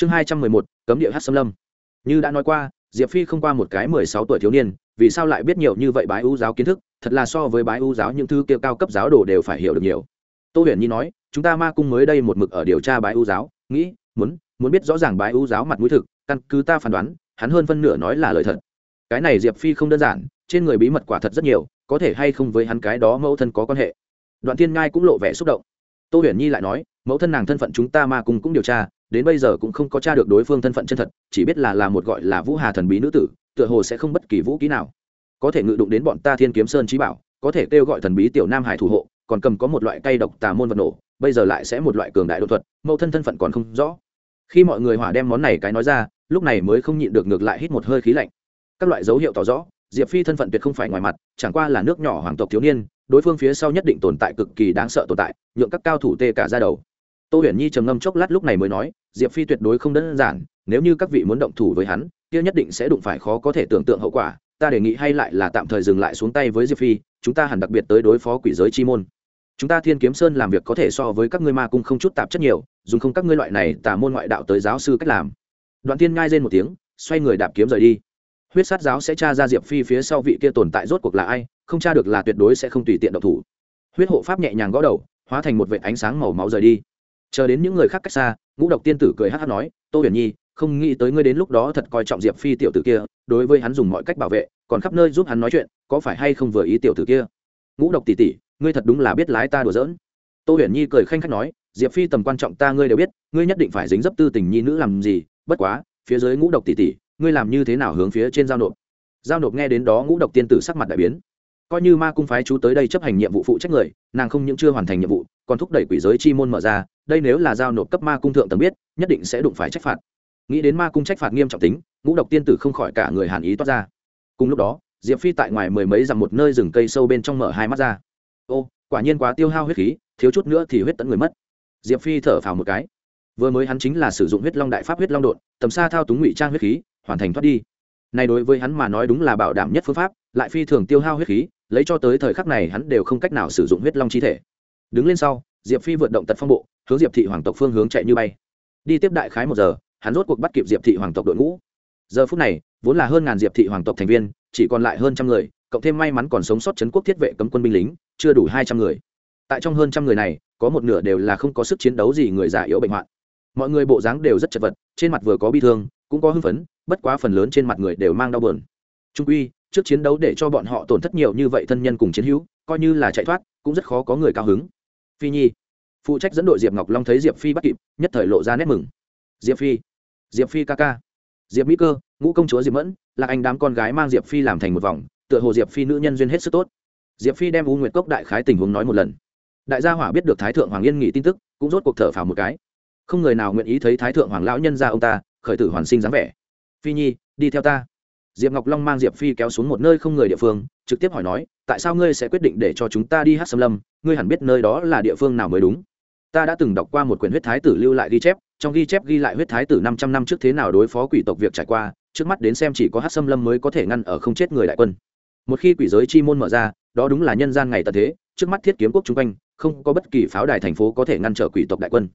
chương hai trăm mười một, cấm địa hát xâm lâm. Như đã nói qua, diệp phi không qua một cái mười sáu tuổi thiếu niên, vì sao lại biết nhiều như vậy bái ưu giáo kiến thức, thật là so với bái ưu giáo những thứ kia cao cấp giáo đồ đều phải hiểu được nhiều. Tô huyền nhi nói, chúng ta ma cung mới đây một mực ở điều tra bái ưu giáo, nghĩ, muốn muốn biết rõ ràng bái ưu giáo mặt mũi thực, căn cứ ta phán đoán, hắn hơn phân nửa nói là lời thật. Cái này diệp phi không đơn giản, trên người bí mật quả thật rất nhiều, có thể hay không với hắn cái đó mẫu thân có quan hệ. Đoạn thiên ngai cũng lộ vẻ xúc động. Tô huyền nhi lại nói, mẫu thân nàng thân phận chúng ta ma cung cũng điều tra đến bây giờ cũng không có tra được đối phương thân phận chân thật, chỉ biết là là một gọi là vũ hà thần bí nữ tử, tựa hồ sẽ không bất kỳ vũ ký nào. Có thể ngự đụng đến bọn ta thiên kiếm sơn trí bảo, có thể kêu gọi thần bí tiểu nam hải thủ hộ, còn cầm có một loại cây độc tà môn vật nổ, bây giờ lại sẽ một loại cường đại đột thuật, mẫu thân thân phận còn không rõ. Khi mọi người hỏa đem món này cái nói ra, lúc này mới không nhịn được ngược lại hít một hơi khí lạnh. Các loại dấu hiệu tỏ rõ, diệp phi thân phận tuyệt không phải ngoài mặt, chẳng qua là nước nhỏ hoàng tộc thiếu niên, đối phương phía sau nhất định tồn tại cực kỳ đáng sợ tồn tại, nhượng các cao thủ tê cả ra đầu tô huyền nhi trầm ngâm chốc lát lúc này mới nói, diệp phi tuyệt đối không đơn giản, nếu như các vị muốn động thủ với hắn, kia nhất định sẽ đụng phải khó có thể tưởng tượng hậu quả, ta đề nghị hay lại là tạm thời dừng lại xuống tay với diệp phi, chúng ta hẳn đặc biệt tới đối phó quỷ giới chi môn. Chúng ta thiên kiếm sơn làm việc có thể so với các ngươi ma cung không chút tạp chất nhiều, dùng không các ngươi loại này tà môn ngoại đạo tới giáo sư cách làm. Đoạn tiên ngai lên một tiếng, xoay người đạp kiếm rời đi. Huyết sát giáo sẽ tra ra diệp phi phía sau vị kia tồn tại rốt cuộc là ai, không tra được là tuyệt đối sẽ không tùy tiện độc thủ. Huyết hộ pháp nhẹ nhàng gõ đầu, hóa thành một vệ ánh sáng màu máu rời đi chờ đến những người khác cách xa, ngũ độc tiên tử cười hát hát nói, tô huyền nhi, không nghĩ tới ngươi đến lúc đó thật coi trọng diệp phi tiểu tử kia, đối với hắn dùng mọi cách bảo vệ, còn khắp nơi giúp hắn nói chuyện, có phải hay không vừa ý tiểu tử kia? Ngũ độc tỷ tỷ, ngươi thật đúng là biết lái ta đùa giỡn. Tô huyền nhi cười khanh khách nói, diệp phi tầm quan trọng ta ngươi đều biết, ngươi nhất định phải dính dấp tư tình nhi nữ làm gì, bất quá, phía dưới ngũ độc tỷ tỷ, ngươi làm như thế nào hướng phía trên giao nộp? Giao nộp nghe đến đó ngũ độc tiên tử sắc mặt đại biến. Coi như ma cung phái chú tới đây chấp hành nhiệm vụ phụ trách người, nàng không những chưa hoàn thành nhiệm vụ còn thúc đẩy quỷ giới chi môn mở ra, đây nếu là giao nộp cấp ma cung thượng tầng biết, nhất định sẽ đụng phải trách phạt. Nghĩ đến ma cung trách phạt nghiêm trọng tính, ngũ độc tiên tử không khỏi cả người hàn ý toát ra. Cùng lúc đó, diệp phi tại ngoài mười mấy dặm một nơi rừng cây sâu bên trong mở hai mắt ra. Ô, quả nhiên quá tiêu hao huyết khí, thiếu chút nữa thì huyết tận người mất. Diệp phi thở phào một cái. Vừa mới hắn chính là sử dụng huyết long đại pháp huyết long đột tầm xa thao túng ngụy trang huyết khí, hoàn thành thoát đi. Này đối với hắn mà nói đúng là bảo đảm nhất phương pháp, lại phi thường tiêu hao huyết khí, lấy cho tới thời khắc này hắn đều không cách nào sử dụng huyết long chi thể đứng lên sau, diệp phi vượt động tật phong bộ, hướng diệp thị hoàng tộc phương hướng chạy như bay. Đi tiếp đại khái một giờ, hắn rốt cuộc bắt kịp diệp thị hoàng tộc đội ngũ. Giờ phút này, vốn là hơn ngàn diệp thị hoàng tộc thành viên, chỉ còn lại hơn trăm người, cộng thêm may mắn còn sống sót chấn quốc thiết vệ cấm quân binh lính, chưa đủ hai trăm người. Tại trong hơn trăm người này, có một nửa đều là không có sức chiến đấu gì người già yếu bệnh hoạn. Mọi người bộ dáng đều rất chật vật, trên mặt vừa có bi thương, cũng có hưng phấn, bất quá phần lớn trên mặt người đều mang đau buồn. Trung uy trước chiến đấu để cho bọn họ tổn thất nhiều như vậy thân nhân cùng chiến hữu, coi như là chạy thoát, cũng rất khó có người cao hứng phi nhi. Phụ trách dẫn đội diệp ngọc long thấy diệp phi bắt kịp, nhất thời lộ ra nét mừng. Diệp phi. Diệp phi ca ca. Diệp mỹ cơ, ngũ công chúa diệp mẫn, là anh đám con gái mang diệp phi làm thành một vòng, tựa hồ diệp phi nữ nhân duyên hết sức tốt. Diệp phi đem u nguyệt cốc đại khái tình huống nói một lần. Đại gia hỏa biết được thái thượng hoàng yên nghỉ tin tức, cũng rốt cuộc thở phào một cái. Không người nào nguyện ý thấy thái thượng hoàng lão nhân ra ông ta, khởi tử hoàn sinh dáng vẻ. Phi nhi, đi theo ta diệp ngọc long mang diệp phi kéo xuống một nơi không người địa phương, trực tiếp hỏi nói, tại sao ngươi sẽ quyết định để cho chúng ta đi hát xâm lâm? Ngươi hẳn biết nơi đó là địa phương nào mới đúng. Ta đã từng đọc qua một quyển huyết thái tử lưu lại ghi chép, trong ghi chép ghi lại huyết thái tử năm trăm năm trước thế nào đối phó quỷ tộc việc trải qua, trước mắt đến xem chỉ có hát xâm lâm mới có thể ngăn ở không chết người đại quân. Một khi quỷ giới chi môn mở ra, đó đúng là nhân gian ngày tận thế, trước mắt thiết kiếm quốc chung quanh, không có bất kỳ pháo đài thành phố có thể ngăn trở quỷ tộc đại quân.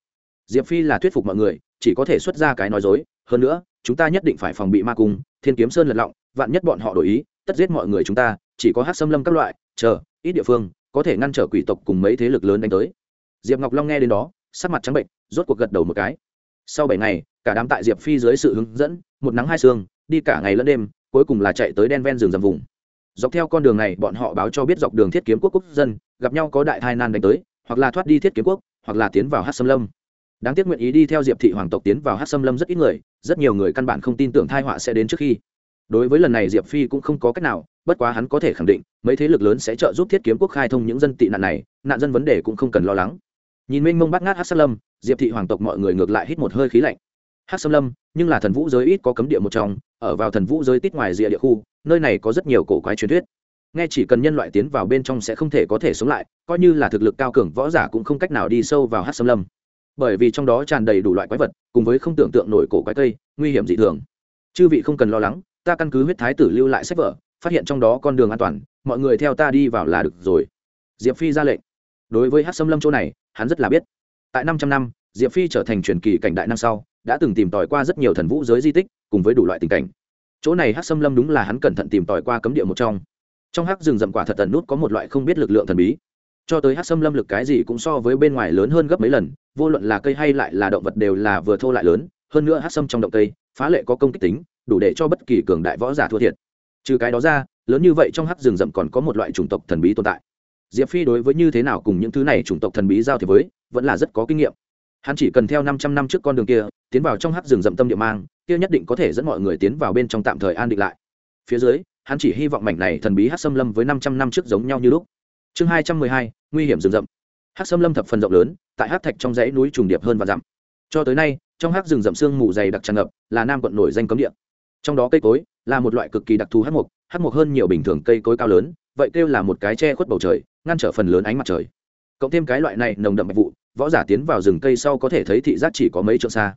Diệp phi là thuyết phục mọi người, chỉ có thể xuất ra cái nói dối, hơn nữa chúng ta nhất định phải phòng bị ma cung, thiên kiếm sơn lật lọng, vạn nhất bọn họ đổi ý, tất giết mọi người chúng ta, chỉ có hát xâm lâm các loại, chờ, ít địa phương, có thể ngăn trở quỷ tộc cùng mấy thế lực lớn đánh tới. Diệp ngọc long nghe đến đó, sắc mặt trắng bệnh, rốt cuộc gật đầu một cái. Sau bảy ngày, cả đám tại diệp phi dưới sự hướng dẫn, một nắng hai sương, đi cả ngày lẫn đêm, cuối cùng là chạy tới đen ven rừng rầm vùng. Dọc theo con đường này, bọn họ báo cho biết dọc đường thiết kiếm quốc quốc dân, gặp nhau có đại tai nan đánh tới, hoặc là thoát đi thiết kiếm quốc, hoặc là tiến vào hát xâm lâm đáng tiếc nguyện ý đi theo diệp thị hoàng tộc tiến vào hát xâm lâm rất ít người, rất nhiều người căn bản không tin tưởng thai họa sẽ đến trước khi. Đối với lần này diệp phi cũng không có cách nào, bất quá hắn có thể khẳng định, mấy thế lực lớn sẽ trợ giúp thiết kiếm quốc khai thông những dân tị nạn này, nạn dân vấn đề cũng không cần lo lắng. Nhìn mênh mông bắt ngát hát xâm lâm, diệp thị hoàng tộc mọi người ngược lại hít một hơi khí lạnh. Hát xâm lâm, nhưng là thần vũ giới ít có cấm địa một trong, ở vào thần vũ giới tít ngoài rìa địa khu, nơi này có rất nhiều cổ quái truyền thuyết. Nghe chỉ cần nhân loại tiến vào bên trong sẽ không thể có thể sống lại, coi như là thực lực cao cường võ giả cũng không cách nào đi sâu vào hát xâm lâm bởi vì trong đó tràn đầy đủ loại quái vật, cùng với không tưởng tượng nổi cổ quái cây, nguy hiểm dị thường. Chư vị không cần lo lắng, ta căn cứ huyết thái tử lưu lại sách vở, phát hiện trong đó con đường an toàn, mọi người theo ta đi vào là được rồi. Diệp phi ra lệnh. Đối với hát xâm lâm chỗ này, hắn rất là biết. Tại năm trăm năm, diệp phi trở thành truyền kỳ cảnh đại năm sau, đã từng tìm tòi qua rất nhiều thần vũ giới di tích, cùng với đủ loại tình cảnh. Chỗ này hát xâm lâm đúng là hắn cẩn thận tìm tòi qua cấm địa một trong. Trong hát rừng rậm quả thật tần nút có một loại không biết lực lượng thần bí cho tới hát xâm lâm lực cái gì cũng so với bên ngoài lớn hơn gấp mấy lần, vô luận là cây hay lại là động vật đều là vừa thô lại lớn, hơn nữa hát xâm trong động cây, phá lệ có công kích tính, đủ để cho bất kỳ cường đại võ giả thua thiệt. Trừ cái đó ra, lớn như vậy trong hát rừng rậm còn có một loại chủng tộc thần bí tồn tại. Diệp phi đối với như thế nào cùng những thứ này chủng tộc thần bí giao thế với, vẫn là rất có kinh nghiệm. Hắn chỉ cần theo năm trăm năm trước con đường kia, tiến vào trong hát rừng rậm tâm địa mang, kia nhất định có thể dẫn mọi người tiến vào bên trong tạm thời an định lại. Phía dưới, hắn chỉ hy vọng mảnh này thần bí hát xâm lâm với năm trăm năm trước giống nhau như lúc chương hai trăm mười hai, nguy hiểm rừng rậm. Hát xâm lâm thập phần rộng lớn, tại hát thạch trong dãy núi trùng điệp hơn và dặm. Cho tới nay, trong hát rừng rậm sương mù dày đặc tràn ngập, là nam quận nổi danh cấm địa. Trong đó cây cối là một loại cực kỳ đặc thù hát mục hát mục hơn nhiều bình thường cây cối cao lớn, vậy kêu là một cái che khuất bầu trời, ngăn trở phần lớn ánh mặt trời. Cộng thêm cái loại này nồng đậm bạch vụ, võ giả tiến vào rừng cây sau có thể thấy thị giác chỉ có mấy trượng xa.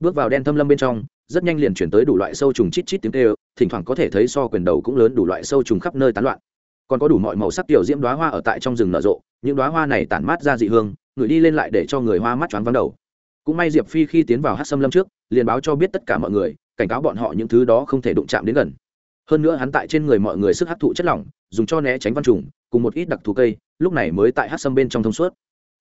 Bước vào đen thâm lâm bên trong, rất nhanh liền chuyển tới đủ loại sâu trùng chít chít tiếng kêu, thỉnh thoảng có thể thấy so quyền đầu cũng lớn đủ loại sâu trùng khắp nơi tán loạn còn có đủ mọi màu sắc tiểu diễm đoá hoa ở tại trong rừng nở rộ, những đoá hoa này tản mát ra dị hương, người đi lên lại để cho người hoa mắt choáng vắng đầu. Cũng may diệp phi khi tiến vào hát xâm lâm trước, liền báo cho biết tất cả mọi người, cảnh cáo bọn họ những thứ đó không thể đụng chạm đến gần. Hơn nữa hắn tại trên người mọi người sức hấp thụ chất lỏng, dùng cho né tránh văn trùng, cùng một ít đặc thù cây, lúc này mới tại hát xâm bên trong thông suốt.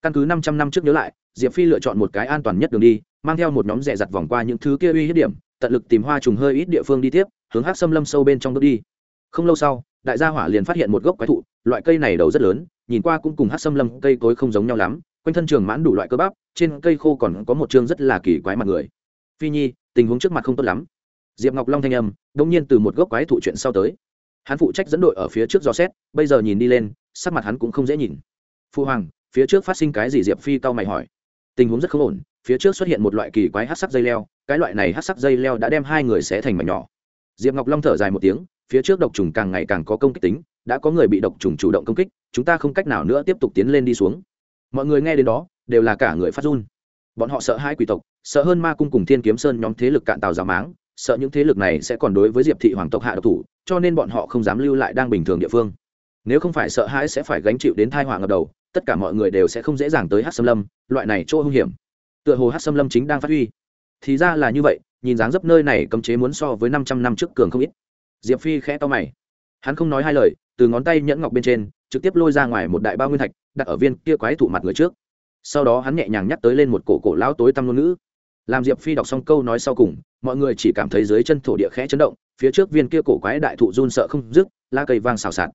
Căn cứ năm trăm năm trước nhớ lại, diệp phi lựa chọn một cái an toàn nhất đường đi, mang theo một nhóm rẻ giặt vòng qua những thứ kia uy hiếp điểm, tận lực tìm hoa trùng hơi ít địa phương đi tiếp, hướng hát xâm lâm sâu bên trong bước đi. Không lâu sau đại gia hỏa liền phát hiện một gốc quái thụ, loại cây này đầu rất lớn, nhìn qua cũng cùng hát xâm lâm cây cối không giống nhau lắm, quanh thân trường mãn đủ loại cơ bắp, trên cây khô còn có một chương rất là kỳ quái mặt người. Phi nhi, tình huống trước mặt không tốt lắm. Diệp ngọc long thanh âm đông nhiên từ một gốc quái thụ chuyện sau tới. Hắn phụ trách dẫn đội ở phía trước gió xét, bây giờ nhìn đi lên, sắc mặt hắn cũng không dễ nhìn. Phu hoàng, phía trước phát sinh cái gì? Diệp phi cao mày hỏi. Tình huống rất không ổn, phía trước xuất hiện một loại kỳ quái hát sắc dây leo, cái loại này hát sắc dây leo đã đem hai người xé thành mảnh nhỏ. Diệp ngọc long thở dài một tiếng phía trước độc trùng càng ngày càng có công kích tính, đã có người bị độc trùng chủ động công kích, chúng ta không cách nào nữa tiếp tục tiến lên đi xuống. Mọi người nghe đến đó, đều là cả người phát run. Bọn họ sợ hai quỷ tộc, sợ hơn ma cung cùng thiên kiếm sơn nhóm thế lực cạn tàu giáo máng, sợ những thế lực này sẽ còn đối với diệp thị hoàng tộc hạ độc thủ, cho nên bọn họ không dám lưu lại đang bình thường địa phương. Nếu không phải sợ hãi sẽ phải gánh chịu đến thai họa ngập đầu, tất cả mọi người đều sẽ không dễ dàng tới hát xâm lâm, loại này chỗ hung hiểm. Tựa hồ hát xâm lâm chính đang phát huy. Thì ra là như vậy, nhìn dáng dấp nơi này cấm chế muốn so với năm trăm năm trước cường không ít diệp phi khẽ to mày. Hắn không nói hai lời, từ ngón tay nhẫn ngọc bên trên, trực tiếp lôi ra ngoài một đại bao nguyên thạch, đặt ở viên kia quái thủ mặt người trước. Sau đó hắn nhẹ nhàng nhắc tới lên một cổ cổ lão tối tăm ngôn ngữ. Làm diệp phi đọc xong câu nói sau cùng, mọi người chỉ cảm thấy dưới chân thổ địa khẽ chấn động, phía trước viên kia cổ quái đại thụ run sợ không dứt la cây vang xào xạc.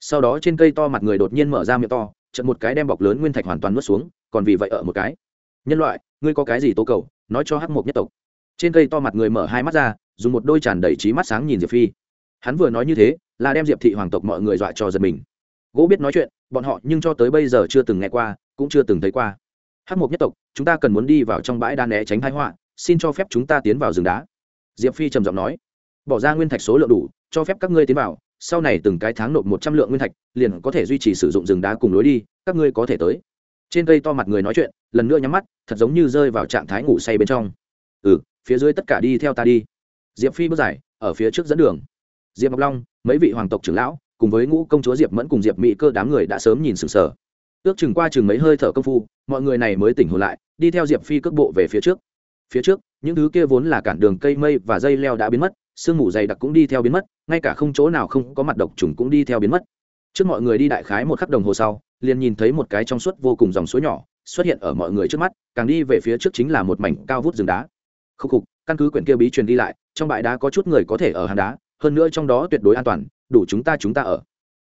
Sau đó trên cây to mặt người đột nhiên mở ra miệng to chật một cái đem bọc lớn nguyên thạch hoàn toàn nuốt xuống, còn vì vậy ở một cái. Nhân loại, ngươi có cái gì tố cầu? Nói cho hắc mộc nhất tộc. Trên cây to mặt người mở hai mắt ra, dùng một đôi tràn đầy trí mắt sáng nhìn diệp phi hắn vừa nói như thế, là đem diệp thị hoàng tộc mọi người dọa cho giật mình. Gỗ biết nói chuyện, bọn họ nhưng cho tới bây giờ chưa từng nghe qua, cũng chưa từng thấy qua. Hắc Mục nhất tộc, chúng ta cần muốn đi vào trong bãi đa né tránh thái họa, xin cho phép chúng ta tiến vào rừng đá. Diệp phi trầm giọng nói, bỏ ra nguyên thạch số lượng đủ, cho phép các ngươi tiến vào, sau này từng cái tháng nộp một trăm lượng nguyên thạch, liền có thể duy trì sử dụng rừng đá cùng lối đi, các ngươi có thể tới. Trên cây to mặt người nói chuyện, lần nữa nhắm mắt, thật giống như rơi vào trạng thái ngủ say bên trong. Ừ phía dưới tất cả đi theo ta đi. Diệp phi bước dài, ở phía trước dẫn đường diệp ngọc long mấy vị hoàng tộc trưởng lão cùng với ngũ công chúa diệp mẫn cùng diệp mỹ cơ đám người đã sớm nhìn sừng sờ. ước chừng qua chừng mấy hơi thở công phu, mọi người này mới tỉnh hồn lại, đi theo diệp phi cước bộ về phía trước. phía trước, những thứ kia vốn là cản đường cây mây và dây leo đã biến mất, sương mù dày đặc cũng đi theo biến mất, ngay cả không chỗ nào không có mặt độc trùng cũng đi theo biến mất. trước mọi người đi đại khái một khắc đồng hồ sau, liền nhìn thấy một cái trong suốt vô cùng dòng suối nhỏ xuất hiện ở mọi người trước mắt, càng đi về phía trước chính là một mảnh cao vút rừng đá. khúc khục, căn cứ quyển kia bí truyền đi lại, trong bãi đá có chút người có thể ở hang đá hơn nữa trong đó tuyệt đối an toàn, đủ chúng ta chúng ta ở.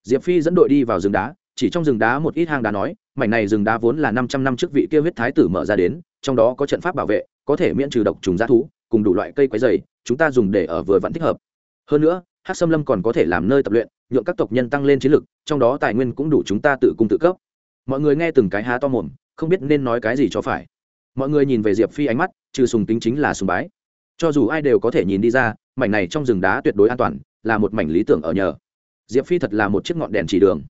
Diệp phi dẫn đội đi vào rừng đá, chỉ trong rừng đá một ít hang đá nói, mảnh này rừng đá vốn là năm trăm năm trước vị kia huyết thái tử mở ra đến, trong đó có trận pháp bảo vệ, có thể miễn trừ độc trùng g thú, cùng đủ loại cây quái dày chúng ta dùng để ở vừa vẫn thích hợp. Hơn nữa hát xâm lâm còn có thể làm nơi tập luyện, nhượng các tộc nhân tăng lên chiến lực, trong đó tài nguyên cũng đủ chúng ta tự cung tự cấp. Mọi người nghe từng cái há to mồm, không biết nên nói cái gì cho phải. Mọi người nhìn về diệp phi ánh mắt, trừ sùng tính chính là sùng bái. Cho dù ai đều có thể nhìn đi ra mảnh này trong rừng đá tuyệt đối an toàn, là một mảnh lý tưởng ở nhờ. Diệp phi thật là một chiếc ngọn đèn chỉ đường.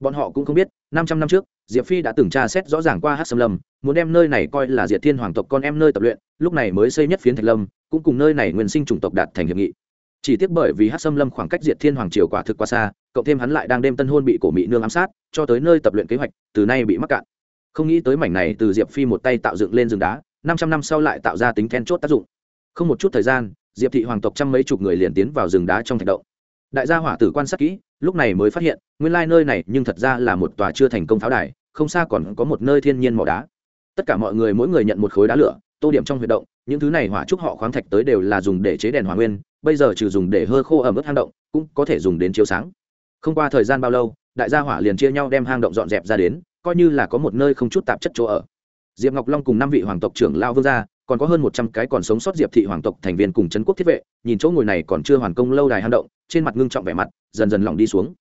Bọn họ cũng không biết, năm trăm năm trước, diệp phi đã từng tra xét rõ ràng qua hát xâm lâm, muốn đem nơi này coi là diệt thiên hoàng tộc con em nơi tập luyện, lúc này mới xây nhất phiến thạch lâm, cũng cùng nơi này nguyên sinh chủng tộc đạt thành hiệp nghị. Chỉ tiếc bởi vì hát xâm lâm khoảng cách diệt thiên hoàng triều quả thực quá xa, cộng thêm hắn lại đang đêm tân hôn bị cổ mỹ nương ám sát, cho tới nơi tập luyện kế hoạch, từ nay bị mắc cạn. Không nghĩ tới mảnh này từ diệp phi một tay tạo dựng lên rừng đá, năm trăm năm sau lại tạo ra tính then chốt tác dụng. Không một chút thời gian diệp thị hoàng tộc trăm mấy chục người liền tiến vào rừng đá trong thạch động. Đại gia hỏa tử quan sát kỹ, lúc này mới phát hiện, nguyên lai nơi này nhưng thật ra là một tòa chưa thành công pháo đài, không xa còn có một nơi thiên nhiên mỏ đá. Tất cả mọi người mỗi người nhận một khối đá lửa, tô điểm trong huyệt động, những thứ này hỏa trúc họ khoáng thạch tới đều là dùng để chế đèn hỏa nguyên, bây giờ trừ dùng để hơ khô ẩm ướt hang động, cũng có thể dùng đến chiếu sáng. Không qua thời gian bao lâu, đại gia hỏa liền chia nhau đem hang động dọn dẹp ra đến, coi như là có một nơi không chút tạp chất chỗ ở diệp ngọc long cùng năm vị hoàng tộc trưởng lao vương gia, còn có hơn một trăm cái còn sống sót diệp thị hoàng tộc thành viên cùng trấn quốc thiết vệ, nhìn chỗ ngồi này còn chưa hoàn công lâu đài hang động, trên mặt ngưng trọng vẻ mặt, dần dần lỏng đi xuống.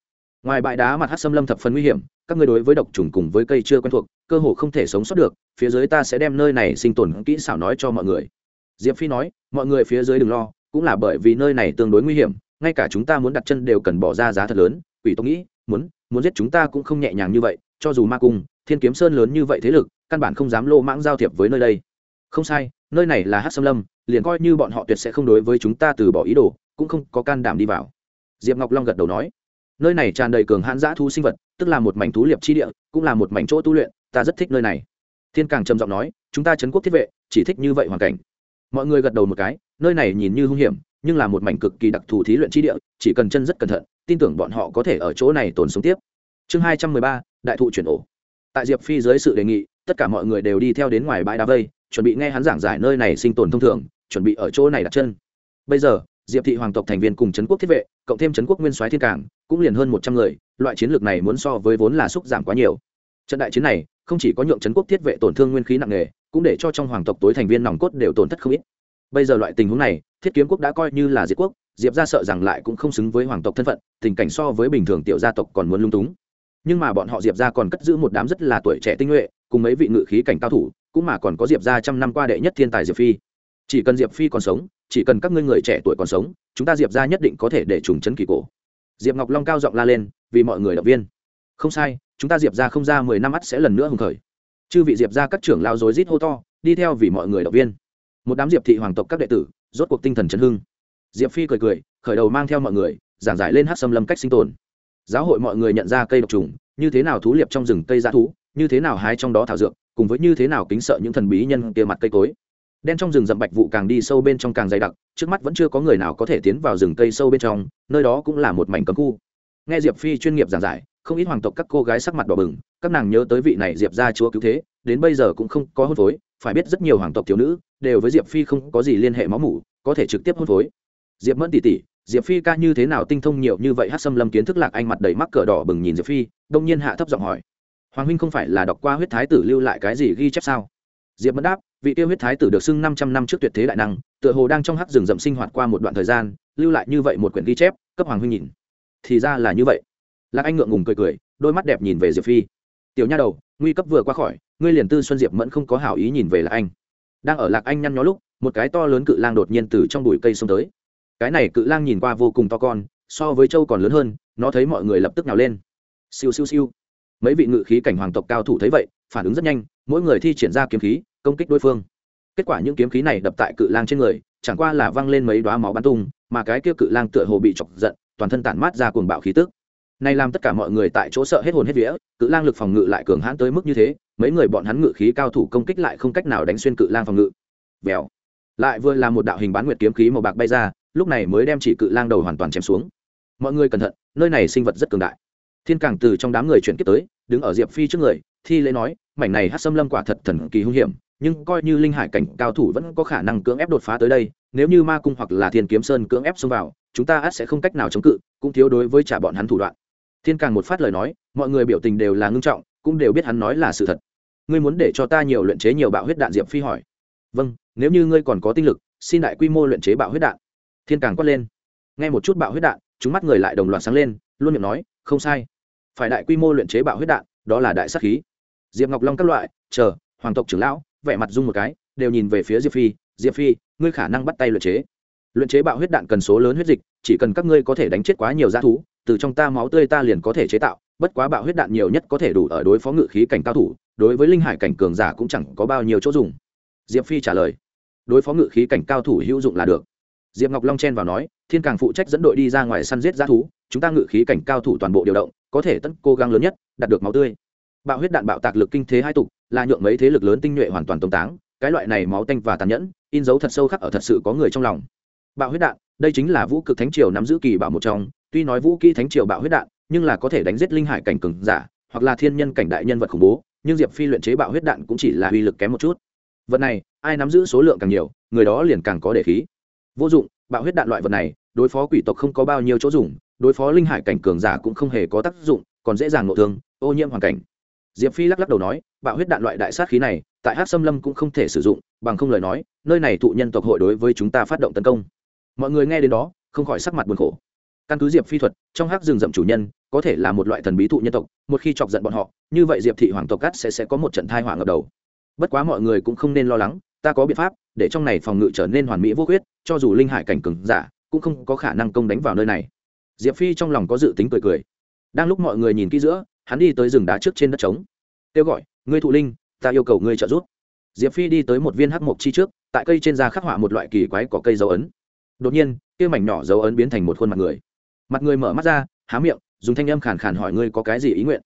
Ngoài bãi đá mặt hát xâm lâm thập phần nguy hiểm, các người đối với độc trùng cùng với cây chưa quen thuộc, cơ hồ không thể sống sót được, phía dưới ta sẽ đem nơi này sinh tồn kỹ xảo nói cho mọi người. Diệp phi nói, mọi người phía dưới đừng lo, cũng là bởi vì nơi này tương đối nguy hiểm, ngay cả chúng ta muốn đặt chân đều cần bỏ ra giá thật lớn, quỷ tông nghĩ, muốn muốn giết chúng ta cũng không nhẹ nhàng như vậy, cho dù ma cung thiên kiếm sơn lớn như vậy thế lực, căn bản không dám lô mãng giao thiệp với nơi đây. Không sai, nơi này là hát xâm lâm, liền coi như bọn họ tuyệt sẽ không đối với chúng ta từ bỏ ý đồ, cũng không có can đảm đi vào. Diệp ngọc long gật đầu nói, nơi này tràn đầy cường hãn dã thu sinh vật, tức là một mảnh thú liệp chi địa, cũng là một mảnh chỗ tu luyện, ta rất thích nơi này. Thiên càng trầm giọng nói, chúng ta trấn quốc thiết vệ, chỉ thích như vậy hoàn cảnh. Mọi người gật đầu một cái, nơi này nhìn như hung hiểm, nhưng là một mảnh cực kỳ đặc thù thí luyện chi địa, chỉ cần chân rất cẩn thận, tin tưởng bọn họ có thể ở chỗ này tồn sống tiếp. Chương hai trăm mười ba, đại thụ chuyển ổ tại diệp phi dưới sự đề nghị, tất cả mọi người đều đi theo đến ngoài bãi đá vây, chuẩn bị nghe hắn giảng giải nơi này sinh tồn thông thường, chuẩn bị ở chỗ này đặt chân. Bây giờ, diệp thị hoàng tộc thành viên cùng trấn quốc thiết vệ, cộng thêm trấn quốc nguyên soái thiên cảng, cũng liền hơn một trăm người, loại chiến lược này muốn so với vốn là xúc giảm quá nhiều. Trận đại chiến này, không chỉ có nhượng trấn quốc thiết vệ tổn thương nguyên khí nặng nề, cũng để cho trong hoàng tộc tối thành viên nòng cốt đều tổn thất không ít. Bây giờ loại tình huống này, thiết kiếm quốc đã coi như là diệt quốc, diệp ra sợ rằng lại cũng không xứng với hoàng tộc thân phận, tình cảnh so với bình thường tiểu gia tộc còn muốn lung túng nhưng mà bọn họ diệp ra còn cất giữ một đám rất là tuổi trẻ tinh nhuệ, cùng mấy vị ngự khí cảnh cao thủ, cũng mà còn có diệp ra trăm năm qua đệ nhất thiên tài diệp phi. Chỉ cần diệp phi còn sống, chỉ cần các ngươi người trẻ tuổi còn sống, chúng ta diệp ra nhất định có thể để trùng chấn kỳ cổ. Diệp ngọc long cao giọng la lên, vì mọi người động viên. Không sai, chúng ta diệp ra không ra mười năm mắt sẽ lần nữa hùng khởi. Chư vị diệp ra các trưởng lao dối rít hô to, đi theo vì mọi người động viên. Một đám diệp thị hoàng tộc các đệ tử, rốt cuộc tinh thần chấn hưng. Diệp phi cười cười, khởi đầu mang theo mọi người, giảng giải lên hát xâm lâm cách sinh tồn giáo hội mọi người nhận ra cây độc trùng, như thế nào thú liệp trong rừng cây g thú, như thế nào hái trong đó thảo dược, cùng với như thế nào kính sợ những thần bí nhân kia mặt cây cối. Đen trong rừng rậm bạch vụ càng đi sâu bên trong càng dày đặc, trước mắt vẫn chưa có người nào có thể tiến vào rừng cây sâu bên trong, nơi đó cũng là một mảnh cấm khu. Nghe diệp phi chuyên nghiệp giảng giải, không ít hoàng tộc các cô gái sắc mặt đỏ bừng, các nàng nhớ tới vị này diệp ra chúa cứu thế, đến bây giờ cũng không có hôn phối, phải biết rất nhiều hoàng tộc thiếu nữ đều với diệp phi không có gì liên hệ máu mủ, có thể trực tiếp hôn phối. Diệp mẫn tỉ tỉ diệp phi ca như thế nào tinh thông nhiều như vậy hát xâm lâm kiến thức lạc anh mặt đầy mắc cờ đỏ bừng nhìn diệp phi, đông nhiên hạ thấp giọng hỏi. Hoàng huynh không phải là đọc qua huyết thái tử lưu lại cái gì ghi chép sao? Diệp mẫn đáp, vị tiêu huyết thái tử được xưng năm trăm năm trước tuyệt thế đại năng, tựa hồ đang trong hắc rừng rậm sinh hoạt qua một đoạn thời gian, lưu lại như vậy một quyển ghi chép, cấp hoàng huynh nhìn. Thì ra là như vậy. Lạc anh ngượng ngùng cười cười, đôi mắt đẹp nhìn về diệp phi. Tiểu nha đầu, nguy cấp vừa qua khỏi, ngươi liền tư xuân diệp mẫn không có hảo ý nhìn về lạc anh. Đang ở lạc anh nhăn nhó lúc, một cái to lớn cự lang đột nhiên từ trong bụi cây xông tới cái này cự lang nhìn qua vô cùng to con, so với châu còn lớn hơn, nó thấy mọi người lập tức nào lên. Siêu siêu siêu. Mấy vị ngự khí cảnh hoàng tộc cao thủ thấy vậy, phản ứng rất nhanh, mỗi người thi triển ra kiếm khí, công kích đối phương. Kết quả những kiếm khí này đập tại cự lang trên người, chẳng qua là văng lên mấy đoá máu bắn tung, mà cái kia cự lang tựa hồ bị chọc giận, toàn thân tản mát ra cuồng bạo khí tức. Này làm tất cả mọi người tại chỗ sợ hết hồn hết vía, cự lang lực phòng ngự lại cường hãn tới mức như thế, mấy người bọn hắn ngự khí cao thủ công kích lại không cách nào đánh xuyên cự lang phòng ngự. Vèo. Lại vừa là một đạo hình bán nguyệt kiếm khí màu bạc bay ra lúc này mới đem chỉ cự lang đầu hoàn toàn chém xuống. Mọi người cẩn thận, nơi này sinh vật rất cường đại. Thiên càng từ trong đám người chuyển kiếp tới, đứng ở diệp phi trước người, thi lễ nói, mảnh này hát xâm lâm quả thật thần kỳ hung hiểm, nhưng coi như linh hải cảnh cao thủ vẫn có khả năng cưỡng ép đột phá tới đây, nếu như ma cung hoặc là thiên kiếm sơn cưỡng ép xông vào, chúng ta ắt sẽ không cách nào chống cự, cũng thiếu đối với trả bọn hắn thủ đoạn. Thiên càng một phát lời nói, mọi người biểu tình đều là ngưng trọng, cũng đều biết hắn nói là sự thật. Ngươi muốn để cho ta nhiều luyện chế nhiều bạo huyết đạn? Diệp phi hỏi. Vâng nếu như ngươi còn có tinh lực, xin đại quy mô luyện chế bạo huyết đạn thiên càng quát lên. Nghe một chút bạo huyết đạn, chúng mắt người lại đồng loạt sáng lên, luôn miệng nói, không sai. Phải đại quy mô luyện chế bạo huyết đạn, đó là đại sắc khí. Diệp ngọc long các loại, chờ, hoàng tộc trưởng lão, vẻ mặt dung một cái, đều nhìn về phía diệp phi diệp phi, ngươi khả năng bắt tay luyện chế. Luyện chế bạo huyết đạn cần số lớn huyết dịch, chỉ cần các ngươi có thể đánh chết quá nhiều g thú, từ trong ta máu tươi ta liền có thể chế tạo, bất quá bạo huyết đạn nhiều nhất có thể đủ ở đối phó ngự khí cảnh cao thủ, đối với linh hải cảnh cường giả cũng chẳng có bao nhiêu chỗ dùng. Diệp phi trả lời, đối phó ngự khí cảnh cao thủ hữu dụng là được diệp ngọc long chen vào nói, thiên càng phụ trách dẫn đội đi ra ngoài săn giết g thú, chúng ta ngự khí cảnh cao thủ toàn bộ điều động, có thể tận cố gắng lớn nhất, đạt được máu tươi. Bạo huyết đạn bạo tạc lực kinh thế hai tục, là nhượng mấy thế lực lớn tinh nhuệ hoàn toàn tống táng, cái loại này máu tanh và tàn nhẫn, in dấu thật sâu khắc ở thật sự có người trong lòng. Bạo huyết đạn, đây chính là vũ cực thánh triều nắm giữ kỳ bảo một trong, tuy nói vũ kỹ thánh triều bạo huyết đạn, nhưng là có thể đánh giết linh hải cảnh cường giả, hoặc là thiên nhân cảnh đại nhân vật khủng bố, nhưng diệp phi luyện chế bạo huyết đạn cũng chỉ là uy lực kém một chút. Vật này, ai nắm giữ số lượng càng nhiều, người đó liền càng có để khí vô dụng, bạo huyết đạn loại vật này, đối phó quỷ tộc không có bao nhiêu chỗ dùng, đối phó linh hải cảnh cường giả cũng không hề có tác dụng, còn dễ dàng nội thương, ô nhiễm hoàn cảnh. Diệp phi lắc lắc đầu nói, bạo huyết đạn loại đại sát khí này, tại hát xâm lâm cũng không thể sử dụng, bằng không lời nói, nơi này thụ nhân tộc hội đối với chúng ta phát động tấn công. Mọi người nghe đến đó, không khỏi sắc mặt buồn khổ. Căn cứ diệp phi thuật, trong hát rừng rậm chủ nhân, có thể là một loại thần bí thụ nhân tộc, một khi chọc giận bọn họ, như vậy diệp thị hoàng tộc cắt sẽ sẽ có một trận thai hỏa ngập đầu. Bất quá mọi người cũng không nên lo lắng, ta có biện pháp để trong này phòng ngự trở nên hoàn mỹ vô khuyết, cho dù linh hải cảnh cừng giả, cũng không có khả năng công đánh vào nơi này. Diệp phi trong lòng có dự tính cười cười. Đang lúc mọi người nhìn kỹ giữa, hắn đi tới rừng đá trước trên đất trống. Kêu gọi, ngươi thụ linh, ta yêu cầu ngươi trợ giúp. Diệp phi đi tới một viên hắc mộc chi trước, tại cây trên da khắc họa một loại kỳ quái có cây dấu ấn. Đột nhiên, kia mảnh nhỏ dấu ấn biến thành một khuôn mặt người. Mặt người mở mắt ra, há miệng, dùng thanh âm khàn khàn hỏi ngươi có cái gì ý nguyện.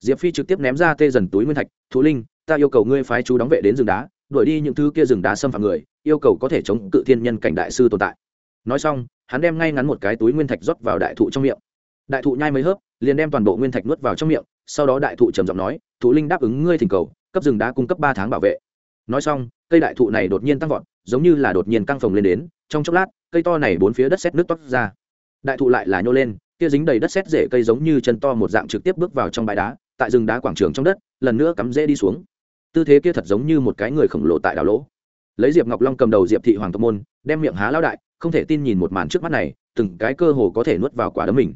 Diệp phi trực tiếp ném ra tê dần túi nguyên thạch, thụ linh, ta yêu cầu ngươi phái chú đóng vệ đến rừng đá đuổi đi những thứ kia rừng đá xâm phạm người, yêu cầu có thể chống cự thiên nhân cảnh đại sư tồn tại. Nói xong, hắn đem ngay ngắn một cái túi nguyên thạch rót vào đại thụ trong miệng. Đại thụ nhai mấy hớp, liền đem toàn bộ nguyên thạch nuốt vào trong miệng, sau đó đại thụ trầm giọng nói, thụ linh đáp ứng ngươi thỉnh cầu, cấp rừng đá cung cấp ba tháng bảo vệ. Nói xong, cây đại thụ này đột nhiên tăng vọt, giống như là đột nhiên căng phồng lên đến, trong chốc lát, cây to này bốn phía đất xét nước toát ra. Đại thụ lại là nhô lên, kia dính đầy đất xét rễ cây giống như chân to một dạng trực tiếp bước vào trong bãi đá, tại rừng đá quảng trường trong đất, lần nữa cắm rễ đi xuống tư thế kia thật giống như một cái người khổng lồ tại đảo lỗ. Lấy diệp ngọc long cầm đầu diệp thị hoàng tộc môn, đem miệng há lao đại, không thể tin nhìn một màn trước mắt này, từng cái cơ hồ có thể nuốt vào quả đấm mình.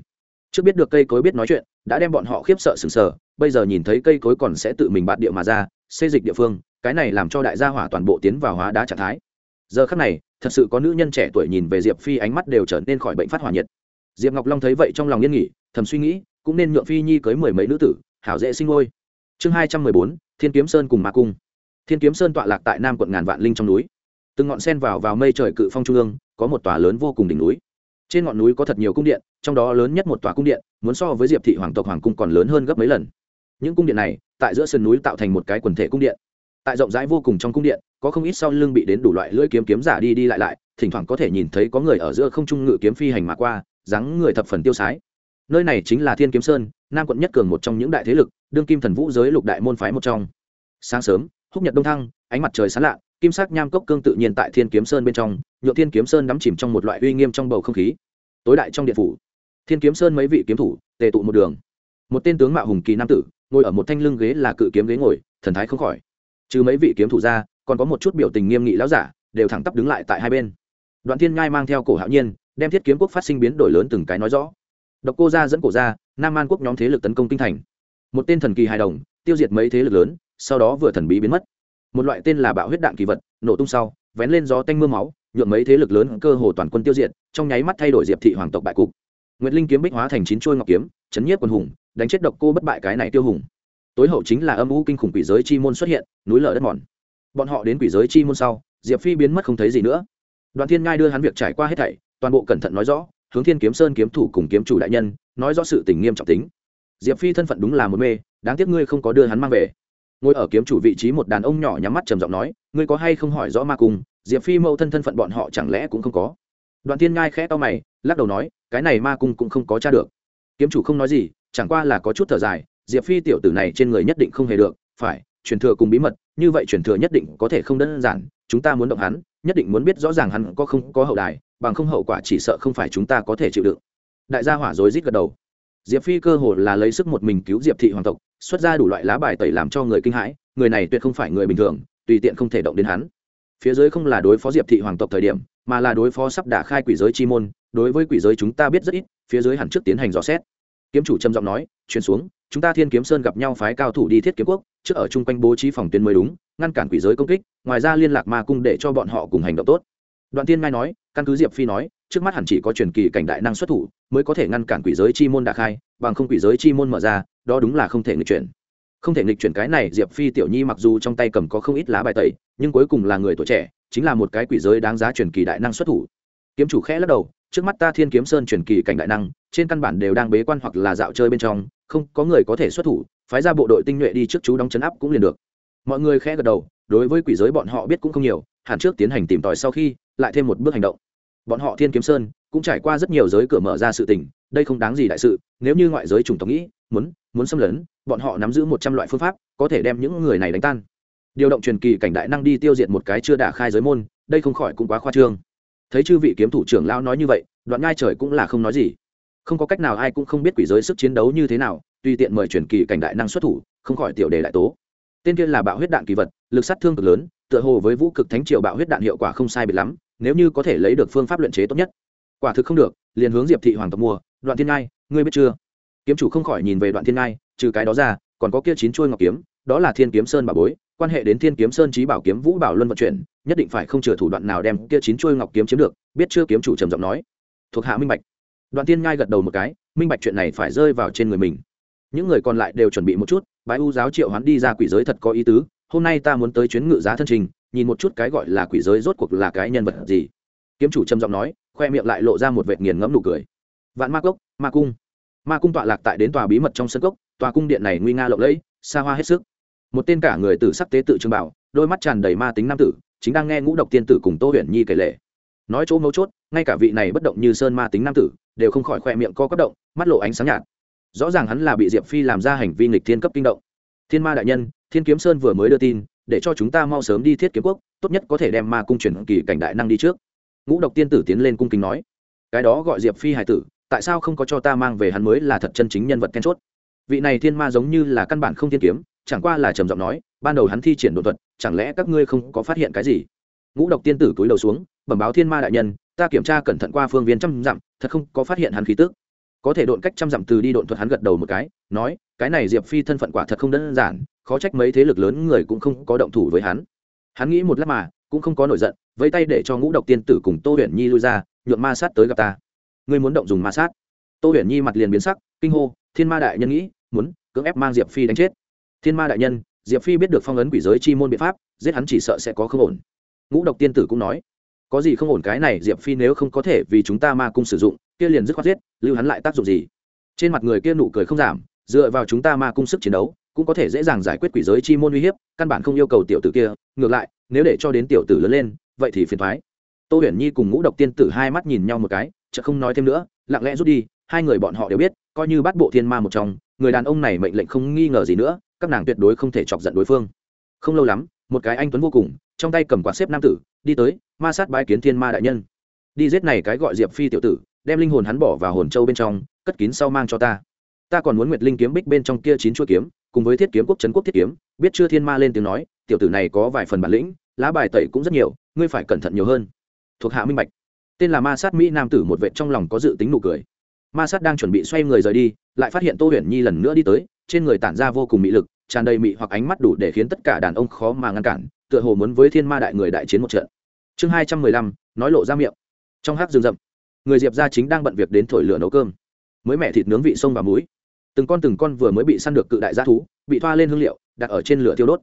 Trước biết được cây cối biết nói chuyện, đã đem bọn họ khiếp sợ sừng sờ, bây giờ nhìn thấy cây cối còn sẽ tự mình bạt địa mà ra, xê dịch địa phương, cái này làm cho đại gia hỏa toàn bộ tiến vào hóa đá trạng thái. Giờ khắc này, thật sự có nữ nhân trẻ tuổi nhìn về diệp phi ánh mắt đều trở nên khỏi bệnh phát hỏa nhiệt. Diệp ngọc long thấy vậy trong lòng yên nghỉ, thầm suy nghĩ, cũng nên nhượng phi nhi cưới mười mấy nữ tử, hảo dễ sinh ngôi chương hai trăm mười bốn, thiên kiếm sơn cùng ma cung. Thiên kiếm sơn tọa lạc tại nam quận ngàn vạn linh trong núi. Từng ngọn sen vào vào mây trời cự phong trung ương, có một tòa lớn vô cùng đỉnh núi. Trên ngọn núi có thật nhiều cung điện, trong đó lớn nhất một tòa cung điện, muốn so với diệp thị hoàng tộc hoàng cung còn lớn hơn gấp mấy lần. Những cung điện này, tại giữa sườn núi tạo thành một cái quần thể cung điện. Tại rộng rãi vô cùng trong cung điện, có không ít sau lưng bị đến đủ loại lưỡi kiếm kiếm giả đi đi lại lại, thỉnh thoảng có thể nhìn thấy có người ở giữa không trung ngự kiếm phi hành mà qua, dáng người thập phần tiêu sái nơi này chính là thiên kiếm sơn nam quận nhất cường một trong những đại thế lực đương kim thần vũ giới lục đại môn phái một trong sáng sớm húc nhật đông thăng ánh mặt trời sáng lạ kim sắc nham cốc cương tự nhiên tại thiên kiếm sơn bên trong nhựa thiên kiếm sơn đắm chìm trong một loại uy nghiêm trong bầu không khí tối đại trong điện phủ thiên kiếm sơn mấy vị kiếm thủ tề tụ một đường một tên tướng mạo hùng kỳ nam tử ngồi ở một thanh lưng ghế là cự kiếm ghế ngồi thần thái không khỏi trừ mấy vị kiếm thủ ra còn có một chút biểu tình nghiêm nghị lão giả đều thẳng tắp đứng lại tại hai bên đoạn thiên ngai mang theo cổ hạo nhiên đem thiết kiếm quốc phát sinh biến đổi lớn từng cái nói rõ độc cô ra dẫn cổ ra nam an quốc nhóm thế lực tấn công kinh thành. Một tên thần kỳ hài đồng, tiêu diệt mấy thế lực lớn, sau đó vừa thần bí biến mất. Một loại tên là bạo huyết đạn kỳ vật, nổ tung sau, vén lên gió tanh m ư a máu nhuộm mấy thế lực lớn cơ hồ toàn quân tiêu diệt, trong nháy mắt thay đổi diệp thị hoàng tộc bại cục. Nguyễn linh kiếm bích hóa thành chín trôi ngọc kiếm, chấn nhiếp quân hùng, đánh chết độc cô bất bại cái này tiêu hùng. Tối hậu chính là âm u kinh khủng quỷ giới chi môn xuất hiện, núi lở đất mòn. Bọn họ đến quỷ giới chi môn sau, diệp phi biến mất không thấy gì nữa. Đoàn thiên ngai đưa hắn việc trải qua hết thảy, toàn bộ cẩn thận nói rõ hướng thiên kiếm sơn kiếm thủ cùng kiếm chủ đại nhân, nói rõ sự tình nghiêm trọng tính. Diệp phi thân phận đúng là một mê, đáng tiếc ngươi không có đưa hắn mang về. Ngồi ở kiếm chủ vị trí một đàn ông nhỏ nhắm mắt trầm giọng nói, ngươi có hay không hỏi rõ ma cung, diệp phi mâu thân thân phận bọn họ chẳng lẽ cũng không có. Đoàn thiên ngai khẽ to mày, lắc đầu nói, cái này ma cung cũng không có t r a được. Kiếm chủ không nói gì, chẳng qua là có chút thở dài, diệp phi tiểu tử này trên người nhất định không hề được, phải, truyền thừa cùng bí mật, như vậy truyền thừa nhất định có thể không đơn giản, chúng ta muốn động hắn, nhất định muốn biết rõ ràng hắn có không có hậu đài bằng không hậu quả chỉ sợ không phải chúng ta có thể chịu đựng. Đại gia hỏa rối rít gật đầu. Diệp phi cơ hồ là lấy sức một mình cứu diệp thị hoàng tộc, xuất ra đủ loại lá bài tẩy làm cho người kinh hãi, người này tuyệt không phải người bình thường, tùy tiện không thể động đến hắn. Phía dưới không là đối phó diệp thị hoàng tộc thời điểm, mà là đối phó sắp đả khai quỷ giới chi môn, đối với quỷ giới chúng ta biết rất ít, phía dưới hẳn trước tiến hành dò xét. Kiếm chủ trầm giọng nói truyền xuống, chúng ta thiên kiếm sơn gặp nhau phái cao thủ đi thiết kiếm quốc, trước ở chung quanh bố trí phòng tuyến mới đúng, ngăn cản quỷ giới công kích, ngoài ra liên lạc ma cung để cho bọn họ cùng hành động tốt đoạn tiên ngai nói, căn cứ diệp phi nói, trước mắt hẳn chỉ có truyền kỳ cảnh đại năng xuất thủ, mới có thể ngăn cản quỷ giới chi môn đà khai, bằng không quỷ giới chi môn mở ra, đó đúng là không thể nghịch chuyển. Không thể nghịch chuyển cái này, diệp phi tiểu nhi mặc dù trong tay cầm có không ít lá bài tẩy, nhưng cuối cùng là người tuổi trẻ, chính là một cái quỷ giới đáng giá truyền kỳ đại năng xuất thủ. Kiếm chủ khẽ lắc đầu, trước mắt ta thiên kiếm sơn truyền kỳ cảnh đại năng, trên căn bản đều đang bế quan hoặc là dạo chơi bên trong, không có người có thể xuất thủ, phái ra bộ đội tinh nhuệ đi trước chú đóng chấn áp cũng liền được. Mọi người khẽ gật đầu, đối với quỷ giới bọn họ biết cũng không nhiều, hẳn trước tiến hành tìm tòi sau khi lại thêm một bước hành động. Bọn họ thiên kiếm sơn cũng trải qua rất nhiều giới cửa mở ra sự tình, đây không đáng gì đại sự, nếu như ngoại giới chủng tộc nghĩ, muốn muốn xâm lấn, bọn họ nắm giữ một trăm loại phương pháp, có thể đem những người này đánh tan. Điều động truyền kỳ cảnh đại năng đi tiêu diệt một cái chưa đả khai giới môn, đây không khỏi cũng quá khoa trương. Thấy chư vị kiếm thủ trưởng lao nói như vậy, đoạn ngai trời cũng là không nói gì. Không có cách nào ai cũng không biết quỷ giới sức chiến đấu như thế nào, tùy tiện mời truyền kỳ cảnh đại năng xuất thủ, không khỏi tiểu đề đại tố. Tên kia là bạo huyết đạn kỳ vật, lực sát thương cực lớn tựa hồ với vũ cực thánh triều bạo huyết đạn hiệu quả không sai biệt lắm, nếu như có thể lấy được phương pháp luyện chế tốt nhất. Quả thực không được, liền hướng diệp thị hoàng tộc mua. Đoạn thiên ngai, ngươi biết chưa? Kiếm chủ không khỏi nhìn về đoạn thiên ngai, trừ cái đó ra, còn có kia chín chuôi ngọc kiếm, đó là thiên kiếm sơn bảo bối, quan hệ đến thiên kiếm sơn trí bảo kiếm vũ bảo luân vận chuyển, nhất định phải không chừa thủ đoạn nào đem kia chín chuôi ngọc kiếm chiếm được, biết chưa kiếm chủ trầm giọng nói. Thuộc hạ minh bạch. Đoạn thiên ngai gật đầu một cái, minh bạch chuyện này phải rơi vào trên người mình. Những người còn lại đều chuẩn bị một chút, bái u giáo triệu hoán đi ra quỷ giới thật có ý tứ hôm nay ta muốn tới chuyến ngự giá thân trình, nhìn một chút cái gọi là quỷ giới rốt cuộc là cái nhân vật gì. Kiếm chủ trầm giọng nói, khoe miệng lại lộ ra một vệt nghiền ngẫm nụ cười. Vạn ma cốc, ma cung. Ma cung tọa lạc tại đến tòa bí mật trong sân cốc, tòa cung điện này nguy nga lộng lẫy, xa hoa hết sức. Một tên cả người tử sắc tế tự trương bảo, đôi mắt tràn đầy ma tính nam tử, chính đang nghe ngũ độc tiên tử cùng tô huyền nhi kể lệ. Nói chỗ mấu chốt, ngay cả vị này bất động như sơn ma tính nam tử, đều không khỏi khoe miệng co quất động, mắt lộ ánh sáng nhạt. Rõ ràng hắn là bị diệp phi làm ra hành vi nghịch thiên cấp kinh động. Thiên ma đại nhân thiên kiếm sơn vừa mới đưa tin, để cho chúng ta mau sớm đi thiết kiếm quốc, tốt nhất có thể đem ma cung chuyển kỳ cảnh đại năng đi trước. Ngũ độc tiên tử tiến lên cung kính nói, cái đó gọi diệp phi hải tử, tại sao không có cho ta mang về hắn mới là thật chân chính nhân vật then chốt? Vị này thiên ma giống như là căn bản không thiên kiếm, chẳng qua là trầm giọng nói, ban đầu hắn thi triển đột thuật, chẳng lẽ các ngươi không có phát hiện cái gì? Ngũ độc tiên tử cúi đầu xuống, bẩm báo thiên ma đại nhân, ta kiểm tra cẩn thận qua phương viên trăm dặm, thật không có phát hiện hắn khí tức. Có thể độn cách trăm dặm từ đi độn thuật hắn gật đầu một cái, nói, cái này diệp phi thân phận quả thật không đơn giản khó trách mấy thế lực lớn người cũng không có động thủ với hắn. Hắn nghĩ một lát mà, cũng không có nổi giận, vẫy tay để cho ngũ độc tiên tử cùng tô huyền nhi lui ra nhuộm ma sát tới gặp ta. Ngươi muốn động dùng ma sát? Tô huyền nhi mặt liền biến sắc, kinh hô, thiên ma đại nhân nghĩ, muốn cưỡng ép mang diệp phi đánh chết. Thiên ma đại nhân, diệp phi biết được phong ấn quỷ giới chi môn biện pháp, giết hắn chỉ sợ sẽ có không ổn. Ngũ độc tiên tử cũng nói, có gì không ổn cái này, diệp phi nếu không có thể vì chúng ta ma cung sử dụng, kia liền dứt khoát giết, lưu hắn lại tác dụng gì? Trên mặt người kia nụ cười không giảm, dựa vào chúng ta ma cung sức chiến đấu cũng có thể dễ dàng giải quyết quỷ giới chi môn uy hiếp, căn bản không yêu cầu tiểu tử kia, ngược lại, nếu để cho đến tiểu tử lớn lên, vậy thì phiền thoái. Tô huyền nhi cùng ngũ độc tiên tử hai mắt nhìn nhau một cái chợ không nói thêm nữa, lặng lẽ rút đi, hai người bọn họ đều biết, coi như bắt bộ thiên ma một trong, người đàn ông này mệnh lệnh không nghi ngờ gì nữa, các nàng tuyệt đối không thể chọc giận đối phương. Không lâu lắm, một cái anh tuấn vô cùng, trong tay cầm quạt xếp nam tử, đi tới, ma sát bãi kiến thiên ma đại nhân. Đi giết này cái gọi diệp phi tiểu tử, đem linh hồn hắn bỏ vào hồn châu bên trong, cất kín sau mang cho ta. Ta còn muốn nguyệt linh kiếm bích bên trong kia chín chuỗi kiếm cùng với thiết kiếm quốc trấn quốc thiết kiếm, biết chưa thiên ma lên tiếng nói, tiểu tử này có vài phần bản lĩnh, lá bài tẩy cũng rất nhiều, ngươi phải cẩn thận nhiều hơn. Thuộc hạ minh bạch. Tên là ma sát mỹ nam tử một vệ trong lòng có dự tính nụ cười. Ma sát đang chuẩn bị xoay người rời đi, lại phát hiện tô huyền nhi lần nữa đi tới, trên người tản ra vô cùng mỹ lực, tràn đầy mị hoặc ánh mắt đủ để khiến tất cả đàn ông khó mà ngăn cản, tựa hồ muốn với thiên ma đại người đại chiến một trận. Chương hai trăm mười lăm, nói lộ ra miệng. Trong hát rừng rậm, người diệp gia chính đang bận việc đến thổi lửa nấu cơm. Mới mẹ thịt nướng vị sông và muối từng con từng con vừa mới bị săn được cự đại g thú, bị thoa lên hương liệu, đặt ở trên lửa thiêu đốt.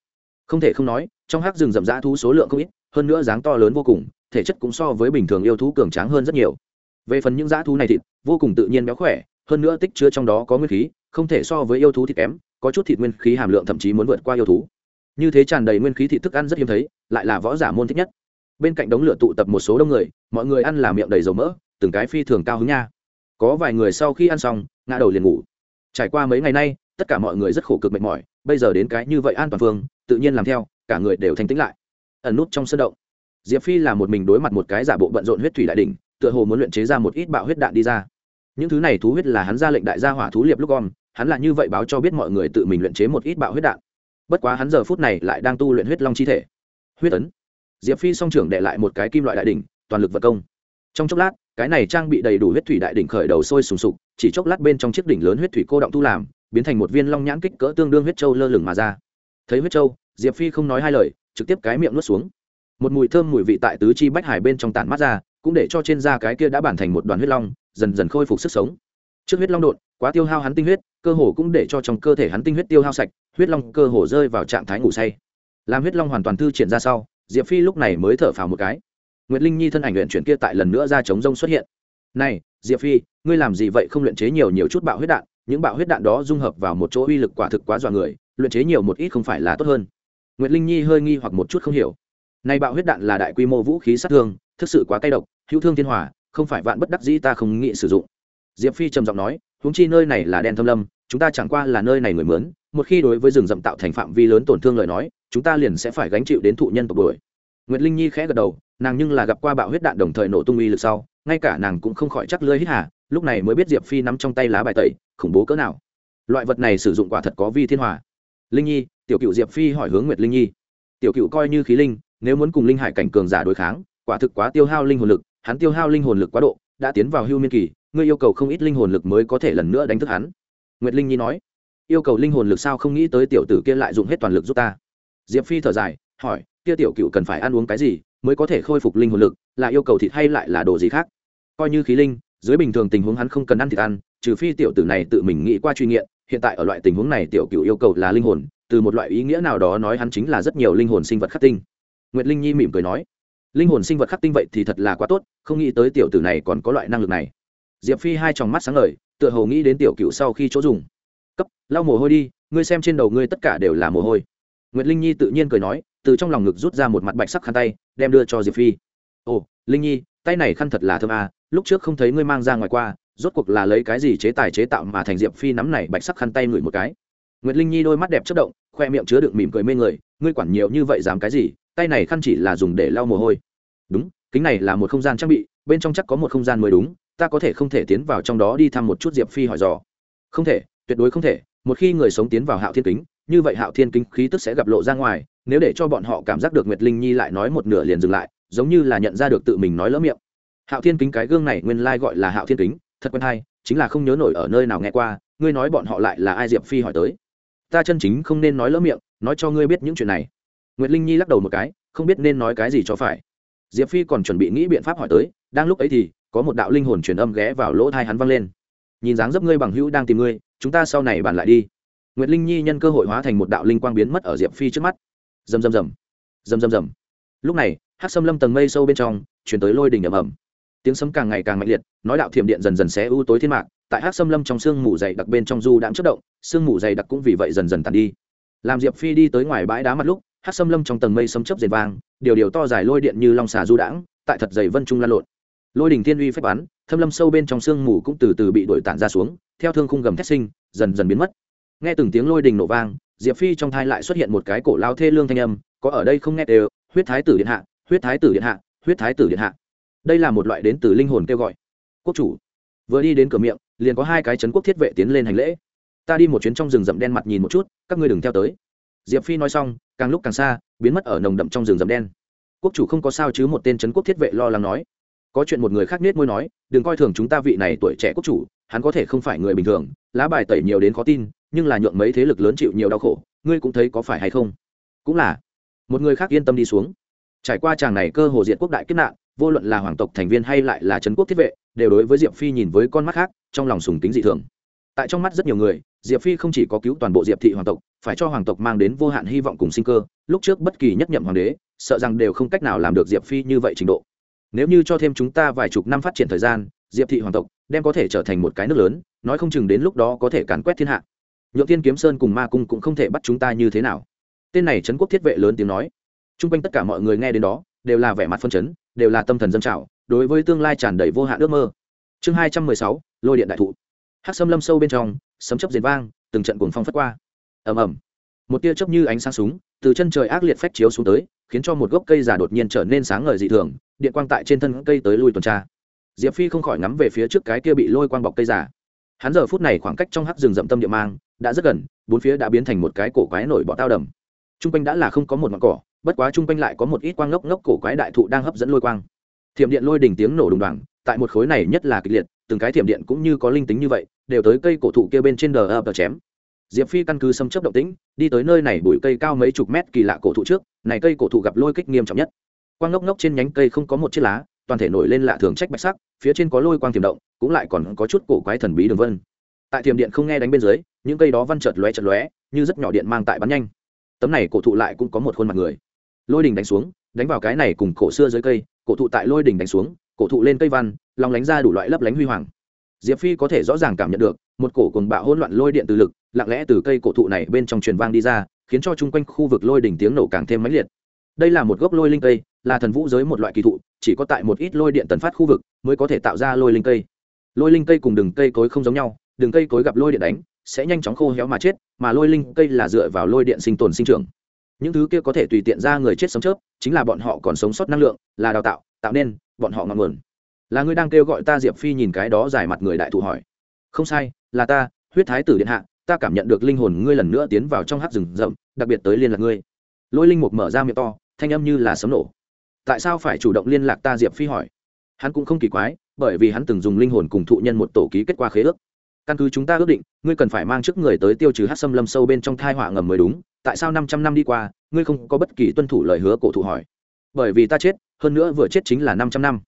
Không thể không nói, trong hát rừng rậm g thú số lượng không ít, hơn nữa dáng to lớn vô cùng, thể chất cũng so với bình thường yêu thú cường tráng hơn rất nhiều. Về phần những g thú này thịt, vô cùng tự nhiên béo khỏe, hơn nữa tích chứa trong đó có nguyên khí, không thể so với yêu thú thịt kém, có chút thịt nguyên khí hàm lượng thậm chí muốn vượt qua yêu thú. Như thế tràn đầy nguyên khí thịt thức ăn rất hiếm thấy, lại là võ giả môn thích nhất. Bên cạnh đống lửa tụ tập một số đông người, mọi người ăn là miệng đầy dầu mỡ, từng cái phi thường cao hứng nha. Có vài người sau khi ăn xong, ngã đầu liền ngủ trải qua mấy ngày nay, tất cả mọi người rất khổ cực mệt mỏi, bây giờ đến cái như vậy an toàn phương tự nhiên làm theo, cả người đều thanh tĩnh lại. Ẩn nút trong sân động. Diệp phi là một mình đối mặt một cái giả bộ bận rộn huyết thủy đại đỉnh, tựa hồ muốn luyện chế ra một ít bạo huyết đạn đi ra. Những thứ này thú huyết là hắn ra lệnh đại gia hỏa thú liệp lúc gom, hắn là như vậy báo cho biết mọi người tự mình luyện chế một ít bạo huyết đạn. Bất quá hắn giờ phút này lại đang tu luyện huyết long chi thể. Huyết ấn. Diệp phi song trưởng đệ lại một cái kim loại đại đỉnh, toàn lực vật công. Trong chốc lát cái này trang bị đầy đủ huyết thủy đại đỉnh khởi đầu sôi sùng sục, chỉ chốc lát bên trong chiếc đỉnh lớn huyết thủy cô động tu làm, biến thành một viên long nhãn kích cỡ tương đương huyết châu lơ lửng mà ra. Thấy huyết châu, diệp phi không nói hai lời, trực tiếp cái miệng nuốt xuống. Một mùi thơm mùi vị tại tứ chi bách hải bên trong tản mắt ra, cũng để cho trên da cái kia đã bản thành một đoàn huyết long, dần dần khôi phục sức sống. Trước huyết long đột, quá tiêu hao hắn tinh huyết, cơ hồ cũng để cho trong cơ thể hắn tinh huyết tiêu hao sạch, huyết long cơ hồ rơi vào trạng thái ngủ say. Làm huyết long hoàn toàn thư triển ra sau, diệp phi lúc này mới thở phào một cái nguyệt linh nhi thân ảnh luyện chuyển kia tại lần nữa ra chống rông xuất hiện. Này, diệp phi, ngươi làm gì vậy? Không luyện chế nhiều nhiều chút bạo huyết đạn, những bạo huyết đạn đó dung hợp vào một chỗ uy lực quả thực quá dọa người, luyện chế nhiều một ít không phải là tốt hơn. Nguyệt linh nhi hơi nghi hoặc một chút không hiểu. Nay bạo huyết đạn là đại quy mô vũ khí sát thương, thực sự quá cay độc, hữu thương thiên hòa, không phải vạn bất đắc dĩ ta không nghĩ sử dụng. Diệp phi trầm giọng nói, huống chi nơi này là đen thâm lâm, chúng ta chẳng qua là nơi này người mướn, một khi đối với rừng rậm tạo thành phạm vi lớn tổn thương lời nói, chúng ta liền sẽ phải gánh chịu đến thụ nhân tộc đuổi. Nguyệt linh nhi khẽ gật đầu nàng nhưng là gặp qua bạo huyết đạn đồng thời nổ tung uy lực sau, ngay cả nàng cũng không khỏi chắc lưỡi hít hà, lúc này mới biết diệp phi nắm trong tay lá bài tẩy, khủng bố cỡ nào. Loại vật này sử dụng quả thật có vi thiên hòa. Linh nhi, tiểu cựu diệp phi hỏi hướng nguyệt linh nhi. Tiểu cựu coi như khí linh, nếu muốn cùng linh hải cảnh cường giả đối kháng, quả thực quá tiêu hao linh hồn lực, hắn tiêu hao linh hồn lực quá độ, đã tiến vào hưu miên kỳ, ngươi yêu cầu không ít linh hồn lực mới có thể lần nữa đánh thức hắn. Nguyệt linh nhi nói, yêu cầu linh hồn lực sao không nghĩ tới tiểu tử kia lại dùng hết toàn lực giúp ta. Diệp phi thở dài, hỏi, kia tiểu cựu cần phải ăn uống cái gì mới có thể khôi phục linh hồn lực, là yêu cầu thịt hay lại là đồ gì khác? Coi như khí linh, dưới bình thường tình huống hắn không cần ăn thịt ăn, trừ phi tiểu tử này tự mình nghĩ qua truy nghiện, hiện tại ở loại tình huống này tiểu cựu yêu cầu là linh hồn, từ một loại ý nghĩa nào đó nói hắn chính là rất nhiều linh hồn sinh vật khắc tinh. Nguyệt linh nhi mỉm cười nói, linh hồn sinh vật khắc tinh vậy thì thật là quá tốt, không nghĩ tới tiểu tử này còn có loại năng lực này. Diệp phi hai tròng mắt sáng ngời, tựa hồ nghĩ đến tiểu cựu sau khi chỗ dùng. Cấp, lau mồ hôi đi, ngươi xem trên đầu ngươi tất cả đều là mồ hôi. Nguyệt linh nhi tự nhiên cười nói từ trong lòng ngực rút ra một mặt bạch sắc khăn tay, đem đưa cho diệp phi. Ồ, linh nhi, tay này khăn thật là thơm à lúc trước không thấy ngươi mang ra ngoài qua, rốt cuộc là lấy cái gì chế tài chế tạo mà thành diệp phi nắm này bạch sắc khăn tay ngửi một cái? Nguyệt linh nhi đôi mắt đẹp chất động, khoe miệng chứa đựng mỉm cười mê người, ngươi quản nhiều như vậy dám cái gì, tay này khăn chỉ là dùng để lau mồ hôi. Đúng, kính này là một không gian trang bị, bên trong chắc có một không gian mới đúng, ta có thể không thể tiến vào trong đó đi thăm một chút diệp phi hỏi dò. Không thể, tuyệt đối không thể, một khi người sống tiến vào hạo thiên kính như vậy hạo thiên kính khí tức sẽ gặp lộ ra ngoài, nếu để cho bọn họ cảm giác được nguyệt linh nhi lại nói một nửa liền dừng lại, giống như là nhận ra được tự mình nói lỡ miệng. Hạo thiên kính cái gương này nguyên lai gọi là hạo thiên kính, thật quen hay, chính là không nhớ nổi ở nơi nào nghe qua, ngươi nói bọn họ lại là ai diệp phi hỏi tới. Ta chân chính không nên nói lỡ miệng, nói cho ngươi biết những chuyện này. Nguyệt linh nhi lắc đầu một cái, không biết nên nói cái gì cho phải. Diệp phi còn chuẩn bị nghĩ biện pháp hỏi tới, đang lúc ấy thì, có một đạo linh hồn truyền âm ghé vào lỗ thai hắn văng lên. Nhìn dáng dấp ngươi bằng hữu đang tìm ngươi, chúng ta sau này bàn lại đi nguyệt linh nhi nhân cơ hội hóa thành một đạo linh quang biến mất ở diệp phi trước mắt. Rầm rầm rầm. Rầm rầm rầm. Lúc này hát xâm lâm tầng mây sâu bên trong, chuyển tới lôi đỉnh ầm ầm. Tiếng sấm càng ngày càng mạnh liệt, nói đạo thiểm điện dần dần xé ưu tối thiên mạc, tại hát xâm lâm trong sương mù dày đặc bên trong du đãng chất động, sương mù dày đặc cũng vì vậy dần dần tàn đi. Làm diệp phi đi tới ngoài bãi đá mặt lúc hát xâm lâm trong tầng mây sấm chấp rền vang, điều điều to dài lôi điện như long xà du đãng, tại thật dày vân trung lan lộn. Lôi đỉnh thiên uy phép bắn, thâm lâm sâu bên trong sương mù cũng từ từ bị đổi tản ra xuống, theo thương khung gầm thét sinh, dần dần biến mất nghe từng tiếng lôi đình nổ vang, diệp phi trong thai lại xuất hiện một cái cổ lao thê lương thanh âm, có ở đây không nghe đều, huyết thái tử điện hạ, huyết thái tử điện hạ, huyết thái tử điện hạ. Đây là một loại đến từ linh hồn kêu gọi. Quốc chủ, vừa đi đến cửa miệng, liền có hai cái trấn quốc thiết vệ tiến lên hành lễ. Ta đi một chuyến trong rừng rậm đen mặt nhìn một chút, các ngươi đừng theo tới. Diệp phi nói xong, càng lúc càng xa, biến mất ở nồng đậm trong rừng rậm đen. Quốc chủ không có sao chứ một tên trấn quốc thiết vệ lo lắng nói. Có chuyện một người khác nết môi nói, đừng coi thường chúng ta vị này tuổi trẻ quốc chủ, hắn có thể không phải người bình thường, lá bài tẩy nhiều đến khó tin nhưng là nhượng mấy thế lực lớn chịu nhiều đau khổ, ngươi cũng thấy có phải hay không? Cũng là. Một người khác yên tâm đi xuống. Trải qua chàng này cơ hồ diệt quốc đại kiếp nạn, vô luận là hoàng tộc thành viên hay lại là trấn quốc thiết vệ, đều đối với diệp phi nhìn với con mắt khác, trong lòng sùng kính dị thường. Tại trong mắt rất nhiều người, diệp phi không chỉ có cứu toàn bộ diệp thị hoàng tộc, phải cho hoàng tộc mang đến vô hạn hy vọng cùng sinh cơ, lúc trước bất kỳ nhất nhậm hoàng đế, sợ rằng đều không cách nào làm được diệp phi như vậy trình độ. Nếu như cho thêm chúng ta vài chục năm phát triển thời gian, diệp thị hoàng tộc đem có thể trở thành một cái nước lớn, nói không chừng đến lúc đó có thể càn quét thiên hạ nhượng tiên kiếm sơn cùng ma cung cũng không thể bắt chúng ta như thế nào. Tên này trấn quốc thiết vệ lớn tiếng nói. T r u n g quanh tất cả mọi người nghe đến đó, đều là vẻ mặt phân chấn, đều là tâm thần dân trào, đối với tương lai tràn đầy vô hạn ước mơ. Chương hai trăm mười sáu, lôi điện đại thụ. Hát xâm lâm sâu bên trong, sấm chấp diệt vang, từng trận cuồng phong phất qua. Ầm ầm. Một tia chớp như ánh sáng súng, từ chân trời ác liệt phách chiếu xuống tới, khiến cho một gốc cây giả đột nhiên trở nên sáng ngời dị thường, điện quang tại trên thân cây tới lui tuần tra. Diệp phi không khỏi ngắm về phía trước cái kia bị lôi quang bọc cây giả hắn giờ phút này khoảng cách trong hắc rừng rậm tâm địa mang đã rất gần, bốn phía đã biến thành một cái cổ quái nổi bọ tao đầm. T r u n g quanh đã là không có một ngọn cỏ, bất quá t r u n g quanh lại có một ít quang ngốc ngốc cổ quái đại thụ đang hấp dẫn lôi quang. Thiểm điện lôi đỉnh tiếng nổ đùng đoàng, tại một khối này nhất là kịch liệt, từng cái thiểm điện cũng như có linh tính như vậy, đều tới cây cổ thụ kia bên trên đờ ập đờ chém. Diệp phi căn cứ xâm chấp động tĩnh, đi tới nơi này bụi cây cao mấy chục mét kỳ lạ cổ thụ trước, này cây cổ thụ gặp lôi kích nghiêm trọng nhất. Quang ngốc ngốc trên nhánh cây không có một chiếc lá, toàn thể nổi lên lạ thường trách bạch sắc, phía trên có lôi quang tiềm động, cũng lại còn có chút cổ quái thần bí đường vân tại thiềm điện không nghe đánh bên dưới, những cây đó văn chợt lóe chợt lóe, như rất nhỏ điện mang tại bắn nhanh. Tấm này cổ thụ lại cũng có một khuôn mặt người. Lôi đình đánh xuống, đánh vào cái này cùng cổ xưa dưới cây, cổ thụ tại lôi đình đánh xuống, cổ thụ lên cây văn, lòng lánh ra đủ loại lấp lánh huy hoàng. Diệp phi có thể rõ ràng cảm nhận được, một cổ cùng bạo hỗn loạn lôi điện từ lực, lặng lẽ từ cây cổ thụ này bên trong truyền vang đi ra, khiến cho chung quanh khu vực lôi đỉnh tiếng nổ càng thêm mãnh liệt. Đây là một gốc lôi linh cây, là thần vũ giới một loại kỳ thụ, chỉ có tại một ít lôi điện tần phát khu vực mới có thể tạo ra lôi linh cây. Lôi linh cây cùng đường cây cối không giống nhau đường cây cối gặp lôi điện đánh, sẽ nhanh chóng khô héo mà chết, mà lôi linh cây là dựa vào lôi điện sinh tồn sinh trưởng. Những thứ kia có thể tùy tiện ra người chết sống chớp, chính là bọn họ còn sống sót năng lượng, là đào tạo tạo nên, bọn họ ngọn nguồn. Là ngươi đang kêu gọi ta diệp phi nhìn cái đó dài mặt người đại thụ hỏi. Không sai, là ta, huyết thái tử điện hạ, ta cảm nhận được linh hồn ngươi lần nữa tiến vào trong hát rừng rậm, đặc biệt tới liên lạc ngươi. Lôi linh mục mở ra miệng to, thanh âm như là sấm nổ. Tại sao phải chủ động liên lạc ta diệp phi hỏi? Hắn cũng không kỳ quái, bởi vì hắn từng dùng linh hồn cùng thụ nhân một tổ ký kết quả khế ước căn cứ chúng ta ước định, ngươi cần phải mang trước người tới tiêu trừ hát xâm lâm sâu bên trong thai họa ngầm mới đúng, tại sao năm trăm năm đi qua, ngươi không có bất kỳ tuân thủ lời hứa cổ thụ hỏi. Bởi vì ta chết, hơn nữa vừa chết chính là năm trăm năm.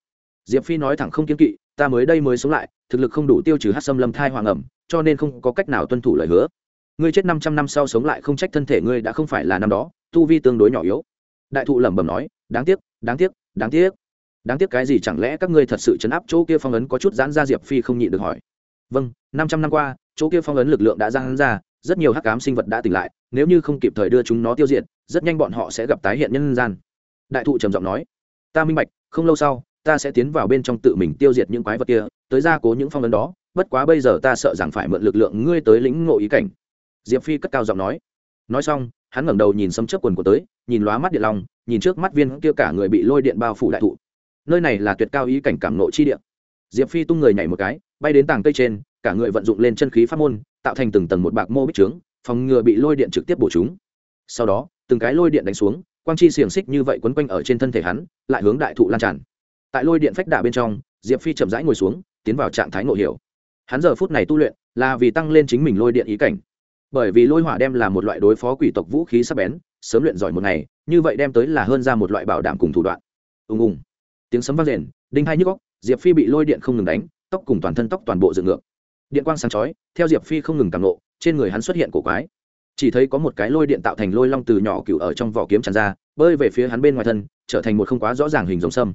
Diệp phi nói thẳng không kiên kỵ, ta mới đây mới sống lại, thực lực không đủ tiêu trừ hát xâm lâm thai họa ngầm, cho nên không có cách nào tuân thủ lời hứa. Ngươi chết năm trăm năm sau sống lại không trách thân thể ngươi đã không phải là năm đó, tu vi tương đối nhỏ yếu. Đại thụ lẩm bẩm nói, đáng tiếc đáng tiếc đáng tiếc. Đáng tiếc cái gì chẳng lẽ các ngươi thật sự chấn áp chỗ kia phong ấn có chút giãn ra diệp phi không nhịn được hỏi vâng năm trăm năm qua, chỗ kia phong ấn lực lượng đã giang ra, rất nhiều hắc cám sinh vật đã tỉnh lại, nếu như không kịp thời đưa chúng nó tiêu diệt, rất nhanh bọn họ sẽ gặp tái hiện nhân gian. Đại thụ trầm giọng nói. Ta minh bạch, không lâu sau, ta sẽ tiến vào bên trong tự mình tiêu diệt những quái vật kia, tới gia cố những phong ấn đó, bất quá bây giờ ta sợ rằng phải mượn lực lượng ngươi tới lĩnh ngộ ý cảnh. Diệp phi cất cao giọng nói. Nói xong, hắn ngẩng đầu nhìn sấm chớp quần của tới, nhìn lóa mắt điện long, nhìn trước mắt viên kia cả người bị lôi điện bao phủ đại thụ. Nơi này là tuyệt cao ý cảnh cảm nộ chi điện diệp phi tung người nhảy một cái, bay đến tảng cây trên, cả người vận dụng lên chân khí pháp môn, tạo thành từng tầng một bạc mô bích trướng, phòng ngừa bị lôi điện trực tiếp bổ chúng. Sau đó, từng cái lôi điện đánh xuống, quang chi xiềng xích như vậy quấn quanh ở trên thân thể hắn, lại hướng đại thụ lan tràn. Tại lôi điện phách đả bên trong, diệp phi chậm rãi ngồi xuống, tiến vào trạng thái ngộ hiểu. Hắn giờ phút này tu luyện, là vì tăng lên chính mình lôi điện ý cảnh. Bởi vì lôi hỏa đem là một loại đối phó quỷ tộc vũ khí sắc bén, sớm luyện giỏi một ngày, như vậy đem tới là hơn ra một loại bảo đảm cùng thủ đoạn. Ùng ùng. Tiếng sấm vang rền, đinh hai nhức góc diệp phi bị lôi điện không ngừng đánh, tóc cùng toàn thân tóc toàn bộ dựng ngược. Điện quang sáng chói, theo diệp phi không ngừng càng lộ trên người hắn xuất hiện cổ quái. Chỉ thấy có một cái lôi điện tạo thành lôi long từ nhỏ cựu ở trong vỏ kiếm tràn ra, bơi về phía hắn bên ngoài thân, trở thành một không quá rõ ràng hình dòng sâm.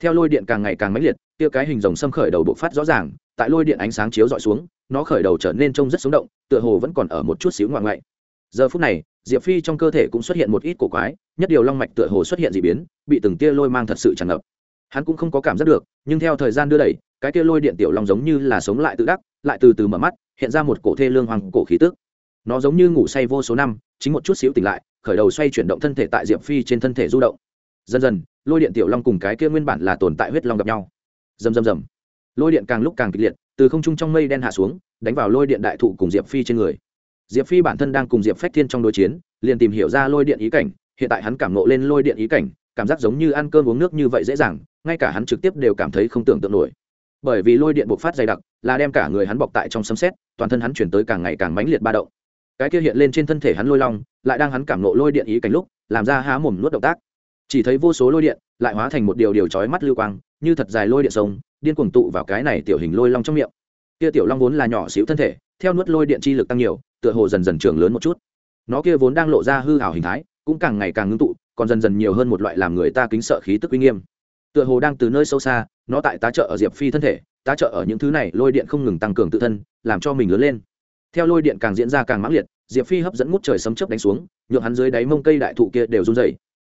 Theo lôi điện càng ngày càng mãnh liệt, kia cái hình dòng sâm khởi đầu bộc phát rõ ràng, tại lôi điện ánh sáng chiếu dọi xuống, nó khởi đầu trở nên trông rất sống động, tựa hồ vẫn còn ở một chút xíu ngoại ngoại. Giờ phút này, diệp phi trong cơ thể cũng xuất hiện một ít cổ quái, nhất điều long mạch tựa hồ xuất hiện d ị biến, bị từng tia lôi mang thật sự tràn ngập hắn cũng không có cảm giác được, nhưng theo thời gian đưa đẩy, cái kia lôi điện tiểu long giống như là sống lại tự đắc, lại từ từ mở mắt, hiện ra một cổ thê lương hoàng cổ khí tức. Nó giống như ngủ say vô số năm, chính một chút xíu tỉnh lại, khởi đầu xoay chuyển động thân thể tại diệp phi trên thân thể du động. Dần dần, lôi điện tiểu long cùng cái kia nguyên bản là tồn tại huyết long gặp nhau. Rầm rầm rầm. Lôi điện càng lúc càng kịch liệt, từ không trung trong mây đen hạ xuống, đánh vào lôi điện đại thụ cùng diệp phi trên người. Diệp phi bản thân đang cùng diệp phách thiên trong đối chiến, liền tìm hiểu ra lôi điện ý cảnh, hiện tại hắn cảm nộ lên lôi điện ý cảnh cảm giác giống như ăn cơm uống nước như vậy dễ dàng, ngay cả hắn trực tiếp đều cảm thấy không tưởng tượng nổi. Bởi vì lôi điện bộc phát dày đặc, là đem cả người hắn bọc tại trong sấm xét toàn thân hắn chuyển tới càng ngày càng mãnh liệt ba động. Cái kia hiện lên trên thân thể hắn lôi long, lại đang hắn cảm nộ lôi điện ý cảnh lúc, làm ra há mồm nuốt động tác. Chỉ thấy vô số lôi điện, lại hóa thành một điều điều chói mắt lưu quang, như thật dài lôi điện sông, điên cuồng tụ vào cái này tiểu hình lôi long trong miệng. Kia tiểu long vốn là nhỏ xíu thân thể, theo nuốt lôi điện chi lực tăng nhiều, tựa hồ dần dần trưởng lớn một chút. Nó kia vốn đang lộ ra hư hảo hình thái, cũng càng ngày càng ngưng tụ còn dần dần nhiều hơn một loại làm người ta kính sợ khí tức uy nghiêm. Tựa hồ đang từ nơi sâu xa, nó tại tá trợ ở diệp phi thân thể, tá trợ ở những thứ này, lôi điện không ngừng tăng cường tự thân, làm cho mình lớn lên. Theo lôi điện càng diễn ra càng mãng liệt, diệp phi hấp dẫn ngút trời sấm chớp đánh xuống, nhượng hắn dưới đáy mông cây đại thụ kia đều run dày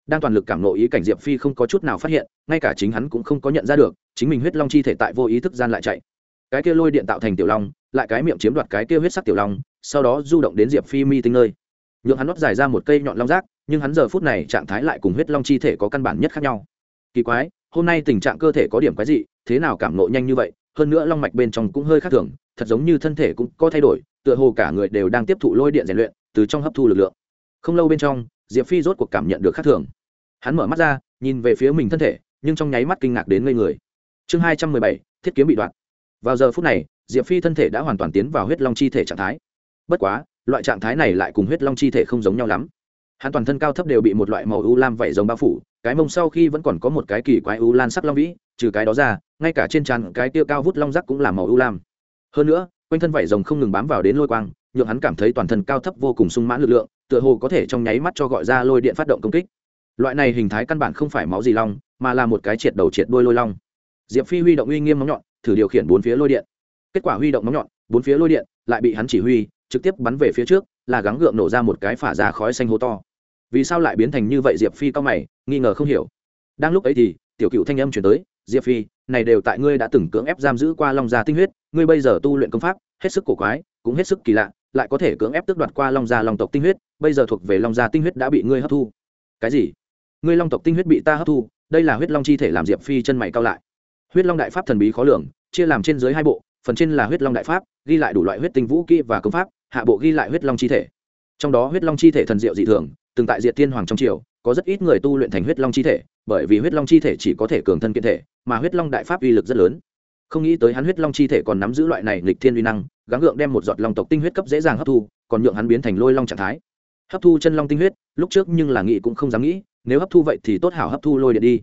đang toàn lực cảm nộ ý cảnh diệp phi không có chút nào phát hiện, ngay cả chính hắn cũng không có nhận ra được, chính mình huyết long chi thể tại vô ý thức gian lại chạy. Cái kia lôi điện tạo thành tiểu long, lại cái miệng chiếm đoạt cái kia huyết sắc tiểu long, sau đó du động đến diệp phi mi tinh nơi. Nhượng hắn nót dài ra một cây nhọn long rác nhưng hắn giờ phút này trạng thái lại cùng huyết long chi thể có căn bản nhất khác nhau. Kỳ quái, hôm nay tình trạng cơ thể có điểm quái gì thế nào cảm nộ nhanh như vậy, hơn nữa long mạch bên trong cũng hơi khác thường, thật giống như thân thể cũng có thay đổi, tựa hồ cả người đều đang tiếp thụ lôi điện rèn luyện, từ trong hấp thu lực lượng. Không lâu bên trong, diệp phi rốt cuộc cảm nhận được khác thường. Hắn mở mắt ra, nhìn về phía mình thân thể, nhưng trong nháy mắt kinh ngạc đến ngây người. Chương hai trăm mười bảy, thiết kiếm bị đoạn. Vào giờ phút này, diệp phi thân thể đã hoàn toàn tiến vào huyết long chi thể trạng thái. Bất quá, loại trạng thái này lại cùng huyết long chi thể không giống nhau lắm hắn toàn thân cao thấp đều bị một loại màu u lam vảy rồng bao phủ, cái mông sau khi vẫn còn có một cái kỳ quái u lan sắc long vĩ, trừ cái đó ra, ngay cả trên tràn cái tiêu cao vút long rắc cũng là màu u lam. Hơn nữa, quanh thân vảy rồng không ngừng bám vào đến lôi quang, nhượng hắn cảm thấy toàn thân cao thấp vô cùng sung mãn lực lượng, tựa hồ có thể trong nháy mắt cho gọi ra lôi điện phát động công kích. Loại này hình thái căn bản không phải máu gì long, mà là một cái triệt đầu triệt đuôi lôi long. Diệp phi huy động uy nghiêm móng nhọn, thử điều khiển bốn phía lôi điện. Kết quả huy động móng nhọn, bốn phía lôi điện, lại bị hắn chỉ huy, trực tiếp bắn về phía trước, là gắng gượng nổ ra một cái phả ra khói xanh hố to vì sao lại biến thành như vậy? Diệp phi cao mày, nghi ngờ không hiểu. Đang lúc ấy thì, tiểu cựu thanh âm chuyển tới, diệp phi, này đều tại ngươi đã từng cưỡng ép giam giữ qua long gia tinh huyết, ngươi bây giờ tu luyện công pháp, hết sức cổ quái, cũng hết sức kỳ lạ, lại có thể cưỡng ép tước đoạt qua long gia long tộc tinh huyết, bây giờ thuộc về long gia tinh huyết đã bị ngươi hấp thu. Cái gì? Ngươi long tộc tinh huyết bị ta hấp thu, đây là huyết long chi thể làm diệp phi chân mày cao lại. Huyết long đại pháp thần bí khó lường, chia làm trên dưới hai bộ, phần trên là huyết long đại pháp, ghi lại đủ loại huyết tinh vũ kỹ và công pháp, hạ bộ ghi lại huyết long chi thể. Trong đó huyết long chi thể thần diệu dị thường từng tại diệt tiên hoàng trong triều, có rất ít người tu luyện thành huyết long chi thể, bởi vì huyết long chi thể chỉ có thể cường thân kiện thể, mà huyết long đại pháp uy lực rất lớn. Không nghĩ tới hắn huyết long chi thể còn nắm giữ loại này nghịch thiên uy năng, gắng gượng đem một giọt long tộc tinh huyết cấp dễ dàng hấp thu, còn nhượng hắn biến thành lôi long trạng thái. Hấp thu chân long tinh huyết, lúc trước nhưng là nghĩ cũng không dám nghĩ, nếu hấp thu vậy thì tốt hảo hấp thu lôi điện đi.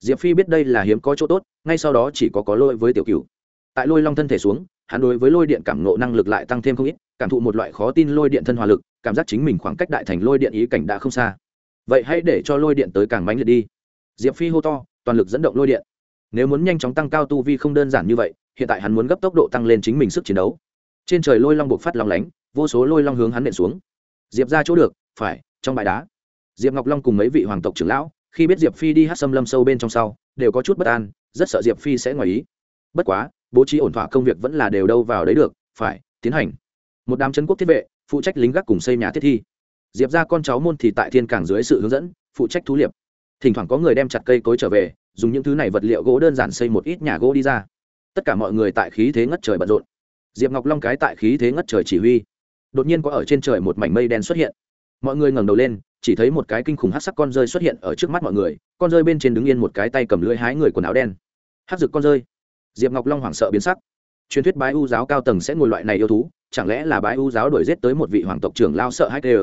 Diệp phi biết đây là hiếm có chỗ tốt, ngay sau đó chỉ có có lôi với tiểu cửu. Tại lôi long thân thể xuống hắn đối với lôi điện cảm ngộ năng lực lại tăng thêm không ít, cảm thụ một loại khó tin lôi điện thân hòa lực, cảm giác chính mình khoảng cách đại thành lôi điện ý cảnh đã không xa. Vậy hãy để cho lôi điện tới càng mãnh liệt đi. Diệp phi hô to, toàn lực dẫn động lôi điện. Nếu muốn nhanh chóng tăng cao tu vi không đơn giản như vậy, hiện tại hắn muốn gấp tốc độ tăng lên chính mình sức chiến đấu. Trên trời lôi long buộc phát long lánh, vô số lôi long hướng hắn nện xuống. Diệp ra chỗ được, phải, trong bãi đá. Diệp ngọc long cùng mấy vị hoàng tộc trưởng lão, khi biết diệp phi đi hát xâm lâm sâu bên trong sau, đều có chút bất an, rất sợ diệp phi sẽ ngoài ý. Bất quá bố trí ổn thỏa công việc vẫn là đều đâu vào đấy được, phải, tiến hành. Một đám chân quốc thiết vệ, phụ trách lính gác cùng xây nhà thiết thi. Diệp ra con cháu môn thì tại thiên cảng dưới sự hướng dẫn, phụ trách thú liệp. Thỉnh thoảng có người đem chặt cây cối trở về, dùng những thứ này vật liệu gỗ đơn giản xây một ít nhà gỗ đi ra. Tất cả mọi người tại khí thế ngất trời bận rộn. Diệp ngọc long cái tại khí thế ngất trời chỉ huy. Đột nhiên có ở trên trời một mảnh mây đen xuất hiện. Mọi người ngẩng đầu lên, chỉ thấy một cái kinh khủng hát sắc con rơi xuất hiện ở trước mắt mọi người, con rơi bên trên đứng yên một cái tay cầm lưỡi hái người quần áo đen. Hát rực con rơi diệp ngọc long hoảng sợ biến sắc. Truyền thuyết bái u giáo cao tầng sẽ ngồi loại này yêu thú, chẳng lẽ là bái u giáo đuổi giết tới một vị hoàng tộc trưởng lao sợ hãi tê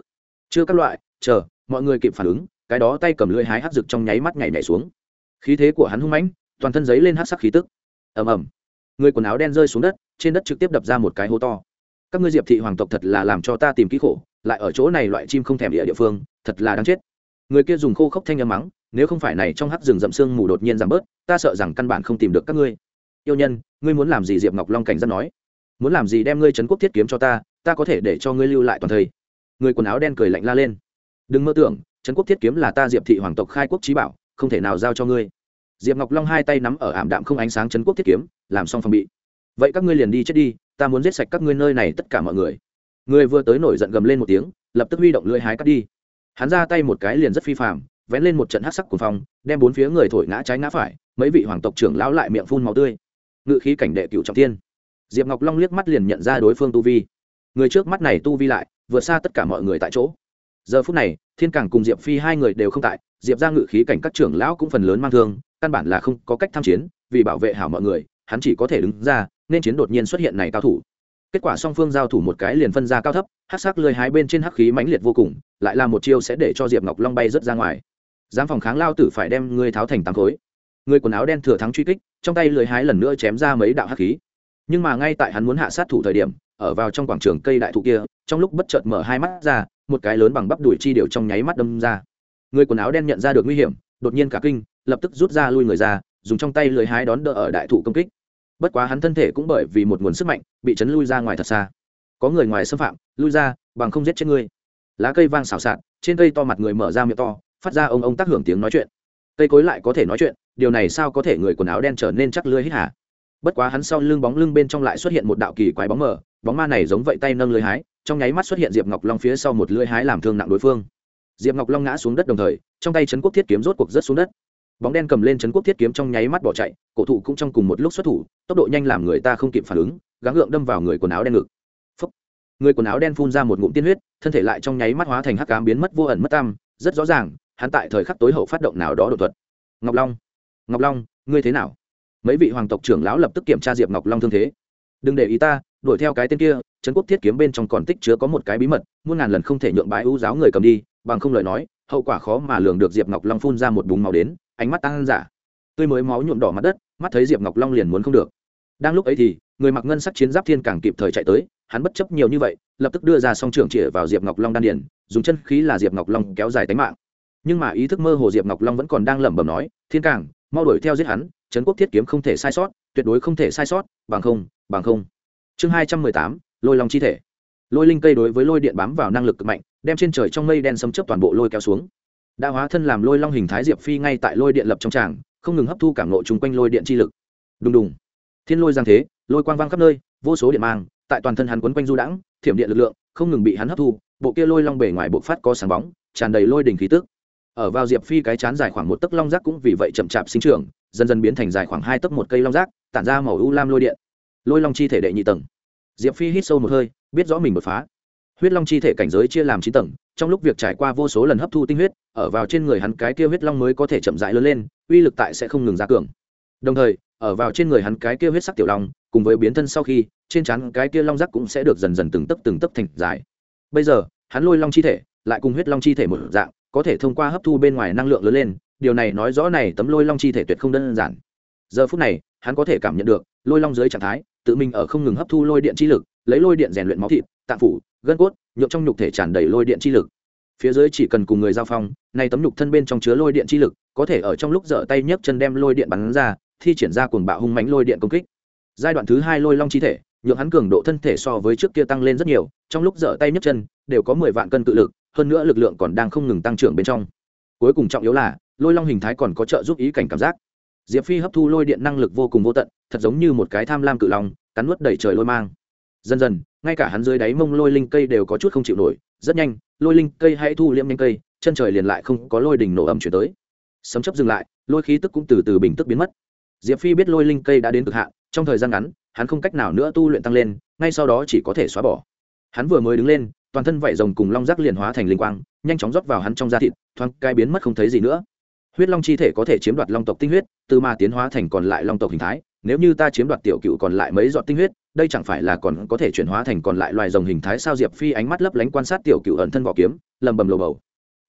chưa các loại, chờ, mọi người kịp phản ứng, cái đó tay cầm lưỡi hái hắc rực trong nháy mắt nhảy nhảy xuống. Khí thế của hắn hung mãnh, toàn thân giấy lên hắc sắc khí tức. Ầm ầm. Người quần áo đen rơi xuống đất, trên đất trực tiếp đập ra một cái hố to. Các ngươi diệp thị hoàng tộc thật là làm cho ta tìm kỹ khổ, lại ở chỗ này loại chim không thèm địa địa phương, thật là đáng chết. Người kia dùng khô khốc thanh âm mắng, nếu không phải này trong hắc rừng rậm sương mù đột nhiên giảm bớt, ta sợ rằng căn bản không tìm được các ngươi yêu nhân, ngươi muốn làm gì? Diệp ngọc long cảnh giác nói. Muốn làm gì đem ngươi trấn quốc thiết kiếm cho ta ta có thể để cho ngươi lưu lại toàn thây người quần áo đen cười lạnh la lên. Đừng mơ tưởng, trấn quốc thiết kiếm là ta diệp thị hoàng tộc khai quốc trí bảo, không thể nào giao cho ngươi. Diệp ngọc long hai tay nắm ở ảm đạm không ánh sáng trấn quốc thiết kiếm, làm xong phòng bị. Vậy các ngươi liền đi chết đi, ta muốn giết sạch các ngươi nơi này tất cả mọi người. Người vừa tới nổi giận gầm lên một tiếng, lập tức huy động lưỡi hái cắt đi. Hắn ra tay một cái liền rất phi phạm vén lên một trận hát sắc của phong, đem bốn phía người thổi ngã trái ngã phải, mấy vị hoàng tộc trưởng lão lại miệng phun màu tươi ngự khí cảnh đệ cựu trọng thiên. diệp ngọc long liếc mắt liền nhận ra đối phương tu vi. Người trước mắt này tu vi lại, vượt xa tất cả mọi người tại chỗ. Giờ phút này, thiên càng cùng diệp phi hai người đều không tại, diệp ra ngự khí cảnh các trưởng lão cũng phần lớn mang thương, căn bản là không có cách tham chiến, vì bảo vệ hảo mọi người, hắn chỉ có thể đứng ra, nên chiến đột nhiên xuất hiện này cao thủ. Kết quả song phương giao thủ một cái liền phân ra cao thấp, hắc sắc lơi hái bên trên hắc khí mãnh liệt vô cùng, lại là một chiêu sẽ để cho diệp ngọc long bay rớt ra ngoài. Dám phòng kháng lao tử phải đem ngươi tháo thành tám khối người quần áo đen thừa thắng truy kích, trong tay lưới hái lần nữa chém ra mấy đạo hắc khí. Nhưng mà ngay tại hắn muốn hạ sát thủ thời điểm, ở vào trong quảng trường cây đại thụ kia, trong lúc bất chợt mở hai mắt ra, một cái lớn bằng bắp đuổi chi điều trong nháy mắt đâm ra. Người quần áo đen nhận ra được nguy hiểm, đột nhiên cả kinh, lập tức rút ra lui người ra, dùng trong tay lưới hái đón đỡ ở đại thụ công kích. Bất quá hắn thân thể cũng bởi vì một nguồn sức mạnh, bị chấn lui ra ngoài thật xa. Có người ngoài xâm phạm, lui ra, bằng không giết chết ngươi. Lá cây vang xào xạc, trên cây to mặt người mở ra miệng to, phát ra ông ông tác hưởng tiếng nói chuyện cây cối lại có thể nói chuyện, điều này sao có thể người quần áo đen trở nên chắc lưới hít hả bất quá hắn sau lưng bóng lưng bên trong lại xuất hiện một đạo kỳ quái bóng mờ, bóng ma này giống vậy tay nâng lưới hái, trong nháy mắt xuất hiện diệp ngọc long phía sau một lưới hái làm thương nặng đối phương. Diệp ngọc long ngã xuống đất đồng thời, trong tay trấn quốc thiết kiếm rốt cuộc rớt xuống đất. Bóng đen cầm lên trấn quốc thiết kiếm trong nháy mắt bỏ chạy, cổ thụ cũng trong cùng một lúc xuất thủ, tốc độ nhanh làm người ta không kịp phản ứng, gắng gượng đâm vào người quần áo đen ngực. Phúc. người quần áo đen phun ra một ngụm tiên huyết, thân thể lại trong nháy mắt hóa thành hắc cám biến mất vô ẩn mất tam rất rõ ràng hắn tại thời khắc tối hậu phát động nào đó đột thuật. Ngọc long ngọc long, ngươi thế nào? Mấy vị hoàng tộc trưởng lão lập tức kiểm tra diệp ngọc long thương thế. Đừng để ý ta, đuổi theo cái tên kia, trấn quốc thiết kiếm bên trong còn tích chứa có một cái bí mật, muôn ngàn lần không thể nhượng bãi ưu giáo người cầm đi, bằng không lời nói, hậu quả khó mà lường được diệp ngọc long phun ra một búng máu đến, ánh mắt tăng giả. Tươi mới máu nhuộm đỏ mặt đất, mắt thấy diệp ngọc long liền muốn không được. Đang lúc ấy thì, người mặc ngân sắc chiến giáp thiên càng kịp thời chạy tới, hắn bất chấp nhiều như vậy, lập tức đưa ra song trưởng chĩa vào diệp ngọc long đan điền, dùng chân khí là diệp ngọc long kéo dài tính mạng nhưng mà ý thức mơ hồ diệp ngọc long vẫn còn đang lẩm bẩm nói, thiên Cảng, mau đuổi theo giết hắn, trấn quốc thiết kiếm không thể sai sót, tuyệt đối không thể sai sót, bằng không bằng không. Chương hai trăm mười tám, lôi long chi thể. Lôi linh cây đối với lôi điện bám vào năng lực cực mạnh, đem trên trời trong mây đen xâm chấp toàn bộ lôi kéo xuống. Đã hóa thân làm lôi long hình thái diệp phi ngay tại lôi điện lập trong tràng, không ngừng hấp thu cảm nộ chung quanh lôi điện chi lực. Đùng đùng. Thiên lôi giang thế, lôi quang vang khắp nơi, vô số điện mang, tại toàn thân hắn quấn quanh du đãng, thiểm điện lực lượng, không ngừng bị hắn hấp thu, bộ kia lôi long bề ngoài bộ phát có sáng bóng, tràn đầy lôi đỉnh khí tức ở vào diệp phi cái chán dài khoảng một tấc long rác cũng vì vậy chậm chạp sinh trưởng, dần dần biến thành dài khoảng hai tấc một cây long rác tản ra màu u lam lôi điện. Lôi long chi thể đệ nhị tầng. Diệp phi hít sâu một hơi, biết rõ mình đột phá. Huyết long chi thể cảnh giới chia làm chín tầng, trong lúc việc trải qua vô số lần hấp thu tinh huyết, ở vào trên người hắn cái kia huyết long mới có thể chậm rãi lớn lên, uy lực tại sẽ không ngừng gia cường. Đồng thời, ở vào trên người hắn cái kia huyết sắc tiểu long, cùng với biến thân sau khi, trên trán cái kia long rắc cũng sẽ được dần dần từng tấc từng tấc thành dài. Bây giờ, hắn lôi long chi thể lại cùng huyết long chi thể một dạng có thể thông qua hấp thu bên ngoài năng lượng lớn lên, điều này nói rõ này tấm lôi long chi thể tuyệt không đơn giản. Giờ phút này, hắn có thể cảm nhận được, lôi long dưới trạng thái, tự mình ở không ngừng hấp thu lôi điện chi lực, lấy lôi điện rèn luyện máu thịt, tạng phủ, gân cốt nhuộm trong nhục thể tràn đầy lôi điện chi lực. Phía dưới chỉ cần cùng người giao phong nay tấm nhục thân bên trong chứa lôi điện chi lực, có thể ở trong lúc dở tay nhấc chân đem lôi điện bắn ra, thi triển ra cuồng bạo hung mãnh lôi điện công kích. Giai đoạn thứ hai lôi long chi thể, nhượng hắn cường độ thân thể so với trước kia tăng lên rất nhiều, trong lúc dở tay nhấc chân, đều có mười vạn cân tự lực hơn nữa lực lượng còn đang không ngừng tăng trưởng bên trong. Cuối cùng trọng yếu là, lôi long hình thái còn có trợ giúp ý cảnh cảm giác. Diệp phi hấp thu lôi điện năng lực vô cùng vô tận, thật giống như một cái tham lam cự long, cắn nuốt đầy trời lôi mang. Dần dần, ngay cả hắn dưới đáy mông lôi linh cây đều có chút không chịu nổi, rất nhanh, lôi linh cây hãy thu liễm nhanh cây, chân trời liền lại không có lôi đỉnh nổ ẩm chuyển tới. Sấm chấp dừng lại, lôi khí tức cũng từ từ bình tức biến mất. Diệp phi biết lôi linh cây đã đến cực hạn, trong thời gian ngắn, hắn không cách nào nữa tu luyện tăng lên, ngay sau đó chỉ có thể xóa bỏ. Hắn vừa mới đứng lên toàn thân vảy rồng cùng long giác liền hóa thành linh quang, nhanh chóng rót vào hắn trong da thịt, thoáng cai biến mất không thấy gì nữa. Huyết long chi thể có thể chiếm đoạt long tộc tinh huyết, từ mà tiến hóa thành còn lại long tộc hình thái. Nếu như ta chiếm đoạt tiểu cựu còn lại mấy giọt tinh huyết, đây chẳng phải là còn có thể chuyển hóa thành còn lại loài rồng hình thái sao? Diệp phi ánh mắt lấp lánh quan sát tiểu cựu ẩn thân vỏ kiếm lầm bầm lầu bầu.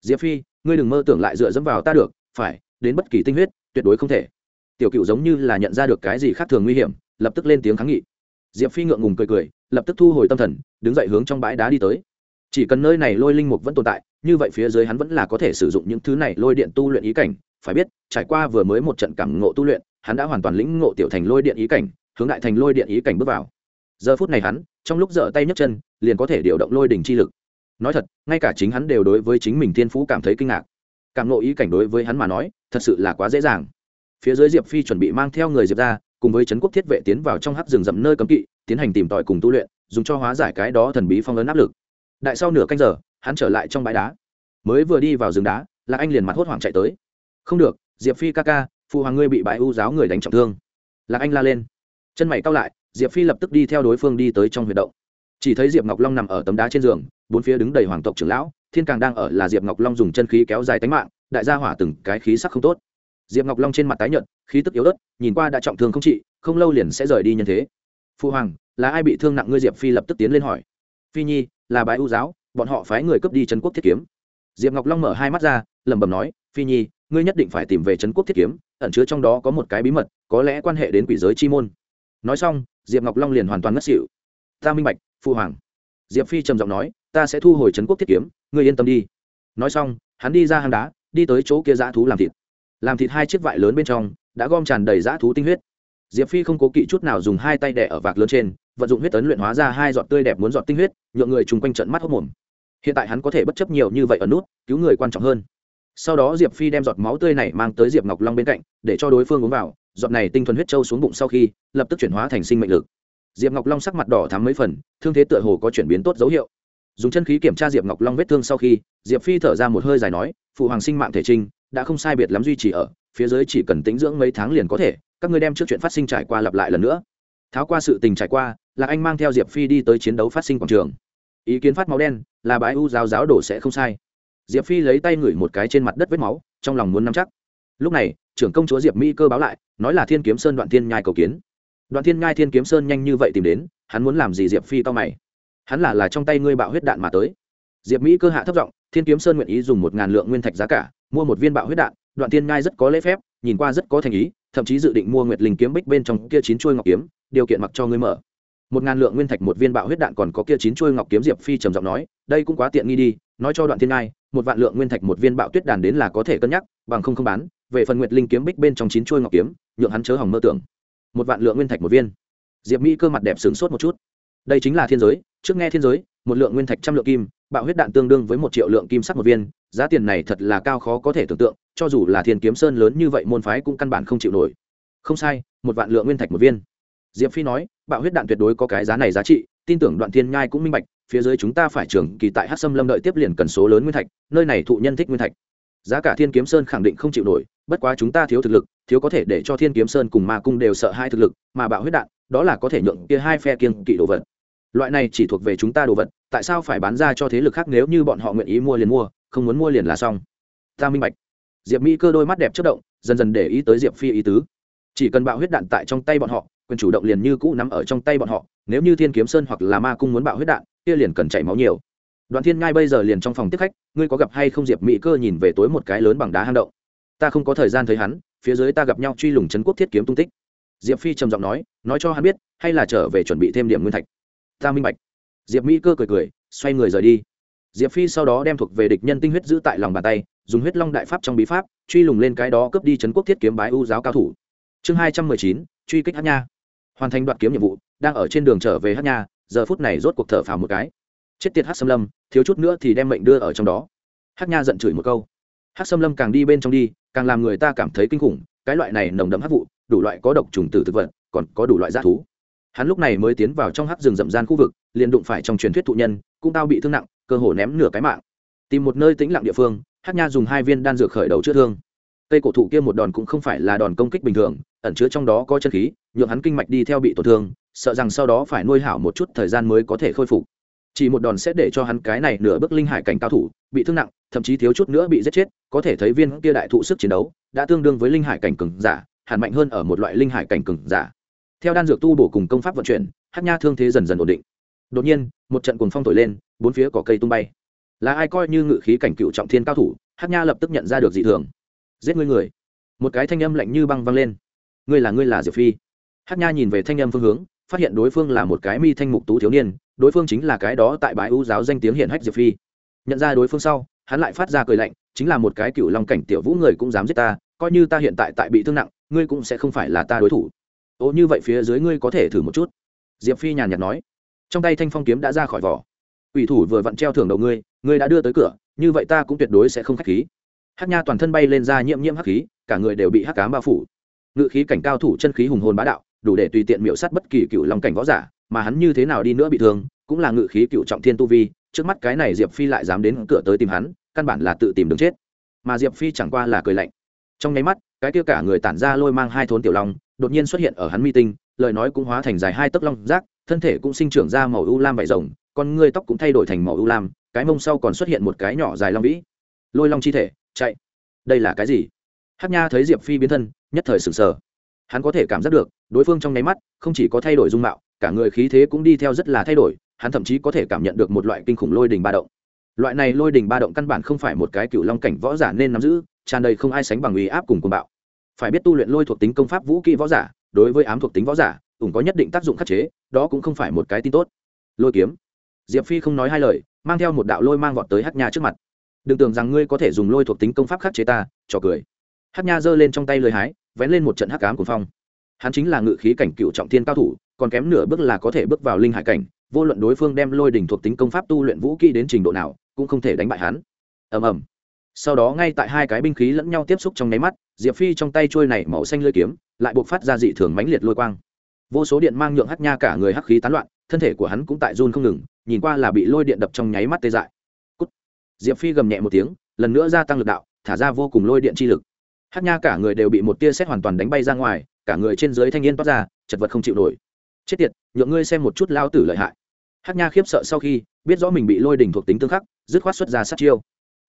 Diệp phi, ngươi đừng mơ tưởng lại dựa dẫm vào ta được, phải, đến bất kỳ tinh huyết, tuyệt đối không thể. Tiểu cựu giống như là nhận ra được cái gì khác thường nguy hiểm, lập tức lên tiếng kháng nghị. Diệp phi ngượng ngùng cười cười, lập tức thu hồi tâm thần, đứng dậy hướng trong bãi đá đi tới chỉ cần nơi này lôi linh mục vẫn tồn tại, như vậy phía dưới hắn vẫn là có thể sử dụng những thứ này lôi điện tu luyện ý cảnh. Phải biết, trải qua vừa mới một trận cảm ngộ tu luyện, hắn đã hoàn toàn lĩnh ngộ tiểu thành lôi điện ý cảnh, hướng đại thành lôi điện ý cảnh bước vào. Giờ phút này hắn, trong lúc dở tay nhấc chân, liền có thể điều động lôi đỉnh chi lực. Nói thật, ngay cả chính hắn đều đối với chính mình thiên phú cảm thấy kinh ngạc. Cảm ngộ ý cảnh đối với hắn mà nói, thật sự là quá dễ dàng. Phía dưới diệp phi chuẩn bị mang theo người diệp ra, cùng với trấn quốc thiết vệ tiến vào trong hắc rừng rậm nơi cấm kỵ, tiến hành tìm tòi cùng tu luyện, dùng cho hóa giải cái đó thần bí phong ấn áp lực đại sau nửa canh giờ, hắn trở lại trong bãi đá. Mới vừa đi vào rừng đá là anh liền mặt hốt hoảng chạy tới. Không được, diệp phi ca ca, phụ hoàng ngươi bị bãi u giáo người đánh trọng thương. Lạc anh la lên. Chân mày cao lại, diệp phi lập tức đi theo đối phương đi tới trong huyệt động. Chỉ thấy diệp ngọc long nằm ở tấm đá trên giường, bốn phía đứng đầy hoàng tộc trưởng lão, thiên càng đang ở là diệp ngọc long dùng chân khí kéo dài tánh mạng, đại gia hỏa từng cái khí sắc không tốt. Diệp ngọc long trên mặt tái nhợt, khí tức yếu ớt, nhìn qua đã trọng thương không trị, không lâu liền sẽ rời đi nhân thế. Phụ hoàng, là ai bị thương nặng ngươi? Diệp phi lập tức tiến lên hỏi. Phi nhi là bái ưu giáo, bọn họ phái người cướp đi trấn quốc thiết kiếm. Diệp ngọc long mở hai mắt ra, lẩm bẩm nói, phi nhi, ngươi nhất định phải tìm về trấn quốc thiết kiếm, ẩn chứa trong đó có một cái bí mật, có lẽ quan hệ đến quỷ giới chi môn. Nói xong, diệp ngọc long liền hoàn toàn ngất xỉu. Ta minh bạch phụ hoàng. Diệp phi trầm giọng nói, ta sẽ thu hồi trấn quốc thiết kiếm, ngươi yên tâm đi. Nói xong, hắn đi ra hang đá, đi tới chỗ kia dã thú làm thịt. Làm thịt hai chiếc vải lớn bên trong, đã gom tràn đầy dã thú tinh huyết. Diệp phi không cố kỵ chút nào dùng hai tay đẻ ở vạc lớn trên vận dụng huyết tấn luyện hóa ra hai giọt tươi đẹp muốn giọt tinh huyết, nhượng người chung quanh trận mắt hốc mồm. Hiện tại hắn có thể bất chấp nhiều như vậy ở nút, cứu người quan trọng hơn. Sau đó diệp phi đem giọt máu tươi này mang tới diệp ngọc long bên cạnh, để cho đối phương uống vào, giọt này tinh thuần huyết trâu xuống bụng sau khi, lập tức chuyển hóa thành sinh mệnh lực. Diệp ngọc long sắc mặt đỏ thắm mấy phần, thương thế tựa hồ có chuyển biến tốt dấu hiệu. Dùng chân khí kiểm tra diệp ngọc long vết thương sau khi, diệp phi thở ra một hơi dài nói, phụ hoàng sinh mạng thể trinh đã không sai biệt lắm duy trì ở, phía dưới chỉ cần tính dưỡng mấy tháng liền có thể, các ngươi đem trước chuyện phát sinh trải qua lặp lại lần nữa tháo qua sự tình trải qua, là anh mang theo diệp phi đi tới chiến đấu phát sinh quảng trường. Ý kiến phát máu đen, là bãi u giáo giáo đổ sẽ không sai. Diệp phi lấy tay ngửi một cái trên mặt đất vết máu, trong lòng muốn nắm chắc. Lúc này, trưởng công chúa diệp mỹ cơ báo lại, nói là thiên kiếm sơn đoạn thiên nhai cầu kiến. Đoạn thiên nhai thiên kiếm sơn nhanh như vậy tìm đến, hắn muốn làm gì diệp phi to mày? Hắn là là trong tay ngươi bạo huyết đạn mà tới. Diệp mỹ cơ hạ thấp giọng, thiên kiếm sơn nguyện ý dùng một ngàn lượng nguyên thạch giá cả, mua một viên bạo huyết đạn, đoạn thiên nhai rất có lễ phép, nhìn qua rất có thành ý, thậm chí dự định mua nguyệt linh kiếm bích bên trong kia chín chuôi ngọc kiếm điều kiện mặc cho ngươi mở. Một ngàn lượng nguyên thạch một viên bạo huyết đạn còn có kia chín chuôi ngọc kiếm diệp phi trầm giọng nói, đây cũng quá tiện nghi đi, nói cho đoạn thiên ngai, một vạn lượng nguyên thạch một viên bạo tuyết đàn đến là có thể cân nhắc, bằng không không bán, về phần nguyệt linh kiếm bích bên trong chín chuôi ngọc kiếm, nhượng hắn chớ hỏng mơ tưởng. Một vạn lượng nguyên thạch một viên. Diệp mỹ cơ mặt đẹp sướng sốt một chút. Đây chính là thiên giới, trước nghe thiên giới, một lượng nguyên thạch trăm lượng kim, bạo huyết đạn tương đương với một triệu lượng kim sắc một viên, giá tiền này thật là cao khó có thể tưởng tượng, cho dù là thiên kiếm sơn lớn như vậy môn phái cũng căn bản không chịu nổi. Không sai, một vạn lượng nguyên thạch một viên diệp phi nói, bạo huyết đạn tuyệt đối có cái giá này giá trị, tin tưởng đoạn thiên nhai cũng minh bạch, phía dưới chúng ta phải trường kỳ tại hát sâm lâm đợi tiếp liền cần số lớn nguyên thạch, nơi này thụ nhân thích nguyên thạch. Giá cả thiên kiếm sơn khẳng định không chịu nổi, bất quá chúng ta thiếu thực lực, thiếu có thể để cho thiên kiếm sơn cùng ma cung đều sợ hai thực lực, mà bạo huyết đạn, đó là có thể nhượng kia hai phe kiêng kỵ đồ vật. Loại này chỉ thuộc về chúng ta đồ vật, tại sao phải bán ra cho thế lực khác nếu như bọn họ nguyện ý mua liền mua, không muốn mua liền là xong. Ta minh bạch. Diệp mỹ cơ đôi mắt đẹp chất động, dần dần để ý tới diệp phi ý tứ. Chỉ cần bạo huyết đạn tại trong tay bọn họ quyền chủ động liền như cũ nắm ở trong tay bọn họ, nếu như thiên kiếm sơn hoặc là ma cung muốn bạo huyết đạn, kia liền cần chảy máu nhiều. Đoạn thiên ngai bây giờ liền trong phòng tiếp khách, ngươi có gặp hay không diệp mỹ cơ nhìn về tối một cái lớn bằng đá hang động? Ta không có thời gian thấy hắn, phía dưới ta gặp nhau truy lùng trấn quốc thiết kiếm tung tích. Diệp phi trầm giọng nói nói cho hắn biết, hay là trở về chuẩn bị thêm điểm nguyên thạch. Ta minh bạch. Diệp mỹ cơ cười cười, xoay người rời đi. Diệp phi sau đó đem thuộc về địch nhân tinh huyết giữ tại lòng bàn tay, dùng huyết long đại pháp trong bí pháp, truy lùng lên cái đó cướp đi trấn quốc thiết kiếm bái ưu giáo cao thủ. Chương hai trăm mười chín, truy kích hát nha hoàn thành đoạt kiếm nhiệm vụ, đang ở trên đường trở về hát nha, giờ phút này rốt cuộc thở phào một cái. Chết tiệt hát xâm lâm, thiếu chút nữa thì đem mệnh đưa ở trong đó. Hát nha giận chửi một câu. Hát xâm lâm càng đi bên trong đi, càng làm người ta cảm thấy kinh khủng, cái loại này nồng đậm hát vụ, đủ loại có độc trùng tử thực vật, còn có đủ loại g thú. Hắn lúc này mới tiến vào trong hát rừng rậm gian khu vực, liền đụng phải trong truyền thuyết thụ nhân, cũng tao bị thương nặng, cơ hồ ném nửa cái mạng. Tìm một nơi tĩnh lặng địa phương, hát nha dùng hai viên đan dược khởi đầu chữa thương cây cổ thụ kia một đòn cũng không phải là đòn công kích bình thường, ẩn chứa trong đó có chân khí, nhượng hắn kinh mạch đi theo bị tổn thương, sợ rằng sau đó phải nuôi hảo một chút thời gian mới có thể khôi phục. Chỉ một đòn sẽ để cho hắn cái này nửa bước linh hải cảnh cao thủ, bị thương nặng, thậm chí thiếu chút nữa bị giết chết, có thể thấy viên kia đại thụ sức chiến đấu, đã tương đương với linh hải cảnh cường giả, hẳn mạnh hơn ở một loại linh hải cảnh cường giả. Theo đan dược tu bổ cùng công pháp vận chuyển hát nha thương thế dần dần ổn định. Đột nhiên, một trận cuồng phong thổi lên, bốn phía có cây tung bay. Là ai coi như ngự khí cảnh cựu trọng thiên cao thủ hát nha lập tức nhận ra được dị thường giết ngươi người. Một cái thanh âm lạnh như băng văng lên. Ngươi là ngươi là diệp phi. Hát nha nhìn về thanh âm phương hướng, phát hiện đối phương là một cái mi thanh mục tú thiếu niên, đối phương chính là cái đó tại bãi ưu giáo danh tiếng hiện hách diệp phi. Nhận ra đối phương sau, hắn lại phát ra cười lạnh, chính là một cái cựu long cảnh tiểu vũ người cũng dám giết ta, coi như ta hiện tại tại bị thương nặng, ngươi cũng sẽ không phải là ta đối thủ. Ô, như vậy phía dưới ngươi có thể thử một chút. Diệp phi nhàn nhạt nói. Trong tay thanh phong kiếm đã ra khỏi vỏ. Ủy thủ vừa vặn treo thưởng đầu ngươi ngươi đã đưa tới cửa, như vậy ta cũng tuyệt đối sẽ không k h á c h khí hát nha toàn thân bay lên ra nhiễm nhiễm hắc khí, cả người đều bị hắc cám bao phủ. Ngự khí cảnh cao thủ chân khí hùng hồn bá đạo, đủ để tùy tiện miễu sát bất kỳ cựu long cảnh võ giả, mà hắn như thế nào đi nữa bị thương, cũng là ngự khí cựu trọng thiên tu vi, trước mắt cái này diệp phi lại dám đến cửa tới tìm hắn, căn bản là tự tìm đường chết. Mà diệp phi chẳng qua là cười lạnh. Trong nháy mắt, cái kia cả người tản ra lôi mang hai thốn tiểu long, đột nhiên xuất hiện ở hắn mi tinh, lời nói cũng hóa thành dài hai tấc long rác, thân thể cũng sinh trưởng ra màu u lam vải rồng, con ngươi tóc cũng thay đổi thành màu u lam, cái mông sau còn xuất hiện một cái nhỏ dài long vĩ. Lôi long chi thể chạy. Đây là cái gì? Hát nha thấy diệp phi biến thân, nhất thời sừng sờ. Hắn có thể cảm giác được, đối phương trong nháy mắt, không chỉ có thay đổi dung mạo, cả người khí thế cũng đi theo rất là thay đổi, hắn thậm chí có thể cảm nhận được một loại kinh khủng lôi đình ba động. Loại này lôi đình ba động căn bản không phải một cái cựu long cảnh võ giả nên nắm giữ, tràn đầy không ai sánh bằng uy áp cùng cuồng bạo. Phải biết tu luyện lôi thuộc tính công pháp vũ kỹ võ giả, đối với ám thuộc tính võ giả, cũng có nhất định tác dụng khắc chế, đó cũng không phải một cái tin tốt. Lôi kiếm. Diệp phi không nói hai lời, mang theo một đạo lôi mang vọt tới hát nha trước mặt đừng tưởng rằng ngươi có thể dùng lôi thuộc tính công pháp khắc chế ta, trò cười. Hát nha giơ lên trong tay lơi hái, vén lên một trận hắc cám của phong. Hắn chính là ngự khí cảnh cựu trọng thiên cao thủ, còn kém nửa bước là có thể bước vào linh hải cảnh, vô luận đối phương đem lôi đỉnh thuộc tính công pháp tu luyện vũ kỹ đến trình độ nào, cũng không thể đánh bại hắn. Ầm ầm. Sau đó ngay tại hai cái binh khí lẫn nhau tiếp xúc trong nháy mắt, diệp phi trong tay trôi này màu xanh lưỡi kiếm, lại buộc phát ra dị thường mãnh liệt lôi quang. Vô số điện mang nhượng hắc nha cả người hắc khí tán loạn, thân thể của hắn cũng tại run không ngừng, nhìn qua là bị lôi điện đập trong nháy mắt tê dại diệp phi gầm nhẹ một tiếng, lần nữa gia tăng lực đạo, thả ra vô cùng lôi điện chi lực. Hắc nha cả người đều bị một tia xét hoàn toàn đánh bay ra ngoài, cả người trên dưới thanh niên toát ra, chật vật không chịu nổi. Chết tiệt, nhượng ngươi xem một chút lao tử lợi hại. Hắc nha khiếp sợ sau khi, biết rõ mình bị lôi đỉnh thuộc tính tương khắc, dứt khoát xuất ra sát chiêu.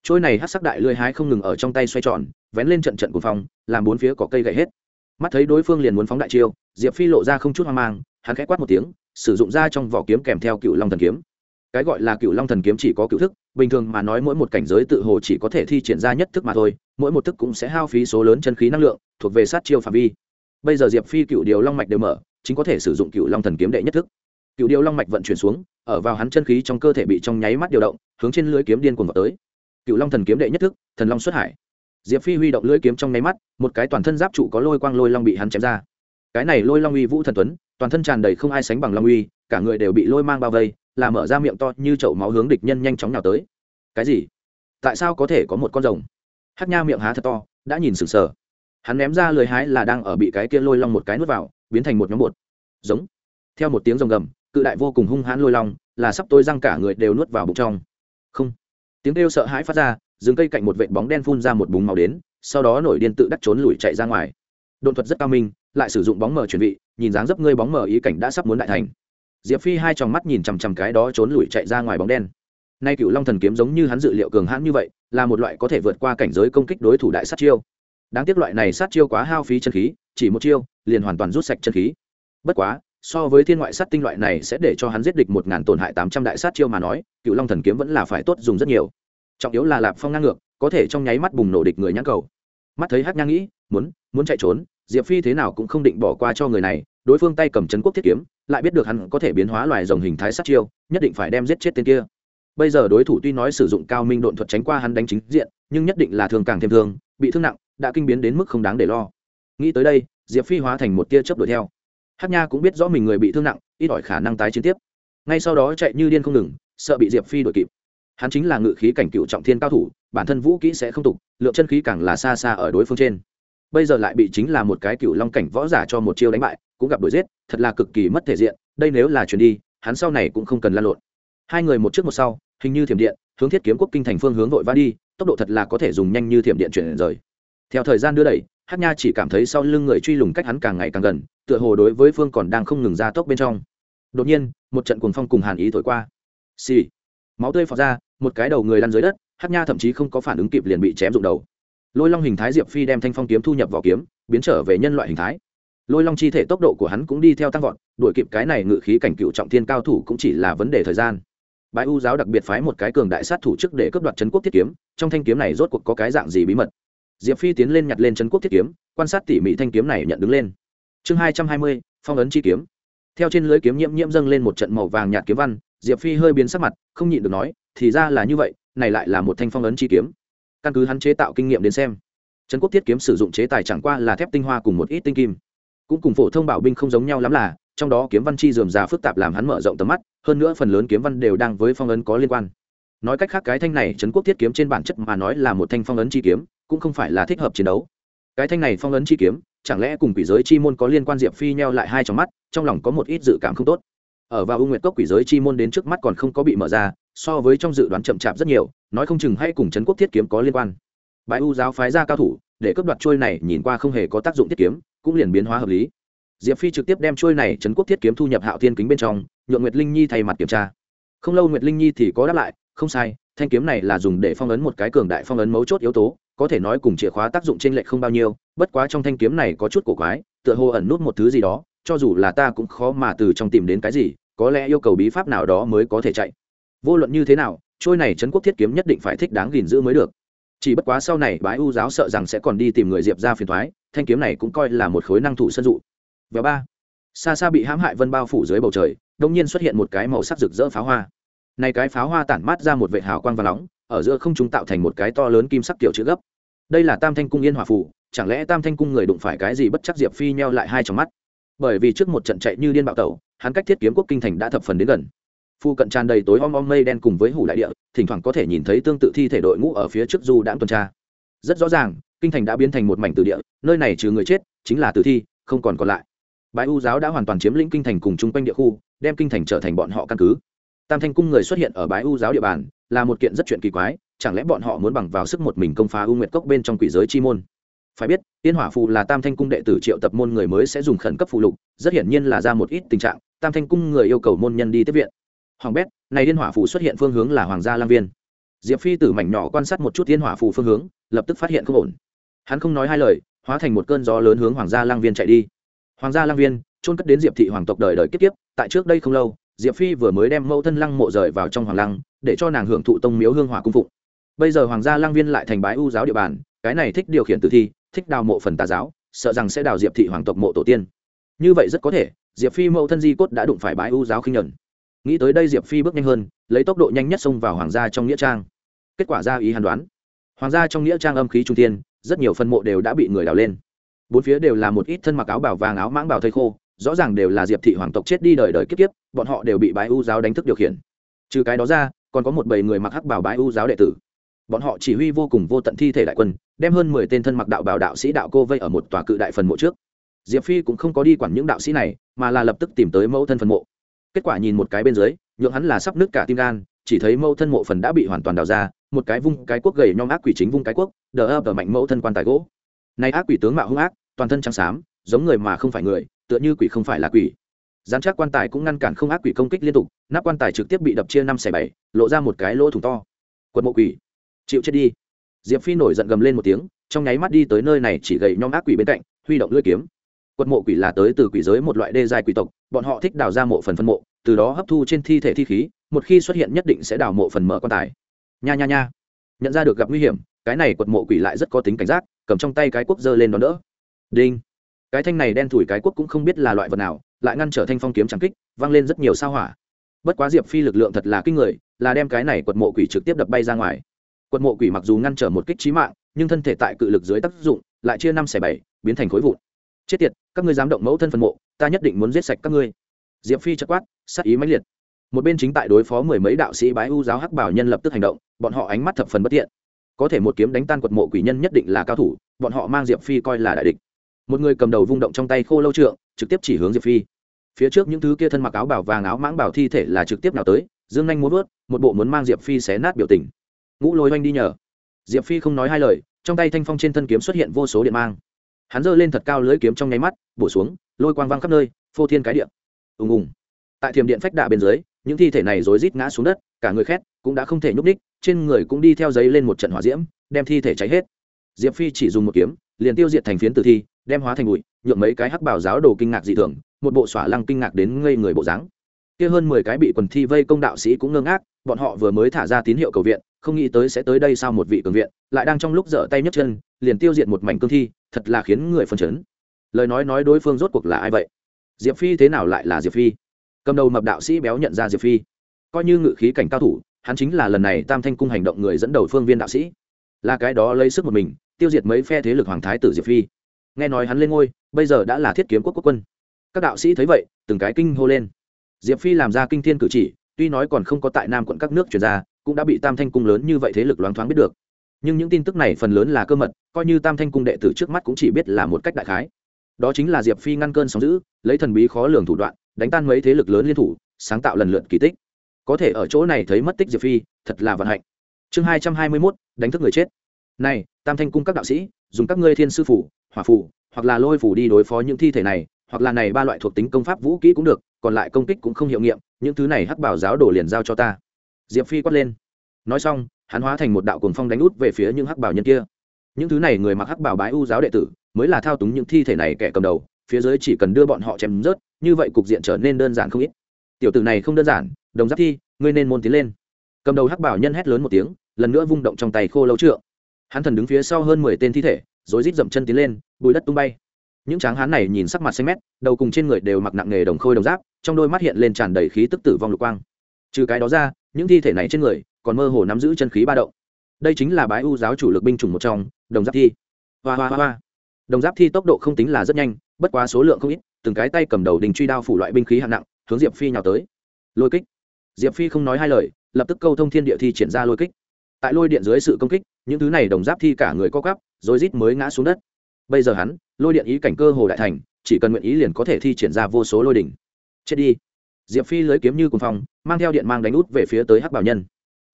Trôi này hát sắc đại lưỡi hái không ngừng ở trong tay xoay tròn, vén lên trận trận của phòng làm bốn phía có cây gãy hết. Mắt thấy đối phương liền muốn phóng đại chiêu, diệp phi lộ ra không chút hoang mang, hắn khẽ quát một tiếng, sử dụng ra trong vỏ kiếm kèm theo cựu long thần kiếm. Cái gọi là cựu long thần kiếm chỉ có cựu thức bình thường mà nói mỗi một cảnh giới tự hồ chỉ có thể thi triển ra nhất thức mà thôi, mỗi một thức cũng sẽ hao phí số lớn chân khí năng lượng, thuộc về sát chiêu phạm vi. Bây giờ diệp phi cựu điều long mạch đều mở, chính có thể sử dụng cựu long thần kiếm đệ nhất thức. Cựu điều long mạch vận chuyển xuống, ở vào hắn chân khí trong cơ thể bị trong nháy mắt điều động, hướng trên lưới kiếm điên cuồng vào tới. Cựu long thần kiếm đệ nhất thức, thần long xuất hải. Diệp phi huy động lưỡi kiếm trong nháy mắt, một cái toàn thân giáp trụ có lôi quang lôi long bị hắn chém ra. Cái này lôi long uy vũ thần tuấn, toàn thân tràn đầy không ai sánh bằng long uy, cả người đều bị lôi mang bao vây là mở ra miệng to như chậu máu hướng địch nhân nhanh chóng nào tới. Cái gì? Tại sao có thể có một con rồng? Hát nha miệng há thật to, đã nhìn sừng sờ. Hắn ném ra lời hái là đang ở bị cái kia lôi long một cái nuốt vào, biến thành một nhóm bột. Giống. Theo một tiếng rồng gầm, cự đại vô cùng hung hãn lôi long, là sắp tối răng cả người đều nuốt vào bụng trong. Không. Tiếng kêu sợ hãi phát ra, rừng cây cạnh một vệt bóng đen phun ra một búng màu đến, sau đó nổi điên tự đắc trốn lùi chạy ra ngoài. Đột thuật rất cao minh, lại sử dụng bóng mờ chuẩn bị nhìn dáng dấp ngươi bóng mờ ý cảnh đã sắp muốn đại thành diệp phi hai tròng mắt nhìn chằm chằm cái đó trốn lùi chạy ra ngoài bóng đen. Nay cựu long thần kiếm giống như hắn dự liệu cường hãn như vậy, là một loại có thể vượt qua cảnh giới công kích đối thủ đại sát chiêu. Đáng tiếc loại này sát chiêu quá hao phí chân khí, chỉ một chiêu, liền hoàn toàn rút sạch chân khí. Bất quá, so với thiên ngoại sát tinh loại này sẽ để cho hắn giết địch một ngàn tổn hại tám trăm đại sát chiêu mà nói cựu long thần kiếm vẫn là phải tốt dùng rất nhiều. Trọng yếu là lạp phong ngang ngược, có thể trong nháy mắt bùng nổ địch người nhãn cầu. Mắt thấy hát nhang nghĩ, muốn muốn chạy trốn, diệp phi thế nào cũng không định bỏ qua cho người này, đối phương tay cầm trấn quốc thiết kiếm lại biết được hắn có thể biến hóa loài rồng hình thái sát chiêu, nhất định phải đem giết chết tên kia. Bây giờ đối thủ tuy nói sử dụng cao minh độn thuật tránh qua hắn đánh chính diện, nhưng nhất định là thường càng thêm thương bị thương nặng, đã kinh biến đến mức không đáng để lo. Nghĩ tới đây, diệp phi hóa thành một tia chớp đuổi theo. Hát nha cũng biết rõ mình người bị thương nặng, ít ỏi khả năng tái chiến tiếp. Ngay sau đó chạy như điên không ngừng, sợ bị diệp phi đuổi kịp. Hắn chính là ngự khí cảnh cựu trọng thiên cao thủ, bản thân vũ kỹ sẽ không tục, lượng chân khí càng là xa xa ở đối phương trên. Bây giờ lại bị chính là một cái cựu long cảnh võ giả cho một chiêu đánh bại cũng gặp đuổi giết, thật là cực kỳ mất thể diện, đây nếu là chuyển đi, hắn sau này cũng không cần lan lộn. Hai người một trước một sau, hình như thiểm điện, hướng thiết kiếm quốc kinh thành phương hướng vội vã đi, tốc độ thật là có thể dùng nhanh như thiểm điện chuyển rời. Theo thời gian đưa đẩy hát nha chỉ cảm thấy sau lưng người truy lùng cách hắn càng ngày càng gần, tựa hồ đối với phương còn đang không ngừng ra tốc bên trong. Đột nhiên, một trận cuồng phong cùng hàn ý thổi qua. Xì、sì. máu tươi phọt ra, một cái đầu người lăn dưới đất hát nha thậm chí không có phản ứng kịp liền bị chém rụng đầu. Lôi long hình thái diệp phi đem thanh phong kiếm thu nhập vào kiếm, biến trở về nhân loại hình thái lôi long chi thể tốc độ của hắn cũng đi theo tăng vọt, đuổi kịp cái này ngự khí cảnh cựu trọng thiên cao thủ cũng chỉ là vấn đề thời gian. Bãi u giáo đặc biệt phái một cái cường đại sát thủ chức để cướp đoạt trấn quốc thiết kiếm, trong thanh kiếm này rốt cuộc có cái dạng gì bí mật? Diệp phi tiến lên nhặt lên trấn quốc thiết kiếm, quan sát tỉ mỉ thanh kiếm này nhận đứng lên. Chương hai trăm hai mươi, phong ấn chi kiếm. Theo trên lưới kiếm nhiễm nhiễm dâng lên một trận màu vàng nhạt kiếm văn, diệp phi hơi biến sắc mặt, không nhịn được nói, thì ra là như vậy, này lại là một thanh phong ấn chi kiếm. Căn cứ hắn chế tạo kinh nghiệm đến xem, trấn quốc thiết kiếm sử dụng chế tài chẳng qua là thép tinh hoa cùng một ít tinh kim cũng cùng phổ thông bảo binh không giống nhau lắm là, trong đó kiếm văn chi dườm già phức tạp làm hắn mở rộng tầm mắt, hơn nữa phần lớn kiếm văn đều đang với phong ấn có liên quan. Nói cách khác cái thanh này trấn quốc thiết kiếm trên bản chất mà nói là một thanh phong ấn chi kiếm, cũng không phải là thích hợp chiến đấu. Cái thanh này phong ấn chi kiếm, chẳng lẽ cùng quỷ giới chi môn có liên quan diệp phi nheo lại hai trong mắt, trong lòng có một ít dự cảm không tốt. Ở vào ưu nguyện cốc quỷ giới chi môn đến trước mắt còn không có bị mở ra, so với trong dự đoán chậm chạp rất nhiều, nói không chừng hay cùng trấn quốc thiết kiếm có liên quan. Bãi u giáo phái ra cao thủ, để cướp đoạt trôi này nhìn qua không hề có tác dụng thiết kiếm cũng liền biến hóa hợp lý. Diệp phi trực tiếp đem trôi này trấn quốc thiết kiếm thu nhập hạo thiên kính bên trong, nhượng nguyệt linh nhi thay mặt kiểm tra. Không lâu nguyệt linh nhi thì có đáp lại, không sai, thanh kiếm này là dùng để phong ấn một cái cường đại phong ấn mấu chốt yếu tố, có thể nói cùng chìa khóa tác dụng trên lệch không bao nhiêu, bất quá trong thanh kiếm này có chút cổ quái, tựa hồ ẩn nút một thứ gì đó, cho dù là ta cũng khó mà từ trong tìm đến cái gì, có lẽ yêu cầu bí pháp nào đó mới có thể chạy. Vô luận như thế nào, trôi này trấn quốc thiết kiếm nhất định phải thích đáng gìn giữ mới được chỉ bất quá sau này bái u giáo sợ rằng sẽ còn đi tìm người diệp ra phiền thoái thanh kiếm này cũng coi là một khối năng thủ sân dụ. Và ba. Xa xa bị hãm hại vân bao phủ dưới bầu trời, đông nhiên xuất hiện một cái màu sắc rực rỡ pháo hoa. Này cái pháo hoa tản mát ra một vệ hào quang và nóng, ở giữa không chúng tạo thành một cái to lớn kim sắc tiểu chữ gấp. Đây là tam thanh cung yên hòa phủ, chẳng lẽ tam thanh cung người đụng phải cái gì bất chắc diệp phi nheo lại hai trong mắt. Bởi vì trước một trận chạy như điên bạo tẩu, hắn cách thiết kiếm quốc kinh thành đã thập phần đến gần phu cận tràn đầy tối om om mây đen cùng với hủ đại địa, thỉnh thoảng có thể nhìn thấy tương tự thi thể đội ngũ ở phía trước du đãng tuần tra. Rất rõ ràng, kinh thành đã biến thành một mảnh tử địa, nơi này trừ người chết, chính là tử thi, không còn còn lại. Bãi u giáo đã hoàn toàn chiếm lĩnh kinh thành cùng chung quanh địa khu, đem kinh thành trở thành bọn họ căn cứ. Tam thanh cung người xuất hiện ở bãi u giáo địa bàn, là một kiện rất chuyện kỳ quái, chẳng lẽ bọn họ muốn bằng vào sức một mình công phá u nguyệt cốc bên trong quỷ giới chi môn? Phải biết tiên hỏa phù là tam thanh cung đệ tử triệu tập môn người mới sẽ dùng khẩn cấp phụ lục, rất hiển nhiên là ra một ít tình trạng, tam thanh cung người yêu cầu môn nhân đi tiếp viện hoàng bét, này liên hỏa phù xuất hiện phương hướng là hoàng gia lang viên. Diệp phi từ mảnh nhỏ quan sát một chút thiên hỏa phù phương hướng, lập tức phát hiện không ổn. Hắn không nói hai lời, hóa thành một cơn gió lớn hướng hoàng gia lang viên chạy đi. Hoàng gia lang viên trôn cất đến diệp thị hoàng tộc đời đời kiếp kiếp, tại trước đây không lâu, diệp phi vừa mới đem mẫu thân lăng mộ rời vào trong hoàng lăng, để cho nàng hưởng thụ tông miếu hương hỏa cung phụng. Bây giờ hoàng gia lang viên lại thành bái u giáo địa bàn, cái này thích điều khiển tử thi, thích đào mộ phần tà giáo, sợ rằng sẽ đào diệp thị hoàng tộc mộ tổ tiên. Như vậy rất có thể, diệp phi mẫu thân di cốt đã đụng phải bái u giáo khinh nhuận nghĩ tới đây diệp phi bước nhanh hơn, lấy tốc độ nhanh nhất xông vào hoàng gia trong nghĩa trang. Kết quả ra ý hàn đoán, hoàng gia trong nghĩa trang âm khí trung tiên rất nhiều phân mộ đều đã bị người đào lên. Bốn phía đều là một ít thân mặc áo bảo vàng áo mãng bảo thây khô, rõ ràng đều là diệp thị hoàng tộc chết đi đời đời kiếp kiếp, bọn họ đều bị bái u giáo đánh thức điều khiển. Trừ cái đó ra, còn có một bầy người mặc hắc bảo bái u giáo đệ tử. Bọn họ chỉ huy vô cùng vô tận thi thể đại quân, đem hơn mười tên thân mặc đạo bảo đạo sĩ đạo cô vây ở một tòa cự đại phần mộ trước. Diệp phi cũng không có đi quản những đạo sĩ này, mà là lập tức tìm tới mẫu thân phần mộ kết quả nhìn một cái bên dưới, nhượng hắn là sắp nứt cả tim gan, chỉ thấy mẫu thân mộ phần đã bị hoàn toàn đào ra, một cái vung cái quốc gầy nhom ác quỷ chính vung cái quốc, đờ ơ ở mạnh mẫu thân quan tài gỗ. Nay ác quỷ tướng mạo hung ác, toàn thân trắng xám, giống người mà không phải người, tựa như quỷ không phải là quỷ. Giám chắc quan tài cũng ngăn cản không ác quỷ công kích liên tục, nắp quan tài trực tiếp bị đập chia năm xẻ bảy, lộ ra một cái lỗ thủng to. Quật mộ quỷ. Chịu chết đi. Diệp phi nổi giận gầm lên một tiếng, trong nháy mắt đi tới nơi này chỉ gầy nhom ác quỷ bên cạnh, huy động lưỡi kiếm quật mộ quỷ là tới từ quỷ giới một loại đê dài quỷ tộc, bọn họ thích đào ra mộ phần phân mộ, từ đó hấp thu trên thi thể thi khí, một khi xuất hiện nhất định sẽ đào mộ phần mở quan tài. Nha nha nha. Nhận ra được gặp nguy hiểm, cái này quật mộ quỷ lại rất có tính cảnh giác, cầm trong tay cái quốc giơ lên đón đỡ. Đinh. Cái thanh này đen thủi cái quốc cũng không biết là loại vật nào, lại ngăn trở thanh phong kiếm trắng kích văng lên rất nhiều sao hỏa. Bất quá diệp phi lực lượng thật là kinh người, là đem cái này quật mộ quỷ trực tiếp đập bay ra ngoài. Quật mộ quỷ mặc dù ngăn trở một kích trí mạng, nhưng thân thể tại cự lực dưới tác dụng, lại chia năm xẻ bảy, biến thành khối vụn chết tiệt, các ngươi dám động mẫu thân phần mộ, ta nhất định muốn giết sạch các ngươi. Diệp phi chất quát sắc ý mãnh liệt. Một bên chính tại đối phó mười mấy đạo sĩ bái u giáo hắc bảo nhân lập tức hành động, bọn họ ánh mắt thập phần bất tiện. Có thể một kiếm đánh tan quật mộ quỷ nhân nhất định là cao thủ, bọn họ mang diệp phi coi là đại địch. Một người cầm đầu vung động trong tay khô lâu trượng, trực tiếp chỉ hướng diệp phi. Phía trước những thứ kia thân mặc áo bảo vàng áo mãng bảo thi thể là trực tiếp nào tới, dương nhanh muốn vớt, một bộ muốn mang diệp phi xé nát biểu tình. Ngũ lôi oanh đi nhờ. Diệp phi không nói hai lời, trong tay thanh phong trên thân kiếm xuất hiện vô số điện mang hắn giơ lên thật cao lưới kiếm trong nháy mắt, bổ xuống, lôi quang văng khắp nơi, phô thiên cái điện ùng ùng. Tại thiềm điện phách đạ bên dưới, những thi thể này rối rít ngã xuống đất, cả người khét, cũng đã không thể nhúc ních trên người cũng đi theo giấy lên một trận hỏa diễm, đem thi thể cháy hết. Diệp phi chỉ dùng một kiếm, liền tiêu diệt thành phiến tử thi, đem hóa thành bụi, nhượng mấy cái hắc bảo giáo đồ kinh ngạc dị thường, một bộ xỏa lăng kinh ngạc đến ngây người bộ dáng. Kia hơn mười cái bị quần thi vây công đạo sĩ cũng ngơ ngác, bọn họ vừa mới thả ra tín hiệu cầu viện không nghĩ tới sẽ tới đây sao một vị cường viện, lại đang trong lúc dở tay nhấc chân, liền tiêu diệt một mảnh cương thi, thật là khiến người phân chấn. Lời nói nói đối phương rốt cuộc là ai vậy? Diệp phi thế nào lại là diệp phi? Cầm đầu mập đạo sĩ béo nhận ra diệp phi. Coi như ngự khí cảnh cao thủ, hắn chính là lần này tam thanh cung hành động người dẫn đầu phương viên đạo sĩ. Là cái đó lấy sức một mình, tiêu diệt mấy phe thế lực hoàng thái tử diệp phi. Nghe nói hắn lên ngôi, bây giờ đã là thiết kiếm quốc quốc quân. Các đạo sĩ thấy vậy, từng cái kinh hô lên. Diệp phi làm ra kinh thiên cử chỉ, tuy nói còn không có tại nam quận các nước chuyển ra cũng đã bị tam thanh cung lớn như vậy thế lực loáng thoáng biết được. Nhưng những tin tức này phần lớn là cơ mật, coi như tam thanh cung đệ tử trước mắt cũng chỉ biết là một cách đại khái. Đó chính là diệp phi ngăn cơn sóng giữ lấy thần bí khó lường thủ đoạn, đánh tan mấy thế lực lớn liên thủ, sáng tạo lần lượt kỳ tích. Có thể ở chỗ này thấy mất tích diệp phi, thật là vận hạnh. Chương hai trăm hai mươi mốt, đánh thức người chết. Này, tam thanh cung các đạo sĩ, dùng các ngươi thiên sư phủ, hỏa phủ, hoặc là lôi phủ đi đối phó những thi thể này, hoặc là này ba loại thuộc tính công pháp vũ kỹ cũng được, còn lại công kích cũng không hiệu nghiệm, những thứ này hắc bảo giáo đổ liền giao cho ta diệp phi quát lên. Nói xong, hắn hóa thành một đạo cuồng phong đánh út về phía những hắc bảo nhân kia. Những thứ này người mặc hắc bảo bái u giáo đệ tử, mới là thao túng những thi thể này kẻ cầm đầu, phía dưới chỉ cần đưa bọn họ chém rớt, như vậy cục diện trở nên đơn giản không ít. Tiểu tử này không đơn giản, đồng giáp thi, ngươi nên môn tiến lên. Cầm đầu hắc bảo nhân hét lớn một tiếng, lần nữa vung động trong tay khô lâu trượng. Hắn thần đứng phía sau hơn mười tên thi thể rồi rít dậm chân tiến lên, bùi đất tung bay. Những tráng hán này nhìn sắc mặt xanh mét, đầu cùng trên người đều mặc nặng nghề đồng khôi đồng giáp, trong đôi mắt hiện lên tràn đầy khí tức tử vong lục quang. Trừ cái đó ra những thi thể này trên người còn mơ hồ nắm giữ chân khí ba động. Đây chính là bái u giáo chủ lực binh chủng một trong, đồng giáp thi. Hoa hoa hoa đồng giáp thi tốc độ không tính là rất nhanh, bất quá số lượng không ít, từng cái tay cầm đầu đình truy đao phủ loại binh khí hạng nặng, hướng diệp phi nhào tới. Lôi kích. Diệp phi không nói hai lời, lập tức câu thông thiên địa thi triển ra lôi kích. Tại lôi điện dưới sự công kích, những thứ này đồng giáp thi cả người co cắp rồi rít mới ngã xuống đất. Bây giờ hắn, lôi điện ý cảnh cơ hồ đại thành, chỉ cần nguyện ý liền có thể thi triển ra vô số lôi đỉnh. Chết đi diệp phi lưới kiếm như cùng phong, mang theo điện mang đánh út về phía tới hắc bảo nhân.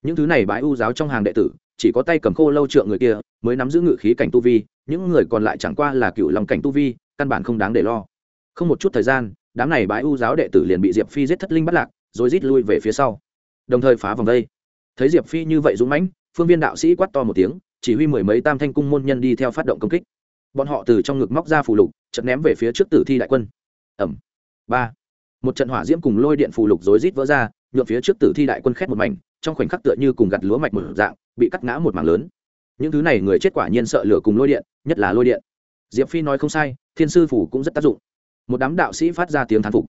Những thứ này bái u giáo trong hàng đệ tử chỉ có tay cầm khô lâu trượng người kia mới nắm giữ ngự khí cảnh tu vi những người còn lại chẳng qua là cựu lòng cảnh tu vi căn bản không đáng để lo. Không một chút thời gian đám này bái u giáo đệ tử liền bị diệp phi giết thất linh bắt lạc rồi rít lui về phía sau. Đồng thời phá vòng đây. Thấy diệp phi như vậy dũng mãnh phương viên đạo sĩ quát to một tiếng chỉ huy mười mấy tam thanh cung môn nhân đi theo phát động công kích. Bọn họ từ trong ngực móc ra phù lục chật ném về phía trước tử thi đại quân. Ẩm. Ba một trận hỏa diễm cùng lôi điện phù lục rối rít vỡ ra, nhuộm phía trước tử thi đại quân khét một mảnh, trong khoảnh khắc tựa như cùng gặt lúa mạch một dạng, bị cắt ngã một mảng lớn. Những thứ này người chết quả nhiên sợ lửa cùng lôi điện, nhất là lôi điện. Diệp phi nói không sai, thiên sư phủ cũng rất tác dụng. Một đám đạo sĩ phát ra tiếng thán phục.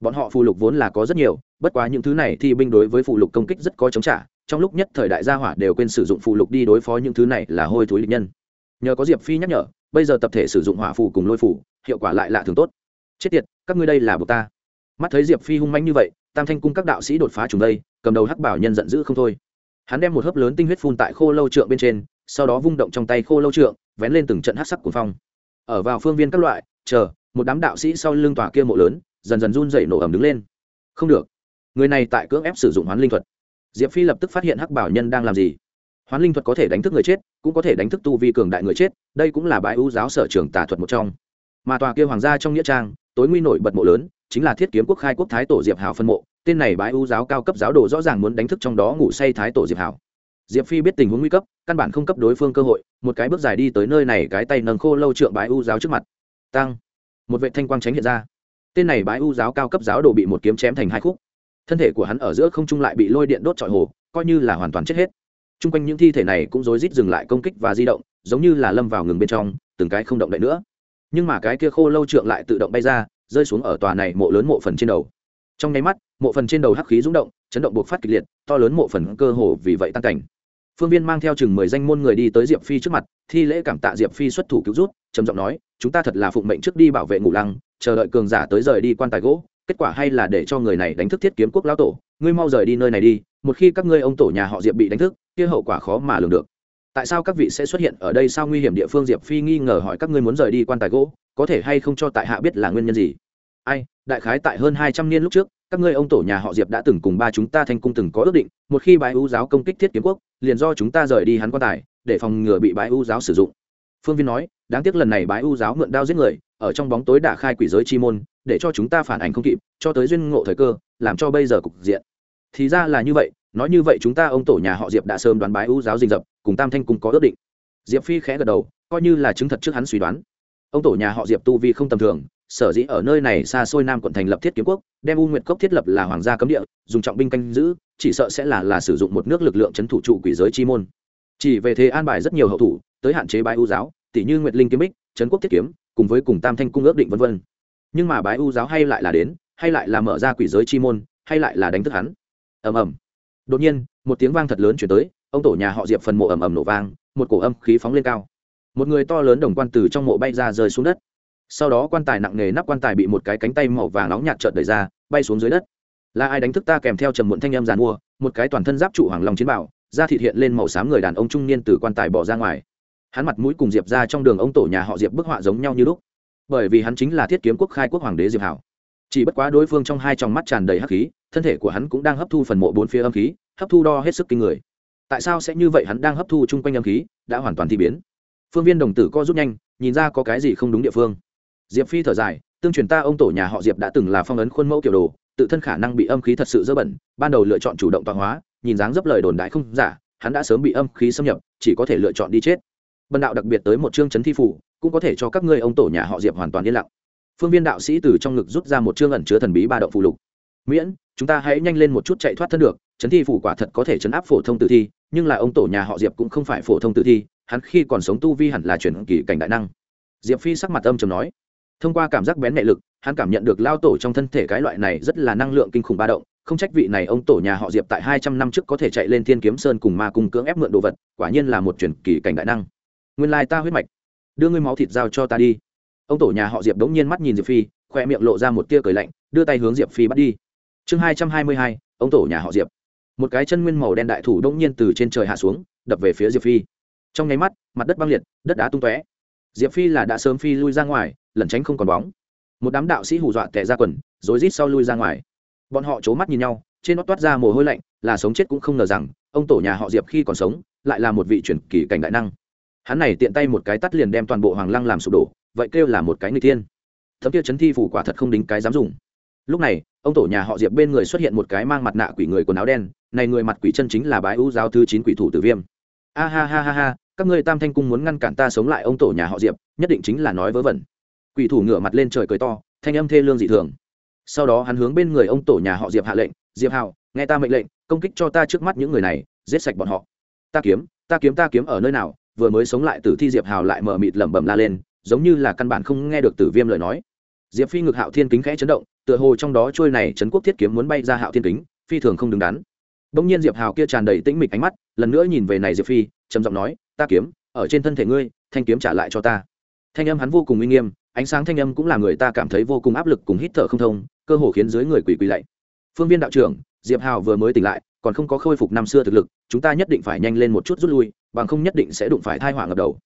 Bọn họ phù lục vốn là có rất nhiều, bất quá những thứ này thì binh đối với phù lục công kích rất có chống trả, trong lúc nhất thời đại gia hỏa đều quên sử dụng phù lục đi đối phó những thứ này là hôi thối lịch nhân. Nhờ có diệp phi nhắc nhở, bây giờ tập thể sử dụng hỏa phù cùng lôi phù, hiệu quả lại lạ thường tốt. Chết tiệt, các ngươi đây là buộc ta mắt thấy diệp phi hung manh như vậy tam thanh cung các đạo sĩ đột phá trùng đây cầm đầu hắc bảo nhân giận dữ không thôi hắn đem một hớp lớn tinh huyết phun tại khô lâu trượng bên trên sau đó vung động trong tay khô lâu trượng vén lên từng trận hắc sắc của phong ở vào phương viên các loại chờ một đám đạo sĩ sau lưng tòa kia mộ lớn dần dần run dậy nổ ẩm đứng lên không được người này tại cưỡng ép sử dụng hoán linh thuật diệp phi lập tức phát hiện hắc bảo nhân đang làm gì hoán linh thuật có thể đánh thức người chết cũng có thể đánh thức tu vi cường đại người chết đây cũng là bãi ưu giáo sở trường tà thuật một trong mà tòa kia hoàng gia trong nghĩa trang, tối nguy nổi bật mộ lớn, chính là thiết kiếm quốc khai quốc thái tổ diệp hào phân mộ, tên này bãi ưu giáo cao cấp giáo đồ rõ ràng muốn đánh thức trong đó ngủ say thái tổ diệp hào diệp phi biết tình huống nguy cấp, căn bản không cấp đối phương cơ hội, một cái bước dài đi tới nơi này cái tay nâng khô lâu trượng bãi ưu giáo trước mặt. Tăng! Một vệ thanh quang tránh hiện ra. Tên này bãi ưu giáo cao cấp giáo đồ bị một kiếm chém thành hai khúc. Thân thể của hắn ở giữa không trung lại bị lôi điện đốt trọi hồ, coi như là hoàn toàn chết hết. T r u n g quanh những thi thể này cũng rối rít dừng lại công kích và di động, giống như là lâm vào ngừng bên trong, từng cái không động đậy nữa nhưng mà cái kia khô lâu trượng lại tự động bay ra, rơi xuống ở tòa này mộ lớn mộ phần trên đầu. Trong nháy mắt, mộ phần trên đầu hắc khí rúng động, chấn động buộc phát kịch liệt, to lớn mộ phần cơ hồ vì vậy tăng cảnh. Phương viên mang theo chừng mười danh môn người đi tới diệp phi trước mặt, thi lễ cảm tạ diệp phi xuất thủ cứu rút trầm giọng nói, chúng ta thật là phụng mệnh trước đi bảo vệ ngủ lăng, chờ đợi cường giả tới rời đi quan tài gỗ, kết quả hay là để cho người này đánh thức thiết kiếm quốc lão tổ, ngươi mau rời đi nơi này đi, một khi các ngươi ông tổ nhà họ diệp bị đánh thức, kia hậu quả khó mà lường được tại sao các vị sẽ xuất hiện ở đây sao nguy hiểm địa phương? Diệp phi nghi ngờ hỏi các ngươi muốn rời đi quan tài gỗ, có thể hay không cho tại hạ biết là nguyên nhân gì? Ai, đại khái tại hơn hai trăm niên lúc trước, các ngươi ông tổ nhà họ diệp đã từng cùng ba chúng ta thành cung từng có ước định, một khi bái ưu giáo công kích thiết kiếm quốc, liền do chúng ta rời đi hắn quan tài, để phòng ngừa bị bái ưu giáo sử dụng. Phương viên nói, đáng tiếc lần này bái ưu giáo mượn đao giết người, ở trong bóng tối đã khai quỷ giới chi môn, để cho chúng ta phản ảnh không kịp, cho tới duyên ngộ thời cơ, làm cho bây giờ cục diện. Thì ra là như vậy nói như vậy chúng ta ông tổ nhà họ diệp đã sớm đoán bái ưu giáo dình dập, cùng tam thanh cung có ước định. Diệp phi khẽ gật đầu, coi như là chứng thật trước hắn suy đoán. Ông tổ nhà họ diệp tu vi không tầm thường, sở dĩ ở nơi này xa xôi nam quận thành lập thiết kiếm quốc, đem u nguyệt cốc thiết lập là hoàng gia cấm địa, dùng trọng binh canh giữ, chỉ sợ sẽ là là sử dụng một nước lực lượng c h ấ n thủ trụ quỷ giới chi môn. Chỉ về thế an bài rất nhiều hậu thủ, tới hạn chế bái u giáo tỷ như nguyệt linh kiếm bích, trấn quốc thiết kiếm, cùng với cùng tam thanh cung ước định v v nhưng mà bái u giáo hay lại là đến, hay lại là mở ra quỷ giới chi môn, hay lại là đánh thức hắn. Ầm ầm đột nhiên, một tiếng vang thật lớn chuyển tới, ông tổ nhà họ diệp phần mộ ầm ầm nổ vang, một cổ âm khí phóng lên cao. Một người to lớn đồng quan từ trong mộ bay ra rơi xuống đất. Sau đó quan tài nặng nề nắp quan tài bị một cái cánh tay màu vàng nóng nhạt trợt đẩy ra, bay xuống dưới đất. Là ai đánh thức ta kèm theo trầm muộn thanh em giàn mua, một cái toàn thân giáp trụ hoàng long chiến bảo, da thịt hiện lên màu xám người đàn ông trung niên từ quan tài bỏ ra ngoài. Hắn mặt mũi cùng diệp ra trong đường ông tổ nhà họ diệp bức họa giống nhau như lúc. Bởi vì hắn chính là thiết kiếm quốc khai quốc hoàng đế diệp hảo. Chỉ bất quá đối phương trong hai tròng mắt tràn đầy hắc khí thân thể của hắn cũng đang hấp thu phần mộ bốn phía âm khí, hấp thu đo hết sức kinh người. Tại sao sẽ như vậy hắn đang hấp thu chung quanh âm khí, đã hoàn toàn thi biến. Phương viên đồng tử co rút nhanh, nhìn ra có cái gì không đúng địa phương. Diệp phi thở dài, tương truyền ta ông tổ nhà họ diệp đã từng là phong ấn khuôn mẫu kiểu đồ, tự thân khả năng bị âm khí thật sự dơ bẩn, ban đầu lựa chọn chủ động tọa hóa, nhìn dáng dấp lời đồn đại không giả, hắn đã sớm bị âm khí xâm nhập, chỉ có thể lựa chọn đi chết. Bần đạo đặc biệt tới một chương chấn thi phủ, cũng có thể cho các ngươi ông tổ nhà họ diệp hoàn toàn yên lặng. Phương viên đạo sĩ từ trong ngực rút ra một chương ẩn chứa thần bí ba động phù lục. Miễn chúng ta hãy nhanh lên một chút chạy thoát thân được, chấn thi phủ quả thật có thể chấn áp phổ thông tử thi, nhưng là ông tổ nhà họ diệp cũng không phải phổ thông tử thi, hắn khi còn sống tu vi hẳn là chuyển kỳ cảnh đại năng. Diệp phi sắc mặt âm chầm nói, thông qua cảm giác bén mẹ lực, hắn cảm nhận được lao tổ trong thân thể cái loại này rất là năng lượng kinh khủng ba động, không trách vị này ông tổ nhà họ diệp tại hai trăm năm trước có thể chạy lên thiên kiếm sơn cùng ma cung cưỡng ép mượn đồ vật, quả nhiên là một truyền kỳ cảnh đại năng. Nguyên lai ta huyết mạch, đưa ngươi máu thịt giao cho ta đi. Ông tổ nhà họ diệp đống nhiên mắt nhìn diệp phi, khoe miệng lộ ra một tia cười lạnh, đưa tay hướng diệp phi bắt đi chương hai trăm hai mươi hai, ông tổ nhà họ diệp. Một cái chân nguyên màu đen đại thủ đông nhiên từ trên trời hạ xuống, đập về phía diệp phi. Trong nháy mắt, mặt đất băng liệt, đất đá tung tóe. Diệp phi là đã sớm phi lui ra ngoài, lẩn tránh không còn bóng. Một đám đạo sĩ hù dọa tệ ra quần, rối rít sau lui ra ngoài. Bọn họ c h ố mắt nhìn nhau, trên nó toát ra mồ hôi lạnh, là sống chết cũng không ngờ rằng, ông tổ nhà họ diệp khi còn sống, lại là một vị truyền kỳ cảnh đại năng. Hắn này tiện tay một cái tắt liền đem toàn bộ hoàng lăng làm sụp đổ, vậy kêu là một cái người tiên thấm kia chấn thi phủ quả thật không đính cái dám dùng lúc này, ông tổ nhà họ diệp bên người xuất hiện một cái mang mặt nạ quỷ người quần áo đen, này người mặt quỷ chân chính là bái ưu giáo thứ chín quỷ thủ tử viêm. A ha ha ha ha, các ngươi tam thanh cung muốn ngăn cản ta sống lại ông tổ nhà họ diệp, nhất định chính là nói vớ vẩn. Quỷ thủ ngửa mặt lên trời cười to, thanh âm thê lương dị thường. Sau đó hắn hướng bên người ông tổ nhà họ diệp hạ lệnh, diệp hào nghe ta mệnh lệnh, công kích cho ta trước mắt những người này, giết sạch bọn họ. Ta kiếm ta kiếm ta kiếm ở nơi nào? Vừa mới sống lại tử thi diệp hào lại mở mịt lẩm bẩm la lên, giống như là căn bản không nghe được tử viêm lời nói. Diệp phi ngực hạo thiên kính khẽ chấn động tựa hồ trong đó trôi này trấn quốc thiết kiếm muốn bay ra hạo thiên kính, phi thường không đứng đắn. Bỗng nhiên diệp hào kia tràn đầy tĩnh mịch ánh mắt, lần nữa nhìn về này diệp phi, trầm giọng nói, ta kiếm, ở trên thân thể ngươi, thanh kiếm trả lại cho ta. Thanh âm hắn vô cùng uy nghiêm, ánh sáng thanh âm cũng là người ta cảm thấy vô cùng áp lực cùng hít thở không thông, cơ hồ khiến dưới người quỷ quỷ lạy. Phương viên đạo trưởng, diệp hào vừa mới tỉnh lại, còn không có khôi phục năm xưa thực lực, chúng ta nhất định phải nhanh lên một chút rút lui, bằng không nhất định sẽ đụng phải thai họa ngập đầu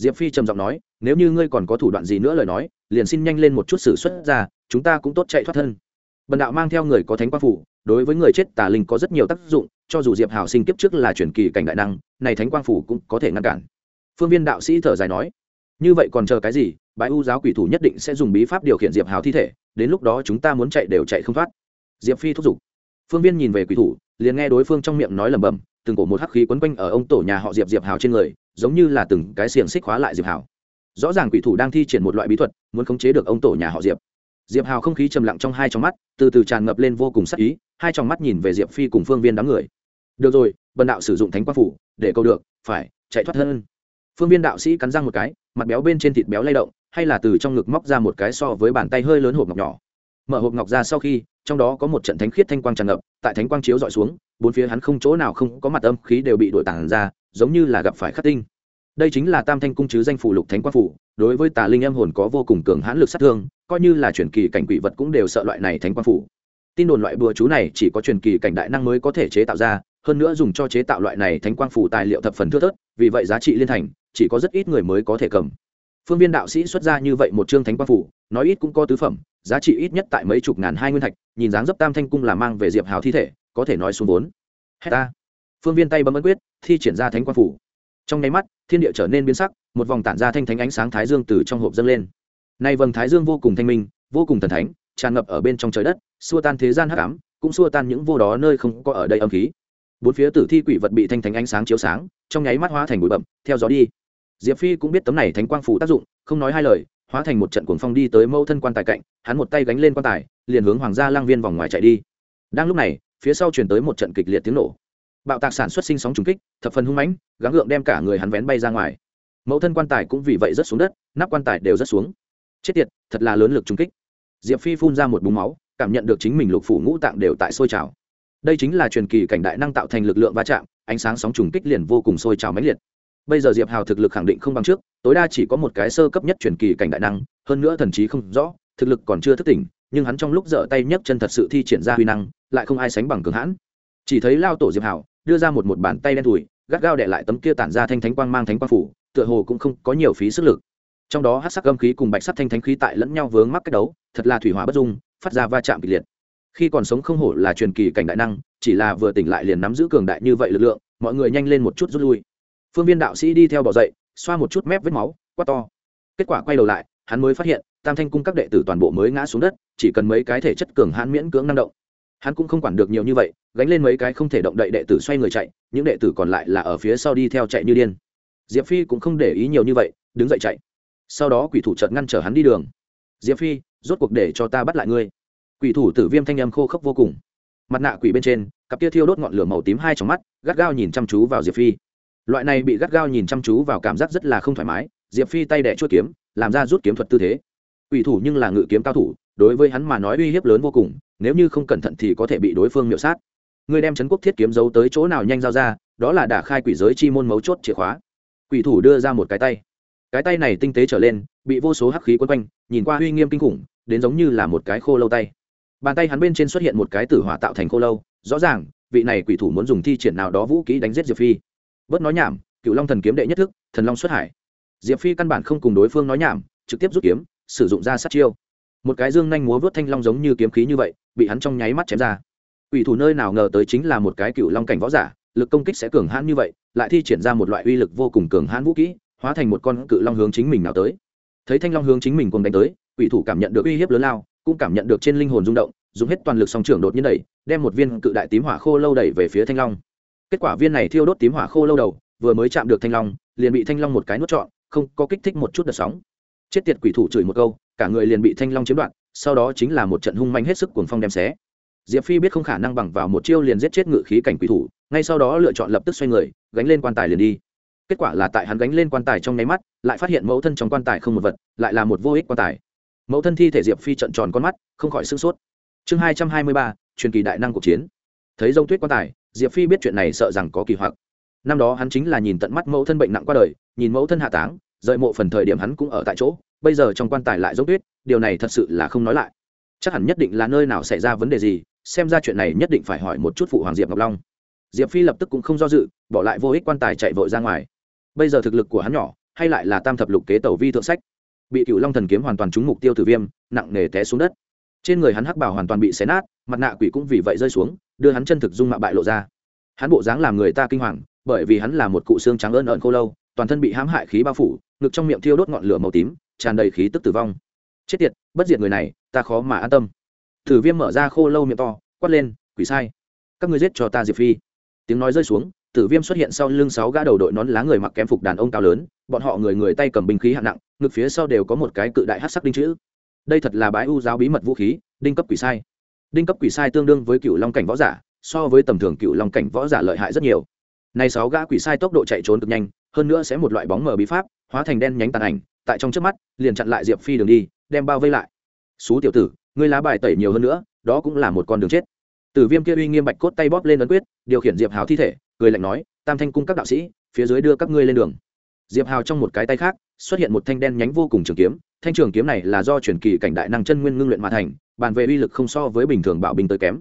diệp phi trầm giọng nói, nếu như ngươi còn có thủ đoạn gì nữa lời nói, liền xin nhanh lên một chút xử xuất ra, chúng ta cũng tốt chạy thoát thân. Bần đạo mang theo người có thánh quang phủ, đối với người chết tà linh có rất nhiều tác dụng, cho dù diệp hào sinh kiếp trước là truyền kỳ cảnh đại năng, này thánh quang phủ cũng có thể ngăn cản. Phương viên đạo sĩ thở dài nói, như vậy còn chờ cái gì? Bãi u giáo quỷ thủ nhất định sẽ dùng bí pháp điều khiển diệp hào thi thể, đến lúc đó chúng ta muốn chạy đều chạy không thoát. Diệp phi thúc giục. Phương viên nhìn về quỷ thủ, liền nghe đối phương trong miệng nói lẩm bẩm, từng cổ một hắc khí quấn quanh ở ông tổ nhà họ diệp diệp hào trên người giống như là từng cái xiềng xích khóa lại diệp hào rõ ràng quỷ thủ đang thi triển một loại bí thuật muốn khống chế được ông tổ nhà họ diệp diệp hào không khí trầm lặng trong hai trong mắt từ từ tràn ngập lên vô cùng sắc ý hai trong mắt nhìn về diệp phi cùng phương viên đám người được rồi bần đạo sử dụng thánh quang phủ để câu được phải chạy thoát hơn phương viên đạo sĩ cắn răng một cái mặt béo bên trên thịt béo lay động hay là từ trong ngực móc ra một cái so với bàn tay hơi lớn hộp ngọc nhỏ mở hộp ngọc ra sau khi trong đó có một trận thánh khiết thanh quang tràn ngập, tại thánh quang chiếu dọi xuống, bốn phía hắn không chỗ nào không có mặt âm khí đều bị đổi tản ra, giống như là gặp phải khắc tinh. Đây chính là tam thanh cung chứ danh phủ lục thánh quang phủ, đối với tà linh âm hồn có vô cùng cường hãn lực sát thương, coi như là truyền kỳ cảnh quỷ vật cũng đều sợ loại này thánh quang phủ. Tin đồn loại bùa chú này chỉ có truyền kỳ cảnh đại năng mới có thể chế tạo ra, hơn nữa dùng cho chế tạo loại này thánh quang phủ tài liệu thập phần thưa thớt, vì vậy giá trị liên thành, chỉ có rất ít người mới có thể cầm. Phương viên đạo sĩ xuất ra như vậy một chương thánh quang phủ, nói ít cũng có tứ phẩm giá trị ít nhất tại mấy chục ngàn hai nguyên thạch, nhìn dáng dấp tam thanh cung là mang về diệp hào thi thể, có thể nói xuống vốn. Hết ta. Phương viên tay bấm ấn quyết, thi triển ra thánh quang phủ. Trong nháy mắt, thiên địa trở nên biến sắc, một vòng tản ra thanh thánh ánh sáng thái dương từ trong hộp dâng lên. Nay vầng thái dương vô cùng thanh minh, vô cùng thần thánh, tràn ngập ở bên trong trời đất, xua tan thế gian hắc ám, cũng xua tan những vô đó nơi không có ở đây âm khí. Bốn phía tử thi quỷ vật bị thanh thánh ánh sáng chiếu sáng, trong nháy mắt hóa thành bụi bậm theo gió đi. Diệp phi cũng biết tấm này thánh quang phủ tác dụng, không nói hai lời hóa thành một trận cuồng phong đi tới mẫu thân quan tài cạnh, hắn một tay gánh lên quan tài, liền hướng hoàng gia lang viên vòng ngoài chạy đi. Đang lúc này, phía sau chuyển tới một trận kịch liệt tiếng nổ. Bạo tạc sản xuất sinh sóng trùng kích, thập phần hung mãnh, gắng gượng đem cả người hắn vén bay ra ngoài. Mẫu thân quan tài cũng vì vậy rất xuống đất, nắp quan tài đều rất xuống. Chết tiệt, thật là lớn lực trùng kích. Diệp phi phun ra một búng máu, cảm nhận được chính mình lục phủ ngũ tạng đều tại sôi trào. Đây chính là truyền kỳ cảnh đại năng tạo thành lực lượng va chạm, ánh sáng sóng trùng kích liền vô cùng sôi trào mãnh liệt bây giờ diệp hào thực lực khẳng định không bằng trước, tối đa chỉ có một cái sơ cấp nhất truyền kỳ cảnh đại năng, hơn nữa thần trí không rõ, thực lực còn chưa thức tỉnh, nhưng hắn trong lúc dở tay nhấc chân thật sự thi triển ra huy năng, lại không ai sánh bằng cường hãn. Chỉ thấy lao tổ diệp hào đưa ra một một bàn tay đen thùi gắt gao đệ lại tấm kia tản ra thanh thánh quang mang thánh quang phủ, tựa hồ cũng không có nhiều phí sức lực. Trong đó hát sắc âm khí cùng bạch sắc thanh thánh khí tại lẫn nhau vướng mắc cách đấu, thật là thủy hỏa bất dung, phát ra va chạm kịch liệt. Khi còn sống không hổ là truyền kỳ cảnh đại năng, chỉ là vừa tỉnh lại liền nắm giữ cường đại như vậy lực lượng, mọi người nhanh lên một chút rút lui phương viên đạo sĩ đi theo bỏ dậy, xoa một chút mép vết máu, quát to. Kết quả quay đầu lại, hắn mới phát hiện, tam thanh cung các đệ tử toàn bộ mới ngã xuống đất, chỉ cần mấy cái thể chất cường hãn miễn cưỡng năng động. Hắn cũng không quản được nhiều như vậy, gánh lên mấy cái không thể động đậy đệ tử xoay người chạy, những đệ tử còn lại là ở phía sau đi theo chạy như điên. Diệp phi cũng không để ý nhiều như vậy, đứng dậy chạy. Sau đó quỷ thủ chợt ngăn trở hắn đi đường. Diệp phi, rốt cuộc để cho ta bắt lại ngươi. Quỷ thủ tử viêm thanh âm khô khốc vô cùng. Mặt nạ quỷ bên trên, cặp tia thiêu đốt ngọn lửa màu tím hai trong mắt, gắt gao nhìn chăm chú vào diệp phi loại này bị gắt gao nhìn chăm chú vào cảm giác rất là không thoải mái, diệp phi tay đẻ chuốt kiếm, làm ra rút kiếm thuật tư thế. Quỷ thủ nhưng là ngự kiếm cao thủ, đối với hắn mà nói uy hiếp lớn vô cùng, nếu như không cẩn thận thì có thể bị đối phương miễu sát. Người đem trấn quốc thiết kiếm giấu tới chỗ nào nhanh giao ra, đó là đả khai quỷ giới chi môn mấu chốt chìa khóa. Quỷ thủ đưa ra một cái tay. Cái tay này tinh tế trở lên, bị vô số hắc khí quấn quanh, nhìn qua uy nghiêm kinh khủng, đến giống như là một cái khô lâu tay. Bàn tay hắn bên trên xuất hiện một cái tử hỏa tạo thành khô lâu, rõ ràng, vị này quỷ thủ muốn dùng thi triển nào đó vũ kỹ đánh giết diệp phi bớt nói nhảm cựu long thần kiếm đệ nhất thức, thần long xuất hải. Diệp phi căn bản không cùng đối phương nói nhảm, trực tiếp rút kiếm, sử dụng ra sát chiêu. Một cái dương nhanh múa vớt thanh long giống như kiếm khí như vậy, bị hắn trong nháy mắt chém ra. Ủy thủ nơi nào ngờ tới chính là một cái cựu long cảnh võ giả, lực công kích sẽ cường hãn như vậy, lại thi triển ra một loại uy lực vô cùng cường hãn vũ kỹ, hóa thành một con cự long hướng chính mình nào tới. Thấy thanh long hướng chính mình cùng đánh tới ủy thủ cảm nhận được uy hiếp lớn lao, cũng cảm nhận được trên linh hồn rung động, dùng hết toàn lực song trưởng đột nhiên đẩy, đem một viên cự đại tím hỏa khô lâu đẩy về phía thanh long kết quả viên này thiêu đốt tím hỏa khô lâu đầu, vừa mới chạm được thanh long, liền bị thanh long một cái nuốt trọn, không có kích thích một chút đợt sóng. Chết tiệt quỷ thủ chửi một câu, cả người liền bị thanh long chiếm đoạt, sau đó chính là một trận hung manh hết sức cuồng phong đem xé. Diệp phi biết không khả năng bằng vào một chiêu liền giết chết ngự khí cảnh quỷ thủ, ngay sau đó lựa chọn lập tức xoay người, gánh lên quan tài liền đi. Kết quả là tại hắn gánh lên quan tài trong nháy mắt, lại phát hiện mẫu thân trong quan tài không một vật, lại là một vô ích quan tài. Mẫu thân thi thể diệp phi trận tròn con mắt, không khỏi sưng sốt. Chương hai trăm hai mươi ba, truyền kỳ đại năng cuộc chiến. Thấy dông tuyết quan tài diệp phi biết chuyện này sợ rằng có kỳ hoặc. Năm đó hắn chính là nhìn tận mắt mẫu thân bệnh nặng qua đời, nhìn mẫu thân hạ táng, rời mộ phần thời điểm hắn cũng ở tại chỗ, bây giờ trong quan tài lại giống tuyết điều này thật sự là không nói lại. Chắc hẳn nhất định là nơi nào xảy ra vấn đề gì, xem ra chuyện này nhất định phải hỏi một chút phụ hoàng diệp ngọc long. Diệp phi lập tức cũng không do dự, bỏ lại vô ích quan tài chạy vội ra ngoài. Bây giờ thực lực của hắn nhỏ, hay lại là tam thập lục kế tẩu vi thượng sách. Bị cựu long thần kiếm hoàn toàn trúng mục tiêu tử viêm, nặng nề té xuống đất. Trên người hắn hắc bảo hoàn toàn bị xé nát mặt nạ quỷ cũng vì vậy rơi xuống, đưa hắn chân thực dung mạo bại lộ ra. Hắn bộ dáng làm người ta kinh hoàng, bởi vì hắn là một cụ xương trắng ơn ợn khô lâu, toàn thân bị hãm hại khí bao phủ, ngực trong miệng thiêu đốt ngọn lửa màu tím, tràn đầy khí tức tử vong. Chết tiệt, bất diệt người này, ta khó mà an tâm. Tử viêm mở ra khô lâu miệng to, quát lên, quỷ sai, các người giết cho ta diệp phi. Tiếng nói rơi xuống, tử viêm xuất hiện sau lưng sáu gã đầu đội nón lá người mặc kém phục đàn ông cao lớn, bọn họ người người tay cầm binh khí hạng nặng, ngực phía sau đều có một cái cự đại hát sắc đinh chữ. Đây thật là bãi u giáo bí mật vũ khí, đinh cấp quỷ sai đinh cấp quỷ sai tương đương với cựu long cảnh võ giả, so với tầm thường cựu long cảnh võ giả lợi hại rất nhiều. Này sáu gã quỷ sai tốc độ chạy trốn cực nhanh, hơn nữa sẽ một loại bóng mờ bí pháp, hóa thành đen nhánh tàn ảnh, tại trong trước mắt, liền chặn lại diệp phi đường đi, đem bao vây lại. Xú tiểu tử, ngươi lá bài tẩy nhiều hơn nữa, đó cũng là một con đường chết. Tử viêm kia uy nghiêm bạch cốt tay bóp lên ấn quyết, điều khiển diệp hào thi thể, cười lạnh nói, tam thanh cung các đạo sĩ, phía dưới đưa các ngươi lên đường. Diệp hào trong một cái tay khác, xuất hiện một thanh đen nhánh vô cùng trường kiếm, thanh trường kiếm này là do truyền kỳ cảnh đại năng chân nguyên ngưng luyện mà thành bàn về uy lực không so với bình thường bảo binh tới kém.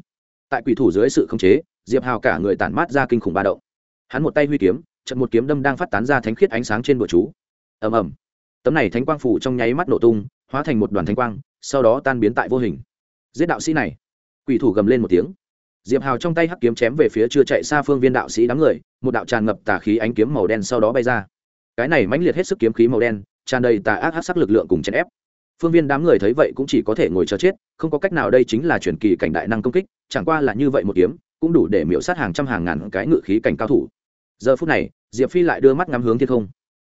Tại quỷ thủ dưới sự khống chế, diệp hào cả người tản mát ra kinh khủng ba động. Hắn một tay huy kiếm trận một kiếm đâm đang phát tán ra thánh khiết ánh sáng trên bờ chú. Ầm ầm. Tấm này thánh quang phủ trong nháy mắt nổ tung, hóa thành một đoàn thánh quang, sau đó tan biến tại vô hình. Giết đạo sĩ này. Quỷ thủ gầm lên một tiếng. Diệp hào trong tay hắc kiếm chém về phía chưa chạy xa phương viên đạo sĩ đám người, một đạo tràn ngập tà khí ánh kiếm màu đen sau đó bay ra. Cái này mãnh liệt hết sức kiếm khí màu đen, tràn đầy tà ác hắc sắc lực lượng cùng chèn ép phương viên đám người thấy vậy cũng chỉ có thể ngồi chờ chết, không có cách nào đây chính là truyền kỳ cảnh đại năng công kích, chẳng qua là như vậy một kiếm, cũng đủ để miễu sát hàng trăm hàng ngàn cái ngự khí cảnh cao thủ. Giờ phút này, diệp phi lại đưa mắt ngắm hướng thiên không.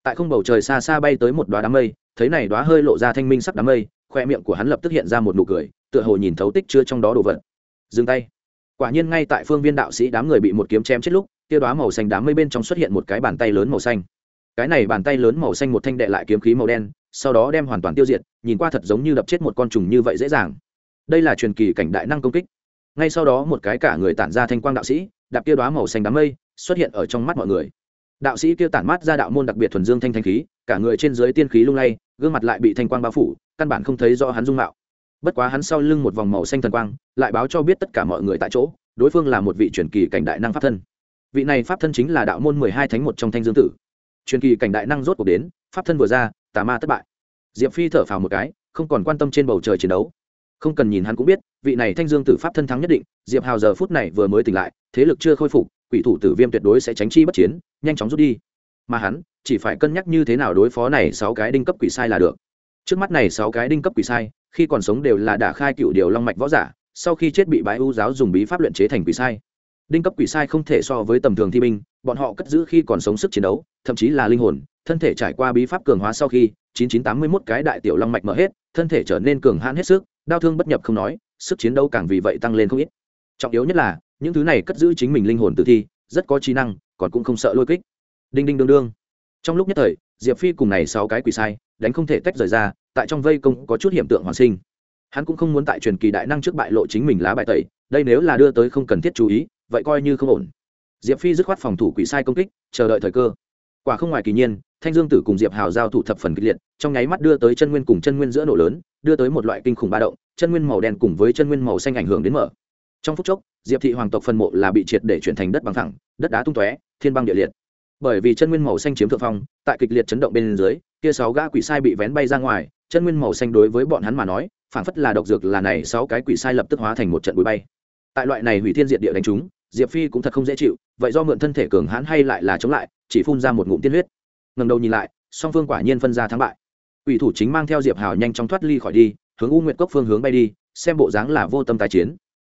Tại không bầu trời xa xa bay tới một đoá đám mây, thấy này đoá hơi lộ ra thanh minh sắc đám mây, khoe miệng của hắn lập tức hiện ra một nụ cười, tựa hồ nhìn thấu tích chưa trong đó đồ vật. Dừng tay. Quả nhiên ngay tại phương viên đạo sĩ đám người bị một kiếm chém chết lúc tiêu đoá màu xanh đám mây bên trong xuất hiện một cái bàn tay lớn màu xanh. Cái này bàn tay lớn màu xanh một thanh đệ lại kiếm khí màu đen sau đó đem hoàn toàn tiêu diệt, nhìn qua thật giống như đập chết một con trùng như vậy dễ dàng. Đây là truyền kỳ cảnh đại năng công kích. Ngay sau đó một cái cả người tản ra thanh quang đạo sĩ, đạp kia đoá màu xanh đám mây, xuất hiện ở trong mắt mọi người. Đạo sĩ kia tản mát ra đạo môn đặc biệt thuần dương thanh thanh khí, cả người trên dưới tiên khí lung lay, gương mặt lại bị thanh quang bao phủ, căn bản không thấy do hắn dung mạo. Bất quá hắn sau lưng một vòng màu xanh thần quang, lại báo cho biết tất cả mọi người tại chỗ, đối phương là một vị truyền kỳ cảnh đại năng pháp thân. Vị này pháp thân chính là đạo môn mười hai thánh một trong thanh dương tử. Truyền kỳ cảnh đại năng rốt cuộc đến, pháp thân vừa ra tà ma thất bại. Diệp phi thở phào một cái, không còn quan tâm trên bầu trời chiến đấu. Không cần nhìn hắn cũng biết, vị này thanh dương tử pháp thân thắng nhất định, diệp hào giờ phút này vừa mới tỉnh lại, thế lực chưa khôi phục, quỷ thủ tử viêm tuyệt đối sẽ tránh chi bất chiến, nhanh chóng rút đi. Mà hắn, chỉ phải cân nhắc như thế nào đối phó này sáu cái đinh cấp quỷ sai là được. Trước mắt này sáu cái đinh cấp quỷ sai, khi còn sống đều là đả khai cựu điều long mạch võ giả, sau khi chết bị bái u giáo dùng bí pháp luyện chế thành quỷ sai. Đinh cấp quỷ sai không thể so với tầm thường thi binh, bọn họ cất giữ khi còn sống sức chiến đấu, thậm chí là linh hồn thân thể trải qua bí pháp cường hóa sau khi 9981 cái đại tiểu long mạch mở hết, thân thể trở nên cường hãn hết sức đao thương bất nhập không nói, sức chiến đấu càng vì vậy tăng lên không ít. Trọng yếu nhất là, những thứ này cất giữ chính mình linh hồn tự thi, rất có trí năng, còn cũng không sợ lôi kích. Đinh đinh đương đương. Trong lúc nhất thời, diệp phi cùng này sáu cái quỷ sai, đánh không thể tách rời ra, tại trong vây công có chút hiểm tượng hoàn sinh. Hắn cũng không muốn tại truyền kỳ đại năng trước bại lộ chính mình lá bài tẩy, đây nếu là đưa tới không cần thiết chú ý, vậy coi như không ổn. Diệp phi dứt khoát phòng thủ quỷ sai công kích, chờ đợi thời cơ. Quả không ngoài kỳ nhiên thanh dương tử cùng diệp hào giao thủ thập phần kịch liệt, trong nháy mắt đưa tới chân nguyên cùng chân nguyên giữa nổ lớn, đưa tới một loại kinh khủng ba động, chân nguyên màu đen cùng với chân nguyên màu xanh ảnh hưởng đến mở. Trong phút chốc, diệp thị hoàng tộc phần mộ là bị triệt để chuyển thành đất bằng thẳng, đất đá tung tóe, thiên băng địa liệt. Bởi vì chân nguyên màu xanh chiếm thượng phong, tại kịch liệt chấn động bên dưới, kia sáu gã quỷ sai bị vén bay ra ngoài, chân nguyên màu xanh đối với bọn hắn mà nói, phảng phất là độc dược là này sáu cái quỷ sai lập tức hóa thành một trận bụi bay. Tại loại này hủy thiên diệt địa đánh chúng, diệp phi cũng thật không dễ chịu, vậy do mượn thân thể cường hãn hay lại là chống lại, chỉ phun ra một ngụm tiên huyết ngầm đầu nhìn lại, song phương quả nhiên phân ra thắng bại. Ủy thủ chính mang theo diệp hào nhanh chóng thoát ly khỏi đi, hướng u nguyệt cốc phương hướng bay đi, xem bộ dáng là vô tâm tái chiến.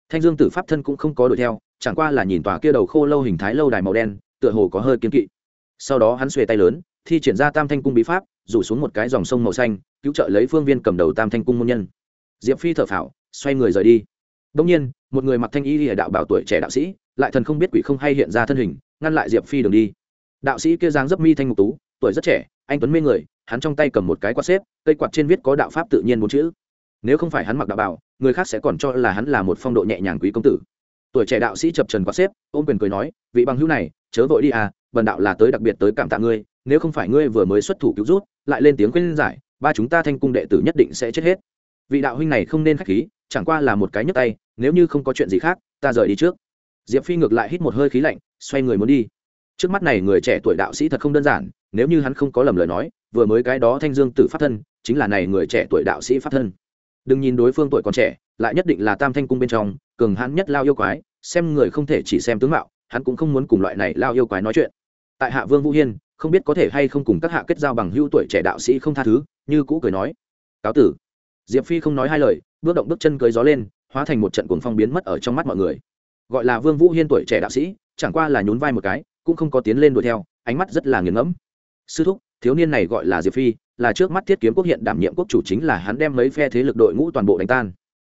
Thanh dương tử pháp thân cũng không có đuổi theo, chẳng qua là nhìn tòa kia đầu khô lâu hình thái lâu đài màu đen, tựa hồ có hơi kiên kỵ. Sau đó hắn xuề tay lớn, thi triển ra tam thanh cung bí pháp, rủ xuống một cái dòng sông màu xanh, cứu trợ lấy phương viên cầm đầu tam thanh cung môn nhân. Diệp phi thở phào, xoay người rời đi. Đông nhiên, một người mặc thanh y lìa đạo bảo tuổi trẻ đạo sĩ, lại thần không biết quỷ không hay hiện ra thân hình, ngăn lại diệp phi đường đi. Đạo sĩ kia dáng dấp mi thanh ngục tú tuổi rất trẻ, anh tuấn mê người, hắn trong tay cầm một cái quạt xếp, cây quạt trên viết có đạo pháp tự nhiên bốn chữ. Nếu không phải hắn mặc đạo bảo người khác sẽ còn cho là hắn là một phong độ nhẹ nhàng quý công tử. Tuổi trẻ đạo sĩ chập trần quạt xếp, ôm quyền cười nói, vị bằng hữu này, chớ vội đi à bần đạo là tới đặc biệt tới cảm tạ ngươi, nếu không phải ngươi vừa mới xuất thủ cứu rút, lại lên tiếng khuyên giải, ba chúng ta thanh cung đệ tử nhất định sẽ chết hết. Vị đạo huynh này không nên khách khí, chẳng qua là một cái nhấp tay, nếu như không có chuyện gì khác, ta rời đi trước. Diệp phi ngược lại hít một hơi khí lạnh, xoay người muốn đi trước mắt này người trẻ tuổi đạo sĩ thật không đơn giản, nếu như hắn không có lầm lời nói, vừa mới cái đó thanh dương tử phát thân, chính là này người trẻ tuổi đạo sĩ phát thân. Đừng nhìn đối phương tuổi còn trẻ, lại nhất định là tam thanh cung bên trong, cường hắn nhất lao yêu quái, xem người không thể chỉ xem tướng mạo, hắn cũng không muốn cùng loại này lao yêu quái nói chuyện. Tại hạ vương vũ hiên, không biết có thể hay không cùng các hạ kết giao bằng hưu tuổi trẻ đạo sĩ không tha thứ, như cũ cười nói. Cáo tử. Diệp phi không nói hai lời, bước động bước chân cưới gió lên, hóa thành một trận cuồng phong biến mất ở trong mắt mọi người. Gọi là vương vũ hiên tuổi trẻ đạo sĩ, chẳng qua là nhún vai một cái cũng không có tiến lên đuổi theo, ánh mắt rất là nghiền ngẫm. Sư thúc, thiếu niên này gọi là diệp phi, là trước mắt thiết kiếm quốc hiện đảm nhiệm quốc chủ chính là hắn đem mấy phe thế lực đội ngũ toàn bộ đánh tan.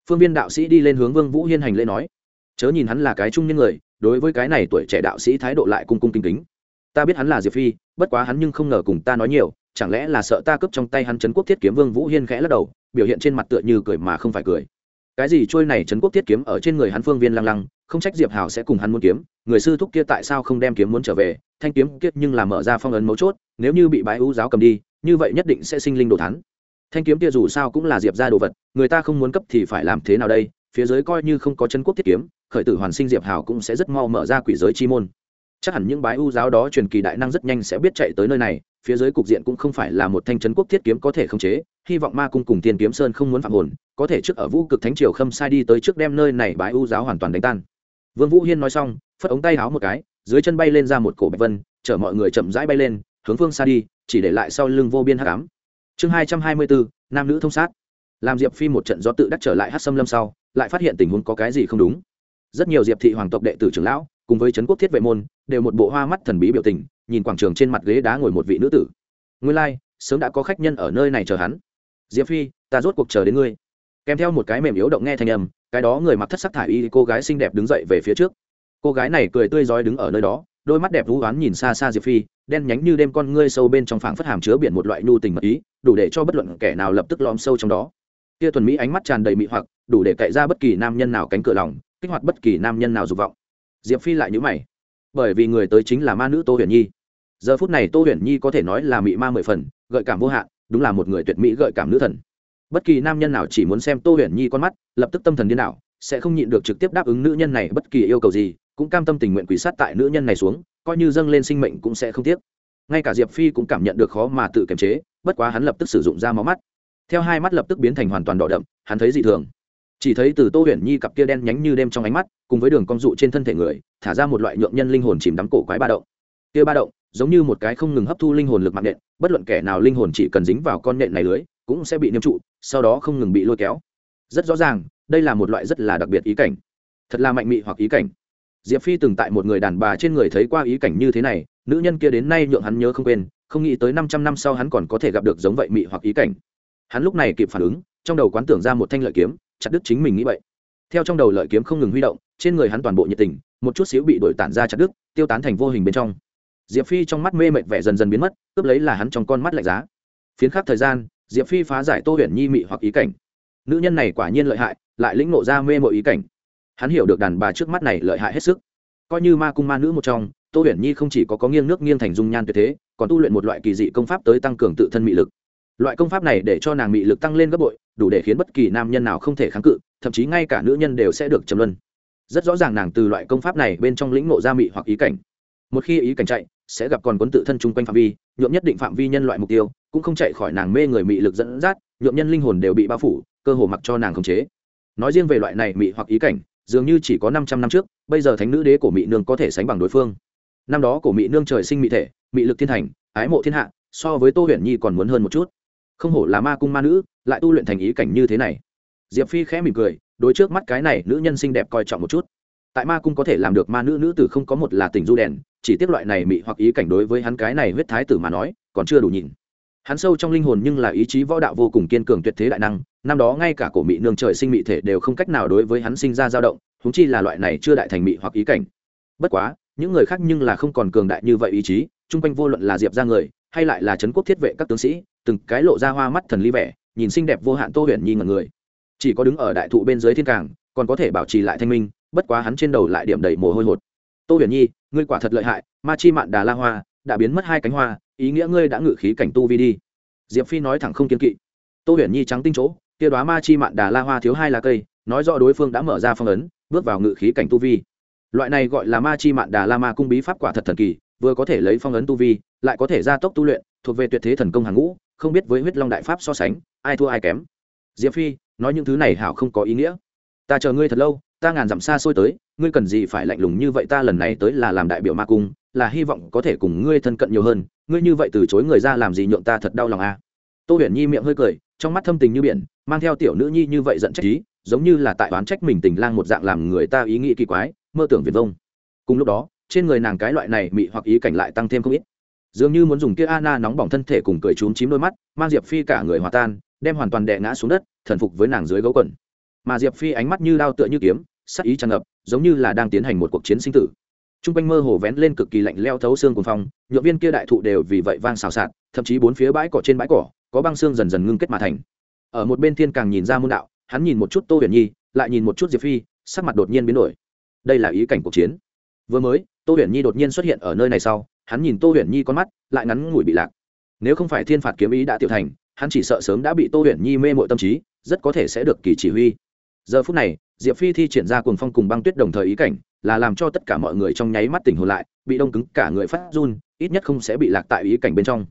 Phương viên đạo sĩ đi lên hướng vương vũ hiên hành lễ nói, chớ nhìn hắn là cái trung nhân người, đối với cái này tuổi trẻ đạo sĩ thái độ lại cung cung kính kính. Ta biết hắn là diệp phi, bất quá hắn nhưng không ngờ cùng ta nói nhiều, chẳng lẽ là sợ ta cướp trong tay hắn trấn quốc thiết kiếm vương vũ hiên khẽ lắc đầu, biểu hiện trên mặt tựa như cười mà không phải cười cái gì trôi này trấn quốc thiết kiếm ở trên người hắn phương viên lăng lăng, không trách diệp hào sẽ cùng hắn muốn kiếm, người sư thúc kia tại sao không đem kiếm muốn trở về, thanh kiếm kiết nhưng là mở ra phong ấn mấu chốt, nếu như bị bái ưu giáo cầm đi, như vậy nhất định sẽ sinh linh đồ thắn thanh kiếm kia dù sao cũng là diệp ra đồ vật, người ta không muốn cấp thì phải làm thế nào đây, phía dưới coi như không có chân quốc thiết kiếm, khởi tử hoàn sinh diệp hào cũng sẽ rất mau mở ra quỷ giới chi môn. Chắc hẳn những bái ưu giáo đó truyền kỳ đại năng rất nhanh sẽ biết chạy tới nơi này phía dưới cục diện cũng không phải là một thanh trấn quốc thiết kiếm có thể khống chế, hy vọng ma cung cùng tiên kiếm sơn không muốn phạm hồn, có thể trước ở vũ cực thánh triều khâm sai đi tới trước đem nơi này bái u giáo hoàn toàn đánh tan. Vương vũ hiên nói xong, phất ống tay háo một cái, dưới chân bay lên ra một cổ bạch vân, chở mọi người chậm rãi bay lên, hướng phương xa đi, chỉ để lại sau lưng vô biên hắc ám. Chương hai trăm hai mươi bốn nam nữ thông sát. Làm diệp phi một trận gió tự đắc trở lại hát xâm lâm sau, lại phát hiện tình huống có cái gì không đúng. Rất nhiều diệp thị hoàng tộc đệ tử trưởng lão cùng với trấn quốc thiết vệ môn đều một bộ hoa mắt thần bí biểu tình nhìn quảng trường trên mặt ghế đá ngồi một vị nữ tử. Nguyên lai、like, sớm đã có khách nhân ở nơi này chờ hắn. Diệp phi ta rốt cuộc chờ đến ngươi. Kèm theo một cái mềm yếu động nghe thanh âm cái đó người mặc thất sắc thải y cô gái xinh đẹp đứng dậy về phía trước. Cô gái này cười tươi rói đứng ở nơi đó đôi mắt đẹp vũ oán nhìn xa xa diệp phi đen nhánh như đêm con ngươi sâu bên trong phảng phất hàm chứa biển một loại nhu tình mật ý đủ để cho bất luận kẻ nào lập tức lom sâu trong đó. Kia thuần mỹ ánh mắt tràn đầy mị hoặc đủ để cậy ra bất kỳ nam nhân nào cánh cửa lòng kích hoạt bất kỳ nam nhân nào dục vọng diệp phi lại nhữ mày. Bởi vì người tới chính là ma nữ tô huyền nhi. Giờ phút này tô huyền nhi có thể nói là mị ma mười phần, gợi cảm vô hạn, đúng là một người tuyệt mỹ gợi cảm nữ thần. Bất kỳ nam nhân nào chỉ muốn xem tô huyền nhi con mắt, lập tức tâm thần điên đảo, sẽ không nhịn được trực tiếp đáp ứng nữ nhân này bất kỳ yêu cầu gì, cũng cam tâm tình nguyện quỷ sát tại nữ nhân này xuống, coi như dâng lên sinh mệnh cũng sẽ không tiếc. Ngay cả diệp phi cũng cảm nhận được khó mà tự kiềm chế, bất quá hắn lập tức sử dụng ra máu mắt. Theo hai mắt lập tức biến thành hoàn toàn đỏ đậm, hắn thấy dị thường chỉ thấy từ tô huyền nhi cặp kia đen nhánh như đêm trong ánh mắt, cùng với đường cong dụ trên thân thể người, thả ra một loại nhượng nhân linh hồn chìm đắm cổ quái ba động. Kia ba động, giống như một cái không ngừng hấp thu linh hồn lực mạng nện, bất luận kẻ nào linh hồn chỉ cần dính vào con nện này lưới, cũng sẽ bị niêm trụ, sau đó không ngừng bị lôi kéo. Rất rõ ràng, đây là một loại rất là đặc biệt ý cảnh. Thật là mạnh mị hoặc ý cảnh. Diệp phi từng tại một người đàn bà trên người thấy qua ý cảnh như thế này, nữ nhân kia đến nay nhượng hắn nhớ không quên, không nghĩ tới năm trăm năm sau hắn còn có thể gặp được giống vậy mị hoặc ý cảnh. Hắn lúc này kịp phản ứng, trong đầu quán tưởng ra một thanh lợi kiếm chặt đứt chính mình nghĩ vậy. Theo trong đầu lợi kiếm không ngừng huy động, trên người hắn toàn bộ nhiệt tình, một chút xíu bị đổi tản ra chặt đứt, tiêu tán thành vô hình bên trong. Diệp phi trong mắt mê mệt vẻ dần dần biến mất, cướp lấy là hắn trong con mắt lạnh giá. Phiến khắc thời gian, diệp phi phá giải tô huyền nhi mị hoặc ý cảnh. Nữ nhân này quả nhiên lợi hại, lại lĩnh nộ ra mê mọi ý cảnh. Hắn hiểu được đàn bà trước mắt này lợi hại hết sức. Coi như ma cung ma nữ một trong, tô huyền nhi không chỉ có có nghiêng nước nghiêng thành dung nhan tuyệt thế, còn tu luyện một loại kỳ dị công pháp tới tăng cường tự thân mị lực. Loại công pháp này để cho nàng mị lực tăng lên gấp bội đủ để khiến bất kỳ nam nhân nào không thể kháng cự, thậm chí ngay cả nữ nhân đều sẽ được trầm luân. Rất rõ ràng nàng từ loại công pháp này bên trong lĩnh ngộ ra mị hoặc ý cảnh. Một khi ý cảnh chạy, sẽ gặp còn quấn tự thân chung quanh phạm vi, nhuộm nhất định phạm vi nhân loại mục tiêu, cũng không chạy khỏi nàng mê người mị lực dẫn dắt, nhuộm nhân linh hồn đều bị bao phủ, cơ hồ mặc cho nàng khống chế. Nói riêng về loại này mị hoặc ý cảnh, dường như chỉ có năm trăm năm trước, bây giờ thánh nữ đế của mị nương có thể sánh bằng đối phương. Năm đó của mị nương trời sinh mị thể, mị lực thiên thành ái mộ thiên hạ, so với tô huyền nhi còn muốn hơn một chút. Không hổ là ma cung ma nữ lại tu luyện thành ý cảnh như thế này. Diệp phi khẽ mỉm cười, đối trước mắt cái này nữ nhân xinh đẹp coi trọng một chút. Tại ma cung có thể làm được ma nữ nữ tử không có một là tình du đèn, chỉ tiếc loại này mị hoặc ý cảnh đối với hắn cái này huyết thái tử mà nói, còn chưa đủ nhìn. Hắn sâu trong linh hồn nhưng là ý chí võ đạo vô cùng kiên cường tuyệt thế đại năng, năm đó ngay cả cổ mị nương trời sinh mị thể đều không cách nào đối với hắn sinh ra dao động húng chi là loại này chưa đại thành mị hoặc ý cảnh. Bất quá, những người khác nhưng là không còn cường đại như vậy ý chí, chung quanh vô luận là diệp ra người, hay lại là trấn quốc thiết vệ các tướng sĩ, từng cái lộ ra hoa mắt thần ly vẻ nhìn xinh đẹp vô hạn tô huyền nhi ngần người. Chỉ có đứng ở đại thụ bên dưới thiên cảng còn có thể bảo trì lại thanh minh, bất quá hắn trên đầu lại điểm đầy mồ hôi hột. Tô huyền nhi, ngươi quả thật lợi hại, ma chi mạn đà la hoa, đã biến mất hai cánh hoa, ý nghĩa ngươi đã ngự khí cảnh tu vi đi. Diệp phi nói thẳng không kiên kỵ. Tô huyền nhi trắng tinh chỗ, kia đoá ma chi mạn đà la hoa thiếu hai lá cây, nói rõ đối phương đã mở ra phong ấn, bước vào ngự khí cảnh tu vi. Loại này gọi là ma chi mạn đà la ma cung bí pháp quả thật thần kỳ, vừa có thể lấy phong ấn tu vi, lại có thể gia tốc tu luyện, thuộc về tuyệt thế thần công hàng ngũ, không biết với huyết long đại pháp so sánh ai thua ai kém. Diệp phi, nói những thứ này hảo không có ý nghĩa. Ta chờ ngươi thật lâu, ta ngàn dặm xa xôi tới, ngươi cần gì phải lạnh lùng như vậy ta lần này tới là làm đại biểu ma cung, là hy vọng có thể cùng ngươi thân cận nhiều hơn, ngươi như vậy từ chối người ra làm gì nhượng ta thật đau lòng a à? tô huyền nhi miệng hơi cười, trong mắt thâm tình như biển, mang theo tiểu nữ nhi như vậy giận trách ý, giống như là tại oán trách mình tình lang một dạng làm người ta ý nghĩ kỳ quái, mơ tưởng viền vông. Cùng lúc đó, trên người nàng cái loại này mị hoặc ý cảnh lại tăng thêm không ít. Dường như muốn dùng kia Anna nóng bỏng thân thể cùng cười trốn chím đôi mắt, mang diệp phi cả người hòa tan đem hoàn toàn đè ngã xuống đất, thần phục với nàng dưới gấu quần. Mà diệp phi ánh mắt như đao tựa như kiếm, sắc ý tràn ngập, giống như là đang tiến hành một cuộc chiến sinh tử. T r u n g quanh mơ hồ vén lên cực kỳ lạnh leo thấu xương cuồng phong nhựa viên kia đại thụ đều vì vậy vang xào xạc, thậm chí bốn phía bãi cỏ trên bãi cỏ, có băng xương dần dần ngưng kết mà thành. Ở một bên thiên càng nhìn ra môn đạo, hắn nhìn một chút tô huyền nhi, lại nhìn một chút diệp phi, sắc mặt đột nhiên biến đổi. Đây là ý cảnh cuộc chiến. Vừa mới, tô huyền nhi đột nhiên xuất hiện ở nơi này sau, hắn nhìn tô huyền nhi con mắt, lại ngắn ngủi bị lạc. Nếu không phải thiên phạt kiếm ý đã tiểu thành hắn chỉ sợ sớm đã bị tô huyền nhi mê mội tâm trí, rất có thể sẽ được kỳ chỉ huy. Giờ phút này, diệp phi thi triển ra cuồng phong cùng băng tuyết đồng thời ý cảnh, là làm cho tất cả mọi người trong nháy mắt tỉnh hồn lại, bị đông cứng, cả người phát run, ít nhất không sẽ bị lạc tại ý cảnh bên trong.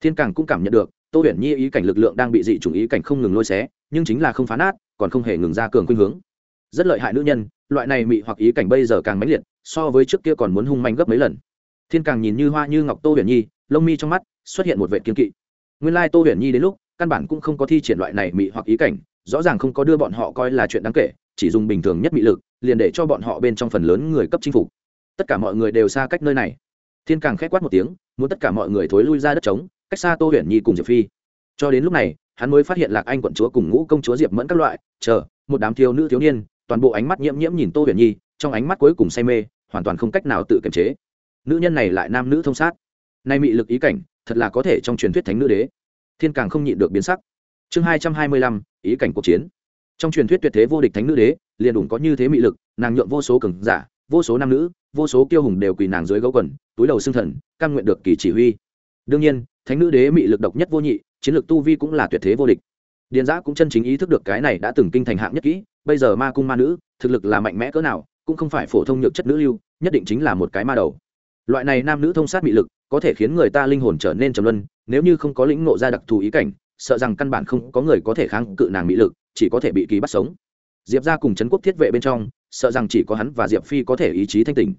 Thiên càng cũng cảm nhận được, tô huyền nhi ý cảnh lực lượng đang bị dị chủng ý cảnh không ngừng lôi xé, nhưng chính là không phá nát, còn không hề ngừng ra cường khuynh hướng. Rất lợi hại nữ nhân, loại này mị hoặc ý cảnh bây giờ càng mãnh liệt, so với trước kia còn muốn hung manh gấp mấy lần. Thiên càng nhìn như hoa như ngọc tô huyền nhi, lông mi trong mắt xuất hiện một vệ kiên kỵ nguyên lai tô huyền nhi đến lúc, căn bản cũng không có thi triển loại này mị hoặc ý cảnh, rõ ràng không có đưa bọn họ coi là chuyện đáng kể, chỉ dùng bình thường nhất mị lực, liền để cho bọn họ bên trong phần lớn người cấp chính phủ tất cả mọi người đều xa cách nơi này. Thiên càng khét quát một tiếng, muốn tất cả mọi người thối lui ra đất trống, cách xa tô huyền nhi cùng diệp phi. Cho đến lúc này, hắn mới phát hiện lạc anh quận chúa cùng ngũ công chúa diệp mẫn các loại, chờ, một đám thiếu nữ thiếu niên, toàn bộ ánh mắt nhiễm nhiễm nhìn tô huyền nhi, trong ánh mắt cuối cùng say mê, hoàn toàn không cách nào tự kiềm chế. Nữ nhân này lại nam nữ thông sát. Nay mị lực ý cảnh thật là có thể trong truyền thuyết thánh nữ đế. Thiên càng không nhịn được biến sắc. Chương hai trăm hai mươi lăm, ý cảnh cuộc chiến. Trong truyền thuyết tuyệt thế vô địch thánh nữ đế, liền đủng có như thế mị lực, nàng nhượng vô số cường giả, vô số nam nữ, vô số kiêu hùng đều quỳ nàng dưới gấu quần, túi đầu xương thần căn nguyện được kỳ chỉ huy. Đương nhiên, thánh nữ đế mị lực độc nhất vô nhị, chiến lược tu vi cũng là tuyệt thế vô địch. Điền giã cũng chân chính ý thức được cái này đã từng kinh thành hạng nhất kỹ, bây giờ ma cung ma nữ, thực lực là mạnh mẽ cỡ nào, cũng không phải phổ thông nhược chất nữ lưu, nhất định chính là một cái ma đầu loại này nam nữ thông sát mị lực, có thể khiến người ta linh hồn trở nên trầm luân, nếu như không có lĩnh ngộ ra đặc thù ý cảnh, sợ rằng căn bản không có người có thể kháng cự nàng mỹ lực, chỉ có thể bị kỳ bắt sống. Diệp ra cùng trấn quốc thiết vệ bên trong, sợ rằng chỉ có hắn và diệp phi có thể ý chí thanh tình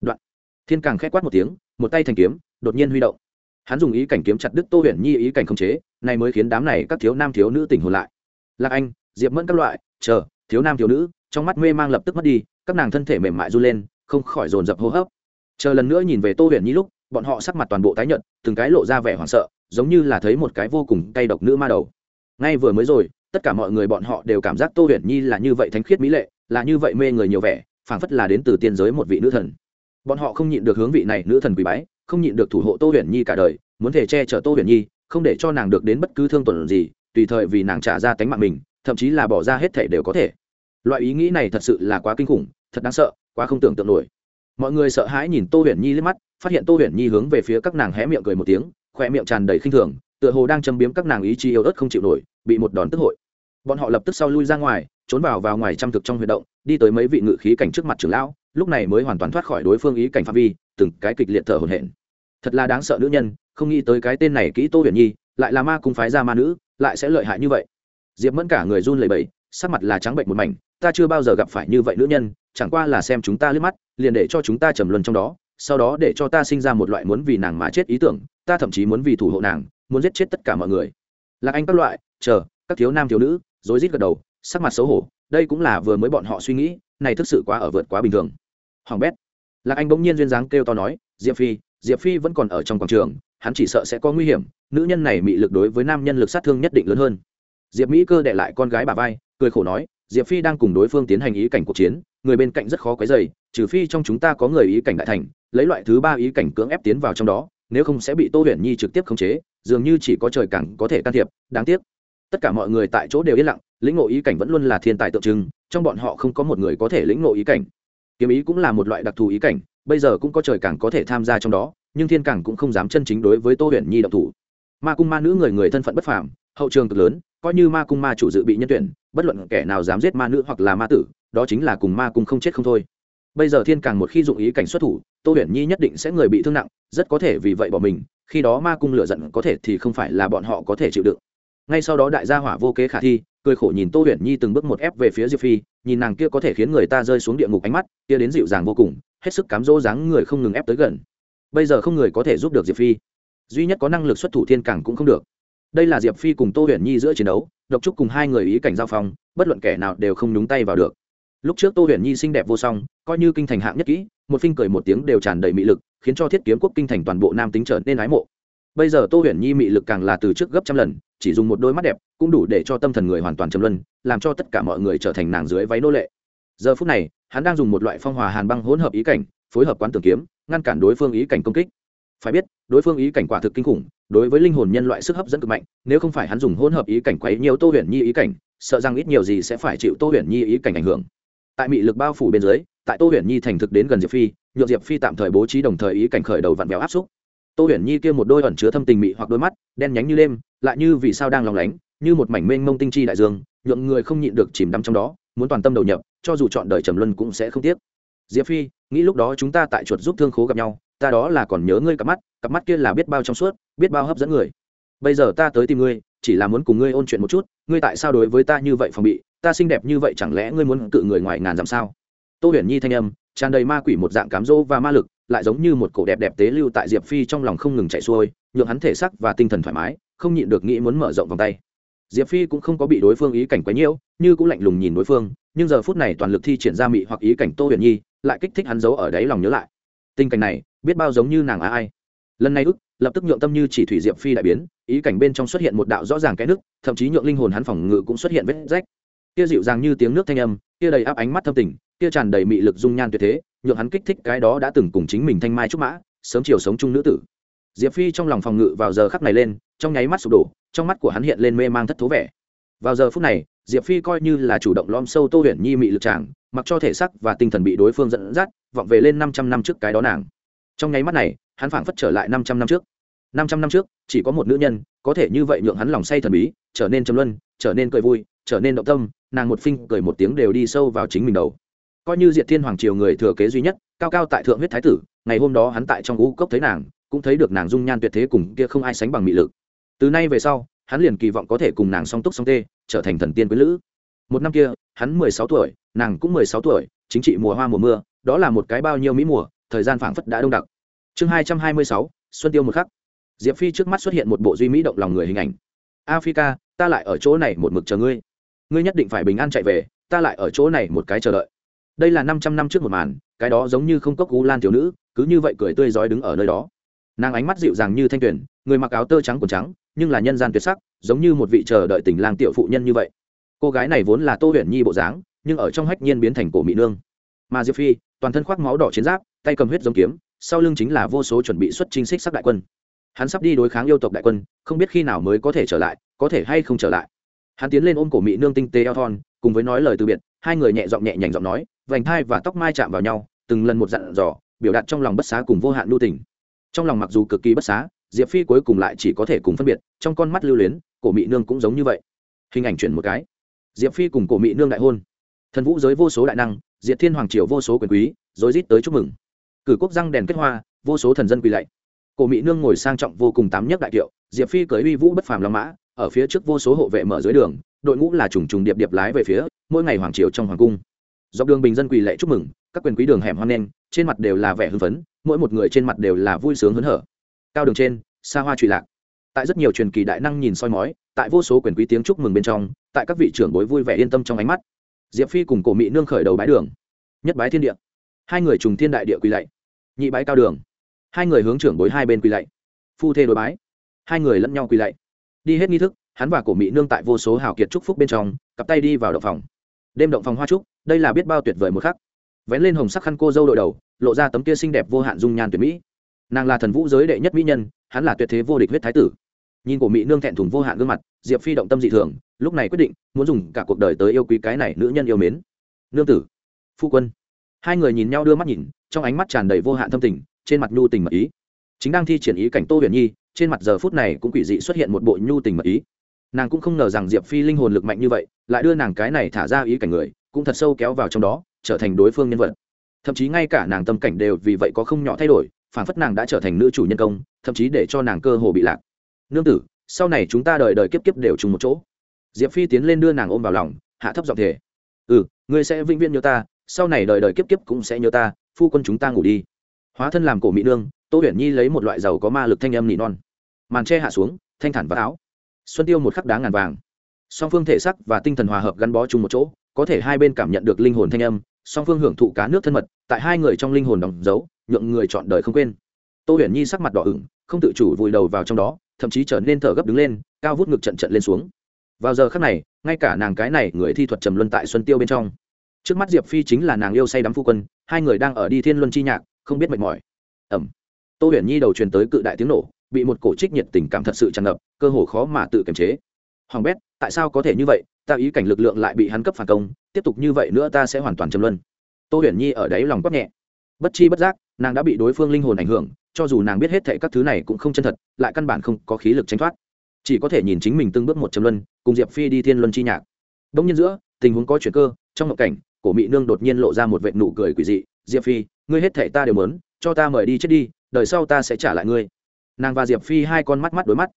đoạn. Thiên càng khét quát một tiếng, một tay thành kiếm, đột nhiên huy động. Hắn dùng ý cảnh kiếm chặt đức tô huyền nhi ý cảnh khống chế, này mới khiến đám này các thiếu nam thiếu nữ tỉnh hồn lại. Lạc anh, diệp mẫn các loại, chờ, thiếu nam thiếu nữ, trong mắt mê mang lập tức mất đi, các nàng thân thể mềm mại run lên, không khỏi dồn dập hô hấp chờ lần nữa nhìn về tô huyền nhi lúc, bọn họ sắc mặt toàn bộ tái nhợt, từng cái lộ ra vẻ hoảng sợ, giống như là thấy một cái vô cùng cay độc nữ ma đầu. Ngay vừa mới rồi, tất cả mọi người bọn họ đều cảm giác tô huyền nhi là như vậy thánh khiết mỹ lệ, là như vậy mê người nhiều vẻ, phảng phất là đến từ tiên giới một vị nữ thần. Bọn họ không nhịn được hướng vị này nữ thần quý bái, không nhịn được thủ hộ tô huyền nhi cả đời, muốn thể che chở tô huyền nhi, không để cho nàng được đến bất cứ thương tổn gì, tùy thời vì nàng trả ra tánh mạng mình, thậm chí là bỏ ra hết thể đều có thể. Loại ý nghĩ này thật sự là quá kinh khủng, thật đáng sợ, quá không tưởng tượng nổi mọi người sợ hãi nhìn tô huyền nhi lên mắt, phát hiện tô huyền nhi hướng về phía các nàng hé miệng cười một tiếng khoe miệng tràn đầy khinh thường, tựa hồ đang châm biếm các nàng ý chí yếu ớt không chịu nổi, bị một đòn tức hội. Bọn họ lập tức sau lui ra ngoài, trốn vào vào ngoài trăm thực trong huy động, đi tới mấy vị ngự khí cảnh trước mặt trưởng lão, lúc này mới hoàn toàn thoát khỏi đối phương ý cảnh phạm vi, từng cái kịch liệt thở hổn hển. Thật là đáng sợ nữ nhân, không nghĩ tới cái tên này kỹ tô huyền nhi, lại là ma cung phái ra ma nữ, lại sẽ lợi hại như vậy. Diệp mẫn cả người run lẩy bẩy, sắc mặt là trắng bệnh một mảnh, ta chưa bao giờ gặp phải như vậy nữ nhân chẳng qua là xem chúng ta liếc mắt, liền để cho chúng ta trầm luân trong đó, sau đó để cho ta sinh ra một loại muốn vì nàng mà chết ý tưởng, ta thậm chí muốn vì thủ hộ nàng, muốn giết chết tất cả mọi người. Lạc anh các loại, chờ, các thiếu nam thiếu nữ, rối rít gật đầu, sắc mặt xấu hổ, đây cũng là vừa mới bọn họ suy nghĩ, này thực sự quá ở vượt quá bình thường. Hoàng bét. Lạc anh bỗng nhiên duyên dáng kêu to nói, diệp phi diệp phi vẫn còn ở trong quảng trường, hắn chỉ sợ sẽ có nguy hiểm, nữ nhân này bị lực đối với nam nhân lực sát thương nhất định lớn hơn. Diệp mỹ cơ đệ lại con gái bà vai, cười khổ nói diệp phi đang cùng đối phương tiến hành ý cảnh cuộc chiến, người bên cạnh rất khó quấy dày trừ phi trong chúng ta có người ý cảnh đại thành, lấy loại thứ ba ý cảnh cưỡng ép tiến vào trong đó, nếu không sẽ bị tô huyền nhi trực tiếp khống chế, dường như chỉ có trời cẳng có thể can thiệp, đáng tiếc. Tất cả mọi người tại chỗ đều yên lặng, lĩnh ngộ ý cảnh vẫn luôn là thiên tài tượng trưng, trong bọn họ không có một người có thể lĩnh ngộ ý cảnh. Kiếm ý cũng là một loại đặc thù ý cảnh, bây giờ cũng có trời cẳng có thể tham gia trong đó, nhưng thiên cẳng cũng không dám chân chính đối với tô huyền nhi độc thủ. Ma cung ma nữ người người thân phận bất phàm, hậu trường cực lớn coi như ma cung ma chủ dự bị nhân tuyển, bất luận kẻ nào dám giết ma nữ hoặc là ma tử, đó chính là cùng ma cung không chết không thôi. Bây giờ thiên càng một khi dụng ý cảnh xuất thủ, tô huyền nhi nhất định sẽ người bị thương nặng, rất có thể vì vậy bỏ mình, khi đó ma cung lựa giận có thể thì không phải là bọn họ có thể chịu đựng. Ngay sau đó đại gia hỏa vô kế khả thi, cười khổ nhìn tô huyền nhi từng bước một ép về phía diệp phi, nhìn nàng kia có thể khiến người ta rơi xuống địa ngục ánh mắt, kia đến dịu dàng vô cùng, hết sức cám dỗ dáng người không ngừng ép tới gần. Bây giờ không người có thể giúp được diệp phi. Duy nhất có năng lực xuất thủ thiên càng cũng không được đây là diệp phi cùng tô huyền nhi giữa chiến đấu, độc trúc cùng hai người ý cảnh giao phong, bất luận kẻ nào đều không nhúng tay vào được. Lúc trước tô huyền nhi xinh đẹp vô song, coi như kinh thành hạng nhất kỹ, một phinh cười một tiếng đều tràn đầy mị lực, khiến cho thiết kiếm quốc kinh thành toàn bộ nam tính trở nên ái mộ. Bây giờ tô huyền nhi mị lực càng là từ trước gấp trăm lần, chỉ dùng một đôi mắt đẹp cũng đủ để cho tâm thần người hoàn toàn châm luân, làm cho tất cả mọi người trở thành nàng dưới váy nô lệ. Giờ phút này, hắn đang dùng một loại phong hòa hàn băng hỗn hợp ý cảnh, phối hợp quán tường kiếm, ngăn cản đối phương ý cảnh công kích phải biết, đối phương ý cảnh quả thực kinh khủng, đối với linh hồn nhân loại sức hấp dẫn cực mạnh, nếu không phải hắn dùng hỗn hợp ý cảnh quấy nhiều tô huyền nhi ý cảnh, sợ rằng ít nhiều gì sẽ phải chịu tô huyền nhi ý cảnh ảnh hưởng. Tại mị lực bao phủ bên dưới, tại tô huyền nhi thành thực đến gần diệp phi nhược diệp phi tạm thời bố trí đồng thời ý cảnh khởi đầu vặn vẹo áp xúc. Tô huyền nhi kia một đôi ẩn chứa thâm tình mị hoặc đôi mắt, đen nhánh như đêm lại như vì sao đang lòng lánh, như một mảnh mênh mông tinh chi đại dương, nhượng người không nhịn được chìm đắm trong đó, muốn toàn tâm đầu nhập, cho dù chọn đời trầm luân cũng sẽ không tiếc. Diệp phi, nghĩ lúc đó chúng ta tại chuột giúp thương khố gặp nhau ta đó là còn nhớ ngươi cặp mắt cặp mắt kia là biết bao trong suốt, biết bao hấp dẫn người. Bây giờ ta tới tìm ngươi, chỉ là muốn cùng ngươi ôn chuyện một chút, ngươi tại sao đối với ta như vậy phòng bị, ta xinh đẹp như vậy chẳng lẽ ngươi muốn cự người ngoài ngàn dặm sao? Tô huyền nhi thanh âm, tràn đầy ma quỷ một dạng cám dỗ và ma lực, lại giống như một cổ đẹp đẹp tế lưu tại diệp phi trong lòng không ngừng chạy xuôi, nhượng hắn thể sắc và tinh thần thoải mái, không nhịn được nghĩ muốn mở rộng vòng tay. Diệp phi cũng không có bị đối phương ý cảnh quấy nhiễu, như cũng lạnh lùng nhìn đối phương, nhưng giờ phút này toàn lực thi triển ra mị hoặc ý cảnh tô huyền nhi, lại kích thích hắn giấu ở đáy lòng nhớ lại tình cảnh này, biết bao giống như nàng a ai. Lần này ức, lập tức nhượng tâm như chỉ thủy diệp phi đại biến, ý cảnh bên trong xuất hiện một đạo rõ ràng cái nước thậm chí nhượng linh hồn hắn phòng ngự cũng xuất hiện vết rách. Kia dịu dàng như tiếng nước thanh âm, kia đầy áp ánh mắt thâm tình, kia tràn đầy mị lực dung nhan tuyệt thế, nhượng hắn kích thích cái đó đã từng cùng chính mình thanh mai trúc mã, sớm chiều sống chung nữ tử. Diệp phi trong lòng phòng ngự vào giờ khắc này lên, trong nháy mắt sụp đổ, trong mắt của hắn hiện lên mê mang thất thố vẻ. Vào giờ phút này diệp phi coi như là chủ động lom sâu tô huyền nhi mị lực tràng mặc cho thể sắc và tinh thần bị đối phương dẫn dắt, vọng về lên năm trăm năm trước cái đó nàng. Trong nháy mắt này, hắn phảng phất trở lại năm trăm năm trước. Năm trăm năm trước, chỉ có một nữ nhân, có thể như vậy nhượng hắn lòng say thần bí, trở nên trầm luân, trở nên cười vui, trở nên động tâm, nàng một phinh cười một tiếng đều đi sâu vào chính mình đầu. Coi như diệt thiên hoàng triều người thừa kế duy nhất, cao cao tại thượng huyết thái tử, ngày hôm đó hắn tại trong ngũ cốc thấy nàng, cũng thấy được nàng dung nhan tuyệt thế cùng kia không ai sánh bằng mị lực. Từ nay về sau, hắn liền kỳ vọng có thể cùng nàng song túc song tê trở thành thần tiên quý lữ. Một năm kia, hắn mười sáu tuổi, nàng cũng mười sáu tuổi, chính trị mùa hoa mùa mưa, đó là một cái bao nhiêu mỹ mùa, thời gian phảng phất đã đông đặc. Chương hai trăm hai mươi sáu, xuân tiêu một khắc. Diệp phi trước mắt xuất hiện một bộ duy mỹ động lòng người hình ảnh. Africa, ta lại ở chỗ này một mực chờ ngươi. Ngươi nhất định phải bình an chạy về, ta lại ở chỗ này một cái chờ đợi. Đây là năm trăm năm trước một màn, cái đó giống như không cốc cú lan thiếu nữ, cứ như vậy cười tươi rói đứng ở nơi đó. Nàng ánh mắt dịu dàng như thanh tuyển người mặc áo tơ trắng quần trắng nhưng là nhân gian tuyệt sắc, giống như một vị chờ đợi tình lang tiểu phụ nhân như vậy. Cô gái này vốn là tô huyền nhi bộ dáng, nhưng ở trong hách nhiên biến thành cổ mỹ nương. Mà diệp phi, toàn thân khoác máu đỏ chiến giáp, tay cầm huyết giống kiếm, sau lưng chính là vô số chuẩn bị xuất trinh xích sắc đại quân. Hắn sắp đi đối kháng yêu tộc đại quân, không biết khi nào mới có thể trở lại, có thể hay không trở lại. Hắn tiến lên ôm cổ mỹ nương tinh tế eo thon, cùng với nói lời từ biệt, hai người nhẹ giọng nhẹ nhàng giọng nói, vành thai và tóc mai chạm vào nhau, từng lần một dặn dò, biểu đạt trong lòng bất xá cùng vô hạn lưu tình. Trong lòng mặc dù cực kỳ bất xá diệp phi cuối cùng lại chỉ có thể cùng phân biệt, trong con mắt lưu luyến, cổ mỹ nương cũng giống như vậy. Hình ảnh chuyển một cái. Diệp phi cùng cổ mỹ nương đại hôn. Thần vũ giới vô số đại năng, diệt thiên hoàng triều vô số quyền quý rối rít tới chúc mừng. Cử quốc răng đèn kết hoa, vô số thần dân quỳ lạy. Cổ mỹ nương ngồi sang trọng vô cùng tám nhất đại kiệu, diệp phi cưới uy vũ bất phàm long mã, ở phía trước vô số hộ vệ mở dưới đường, đội ngũ là trùng trùng điệp điệp lái về phía, mỗi ngày hoàng triều trong hoàng cung. Dọc đường bình dân quỳ lệ chúc mừng, các quyền quý đường hẻm hoan nghênh trên mặt đều là vẻ hưng phấn, mỗi một người trên mặt đều là vui sướng hớn hở cao đường trên, xa hoa trụy lạc. Tại rất nhiều truyền kỳ đại năng nhìn soi mói, tại vô số quyền quý tiếng chúc mừng bên trong, tại các vị trưởng bối vui vẻ yên tâm trong ánh mắt. Diệp phi cùng cổ mỹ nương khởi đầu bái đường. Nhất bái thiên địa. Hai người trùng thiên đại địa quỳ lạy. Nhị bái cao đường. Hai người hướng trưởng bối hai bên quỳ lạy. Phu thê đối bái. Hai người lẫn nhau quỳ lạy. Đi hết nghi thức, hắn và cổ mỹ nương tại vô số hào kiệt trúc phúc bên trong, cặp tay đi vào động phòng. Đêm động phòng hoa trúc, đây là biết bao tuyệt vời một khắc. Vén lên hồng sắc khăn cô dâu đội đầu, lộ ra tấm kia xinh đẹp vô hạn dung nhan tuyệt mỹ nàng là thần vũ giới đệ nhất mỹ nhân, hắn là tuyệt thế vô địch huyết thái tử. Nhìn cổ mỹ nương thẹn thùng vô hạn gương mặt, diệp phi động tâm dị thường, lúc này quyết định, muốn dùng cả cuộc đời tới yêu quý cái này nữ nhân yêu mến. Nương tử, phu quân. Hai người nhìn nhau đưa mắt nhìn, trong ánh mắt tràn đầy vô hạn thâm tình, trên mặt nhu tình mật ý. Chính đang thi triển ý cảnh tô huyền nhi, trên mặt giờ phút này cũng quỷ dị xuất hiện một bộ nhu tình mật ý. Nàng cũng không ngờ rằng diệp phi linh hồn lực mạnh như vậy, lại đưa nàng cái này thả ra ý cảnh người, cũng thật sâu kéo vào trong đó, trở thành đối phương nhân vật. Thậm chí ngay cả nàng tâm cảnh đều vì vậy có không nhỏ thay đổi phản phất nàng đã trở thành nữ chủ nhân công, thậm chí để cho nàng cơ hồ bị lạc. Nương tử, sau này chúng ta đời đời kiếp kiếp đều chung một chỗ. Diệp phi tiến lên đưa nàng ôm vào lòng, hạ thấp giọng thể ừ ngươi sẽ vĩnh viễn nhớ ta, sau này đời đời kiếp kiếp cũng sẽ nhớ ta, phu quân chúng ta ngủ đi. Hóa thân làm cổ mỹ nương, tô huyền nhi lấy một loại dầu có ma lực thanh âm nỉ non. Màn tre hạ xuống, thanh thản và áo. Xuân tiêu một khắc đá ngàn vàng. Song phương thể sắc và tinh thần hòa hợp gắn bó chung một chỗ, có thể hai bên cảm nhận được linh hồn thanh âm, song phương hưởng thụ cá nước thân mật, tại hai người trong linh hồn đóng dấu nhượng người chọn đời không quên. Tô huyền nhi sắc mặt đỏ ửng, không tự chủ vùi đầu vào trong đó, thậm chí trở nên thở gấp đứng lên, cao vút ngực trận trận lên xuống. Vào giờ khắc này, ngay cả nàng cái này người thi thuật trầm luân tại xuân tiêu bên trong. Trước mắt diệp phi chính là nàng yêu say đắm phu quân, hai người đang ở đi thiên luân chi nhạc, không biết mệt mỏi. Ẩm. Tô huyền nhi đầu truyền tới cự đại tiếng nổ, bị một cổ trích nhiệt tình cảm thật sự tràn ngập, cơ hồ khó mà tự kiềm chế. Hoàng bét, tại sao có thể như vậy? Ta ý cảnh lực lượng lại bị hắn cấp phản công, tiếp tục như vậy nữa ta sẽ hoàn toàn trầm luân. Tô huyền nhi ở đấy lòng quát nhẹ bất chi bất giác, nàng đã bị đối phương linh hồn ảnh hưởng, cho dù nàng biết hết thệ các thứ này cũng không chân thật, lại căn bản không có khí lực tránh thoát. Chỉ có thể nhìn chính mình từng bước một châm luân, cùng diệp phi đi thiên luân chi nhạc. Đông nhiên giữa, tình huống có chuyện cơ, trong ngộ cảnh, cổ Mị nương đột nhiên lộ ra một vệ nụ cười quỷ dị, diệp phi, ngươi hết thệ ta đều mớn cho ta mời đi chết đi, đời sau ta sẽ trả lại ngươi. Nàng và diệp phi hai con mắt mắt đối mắt.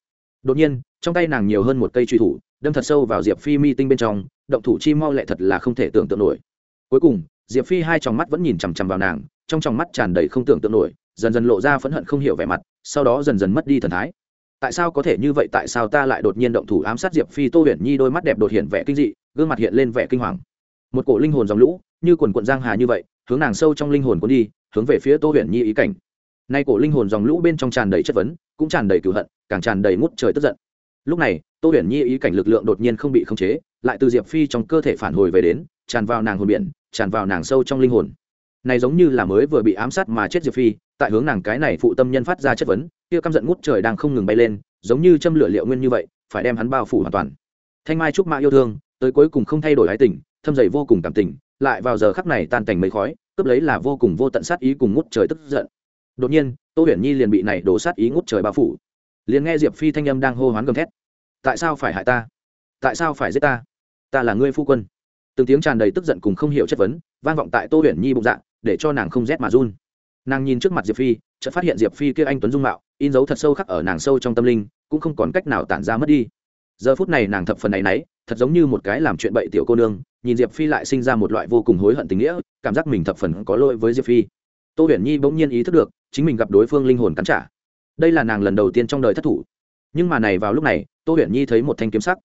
Đột nhiên, trong tay nàng nhiều hơn một cây truy thủ, đâm thật sâu vào diệp phi mi tinh bên trong, động thủ chi mau lẹ thật là không thể tưởng tượng nổi. Cuối cùng, diệp phi hai tròng mắt vẫn nhìn chằm chằm vào nàng trong tròng mắt tràn đầy không tưởng tượng nổi, dần dần lộ ra phẫn hận không hiểu vẻ mặt, sau đó dần dần mất đi thần thái. Tại sao có thể như vậy? Tại sao ta lại đột nhiên động thủ ám sát diệp phi tô huyền nhi? Đôi mắt đẹp đột hiện vẻ kinh dị, gương mặt hiện lên vẻ kinh hoàng. Một cổ linh hồn dòng lũ, như quần quận giang hà như vậy, hướng nàng sâu trong linh hồn cuốn đi, hướng về phía tô huyền nhi ý cảnh. Nay cổ linh hồn dòng lũ bên trong tràn đầy chất vấn, cũng tràn đầy cửu hận, càng tràn đầy ngút trời tức giận. Lúc này, tô huyền nhi ý cảnh lực lượng đột nhiên không bị khống chế, lại từ diệp phi trong cơ thể phản hồi về đến, tràn vào nàng hồn biển, tràn vào nàng sâu trong linh hồn này giống như là mới vừa bị ám sát mà chết diệp phi, tại hướng nàng cái này phụ tâm nhân phát ra chất vấn, kia căm giận ngút trời đang không ngừng bay lên, giống như châm lửa liệu nguyên như vậy, phải đem hắn bao phủ hoàn toàn. Thanh mai trúc mã yêu thương, tới cuối cùng không thay đổi ái tình, thâm dày vô cùng cảm tình, lại vào giờ khắc này tan cảnh mây khói, cướp lấy là vô cùng vô tận sát ý cùng ngút trời tức giận. Đột nhiên, tô huyền nhi liền bị này đổ sát ý ngút trời bao phủ. Liền nghe diệp phi thanh âm đang hô hoán gầm thét. Tại sao phải hại ta? Tại sao phải giết ta? Ta là ngươi phu quân. Từng tiếng tràn đầy tức giận cùng không hiểu chất vấn, vang vọng tại tô huyền nhi bụng dạ để cho nàng không rét mà run. Nàng nhìn trước mặt diệp phi chợt phát hiện diệp phi kia anh tuấn dung mạo in dấu thật sâu khắc ở nàng sâu trong tâm linh cũng không còn cách nào tản ra mất đi. Giờ phút này nàng thập phần này náy, thật giống như một cái làm chuyện bậy tiểu cô nương nhìn diệp phi lại sinh ra một loại vô cùng hối hận tình nghĩa cảm giác mình thập phần có lỗi với diệp phi. Tô huyền nhi bỗng nhiên ý thức được chính mình gặp đối phương linh hồn cắn trả. Đây là nàng lần đầu tiên trong đời thất thủ. Nhưng mà này vào lúc này tô huyền nhi thấy một thanh kiếm sắc.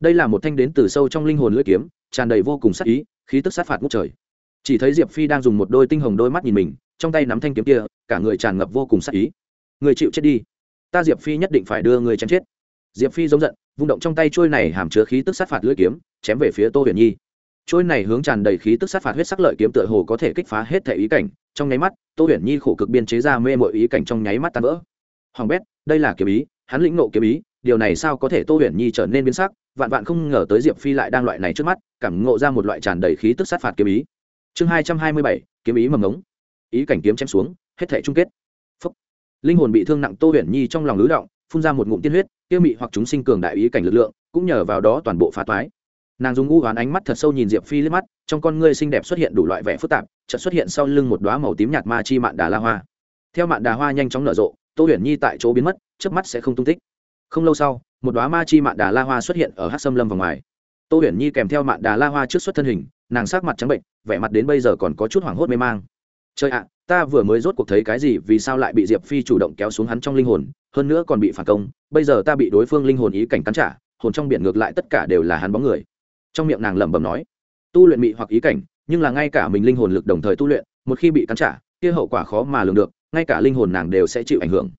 Đây là một thanh đến từ sâu trong linh hồn lưỡi kiếm tràn đầy vô cùng sắc ý khí tức sát phạt ngút trời chỉ thấy diệp phi đang dùng một đôi tinh hồng đôi mắt nhìn mình, trong tay nắm thanh kiếm kia, cả người tràn ngập vô cùng sắc ý. Người chịu chết đi. Ta diệp phi nhất định phải đưa người chém chết. Diệp phi giống giận, vung động trong tay trôi này hàm chứa khí tức sát phạt lưỡi kiếm, chém về phía tô huyền nhi. Trôi này hướng tràn đầy khí tức sát phạt huyết sắc lợi kiếm tựa hồ có thể kích phá hết thể ý cảnh. Trong nháy mắt, tô huyền nhi khổ cực biên chế ra mê mọi ý cảnh trong nháy mắt tan vỡ. Hoàng bét, đây là kiếm ý, hắn lĩnh nộ kiếm ý, điều này sao có thể tô huyền nhi trở nên biến sắc? Vạn vạn không ngờ tới diệp phi lại đang loại này trước mắt, cảm ngộ ra một loại tràn đầy khí tức sát phạt kiếm ý chương hai trăm hai mươi bảy, kiếm ý mầm ngống. Ý cảnh kiếm chém xuống, hết thể chung kết. Phúc. linh hồn bị thương nặng tô huyền nhi trong lòng lứ động, phun ra một ngụm tiên huyết tiêu mị hoặc chúng sinh cường đại ý cảnh lực lượng, cũng nhờ vào đó toàn bộ phá toái. Nàng dùng u oán ánh mắt thật sâu nhìn diệp phi liếc mắt, trong con ngươi xinh đẹp xuất hiện đủ loại vẻ phức tạp, chợt xuất hiện sau lưng một đoá màu tím nhạt ma chi mạn đà la hoa. Theo mạn đà hoa nhanh chóng nở rộ, tô huyền nhi tại chỗ biến mất trước mắt sẽ không tung tích. Không lâu sau, một đoá ma chi mạn đà la hoa xuất hiện ở hát xâm lâm vào ngoài. Tô huyền nhi kèm theo mạn đà la hoa trước xuất thân hình nàng sắc mặt trắng bệnh, vẻ mặt đến bây giờ còn có chút hoảng hốt mê mang. Trời ạ, ta vừa mới rốt cuộc thấy cái gì, vì sao lại bị diệp phi chủ động kéo xuống hắn trong linh hồn, hơn nữa còn bị phản công, bây giờ ta bị đối phương linh hồn ý cảnh cắn trả, hồn trong biển ngược lại tất cả đều là hắn bóng người. Trong miệng nàng lẩm bẩm nói, tu luyện mị hoặc ý cảnh, nhưng là ngay cả mình linh hồn lực đồng thời tu luyện, một khi bị cắn trả, kia hậu quả khó mà lường được, ngay cả linh hồn nàng đều sẽ chịu ảnh hưởng.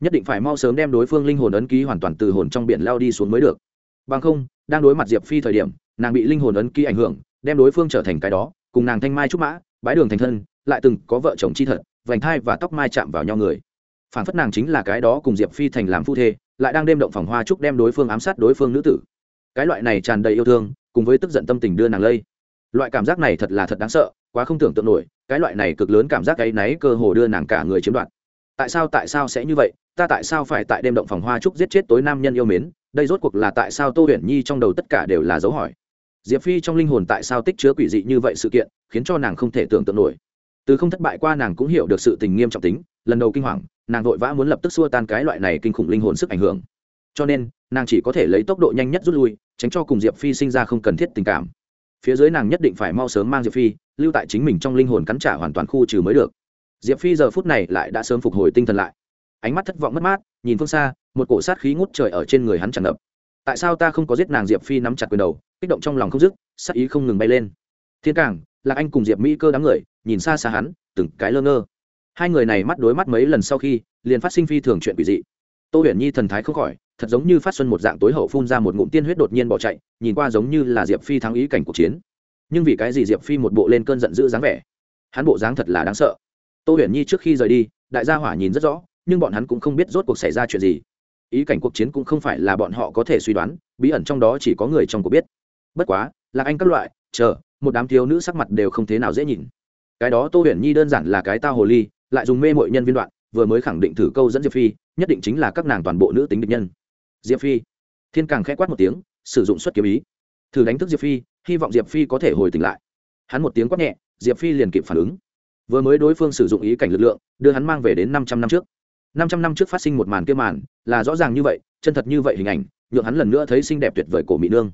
Nhất định phải mau sớm đem đối phương linh hồn ấn ký hoàn toàn từ hồn trong biển lao đi xuống mới được. Bằng không, đang đối mặt diệp phi thời điểm, nàng bị linh hồn ấn ký ảnh hưởng đem đối phương trở thành cái đó, cùng nàng thanh mai trúc mã, bái đường thành thân, lại từng có vợ chồng chi thật, vành thai và tóc mai chạm vào nhau người. Phản phất nàng chính là cái đó cùng diệp phi thành làm phu thê, lại đang đêm động phòng hoa trúc đem đối phương ám sát đối phương nữ tử. Cái loại này tràn đầy yêu thương, cùng với tức giận tâm tình đưa nàng lây. Loại cảm giác này thật là thật đáng sợ, quá không tưởng tượng nổi, cái loại này cực lớn cảm giác áy náy cơ hồ đưa nàng cả người chiếm đoạt. Tại sao tại sao sẽ như vậy? Ta tại sao phải tại đêm động phòng hoa trúc giết chết tối nam nhân yêu mến? Đây rốt cuộc là tại sao tô huyền nhi trong đầu tất cả đều là dấu hỏi diệp phi trong linh hồn tại sao tích chứa quỷ dị như vậy sự kiện, khiến cho nàng không thể tưởng tượng nổi. Từ không thất bại qua nàng cũng hiểu được sự tình nghiêm trọng tính, lần đầu kinh hoàng, nàng vội vã muốn lập tức xua tan cái loại này kinh khủng linh hồn sức ảnh hưởng. Cho nên, nàng chỉ có thể lấy tốc độ nhanh nhất rút lui, tránh cho cùng diệp phi sinh ra không cần thiết tình cảm. Phía dưới nàng nhất định phải mau sớm mang diệp phi, lưu tại chính mình trong linh hồn cắn trả hoàn toàn khu trừ mới được. Diệp phi giờ phút này lại đã sớm phục hồi tinh thần lại. Ánh mắt thất vọng mất mát, nhìn phương xa, một cổ sát khí ngút trời ở trên người hắn tràn ngập tại sao ta không có giết nàng diệp phi nắm chặt quyền đầu, kích động trong lòng không dứt, sắc ý không ngừng bay lên. Thiên cảng, lạc anh cùng diệp mỹ cơ đám người, nhìn xa xa hắn, từng cái lơ ngơ. Hai người này mắt đối mắt mấy lần sau khi, liền phát sinh phi thường chuyện quỷ dị. Tô huyền nhi thần thái không khỏi, thật giống như phát xuân một dạng tối hậu phun ra một ngụm tiên huyết đột nhiên bỏ chạy, nhìn qua giống như là diệp phi thắng ý cảnh cuộc chiến. Nhưng vì cái gì diệp phi một bộ lên cơn giận dữ dáng vẻ? Hắn bộ dáng thật là đáng sợ. Tô huyền nhi trước khi rời đi, đại gia hỏa nhìn rất rõ, nhưng bọn hắn cũng không biết rốt cuộc xảy ra chuyện gì ý cảnh cuộc chiến cũng không phải là bọn họ có thể suy đoán, bí ẩn trong đó chỉ có người trong cuộc biết. Bất quá là anh các loại, chờ, một đám thiếu nữ sắc mặt đều không thế nào dễ nhìn. Cái đó tô huyền nhi đơn giản là cái tao hồ ly, lại dùng mê mội nhân viên đoạn, vừa mới khẳng định thử câu dẫn diệp phi, nhất định chính là các nàng toàn bộ nữ tính địch nhân. Diệp phi. Thiên càng k h ẽ quát một tiếng, sử dụng xuất kiếm ý. Thử đánh thức diệp phi, hy vọng diệp phi có thể hồi tỉnh lại. Hắn một tiếng quát nhẹ, diệp phi liền kịp phản ứng. Vừa mới đối phương sử dụng ý cảnh lực lượng, đưa hắn mang về đến năm trăm năm trước năm trăm năm trước phát sinh một màn kia màn là rõ ràng như vậy chân thật như vậy hình ảnh nhượng hắn lần nữa thấy xinh đẹp tuyệt vời cổ mỹ nương.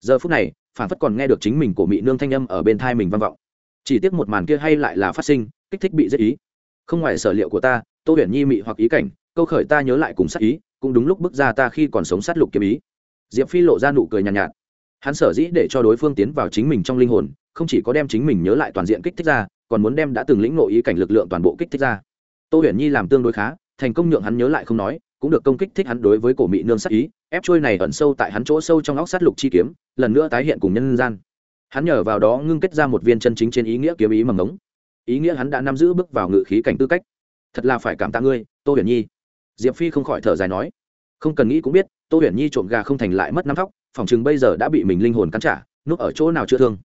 Giờ phút này phản phất còn nghe được chính mình cổ mỹ nương thanh âm ở bên thai mình vang vọng. Chỉ tiếc một màn kia hay lại là phát sinh kích thích bị dễ ý. Không ngoài sở liệu của ta tô huyền nhi mị hoặc ý cảnh câu khởi ta nhớ lại cùng sát ý cũng đúng lúc bước ra ta khi còn sống sát lục kiếm ý. Diệp phi lộ ra nụ cười nhàn nhạt, nhạt. Hắn sở dĩ để cho đối phương tiến vào chính mình trong linh hồn không chỉ có đem chính mình nhớ lại toàn diện kích thích ra còn muốn đem đã từng lĩnh nội ý cảnh lực lượng toàn bộ kích thích ra. Tô huyền nhi làm tương đối khá thành công nhượng hắn nhớ lại không nói, cũng được công kích thích hắn đối với cổ mị nương sát ý, ép trôi này ẩn sâu tại hắn chỗ sâu trong óc sát lục chi kiếm, lần nữa tái hiện cùng nhân gian. Hắn nhờ vào đó ngưng kết ra một viên chân chính trên ý nghĩa kiếm ý mầm ngống. Ý nghĩa hắn đã nắm giữ bước vào ngự khí cảnh tư cách. Thật là phải cảm tạ ngươi, tô huyền nhi. Diệp phi không khỏi thở dài nói. Không cần nghĩ cũng biết, tô huyền nhi trộm gà không thành lại mất năm thóc, phòng chừng bây giờ đã bị mình linh hồn cắn trả núp ở chỗ nào chưa thương.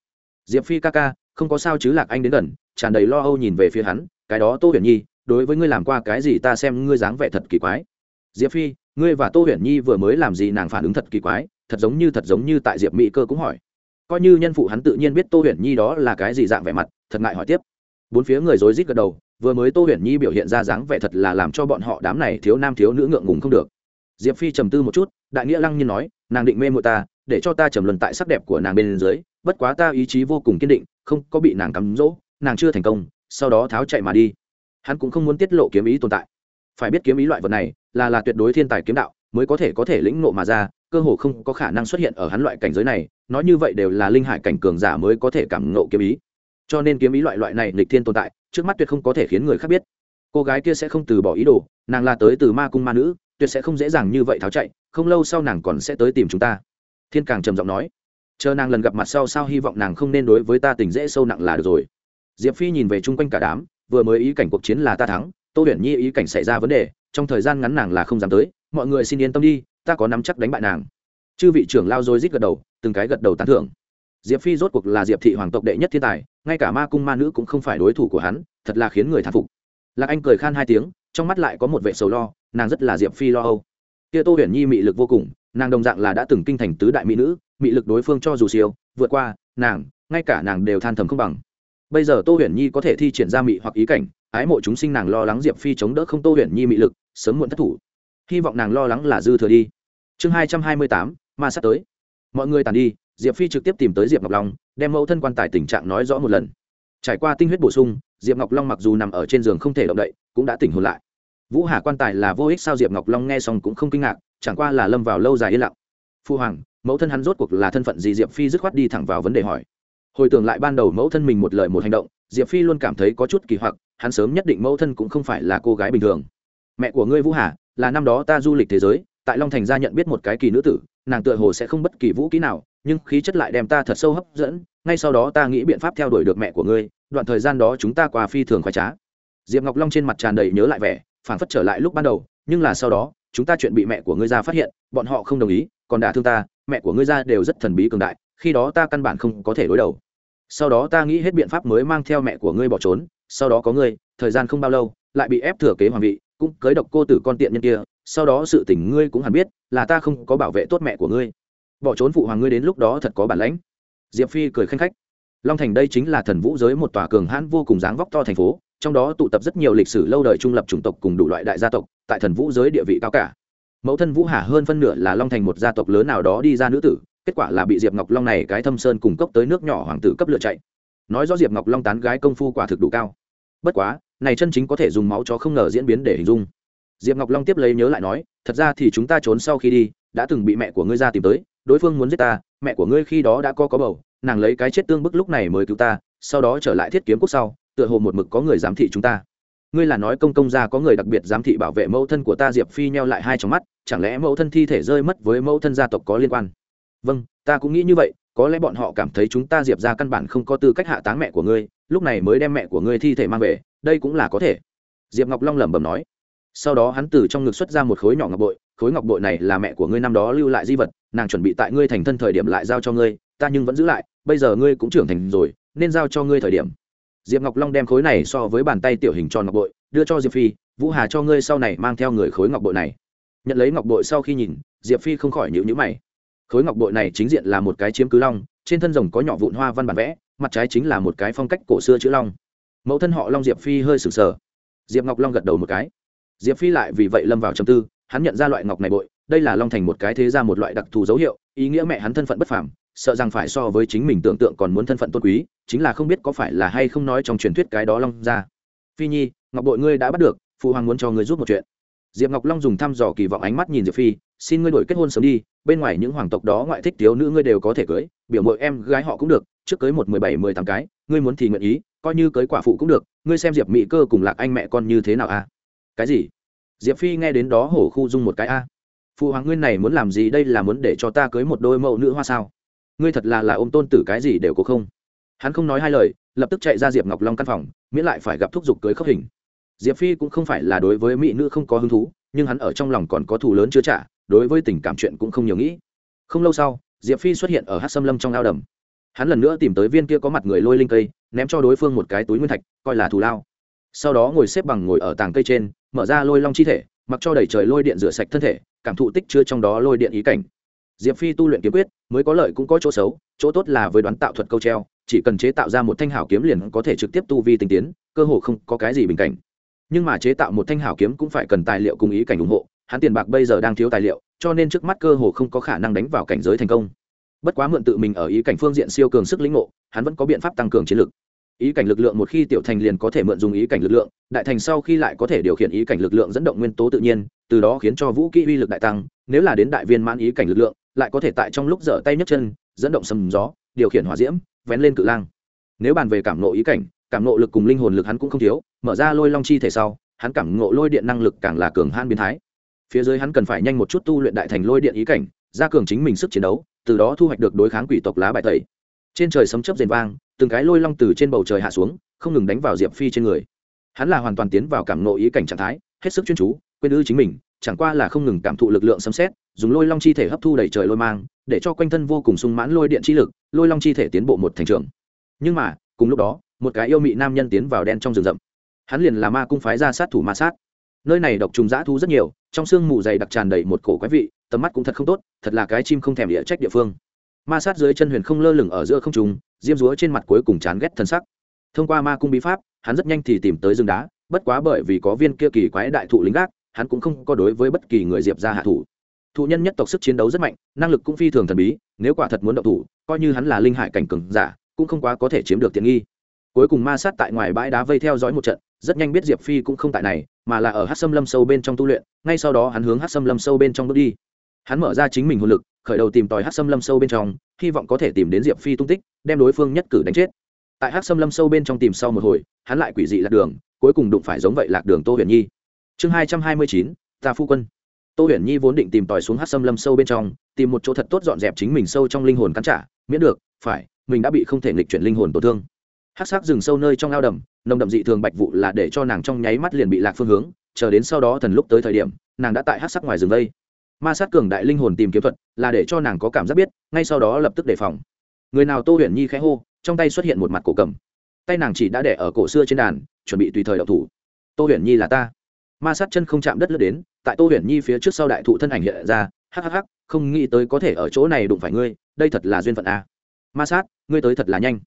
Diệp phi ca ca, không có sao chứ lạc anh đến gần, tràn đầy lo âu nhìn về phía hắn, cái đó tô huyền nhi đối với ngươi làm qua cái gì ta xem ngươi dáng vẻ thật kỳ quái. Diệp phi, ngươi và tô huyền nhi vừa mới làm gì nàng phản ứng thật kỳ quái, thật giống như thật giống như tại diệp mỹ cơ cũng hỏi. Coi như nhân phụ hắn tự nhiên biết tô huyền nhi đó là cái gì dạng vẻ mặt, thật ngại hỏi tiếp. Bốn phía người rối rít gật đầu, vừa mới tô huyền nhi biểu hiện ra dáng vẻ thật là làm cho bọn họ đám này thiếu nam thiếu nữ ngượng ngùng không được. Diệp phi trầm tư một chút, đại nghĩa lăng nhiên nói, nàng định mê mộ ta, để cho ta trầm luân tại sắc đẹp của nàng bên dưới, bất quá ta ý chí vô cùng kiên định, không có bị nàng cắm dỗ nàng chưa thành công, sau đó tháo chạy mà đi hắn cũng không muốn tiết lộ kiếm ý tồn tại. Phải biết kiếm ý loại vật này là là tuyệt đối thiên tài kiếm đạo, mới có thể có thể lĩnh ngộ mà ra, cơ hồ không có khả năng xuất hiện ở hắn loại cảnh giới này, nói như vậy đều là linh hải cảnh cường giả mới có thể cảm ngộ kiếm ý. Cho nên kiếm ý loại loại này lịch thiên tồn tại, trước mắt tuyệt không có thể khiến người khác biết. Cô gái kia sẽ không từ bỏ ý đồ, nàng là tới từ ma cung ma nữ, tuyệt sẽ không dễ dàng như vậy tháo chạy, không lâu sau nàng còn sẽ tới tìm chúng ta. Thiên càng trầm giọng nói, chờ nàng lần gặp mặt sau sao hy vọng nàng không nên đối với ta tình dễ sâu nặng là được rồi. Diệp phi nhìn về chung quanh cả đám vừa mới ý cảnh cuộc chiến là ta thắng, tô huyền nhi ý cảnh xảy ra vấn đề, trong thời gian ngắn nàng là không dám tới, mọi người xin yên tâm đi, ta có nắm chắc đánh bại nàng. Chư vị trưởng lao dối rít gật đầu, từng cái gật đầu tán thưởng. Diệp phi rốt cuộc là diệp thị hoàng tộc đệ nhất thiên tài, ngay cả ma cung ma nữ cũng không phải đối thủ của hắn, thật là khiến người thán phục. Lạc anh cười khan hai tiếng, trong mắt lại có một vệ sầu lo, nàng rất là diệp phi lo âu. Kia tô huyền nhi mị lực vô cùng, nàng đồng dạng là đã từng kinh thành tứ đại mỹ nữ, mị lực đối phương cho dù siêu, vượt qua, nàng, ngay cả nàng đều than thầm không bằng bây giờ tô huyền nhi có thể thi triển ra mị hoặc ý cảnh, ái mộ chúng sinh nàng lo lắng diệp phi chống đỡ không tô huyền nhi mị lực, sớm muộn thất thủ. Hy vọng nàng lo lắng là dư thừa đi. Chương hai trăm hai mươi tám, ma sắp tới. Mọi người tàn đi, diệp phi trực tiếp tìm tới diệp ngọc long, đem mẫu thân quan tài tình trạng nói rõ một lần. Trải qua tinh huyết bổ sung, diệp ngọc long mặc dù nằm ở trên giường không thể động đậy, cũng đã tỉnh hồn lại. Vũ hà quan tài là vô ích sao diệp ngọc long nghe xong cũng không kinh ngạc, chẳng qua là lâm vào lâu dài yên lặng. Phu hoàng, mẫu thân hắn rốt cuộc là thân phận gì diệp phi dứt khoát đi thẳng vào vấn đề hỏi hồi tưởng lại ban đầu mẫu thân mình một lời một hành động, diệp phi luôn cảm thấy có chút kỳ hoặc, hắn sớm nhất định mẫu thân cũng không phải là cô gái bình thường. Mẹ của ngươi vũ hà, là năm đó ta du lịch thế giới, tại long thành gia nhận biết một cái kỳ nữ tử, nàng tựa hồ sẽ không bất kỳ vũ kỹ nào, nhưng khí chất lại đem ta thật sâu hấp dẫn, ngay sau đó ta nghĩ biện pháp theo đuổi được mẹ của ngươi, đoạn thời gian đó chúng ta qua phi thường khoái trá. Diệp ngọc long trên mặt tràn đầy nhớ lại vẻ phản phất trở lại lúc ban đầu, nhưng là sau đó, chúng ta chuyện bị mẹ của ngươi ra phát hiện, bọn họ không đồng ý, còn đả thương ta, mẹ của ngươi ra đều rất thần bí cường đại khi đó ta căn bản không có thể đối đầu. Sau đó ta nghĩ hết biện pháp mới mang theo mẹ của ngươi bỏ trốn, sau đó có ngươi, thời gian không bao lâu, lại bị ép thừa kế hoàng vị, cũng cưới độc cô tử con tiện nhân kia, sau đó sự tình ngươi cũng hẳn biết, là ta không có bảo vệ tốt mẹ của ngươi. Bỏ trốn phụ hoàng ngươi đến lúc đó thật có bản lãnh. Diệp phi cười khanh khách. Long thành đây chính là thần vũ giới một tòa cường hãn vô cùng dáng vóc to thành phố, trong đó tụ tập rất nhiều lịch sử lâu đời trung lập chủng tộc cùng đủ loại đại gia tộc, tại thần vũ giới địa vị cao cả. Mẫu thân vũ hà hơn phân nửa là long thành một gia tộc lớn nào đó đi ra nữ tử kết quả là bị diệp ngọc long này cái thâm sơn cùng cốc tới nước nhỏ hoàng tử cấp lựa chạy nói rõ diệp ngọc long tán gái công phu quả thực đủ cao bất quá này chân chính có thể dùng máu cho không ngờ diễn biến để hình dung diệp ngọc long tiếp lấy nhớ lại nói thật ra thì chúng ta trốn sau khi đi đã từng bị mẹ của ngươi ra tìm tới đối phương muốn giết ta mẹ của ngươi khi đó đã có có bầu nàng lấy cái chết tương bức lúc này mới cứu ta sau đó trở lại thiết kiếm quốc sau tựa hồ một mực có người giám thị chúng ta ngươi là nói công công gia có người đặc biệt giám thị bảo vệ mẫu thân của ta diệp phi nheo lại hai trong mắt chẳng lẽ mẫu thân thi thể rơi mất với mẫu thân gia tộc có liên quan vâng ta cũng nghĩ như vậy, có lẽ bọn họ cảm thấy chúng ta diệp ra căn bản không có tư cách hạ táng mẹ của ngươi, lúc này mới đem mẹ của ngươi thi thể mang về, đây cũng là có thể. Diệp ngọc long lẩm bẩm nói. Sau đó hắn từ trong ngực xuất ra một khối nhỏ ngọc bội, khối ngọc bội này là mẹ của ngươi năm đó lưu lại di vật, nàng chuẩn bị tại ngươi thành thân thời điểm lại giao cho ngươi, ta nhưng vẫn giữ lại, bây giờ ngươi cũng trưởng thành rồi, nên giao cho ngươi thời điểm. Diệp ngọc long đem khối này so với bàn tay tiểu hình tròn ngọc bội, đưa cho diệp phi, vũ hà cho ngươi sau này mang theo người khối ngọc bội này. Nhận lấy ngọc bội sau khi nhìn, diệp phi không khỏi nhịu nhữ mày khối ngọc bội này chính diện là một cái chiếm cứ long, trên thân rồng có nhỏ vụn hoa văn bản vẽ, mặt trái chính là một cái phong cách cổ xưa chữ long. Mẫu thân họ long diệp phi hơi sừng sờ. Diệp ngọc long gật đầu một cái. Diệp phi lại vì vậy lâm vào trầm tư, hắn nhận ra loại ngọc này bội, đây là long thành một cái thế ra một loại đặc thù dấu hiệu, ý nghĩa mẹ hắn thân phận bất phàm, sợ rằng phải so với chính mình tưởng tượng còn muốn thân phận tôn quý, chính là không biết có phải là hay không nói trong truyền thuyết cái đó long ra. Phi nhi, ngọc bội ngươi đã bắt được, phụ hoàng muốn cho ngươi giúp một chuyện. Diệp ngọc long dùng thăm dò kỳ vọng ánh mắt nhìn diệp phi xin ngươi đổi kết hôn sớm đi, bên ngoài những hoàng tộc đó ngoại thích thiếu nữ ngươi đều có thể cưới, biểu mội em gái họ cũng được, trước cưới một mười bảy, mười tám cái, ngươi muốn thì nguyện ý, coi như cưới quả phụ cũng được, ngươi xem diệp mỹ cơ cùng lạc anh mẹ con như thế nào a cái gì? Diệp phi nghe đến đó hổ khu dung một cái a. Phụ hoàng ngươi này muốn làm gì đây là muốn để cho ta cưới một đôi mẫu nữ hoa sao? Ngươi thật là là ôm tôn tử cái gì đều có không? Hắn không nói hai lời, lập tức chạy ra diệp ngọc long căn phòng, miễn lại phải gặp thúc giục cưới khốc hình. Diệp phi cũng không phải là đối với mỹ nữ không có hứng thú, nhưng hắn ở trong lòng còn có thù lớn chưa trả đối với tình cảm chuyện cũng không nhiều nghĩ. Không lâu sau, diệp phi xuất hiện ở hát xâm lâm trong ao đầm. Hắn lần nữa tìm tới viên kia có mặt người lôi linh cây, ném cho đối phương một cái túi nguyên thạch, coi là thù lao. Sau đó ngồi xếp bằng ngồi ở tàng cây trên, mở ra lôi long chi thể, mặc cho đẩy trời lôi điện rửa sạch thân thể, cảm thụ tích chứa trong đó lôi điện ý cảnh. Diệp phi tu luyện kiếm quyết, mới có lợi cũng có chỗ xấu, chỗ tốt là với đoán tạo thuật câu treo, chỉ cần chế tạo ra một thanh hảo kiếm liền có thể trực tiếp tu vi tinh tiến, cơ hồ không có cái gì bình cảnh. Nhưng mà chế tạo một thanh hảo kiếm cũng phải cần tài liệu cùng ý cảnh ủng hộ hắn tiền bạc bây giờ đang thiếu tài liệu, cho nên trước mắt cơ hồ không có khả năng đánh vào cảnh giới thành công. Bất quá mượn tự mình ở ý cảnh phương diện siêu cường sức lĩnh ngộ, hắn vẫn có biện pháp tăng cường chiến lực. Ý cảnh lực lượng một khi tiểu thành liền có thể mượn dùng ý cảnh lực lượng, đại thành sau khi lại có thể điều khiển ý cảnh lực lượng dẫn động nguyên tố tự nhiên, từ đó khiến cho vũ kỹ uy lực đại tăng, nếu là đến đại viên mãn ý cảnh lực lượng, lại có thể tại trong lúc dở tay nhấc chân, dẫn động sầm gió, điều khiển hỏa diễm, vén lên cự lang. Nếu bàn về cảm nộ ý cảnh, cảm nộ lực cùng linh hồn lực hắn cũng không thiếu, mở ra lôi long chi thể sau, hắn cảm ngộ lôi điện năng lực càng là cường han biến thái phía dưới hắn cần phải nhanh một chút tu luyện đại thành lôi điện ý cảnh, gia cường chính mình sức chiến đấu, từ đó thu hoạch được đối kháng quỷ tộc lá bài tẩy. Trên trời sấm chớp rền vang, từng cái lôi long từ trên bầu trời hạ xuống, không ngừng đánh vào diệp phi trên người. Hắn là hoàn toàn tiến vào cảm nộ ý cảnh trạng thái, hết sức chuyên chú, quên ư chính mình, chẳng qua là không ngừng cảm thụ lực lượng sấm xét dùng lôi long chi thể hấp thu đầy trời lôi mang, để cho quanh thân vô cùng sung mãn lôi điện chi lực, lôi long chi thể tiến bộ một thành trường nhưng mà, cùng lúc đó, một cái yêu mị nam nhân tiến vào đen trong rừng rậm. Hắn liền là ma cung phái ra sát thủ ma sát nơi này độc trùng dã thú rất nhiều, trong sương mù dày đặc tràn đầy một cổ quái vị, tầm mắt cũng thật không tốt, thật là cái chim không thèm địa trách địa phương. Ma sát dưới chân huyền không lơ lửng ở giữa không trùng diêm rúa trên mặt cuối cùng chán ghét thân sắc. Thông qua ma cung bí pháp, hắn rất nhanh thì tìm tới rừng đá, bất quá bởi vì có viên kia kỳ quái đại thụ lính gác, hắn cũng không có đối với bất kỳ người diệp ra hạ thủ. Thụ nhân nhất tộc sức chiến đấu rất mạnh, năng lực cũng phi thường thần bí, nếu quả thật muốn động thủ, coi như hắn là linh hải cảnh cường giả, cũng không quá có thể chiếm được tiện nghi. Cuối cùng ma sát tại ngoài bãi đá vây theo dõi một trận rất nhanh biết diệp phi cũng không tại này, mà là ở hát xâm lâm sâu bên trong tu luyện, ngay sau đó hắn hướng hát xâm lâm sâu bên trong bước đi. Hắn mở ra chính mình hồn lực, khởi đầu tìm tòi hát xâm lâm sâu bên trong, hy vọng có thể tìm đến diệp phi tung tích, đem đối phương nhất cử đánh chết. Tại hát xâm lâm sâu bên trong tìm sau một hồi, hắn lại quỷ dị lạc đường, cuối cùng đụng phải giống vậy lạc đường tô huyền nhi. Chương hai trăm hai mươi chín, ta phu quân. Tô huyền nhi vốn định tìm tòi xuống hát xâm lâm sâu bên trong, tìm một chỗ thật tốt dọn dẹp chính mình sâu trong linh hồn cắn trả, miễn được, phải, mình đã bị không thể nghịch chuyển linh hồn tổn thương. Hát sắc rừng sâu nơi trong ao đầm nồng đậm dị thường bạch vụ là để cho nàng trong nháy mắt liền bị lạc phương hướng, chờ đến sau đó thần lúc tới thời điểm, nàng đã tại hát sắc ngoài rừng vây. Ma sát cường đại linh hồn tìm kiếm thuật là để cho nàng có cảm giác biết, ngay sau đó lập tức đề phòng. Người nào tô huyền nhi khẽ hô, trong tay xuất hiện một mặt cổ cầm. Tay nàng chỉ đã đẻ ở cổ xưa trên đàn, chuẩn bị tùy thời đậu thủ. Tô huyền nhi là ta. Ma sát chân không chạm đất lướt đến, tại tô huyền nhi phía trước sau đại thụ thân ảnh hiện ra hhh không nghĩ tới có thể ở chỗ này đụng phải ngươi, đây thật là duyên phận a. Ma sát, ngươi tới thật là nhanh.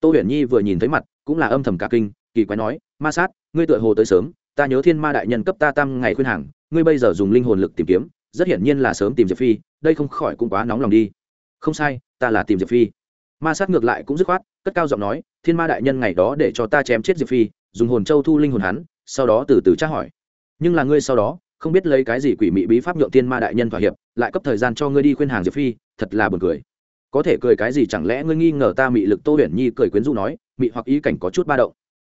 Tô huyền nhi vừa nhìn thấy mặt, cũng là âm thầm cả kinh kỳ quái nói, ma sát, ngươi tựa hồ tới sớm, ta nhớ thiên ma đại nhân cấp ta tam ngày khuyên hàng, ngươi bây giờ dùng linh hồn lực tìm kiếm, rất hiển nhiên là sớm tìm diệp phi, đây không khỏi cũng quá nóng lòng đi. Không sai, ta là tìm diệp phi. Ma sát ngược lại cũng dứt khoát, cất cao giọng nói, thiên ma đại nhân ngày đó để cho ta chém chết diệp phi, dùng hồn châu thu linh hồn hắn, sau đó từ từ tra hỏi. Nhưng là ngươi sau đó, không biết lấy cái gì quỷ mị bí pháp nhượng thiên ma đại nhân thỏa hiệp, lại cấp thời gian cho ngươi đi khuyên hàng diệp phi, thật là buồn cười. Có thể cười cái gì chẳng lẽ ngươi nghi ngờ ta mị lực tô huyền nhi cười quyến rũ nói, mị hoặc ý cảnh có chút ba động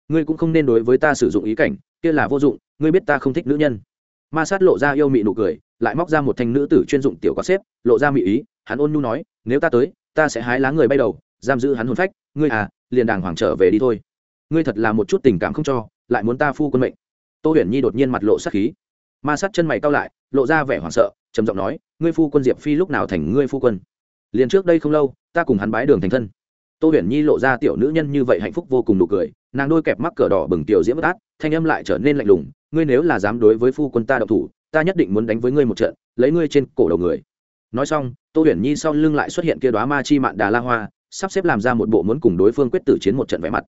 ngươi cũng không nên đối với ta sử dụng ý cảnh, kia là vô dụng, ngươi biết ta không thích nữ nhân. Ma sát lộ ra yêu mị nụ cười, lại móc ra một thanh nữ tử chuyên dụng tiểu quạt xếp, lộ ra mị ý, hắn ôn nhu nói, nếu ta tới, ta sẽ hái lá người bay đầu, giam giữ hắn hồn phách, ngươi à liền đàng hoàng trở về đi thôi. Ngươi thật là một chút tình cảm không cho, lại muốn ta phu quân mệnh. Tô huyền nhi đột nhiên mặt lộ sắc khí. Ma sát chân mày cao lại, lộ ra vẻ hoảng sợ, trầm giọng nói, ngươi phu quân diệp phi lúc nào thành ngươi phu quân? Liền trước đây không lâu, ta cùng hắn bái đường thành thân tô huyền nhi lộ ra tiểu nữ nhân như vậy hạnh phúc vô cùng nụ cười, nàng đôi kẹp mắc cờ đỏ bừng tiểu diễm bất át, thanh âm lại trở nên lạnh lùng, ngươi nếu là dám đối với phu quân ta đậu thủ, ta nhất định muốn đánh với ngươi một trận, lấy ngươi trên cổ đầu người. Nói xong, tô huyền nhi sau lưng lại xuất hiện kia đoá ma chi mạn đà la hoa, sắp xếp làm ra một bộ muốn cùng đối phương quyết tử chiến một trận vẽ mặt.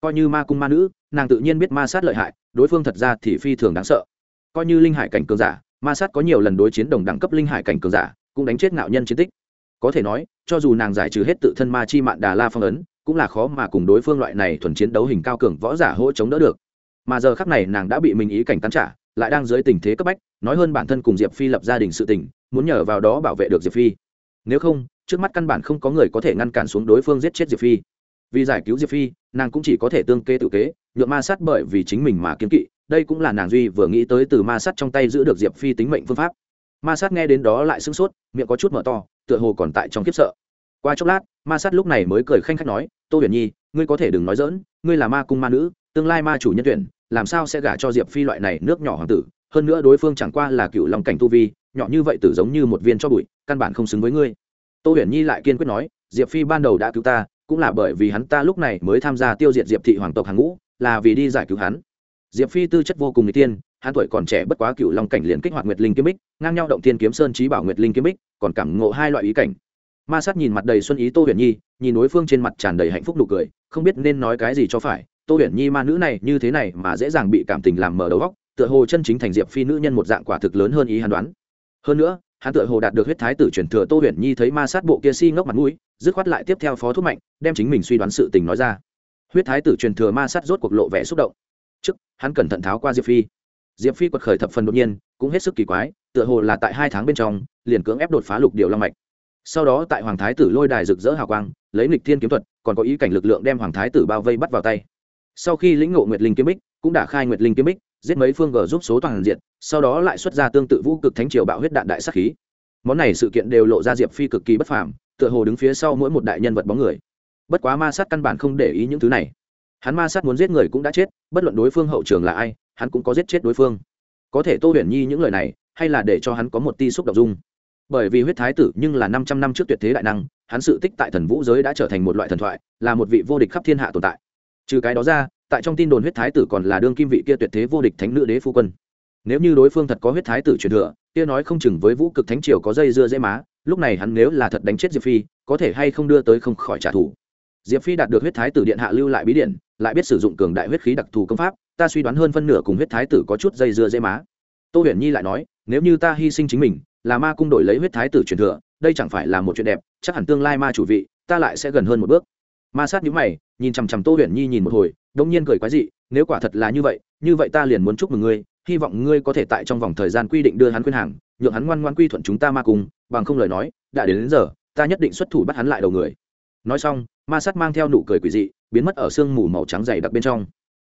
Coi như ma cung ma nữ, nàng tự nhiên biết ma sát lợi hại, đối phương thật ra thì phi thường đáng sợ. Coi như linh hải cảnh cường giả, ma sát có nhiều lần đối chiến đồng đẳng cấp linh hải cảnh cường giả, cũng đánh chết ngạo nhân chiến tích. Có thể nói cho dù nàng giải trừ hết tự thân ma chi mạn đà la phong ấn, cũng là khó mà cùng đối phương loại này thuần chiến đấu hình cao cường võ giả hỗ chống đỡ được. Mà giờ khắc này nàng đã bị mình ý cảnh tán trả, lại đang dưới tình thế cấp bách, nói hơn bản thân cùng diệp phi lập gia đình sự tình, muốn nhờ vào đó bảo vệ được diệp phi. Nếu không, trước mắt căn bản không có người có thể ngăn cản xuống đối phương giết chết diệp phi. Vì giải cứu diệp phi, nàng cũng chỉ có thể tương kê tự kế nhuộm ma sát bởi vì chính mình mà kiếm kỵ, đây cũng là nàng duy vừa nghĩ tới từ ma sát trong tay giữ được diệp phi tính mệnh phương pháp. Ma sát nghe đến đó lại sưng sốt, miệng có chút mở to tựa hồ còn tại trong kiếp sợ. Qua chốc lát, ma sát lúc này mới cười khanh khách nói, tô huyền nhi, ngươi có thể đừng nói dỡn ngươi là ma cung ma nữ, tương lai ma chủ nhân tuyển, làm sao sẽ gả cho diệp phi loại này nước nhỏ hoàng tử? Hơn nữa đối phương chẳng qua là cựu lòng cảnh tu vi, nhỏ như vậy tử giống như một viên cho bụi, căn bản không xứng với ngươi. Tô huyền nhi lại kiên quyết nói, diệp phi ban đầu đã cứu ta, cũng là bởi vì hắn ta lúc này mới tham gia tiêu diệt diệp thị hoàng tộc hàng ngũ, là vì đi giải cứu hắn. Diệp phi tư chất vô cùng n tiên hắn tuổi còn trẻ bất quá cựu long cảnh liền kích hoạt nguyệt linh kiếm bích, ngang nhau động tiên kiếm sơn trí bảo nguyệt linh kiếm bích, còn cảm ngộ hai loại ý cảnh. Ma sát nhìn mặt đầy xuân ý tô huyền nhi, nhìn đối phương trên mặt tràn đầy hạnh phúc nụ cười, không biết nên nói cái gì cho phải, tô huyền nhi ma nữ này như thế này mà dễ dàng bị cảm tình làm mở đầu góc tựa hồ chân chính thành diệp phi nữ nhân một dạng quả thực lớn hơn ý hắn đoán. Hơn nữa, hắn tựa hồ đạt được huyết thái tử truyền thừa tô huyền nhi thấy ma sát bộ kia si ngốc mặt mũi, dứt khoát lại tiếp theo phó thuốc mạnh, đem chính mình suy đoán sự tình nói ra. Huyết thái tử truyền thừa ma sát rốt cuộc lộ vẻ xúc động. Trước, hắn cẩn thận tháo qua diệp phi diệp phi quật khởi thập phần đột nhiên, cũng hết sức kỳ quái, tựa hồ là tại hai tháng bên trong, liền cưỡng ép đột phá lục điều long mạch. Sau đó tại hoàng thái tử lôi đài rực rỡ hào quang, lấy lịch thiên kiếm thuật, còn có ý cảnh lực lượng đem hoàng thái tử bao vây bắt vào tay. Sau khi lĩnh ngộ nguyệt linh kiếm bích, cũng đã khai nguyệt linh kiếm bích, giết mấy phương gờ giúp số toàn diện, sau đó lại xuất ra tương tự vũ cực thánh triều bạo huyết đạn đại sắc khí. Món này sự kiện đều lộ ra diệp phi cực kỳ bất phàm, tựa hồ đứng phía sau mỗi một đại nhân vật bóng người. Bất quá ma sát căn bản không để ý những thứ này. Hắn ma sát muốn giết người cũng đã chết, bất luận đối phương hậu trường là ai hắn cũng có giết chết đối phương. Có thể tô huyền nhi những lời này, hay là để cho hắn có một ti xúc động dung. Bởi vì huyết thái tử nhưng là năm trăm năm trước tuyệt thế đại năng, hắn sự tích tại thần vũ giới đã trở thành một loại thần thoại, là một vị vô địch khắp thiên hạ tồn tại. Trừ cái đó ra, tại trong tin đồn huyết thái tử còn là đương kim vị kia tuyệt thế vô địch thánh nữ đế phu quân. Nếu như đối phương thật có huyết thái tử truyền thừa, kia nói không chừng với vũ cực thánh triều có dây dưa dễ má, lúc này hắn nếu là thật đánh chết diệp phi, có thể hay không đưa tới không khỏi trả thù. Diệp phi đạt được huyết thái tử điện hạ lưu lại bí điện lại biết sử dụng cường đại huyết khí đặc thù công pháp ta suy đoán hơn phân nửa cùng huyết thái tử có chút dây dưa dễ má. Tô huyền nhi lại nói nếu như ta hy sinh chính mình là ma cung đổi lấy huyết thái tử truyền thừa đây chẳng phải là một chuyện đẹp chắc hẳn tương lai ma chủ vị ta lại sẽ gần hơn một bước. Ma sát nhữ mày nhìn chằm chằm tô huyền nhi nhìn một hồi đông nhiên cười quái dị nếu quả thật là như vậy như vậy ta liền muốn chúc mừng ngươi hy vọng ngươi có thể tại trong vòng thời gian quy định đưa hắn khuyên hàng nhượng hắn ngoan ngoan quy thuận chúng ta ma cung bằng không lời nói đã đến, đến giờ ta nhất định xuất thủ bắt hắn lại đầu người nói xong, ma sát mang theo nụ cười quỷ dị, biến mất ở sương mù màu trắng dày đặc bên trong.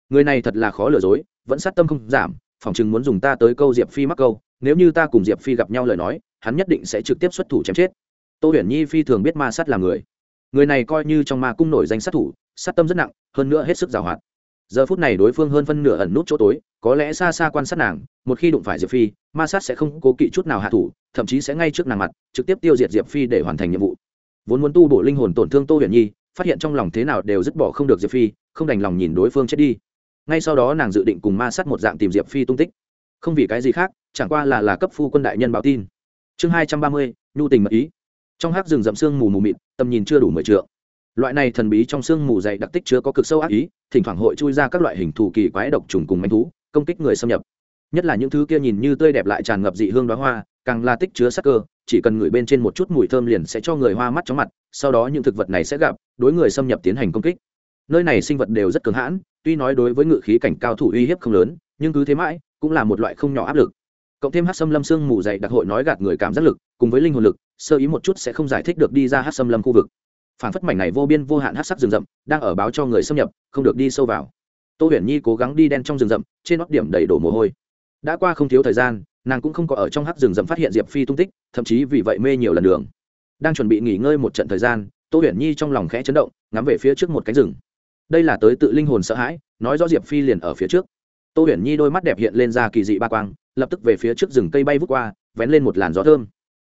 Người này thật là khó lừa dối, vẫn sát tâm không giảm phòng chừng muốn dùng ta tới câu diệp phi mắc câu, nếu như ta cùng diệp phi gặp nhau lời nói, hắn nhất định sẽ trực tiếp xuất thủ chém chết. Tô huyền nhi phi thường biết ma sát là người. Người này coi như trong ma cung nổi danh sát thủ, sát tâm rất nặng, hơn nữa hết sức giàu hoạt. Giờ phút này đối phương hơn phân nửa ẩn nút chỗ tối, có lẽ xa xa quan sát nàng, một khi đụng phải diệp phi, ma sát sẽ không cố kỵ chút nào hạ thủ, thậm chí sẽ ngay trước nàng mặt, trực tiếp tiêu diệt diệp phi để hoàn thành nhiệm vụ vốn muốn tu bổ linh hồn tổn thương tô huyền nhi, phát hiện trong lòng thế nào đều dứt bỏ không được diệp phi, không đành lòng nhìn đối phương chết đi. Ngay sau đó nàng dự định cùng ma sát một dạng tìm diệp phi tung tích. Không vì cái gì khác, chẳng qua là là cấp phu quân đại nhân báo tin. Chương hai trăm ba mươi, nhu tình mật ý. Trong hát rừng rậm sương mù mù mịt, tầm nhìn chưa đủ mười trượng. Loại này thần bí trong sương mù dày đặc tích chứa có cực sâu ác ý, thỉnh thoảng hội chui ra các loại hình thù kỳ quái độc trùng cùng manh thú, công kích người xâm nhập. Nhất là những thứ kia nhìn như tươi đẹp lại tràn ngập dị hương đoá hoa càng là tích chứa sắc cơ, chỉ cần ngửi bên trên một chút mùi thơm liền sẽ cho người hoa mắt chóng mặt, sau đó những thực vật này sẽ gặp, đối người xâm nhập tiến hành công kích. Nơi này sinh vật đều rất cứng hãn, tuy nói đối với ngự khí cảnh cao thủ uy hiếp không lớn, nhưng cứ thế mãi, cũng là một loại không nhỏ áp lực. Cộng thêm hát xâm lâm sương mù dày đặc hội nói gạt người cảm giác lực, cùng với linh hồn lực, sơ ý một chút sẽ không giải thích được đi ra hát xâm lâm khu vực. Phản phất mảnh này vô biên vô hạn hát sắc rừng rậm, đang ở báo cho người xâm nhập, không được đi sâu vào. Tô huyền nhi cố gắng đi đen trong rừng rậm, trên nót điểm đầy đổ mồ hôi. Đã qua không thiếu thời gian nàng cũng không có ở trong hắc rừng rậm phát hiện diệp phi tung tích, thậm chí vì vậy mê nhiều lần đường. Đang chuẩn bị nghỉ ngơi một trận thời gian, tô huyền nhi trong lòng khẽ chấn động, ngắm về phía trước một cánh rừng. Đây là tới tự linh hồn sợ hãi, nói rõ diệp phi liền ở phía trước. Tô huyền nhi đôi mắt đẹp hiện lên ra kỳ dị ba quang, lập tức về phía trước rừng cây bay vút qua, vén lên một làn gió thơm.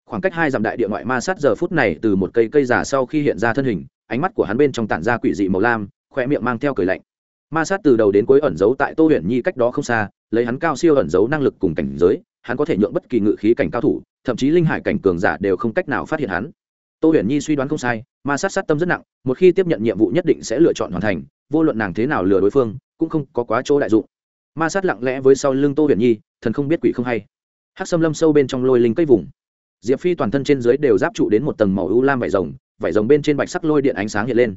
Khoảng cách hai dặm đại địa ngoại ma sát giờ phút này từ một cây cây già sau khi hiện ra thân hình, ánh mắt của hắn bên trong tản ra quỷ dị màu lam khoe miệng mang theo cười lạnh. Ma sát từ đầu đến cuối ẩn giấu tại tô huyền nhi cách đó không xa, lấy hắn cao siêu ẩn giấu năng lực cùng cảnh giới hắn có thể nhượng bất kỳ ngự khí cảnh cao thủ, thậm chí linh hải cảnh cường giả đều không cách nào phát hiện hắn. Tô huyền nhi suy đoán không sai, ma sát sát tâm rất nặng, một khi tiếp nhận nhiệm vụ nhất định sẽ lựa chọn hoàn thành, vô luận nàng thế nào lừa đối phương, cũng không có quá chỗ đại dụng. Ma sát lặng lẽ với sau lưng tô huyền nhi, thần không biết quỷ không hay. Hát xâm lâm sâu bên trong lôi linh cây vùng. Diệp phi toàn thân trên dưới đều giáp trụ đến một tầng màu u lam vải rồng vải rồng bên trên bạch sắc lôi điện ánh sáng hiện lên.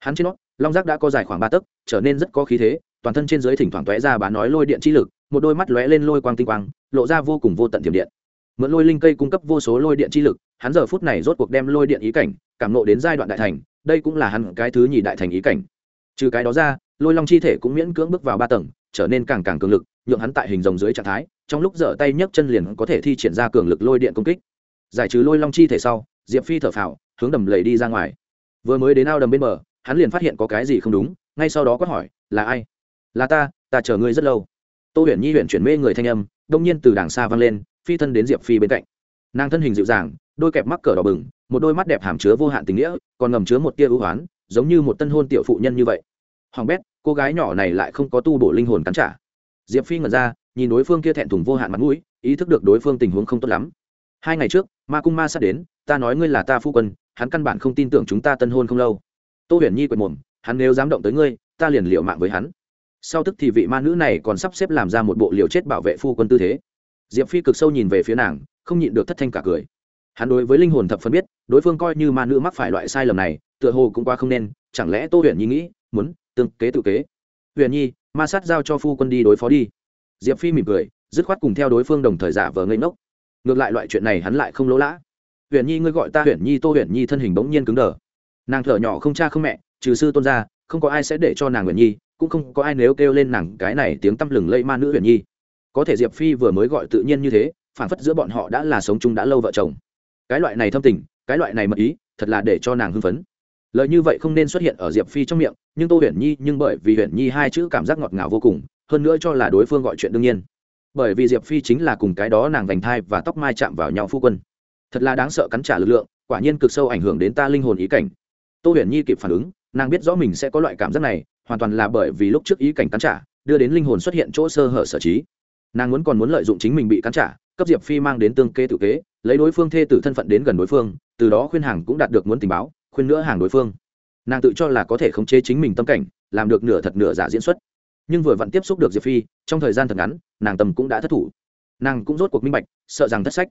Hắn trên nó, long giác đã có dài khoảng ba tấc, trở nên rất có khí thế, toàn thân trên dưới thỉnh thoảng tóe ra bán nói lôi điện chi lực một đôi mắt lóe lên lôi quang tinh quang, lộ ra vô cùng vô tận tiềm điện. Mượn lôi linh cây cung cấp vô số lôi điện chi lực, hắn giờ phút này rốt cuộc đem lôi điện ý cảnh, cảm nộ đến giai đoạn đại thành, đây cũng là hắn cái thứ nhì đại thành ý cảnh. Trừ cái đó ra, lôi long chi thể cũng miễn cưỡng bước vào ba tầng, trở nên càng càng cường lực, nhượng hắn tại hình rồng dưới trạng thái, trong lúc dở tay nhấc chân liền có thể thi triển ra cường lực lôi điện công kích. Giải trừ lôi long chi thể sau, diệp phi thở phào, hướng đầm lầy đi ra ngoài. Vừa mới đến ao đầm bên bờ, hắn liền phát hiện có cái gì không đúng, ngay sau đó quát hỏi, là ai? Là ta ta chờ ngươi rất lâu tô huyền nhi huyện chuyển mê người thanh âm, đông nhiên từ đàng xa vang lên, phi thân đến diệp phi bên cạnh. Nàng thân hình dịu dàng, đôi kẹp mắc cờ đỏ bừng, một đôi mắt đẹp hàm chứa vô hạn tình nghĩa, còn ngầm chứa một tia ưu hoán, giống như một tân hôn tiểu phụ nhân như vậy. Hoàng bét, cô gái nhỏ này lại không có tu bổ linh hồn cắn trả. Diệp phi ngẩn ra, nhìn đối phương kia thẹn thùng vô hạn mặt mũi, ý thức được đối phương tình huống không tốt lắm. Hai ngày trước, ma cung ma sát đến, ta nói ngươi là ta phu quân, hắn căn bản không tin tưởng chúng ta tân hôn không lâu. Tô huyền nhi quệt mồm, hắn nếu dám động tới ngươi, ta liền liệu mạng với hắn sau tức thì vị ma nữ này còn sắp xếp làm ra một bộ liều chết bảo vệ phu quân tư thế. Diệp phi cực sâu nhìn về phía nàng, không nhịn được thất thanh cả cười. Hắn đối với linh hồn thập phân biết, đối phương coi như ma nữ mắc phải loại sai lầm này, tựa hồ cũng qua không nên, chẳng lẽ tô huyền nhi nghĩ, muốn, tương kế tự kế. Huyền nhi, ma sát giao cho phu quân đi đối phó đi. Diệp phi mỉm cười, dứt khoát cùng theo đối phương đồng thời giả vờ ngây ngốc. Ngược lại loại chuyện này hắn lại không lỗ lã. Huyền nhi, ngươi gọi ta huyền nhi, tô huyền nhi thân hình bỗng nhiên cứng đờ. Nàng thở nhỏ không cha không mẹ, trừ sư tôn ra không có ai sẽ để cho nàng huyền nhi, cũng không có ai nếu kêu lên nàng cái này tiếng tăm lừng lây ma nữ huyền nhi. Có thể diệp phi vừa mới gọi tự nhiên như thế, phản phất giữa bọn họ đã là sống chung đã lâu vợ chồng. Cái loại này thâm tình, cái loại này mật ý, thật là để cho nàng hưng phấn. Lời như vậy không nên xuất hiện ở diệp phi trong miệng, nhưng tô huyền nhi, nhưng bởi vì huyền nhi hai chữ cảm giác ngọt ngào vô cùng, hơn nữa cho là đối phương gọi chuyện đương nhiên. Bởi vì diệp phi chính là cùng cái đó nàng vành thai và tóc mai chạm vào nhau phu quân. Thật là đáng sợ cắn trả lực lượng, quả nhiên cực sâu ảnh hưởng đến ta linh hồn ý cảnh. Tô huyền nhi kịp phản ứng nàng biết rõ mình sẽ có loại cảm giác này, hoàn toàn là bởi vì lúc trước ý cảnh cắn trả, đưa đến linh hồn xuất hiện chỗ sơ hở sở trí. Nàng muốn còn muốn lợi dụng chính mình bị cắn trả, cấp diệp phi mang đến tương kê tự kế, lấy đối phương thê tử thân phận đến gần đối phương, từ đó khuyên hàng cũng đạt được muốn tình báo, khuyên nữa hàng đối phương. Nàng tự cho là có thể khống chế chính mình tâm cảnh, làm được nửa thật nửa giả diễn xuất. Nhưng vừa vặn tiếp xúc được diệp phi, trong thời gian thật ngắn, nàng tâm cũng đã thất thủ. Nàng cũng rốt cuộc minh bạch, sợ rằng thất sách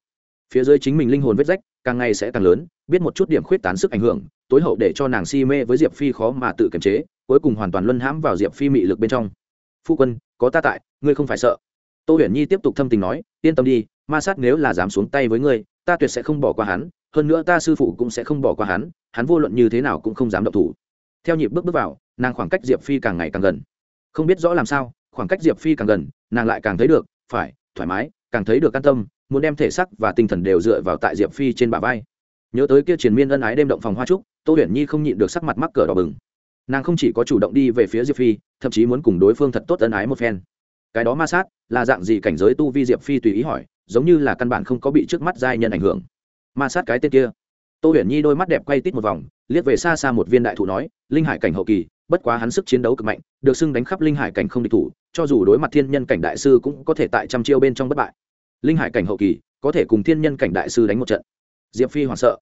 phía dưới chính mình linh hồn vết rách, càng ngày sẽ càng lớn, biết một chút điểm khuyết tán sức ảnh hưởng, tối hậu để cho nàng si mê với diệp phi khó mà tự kiềm chế, cuối cùng hoàn toàn luân hãm vào diệp phi mị lực bên trong. Phu quân, có ta tại, ngươi không phải sợ. Tô huyền nhi tiếp tục thâm tình nói, yên tâm đi, ma sát nếu là dám xuống tay với ngươi, ta tuyệt sẽ không bỏ qua hắn, hơn nữa ta sư phụ cũng sẽ không bỏ qua hắn hắn vô luận như thế nào cũng không dám động thủ. Theo nhịp bước bước vào, nàng khoảng cách diệp phi càng ngày càng gần. Không biết rõ làm sao, khoảng cách diệp phi càng gần, nàng lại càng thấy được, phải, thoải mái, càng thấy được an tâm muốn đem thể sắc và tinh thần đều dựa vào tại diệp phi trên bả vai. Nhớ tới kia triền miên ân ái đêm động phòng hoa trúc, tô huyền nhi không nhịn được sắc mặt mắc cờ đỏ bừng. Nàng không chỉ có chủ động đi về phía diệp phi, thậm chí muốn cùng đối phương thật tốt ân ái một phen. Cái đó ma sát, là dạng gì cảnh giới tu vi diệp phi tùy ý hỏi, giống như là căn bản không có bị trước mắt giai nhân ảnh hưởng. Ma sát cái tên kia. Tô huyền nhi đôi mắt đẹp quay tít một vòng, liếc về xa xa một viên đại thụ nói, linh hải cảnh hậu kỳ, bất quá hắn sức chiến đấu cực mạnh, được xưng đánh khắp linh hải cảnh không địch thủ, cho dù đối mặt thiên nhân cảnh đại sư cũng có thể tại trăm chiêu bên trong bất bại linh hải cảnh hậu kỳ, có thể cùng thiên nhân cảnh đại sư đánh một trận. Diệp phi hoảng sợ.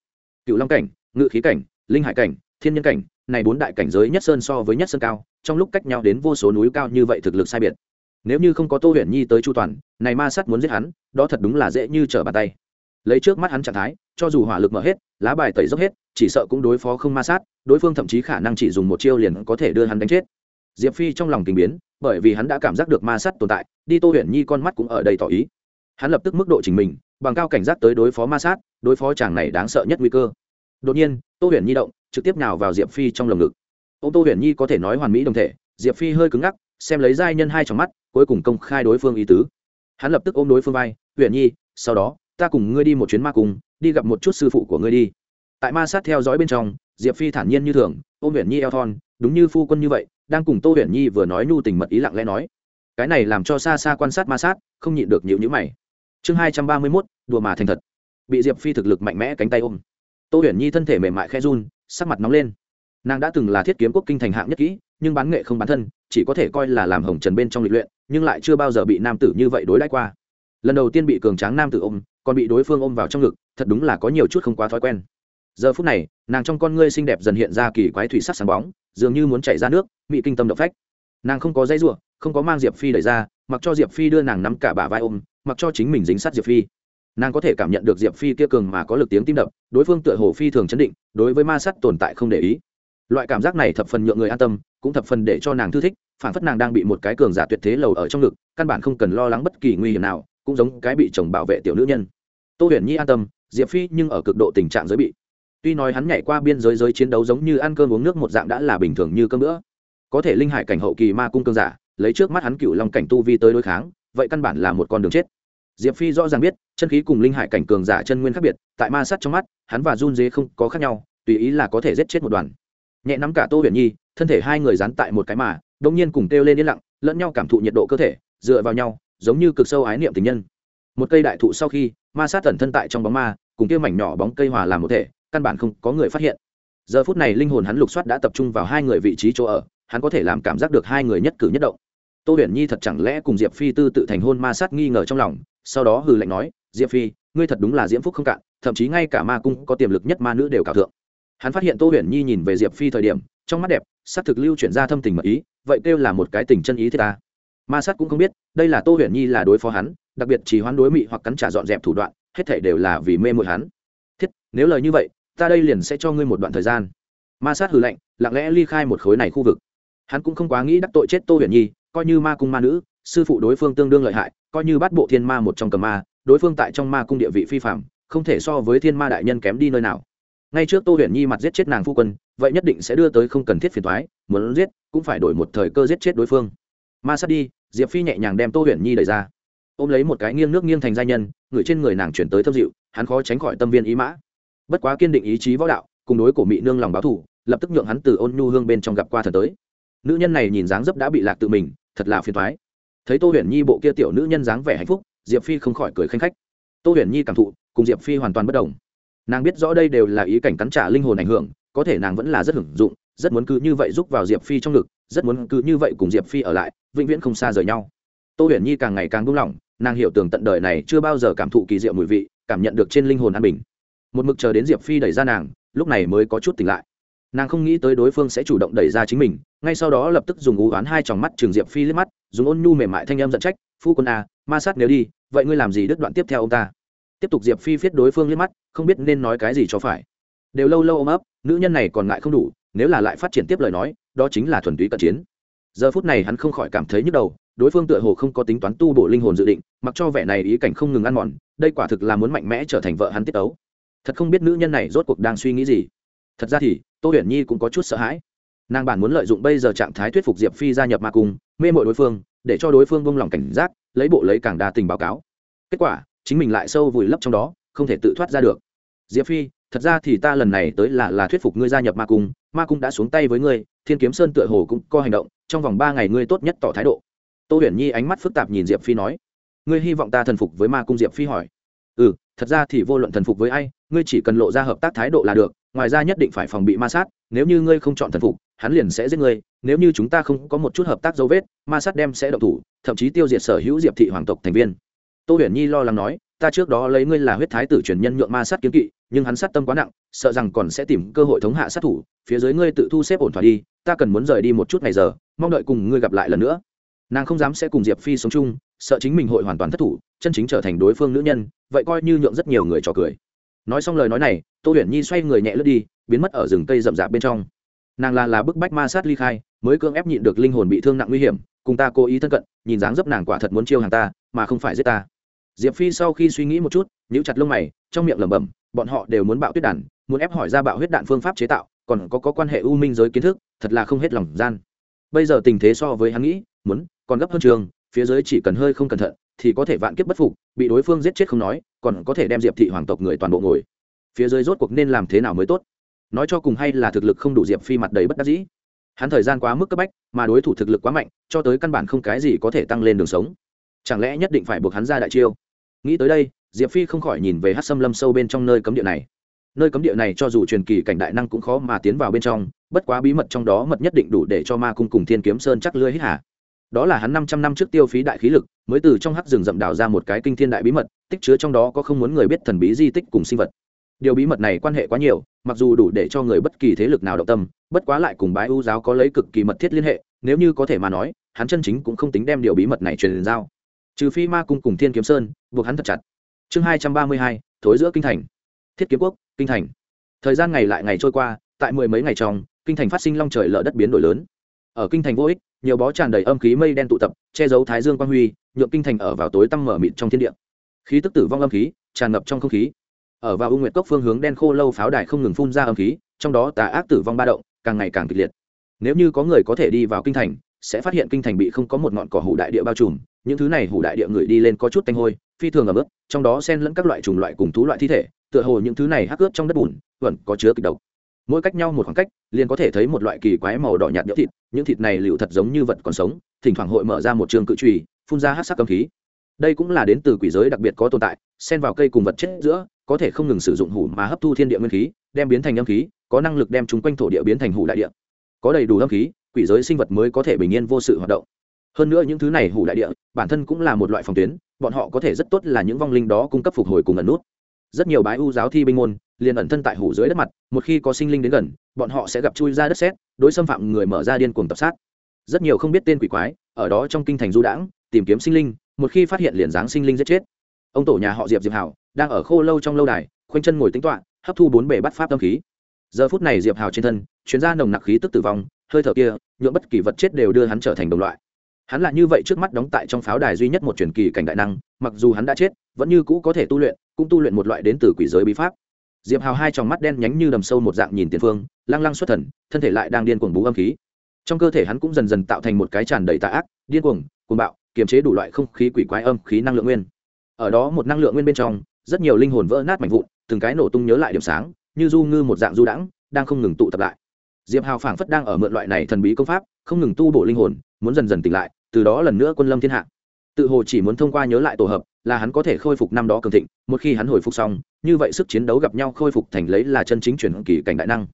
Cựu long cảnh, ngự khí cảnh, linh hải cảnh, thiên nhân cảnh, này bốn đại cảnh giới nhất sơn so với nhất sơn cao, trong lúc cách nhau đến vô số núi cao như vậy thực lực sai biệt. Nếu như không có tô huyền nhi tới chu toàn, này ma sắt muốn giết hắn, đó thật đúng là dễ như trở bàn tay. Lấy trước mắt hắn trạng thái, cho dù hỏa lực mở hết, lá bài tẩy dốc hết, chỉ sợ cũng đối phó không ma sát, đối phương thậm chí khả năng chỉ dùng một chiêu liền có thể đưa hắn đánh chết. Diệp phi trong lòng tình biến, bởi vì hắn đã cảm giác được ma sát tồn tại, đi tô huyền nhi con mắt cũng ở đây tỏ ý hắn lập tức mức độ chỉnh mình, bằng cao cảnh giác tới đối phó ma sát, đối phó chàng này đáng sợ nhất nguy cơ. Đột nhiên, tô huyền nhi động, trực tiếp nào vào diệp phi trong lồng ngực. Ô, tô huyền nhi có thể nói hoàn mỹ đồng thể, diệp phi hơi cứng ngắc, xem lấy giai nhân hai trong mắt, cuối cùng công khai đối phương ý tứ. Hắn lập tức ôm đối phương vai, huyền nhi, sau đó, ta cùng ngươi đi một chuyến ma cùng đi gặp một chút sư phụ của ngươi đi. Tại ma sát theo dõi bên trong, diệp phi thản nhiên như thường, ôm huyền nhi eo thon, đúng như phu quân như vậy, đang cùng tô huyền nhi vừa nói nhu tình mật ý lặng lẽ nói. Cái này làm cho xa xa quan sát ma sát, không nhịn được nhịu nhữ mày chương hai trăm ba mươi mốt, đùa mà thành thật. Bị diệp phi thực lực mạnh mẽ cánh tay ôm. Tô huyền nhi thân thể mềm mại khe run, sắc mặt nóng lên. Nàng đã từng là thiết kiếm quốc kinh thành hạng nhất kỹ, nhưng bán nghệ không bán thân, chỉ có thể coi là làm hồng trần bên trong lịch luyện, nhưng lại chưa bao giờ bị nam tử như vậy đối đãi qua. Lần đầu tiên bị cường tráng nam tử ôm, còn bị đối phương ôm vào trong ngực, thật đúng là có nhiều chút không quá thói quen. Giờ phút này, nàng trong con ngươi xinh đẹp dần hiện ra kỳ quái thủy sắc sáng bóng, dường như muốn chảy ra nước bị kinh tâm động phách. Nàng không có dây ruộng không có mang diệp phi đẩy ra, mặc cho diệp phi đưa nàng nắm cả bả vai ôm mặc cho chính mình dính sát diệp phi nàng có thể cảm nhận được diệp phi kia cường mà có lực tiếng tim đập đối phương tựa hồ phi thường chấn định đối với ma sắt tồn tại không để ý loại cảm giác này thập phần nhượng người an tâm cũng thập phần để cho nàng thư thích phản phất nàng đang bị một cái cường giả tuyệt thế lầu ở trong ngực căn bản không cần lo lắng bất kỳ nguy hiểm nào cũng giống cái bị chồng bảo vệ tiểu nữ nhân tô huyền nhi an tâm diệp phi nhưng ở cực độ tình trạng giới bị tuy nói hắn nhảy qua biên giới giới chiến đấu giống như ăn cơm uống nước một dạng đã là bình thường như cơm nữa có thể linh hải cảnh hậu kỳ ma cung cương giả lấy trước mắt hắn cựu long cảnh tu vi tới đối kháng vậy căn bản là một con đường chết. Diệp phi rõ ràng biết, chân khí cùng linh hải cảnh cường giả chân nguyên khác biệt, tại ma sát trong mắt, hắn và run dế không có khác nhau, tùy ý là có thể giết chết một đoàn. Nhẹ nắm cả tô huyền nhi, thân thể hai người dán tại một cái mà đông nhiên cùng kêu lên yên lặng, lẫn nhau cảm thụ nhiệt độ cơ thể, dựa vào nhau, giống như cực sâu ái niệm tình nhân. Một cây đại thụ sau khi, ma sát tẩn thân tại trong bóng ma, cùng kia mảnh nhỏ bóng cây hòa làm một thể, căn bản không có người phát hiện. Giờ phút này linh hồn hắn lục soát đã tập trung vào hai người vị trí chỗ ở, hắn có thể làm cảm giác được hai người nhất cử nhất động tô huyền nhi thật chẳng lẽ cùng diệp phi tư tự thành hôn ma sát nghi ngờ trong lòng, sau đó hừ lạnh nói, diệp phi, ngươi thật đúng là diễm phúc không cạn, thậm chí ngay cả ma cung có tiềm lực nhất ma nữ đều cào thượng. Hắn phát hiện tô huyền nhi nhìn về diệp phi thời điểm, trong mắt đẹp s á t thực lưu chuyển ra thâm tình mật ý, vậy kêu là một cái tình chân ý thế ta. Ma sát cũng không biết, đây là tô huyền nhi là đối phó hắn, đặc biệt chỉ hoán đối mị hoặc cắn trả dọn dẹp thủ đoạn, hết thể đều là vì mê mội hắn. Thiết, nếu lời như vậy, ta đây liền sẽ cho ngươi một đoạn thời gian. Ma sát hừ lạnh, lặng lẽ ly khai một khối này khu vực. Hắn cũng không quá nghĩ đắc tội chết tô huyền nhi coi như ma cung ma nữ, sư phụ đối phương tương đương lợi hại, coi như bắt bộ thiên ma một trong cầm ma, đối phương tại trong ma cung địa vị phi phạm không thể so với thiên ma đại nhân kém đi nơi nào. Ngay trước tô huyền nhi mặt giết chết nàng phu quân, vậy nhất định sẽ đưa tới không cần thiết phiền thoái muốn giết, cũng phải đổi một thời cơ giết chết đối phương. Ma sát đi, diệp phi nhẹ nhàng đem tô huyền nhi đẩy ra. Ôm lấy một cái nghiêng nước nghiêng thành gia nhân, người trên người nàng chuyển tới thâm dịu, hắn khó tránh khỏi tâm viên ý mã. Bất quá kiên định ý chí võ đạo, cùng đối cổ mị nương lòng báo thủ lập tức nhượng hắn từ ôn nhu hương bên trong gặp qua thần tới. Nữ nhân này nhìn dáng dấp đã bị lạc tự mình thật là phiền thoái. Thấy tô huyền nhi bộ kia tiểu nữ nhân dáng vẻ hạnh phúc, diệp phi không khỏi cười khanh khách. Tô huyền nhi cảm thụ, cùng diệp phi hoàn toàn bất đồng. Nàng biết rõ đây đều là ý cảnh cắn trả linh hồn ảnh hưởng, có thể nàng vẫn là rất hưởng dụng, rất muốn cứ như vậy giúp vào diệp phi trong ngực, rất muốn cứ như vậy cùng diệp phi ở lại, vĩnh viễn không xa rời nhau. Tô huyền nhi càng ngày càng buông lỏng, nàng hiểu tường tận đời này chưa bao giờ cảm thụ kỳ diệu mùi vị, cảm nhận được trên linh hồn an bình. Một mực chờ đến diệp phi đẩy ra nàng, lúc này mới có chút tỉnh lại nàng không nghĩ tới đối phương sẽ chủ động đẩy ra chính mình ngay sau đó lập tức dùng ú oán hai tròng mắt trường diệp phi liếc mắt dùng ôn nhu mềm mại thanh âm giận trách phu quân à, ma sát nếu đi vậy ngươi làm gì đứt đoạn tiếp theo ông ta? Tiếp tục diệp phi viết đối phương liếc mắt không biết nên nói cái gì cho phải. Đều lâu lâu ôm ấp nữ nhân này còn ngại không đủ nếu là lại phát triển tiếp lời nói đó chính là thuần túy cận chiến. Giờ phút này hắn không khỏi cảm thấy nhức đầu đối phương tựa hồ không có tính toán tu bổ linh hồn dự định mặc cho vẻ này ý cảnh không ngừng ăn mòn đây quả thực là muốn mạnh mẽ trở thành vợ hắn tiết ấu. Thật không biết nữ nhân này rốt cuộc đang suy nghĩ gì. Thật ra thì tô huyền nhi cũng có chút sợ hãi. Nàng bản muốn lợi dụng bây giờ trạng thái thuyết phục diệp phi gia nhập ma cung, mê mội đối phương, để cho đối phương bông lòng cảnh giác, lấy bộ lấy càng đa tình báo cáo. Kết quả, chính mình lại sâu vùi lấp trong đó, không thể tự thoát ra được. Diệp phi, thật ra thì ta lần này tới là là thuyết phục ngươi gia nhập ma cung. Ma cung đã xuống tay với ngươi, thiên kiếm sơn tựa hồ cũng có hành động, trong vòng ba ngày ngươi tốt nhất tỏ thái độ. Tô huyền nhi ánh mắt phức tạp nhìn diệp phi nói, ngươi hy vọng ta thần phục với ma cung? Diệp phi hỏi. Ừ thật ra thì vô luận thần phục với ai, ngươi chỉ cần lộ ra hợp tác thái độ là được ngoài ra nhất định phải phòng bị ma sát, nếu như ngươi không chọn thần phục, hắn liền sẽ giết ngươi, nếu như chúng ta không có một chút hợp tác dấu vết, ma sát đem sẽ động thủ, thậm chí tiêu diệt sở hữu diệp thị hoàng tộc thành viên. Tô huyền nhi lo lắng nói, ta trước đó lấy ngươi là huyết thái tử truyền nhân nhượng ma sát kiếm kỵ, nhưng hắn sát tâm quá nặng, sợ rằng còn sẽ tìm cơ hội thống hạ sát thủ, phía dưới ngươi tự thu xếp ổn thỏa đi, ta cần muốn rời đi một chút ngày giờ, mong đợi cùng ngươi gặp lại lần nữa. Nàng không dám sẽ cùng diệp phi sống chung, sợ chính mình hội hoàn toàn thất thủ, chân chính trở thành đối phương nữ nhân, vậy coi như nhượng rất nhiều người trò cười nói xong lời nói này tô huyền nhi xoay người nhẹ lướt đi biến mất ở rừng cây rậm rạp bên trong. Nàng là là bức bách ma sát ly khai mới cưỡng ép nhịn được linh hồn bị thương nặng nguy hiểm cùng ta cố ý thân cận nhìn dáng dấp nàng quả thật muốn chiêu hàng ta mà không phải giết ta. Diệp phi sau khi suy nghĩ một chút nhíu chặt lông mày trong miệng lẩm bẩm bọn họ đều muốn bạo tuyết đàn muốn ép hỏi ra bạo huyết đạn phương pháp chế tạo còn có, có quan hệ u minh giới kiến thức thật là không hết lòng gian. Bây giờ tình thế so với hắn nghĩ muốn còn gấp hơn trường phía dưới chỉ cần hơi không cẩn thận thì có thể vạn kiếp bất phục bị đối phương giết chết không nói còn có thể đem diệp thị hoàng tộc người toàn bộ ngồi. Phía dưới rốt cuộc nên làm thế nào mới tốt? Nói cho cùng hay là thực lực không đủ diệp phi mặt đầy bất đắc dĩ. Hắn thời gian quá mức cấp bách, mà đối thủ thực lực quá mạnh, cho tới căn bản không cái gì có thể tăng lên đường sống. Chẳng lẽ nhất định phải buộc hắn ra đại chiêu? Nghĩ tới đây, diệp phi không khỏi nhìn về hát xâm lâm sâu bên trong nơi cấm địa này. Nơi cấm địa này cho dù truyền kỳ cảnh đại năng cũng khó mà tiến vào bên trong, bất quá bí mật trong đó mật nhất định đủ để cho ma cung cùng thiên kiếm sơn chắc lưới hít hả đó là hắn năm trăm năm trước tiêu phí đại khí lực, mới từ trong hắc rừng rậm đào ra một cái kinh thiên đại bí mật tích chứa trong đó có không muốn người biết thần bí di tích cùng sinh vật. Điều bí mật này quan hệ quá nhiều, mặc dù đủ để cho người bất kỳ thế lực nào động tâm, bất quá lại cùng bái ưu giáo có lấy cực kỳ mật thiết liên hệ, nếu như có thể mà nói, hắn chân chính cũng không tính đem điều bí mật này truyền giao. Trừ phi ma cung cùng thiên kiếm sơn, buộc hắn thật chặt. Chương hai trăm ba mươi hai, thối giữa kinh thành. Thiết kiếm quốc, kinh thành. Thời gian ngày lại ngày trôi qua, tại mười mấy ngày trong, kinh thành phát sinh long trời lở đất biến đổi lớn. Ở kinh thành vô ích, nhiều bó tràn đầy âm khí mây đen tụ tập, che giấu thái dương quang huy, nhượng kinh thành ở vào tối tăm mở mịt trong thiên địa khí tức tử vong âm khí tràn ngập trong không khí. Ở vào u nguyệt cốc phương hướng đen khô lâu pháo đài không ngừng phun ra âm khí, trong đó tà ác tử vong ba động càng ngày càng kịch liệt. Nếu như có người có thể đi vào kinh thành, sẽ phát hiện kinh thành bị không có một ngọn cỏ hủ đại địa bao trùm, những thứ này hủ đại địa người đi lên có chút tanh hôi, phi thường ở mức trong đó xen lẫn các loại trùng loại cùng thú loại thi thể, tựa hồ những thứ này hắc ướt trong đất bùn, vẫn có chứa kịch độc. Mỗi cách nhau một khoảng cách, liền có thể thấy một loại kỳ quái màu đỏ nhạt nhỡ thịt, những thịt này liệu thật giống như vật còn sống, thỉnh thoảng hội mở ra một trường cự trùy, phun ra hát sắc cầm khí đây cũng là đến từ quỷ giới đặc biệt có tồn tại, xen vào cây cùng vật chết giữa, có thể không ngừng sử dụng hủ mà hấp thu thiên địa nguyên khí, đem biến thành âm khí, có năng lực đem chúng quanh thổ địa biến thành hủ đại địa. Có đầy đủ âm khí, quỷ giới sinh vật mới có thể bình yên vô sự hoạt động. Hơn nữa những thứ này hủ đại địa, bản thân cũng là một loại phòng tuyến, bọn họ có thể rất tốt là những vong linh đó cung cấp phục hồi cùng ẩn nút. Rất nhiều bái u giáo thi binh môn, liền ẩn thân tại hủ dưới đất mặt, một khi có sinh linh đến gần, bọn họ sẽ gặp chui ra đất xét đối xâm phạm người mở ra điên cuồng tập sát. Rất nhiều không biết tên quỷ quái, ở đó trong kinh thành du đãng, tìm kiếm sinh linh một khi phát hiện liền dáng sinh linh giết chết. Ông tổ nhà họ diệp diệp hảo đang ở khô lâu trong lâu đài, khoanh chân ngồi tính toạ hấp thu bốn bể bắt pháp tâm khí. Giờ phút này diệp hào trên thân chuyến ra nồng nặc khí tức tử vong, hơi thở kia, nhuộm bất kỳ vật chết đều đưa hắn trở thành đồng loại. Hắn là như vậy trước mắt đóng tại trong pháo đài duy nhất một truyền kỳ cảnh đại năng, mặc dù hắn đã chết, vẫn như cũ có thể tu luyện, cũng tu luyện một loại đến từ quỷ giới bí pháp. Diệp hào hai tròng mắt đen nhánh như đầm sâu một dạng nhìn tiền phương, lăng lăng xuất thần, thân thể lại đang điên cuồng bú âm khí. Trong cơ thể hắn cũng dần dần tạo thành một cái tràn đầy tà ác, điên cuồng cuồng bạo kiềm chế đủ loại không khí quỷ quái âm khí năng lượng nguyên. Ở đó một năng lượng nguyên bên trong, rất nhiều linh hồn vỡ nát mạnh vụn, từng cái nổ tung nhớ lại điểm sáng, như du ngư một dạng du đãng, đang không ngừng tụ tập lại. Diệp hào phảng phất đang ở mượn loại này thần bí công pháp, không ngừng tu bổ linh hồn, muốn dần dần tỉnh lại, từ đó lần nữa quân lâm thiên hạ. Tự hồ chỉ muốn thông qua nhớ lại tổ hợp, là hắn có thể khôi phục năm đó cường thịnh, một khi hắn hồi phục xong, như vậy sức chiến đấu gặp nhau khôi phục thành lấy là chân chính chuyển kỳ cảnh đại năng.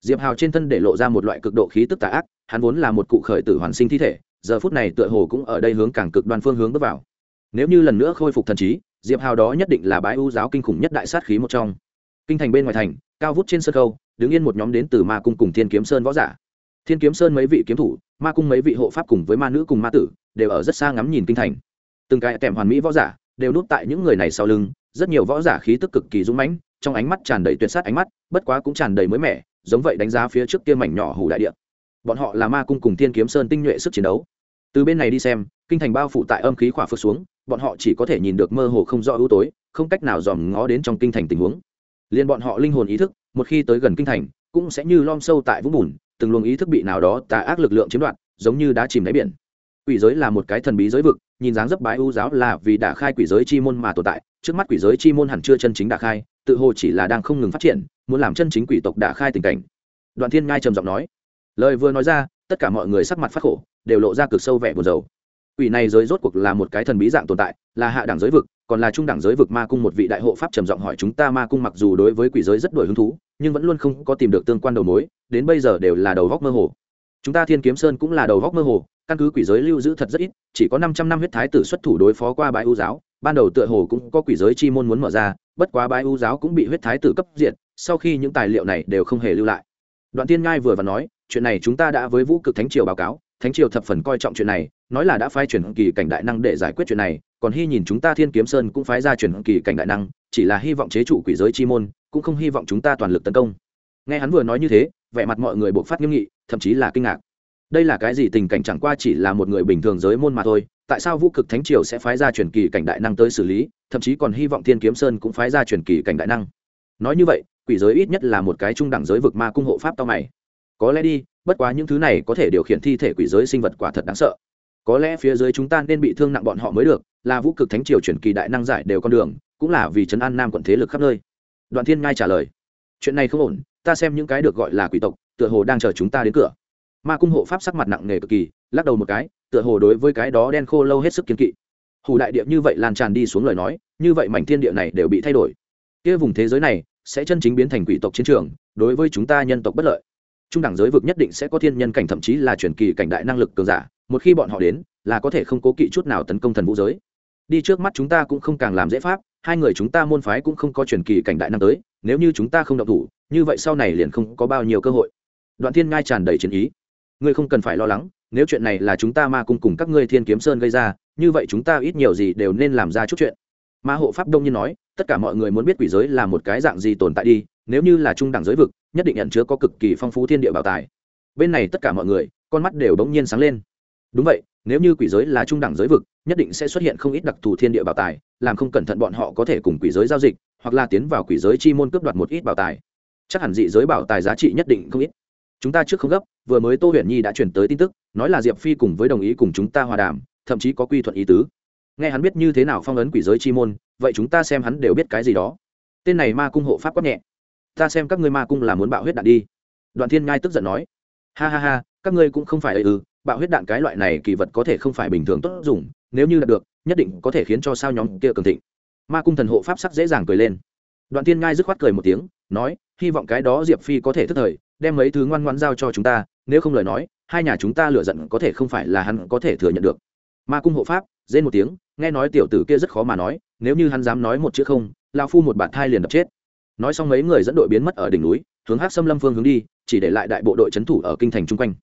Diệp hào trên thân để lộ ra một loại cực độ khí tức tà ác, hắn vốn là một cụ khởi tử hoàn sinh thi thể giờ phút này tựa hồ cũng ở đây hướng càng cực đoan phương hướng bước vào. Nếu như lần nữa khôi phục thần trí, diệp hào đó nhất định là bái ưu giáo kinh khủng nhất đại sát khí một trong. Kinh thành bên ngoài thành, cao vút trên sân khâu đứng yên một nhóm đến từ ma cung cùng thiên kiếm sơn võ giả. Thiên kiếm sơn mấy vị kiếm thủ, ma cung mấy vị hộ pháp cùng với ma nữ cùng ma tử, đều ở rất xa ngắm nhìn kinh thành. Từng cái kèm hoàn mỹ võ giả, đều núp tại những người này sau lưng, rất nhiều võ giả khí tức cực kỳ dũng mãnh, trong ánh mắt tràn đầy tuyệt sát ánh mắt, bất quá cũng tràn đầy mới mẻ, giống vậy đánh giá phía trước kia mảnh nhỏ hủ đại địa. Bọn họ là ma cung cùng thiên kiếm sơn tinh nhuệ sức chiến đấu từ bên này đi xem, kinh thành bao phủ tại âm khí khỏa phước xuống, bọn họ chỉ có thể nhìn được mơ hồ không rõ ưu tối, không cách nào dòm ngó đến trong kinh thành tình huống. Liền bọn họ linh hồn ý thức, một khi tới gần kinh thành, cũng sẽ như lom sâu tại vũng bùn, từng luồng ý thức bị nào đó tà ác lực lượng chiếm đoạt, giống như đã chìm đáy biển. Quỷ giới là một cái thần bí giới vực, nhìn dáng dấp bái ưu giáo là vì đã khai quỷ giới chi môn mà tồn tại, trước mắt quỷ giới chi môn hẳn chưa chân chính đả khai, tự hồ chỉ là đang không ngừng phát triển, muốn làm chân chính quỷ tộc đả khai tình cảnh. Đoạn thiên ngai trầm giọng nói, lời vừa nói ra, tất cả mọi người sắc mặt phát khổ đều lộ ra cực sâu vẻ buồn rầu. Quỷ này giới rốt cuộc là một cái thần bí dạng tồn tại, là hạ đẳng giới vực, còn là trung đẳng giới vực ma cung một vị đại hộ pháp trầm giọng hỏi chúng ta ma cung mặc dù đối với quỷ giới rất đổi hứng thú, nhưng vẫn luôn không có tìm được tương quan đầu mối, đến bây giờ đều là đầu góc mơ hồ. Chúng ta thiên kiếm sơn cũng là đầu góc mơ hồ, căn cứ quỷ giới lưu giữ thật rất ít, chỉ có năm trăm năm huyết thái tử xuất thủ đối phó qua bãi u giáo, ban đầu tựa hồ cũng có quỷ giới chi môn muốn mở ra, bất quá bãi u giáo cũng bị huyết thái tử cấp diệt, sau khi những tài liệu này đều không hề lưu lại. Đoạn tiên ngai vừa và nói, chuyện này chúng ta đã với vũ cực thánh triều báo cáo thánh triều thập phần coi trọng chuyện này, nói là đã phái chuyển kỳ cảnh đại năng để giải quyết chuyện này, còn hy nhìn chúng ta thiên kiếm sơn cũng phái ra chuyển kỳ cảnh đại năng, chỉ là hy vọng chế trụ quỷ giới chi môn, cũng không hy vọng chúng ta toàn lực tấn công. Nghe hắn vừa nói như thế, vẻ mặt mọi người buộc phát nghiêm nghị, thậm chí là kinh ngạc. Đây là cái gì tình cảnh chẳng qua chỉ là một người bình thường giới môn mà thôi, tại sao vũ cực thánh triều sẽ phái ra truyền kỳ cảnh đại năng tới xử lý, thậm chí còn hy vọng thiên kiếm sơn cũng phái ra truyền kỳ cảnh đại năng? Nói như vậy, quỷ giới ít nhất là một cái trung đẳng giới vực ma cung hộ pháp tao mày có lẽ đi, bất quá những thứ này có thể điều khiển thi thể quỷ giới sinh vật quả thật đáng sợ. Có lẽ phía dưới chúng ta nên bị thương nặng bọn họ mới được, là vũ cực thánh triều chuyển kỳ đại năng giải đều con đường, cũng là vì trấn an nam quận thế lực khắp nơi. Đoạn thiên ngai trả lời, chuyện này không ổn, ta xem những cái được gọi là quỷ tộc, tựa hồ đang chờ chúng ta đến cửa. Ma cung hộ pháp sắc mặt nặng nề cực kỳ, lắc đầu một cái, tựa hồ đối với cái đó đen khô lâu hết sức kiên kỵ. Hù đại địa như vậy lan tràn đi xuống lời nói, như vậy mảnh thiên địa này đều bị thay đổi. Kia vùng thế giới này sẽ chân chính biến thành quỷ tộc chiến trường, đối với chúng ta nhân tộc bất lợi trung đẳng giới vực nhất định sẽ có thiên nhân cảnh, thậm chí là truyền kỳ cảnh đại năng lực cường giả. Một khi bọn họ đến, là có thể không cố kỵ chút nào tấn công thần vũ giới. Đi trước mắt chúng ta cũng không càng làm dễ pháp, hai người chúng ta môn phái cũng không có truyền kỳ cảnh đại năng tới, nếu như chúng ta không động thủ, như vậy sau này liền không có bao nhiêu cơ hội. Đoạn thiên ngai tràn đầy chiến ý. Ngươi không cần phải lo lắng, nếu chuyện này là chúng ta ma cung cùng các ngươi thiên kiếm sơn gây ra, như vậy chúng ta ít nhiều gì đều nên làm ra chút chuyện. Ma hộ pháp đông nhiên nói, tất cả mọi người muốn biết quỷ giới là một cái dạng gì tồn tại đi, nếu như là trung đẳng giới vực nhất định nhận chứa có cực kỳ phong phú thiên địa bảo tài. Bên này tất cả mọi người, con mắt đều bỗng nhiên sáng lên. Đúng vậy, nếu như quỷ giới là trung đẳng giới vực, nhất định sẽ xuất hiện không ít đặc thù thiên địa bảo tài, làm không cẩn thận bọn họ có thể cùng quỷ giới giao dịch, hoặc là tiến vào quỷ giới chi môn cướp đoạt một ít bảo tài. Chắc hẳn dị giới bảo tài giá trị nhất định không ít. Chúng ta trước không gấp, vừa mới tô huyền nhi đã chuyển tới tin tức, nói là diệp phi cùng với đồng ý cùng chúng ta hòa đàm, thậm chí có quy thuận ý tứ. Nghe hắn biết như thế nào phong ấn quỷ giới chi môn, vậy chúng ta xem hắn đều biết cái gì đó. Tên này ma cung hộ pháp quát nhẹ ta xem các ngươi ma cung là muốn bạo huyết đạn đi. Đoạn thiên ngai tức giận nói. Ha ha ha, các ngươi cũng không phải ư, bạo huyết đạn cái loại này kỳ vật có thể không phải bình thường tốt dùng, nếu như đạt được, nhất định có thể khiến cho sao nhóm kia cường thịnh. Ma cung thần hộ pháp sắc dễ dàng cười lên. Đoạn thiên ngai dứt khoát cười một tiếng, nói, hy vọng cái đó diệp phi có thể thức thời, đem mấy thứ ngoan ngoan giao cho chúng ta, nếu không lời nói, hai nhà chúng ta lựa giận có thể không phải là hắn có thể thừa nhận được. Ma cung hộ pháp dên một tiếng, nghe nói tiểu tử kia rất khó mà nói, nếu như hắn dám nói một chữ không lao phu một bạn thai liền đập chết nói xong mấy người dẫn đội biến mất ở đỉnh núi, hướng hát xâm lâm phương hướng đi, chỉ để lại đại bộ đội c thủ ở kinh thành chung quanh.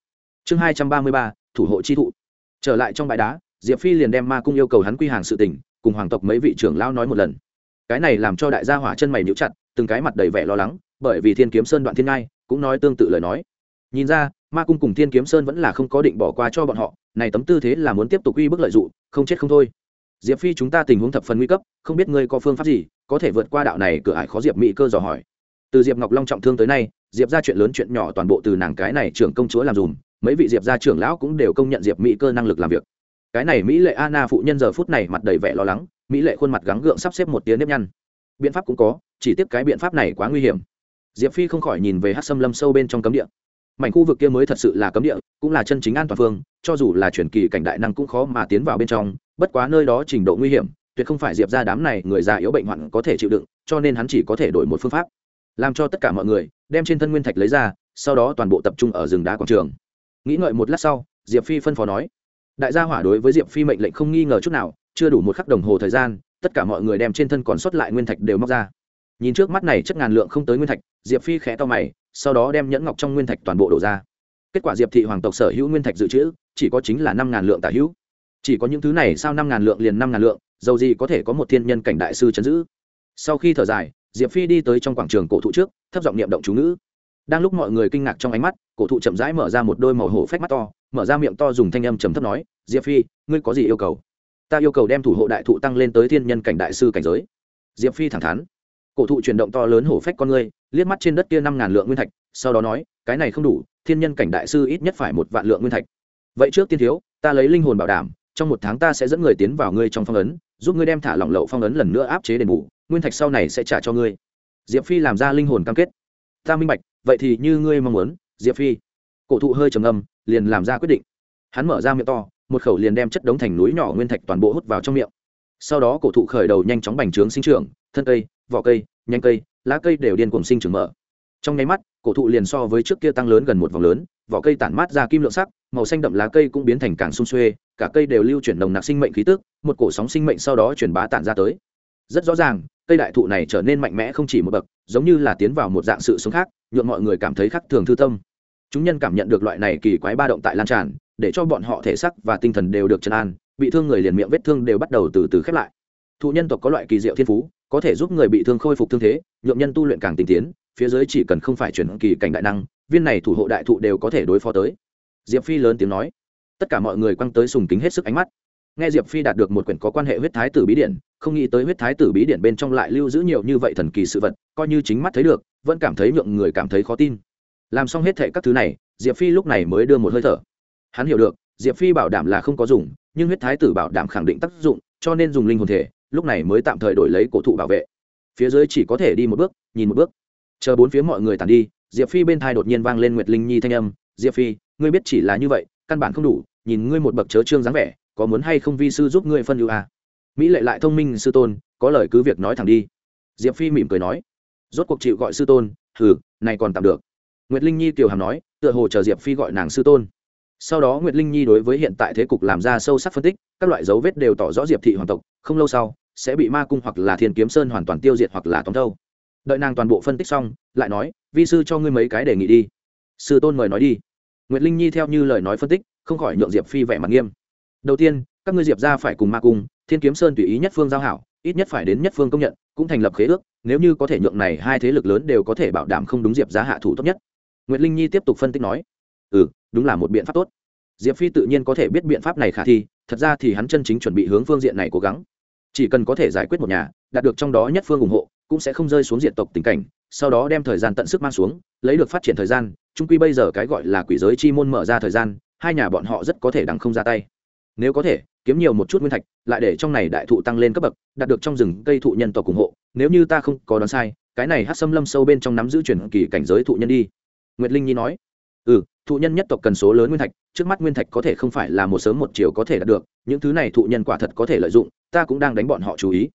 Chương hai trăm ba mươi ba, thủ hộ chi thụ. Trở lại trong bãi đá, diệp phi liền đem ma cung yêu cầu hắn quy hàng sự tỉnh cùng hoàng tộc mấy vị trưởng lao nói một lần. Cái này làm cho đại gia hỏa chân mày níu chặt, từng cái mặt đầy vẻ lo lắng, bởi vì thiên kiếm sơn đoạn thiên ngai, cũng nói tương tự lời nói. Nhìn ra, ma cung cùng thiên kiếm sơn vẫn là không có định bỏ qua cho bọn họ, này tấm tư thế là muốn tiếp tục uy bức lợi dụng, không chết không thôi diệp phi chúng ta tình huống thập phần nguy cấp, không biết ngươi có phương pháp gì có thể vượt qua đạo này cửa ải khó diệp mỹ cơ dò hỏi. Từ diệp ngọc long trọng thương tới nay, diệp ra chuyện lớn chuyện nhỏ toàn bộ từ nàng cái này trưởng công chúa làm dùm, mấy vị diệp gia trưởng lão cũng đều công nhận diệp mỹ cơ năng lực làm việc. Cái này mỹ lệ anna phụ nhân giờ phút này mặt đầy vẻ lo lắng, mỹ lệ khuôn mặt gắng gượng sắp xếp một tiếng nếp nhăn. Biện pháp cũng có, chỉ tiếp cái biện pháp này quá nguy hiểm. Diệp phi không khỏi nhìn về hát xâm lâm sâu bên trong cấm địa. Mảnh khu vực kia mới thật sự là cấm địa, cũng là chân chính an toàn phương, cho dù là chuyển kỳ cảnh đại năng cũng khó mà tiến vào bên trong bất quá nơi đó trình độ nguy hiểm, tuyệt không phải diệp ra đám này người già yếu bệnh hoạn có thể chịu đựng, cho nên hắn chỉ có thể đổi một phương pháp. Làm cho tất cả mọi người đem trên thân nguyên thạch lấy ra, sau đó toàn bộ tập trung ở rừng đá quảng trường. Nghĩ ngợi một lát sau, diệp phi phân phó nói, đại gia hỏa đối với diệp phi mệnh lệnh không nghi ngờ chút nào, chưa đủ một khắc đồng hồ thời gian, tất cả mọi người đem trên thân còn sót lại nguyên thạch đều móc ra. Nhìn trước mắt này chất ngàn lượng không tới nguyên thạch, diệp phi khẽ to mày, sau đó đem nhẫn ngọc trong nguyên thạch toàn bộ đổ ra. Kết quả diệp thị hoàng tộc sở hữu nguyên thạch dự trữ, chỉ có chính là năm ngàn lượng tả hữu chỉ có những thứ này sao năm ngàn lượng liền năm ngàn lượng, dầu gì có thể có một thiên nhân cảnh đại sư chấn giữ. Sau khi thở dài, diệp phi đi tới trong quảng trường cổ thụ trước, thấp giọng niệm động chú ngữ. Đang lúc mọi người kinh ngạc trong ánh mắt, cổ thụ chậm rãi mở ra một đôi màu hổ phách mắt to, mở ra miệng to dùng thanh âm trầm thấp nói, diệp phi, ngươi có gì yêu cầu? Ta yêu cầu đem thủ hộ đại thụ tăng lên tới thiên nhân cảnh đại sư cảnh giới. Diệp phi thẳng thắn. Cổ thụ chuyển động to lớn hổ phách con ngươi, liếc mắt trên đất kia năm ngàn lượng nguyên thạch, sau đó nói, cái này không đủ, thiên nhân cảnh đại sư ít nhất phải một vạn lượng nguyên thạch. Vậy trước tiên thiếu, ta lấy linh hồn bảo đảm trong một tháng ta sẽ dẫn người tiến vào ngươi trong phong ấn, giúp ngươi đem thả lỏng lậu phong ấn lần nữa áp chế đền bù, nguyên thạch sau này sẽ trả cho ngươi. Diệp phi làm ra linh hồn cam kết. Ta minh bạch, vậy thì như ngươi mong muốn, diệp phi. Cổ thụ hơi trầm âm liền làm ra quyết định. Hắn mở ra miệng to, một khẩu liền đem chất đống thành núi nhỏ nguyên thạch toàn bộ hút vào trong miệng. Sau đó cổ thụ khởi đầu nhanh chóng bành trướng sinh trưởng, thân cây, vỏ cây, nhánh cây, lá cây đều điên cuồng sinh trưởng mở. Trong nháy mắt, cổ thụ liền so với trước kia tăng lớn gần một vòng lớn, vỏ cây tản mát ra kim lượng sắc, màu xanh đậm lá cây cũng biến thành càng sung xuê cả cây đều lưu chuyển nồng nặc sinh mệnh khí tức, một cổ sóng sinh mệnh sau đó truyền bá tản ra tới. Rất rõ ràng, cây đại thụ này trở nên mạnh mẽ không chỉ một bậc, giống như là tiến vào một dạng sự sống khác nhuộm mọi người cảm thấy khắc thường thư tâm. Chúng nhân cảm nhận được loại này kỳ quái ba động tại lan tràn, để cho bọn họ thể sắc và tinh thần đều được trấn an, bị thương người liền miệng vết thương đều bắt đầu từ từ khép lại. Thụ nhân tộc có loại kỳ diệu thiên phú, có thể giúp người bị thương khôi phục thương thế nhuộm nhân tu luyện càng tinh tiến, phía dưới chỉ cần không phải chuyển kỳ cảnh đại năng, viên này thủ hộ đại thụ đều có thể đối phó tới. Diệp phi lớn tiếng nói tất cả mọi người quăng tới sùng kính hết sức ánh mắt. Nghe diệp phi đạt được một quyển có quan hệ huyết thái tử bí điển, không nghĩ tới huyết thái tử bí điển bên trong lại lưu giữ nhiều như vậy thần kỳ sự vật, coi như chính mắt thấy được, vẫn cảm thấy nhượng người cảm thấy khó tin. Làm xong hết thệ các thứ này, diệp phi lúc này mới đưa một hơi thở. Hắn hiểu được, diệp phi bảo đảm là không có dùng, nhưng huyết thái tử bảo đảm khẳng định tác dụng, cho nên dùng linh hồn thể, lúc này mới tạm thời đổi lấy cổ thụ bảo vệ. Phía dưới chỉ có thể đi một bước, nhìn một bước. Chờ bốn phía mọi người tàn đi, diệp phi bên thai đột nhiên vang lên nguyệt linh nhi thanh âm. Diệp phi, ngươi biết chỉ là như vậy, căn bản không đủ nhìn ngươi một bậc chớ trương dáng vẻ, có muốn hay không vi sư giúp ngươi phân ưu à? mỹ lệ lại thông minh sư tôn, có lời cứ việc nói thẳng đi. Diệp phi mỉm cười nói. Rốt cuộc chịu gọi sư tôn, hừ, này còn tạm được. Nguyệt linh nhi kiều hàm nói, tựa hồ chờ diệp phi gọi nàng sư tôn. Sau đó nguyệt linh nhi đối với hiện tại thế cục làm ra sâu sắc phân tích, các loại dấu vết đều tỏ rõ diệp thị hoàng tộc, không lâu sau, sẽ bị ma cung hoặc là thiên kiếm sơn hoàn toàn tiêu diệt hoặc là tóm thâu. Đợi nàng toàn bộ phân tích xong, lại nói, vi sư cho ngươi mấy cái đề nghị đi. Sư tôn mời nói đi. Nguyệt linh nhi theo như lời nói phân tích không khỏi nhượng diệp phi vẻ mặt nghiêm. Đầu tiên, các ngươi diệp ra phải cùng ma cung, thiên kiếm sơn tùy ý nhất phương giao hảo, ít nhất phải đến nhất phương công nhận, cũng thành lập khế ước, nếu như có thể nhượng này hai thế lực lớn đều có thể bảo đảm không đúng diệp giá hạ thủ tốt nhất. Nguyệt linh nhi tiếp tục phân tích nói ừ đúng là một biện pháp tốt. Diệp phi tự nhiên có thể biết biện pháp này khả thi, thật ra thì hắn chân chính chuẩn bị hướng phương diện này cố gắng. Chỉ cần có thể giải quyết một nhà, đạt được trong đó nhất phương ủng hộ, cũng sẽ không rơi xuống diện tộc tình cảnh, sau đó đem thời gian tận sức mang xuống, lấy được phát triển thời gian trung quy bây giờ cái gọi là quỷ giới chi môn mở ra thời gian hai nhà bọn họ rất có thể đằng không ra tay. Nếu có thể, kiếm nhiều một chút nguyên thạch, lại để trong này đại thụ tăng lên cấp bậc, đạt được trong rừng cây thụ nhân tộc ủng hộ, nếu như ta không có đoán sai, cái này hát xâm lâm sâu bên trong nắm giữ truyền kỳ cảnh giới thụ nhân đi. Nguyệt linh nhi nói. Ừ thụ nhân nhất tộc cần số lớn nguyên thạch, trước mắt nguyên thạch có thể không phải là một sớm một chiều có thể đạt được, những thứ này thụ nhân quả thật có thể lợi dụng, ta cũng đang đánh bọn họ chú ý.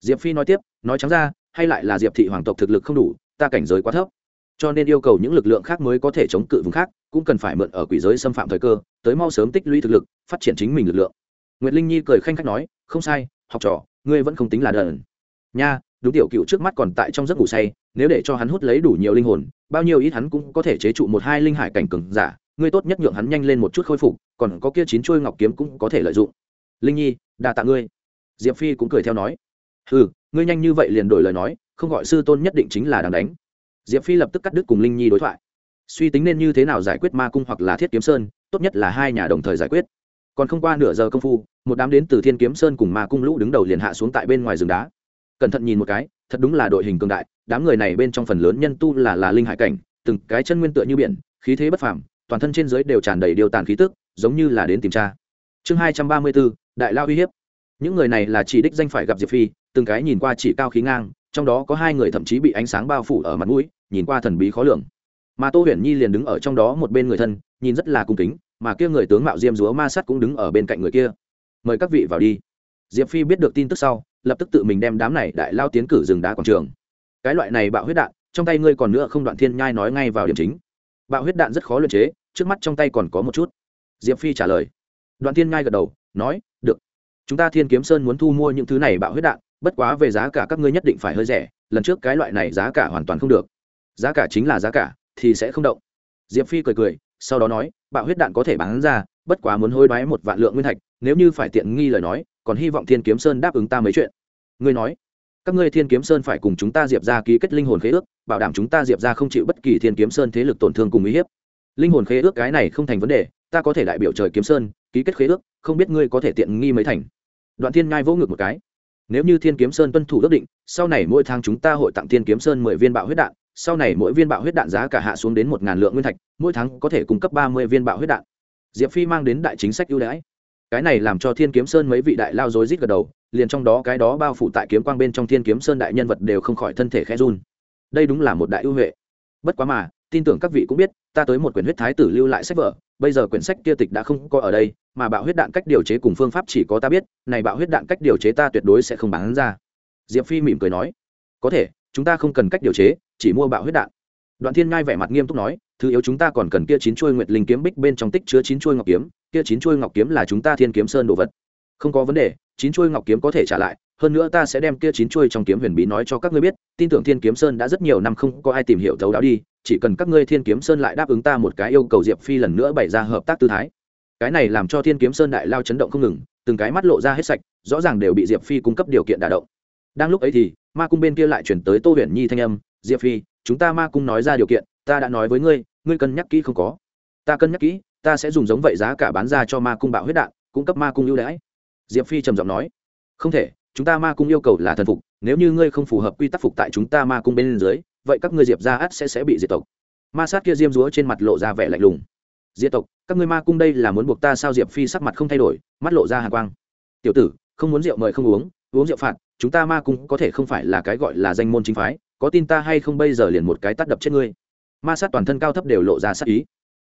Diệp phi nói tiếp, nói trắng ra, hay lại là diệp thị hoàng tộc thực lực không đủ, ta cảnh giới quá thấp cho nên yêu cầu những lực lượng khác mới có thể chống cự vùng khác, cũng cần phải mượn ở quỷ giới xâm phạm thời cơ, tới mau sớm tích lũy thực lực, phát triển chính mình lực lượng. Nguyệt linh nhi cười khanh khách nói, không sai, học trò, ngươi vẫn không tính là đờn nha, đúng tiểu cựu trước mắt còn tại trong giấc ngủ say, nếu để cho hắn hút lấy đủ nhiều linh hồn, bao nhiêu ít hắn cũng có thể chế trụ một hai linh hải cảnh cường giả, ngươi tốt nhất nhượng hắn nhanh lên một chút khôi phục, còn có kia chín chuôi ngọc kiếm cũng có thể lợi dụng. Linh nhi, đa tạ ngươi. Diệp phi cũng cười theo nói. Ừ ngươi nhanh như vậy liền đổi lời nói, không gọi sư tôn nhất định chính là đang đánh diệp phi lập tức cắt đứt cùng linh nhi đối thoại. Suy tính nên như thế nào giải quyết ma cung hoặc là thiết kiếm sơn, tốt nhất là hai nhà đồng thời giải quyết. Còn không qua nửa giờ công phu, một đám đến từ thiên kiếm sơn cùng ma cung lũ đứng đầu liền hạ xuống tại bên ngoài rừng đá. Cẩn thận nhìn một cái, thật đúng là đội hình cường đại, đám người này bên trong phần lớn nhân tu là là linh hải cảnh, từng cái chân nguyên tựa như biển, khí thế bất phàm, toàn thân trên dưới đều tràn đầy điều tàn khí tức, giống như là đến tìm tra chương hai trăm ba mươi bốn, đại lao uy hiếp. Những người này là chỉ đích danh phải gặp diệp phi, từng cái nhìn qua chỉ cao khí ngang trong đó có hai người thậm chí bị ánh sáng bao phủ ở mặt mũi, nhìn qua thần bí khó lường. Mà tô huyền nhi liền đứng ở trong đó một bên người thân, nhìn rất là cung kính, mà kia người tướng mạo diêm dúa ma sắt cũng đứng ở bên cạnh người kia. Mời các vị vào đi. Diệp phi biết được tin tức sau, lập tức tự mình đem đám này đại lao tiến cử rừng đá quảng trường. Cái loại này bạo huyết đạn, trong tay ngươi còn nữa không đoạn thiên nhai nói ngay vào điểm chính. Bạo huyết đạn rất khó luyện chế, trước mắt trong tay còn có một chút. Diệp phi trả lời. Đoạn thiên nhai gật đầu, nói, được. Chúng ta thiên kiếm sơn muốn thu mua những thứ này bạo huyết đạn bất quá về giá cả các ngươi nhất định phải hơi rẻ, lần trước cái loại này giá cả hoàn toàn không được. Giá cả chính là giá cả, thì sẽ không động. Diệp phi cười cười, sau đó nói, bạo huyết đạn có thể bán ra, bất quá muốn hối đoái một vạn lượng nguyên thạch, nếu như phải tiện nghi lời nói, còn hy vọng thiên kiếm sơn đáp ứng ta mấy chuyện. Ngươi nói, các ngươi thiên kiếm sơn phải cùng chúng ta diệp ra ký kết linh hồn khế ước, bảo đảm chúng ta diệp ra không chịu bất kỳ thiên kiếm sơn thế lực tổn thương cùng uy hiếp. Linh hồn khế ước cái này không thành vấn đề, ta có thể đại biểu trời kiếm sơn ký kết khế ước, không biết ngươi có thể tiện nghi mấy thành. Đoạn thiên ngai vỗ ngực một cái nếu như thiên kiếm sơn tuân thủ ước định, sau này mỗi tháng chúng ta hội tặng thiên kiếm sơn mười viên bạo huyết đạn, sau này mỗi viên bạo huyết đạn giá cả hạ xuống đến một ngàn lượng nguyên thạch, mỗi tháng có thể cung cấp ba mươi viên bạo huyết đạn. Diệp phi mang đến đại chính sách ưu đãi. Cái này làm cho thiên kiếm sơn mấy vị đại lao dối rít gật đầu, liền trong đó cái đó bao phủ tại kiếm quang bên trong thiên kiếm sơn đại nhân vật đều không khỏi thân thể khẽ run. Đây đúng là một đại ưu huệ. Bất quá mà tin tưởng các vị cũng biết, ta tới một quyển huyết thái tử lưu lại sách vở, bây giờ quyển sách kia tịch đã không có ở đây, mà bạo huyết đạn cách điều chế cùng phương pháp chỉ có ta biết, này bạo huyết đạn cách điều chế ta tuyệt đối sẽ không bán ra. Diệp phi mỉm cười nói. Có thể, chúng ta không cần cách điều chế, chỉ mua bạo huyết đạn. Đoạn thiên ngai vẻ mặt nghiêm túc nói, thứ yếu chúng ta còn cần kia chín chuôi nguyệt linh kiếm bích bên trong tích chứa chín chuôi ngọc kiếm, kia chín chuôi ngọc kiếm là chúng ta thiên kiếm sơn đồ vật. Không có vấn đề, chín chuôi ngọc kiếm có thể trả lại, hơn nữa ta sẽ đem kia chín chuôi trong kiếm huyền bí nói cho các ngươi biết, tin tưởng thiên kiếm sơn đã rất nhiều năm không có ai tìm hiểu thấu đáo đi chỉ cần các ngươi thiên kiếm sơn lại đáp ứng ta một cái yêu cầu diệp phi lần nữa bày ra hợp tác tư thái. Cái này làm cho thiên kiếm sơn đại lao chấn động không ngừng, từng cái mắt lộ ra hết sạch, rõ ràng đều bị diệp phi cung cấp điều kiện đả động. Đang lúc ấy thì, ma cung bên kia lại chuyển tới tô huyền nhi thanh âm, diệp phi, chúng ta ma cung nói ra điều kiện, ta đã nói với ngươi ngươi cân nhắc kỹ không có. Ta cân nhắc kỹ, ta sẽ dùng giống vậy giá cả bán ra cho ma cung bạo huyết đạn, cung cấp ma cung ưu đãi. Diệp phi trầm giọng nói, không thể, chúng ta ma cung yêu cầu là thần phục, nếu như ngươi không phù hợp quy tắc phục tại chúng ta ma cung bên dưới vậy các ngươi diệp ra ắt sẽ sẽ bị diệt tộc. Ma sát kia diêm rúa trên mặt lộ ra vẻ lạnh lùng. Diệt tộc, các ngươi ma cung đây là muốn buộc ta sao diệp phi sắc mặt không thay đổi, mắt lộ ra hàn quang. Tiểu tử, không muốn rượu mời không uống uống rượu phạt, chúng ta ma cung có thể không phải là cái gọi là danh môn chính phái, có tin ta hay không bây giờ liền một cái tắt đập chết ngươi. Ma sát toàn thân cao thấp đều lộ ra sát ý.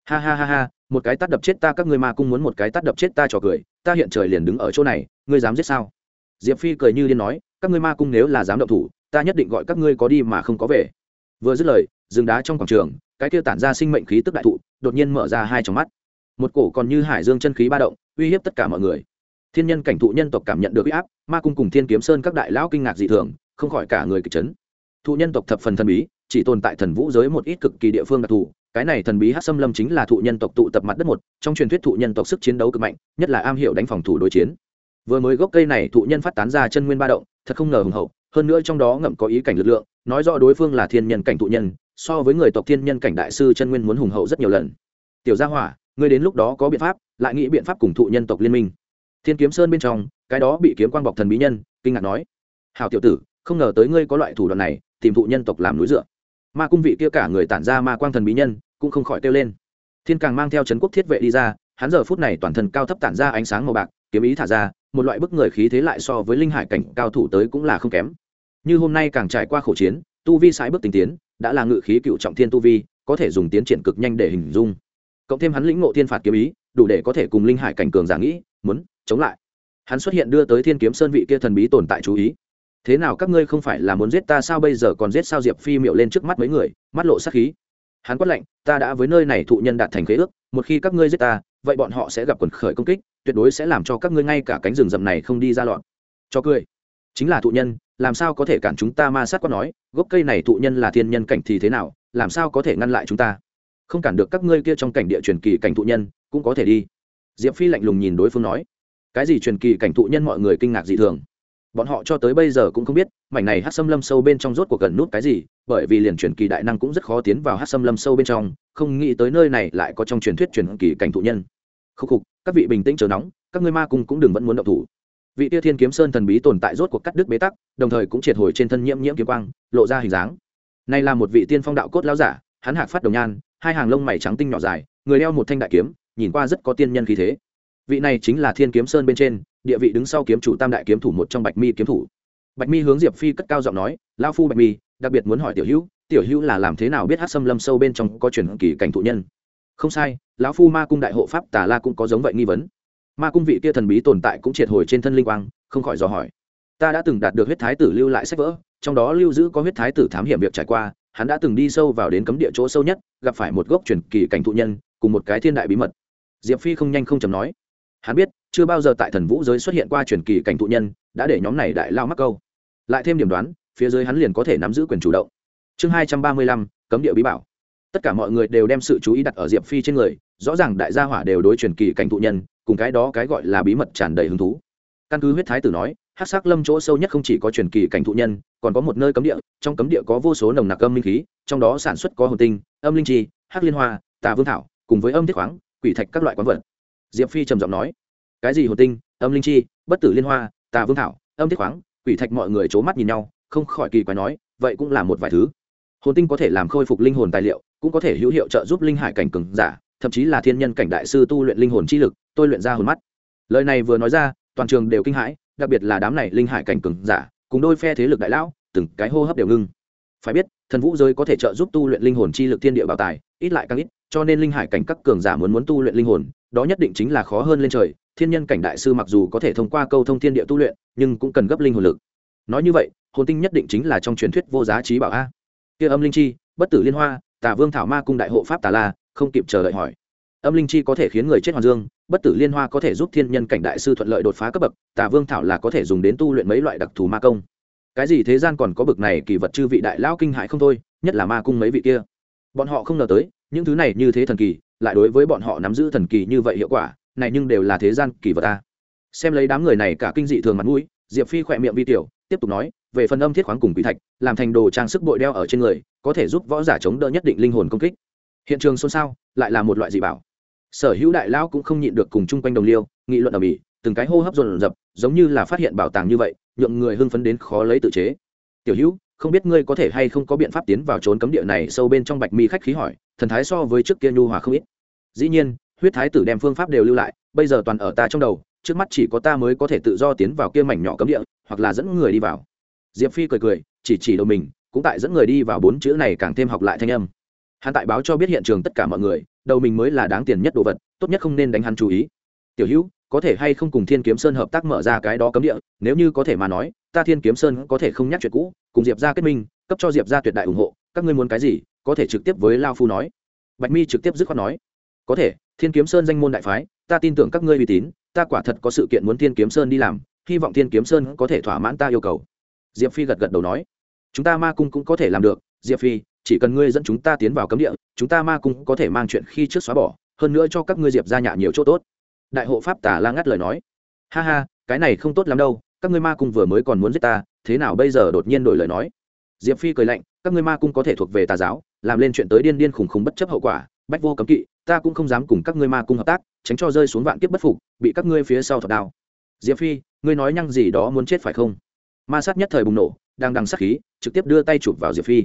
Ha ha ha ha, một cái tắt đập chết ta các ngươi ma cung muốn một cái tắt đập chết ta trò cười, ta hiện trời liền đứng ở chỗ này, ngươi dám giết sao? Diệp phi cười như điên nói, các ngươi ma cung nếu là dám động thủ, ta nhất định gọi các ngươi có đi mà không có về vừa dứt lời, rừng đá trong quảng trường, cái kia tản ra sinh mệnh khí tức đại thụ, đột nhiên mở ra hai trong mắt. Một cổ còn như hải dương chân khí ba động, uy hiếp tất cả mọi người. Thiên nhân cảnh thụ nhân tộc cảm nhận được uy áp, ma cung cùng thiên kiếm sơn các đại lão kinh ngạc dị thường, không khỏi cả người kịch chấn. Thụ nhân tộc thập phần thần bí, chỉ tồn tại thần vũ giới một ít cực kỳ địa phương đặc thù, cái này thần bí hát xâm lâm chính là thụ nhân tộc tụ tập mặt đất một, trong truyền thuyết thụ nhân tộc sức chiến đấu cực mạnh, nhất là am hiểu đánh phòng thủ đối chiến. Vừa mới gốc cây này thụ nhân phát tán ra chân nguyên ba động, thật không ngờ hùng hậu hơn nữa trong đó ngậm có ý cảnh lực lượng, nói rõ đối phương là thiên nhân cảnh thụ nhân, so với người tộc thiên nhân cảnh đại sư chân nguyên muốn hùng hậu rất nhiều lần. Tiểu gia hỏa, ngươi đến lúc đó có biện pháp, lại nghĩ biện pháp cùng thụ nhân tộc liên minh. Thiên kiếm sơn bên trong, cái đó bị kiếm quang bọc thần bí nhân, kinh ngạc nói hào tiểu tử, không ngờ tới ngươi có loại thủ đoạn này, tìm thụ nhân tộc làm núi dựa. Ma cung vị kia cả người tản ra ma quang thần bí nhân, cũng không khỏi kêu lên. Thiên càng mang theo trấn quốc thiết vệ đi ra, hắn giờ phút này toàn thân cao thấp tản ra ánh sáng màu bạc, kiếm ý thả ra, một loại bức người khí thế lại so với linh hải cảnh cao thủ tới cũng là không kém như hôm nay càng trải qua khổ chiến, tu vi sãi bước tinh tiến, đã là ngự khí cựu trọng thiên tu vi, có thể dùng tiến triển cực nhanh để hình dung. Cộng thêm hắn lĩnh ngộ thiên phạt kiếm ý, đủ để có thể cùng linh hải cảnh cường giả nghĩ, muốn chống lại. Hắn xuất hiện đưa tới thiên kiếm sơn vị kia thần bí tồn tại chú ý. Thế nào các ngươi không phải là muốn giết ta sao bây giờ còn giết sao diệp phi miệu lên trước mắt mấy người, mắt lộ sát khí. Hắn quát lạnh, ta đã với nơi này thụ nhân đạt thành khế ước, một khi các ngươi giết ta, vậy bọn họ sẽ gặp quần khởi công kích, tuyệt đối sẽ làm cho các ngươi ngay cả cánh rừng rậm này không đi ra lọn cho cười. Chính là thụ nhân làm sao có thể cản chúng ta ma sát quát nói, gốc cây này thụ nhân là thiên nhân cảnh thì thế nào, làm sao có thể ngăn lại chúng ta? Không cản được các ngươi kia trong cảnh địa truyền kỳ cảnh thụ nhân, cũng có thể đi. Diệp phi lạnh lùng nhìn đối phương nói. Cái gì truyền kỳ cảnh thụ nhân mọi người kinh ngạc dị thường. Bọn họ cho tới bây giờ cũng không biết, mảnh này hát xâm lâm sâu bên trong rốt cuộc gần nút cái gì, bởi vì liền truyền kỳ đại năng cũng rất khó tiến vào hát xâm lâm sâu bên trong, không nghĩ tới nơi này lại có trong truyền thuyết truyền kỳ cảnh thụ nhân. Khúc khục, các vị bình tĩnh chờ nóng, các ngươi ma cung cũng đừng vẫn muốn động thủ vị tia thiên kiếm sơn thần bí tồn tại rốt cuộc cắt đứt bế tắc, đồng thời cũng triệt hồi trên thân nhiễm nhiễm kiếm quang, lộ ra hình dáng. Này là một vị tiên phong đạo cốt lão giả, hắn hạc phát đồng nhan, hai hàng lông mày trắng tinh nhỏ dài, người đeo một thanh đại kiếm, nhìn qua rất có tiên nhân khí thế. Vị này chính là thiên kiếm sơn bên trên, địa vị đứng sau kiếm chủ tam đại kiếm thủ một trong bạch mi kiếm thủ. Bạch mi hướng diệp phi cất cao giọng nói lao phu bạch mi, đặc biệt muốn hỏi tiểu hữu tiểu hữu là làm thế nào biết hát xâm lâm sâu bên trong có truyền kỳ cảnh thụ nhân? Không sai, lão phu ma cung đại hộ pháp tà la cũng có giống vậy nghi vấn ma cung vị kia thần bí tồn tại cũng triệt hồi trên thân linh quang, không khỏi dò hỏi. Ta đã từng đạt được huyết thái tử lưu lại sách vỡ trong đó lưu giữ có huyết thái tử thám hiểm việc trải qua, hắn đã từng đi sâu vào đến cấm địa chỗ sâu nhất, gặp phải một gốc truyền kỳ cảnh thụ nhân, cùng một cái thiên đại bí mật. Diệp phi không nhanh không chầm nói. Hắn biết, chưa bao giờ tại thần vũ giới xuất hiện qua truyền kỳ cảnh thụ nhân, đã để nhóm này đại lao mắc câu. Lại thêm điểm đoán, phía dưới hắn liền có thể nắm giữ quyền chủ động. Chương hai trăm ba mươi lăm, cấm địa bí bảo. Tất cả mọi người đều đem sự chú ý đặt ở diệp phi trên người, rõ ràng đại gia hỏa đều đối truyền kỳ cảnh thụ nhân cùng cái đó cái gọi là bí mật tràn đầy hứng thú. Căn cứ huyết thái tử nói hát sắc lâm chỗ sâu nhất không chỉ có truyền kỳ cảnh thụ nhân, còn có một nơi cấm địa, trong cấm địa có vô số nồng nặc âm minh khí, trong đó sản xuất có hồn tinh, âm linh chi, hắc liên hoa, tà vương thảo, cùng với âm thiết khoáng, quỷ thạch các loại quán vật. Diệp phi trầm giọng nói, cái gì hồn tinh, âm linh chi, bất tử liên hoa, tà vương thảo, âm thiết khoáng, quỷ thạch mọi người c h ố mắt nhìn nhau, không khỏi kỳ quái nói, vậy cũng là một vài thứ. Hồn tinh có thể làm khôi phục linh hồn tài liệu, cũng có thể hữu hiệu trợ giúp linh hải cảnh cừng giả, thậm chí là thiên nhân cảnh đại sư tu luyện linh hồn chi lực tôi luyện ra hồn mắt. Lời này vừa nói ra, toàn trường đều kinh hãi, đặc biệt là đám này linh hải cảnh cừng giả, cùng đôi phe thế lực đại lão, từng cái hô hấp đều ngưng. Phải biết, thần vũ giới có thể trợ giúp tu luyện linh hồn chi lực thiên địa bảo tài, ít lại càng ít, cho nên linh hải cảnh các cường giả muốn muốn tu luyện linh hồn, đó nhất định chính là khó hơn lên trời. Thiên nhân cảnh đại sư mặc dù có thể thông qua câu thông thiên địa tu luyện, nhưng cũng cần gấp linh hồn lực. Nói như vậy, hồn tinh nhất định chính là trong truyền thuyết vô giá trí bảo a. Kia âm linh chi, bất tử liên hoa, tà vương thảo ma cung đại hộ pháp tà la, không kịp chờ đợi hỏi âm linh chi có thể khiến người chết hoàn dương, bất tử liên hoa có thể giúp thiên nhân cảnh đại sư thuận lợi đột phá cấp bậc tà vương thảo là có thể dùng đến tu luyện mấy loại đặc thù ma công. Cái gì thế gian còn có bực này kỳ vật chư vị đại lão kinh hại không thôi, nhất là ma cung mấy vị kia. Bọn họ không ngờ tới, những thứ này như thế thần kỳ, lại đối với bọn họ nắm giữ thần kỳ như vậy hiệu quả, này nhưng đều là thế gian kỳ vật ta xem lấy đám người này cả kinh dị thường mặt mũi, diệp phi khỏe miệng vi tiểu, tiếp tục nói, về phần âm thiết khoáng cùng quỷ thạch, làm thành đồ trang sức bội đeo ở trên người, có thể giúp võ giả chống đỡ nhất định linh hồn công kích. Hiện trường xôn xao, lại là một loại dị bảo sở hữu đại lao cũng không nhịn được cùng chung quanh đồng liêu, nghị luận ở mỹ, từng cái hô hấp dồn dập, giống như là phát hiện bảo tàng như vậy, nhượng người hưng phấn đến khó lấy tự chế. Tiểu hữu, không biết ngươi có thể hay không có biện pháp tiến vào trốn cấm địa này sâu bên trong bạch mi khách khí hỏi, thần thái so với trước kia nhu hòa không ít. Dĩ nhiên, huyết thái tử đem phương pháp đều lưu lại, bây giờ toàn ở ta trong đầu, trước mắt chỉ có ta mới có thể tự do tiến vào kia mảnh nhỏ cấm địa, hoặc là dẫn người đi vào. Diệp phi cười cười, chỉ chỉ đầu mình, cũng tại dẫn người đi vào bốn chữ này càng thêm học lại thanh âm. Hắn tại báo cho biết hiện trường tất cả mọi người đầu mình mới là đáng tiền nhất đồ vật, tốt nhất không nên đánh hắn chú ý. Tiểu hữu, có thể hay không cùng thiên kiếm sơn hợp tác mở ra cái đó cấm địa, nếu như có thể mà nói, ta thiên kiếm sơn có thể không nhắc chuyện cũ, cùng diệp ra kết minh, cấp cho diệp ra tuyệt đại ủng hộ, các ngươi muốn cái gì, có thể trực tiếp với lao phu nói. Bạch mi trực tiếp dứt khoát nói. Có thể, thiên kiếm sơn danh môn đại phái, ta tin tưởng các ngươi uy tín, ta quả thật có sự kiện muốn thiên kiếm sơn đi làm, hy vọng thiên kiếm sơn có thể thỏa mãn ta yêu cầu. Diệp phi gật gật đầu nói. Chúng ta ma cung cũng có thể làm được, diệp phi chỉ cần ngươi dẫn chúng ta tiến vào cấm địa, chúng ta ma cung có thể mang chuyện khi trước xóa bỏ, hơn nữa cho các ngươi diệp ra nhạ nhiều chỗ tốt. Đại hộ pháp tà la ngắt lời nói. Ha ha, cái này không tốt lắm đâu, các ngươi ma cung vừa mới còn muốn giết ta, thế nào bây giờ đột nhiên đổi lời nói? Diệp phi cười lạnh, các ngươi ma cung có thể thuộc về tà giáo, làm lên chuyện tới điên điên khủng khủng bất chấp hậu quả, bách vô cấm kỵ, ta cũng không dám cùng các ngươi ma cung hợp tác, tránh cho rơi xuống vạn kiếp bất phục, bị các ngươi phía sau thọc đao. Diệp phi, ngươi nói nhăng gì đó muốn chết phải không? Ma sát nhất thời bùng nổ, đang đằng sát khí, trực tiếp đưa tay chụp vào diệp phi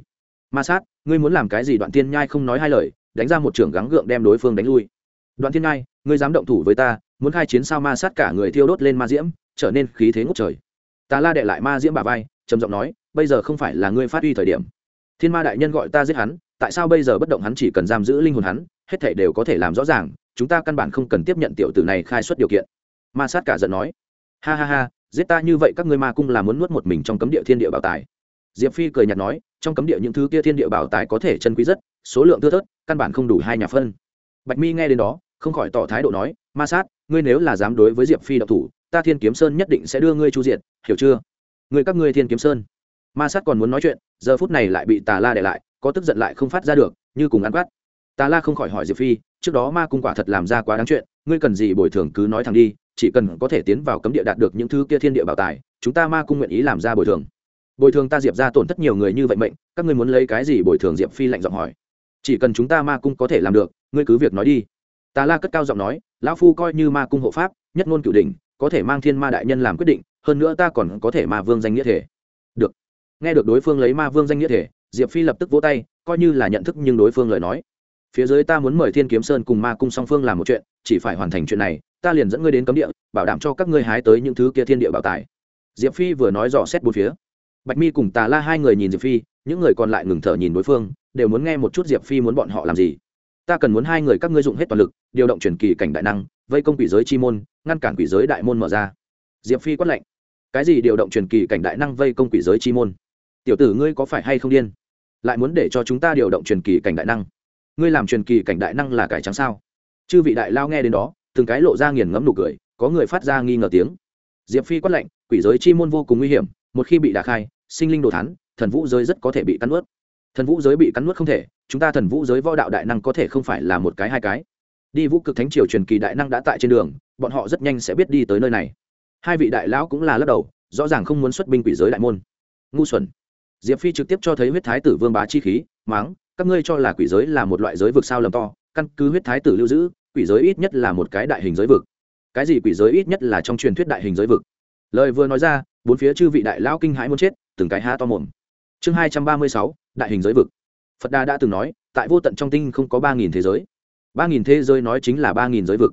ma sát, ngươi muốn làm cái gì? Đoạn thiên nhai không nói hai lời, đánh ra một trưởng gắng gượng đem đối phương đánh lui. Đoạn thiên nhai, ngươi dám động thủ với ta, muốn khai chiến sao ma sát cả người thiêu đốt lên ma diễm, trở nên khí thế ngút trời. Ta la đệ lại ma diễm bà vai, trầm giọng nói, bây giờ không phải là ngươi phát uy thời điểm. Thiên ma đại nhân gọi ta giết hắn, tại sao bây giờ bất động hắn chỉ cần giam giữ linh hồn hắn, hết thể đều có thể làm rõ ràng, chúng ta căn bản không cần tiếp nhận tiểu tử này khai xuất điều kiện. Ma sát cả giận nói. Ha ha ha, giết ta như vậy các ngươi ma cung là muốn nuốt một mình trong cấm địa thiên địa bảo tài. Diệp phi cười nhạt nói trong cấm địa những thứ kia thiên địa bảo tài có thể chân quý rất, số lượng thưa thớt, căn bản không đủ hai nhà phân. Bạch mi nghe đến đó, không khỏi tỏ thái độ nói, ma sát, ngươi nếu là dám đối với diệp phi độc thủ, ta thiên kiếm sơn nhất định sẽ đưa ngươi chu diệt, hiểu chưa? Người các ngươi thiên kiếm sơn. Ma sát còn muốn nói chuyện, giờ phút này lại bị tà la để lại, có tức giận lại không phát ra được, như cùng ăn quát. Tà la không khỏi hỏi diệp phi, trước đó ma cung quả thật làm ra quá đáng chuyện, ngươi cần gì bồi thường cứ nói thẳng đi, chỉ cần có thể tiến vào cấm địa đạt được những thứ kia thiên địa bảo tài, chúng ta ma cung nguyện ý làm ra bồi thường bồi thường ta diệp ra tổn thất nhiều người như vậy mệnh, các ngươi muốn lấy cái gì bồi thường diệp phi lạnh giọng hỏi. Chỉ cần chúng ta ma cung có thể làm được, ngươi cứ việc nói đi. Tà la cất cao giọng nói, lão phu coi như ma cung hộ pháp, nhất ngôn cửu đình có thể mang thiên ma đại nhân làm quyết định, hơn nữa ta còn có thể ma vương danh nghĩa thể. Được. Nghe được đối phương lấy ma vương danh nghĩa thể, diệp phi lập tức vỗ tay, coi như là nhận thức nhưng đối phương lời nói. Phía dưới ta muốn mời thiên kiếm sơn cùng ma cung song phương làm một chuyện, chỉ phải hoàn thành chuyện này, ta liền dẫn ngươi đến cấm địa, bảo đảm cho các ngươi hái tới những thứ kia thiên địa bảo tài. Diệp phi vừa nói dò xét bốn phía bạch mi cùng tà la hai người nhìn diệp phi, những người còn lại ngừng thở nhìn đối phương, đều muốn nghe một chút diệp phi muốn bọn họ làm gì. Ta cần muốn hai người các ngươi dụng hết toàn lực, điều động truyền kỳ cảnh đại năng, vây công quỷ giới chi môn, ngăn cản quỷ giới đại môn mở ra. Diệp phi quát lệnh cái gì điều động truyền kỳ cảnh đại năng vây công quỷ giới chi môn? Tiểu tử ngươi có phải hay không điên? Lại muốn để cho chúng ta điều động truyền kỳ cảnh đại năng? Ngươi làm truyền kỳ cảnh đại năng là cải trắng sao? Chư vị đại lao nghe đến đó, từng cái lộ ra nghiền ngẫm nụ cười, có người phát ra nghi ngờ tiếng. Diệp phi quát lệnh quỷ giới chi môn vô cùng nguy hiểm một khi bị đả khai, sinh linh đồ thắn thần vũ giới rất có thể bị cắn nuốt. Thần vũ giới bị cắn nuốt không thể, chúng ta thần vũ giới võ đạo đại năng có thể không phải là một cái hai cái. Đi vũ cực thánh triều truyền kỳ đại năng đã tại trên đường, bọn họ rất nhanh sẽ biết đi tới nơi này. Hai vị đại lão cũng là lắc đầu, rõ ràng không muốn xuất binh quỷ giới đại môn. Ngu xuẩn. Diệp phi trực tiếp cho thấy huyết thái tử vương bá chi khí, máng, các ngươi cho là quỷ giới là một loại giới vực sao lầm to, căn cứ huyết thái tử lưu giữ, quỷ giới ít nhất là một cái đại hình giới vực. Cái gì quỷ giới ít nhất là trong truyền thuyết đại hình giới vực? Lời vừa nói ra bốn phía chư vị đại lão kinh hãi muốn chết, từng cái há to mồm. Chương hai trăm ba mươi sáu, đại hình giới vực. Phật đà đã từng nói, tại vô tận trong tinh không có ba nghìn thế giới. Ba nghìn thế giới nói chính là ba nghìn giới vực.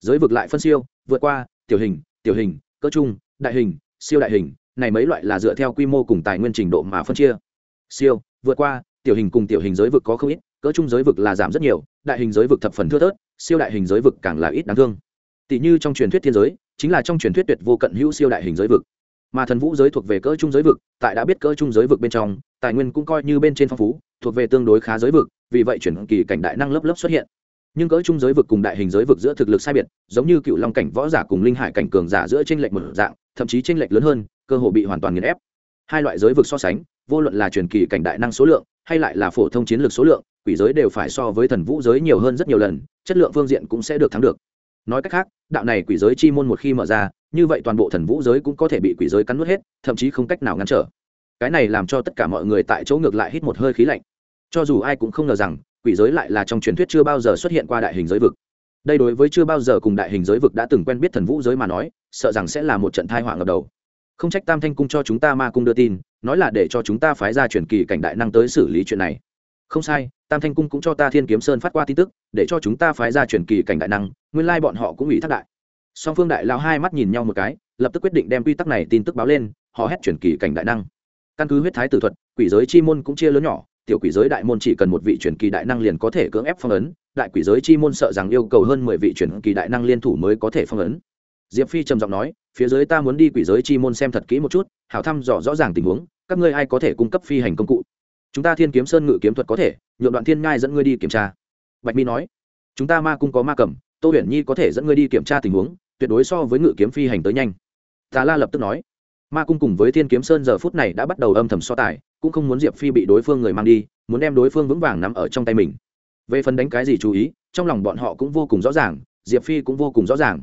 Giới vực lại phân siêu, vượt qua, tiểu hình tiểu hình, cỡ trung, đại hình, siêu đại hình, này mấy loại là dựa theo quy mô cùng tài nguyên trình độ mà phân chia. Siêu, vượt qua, tiểu hình cùng tiểu hình giới vực có không ít, cỡ trung giới vực là giảm rất nhiều, đại hình giới vực thập phần thưa thớt, siêu đại hình giới vực càng là ít đáng thương. Tỷ như trong truyền thuyết thiên giới, chính là trong truyền thuyết tuyệt vô cận hữu siêu đại hình giới vực mà thần vũ giới thuộc về cỡ trung giới vực, tại đã biết cỡ trung giới vực bên trong, tài nguyên cũng coi như bên trên phong phú, thuộc về tương đối khá giới vực, vì vậy chuyển kỳ cảnh đại năng lớp lớp xuất hiện. Nhưng cỡ trung giới vực cùng đại hình giới vực giữa thực lực sai biệt, giống như cựu long cảnh võ giả cùng linh hải cảnh cường giả giữa tranh lệch một dạng, thậm chí tranh lệch lớn hơn, cơ hội bị hoàn toàn nghiền ép. Hai loại giới vực so sánh, vô luận là truyền kỳ cảnh đại năng số lượng, hay lại là phổ thông chiến lược số lượng, quỷ giới đều phải so với thần vũ giới nhiều hơn rất nhiều lần, chất lượng phương diện cũng sẽ được thắng được. Nói cách khác, đạo này quỷ giới chi môn một khi mở ra như vậy toàn bộ thần vũ giới cũng có thể bị quỷ giới cắn nuốt hết, thậm chí không cách nào ngăn trở. Cái này làm cho tất cả mọi người tại chỗ ngược lại hít một hơi khí lạnh. Cho dù ai cũng không ngờ rằng, quỷ giới lại là trong truyền thuyết chưa bao giờ xuất hiện qua đại hình giới vực. Đây đối với chưa bao giờ cùng đại hình giới vực đã từng quen biết thần vũ giới mà nói, sợ rằng sẽ là một trận thai họa ngập đầu. Không trách tam thanh cung cho chúng ta ma cung đưa tin, nói là để cho chúng ta phái ra truyền kỳ cảnh đại năng tới xử lý chuyện này. Không sai, tam thanh cung cũng cho ta thiên kiếm sơn phát qua tin tức, để cho chúng ta phái ra truyền kỳ cảnh đại năng, nguyên lai bọn họ cũng ủy thác đại song phương đại lao hai mắt nhìn nhau một cái, lập tức quyết định đem quy tắc này tin tức báo lên, họ hét truyền kỳ cảnh đại năng. Căn cứ huyết thái tử thuật, quỷ giới chi môn cũng chia lớn nhỏ, tiểu quỷ giới đại môn chỉ cần một vị truyền kỳ đại năng liền có thể cưỡng ép phong ấn, đại quỷ giới chi môn sợ rằng yêu cầu hơn mười vị truyền kỳ đại năng liên thủ mới có thể phong ấn. Diệp phi trầm giọng nói, phía dưới ta muốn đi quỷ giới chi môn xem thật kỹ một chút, hảo thăm dò rõ ràng tình huống, các ngươi ai có thể cung cấp phi hành công cụ? Chúng ta thiên kiếm sơn ngự kiếm thuật có thể, nhượng đoạn thiên ngai dẫn ngươi đi kiểm tra. Bạch mi nói, chúng ta ma cung có ma cầm, tô huyền nhi có thể dẫn ngươi đi kiểm tra tình huống tuyệt đối so với ngự kiếm phi hành tới nhanh. Tà la lập tức nói, ma cung cùng với thiên kiếm sơn giờ phút này đã bắt đầu âm thầm so tài, cũng không muốn diệp phi bị đối phương người mang đi, muốn đem đối phương vững vàng nằm ở trong tay mình. Về phần đánh cái gì chú ý, trong lòng bọn họ cũng vô cùng rõ ràng, diệp phi cũng vô cùng rõ ràng.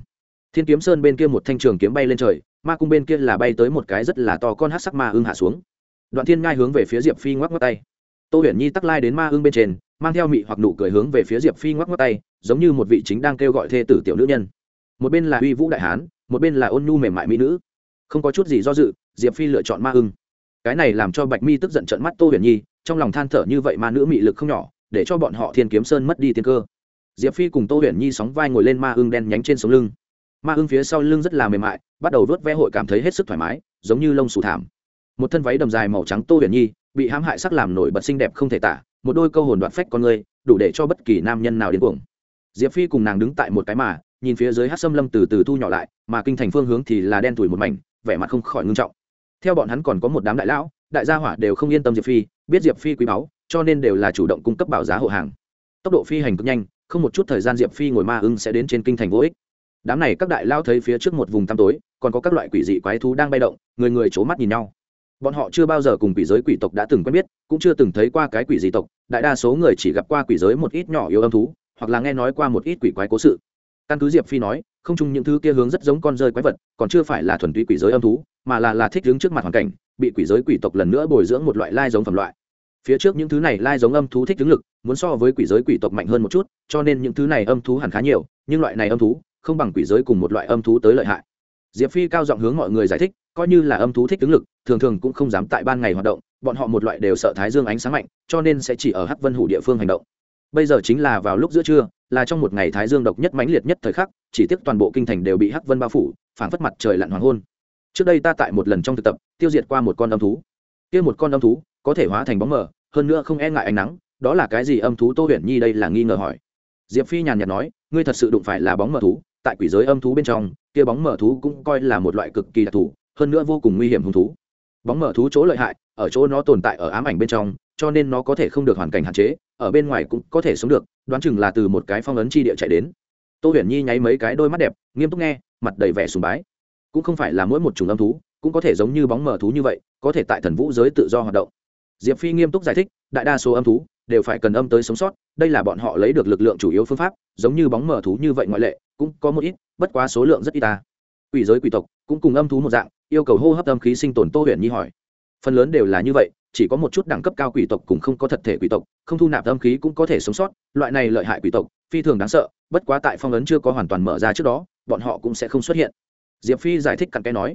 Thiên kiếm sơn bên kia một thanh trường kiếm bay lên trời, ma cung bên kia là bay tới một cái rất là to con hát sắc ma ưng hạ xuống. Đoạn thiên ngai hướng về phía diệp phi ngoắc ngoắc tay. Tô huyền nhi tắc lai đến ma ưng bên trên, mang theo mị hoặc nụ cười hướng về phía diệp phi ngoắc ngoắc tay, giống như một vị chính đang kêu gọi thê tử tiểu nữ nhân một bên là uy vũ đại hán, một bên là ôn nhu mềm mại mỹ nữ. Không có chút gì do dự, diệp phi lựa chọn ma ưng. Cái này làm cho bạch mi tức giận trận mắt tô huyền nhi, trong lòng than thở như vậy ma nữ mị lực không nhỏ, để cho bọn họ thiên kiếm sơn mất đi tiên cơ. Diệp phi cùng tô huyền nhi sóng vai ngồi lên ma ưng đen nhánh trên sống lưng. Ma ưng phía sau lưng rất là mềm mại, bắt đầu vớt ve hội cảm thấy hết sức thoải mái, giống như lông sù thảm. Một thân váy đầm dài màu trắng tô huyền nhi, bị hãm hại sắc làm nổi bật xinh đẹp không thể tả, một đôi câu hồn đoạn phách con người, đủ để cho bất kỳ nam nhân nào đến cuồng. Diệp phi cùng nàng đứng tại một cái mà nhìn phía dưới hát xâm lâm từ từ thu nhỏ lại, mà kinh thành phương hướng thì là đen tủi một mảnh, vẻ mặt không khỏi ngưng trọng. Theo bọn hắn còn có một đám đại lão, đại gia hỏa đều không yên tâm diệp phi, biết diệp phi quý báu, cho nên đều là chủ động cung cấp bảo giá hộ hàng. Tốc độ phi hành cực nhanh, không một chút thời gian diệp phi ngồi ma ưng sẽ đến trên kinh thành vô ích. Đám này các đại lao thấy phía trước một vùng tăm tối, còn có các loại quỷ dị quái thú đang bay động, người người c h ố mắt nhìn nhau. Bọn họ chưa bao giờ cùng quỷ giới quỷ tộc đã từng quen biết, cũng chưa từng thấy qua cái quỷ dị tộc, đại đa số người chỉ gặp qua quỷ giới một ít nhỏ yếu âm thú, hoặc là nghe nói qua một ít quỷ quái cố sự căn cứ diệp phi nói, không chung những thứ kia hướng rất giống con rơi quái vật, còn chưa phải là thuần túy quỷ giới âm thú, mà là là thích đứng trước mặt hoàn cảnh, bị quỷ giới quỷ tộc lần nữa bồi dưỡng một loại lai giống phẩm loại. Phía trước những thứ này lai giống âm thú thích đứng lực, muốn so với quỷ giới quỷ tộc mạnh hơn một chút, cho nên những thứ này âm thú hẳn khá nhiều, nhưng loại này âm thú, không bằng quỷ giới cùng một loại âm thú tới lợi hại. Diệp phi cao giọng hướng mọi người giải thích, coi như là âm thú thích đứng lực, thường thường cũng không dám tại ban ngày hoạt động, bọn họ một loại đều sợ thái dương ánh sáng mạnh, cho nên sẽ chỉ ở hắc vân hủ địa phương hành động bây giờ chính là vào lúc giữa trưa, là trong một ngày thái dương độc nhất mãnh liệt nhất thời khắc, chỉ tiếc toàn bộ kinh thành đều bị hắc vân bao phủ, phảng phất mặt trời lặn hoàng hôn. Trước đây ta tại một lần trong thực tập, tiêu diệt qua một con âm thú. Kia một con âm thú, có thể hóa thành bóng mờ, hơn nữa không e ngại ánh nắng, đó là cái gì âm thú tô huyền nhi đây là nghi ngờ hỏi. Diệp phi nhàn nhạt nói, ngươi thật sự đụng phải là bóng mờ thú, tại quỷ giới âm thú bên trong, kia bóng mờ thú cũng coi là một loại cực kỳ đặc thù, hơn nữa vô cùng nguy hiểm hung thú. Bóng mờ thú chỗ lợi hại, ở chỗ nó tồn tại ở ám ảnh bên trong cho nên nó có thể không được hoàn cảnh hạn chế, ở bên ngoài cũng có thể sống được, đoán chừng là từ một cái phong ấn chi địa chạy đến. Tô huyền nhi nháy mấy cái đôi mắt đẹp, nghiêm túc nghe, mặt đầy vẻ sùng bái. Cũng không phải là mỗi một chủng âm thú cũng có thể giống như bóng mờ thú như vậy, có thể tại thần vũ giới tự do hoạt động. Diệp phi nghiêm túc giải thích, đại đa số âm thú đều phải cần âm tới sống sót, đây là bọn họ lấy được lực lượng chủ yếu phương pháp, giống như bóng mờ thú như vậy ngoại lệ, cũng có một ít, bất quá số lượng rất ít ta. Quỷ giới quỷ tộc cũng cùng âm thú một dạng, yêu cầu hô hấp âm khí sinh tồn tô huyền nhi hỏi. Phần lớn đều là như vậy chỉ có một chút đẳng cấp cao quỷ tộc cũng không có thật thể quỷ tộc, không thu nạp âm khí cũng có thể sống sót, loại này lợi hại quỷ tộc, phi thường đáng sợ, bất quá tại phong ấn chưa có hoàn toàn mở ra trước đó, bọn họ cũng sẽ không xuất hiện. Diệp phi giải thích cặn cái nói.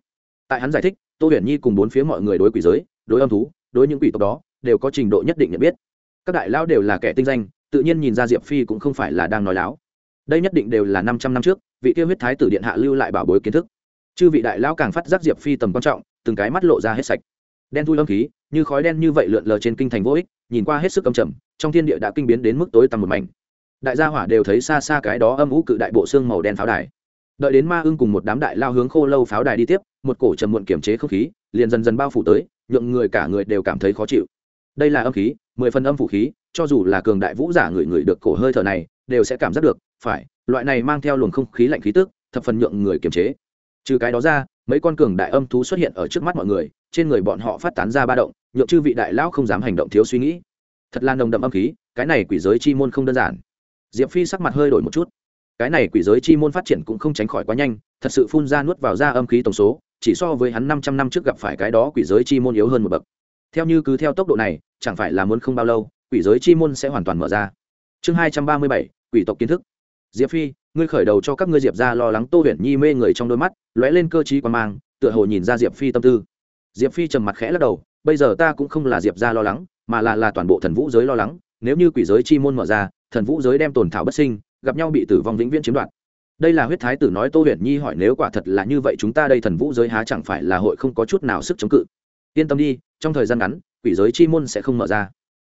Tại hắn giải thích, tô huyền nhi cùng bốn phía mọi người đối quỷ giới, đối âm thú, đối những quỷ tộc đó, đều có trình độ nhất định nhận biết. Các đại lao đều là kẻ tinh danh, tự nhiên nhìn ra diệp phi cũng không phải là đang nói láo. Đây nhất định đều là năm trăm năm trước, vị tiêu huyết thái tử điện hạ lưu lại bảo bối kiến thức. Chư vị đại lao càng phát giác diệp phi tầm quan trọng, từng cái mắt lộ ra hết sạch đen thui âm khí, như khói đen như vậy lượn lờ trên kinh thành vô ích, nhìn qua hết sức âm trầm, trong thiên địa đã kinh biến đến mức tối tăm một mảnh. Đại gia hỏa đều thấy xa xa cái đó âm ú cự đại bộ xương màu đen pháo đài. Đợi đến ma ưng cùng một đám đại lao hướng khô lâu pháo đài đi tiếp, một cổ trầm muộn kiểm chế không khí, liền dần dần bao phủ tới, nhượng người cả người đều cảm thấy khó chịu. Đây là âm khí, mười phần âm phủ khí, cho dù là cường đại vũ giả người người được cổ hơi thở này, đều sẽ cảm giác được, phải, loại này mang theo luồng không khí lạnh khí tức, thập phần nhượng người kiềm chế. Trừ cái đó ra, mấy con cường đại âm thú xuất hiện ở trước mắt mọi người trên người bọn họ phát tán ra ba động, nhượng chư vị đại lão không dám hành động thiếu suy nghĩ. Thật là nồng đậm âm khí, cái này quỷ giới chi môn không đơn giản. Diệp phi sắc mặt hơi đổi một chút. Cái này quỷ giới chi môn phát triển cũng không tránh khỏi quá nhanh, thật sự phun ra nuốt vào ra âm khí tổng số, chỉ so với hắn năm trăm năm trước gặp phải cái đó quỷ giới chi môn yếu hơn một bậc. Theo như cứ theo tốc độ này, chẳng phải là muốn không bao lâu, quỷ giới chi môn sẽ hoàn toàn mở ra. Chương hai trăm ba mươi bảy, quỷ tộc kiến thức. Diệp phi, ngươi khởi đầu cho các ngươi diệp ra lo lắng tô huyền nhi mê người trong đôi mắt, lóe lên cơ t r í quan mang, tựa hồ nhìn ra diệp phi tâm tư diệp phi trầm mặt khẽ lắc đầu, bây giờ ta cũng không là diệp ra lo lắng, mà là là toàn bộ thần vũ giới lo lắng, nếu như quỷ giới chi môn mở ra, thần vũ giới đem tồn thảo bất sinh, gặp nhau bị tử vong vĩnh viễn chiếm đoạt. Đây là huyết thái tử nói tô huyền nhi hỏi, nếu quả thật là như vậy chúng ta đây thần vũ giới há chẳng phải là hội không có chút nào sức chống cự? Yên tâm đi, trong thời gian ngắn, quỷ giới chi môn sẽ không mở ra.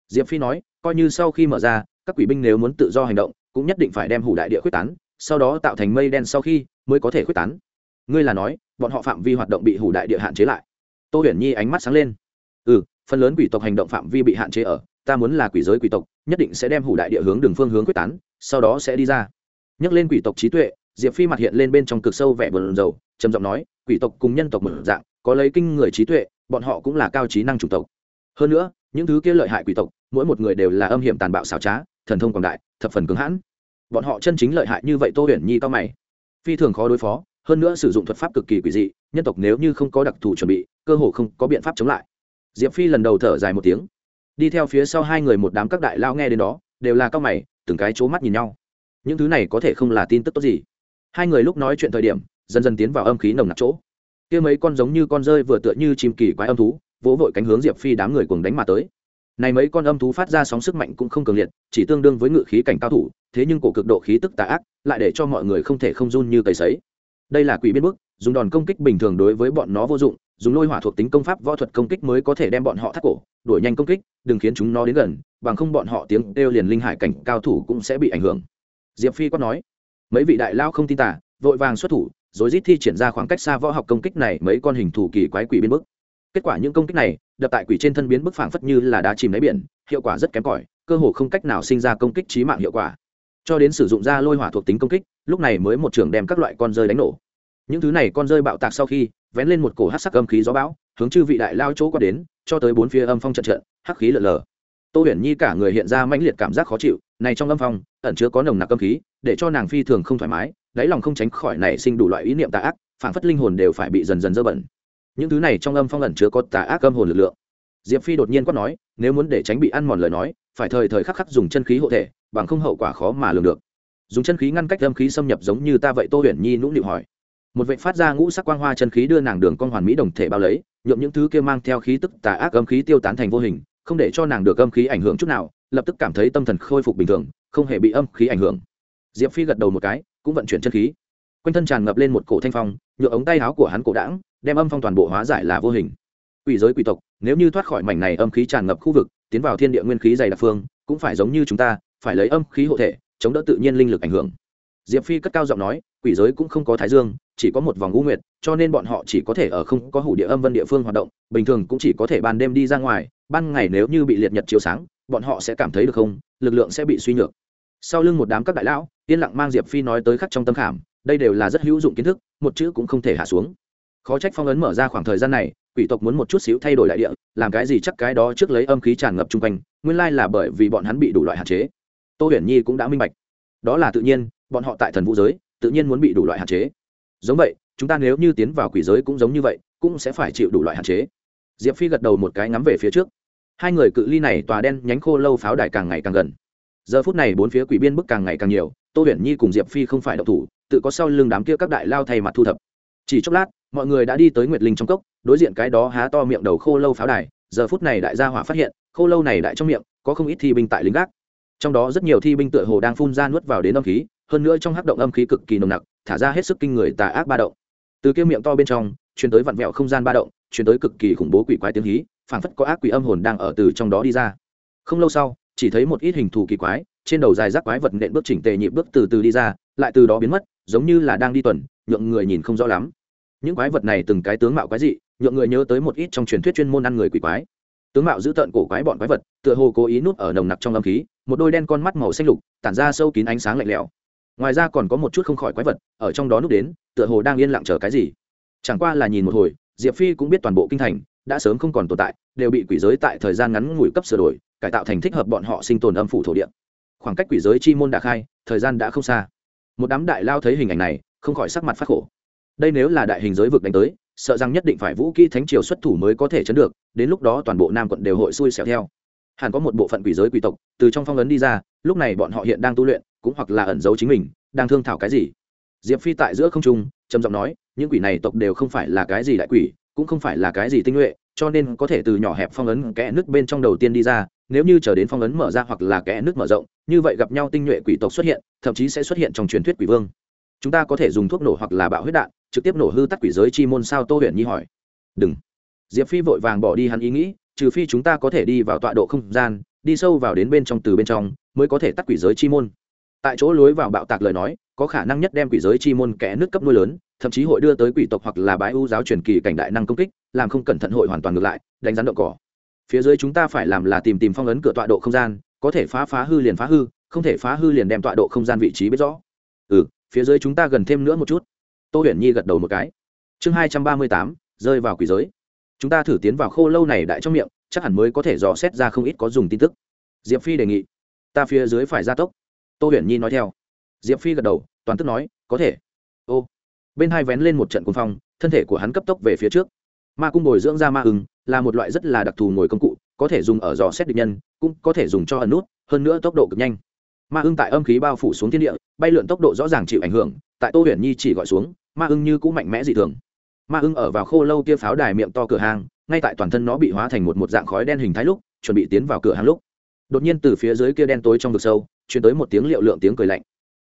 Diệp phi nói, coi như sau khi mở ra, các quỷ binh nếu muốn tự do hành động, cũng nhất định phải đem hủ đại địa quyết tán, sau đó tạo thành mây đen sau khi mới có thể quyết tán. Ngươi là nói, bọn họ phạm vi hoạt động bị hủ đại địa hạn chế lại tô huyền nhi ánh mắt sáng lên. Ừ phần lớn quỷ tộc hành động phạm vi bị hạn chế ở, ta muốn là quỷ giới quỷ tộc, nhất định sẽ đem hủ đại địa hướng đường phương hướng quyết tán, sau đó sẽ đi ra. Nhắc lên quỷ tộc trí tuệ, diệp phi mặt hiện lên bên trong cực sâu vẻ bờn dầu trầm giọng nói, quỷ tộc cùng nhân tộc một dạng, có lấy kinh người trí tuệ, bọn họ cũng là cao trí năng chủng tộc. Hơn nữa, những thứ kia lợi hại quỷ tộc, mỗi một người đều là âm hiểm tàn bạo xảo trá, thần thông quảng đại, thập phần cứng hãn. Bọn họ chân chính lợi hại như vậy tô huyền nhi cao mày. Phi thường khó đối phó hơn nữa sử dụng thuật pháp cực kỳ quỷ dị, nhân tộc nếu như không có đặc thù chuẩn bị, cơ hồ không có biện pháp chống lại. Diệp phi lần đầu thở dài một tiếng. Đi theo phía sau hai người một đám các đại lao nghe đến đó, đều là cao mày, từng cái c mắt nhìn nhau. Những thứ này có thể không là tin tức tốt gì. Hai người lúc nói chuyện thời điểm, dần dần tiến vào âm khí nồng nặc chỗ. Kia mấy con giống như con rơi vừa tựa như chim kỳ quái âm thú, vỗ vội cánh hướng diệp phi đám người cùng đánh mà tới. Này mấy con âm thú phát ra sóng sức mạnh cũng không cường liệt, chỉ tương đương với ngự khí cảnh cao thủ, thế nhưng cổ cực độ khí tức tà ác, lại để cho mọi người không thể không run như cầy sấy đây là quỷ biên bức, dùng đòn công kích bình thường đối với bọn nó vô dụng, dùng lôi hỏa thuộc tính công pháp võ thuật công kích mới có thể đem bọn họ thắt cổ, đuổi nhanh công kích, đừng khiến chúng nó đến gần, bằng không bọn họ tiếng kêu liền linh hải cảnh cao thủ cũng sẽ bị ảnh hưởng. Diệp phi quát nói. Mấy vị đại lao không tin tả vội vàng xuất thủ rồi rít thi triển ra khoảng cách xa võ học công kích này mấy con hình thủ kỳ quái quỷ biên bức. Kết quả những công kích này, đập tại quỷ trên thân biến bức phảng phất như là đá chìm đáy biển, hiệu quả rất kém cỏi, cơ hồ không cách nào sinh ra công kích trí mạng hiệu quả. Cho đến sử dụng ra lôi hỏa thuộc tính công kích lúc này mới một trường đem các loại con rơi đánh nổ. Những thứ này con rơi bạo tạc sau khi, vén lên một cổ hát sắc âm khí gió bão, hướng chư vị đại lao chỗ qua đến, cho tới bốn phía âm phong trận trận, hắc khí lở lờ. Tô huyền nhi cả người hiện ra mãnh liệt cảm giác khó chịu, này trong âm phong, ẩn chứa có nồng nặc âm khí, để cho nàng phi thường không thoải mái, đáy lòng không tránh khỏi nảy sinh đủ loại ý niệm tà ác phản phất linh hồn đều phải bị dần dần dơ bẩn. Những thứ này trong âm phong ẩn chứa có tà ác âm hồn lực lượng. Diệp phi đột nhiên quát nói, nếu muốn để tránh bị ăn mòn lời nói, phải thời thời khắc khắc dùng chân khí hộ thể, bằng không hậu quả khó mà lường được dùng chân khí ngăn cách âm khí xâm nhập giống như ta vậy, tô huyền nhi nũng nịu hỏi. Một vệ phát ra ngũ sắc quang hoa chân khí đưa nàng đường con hoàn mỹ đồng thể bao lấy, nhuộm những thứ kia mang theo khí tức tà ác âm khí tiêu tán thành vô hình, không để cho nàng được âm khí ảnh hưởng chút nào, lập tức cảm thấy tâm thần khôi phục bình thường, không hề bị âm khí ảnh hưởng. Diệp phi gật đầu một cái, cũng vận chuyển chân khí. Quanh thân tràn ngập lên một cổ thanh phong, nhựa ống tay áo của hắn cổ đãng, đem âm phong toàn bộ hóa giải là vô hình. Quỷ giới quỷ tộc, nếu như thoát khỏi mảnh này âm khí tràn ngập khu vực, tiến vào thiên địa nguyên khí dày đặc phương, cũng phải giống như chúng ta, phải lấy âm khí hộ thể chống đỡ tự nhiên linh lực ảnh hưởng. Diệp phi cất cao giọng nói, quỷ giới cũng không có thái dương, chỉ có một vòng ngũ nguyệt, cho nên bọn họ chỉ có thể ở không có hủ địa âm vân địa phương hoạt động, bình thường cũng chỉ có thể ban đêm đi ra ngoài, ban ngày nếu như bị liệt nhật chiếu sáng, bọn họ sẽ cảm thấy được không? Lực lượng sẽ bị suy nhược. Sau lưng một đám các đại lão, yên lặng mang diệp phi nói tới khắc trong tâm khảm, đây đều là rất hữu dụng kiến thức, một chữ cũng không thể hạ xuống. Khó trách phong ấn mở ra khoảng thời gian này, quỷ tộc muốn một chút xíu thay đổi đại địa, làm cái gì chắc cái đó trước lấy âm khí tràn ngập chung quanh, nguyên lai là bởi vì bọn hắn bị đủ loại hạn chế tô huyền nhi cũng đã minh bạch. Đó là tự nhiên, bọn họ tại thần vũ giới, tự nhiên muốn bị đủ loại hạn chế. Giống vậy, chúng ta nếu như tiến vào quỷ giới cũng giống như vậy, cũng sẽ phải chịu đủ loại hạn chế. Diệp phi gật đầu một cái ngắm về phía trước. Hai người cự ly này tòa đen nhánh khô lâu pháo đài càng ngày càng gần. Giờ phút này bốn phía quỷ biên bức càng ngày càng nhiều, tô huyền nhi cùng diệp phi không phải độc thủ, tự có sau lưng đám kia các đại lao thay mặt thu thập. Chỉ chốc lát, mọi người đã đi tới nguyệt linh trong cốc, đối diện cái đó há to miệng đầu khô lâu pháo đài, giờ phút này đại gia hỏa phát hiện, khô lâu này đại trong miệng, có không ít thi binh tại lính gác trong đó rất nhiều thi binh tựa hồ đang phun ra nuốt vào đến âm khí, hơn nữa trong hắc động âm khí cực kỳ nồng nặc, thả ra hết sức kinh người tà ác ba động. Từ kia miệng to bên trong, truyền tới vặn vẹo không gian ba động, truyền tới cực kỳ khủng bố quỷ quái tiếng hí, phảng phất có ác quỷ âm hồn đang ở từ trong đó đi ra. Không lâu sau, chỉ thấy một ít hình thù kỳ quái, trên đầu dài rác quái vật nện bước chỉnh tề nhịp bước từ từ đi ra, lại từ đó biến mất, giống như là đang đi tuần, nhượng người nhìn không rõ lắm. Những quái vật này từng cái tướng mạo quái dị, nhượng người nhớ tới một ít trong truyền thuyết chuyên môn ăn người quỷ quái tướng mạo giữ tợn cổ quái bọn quái vật, tựa hồ cố ý nút ở nồng nặc trong âm khí, một đôi đen con mắt màu xanh lục, tản ra sâu kín ánh sáng lạnh lẽo. Ngoài ra còn có một chút không khỏi quái vật, ở trong đó núp đến, tựa hồ đang yên lặng chờ cái gì. Chẳng qua là nhìn một hồi, diệp phi cũng biết toàn bộ kinh thành đã sớm không còn tồn tại, đều bị quỷ giới tại thời gian ngắn ngủi cấp sửa đổi, cải tạo thành thích hợp bọn họ sinh tồn âm phủ thổ địa. Khoảng cách quỷ giới chi môn đã khai, thời gian đã không xa. Một đám đại lao thấy hình ảnh này, không khỏi sắc mặt phát khổ. Đây nếu là đại hình giới vực đánh tới sợ rằng nhất định phải vũ kỹ thánh triều xuất thủ mới có thể chấn được, đến lúc đó toàn bộ nam quận đều hội xui xẻo theo. Hẳn có một bộ phận quỷ giới quỷ tộc từ trong phong ấn đi ra, lúc này bọn họ hiện đang tu luyện, cũng hoặc là ẩn giấu chính mình, đang thương thảo cái gì. Diệp phi tại giữa không trung, trầm giọng nói, những quỷ này tộc đều không phải là cái gì đại quỷ, cũng không phải là cái gì tinh nhuệ, cho nên có thể từ nhỏ hẹp phong ấn kẽ nước bên trong đầu tiên đi ra, nếu như chờ đến phong ấn mở ra hoặc là kẽ nước mở rộng, như vậy gặp nhau tinh nhuệ quỷ tộc xuất hiện, thậm chí sẽ xuất hiện trong truyền thuyết quỷ vương. Chúng ta có thể dùng thuốc nổ hoặc là bạo huyết đạn trực tiếp nổ hư tắt quỷ giới chi môn sao tô huyền nhi hỏi. Đừng. Diệp phi vội vàng bỏ đi hắn ý nghĩ, trừ phi chúng ta có thể đi vào tọa độ không gian, đi sâu vào đến bên trong từ bên trong, mới có thể tắt quỷ giới chi môn. Tại chỗ lối vào bạo tạc lời nói, có khả năng nhất đem quỷ giới chi môn kẽ nước cấp nuôi lớn, thậm chí hội đưa tới quỷ tộc hoặc là bái ưu giáo truyền kỳ cảnh đại năng công kích, làm không cẩn thận hội hoàn toàn ngược lại, đánh rắn độ cỏ. Phía dưới chúng ta phải làm là tìm tìm phong ấn cửa tọa độ không gian, có thể phá phá hư liền phá hư, không thể phá hư liền đem tọa độ không gian vị trí biết rõ. Ừ phía dưới chúng ta gần thêm nữa một chút tô huyền nhi gật đầu một cái. Chương hai trăm ba mươi tám, rơi vào quỷ giới. Chúng ta thử tiến vào khô lâu này đại trong miệng, chắc hẳn mới có thể dò xét ra không ít có dùng tin tức. Diệp phi đề nghị. Ta phía dưới phải gia tốc. Tô huyền nhi nói theo. Diệp phi gật đầu, toàn tức nói, có thể. Ô. Bên hai vén lên một trận cuồng phong, thân thể của hắn cấp tốc về phía trước. Ma cung bồi dưỡng ra ma ứng là một loại rất là đặc thù ngồi công cụ, có thể dùng ở dò xét địch nhân, cũng có thể dùng cho ẩn nút, hơn nữa tốc độ cực nhanh. Ma ưng tại âm khí bao phủ xuống thiên địa, bay lượn tốc độ rõ ràng chịu ảnh hưởng, tại tô huyền nhi chỉ gọi xuống ma ưng như cũng mạnh mẽ dị thường. Ma ưng ở vào khô lâu kia pháo đài miệng to cửa hàng, ngay tại toàn thân nó bị hóa thành một một dạng khói đen hình thái lúc, chuẩn bị tiến vào cửa hàng lúc. Đột nhiên từ phía dưới kia đen tối trong vực sâu chuyển tới một tiếng liệu lượng tiếng cười lạnh.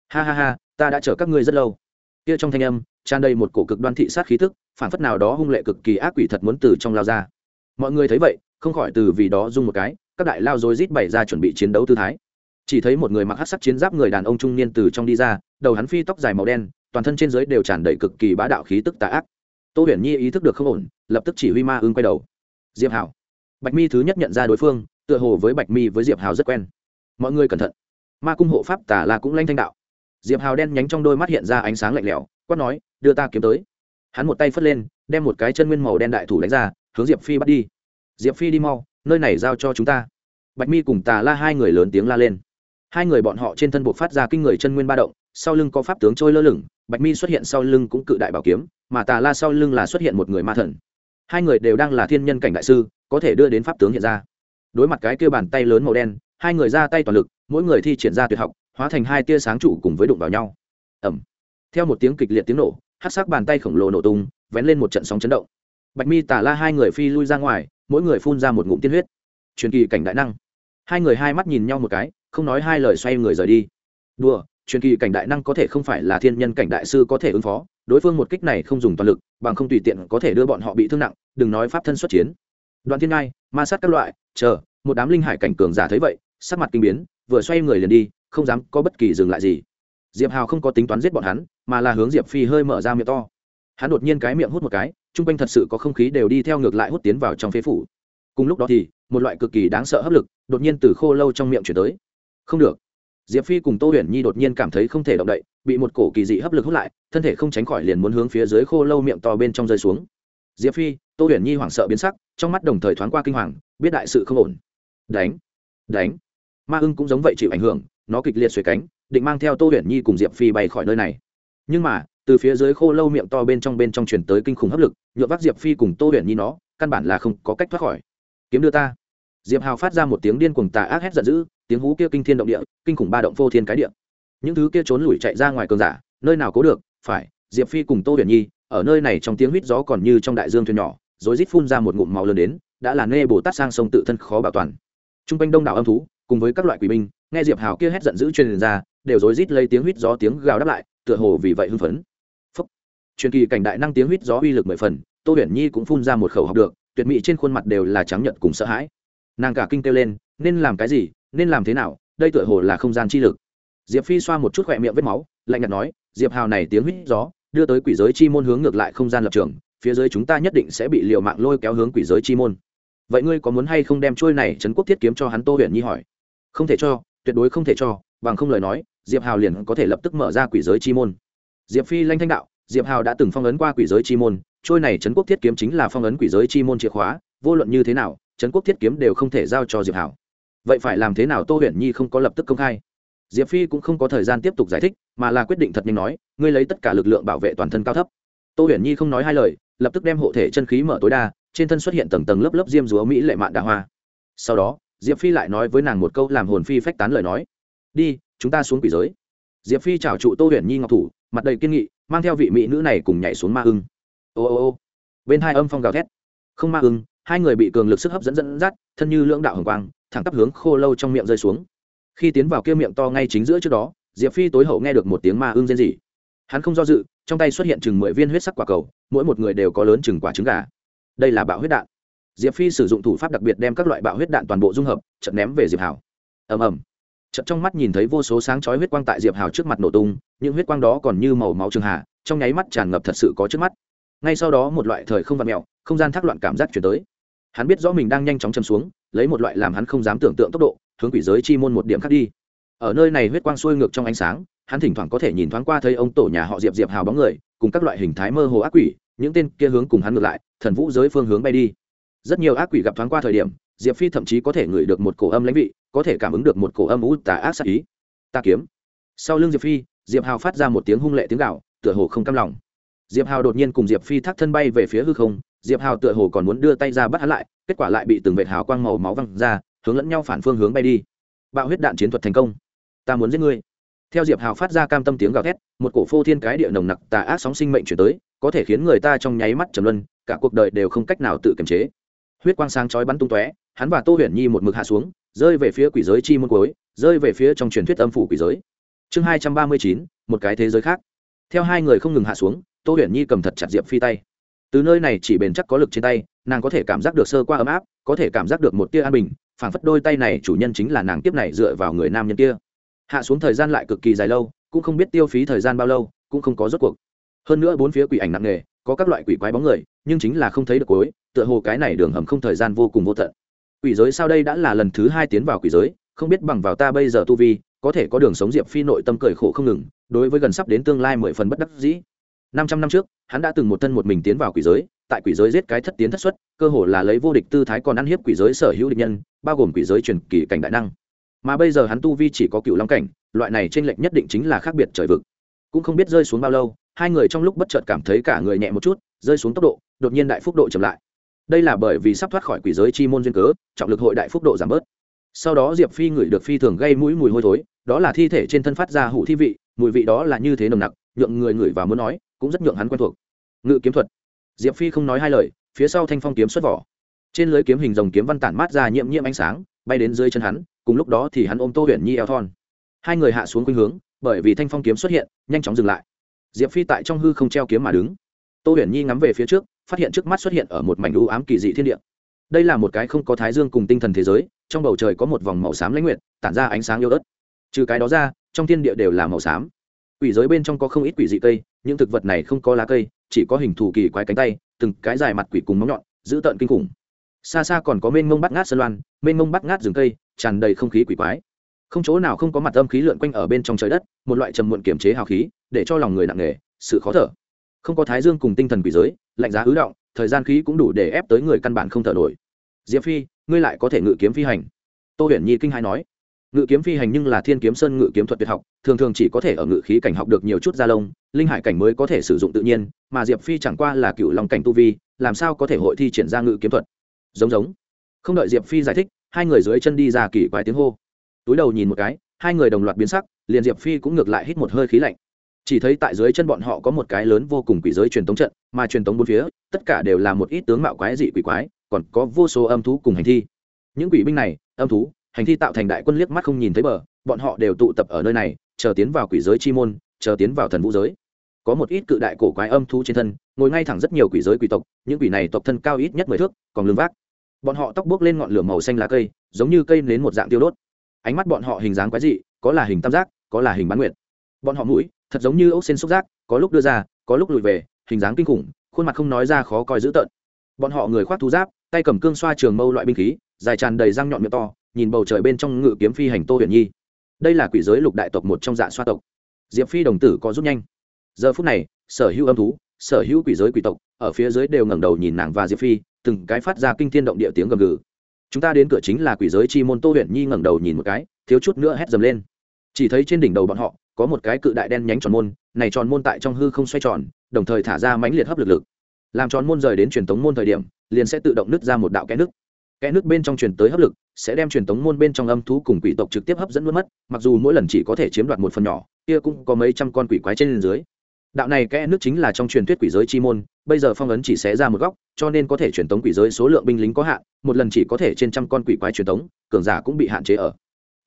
Ha ha ha, ta đã chờ các ngươi rất lâu. Kia trong thanh âm, tràn đầy một cổ cực đoan thị sát khí thức phản phất nào đó hung lệ cực kỳ ác quỷ thật muốn từ trong lao ra. Mọi người thấy vậy, không khỏi từ vì đó dung một cái, các đại lao dối rít bày ra chuẩn bị chiến đấu tư thái. Chỉ thấy một người mặc hát sắc chiến giáp người đàn ông trung niên từ trong đi ra, đầu hắn phi tóc dài màu đen toàn thân trên giới đều tràn đầy cực kỳ bá đạo khí tức tà ác. Tô huyền nhi ý thức được không ổn, lập tức chỉ huy ma ưng quay đầu. Diệp hảo. Bạch mi thứ nhất nhận ra đối phương, tựa hồ với bạch mi với diệp hào rất quen. Mọi người cẩn thận. Ma cung hộ pháp tà là cũng lanh thanh đạo. Diệp hào đen nhánh trong đôi mắt hiện ra ánh sáng lạnh lẽo, quát nói, đưa ta kiếm tới. Hắn một tay phất lên, đem một cái chân nguyên màu đen đại thủ đánh ra, hướng diệp phi bắt đi. Diệp phi đi mau, nơi này giao cho chúng ta. Bạch mi cùng tà la hai người lớn tiếng la lên. Hai người bọn họ trên thân buộc phát ra kinh người chân nguyên ba động sau lưng có pháp tướng trôi lơ lửng, bạch mi xuất hiện sau lưng cũng cự đại bảo kiếm, mà tà la sau lưng là xuất hiện một người ma thần. Hai người đều đang là thiên nhân cảnh đại sư, có thể đưa đến pháp tướng hiện ra. Đối mặt cái kêu bàn tay lớn màu đen, hai người ra tay toàn lực, mỗi người thi triển ra tuyệt học, hóa thành hai tia sáng trụ cùng với đụng vào nhau. Ẩm theo một tiếng kịch liệt tiếng nổ hát sắc bàn tay khổng lồ nổ tung, vén lên một trận sóng chấn động. Bạch mi tả la hai người phi lui ra ngoài, mỗi người phun ra một ngụm tiên huyết. Truyền kỳ cảnh đại năng. Hai người hai mắt nhìn nhau một cái, không nói hai lời xoay người rời đi. Đùa truyền kỳ cảnh đại năng có thể không phải là thiên nhân cảnh đại sư có thể ứng phó, đối phương một kích này không dùng toàn lực, bằng không tùy tiện có thể đưa bọn họ bị thương nặng, đừng nói pháp thân xuất chiến. Đoàn thiên ngai, ma sát các loại, chờ, một đám linh hải cảnh cường giả thấy vậy, sắc mặt kinh biến, vừa xoay người liền đi, không dám có bất kỳ dừng lại gì. Diệp hào không có tính toán giết bọn hắn, mà là hướng diệp phi hơi mở ra miệng to. Hắn đột nhiên cái miệng hút một cái t r u n g quanh thật sự có không khí đều đi theo ngược lại hút tiến vào trong phế phủ. Cùng lúc đó thì, một loại cực kỳ đáng sợ hấp lực đột nhiên từ khô lâu trong miệng chuyển tới. Không được diệp phi cùng tô huyền nhi đột nhiên cảm thấy không thể động đậy, bị một cổ kỳ dị hấp lực hút lại, thân thể không tránh khỏi liền muốn hướng phía dưới khô lâu miệng to bên trong rơi xuống. Diệp phi, tô huyền nhi hoảng sợ biến sắc, trong mắt đồng thời thoáng qua kinh hoàng, biết đại sự không ổn. Đánh đánh. Ma ưng cũng giống vậy chịu ảnh hưởng, nó kịch liệt xuề cánh, định mang theo tô huyền nhi cùng diệp phi bay khỏi nơi này. Nhưng mà, từ phía dưới khô lâu miệng to bên trong bên trong chuyển tới kinh khủng hấp lực nhuộm vác diệp phi cùng tô huyền nhi nó, căn bản là không có cách thoát khỏi. Kiếm đưa ta. Diệp hào phát ra một tiếng điên cuồng tà ác hét giận dữ tiếng hú kia kinh thiên động địa, kinh khủng ba động vô thiên cái địa. Những thứ kia trốn lủi chạy ra ngoài cường giả, nơi nào cố được, phải, diệp phi cùng tô huyền nhi, ở nơi này trong tiếng huýt gió còn như trong đại dương thuyền nhỏ rồi rít phun ra một ngụm màu lớn đến, đã là nê bồ tát sang sông tự thân khó bảo toàn. T r u n g quanh đông đảo âm thú, cùng với các loại quỷ binh, nghe diệp hào kia hét giận dữ truyền ra, đều rối rít lấy tiếng huýt gió tiếng gào đáp lại, tựa hồ vì vậy hưng phấn. Phúc. Truyền kỳ cảnh đại năng tiếng huýt gió uy lực mười phần, tô huyền nhi cũng phun ra một khẩu học được, tuyệt mỹ trên khuôn mặt đều là trắng nhận cùng sợ hãi. Nàng cả kinh kêu lên, nên làm cái gì? Nên làm thế nào, đây tựa hồ là không gian chi lực. Diệp phi xoa một chút khỏe miệng vết máu, lạnh nhạt nói, diệp hào này tiếng huýt gió, đưa tới quỷ giới chi môn hướng ngược lại không gian lập trường, phía dưới chúng ta nhất định sẽ bị liều mạng lôi kéo hướng quỷ giới chi môn. Vậy ngươi có muốn hay không đem trôi này trấn quốc thiết kiếm cho hắn tô huyền nhi hỏi? Không thể cho, tuyệt đối không thể cho, bằng không lời nói, diệp hào liền có thể lập tức mở ra quỷ giới chi môn. Diệp phi lanh thanh đạo, diệp hào đã từng phong ấn qua quỷ giới chi môn trôi này trấn quốc thiết kiếm chính là phong ấn quỷ giới chi môn chìa khóa, vô luận như thế nào, trấn quốc thiết kiếm đều không thể giao cho diệp hào vậy phải làm thế nào tô huyền nhi không có lập tức công khai diệp phi cũng không có thời gian tiếp tục giải thích mà là quyết định thật nhanh nói ngươi lấy tất cả lực lượng bảo vệ toàn thân cao thấp tô huyền nhi không nói hai lời lập tức đem hộ thể chân khí mở tối đa trên thân xuất hiện tầng tầng lớp lớp diêm rúa mỹ lệ mạn đà hoa sau đó diệp phi lại nói với nàng một câu làm hồn phi phách tán lời nói đi chúng ta xuống quỷ giới diệp phi chào trụ tô huyền nhi ngọc thủ mặt đầy kiên nghị mang theo vị mỹ nữ này cùng nhảy xuống ma ưng ô ô ô bên hai âm phong gào thét không ma ưng hai người bị cường lực sức hấp dẫn dẫn dắt thân như lưỡng đạo hồng quang thẳng tắp hướng khô lâu trong miệng rơi xuống. Khi tiến vào kia miệng to ngay chính giữa trước đó, diệp phi tối hậu nghe được một tiếng ma ưng rên rỉ. Hắn không do dự, trong tay xuất hiện chừng mười viên huyết sắc quả cầu, mỗi một người đều có lớn chừng quả trứng gà. Đây là bạo huyết đạn. Diệp phi sử dụng thủ pháp đặc biệt đem các loại bạo huyết đạn toàn bộ dung hợp chật ném về diệp hảo. Ầm ầm. Chật trong mắt nhìn thấy vô số sáng chói huyết quang tại diệp hảo trước mặt nổ tung, những huyết quang đó còn như màu máu trường hạ, trong nháy mắt tràn ngập thật sự có trước mắt. Ngay sau đó một loại thời không vặt mẹo, không gian thác loạn cảm giác chuyển tới hắn biết rõ mình đang nhanh chóng châm xuống, lấy một loại làm hắn không dám tưởng tượng tốc độ, hướng quỷ giới chi môn một điểm khác đi. Ở nơi này huyết quang xuôi ngược trong ánh sáng, hắn thỉnh thoảng có thể nhìn thoáng qua thấy ông tổ nhà họ diệp diệp hào bóng người, cùng các loại hình thái mơ hồ ác quỷ, những tên kia hướng cùng hắn ngược lại, thần vũ giới phương hướng bay đi. Rất nhiều ác quỷ gặp thoáng qua thời điểm, diệp phi thậm chí có thể ngửi được một cổ âm lãnh vị, có thể cảm ứng được một cổ âm u tà ác sát ý. Ta kiếm. Sau lưng diệp phi, diệp hào phát ra một tiếng hung lệ tiếng gạo tựa hồ không cam lòng. Diệp hào đột nhiên cùng diệp phi thác thân bay về phía hư không diệp hào tựa hồ còn muốn đưa tay ra bắt hắn lại, kết quả lại bị từng vệt hào quang màu máu văng ra, hướng lẫn nhau phản phương hướng bay đi. Bạo huyết đạn chiến thuật thành công. Ta muốn giết ngươi. Theo diệp hào phát ra cam tâm tiếng gào thét, một cổ phô thiên cái địa nồng nặc tà ác sóng sinh mệnh chuyển tới, có thể khiến người ta trong nháy mắt trầm luân, cả cuộc đời đều không cách nào tự kiềm chế. Huyết quang sáng chói bắn tung tóe, hắn và tô huyền nhi một mực hạ xuống, rơi về phía quỷ giới chi môn cuối, rơi về phía trong truyền thuyết âm phủ quỷ giới. Chương hai trăm ba mươi chín, một cái thế giới khác. Theo hai người không ngừng hạ xuống, tô huyền nhi cầm thật chặt diệp phi tay từ nơi này chỉ bền chắc có lực trên tay, nàng có thể cảm giác được sơ qua ấm áp, có thể cảm giác được một tia an bình, phảng phất đôi tay này chủ nhân chính là nàng tiếp này dựa vào người nam nhân kia. Hạ xuống thời gian lại cực kỳ dài lâu, cũng không biết tiêu phí thời gian bao lâu, cũng không có rốt cuộc. Hơn nữa bốn phía quỷ ảnh nặng nề, có các loại quỷ quái bóng người, nhưng chính là không thấy được cuối, tựa hồ cái này đường hầm không thời gian vô cùng vô tận. Quỷ giới sau đây đã là lần thứ hai tiến vào quỷ giới, không biết bằng vào ta bây giờ tu vi, có thể có đường sống diệp phi nội tâm cười khổ không ngừng, đối với gần sắp đến tương lai mười phần bất đắc dĩ năm trăm năm trước, hắn đã từng một thân một mình tiến vào quỷ giới, tại quỷ giới giết cái thất tiến thất xuất, cơ hồ là lấy vô địch tư thái còn ăn hiếp quỷ giới sở hữu địch nhân, bao gồm quỷ giới truyền kỳ cảnh đại năng. Mà bây giờ hắn tu vi chỉ có cựu long cảnh, loại này t r ê n lệch nhất định chính là khác biệt trời vực. Cũng không biết rơi xuống bao lâu, hai người trong lúc bất chợt cảm thấy cả người nhẹ một chút, rơi xuống tốc độ, đột nhiên đại phúc độ chậm lại. Đây là bởi vì sắp thoát khỏi quỷ giới chi môn duyên cớ, trọng lực hội đại phúc độ giảm bớt. Sau đó diệp phi ngửi được phi thường gây mũi mùi hôi thối, đó là thi thể trên thân phát ra hủ thi vị, mùi vị đó là như thế nồng nặc, nhượng người ngửi và muốn nói cũng rất nhượng hắn quen thuộc. Ngự kiếm thuật. Diệp phi không nói hai lời, phía sau thanh phong kiếm xuất vỏ. Trên lưới kiếm hình dòng kiếm văn tản mát ra nhiễm nhiễm ánh sáng, bay đến dưới chân hắn, cùng lúc đó thì hắn ôm tô huyền nhi eo thon. Hai người hạ xuống khuynh hướng, bởi vì thanh phong kiếm xuất hiện, nhanh chóng dừng lại. Diệp phi tại trong hư không treo kiếm mà đứng. Tô huyền nhi ngắm về phía trước, phát hiện trước mắt xuất hiện ở một mảnh u ám kỳ dị thiên địa. Đây là một cái không có thái dương cùng tinh thần thế giới, trong bầu trời có một vòng màu xám lãnh nguyện tản ra ánh sáng yêu ớt. Trừ cái đó ra, trong thiên địa đều là màu xám quỷ giới bên trong có không ít quỷ dị cây, những thực vật này không có lá cây, chỉ có hình thù kỳ quái cánh tay, từng cái dài mặt quỷ cùng móng nhọn, dữ tợn kinh khủng. Xa xa còn có mênh mông bắt ngát sơn loan, mênh mông bắt ngát rừng cây, tràn đầy không khí quỷ quái. Không chỗ nào không có mặt âm khí lượn quanh ở bên trong trời đất, một loại trầm muộn kiểm chế hào khí, để cho lòng người nặng nề, sự khó thở. Không có thái dương cùng tinh thần quỷ giới, lạnh giá ứ động, thời gian khí cũng đủ để ép tới người căn bản không thở nổi. Diệp phi, ngươi lại có thể ngự kiếm phi hành. Tô huyền nhi kinh hai nói ngự kiếm phi hành nhưng là thiên kiếm sơn ngự kiếm thuật tuyệt học, thường thường chỉ có thể ở ngự khí cảnh học được nhiều chút gia lông, linh hải cảnh mới có thể sử dụng tự nhiên, mà diệp phi chẳng qua là cựu lòng cảnh tu vi, làm sao có thể hội thi triển ra ngự kiếm thuật? Giống giống. Không đợi diệp phi giải thích, hai người dưới chân đi ra kỳ quái tiếng hô. Túi đầu nhìn một cái, hai người đồng loạt biến sắc, liền diệp phi cũng ngược lại hít một hơi khí lạnh. Chỉ thấy tại dưới chân bọn họ có một cái lớn vô cùng quỷ giới truyền tống trận, mà truyền tống bốn phía, tất cả đều là một ít tướng mạo quái dị quỷ quái, còn có vô số âm thú cùng hành thi. Những quỷ binh này, âm thú hành thi tạo thành đại quân liếc mắt không nhìn thấy bờ, bọn họ đều tụ tập ở nơi này, chờ tiến vào quỷ giới chi môn, chờ tiến vào thần vũ giới. Có một ít cự đại cổ quái âm thú trên thân, ngồi ngay thẳng rất nhiều quỷ giới quỷ tộc, những quỷ này tộc thân cao ít nhất mười thước, còn lưng vác. Bọn họ tóc bước lên ngọn lửa màu xanh lá cây, giống như cây nến một dạng tiêu đốt. Ánh mắt bọn họ hình dáng quái dị, có là hình tam giác, có là hình bán nguyện bọn họ mũi, thật giống như ốc sen xúc giác, có lúc đưa ra, có lúc lùi về, hình dáng kinh khủng, khuôn mặt không nói ra khó coi dữ tợn. Bọn họ người khoác thú giáp, tay cầm cương xoa trường mâu loại binh khí, dài tràn đầy răng nhọn miệng to nhìn bầu trời bên trong ngự kiếm phi hành tô huyền nhi. Đây là quỷ giới lục đại tộc một trong dạ xoa tộc. Diệp phi đồng tử có rút nhanh. Giờ phút này, sở hữu âm thú, sở hữu quỷ giới quỷ tộc, ở phía dưới đều ngẩng đầu nhìn nàng và diệp phi, từng cái phát ra kinh thiên động địa tiếng gầm gừ. Chúng ta đến cửa chính là quỷ giới chi môn tô huyền nhi ngẩng đầu nhìn một cái, thiếu chút nữa hét dầm lên. Chỉ thấy trên đỉnh đầu bọn họ, có một cái cự đại đen nhánh tròn môn, này tròn môn tại trong hư không xoay tròn, đồng thời thả ra mãnh liệt hấp lực lực. Làm tròn môn rời đến truyền tống môn thời điểm, liền sẽ tự động nứt ra một đạo kẽ nước. Kẽ nước bên trong truyền tới hấp lực sẽ đem truyền tống môn bên trong âm thú cùng quỷ tộc trực tiếp hấp dẫn mất mất, mặc dù mỗi lần chỉ có thể chiếm đoạt một phần nhỏ, kia cũng có mấy trăm con quỷ quái trên dưới. Đạo này kẽ nước chính là trong truyền thuyết quỷ giới chi môn, bây giờ phong ấn chỉ xé ra một góc, cho nên có thể truyền tống quỷ giới số lượng binh lính có hạn, một lần chỉ có thể trên trăm con quỷ quái truyền tống, cường giả cũng bị hạn chế ở.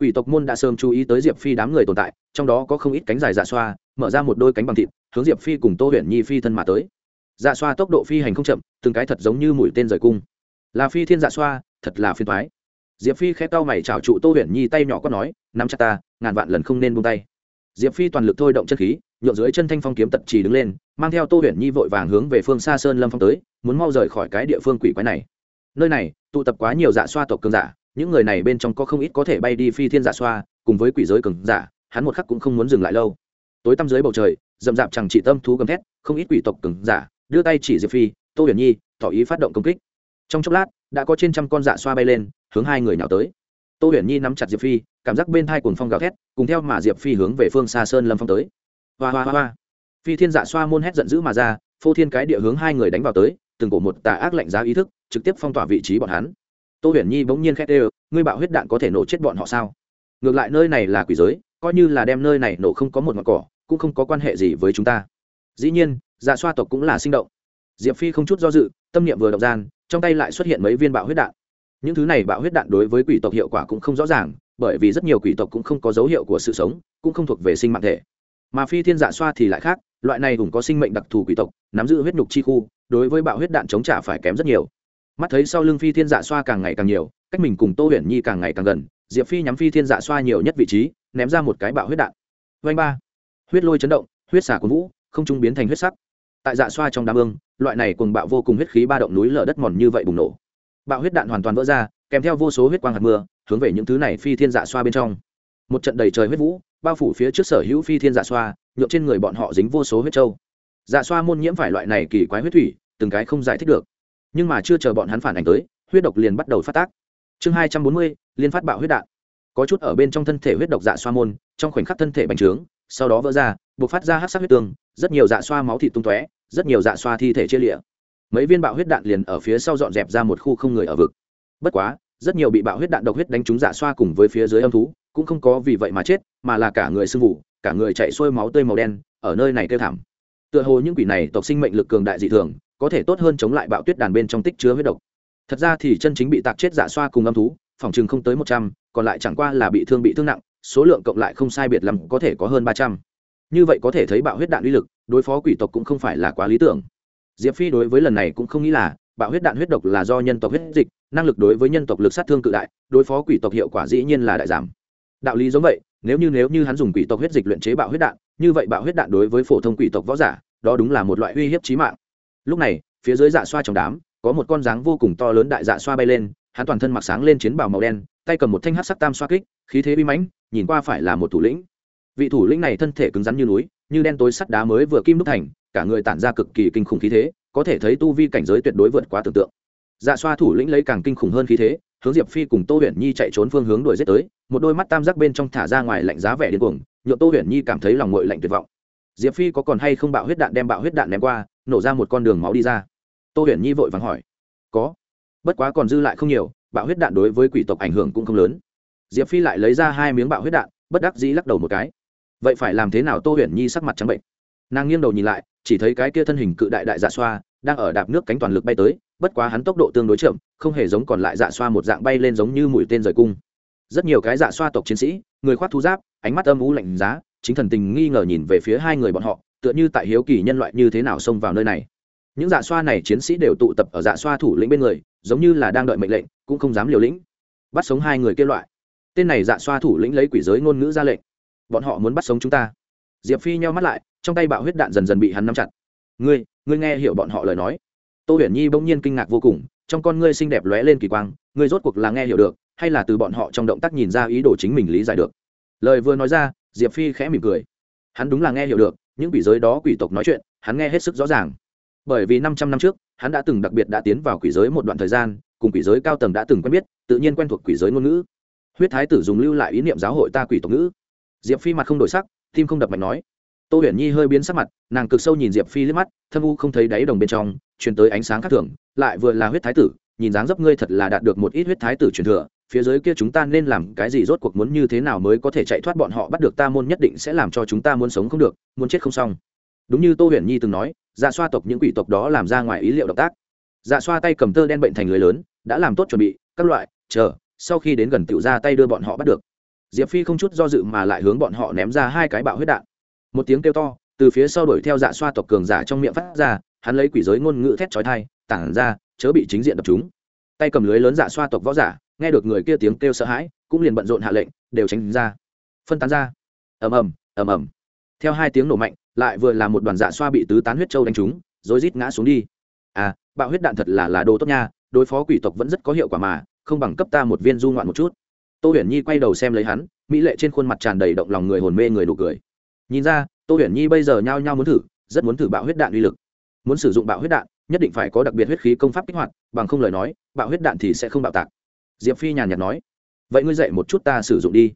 Quỷ tộc môn đã sớm chú ý tới diệp phi đám người tồn tại, trong đó có không ít cánh dài dạ xoa, mở ra một đôi cánh bằng thịt, hướng diệp phi cùng tô huyền nhi phi thân mà tới. Dạ xoa tốc độ phi hành không chậm, từng cái thật giống như mũi tên rời cung. Là phi thiên dạ xoa, thật là phiền thoái diệp phi khẽ cau mày chào trụ tô huyền nhi tay nhỏ có nói, nắm chặt ta, ngàn vạn lần không nên buông tay. Diệp phi toàn lực thôi động chân khí nhộn dưới chân thanh phong kiếm tật trì đứng lên, mang theo tô huyền nhi vội vàng hướng về phương xa sơn lâm phong tới, muốn mau rời khỏi cái địa phương quỷ quái này. Nơi này, tụ tập quá nhiều dạ xoa tộc cường giả, những người này bên trong có không ít có thể bay đi phi thiên dạ xoa, cùng với quỷ giới cường giả, hắn một khắc cũng không muốn dừng lại lâu. Tối tăm dưới bầu trời, rậm rạp chẳng chỉ tâm thú gầm thét, không ít quỷ tộc cường giả, đưa tay chỉ diệp phi, tô huyền nhi, tỏ ý phát động công kích. Trong chốc lát, đã có trên trăm con dạ xoa bay lên hướng hai người nào tới. Tô huyền nhi nắm chặt diệp phi, cảm giác bên thai cuồng phong gào thét, cùng theo mà diệp phi hướng về phương xa sơn lâm phong tới. Hoa hoa hoa hoa. Phi thiên dạ xoa môn hét giận dữ mà ra, phô thiên cái địa hướng hai người đánh vào tới, từng cổ một tà ác lạnh giá ý thức, trực tiếp phong tỏa vị trí bọn hắn. Tô huyền nhi bỗng nhiên khét ê ngươi bạo huyết đạn có thể nổ chết bọn họ sao? Ngược lại nơi này là quỷ giới, coi như là đem nơi này nổ không có một ngọn cỏ, cũng không có quan hệ gì với chúng ta. Dĩ nhiên dạ xoa tộc cũng là sinh động. Diệp phi không chút do dự, tâm niệm vừa động gian, trong tay lại xuất hiện mấy viên bạo huyết đạn những thứ này bạo huyết đạn đối với quỷ tộc hiệu quả cũng không rõ ràng, bởi vì rất nhiều quỷ tộc cũng không có dấu hiệu của sự sống, cũng không thuộc về sinh mạng thể. Mà phi thiên dạ xoa thì lại khác, loại này cũng có sinh mệnh đặc thù quỷ tộc, nắm giữ huyết nhục chi khu, đối với bạo huyết đạn chống trả phải kém rất nhiều. Mắt thấy sau lưng phi thiên dạ xoa càng ngày càng nhiều, cách mình cùng tô huyền nhi càng ngày càng gần, diệp phi nhắm phi thiên dạ xoa nhiều nhất vị trí, ném ra một cái bạo huyết đạn. Vanh ba. Huyết lôi chấn động, huyết xả cuốn vũ, không trung biến thành huyết sắc. Tại dạ xoa trong đám ương, loại này cùng bạo vô cùng huyết khí ba động núi lở đất mòn như vậy bùng nổ bạo huyết đạn hoàn toàn vỡ ra, kèm theo vô số huyết quang hạt mưa, hướng về những thứ này phi thiên dạ xoa bên trong. Một trận đầy trời huyết vũ, bao phủ phía trước sở hữu phi thiên dạ xoa nhuộm trên người bọn họ dính vô số huyết trâu dạ xoa môn nhiễm phải loại này kỳ quái huyết thủy, từng cái không giải thích được. Nhưng mà chưa chờ bọn hắn phản ảnh tới, huyết độc liền bắt đầu phát tác. Chương hai trăm bốn mươi, liên phát bạo huyết đạn. Có chút ở bên trong thân thể huyết độc dạ xoa môn, trong khoảnh khắc thân thể bành trướng, sau đó vỡ ra buộc phát ra hát sắc huyết tương, rất nhiều dạ xoa máu thịt tung tóe, rất nhiều dạ xoa thi thể chia lịa mấy viên bạo huyết đạn liền ở phía sau dọn dẹp ra một khu không người ở vực. Bất quá, rất nhiều bị bạo huyết đạn độc huyết đánh trúng dạ xoa cùng với phía dưới âm thú, cũng không có vì vậy mà chết, mà là cả người sưng vụ, cả người chạy xuôi máu tươi màu đen, ở nơi này kêu thảm. Tựa hồ những quỷ này tộc sinh mệnh lực cường đại dị thường, có thể tốt hơn chống lại bạo tuyết đàn bên trong tích chứa huyết độc. Thật ra thì chân chính bị tạc chết dạ xoa cùng âm thú, phòng chừng không tới một trăm, còn lại chẳng qua là bị thương bị thương nặng, số lượng cộng lại không sai biệt lắm, có thể có hơn ba trăm. Như vậy có thể thấy bạo huyết đạn uy lực, đối phó quỷ tộc cũng không phải là quá lý tưởng diệp phi đối với lần này cũng không nghĩ là, bạo huyết đạn huyết độc là do nhân tộc huyết dịch, năng lực đối với nhân tộc lực sát thương cự đại, đối phó quỷ tộc hiệu quả dĩ nhiên là đại giảm. Đạo lý giống vậy, nếu như nếu như hắn dùng quỷ tộc huyết dịch luyện chế bạo huyết đạn, như vậy bạo huyết đạn đối với phổ thông quỷ tộc võ giả, đó đúng là một loại uy hiếp chí mạng. Lúc này, phía dưới dạ xoa trong đám, có một con dáng vô cùng to lớn đại dạ xoa bay lên, hắn toàn thân mặc sáng lên chiến bào màu đen, tay cầm một thanh hát sắc tam xoa kích, khí thế bi mãnh, nhìn qua phải là một thủ lĩnh. Vị thủ lĩnh này thân thể cứng rắn như núi như đen tối sắt đá mới vừa kim đúc thành, cả người tản ra cực kỳ kinh khủng khí thế, có thể thấy tu vi cảnh giới tuyệt đối vượt quá tưởng tượng. Dạ xoa thủ lĩnh lấy càng kinh khủng hơn khí thế, hướng diệp phi cùng tô huyền nhi chạy trốn phương hướng đuổi giết tới, một đôi mắt tam giác bên trong thả ra ngoài lạnh giá vẻ điên cuồng nhộn tô huyền nhi cảm thấy lòng ngội lạnh tuyệt vọng. Diệp phi có còn hay không bạo huyết đạn đem bạo huyết đạn ném qua, nổ ra một con đường máu đi ra. Tô huyền nhi vội vàng hỏi, có, bất quá còn dư lại không nhiều, bạo huyết đạn đối với quỷ tộc ảnh hưởng cũng không lớn. Diệp phi lại lấy ra hai miếng bạo huyết đạn, bất đắc dĩ lắc đầu một cái vậy phải làm thế nào tô huyền nhi sắc mặt trắng bệnh? Nàng nghiêng đầu nhìn lại, chỉ thấy cái kia thân hình cự đại đại dạ xoa đang ở đạp nước cánh toàn lực bay tới, bất quá hắn tốc độ tương đối chậm, không hề giống còn lại dạ xoa một dạng bay lên giống như mũi tên rời cung. Rất nhiều cái dạ xoa tộc chiến sĩ, người khoác thú giáp, ánh mắt âm u lạnh giá, chính thần tình nghi ngờ nhìn về phía hai người bọn họ, tựa như tại hiếu kỳ nhân loại như thế nào xông vào nơi này. Những dạ xoa này chiến sĩ đều tụ tập ở dạ xoa thủ lĩnh bên người, giống như là đang đợi mệnh lệnh, cũng không dám liều lĩnh. Bắt sống hai người kêu loại. Tên này dạ xoa thủ lĩnh lấy quỷ giới ngôn ngữ ra lệnh bọn họ muốn bắt sống chúng ta. Diệp phi nheo mắt lại, trong tay bạo huyết đạn dần dần bị hắn nắm chặt. Ngươi ngươi nghe hiểu bọn họ lời nói. Tô huyền nhi bỗng nhiên kinh ngạc vô cùng, trong con ngươi xinh đẹp lóe lên kỳ quang, ngươi rốt cuộc là nghe hiểu được, hay là từ bọn họ trong động tác nhìn ra ý đồ chính mình lý giải được? Lời vừa nói ra, diệp phi khẽ mỉm cười. Hắn đúng là nghe hiểu được, những quỷ giới đó quỷ tộc nói chuyện, hắn nghe hết sức rõ ràng. Bởi vì năm trăm năm trước, hắn đã từng đặc biệt đã tiến vào quỷ giới một đoạn thời gian, cùng quỷ giới cao tầng đã từng quen biết, tự nhiên quen thuộc quỷ giới ngôn ngữ. Huyết thái tử dùng lưu lại ý niệm giáo hội ta quỷ tộc ngữ diệp phi mặt không đổi sắc, tim không đập mạnh nói. Tô huyền nhi hơi biến sắc mặt, nàng cực sâu nhìn diệp phi liếc mắt, thâm u không thấy đáy đồng bên trong, truyền tới ánh sáng khác thường, lại vừa là huyết thái tử, nhìn dáng dấp ngươi thật là đạt được một ít huyết thái tử truyền thừa, phía dưới kia chúng ta nên làm cái gì rốt cuộc muốn như thế nào mới có thể chạy thoát bọn họ bắt được ta môn nhất định sẽ làm cho chúng ta muốn sống không được, muốn chết không xong. Đúng như tô huyền nhi từng nói dạ xoa tộc những quỷ tộc đó làm ra ngoài ý liệu động tác. Dạ xoa tay cầm tơ đen bệnh thành lưới lớn, đã làm tốt chuẩn bị, các loại, chờ, sau khi đến gần tiểu ra tay đưa bọn họ bắt được diệp phi không chút do dự mà lại hướng bọn họ ném ra hai cái bạo huyết đạn. Một tiếng kêu to, từ phía sau đuổi theo dạ xoa tộc cường giả trong miệng phát ra, hắn lấy quỷ giới ngôn ngữ thét trói thai tản ra, chớ bị chính diện đập chúng. Tay cầm lưới lớn dạ xoa tộc võ giả, nghe được người kia tiếng kêu sợ hãi, cũng liền bận rộn hạ lệnh, đều tránh ra. Phân tán ra. Ầm ầm ầm ầm. Theo hai tiếng nổ mạnh, lại vừa là một đoàn dạ xoa bị tứ tán huyết châu đánh trúng, rồi rít ngã xuống đi. À bạo huyết đạn thật là là đồ tốt nha, đối phó quỷ tộc vẫn rất có hiệu quả mà, không bằng cấp ta một viên du ngoạn một chút tô huyền nhi quay đầu xem lấy hắn, mỹ lệ trên khuôn mặt tràn đầy động lòng người hồn mê người nụ cười. Nhìn ra, tô huyền nhi bây giờ nhao nhao muốn thử, rất muốn thử bạo huyết đạn uy lực. Muốn sử dụng bạo huyết đạn, nhất định phải có đặc biệt huyết khí công pháp kích hoạt, bằng không lời nói, bạo huyết đạn thì sẽ không bạo tạc. Diệp phi nhàn nhạt nói, vậy ngươi dạy một chút ta sử dụng đi.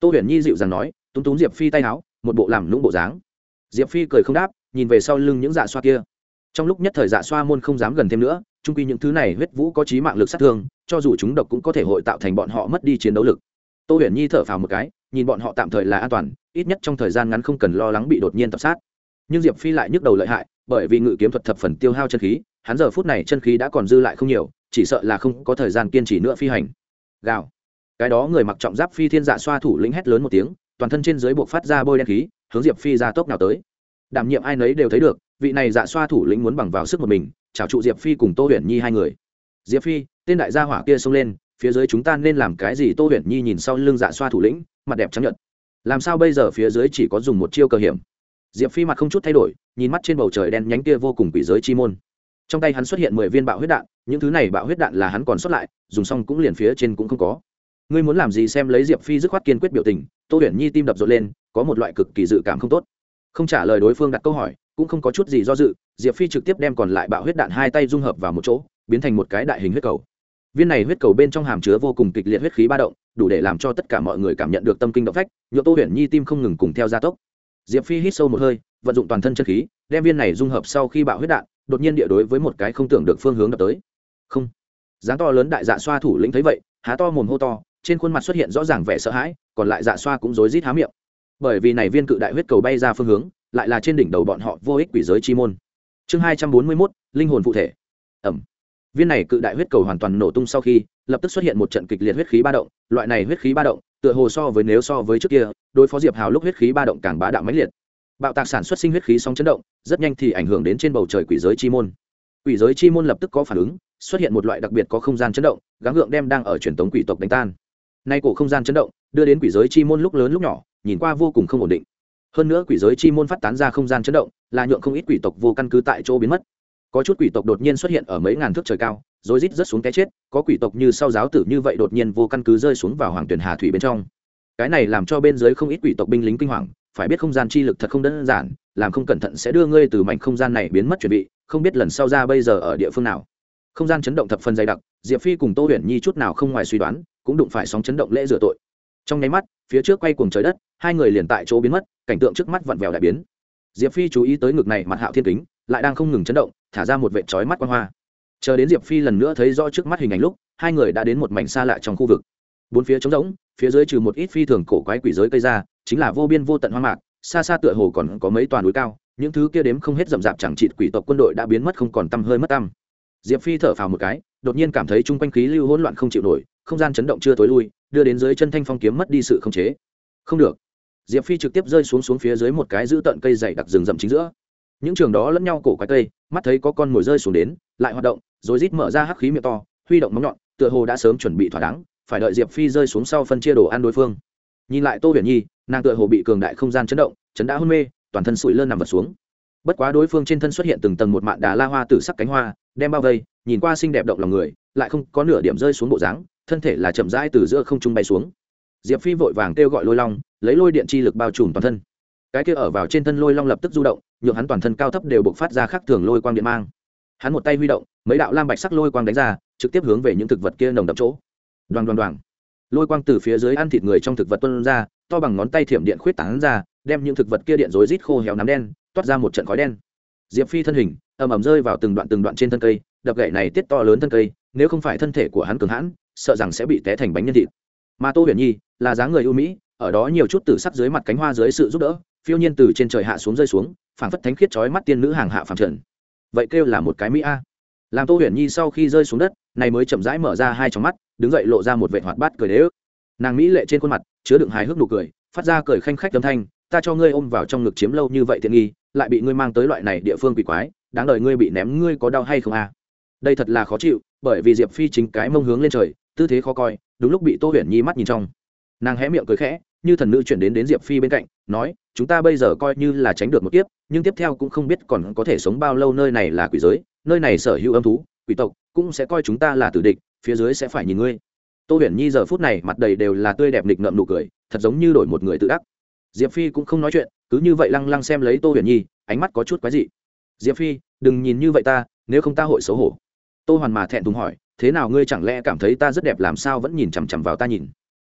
Tô huyền nhi dịu dàng nói túng túng diệp phi tay áo, một bộ làm lũng bộ dáng. Diệp phi cười không đáp, nhìn về sau lưng những dạ xoa kia. Trong lúc nhất thời dạ xoa môn không dám gần thêm nữa chung quy những thứ này huyết vũ có trí mạng lực sát thương, cho dù chúng độc cũng có thể hội tạo thành bọn họ mất đi chiến đấu lực. Tô huyền nhi thở phào một cái, nhìn bọn họ tạm thời là an toàn, ít nhất trong thời gian ngắn không cần lo lắng bị đột nhiên tập sát. Nhưng diệp phi lại nhức đầu lợi hại, bởi vì ngự kiếm thuật thập phần tiêu hao chân khí, hắn giờ phút này chân khí đã còn dư lại không nhiều, chỉ sợ là không có thời gian kiên trì nữa phi hành. Gào. Cái đó người mặc trọng giáp phi thiên dạ xoa thủ lĩnh hét lớn một tiếng, toàn thân trên dưới buộc phát ra bôi đen khí, hướng diệp phi ra tốc nào tới. Đảm nhiệm ai nấy đều thấy được, vị này dạ xoa thủ lĩnh muốn bằng vào sức một mình chào trụ diệp phi cùng tô huyền nhi hai người. Diệp phi, tên đại gia hỏa kia xông lên, phía dưới chúng ta nên làm cái gì? Tô huyền nhi nhìn sau lưng dạ xoa thủ lĩnh, mặt đẹp trắng nhận làm sao bây giờ phía dưới chỉ có dùng một chiêu cơ hiểm? Diệp phi mặt không chút thay đổi, nhìn mắt trên bầu trời đen nhánh kia vô cùng quỷ giới chi môn. Trong tay hắn xuất hiện mười viên bạo huyết đạn, những thứ này bạo huyết đạn là hắn còn xuất lại, dùng xong cũng liền phía trên cũng không có. Ngươi muốn làm gì xem lấy diệp phi dứt khoát kiên quyết biểu tình, tô huyền nhi tim đập rộn lên, có một loại cực kỳ dự cảm không tốt. Không trả lời đối phương đặt câu hỏi cũng không có chút gì do dự, diệp phi trực tiếp đem còn lại bạo huyết đạn hai tay dung hợp vào một chỗ, biến thành một cái đại hình huyết cầu. Viên này huyết cầu bên trong hàm chứa vô cùng kịch liệt huyết khí ba động, đủ để làm cho tất cả mọi người cảm nhận được tâm kinh động phách nhựa tô huyền nhi tim không ngừng cùng theo gia tốc. Diệp phi hít sâu một hơi, vận dụng toàn thân chân khí, đem viên này dung hợp sau khi bạo huyết đạn, đột nhiên địa đối với một cái không tưởng được phương hướng đập tới. Không. Dáng to lớn đại dạ xoa thủ lĩnh thấy vậy, há to mồm hô to, trên khuôn mặt xuất hiện rõ ràng vẻ sợ hãi, còn lại dạ xoa cũng rối rít há miệng. Bởi vì này viên cự đại huyết cầu bay ra phương hướng lại là trên đỉnh đầu bọn họ vô ích quỷ giới chi môn. Chương hai trăm bốn mươi mốt, linh hồn phụ thể. Ẩm. Viên này cự đại huyết cầu hoàn toàn nổ tung sau khi, lập tức xuất hiện một trận kịch liệt huyết khí ba động, loại này huyết khí ba động, tựa hồ so với nếu so với trước kia, đối phó diệp hào lúc huyết khí ba động càng bá đạo mãnh liệt. Bạo tạc sản xuất sinh huyết khí sóng chấn động, rất nhanh thì ảnh hưởng đến trên bầu trời quỷ giới chi môn. Quỷ giới chi môn lập tức có phản ứng, xuất hiện một loại đặc biệt có không gian chấn động, gắng gượng đem đang ở truyền thống quỷ tộc đánh tan. Nay cổ không gian chấn động, đưa đến quỷ giới chi môn lúc lớn lúc nhỏ, nhìn qua vô cùng không ổn định hơn nữa quỷ giới chi môn phát tán ra không gian chấn động, là nhượng không ít quỷ tộc vô căn cứ tại chỗ biến mất. Có chút quỷ tộc đột nhiên xuất hiện ở mấy ngàn thước trời cao rồi rít rớt xuống cái chết, có quỷ tộc như sau giáo tử như vậy đột nhiên vô căn cứ rơi xuống vào hoàng tuyển hà thủy bên trong. Cái này làm cho bên dưới không ít quỷ tộc binh lính kinh hoàng, phải biết không gian chi lực thật không đơn giản, làm không cẩn thận sẽ đưa ngươi từ mảnh không gian này biến mất chuẩn bị, không biết lần sau ra bây giờ ở địa phương nào. Không gian chấn động thập phần dày đặc, diệp phi cùng tô huyền nhi chút nào không ngoài suy đoán, cũng đụng phải sóng chấn động lễ rửa tội. Trong nháy mắt phía trước quay cuồng trời đất, hai người liền tại chỗ biến mất, cảnh tượng trước mắt vặn vẹo đại biến. Diệp phi chú ý tới ngực này mặt hạo thiên kính, lại đang không ngừng chấn động, thả ra một vệ trói mắt quan hoa. Chờ đến diệp phi lần nữa thấy rõ trước mắt hình ảnh lúc, hai người đã đến một mảnh xa lạ trong khu vực. Bốn phía trống rỗng, phía dưới trừ một ít phi thường cổ quái quỷ giới cây ra, chính là vô biên vô tận hoang mạc, xa xa tựa hồ còn có mấy toàn núi cao, những thứ kia đếm không hết rậm rạp chẳng chịt quỷ tộc quân đội đã biến mất không còn tăm hơi mất tăm. Diệp phi thở phào một cái, đột nhiên cảm thấy chung quanh khí lưu hỗn loạn không chịu nổi, không gian chấn động chưa tối lui đưa đến dưới chân thanh phong kiếm mất đi sự khống chế. Không được. Diệp phi trực tiếp rơi xuống xuống phía dưới một cái giữ tận cây dày đặc rừng rậm chính giữa. Những trường đó lẫn nhau cổ quái cây, mắt thấy có con mồi rơi xuống đến, lại hoạt động, rồi rít mở ra hắc khí miệng to, huy động móng nhọn, tựa hồ đã sớm chuẩn bị thỏa đáng, phải đợi diệp phi rơi xuống sau phân chia đồ ăn đối phương. Nhìn lại tô huyền nhi, nàng tựa hồ bị cường đại không gian chấn động, chấn đã hôn mê, toàn thân sụi lơn nằm vật xuống. Bất quá đối phương trên thân xuất hiện từng tầng một mạn đà la hoa tử sắc cánh hoa, đem bao vây, nhìn qua xinh đẹp động lòng người, lại không có nửa điểm rơi xuống bộ dáng thân thể là chậm rãi từ giữa không trung bay xuống. Diệp phi vội vàng kêu gọi lôi long, lấy lôi điện chi lực bao trùm toàn thân. Cái kia ở vào trên thân lôi long lập tức du động, nhượng hắn toàn thân cao thấp đều bộc phát ra khắc thường lôi quang điện mang. Hắn một tay huy động, mấy đạo lam bạch sắc lôi quang đánh ra, trực tiếp hướng về những thực vật kia nồng đậm chỗ. Đoàn đoàn đoàn lôi quang từ phía dưới ăn thịt người trong thực vật tuân ra, to bằng ngón tay thiểm điện khuyết tán ra, đem những thực vật kia điện rối rít khô héo nắm đen, toát ra một trận khói đen. Diệp phi thân hình, ầm ầm rơi vào từng đoạn từng đoạn trên thân cây, đập gậy này tiết to lớn thân cây, nếu không phải thân thể của hắn cường hãn sợ rằng sẽ bị té thành bánh nhân thịt. Mà tô huyền nhi là dáng người ưu mỹ, ở đó nhiều chút tử sắc dưới mặt cánh hoa dưới sự giúp đỡ, phiêu nhiên từ trên trời hạ xuống rơi xuống, phảng phất thánh khiết chói mắt tiên nữ hàng hạ phàm trần. Vậy kêu là một cái mỹ a. Làm tô huyền nhi sau khi rơi xuống đất, này mới chậm rãi mở ra hai trong mắt, đứng dậy lộ ra một vệ hoạt bát cười đế ức nàng mỹ lệ trên khuôn mặt, chứa đựng hài hước nụ cười, phát ra cười khanh khách âm thanh, ta cho ngươi ôm vào trong ngực chiếm lâu như vậy tiện nghi, lại bị ngươi mang tới loại này địa phương quỷ quái, đáng đời ngươi bị ném, ngươi có đau hay không a? Đây thật là khó chịu, bởi vì diệp phi chính cái mông hướng lên trời tư thế khó coi, đúng lúc bị tô huyền nhi mắt nhìn trong. Nàng hé miệng cười khẽ, như thần nữ chuyển đến đến diệp phi bên cạnh, nói, chúng ta bây giờ coi như là tránh được một kiếp, nhưng tiếp theo cũng không biết còn có thể sống bao lâu nơi này là quỷ giới, nơi này sở hữu âm thú, quỷ tộc cũng sẽ coi chúng ta là tử địch, phía dưới sẽ phải nhìn ngươi. Tô huyền nhi giờ phút này mặt đầy đều là tươi đẹp nịch ngậm nụ cười, thật giống như đổi một người tự đắc. Diệp phi cũng không nói chuyện, cứ như vậy lăng lăng xem lấy tô huyền nhi, ánh mắt có chút quái dị. Diệp phi, đừng nhìn như vậy ta, nếu không ta hội xấu hổ. Tô hoàn mà thẹn thùng hỏi thế nào ngươi chẳng lẽ cảm thấy ta rất đẹp, làm sao vẫn nhìn chằm chằm vào ta nhìn?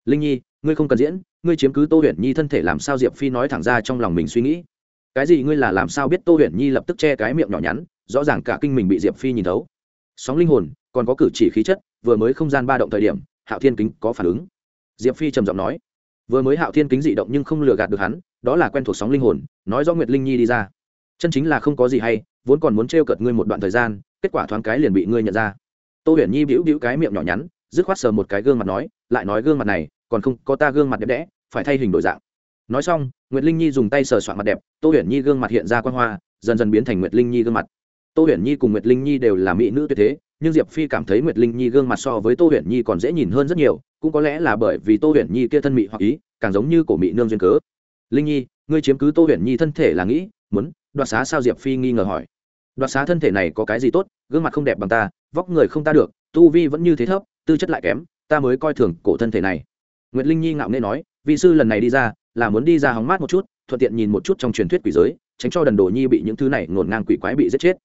Linh nhi, ngươi không cần diễn, ngươi chiếm cứ tô huyền nhi thân thể, làm sao diệp phi nói thẳng ra trong lòng mình suy nghĩ? Cái gì ngươi là làm sao biết tô huyền nhi lập tức che cái miệng nhỏ nhắn, rõ ràng cả kinh mình bị diệp phi nhìn thấu? Sóng linh hồn, còn có cử chỉ khí chất, vừa mới không gian ba động thời điểm, hạo thiên kính có phản ứng. Diệp phi trầm giọng nói, vừa mới hạo thiên kính dị động nhưng không lừa gạt được hắn, đó là quen thuộc sóng linh hồn, nói do nguyệt linh nhi đi ra. Chân chính là không có gì hay, vốn còn muốn t r e o cợt ngươi một đoạn thời gian, kết quả thoáng cái liền bị ngươi nhận ra tô huyền nhi bĩu bĩu cái miệng nhỏ nhắn, dứt khoát sờ một cái gương mặt nói, lại nói gương mặt này, còn không có ta gương mặt đẹp đẽ, phải thay hình đổi dạng. Nói xong, nguyệt linh nhi dùng tay sờ soạn mặt đẹp, tô huyền nhi gương mặt hiện ra quan hoa, dần dần biến thành nguyệt linh nhi gương mặt. Tô huyền nhi cùng nguyệt linh nhi đều là mỹ nữ tuyệt thế, nhưng diệp phi cảm thấy nguyệt linh nhi gương mặt so với tô huyền nhi còn dễ nhìn hơn rất nhiều, cũng có lẽ là bởi vì tô huyền nhi kia thân mỹ hoặc ý, càng giống như cổ mỹ nương duyên cớ. Linh nhi, ngươi chiếm cứ tô huyền nhi thân thể là nghĩ, muốn đoạt xá sao diệp phi nghi ngờ hỏi đoạt xá thân thể này có cái gì tốt, gương mặt không đẹp bằng ta, vóc người không ta được, tu vi vẫn như thế thấp, tư chất lại kém, ta mới coi thường cổ thân thể này. Nguyệt linh nhi ngạo nghê nói, vị sư lần này đi ra, là muốn đi ra hóng mát một chút, thuận tiện nhìn một chút trong truyền thuyết quỷ giới, tránh cho đần đồ nhi bị những thứ này ngổn ngang quỷ quái bị giết chết.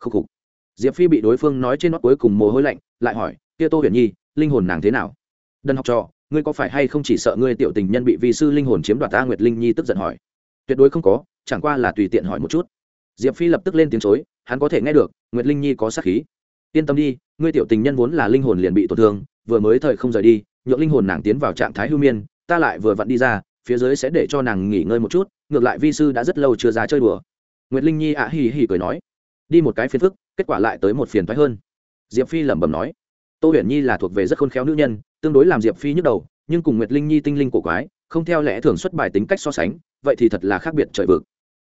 Khúc khục. Diệp phi bị đối phương nói trên nót cuối cùng mồ hôi lạnh, lại hỏi, kia tô huyền nhi, linh hồn nàng thế nào? Đần học trò, ngươi có phải hay không chỉ sợ ngươi tiểu tình nhân bị vi sư linh hồn chiếm đoạt ta? Nguyệt linh nhi tức giận hỏi. Tuyệt đối không có, chẳng qua là tùy tiện hỏi một chút diệp phi lập tức lên tiếng chối, hắn có thể nghe được, nguyệt linh nhi có sát khí. Yên tâm đi, ngươi tiểu tình nhân vốn là linh hồn liền bị tổn thương, vừa mới thời không rời đi, nhượng linh hồn nàng tiến vào trạng thái hưu miên, ta lại vừa vặn đi ra, phía dưới sẽ để cho nàng nghỉ ngơi một chút, ngược lại vi sư đã rất lâu chưa ra chơi đùa. Nguyệt linh nhi ạ hì hì cười nói, đi một cái phiền phức, kết quả lại tới một phiền thoái hơn. Diệp phi lẩm bẩm nói, tô huyền nhi là thuộc về rất khôn khéo nữ nhân, tương đối làm diệp phi nhức đầu, nhưng cùng nguyệt linh nhi tinh linh cổ quái, không theo lẽ thường xuất bài tính cách so sánh, vậy thì thật là khác biệt trời vực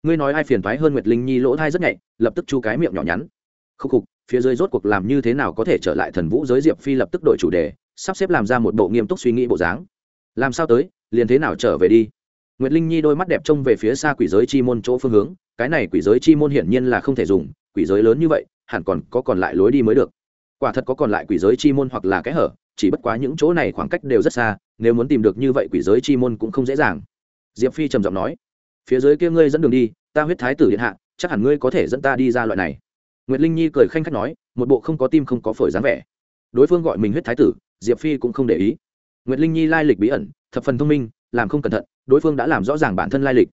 ngươi nói ai phiền thoái hơn nguyệt linh nhi lỗ thai rất nhạy, lập tức chu cái miệng nhỏ nhắn. Khúc khục, phía dưới rốt cuộc làm như thế nào có thể trở lại thần vũ giới diệp phi lập tức đổi chủ đề, sắp xếp làm ra một bộ nghiêm túc suy nghĩ bộ dáng. Làm sao tới, liền thế nào trở về đi? Nguyệt linh nhi đôi mắt đẹp trông về phía xa quỷ giới chi môn chỗ phương hướng, cái này quỷ giới chi môn hiển nhiên là không thể dùng, quỷ giới lớn như vậy, hẳn còn có còn lại lối đi mới được. Quả thật có còn lại quỷ giới chi môn hoặc là cái hở, chỉ bất quá những chỗ này khoảng cách đều rất xa, nếu muốn tìm được như vậy quỷ giới chi môn cũng không dễ dàng. Diệp phi trầm giọng nói phía dưới kia ngươi dẫn đường đi, ta huyết thái tử điện hạ, chắc hẳn ngươi có thể dẫn ta đi ra loại này. Nguyệt linh nhi cười khanh khách nói, một bộ không có tim không có phổi dáng vẻ. Đối phương gọi mình huyết thái tử, diệp phi cũng không để ý. Nguyệt linh nhi lai lịch bí ẩn, thập phần thông minh, làm không cẩn thận, đối phương đã làm rõ ràng bản thân lai lịch.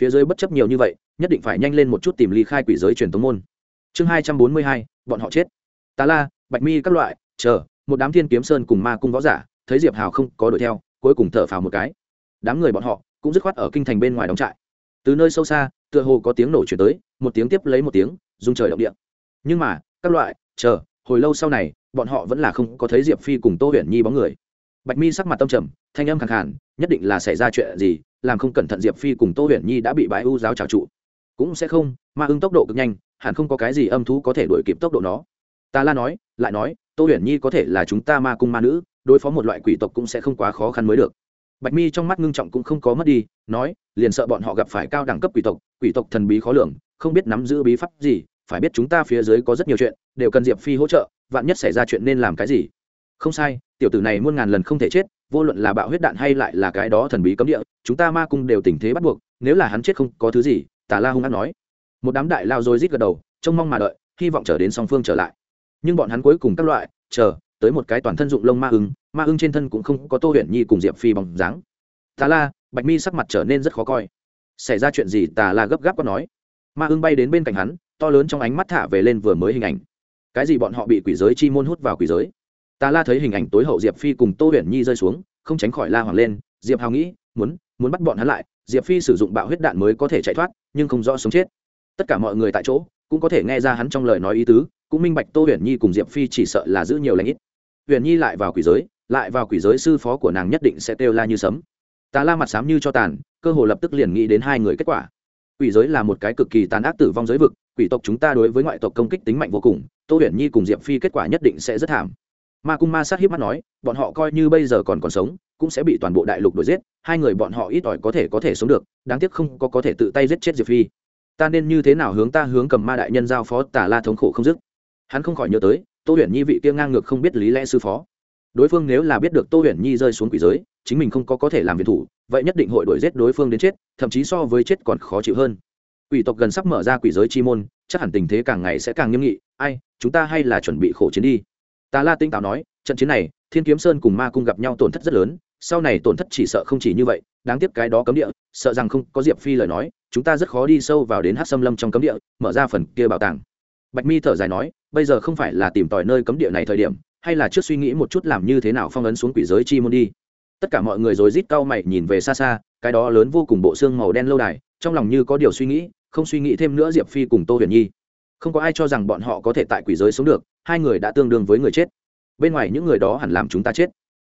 Phía dưới bất chấp nhiều như vậy, nhất định phải nhanh lên một chút tìm ly khai quỷ giới truyền tống môn. Chương hai trăm bốn mươi hai, bọn họ chết. Tà la, bạch mi các loại, chờ, một đám thiên kiếm sơn cùng ma cung võ giả, thấy diệp hào không có đuổi theo, cuối cùng thở phào một cái. Đám người bọn họ cũng dứt khoát ở kinh thành bên ngoài đóng trại từ nơi sâu xa, tựa hồ có tiếng nổ chuyển tới, một tiếng tiếp lấy một tiếng, rung trời động địa. Nhưng mà, các loại, chờ, hồi lâu sau này, bọn họ vẫn là không có thấy diệp phi cùng tô huyền nhi bóng người. Bạch mi sắc mặt tâm trầm, thanh âm khẳng khản nhất định là xảy ra chuyện gì, làm không cẩn thận diệp phi cùng tô huyền nhi đã bị bãi u giáo trào trụ. Cũng sẽ không, ma ưng tốc độ cực nhanh, hẳn không có cái gì âm thú có thể đuổi kịp tốc độ nó. Ta la nói, lại nói, tô huyền nhi có thể là chúng ta ma cung ma nữ, đối phó một loại quỷ tộc cũng sẽ không quá khó khăn mới được bạch mi trong mắt ngưng trọng cũng không có mất đi, nói, liền sợ bọn họ gặp phải cao đẳng cấp quỷ tộc quỷ tộc thần bí khó lường, không biết nắm giữ bí pháp gì, phải biết chúng ta phía dưới có rất nhiều chuyện, đều cần diệp phi hỗ trợ, vạn nhất xảy ra chuyện nên làm cái gì? Không sai, tiểu tử này muôn ngàn lần không thể chết, vô luận là bạo huyết đạn hay lại là cái đó thần bí cấm địa, chúng ta ma cung đều tình thế bắt buộc, nếu là hắn chết không có thứ gì, tà la hung hát nói. Một đám đại lao rồi rít gật đầu, trông mong mà đợi, hy vọng trở đến song phương trở lại. Nhưng bọn hắn cuối cùng các loại, chờ tới một cái toàn thân dụng lông ma ưng ma ưng trên thân cũng không có tô huyền nhi cùng diệp phi bằng dáng. Tà la, bạch mi sắc mặt trở nên rất khó coi. Xảy ra chuyện gì? Tà la gấp gáp có nói. Ma ưng bay đến bên cạnh hắn, to lớn trong ánh mắt thả về lên vừa mới hình ảnh. Cái gì bọn họ bị quỷ giới chi môn hút vào quỷ giới? Tà la thấy hình ảnh tối hậu diệp phi cùng tô huyền nhi rơi xuống, không tránh khỏi la hoàng lên. Diệp hào nghĩ, muốn muốn bắt bọn hắn lại. Diệp phi sử dụng bạo huyết đạn mới có thể chạy thoát, nhưng không rõ sống chết. Tất cả mọi người tại chỗ cũng có thể nghe ra hắn trong lời nói ý tứ cũng minh bạch tô huyền nhi cùng diệp phi chỉ sợ là giữ nhiều lãnh ít. Huyền nhi lại vào quỷ giới, lại vào quỷ giới sư phó của nàng nhất định sẽ kêu la như sấm. Tà la mặt xám như cho tàn, cơ hồ lập tức liền nghĩ đến hai người kết quả. Quỷ giới là một cái cực kỳ tàn ác tử vong giới vực, quỷ tộc chúng ta đối với ngoại tộc công kích tính mạnh vô cùng, tô huyền nhi cùng diệp phi kết quả nhất định sẽ rất thảm. Ma cung ma sát hiếp mắt nói, bọn họ coi như bây giờ còn còn sống, cũng sẽ bị toàn bộ đại lục đuổi giết, hai người bọn họ ít ỏi có thể có thể sống được, đáng tiếc không có có thể tự tay giết chết diệp phi. Ta nên như thế nào hướng ta hướng cầm ma đại nhân giao phó tả la thống khổ không dứt? Hắn không khỏi nhớ tới, tô huyền nhi vị kia ngang ngược không biết lý lẽ sư phó. Đối phương nếu là biết được tô huyền nhi rơi xuống quỷ giới, chính mình không có có thể làm việc thủ, vậy nhất định hội đuổi giết đối phương đến chết, thậm chí so với chết còn khó chịu hơn. Quỷ tộc gần sắp mở ra quỷ giới chi môn, chắc hẳn tình thế càng ngày sẽ càng nghiêm nghị, ai, chúng ta hay là chuẩn bị khổ chiến đi. Ta la tinh tạo nói, trận chiến này, thiên kiếm sơn cùng ma cung gặp nhau tổn thất rất lớn, sau này tổn thất chỉ sợ không chỉ như vậy, đáng tiếc cái đó cấm địa, sợ rằng không có diệp phi lời nói, chúng ta rất khó đi sâu vào đến hát xâm lâm trong cấm địa, mở ra phần kia bảo tàng bạch mi thở dài nói, bây giờ không phải là tìm tòi nơi cấm địa này thời điểm, hay là trước suy nghĩ một chút làm như thế nào phong ấn xuống quỷ giới chi môn đi. Tất cả mọi người rồi rít cau mày nhìn về xa xa, cái đó lớn vô cùng bộ xương màu đen lâu đài, trong lòng như có điều suy nghĩ, không suy nghĩ thêm nữa diệp phi cùng tô huyền nhi. Không có ai cho rằng bọn họ có thể tại quỷ giới sống được, hai người đã tương đương với người chết. Bên ngoài những người đó hẳn làm chúng ta chết.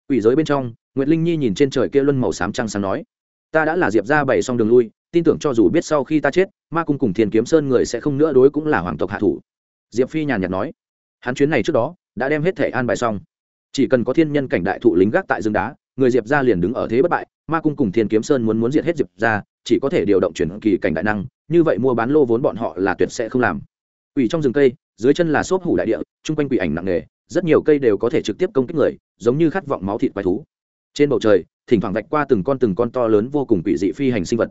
Quỷ giới bên trong, nguyệt linh nhi nhìn trên trời kia luân màu xám trăng sáng nói, ta đã là diệp ra bày xong đường lui, tin tưởng cho dù biết sau khi ta chết, ma cung cùng thiền kiếm sơn người sẽ không nữa đối cũng là hoàng tộc hạ thủ diệp phi nhàn nhạt nói, hắn chuyến này trước đó đã đem hết thể an bài xong. Chỉ cần có thiên nhân cảnh đại thụ lính gác tại rừng đá, người diệp ra liền đứng ở thế bất bại. Ma cung cùng thiên kiếm sơn muốn muốn diệt hết diệp ra chỉ có thể điều động chuyển kỳ cảnh đại năng. Như vậy mua bán lô vốn bọn họ là tuyệt sẽ không làm. Quỷ trong rừng cây, dưới chân là xốp hủ đại địa, chung quanh quỷ ảnh nặng nề, rất nhiều cây đều có thể trực tiếp công kích người, giống như khát vọng máu thịt quái thú. Trên bầu trời, thỉnh thoảng vạch qua từng con từng con to lớn vô cùng quỷ dị phi hành sinh vật.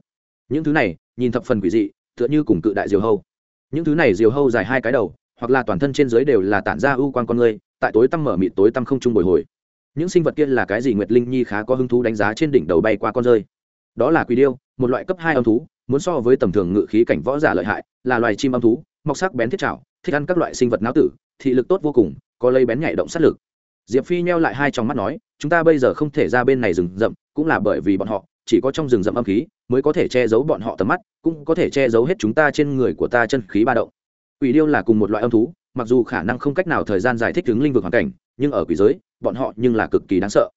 Những thứ này, nhìn thập phần quỷ dị, tựa như cùng cự đại diều hâu. Những thứ này diều hâu dài hai cái đầu hoặc là toàn thân trên dưới đều là tản ra ưu quan con người, tại tối tăm mở mịt tối tăm không trung bồi hồi. Những sinh vật kia là cái gì nguyệt linh nhi khá có hứng thú đánh giá trên đỉnh đầu bay qua con rơi. Đó là quỳ điêu, một loại cấp hai âm thú, muốn so với tầm thường ngự khí cảnh võ giả lợi hại, là loài chim âm thú, mọc sắc bén thiết trào thích ăn các loại sinh vật não tử, thị lực tốt vô cùng, có lây bén nhạy động sát lực. Diệp phi nheo lại hai trong mắt nói, chúng ta bây giờ không thể ra bên này rừng rậm, cũng là bởi vì bọn họ, chỉ có trong rừng rậm âm khí, mới có thể che giấu bọn họ tầm mắt, cũng có thể che giấu hết chúng ta trên người của ta chân khí ba động quỷ điêu là cùng một loại âm thú, mặc dù khả năng không cách nào thời gian giải thích ứng linh vực hoàn cảnh, nhưng ở quỷ giới, bọn họ nhưng là cực kỳ đáng sợ.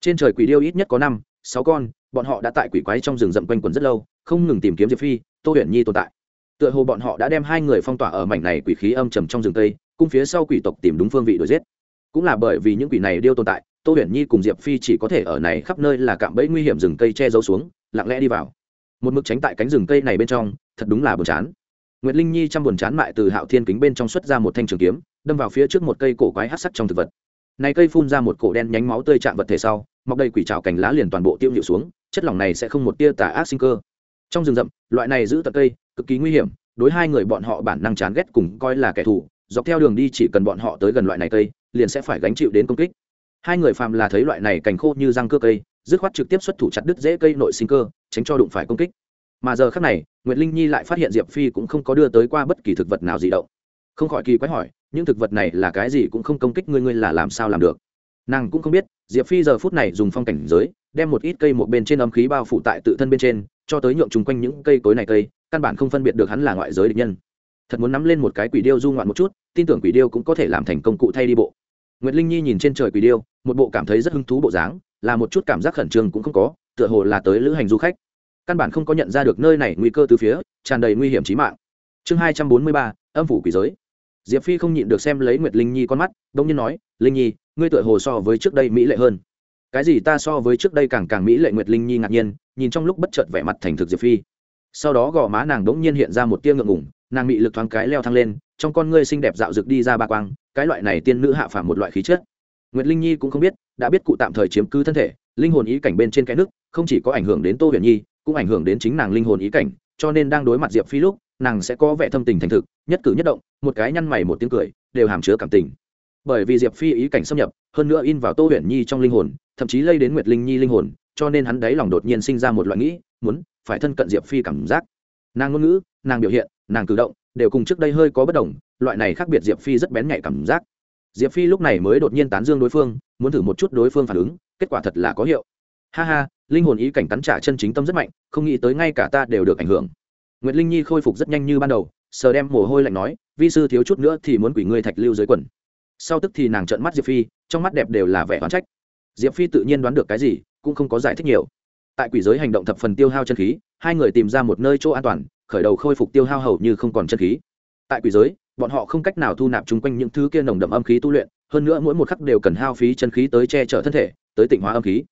Trên trời quỷ điêu ít nhất có năm, sáu con, bọn họ đã tại quỷ quái trong rừng rậm quanh quẩn rất lâu, không ngừng tìm kiếm diệp phi, tô huyền nhi tồn tại. Tựa hồ bọn họ đã đem hai người phong tỏa ở mảnh này quỷ khí âm trầm trong rừng tây cung phía sau quỷ tộc tìm đúng phương vị đuổi giết. Cũng là bởi vì những quỷ này điêu tồn tại, tô huyền nhi cùng diệp phi chỉ có thể ở này khắp nơi là cạm bẫy nguy hiểm rừng cây che giấu xuống, lặng lẽ đi vào. Một mực tránh tại cánh rừng cây này bên trong, thật đúng là buồn chán nguyệt linh nhi trăm buồn chán mại từ hạo thiên kính bên trong xuất ra một thanh trường kiếm, đâm vào phía trước một cây cổ quái hắc sắc trong thực vật. Này cây phun ra một cổ đen nhánh máu tươi chạm vật thể sau, mọc đầy quỷ trảo cành lá liền toàn bộ tiêu nhịu xuống, chất lỏng này sẽ không một tia tà ác sinh cơ. Trong rừng rậm, loại này giữ tận cây, cực kỳ nguy hiểm, đối hai người bọn họ bản năng chán ghét cùng coi là kẻ thù, dọc theo đường đi chỉ cần bọn họ tới gần loại này cây, liền sẽ phải gánh chịu đến công kích. Hai người phàm là thấy loại này cành khô như răng cưa cây, dứt khoát trực tiếp xuất thủ chặt đứt dễ cây nội sinh cơ, tránh cho đụng phải công kích mà giờ khác này nguyệt linh nhi lại phát hiện diệp phi cũng không có đưa tới qua bất kỳ thực vật nào gì động. Không khỏi kỳ quái hỏi những thực vật này là cái gì cũng không công kích ngươi ngươi là làm sao làm được? Nàng cũng không biết diệp phi giờ phút này dùng phong cảnh giới đem một ít cây một bên trên âm khí bao phủ tại tự thân bên trên cho tới nhượng chung quanh những cây cối này cây căn bản không phân biệt được hắn là ngoại giới địch nhân. Thật muốn nắm lên một cái quỷ điêu du ngoạn một chút tin tưởng quỷ điêu cũng có thể làm thành công cụ thay đi bộ. Nguyệt Linh Nhi nhìn trên trời quỷ điêu, một bộ cảm thấy rất hứng thú bộ dáng, là một chút cảm giác khẩn trương cũng không có, tựa hồ là tới lữ hành du khách. Căn bản không có nhận ra được nơi này nguy cơ từ phía, tràn đầy nguy hiểm chí mạng. Chương hai trăm bốn mươi ba, âm phủ quỷ giới. Diệp Phi không nhịn được xem lấy Nguyệt Linh Nhi con mắt, bỗng nhiên nói, "Linh Nhi, ngươi tựa hồ so với trước đây mỹ lệ hơn." Cái gì ta so với trước đây càng càng mỹ lệ Nguyệt Linh Nhi ngạc nhiên, nhìn trong lúc bất chợt vẻ mặt thành thực Diệp Phi. Sau đó gò má nàng bỗng nhiên hiện ra một tia ngượng ngùng, nàng bị lực thoáng cái leo thăng lên trong con ngươi xinh đẹp dạo rực đi ra ba quang cái loại này tiên nữ hạ phàm một loại khí chất nguyệt linh nhi cũng không biết đã biết cụ tạm thời chiếm cứ thân thể linh hồn ý cảnh bên trên cái nước không chỉ có ảnh hưởng đến tô huyền nhi cũng ảnh hưởng đến chính nàng linh hồn ý cảnh, cho nên đang đối mặt diệp phi lúc, nàng sẽ có vẻ thâm tình thành thực, nhất cử nhất động, một cái nhăn mày một tiếng cười, đều hàm chứa cảm tình. Bởi vì diệp phi ý cảnh xâm nhập, hơn nữa in vào tô huyền nhi trong linh hồn, thậm chí lây đến nguyệt linh nhi linh hồn, cho nên hắn đáy lòng đột nhiên sinh ra một loại nghĩ, muốn phải thân cận diệp phi cảm giác. Nàng ngôn ngữ, nàng biểu hiện, nàng cử động, đều cùng trước đây hơi có bất đồng, loại này khác biệt diệp phi rất bén nhạy cảm giác. Diệp phi lúc này mới đột nhiên tán dương đối phương, muốn thử một chút đối phương phản ứng, kết quả thật là có hiệu. Ha ha linh hồn ý cảnh cắn trả chân chính tâm rất mạnh không nghĩ tới ngay cả ta đều được ảnh hưởng Nguyệt Linh Nhi khôi phục rất nhanh như ban đầu, sờ đem mồ hôi lạnh nói, vi sư thiếu chút nữa thì muốn quỷ ngươi thạch lưu dưới quần. Sau tức thì nàng trợn mắt Diệp Phi, trong mắt đẹp đều là vẻ oán trách. Diệp Phi tự nhiên đoán được cái gì, cũng không có giải thích nhiều. Tại quỷ giới hành động thập phần tiêu hao chân khí, hai người tìm ra một nơi chỗ an toàn, khởi đầu khôi phục tiêu hao hầu như không còn chân khí. Tại quỷ giới, bọn họ không cách nào thu nạp chung quanh những thứ kia nồng đậm âm khí tu luyện, hơn nữa mỗi một khắc đều cần hao phí chân khí tới che chở thân thể, tới tỉnh hóa âm khí.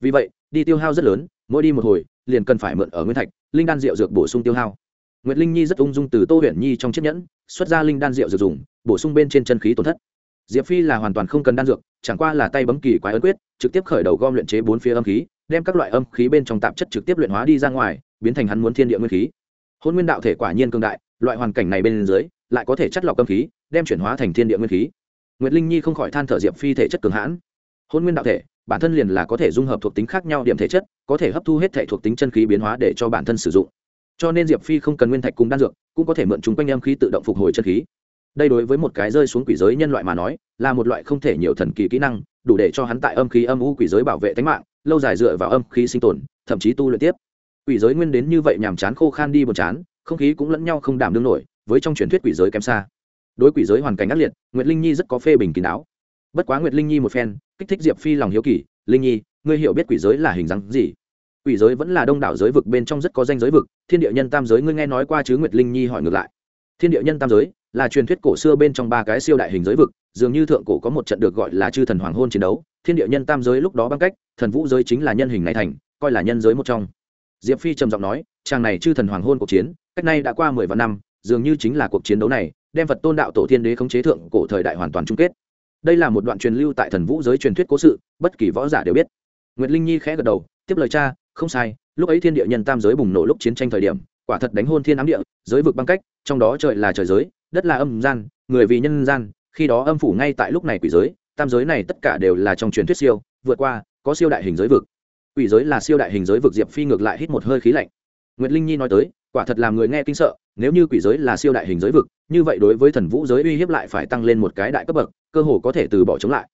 Vì vậy, đi tiêu hao rất lớn, mỗi đi một hồi, liền cần phải mượn ở nguyên thạch, linh đan rượu dược bổ sung tiêu hao. Nguyệt linh nhi rất ung dung từ tô huyền nhi trong chiếc nhẫn xuất ra linh đan rượu dược dùng bổ sung bên trên chân khí tổn thất. Diệp phi là hoàn toàn không cần đan dược chẳng qua là tay bấm kỳ quái ấn quyết trực tiếp khởi đầu gom luyện chế bốn phía âm khí đem các loại âm khí bên trong tạp chất trực tiếp luyện hóa đi ra ngoài biến thành hắn muốn thiên địa nguyên khí. Hôn nguyên đạo thể quả nhiên cương đại loại hoàn cảnh này bên dưới lại có thể chất lọc âm khí đem chuyển hóa thành thiên địa nguyên khí. Nguyệt linh nhi không khỏi than thở diệp phi thể chất cường hãn. Hôn nguyên đạo thể bản thân liền là có thể dung hợp thuộc tính khác nhau điểm thể chất, có thể hấp thu hết thể thuộc tính chân khí biến hóa để cho bản thân sử dụng. Cho nên diệp phi không cần nguyên thạch cùng đan dược, cũng có thể mượn chúng quanh âm khí tự động phục hồi chân khí. Đây đối với một cái rơi xuống quỷ giới nhân loại mà nói, là một loại không thể nhiều thần kỳ kỹ năng, đủ để cho hắn tại âm khí âm u quỷ giới bảo vệ tính mạng, lâu dài dựa vào âm khí sinh tồn, thậm chí tu luyện tiếp. Quỷ giới nguyên đến như vậy nhàm chán khô khan đi buồn chán, không khí cũng lẫn nhau không đảm đương nổi, với trong truyền thuyết quỷ giới kém xa. Đối quỷ giới hoàn cảnh ác liệt, nguyệt linh nhi rất có phê bình kín đáo bất quá nguyệt linh nhi một phen, kích thích diệp phi lòng hiếu kỳ, linh nhi, ngươi hiểu biết quỷ giới là hình dáng gì? Quỷ giới vẫn là đông đảo giới vực bên trong rất có danh giới vực, thiên địa nhân tam giới ngươi nghe nói qua chứ? Nguyệt linh nhi hỏi ngược lại. Thiên địa nhân tam giới là truyền thuyết cổ xưa bên trong ba cái siêu đại hình giới vực, dường như thượng cổ có một trận được gọi là chư thần hoàng hôn chiến đấu. Thiên địa nhân tam giới lúc đó băng cách, thần vũ giới chính là nhân hình này thành, coi là nhân giới một trong. Diệp phi trầm giọng nói, chàng này chư thần hoàng hôn cuộc chiến, cách nay đã qua mười vạn năm, dường như chính là cuộc chiến đấu này, đem phật tôn đạo tổ thiên đế khống chế thượng cổ thời đại hoàn toàn chung kết đây là một đoạn truyền lưu tại thần vũ giới truyền thuyết cố sự, bất kỳ võ giả đều biết. Nguyệt linh nhi khẽ gật đầu, tiếp lời cha, không sai, lúc ấy thiên địa nhân tam giới bùng nổ lúc chiến tranh thời điểm, quả thật đánh hôn thiên ám địa, giới vực băng cách, trong đó trời là trời giới, đất là âm gian, người vì nhân gian, khi đó âm phủ ngay tại lúc này quỷ giới, tam giới này tất cả đều là trong truyền thuyết siêu, vượt qua, có siêu đại hình giới vực. Quỷ giới là siêu đại hình giới vực, diệp phi ngược lại hít một hơi khí lạnh. Nguyệt linh nhi nói tới, quả thật làm người nghe kinh sợ nếu như quỷ giới là siêu đại hình giới vực, như vậy đối với thần vũ giới uy hiếp lại phải tăng lên một cái đại cấp bậc, cơ hồ có thể từ bỏ chống lại.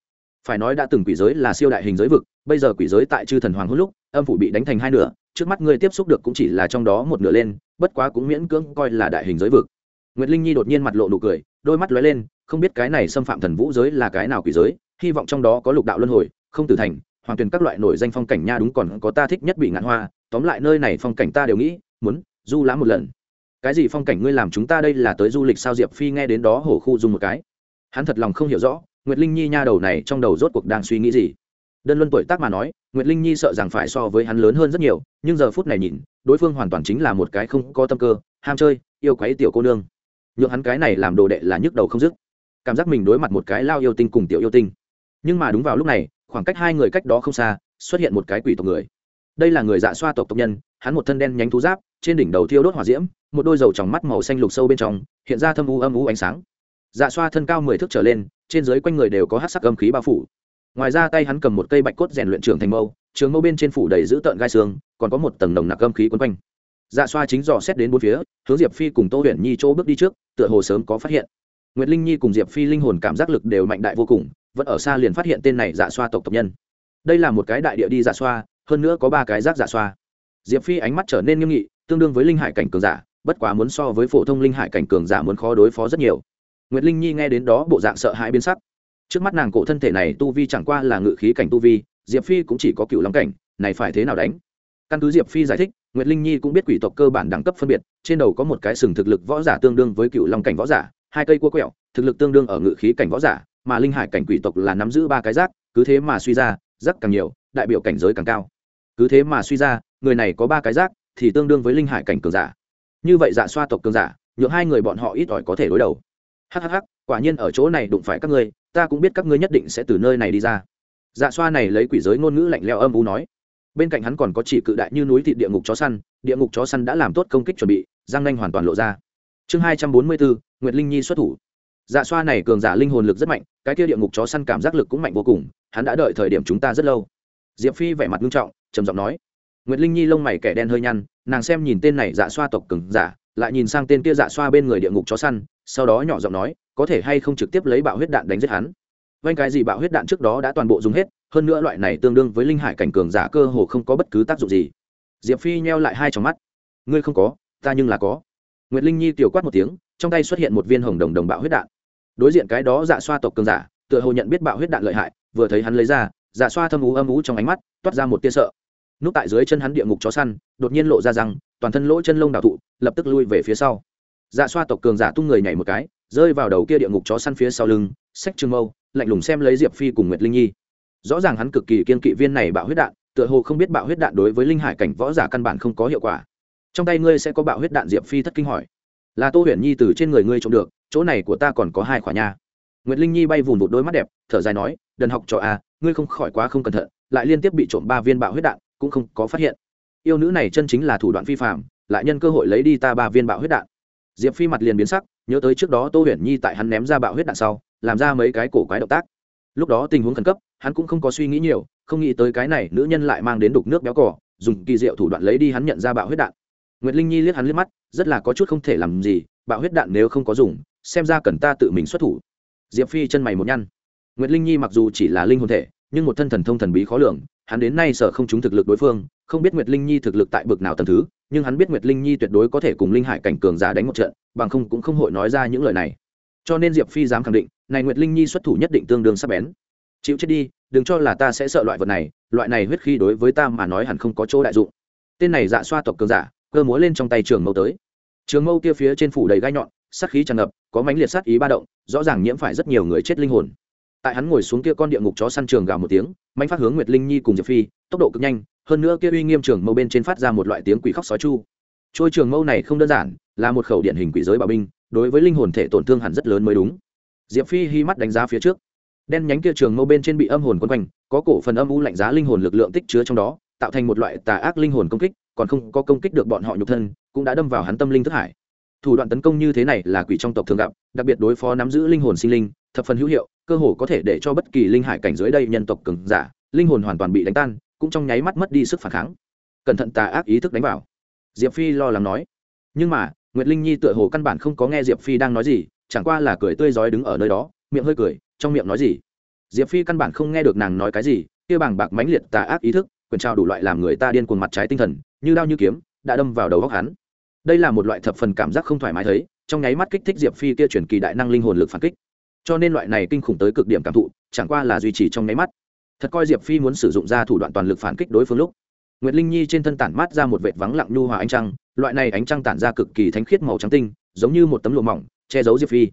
Phải nói đã từng quỷ giới là siêu đại hình giới vực, bây giờ quỷ giới tại chư thần hoàng hôn lúc, âm phủ bị đánh thành hai nửa, trước mắt ngươi tiếp xúc được cũng chỉ là trong đó một nửa lên, bất quá cũng miễn cưỡng coi là đại hình giới vực. Nguyệt linh nhi đột nhiên mặt lộ nụ cười, đôi mắt lóe lên, không biết cái này xâm phạm thần vũ giới là cái nào quỷ giới, hy vọng trong đó có lục đạo luân hồi, không tử thành, hoàng tuyền các loại nổi danh phong cảnh nha đúng còn có ta thích nhất bị ngạn hoa, tóm lại nơi này phong cảnh ta đều nghĩ, muốn, du lãm một lần cái gì phong cảnh ngươi làm chúng ta đây là tới du lịch sao diệp phi nghe đến đó hổ khu dùng một cái. Hắn thật lòng không hiểu rõ, nguyệt linh nhi nha đầu này trong đầu rốt cuộc đang suy nghĩ gì. Đơn luân tuổi tác mà nói, nguyệt linh nhi sợ rằng phải so với hắn lớn hơn rất nhiều, nhưng giờ phút này nhìn, đối phương hoàn toàn chính là một cái không có tâm cơ, ham chơi, yêu quấy tiểu cô nương. Nhượng hắn cái này làm đồ đệ là nhức đầu không dứt. Cảm giác mình đối mặt một cái lao yêu tinh cùng tiểu yêu tinh. Nhưng mà đúng vào lúc này, khoảng cách hai người cách đó không xa, xuất hiện một cái quỷ tộc người. Đây là người dạ xoa tộc tộc nhân, hắn một thân đen nhánh thú giáp trên đỉnh đầu thiêu đốt hỏa diễm, một đôi dầu tròng mắt màu xanh lục sâu bên trong, hiện ra thâm u âm u ánh sáng. Dạ xoa thân cao mười thước trở lên, trên dưới quanh người đều có hát sắc âm khí bao phủ. Ngoài ra tay hắn cầm một cây bạch cốt rèn luyện trưởng thành mâu, trường mâu bên trên phủ đầy giữ tợn gai xương, còn có một tầng nồng nặc âm khí quấn quanh. Dạ xoa chính dò xét đến bốn phía, hướng diệp phi cùng tô huyền nhi chỗ bước đi trước, tựa hồ sớm có phát hiện. Nguyệt linh nhi cùng diệp phi linh hồn cảm giác lực đều mạnh đại vô cùng, vẫn ở xa liền phát hiện tên này dạ xoa tộc tộc nhân. Đây là một cái đại địa đi dạ xoa, hơn nữa có ba cái rác dạ xoa diệp phi ánh mắt trở nên nghiêm nghị, tương đương với linh hải cảnh cường giả, bất quá muốn so với phổ thông linh hải cảnh cường giả muốn khó đối phó rất nhiều. Nguyệt linh nhi nghe đến đó bộ dạng sợ hãi biến sắc. Trước mắt nàng cổ thân thể này tu vi chẳng qua là ngự khí cảnh tu vi, diệp phi cũng chỉ có cựu long cảnh, này phải thế nào đánh? Căn cứ diệp phi giải thích, nguyệt linh nhi cũng biết quỷ tộc cơ bản đẳng cấp phân biệt, trên đầu có một cái sừng thực lực võ giả tương đương với cựu long cảnh võ giả, hai cây cua quẹo, thực lực tương đương ở ngự khí cảnh võ giả, mà linh hải cảnh quỷ tộc là nắm giữ ba cái rác cứ thế mà suy ra rác càng nhiều, đại biểu cảnh giới càng cao. Cứ thế mà suy ra người này có ba cái rác thì tương đương với linh hải cảnh cường giả. Như vậy dạ xoa tộc cường giả, nhượng hai người bọn họ ít ỏi có thể đối đầu. Hhh quả nhiên ở chỗ này đụng phải các ngươi, ta cũng biết các ngươi nhất định sẽ từ nơi này đi ra. Dạ xoa này lấy quỷ giới ngôn ngữ lạnh leo âm u nói. Bên cạnh hắn còn có chỉ cự đại như núi thịt địa ngục chó săn, địa ngục chó săn đã làm tốt công kích chuẩn bị giang nanh hoàn toàn lộ ra. Chương hai trăm bốn mươi bốn, nguyệt linh nhi xuất thủ. Dạ xoa này cường giả linh hồn lực rất mạnh, cái kia địa ngục chó săn cảm giác lực cũng mạnh vô cùng, hắn đã đợi thời điểm chúng ta rất lâu. Diệp phi vẻ mặt nghiêm trọng, trầm giọng nói nguyệt linh nhi lông mày kẻ đen hơi nhăn, nàng xem nhìn tên này dạ xoa tộc cường giả, lại nhìn sang tên kia dạ xoa bên người địa ngục chó săn, sau đó nhỏ giọng nói, có thể hay không trực tiếp lấy bạo huyết đạn đánh giết hắn? Vanh cái gì bạo huyết đạn trước đó đã toàn bộ dùng hết, hơn nữa loại này tương đương với linh hải cảnh cường giả cơ hồ không có bất cứ tác dụng gì. Diệp phi nheo lại hai tròng mắt. Ngươi không có, ta nhưng là có. Nguyệt linh nhi tiểu quát một tiếng, trong tay xuất hiện một viên hồng đồng đồng bạo huyết đạn. Đối diện cái đó dạ xoa tộc cường giả, tựa hồ nhận biết bạo huyết đạn lợi hại, vừa thấy hắn lấy ra dạ xoa thâm ú âm ú trong ánh mắt, toát ra một tia sợ núp tại dưới chân hắn địa ngục chó săn, đột nhiên lộ ra rằng toàn thân lỗ chân lông đào thụ, lập tức lui về phía sau. Dạ xoa tộc cường giả tung người nhảy một cái, rơi vào đầu kia địa ngục chó săn phía sau lưng sách trương mâu, lạnh lùng xem lấy diệp phi cùng nguyệt linh nhi. Rõ ràng hắn cực kỳ kiên kỵ viên này bạo huyết đạn, tựa hồ không biết bạo huyết đạn đối với linh hải cảnh võ giả căn bản không có hiệu quả. Trong tay ngươi sẽ có bạo huyết đạn, diệp phi thất kinh hỏi. Là tô huyền nhi từ trên người ngươi trộm được, chỗ này của ta còn có hai khỏa nha. Nguyệt linh nhi bay vùn vụt đôi mắt đẹp, thở dài nói, đần học trò à ngươi không khỏi quá không cẩn thận, lại liên tiếp bị trộm ba viên bạo huyết đạn cũng không có phát hiện. Yêu nữ này chân chính là thủ đoạn phi phạm lại nhân cơ hội lấy đi ta ba viên bạo huyết đạn. Diệp phi mặt liền biến sắc, nhớ tới trước đó tô huyền nhi tại hắn ném ra bạo huyết đạn sau, làm ra mấy cái cổ quái động tác. Lúc đó tình huống khẩn cấp, hắn cũng không có suy nghĩ nhiều, không nghĩ tới cái này nữ nhân lại mang đến đục nước béo cỏ dùng kỳ diệu thủ đoạn lấy đi hắn nhận ra bạo huyết đạn. Nguyệt linh nhi liếc hắn liếc mắt, rất là có chút không thể làm gì, bạo huyết đạn nếu không có dùng, xem ra cần ta tự mình xuất thủ. Diệp phi chân mày một nhăn. Nguyệt linh nhi mặc dù chỉ là linh hồn thể nhưng một thân thần thông thần bí khó lường, hắn đến nay sợ không trúng thực lực đối phương, không biết nguyệt linh nhi thực lực tại bực nào tầm thứ, nhưng hắn biết nguyệt linh nhi tuyệt đối có thể cùng linh hải cảnh cường giả đánh một trận, bằng không cũng không hội nói ra những lời này. Cho nên diệp phi dám khẳng định, này nguyệt linh nhi xuất thủ nhất định tương đương sắc bén. Chịu chết đi, đừng cho là ta sẽ sợ loại vật này, loại này huyết khí đối với ta mà nói hẳn không có chỗ đại dụng. Tên này dạ xoa tộc cường giả, cơ múa lên trong tay trường mâu tới. Trường mâu kia phía trên phủ đầy gai nhọn, sát khí tràn ngập, có mánh liệt sát ý ba động, rõ ràng nhiễm phải rất nhiều người chết linh hồn tại hắn ngồi xuống kia con địa ngục chó săn trường gào một tiếng mạnh phát hướng nguyệt linh nhi cùng diệp phi, tốc độ cực nhanh, hơn nữa kia uy nghiêm trường mâu bên trên phát ra một loại tiếng quỷ khóc sói chu. Trôi trường mâu này không đơn giản, là một khẩu điện hình quỷ giới bảo binh, đối với linh hồn thể tổn thương hẳn rất lớn mới đúng. Diệp phi hy mắt đánh giá phía trước. Đen nhánh kia trường mâu bên trên bị âm hồn quân quanh, có cổ phần âm u lạnh giá linh hồn lực lượng tích chứa trong đó, tạo thành một loại tà ác linh hồn công kích, còn không có công kích được bọn họ nhục thân, cũng đã đâm vào hắn tâm linh thức hải. Thủ đoạn tấn công như thế này là quỷ trong tộc thường gặp, đặc biệt đối phó nắm giữ linh hồn sinh linh thập phần hữu hiệu, cơ hồ có thể để cho bất kỳ linh hải cảnh dưới đây nhân tộc cường giả, linh hồn hoàn toàn bị đánh tan, cũng trong nháy mắt mất đi sức phản kháng. Cẩn thận tà ác ý thức đánh vào. Diệp phi lo lắng nói. Nhưng mà, nguyệt linh nhi tựa hồ căn bản không có nghe diệp phi đang nói gì, chẳng qua là cười tươi rói đứng ở nơi đó, miệng hơi cười, trong miệng nói gì. Diệp phi căn bản không nghe được nàng nói cái gì, kia bảng bạc mãnh liệt tà ác ý thức, quyền trao đủ loại làm người ta điên cuồng mặt trái tinh thần, như đao như kiếm, đã đâm vào đầu góc hắn. Đây là một loại thập phần cảm giác không thoải mái thấy, trong nháy mắt kích thích diệp phi kia chuyển kỳ đại năng linh hồn lực phản kích cho nên loại này kinh khủng tới cực điểm cảm thụ, chẳng qua là duy trì trong nháy mắt. Thật coi diệp phi muốn sử dụng ra thủ đoạn toàn lực phản kích đối phương lúc. Nguyệt linh nhi trên thân tản mát ra một vệt vắng lặng nhu hòa ánh trăng, loại này ánh trăng tản ra cực kỳ thánh khiết màu trắng tinh, giống như một tấm lụa mỏng, che giấu diệp phi.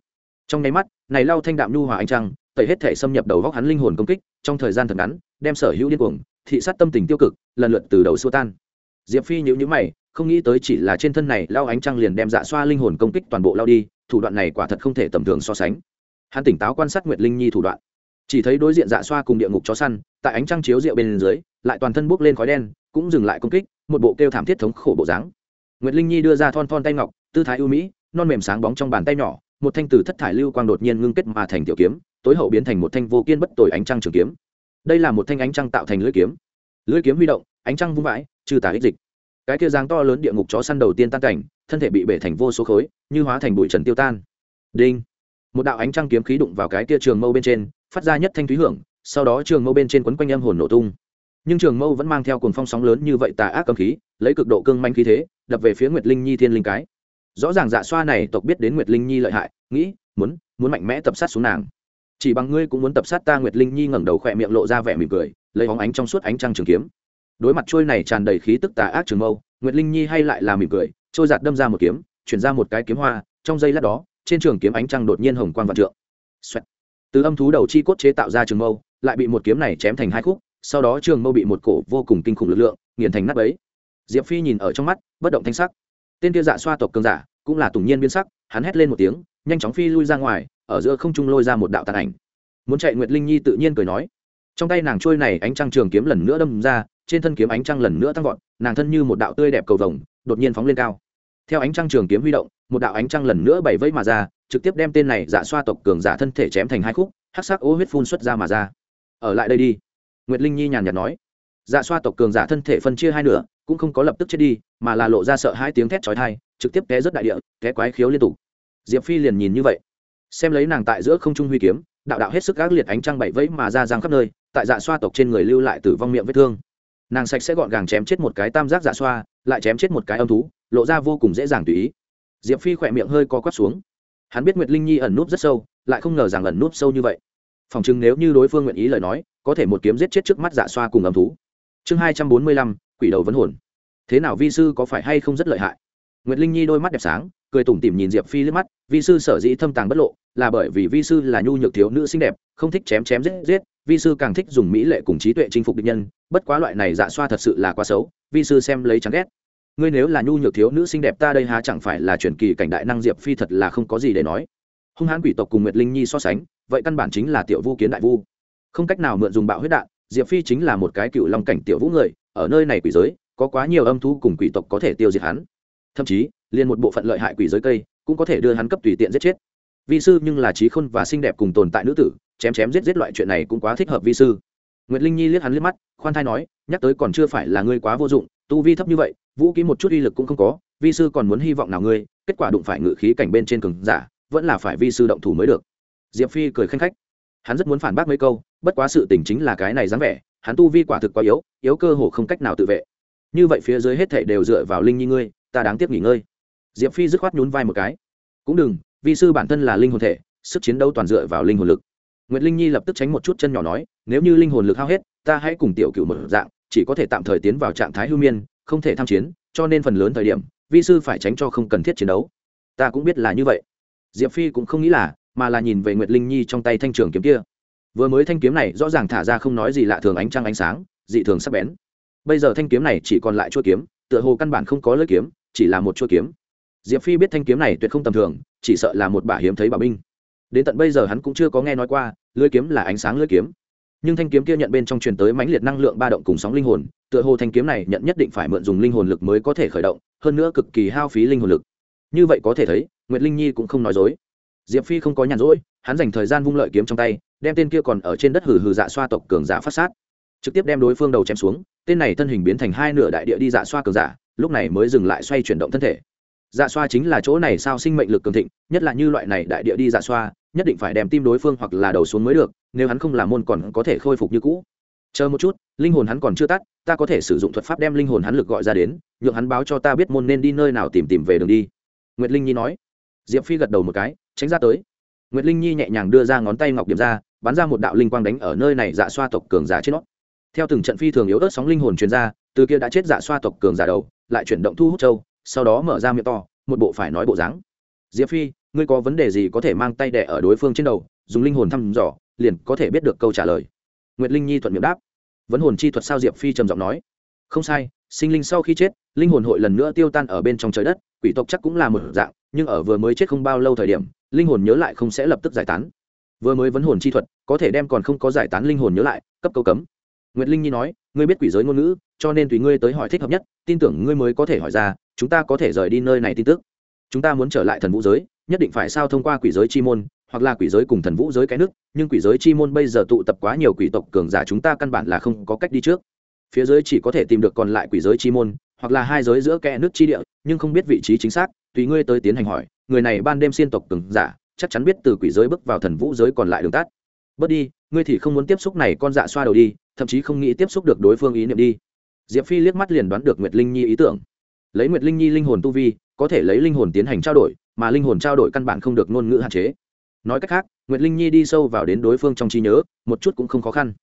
Trong nháy mắt, này lau thanh đạm nhu hòa ánh trăng, tẩy hết thể xâm nhập đầu góc hắn linh hồn công kích, trong thời gian thật ngắn, đem sở hữu điên cuồng, thị sát tâm tình tiêu cực, lần lượt từ đầu xua tan. Diệp phi nhữ nhữ mày, không nghĩ tới chỉ là trên thân này lao ánh trăng liền đem dạ xoa linh hồn công kích toàn bộ lao đi, thủ đoạn này quả thật không thể tầm thường so sánh hắn tỉnh táo quan sát nguyệt linh nhi thủ đoạn chỉ thấy đối diện dạ xoa cùng địa ngục chó săn tại ánh trăng chiếu rượu bên dưới lại toàn thân bốc lên khói đen cũng dừng lại công kích một bộ kêu thảm thiết thống khổ bộ dáng nguyệt linh nhi đưa ra thon thon tay ngọc tư thái ưu mỹ non mềm sáng bóng trong bàn tay nhỏ một thanh từ thất thải lưu quang đột nhiên ngưng kết mà thành tiểu kiếm tối hậu biến thành một thanh vô kiên bất tội ánh trăng trường kiếm đây là một thanh ánh trăng tạo thành lưỡi kiếm lưỡi kiếm huy động ánh trăng vung vãi trừ tà ích dịch cái kia dáng to lớn địa ngục chó săn đầu tiên tan cảnh thân thể bị bể thành vô số khối như hóa thành bụi trần tiêu tan đinh một đạo ánh trăng kiếm khí đụng vào cái tia trường mâu bên trên, phát ra nhất thanh thúy hưởng, sau đó trường mâu bên trên quấn quanh âm hồn nổ tung. Nhưng trường mâu vẫn mang theo cuồng phong sóng lớn như vậy tà ác cầm khí, lấy cực độ cương manh khí thế, đập về phía nguyệt linh nhi thiên linh cái. Rõ ràng dạ xoa này tộc biết đến nguyệt linh nhi lợi hại, nghĩ, muốn muốn mạnh mẽ tập sát xuống nàng. Chỉ bằng ngươi cũng muốn tập sát ta nguyệt linh nhi ngẩng đầu khỏe miệng lộ ra vẻ mỉm cười, lấy hóng ánh trong suốt ánh trăng trường kiếm. Đối mặt trôi này tràn đầy khí tức tà ác trường mâu, nguyệt linh nhi hay lại là mỉm cười, trôi giạt đâm ra một kiếm, chuyển ra một cái kiếm hoa, trong giây lát đó trên trường kiếm ánh trăng đột nhiên hồng quang vạn trượng. Xoẹt. từ âm thú đầu chi cốt chế tạo ra trường mâu, lại bị một kiếm này chém thành hai khúc, sau đó trường mâu bị một cổ vô cùng kinh khủng lực lượng, nghiền thành nắp ấy diệp phi nhìn ở trong mắt, bất động thanh sắc. Tên kia dạ xoa tộc cường giả, cũng là tùng nhiên biến sắc, hắn hét lên một tiếng, nhanh chóng phi lui ra ngoài, ở giữa không trung lôi ra một đạo tàn ảnh. Muốn chạy nguyệt linh nhi tự nhiên cười nói. Trong tay nàng trôi này ánh trăng trường kiếm lần nữa đâm ra, trên thân kiếm ánh trăng lần nữa tăng vọt, nàng thân như một đạo tươi đẹp cầu vồng, đột nhiên phóng lên cao. Theo ánh trăng trường kiếm huy động một đạo ánh trăng lần nữa bảy vẫy mà ra, trực tiếp đem tên này giả xoa tộc cường giả thân thể chém thành hai khúc, hắc sắc ô huyết phun xuất ra mà ra. Ở lại đây đi. Nguyệt linh nhi nhàn nhạt nói. Dạ xoa tộc cường giả thân thể phân chia hai nửa, cũng không có lập tức chết đi, mà là lộ ra sợ hai tiếng thét chói tai, trực tiếp té rất đại địa, té quái khiếu liên tục. Diệp phi liền nhìn như vậy. Xem lấy nàng tại giữa không trung huy kiếm, đạo đạo hết sức gác liệt ánh trăng bảy vẫy mà ra giang khắp nơi, tại dạ xoa tộc trên người lưu lại tử vong miệng vết thương. Nàng sạch sẽ gọn gàng chém chết một cái tam giác dạ xoa, lại chém chết một cái âm thú, lộ ra vô cùng dễ dàng tùy ý diệp phi khỏe miệng hơi co quắp xuống. Hắn biết nguyệt linh nhi ẩn núp rất sâu, lại không ngờ rằng ẩn núp sâu như vậy. Phòng chừng nếu như đối phương nguyện ý lời nói, có thể một kiếm giết chết trước mắt dạ xoa cùng âm thú. Chương hai trăm bốn mươi lăm, quỷ đầu vấn hồn. Thế nào vi sư có phải hay không rất lợi hại? Nguyệt linh nhi đôi mắt đẹp sáng, cười tủm tỉm nhìn diệp phi liếc mắt, vi sư sở dĩ thâm tàng bất lộ, là bởi vì vi sư là nhu nhược thiếu nữ xinh đẹp, không thích chém chém giết giết, vi sư càng thích dùng mỹ lệ cùng trí tuệ chinh phục địch nhân, bất quá loại này dạ xoa thật sự là quá xấu, vi sư xem lấy chán ghét ngươi nếu là nhu nhược thiếu nữ xinh đẹp ta đây há chẳng phải là truyền kỳ cảnh đại năng diệp phi thật là không có gì để nói. Hung hãn quỷ tộc cùng nguyệt linh nhi so sánh, vậy căn bản chính là tiểu vu kiến đại vu. Không cách nào mượn dùng bạo huyết đạn, diệp phi chính là một cái cựu long cảnh tiểu vũ người, ở nơi này quỷ giới, có quá nhiều âm thu cùng quỷ tộc có thể tiêu diệt hắn. Thậm chí, liền một bộ phận lợi hại quỷ giới cây cũng có thể đưa hắn cấp tùy tiện giết chết. Vi sư nhưng là trí khôn và xinh đẹp cùng tồn tại nữ tử, chém chém giết giết loại chuyện này cũng quá thích hợp vi sư. Nguyệt linh nhi liếc hắn liếc mắt, khoan thai nói, nhắc tới còn chưa phải là ngươi quá vô dụng tu vi thấp như vậy vũ ký một chút uy lực cũng không có vi sư còn muốn hy vọng nào ngươi kết quả đụng phải ngự khí cảnh bên trên cường giả vẫn là phải vi sư động thủ mới được. Diệp phi cười khanh khách. Hắn rất muốn phản bác mấy câu bất quá sự tình chính là cái này dáng vẻ hắn tu vi quả thực quá yếu yếu cơ hồ không cách nào tự vệ. Như vậy phía dưới hết thảy đều dựa vào linh nhi ngươi ta đáng tiếc nghỉ ngơi. Diệp phi dứt khoát nhún vai một cái. Cũng đừng vi sư bản thân là linh hồn thể sức chiến đấu toàn dựa vào linh hồn lực. Nguyệt Linh Nhi lập tức tránh một chút chân nhỏ nói, nếu như linh hồn lực hao hết, ta hãy cùng tiểu cửu một dạng, chỉ có thể tạm thời tiến vào trạng thái hưu miên, không thể tham chiến, cho nên phần lớn thời điểm, vi sư phải tránh cho không cần thiết chiến đấu. Ta cũng biết là như vậy. Diệp Phi cũng không nghĩ là, mà là nhìn về Nguyệt Linh Nhi trong tay thanh trường kiếm kia. Vừa mới thanh kiếm này rõ ràng thả ra không nói gì lạ thường ánh trăng ánh sáng, dị thường sắc bén. Bây giờ thanh kiếm này chỉ còn lại chuôi kiếm, tựa hồ căn bản không có lưỡi kiếm, chỉ là một chuôi kiếm. Diệp Phi biết thanh kiếm này tuyệt không tầm thường, chỉ sợ là một bả hiếm thấy bảo binh đến tận bây giờ hắn cũng chưa có nghe nói qua lưỡi kiếm là ánh sáng lưỡi kiếm nhưng thanh kiếm kia nhận bên trong truyền tới mãnh liệt năng lượng ba động cùng sóng linh hồn, tựa hồ thanh kiếm này nhận nhất định phải mượn dùng linh hồn lực mới có thể khởi động, hơn nữa cực kỳ hao phí linh hồn lực. Như vậy có thể thấy, nguyệt linh nhi cũng không nói dối. Diệp phi không có nhàn rỗi, hắn dành thời gian vung lợi kiếm trong tay, đem tên kia còn ở trên đất hử hử dạ xoa tộc cường giả phát sát. Trực tiếp đem đối phương đầu chém xuống, tên này thân hình biến thành hai nửa đại địa đi dạ xoa cường giả, lúc này mới dừng lại xoay chuyển động thân thể. Dạ xoa chính là chỗ này sao sinh mệnh lực cường thịnh, nhất là như loại này đại địa đi dạ xoa, nhất định phải đem tim đối phương hoặc là đầu xuống mới được nếu hắn không làm môn còn có thể khôi phục như cũ. Chờ một chút, linh hồn hắn còn chưa tắt, ta có thể sử dụng thuật pháp đem linh hồn hắn lực gọi ra đến, nhượng hắn báo cho ta biết môn nên đi nơi nào tìm tìm về đường đi. Nguyệt linh nhi nói. Diệp phi gật đầu một cái, tránh ra tới. Nguyệt linh nhi nhẹ nhàng đưa ra ngón tay ngọc điểm ra, bắn ra một đạo linh quang đánh ở nơi này dạ xoa tộc cường giả trên nó. Theo từng trận phi thường yếu ớt sóng linh hồn truyền ra, từ kia đã chết dạ xoa tộc cường giả đầu, lại chuyển động thu hút châu, sau đó mở ra miệng to, một bộ phải nói bộ dáng. Diệp phi, ngươi có vấn đề gì có thể mang tay đẻ ở đối phương trên đầu, dùng linh hồn thăm dò liền có thể biết được câu trả lời. Nguyệt linh nhi thuận miệng đáp. Vấn hồn chi thuật sao diệp phi trầm giọng nói. Không sai, sinh linh sau khi chết, linh hồn hội lần nữa tiêu tan ở bên trong trời đất, quỷ tộc chắc cũng là một dạng, nhưng ở vừa mới chết không bao lâu thời điểm, linh hồn nhớ lại không sẽ lập tức giải tán. Vừa mới vấn hồn chi thuật, có thể đem còn không có giải tán linh hồn nhớ lại, cấp câu cấm. Nguyệt linh nhi nói, ngươi biết quỷ giới ngôn ngữ, cho nên tùy ngươi tới hỏi thích hợp nhất, tin tưởng ngươi mới có thể hỏi ra, chúng ta có thể rời đi nơi này tin tức. Chúng ta muốn trở lại thần vũ giới, nhất định phải sao thông qua quỷ giới chi môn hoặc là quỷ giới cùng thần vũ giới cái nước, nhưng quỷ giới chi môn bây giờ tụ tập quá nhiều quỷ tộc cường giả chúng ta căn bản là không có cách đi trước. Phía dưới chỉ có thể tìm được còn lại quỷ giới chi môn, hoặc là hai giới giữa kẽ nước chi địa, nhưng không biết vị trí chính xác, tùy ngươi tới tiến hành hỏi, người này ban đêm xuyên tộc cường giả, chắc chắn biết từ quỷ giới bước vào thần vũ giới còn lại đường tắt. Bớt đi, ngươi thì không muốn tiếp xúc này con dạ xoa đầu đi, thậm chí không nghĩ tiếp xúc được đối phương ý niệm đi. Diệp phi liếc mắt liền đoán được nguyệt linh nhi ý tưởng. Lấy nguyệt linh nhi linh hồn tu vi, có thể lấy linh hồn tiến hành trao đổi, mà linh hồn trao đổi căn bản không được ngôn ngữ hạn chế nói cách khác, nguyệt linh nhi đi sâu vào đến đối phương trong trí nhớ, một chút cũng không khó khăn.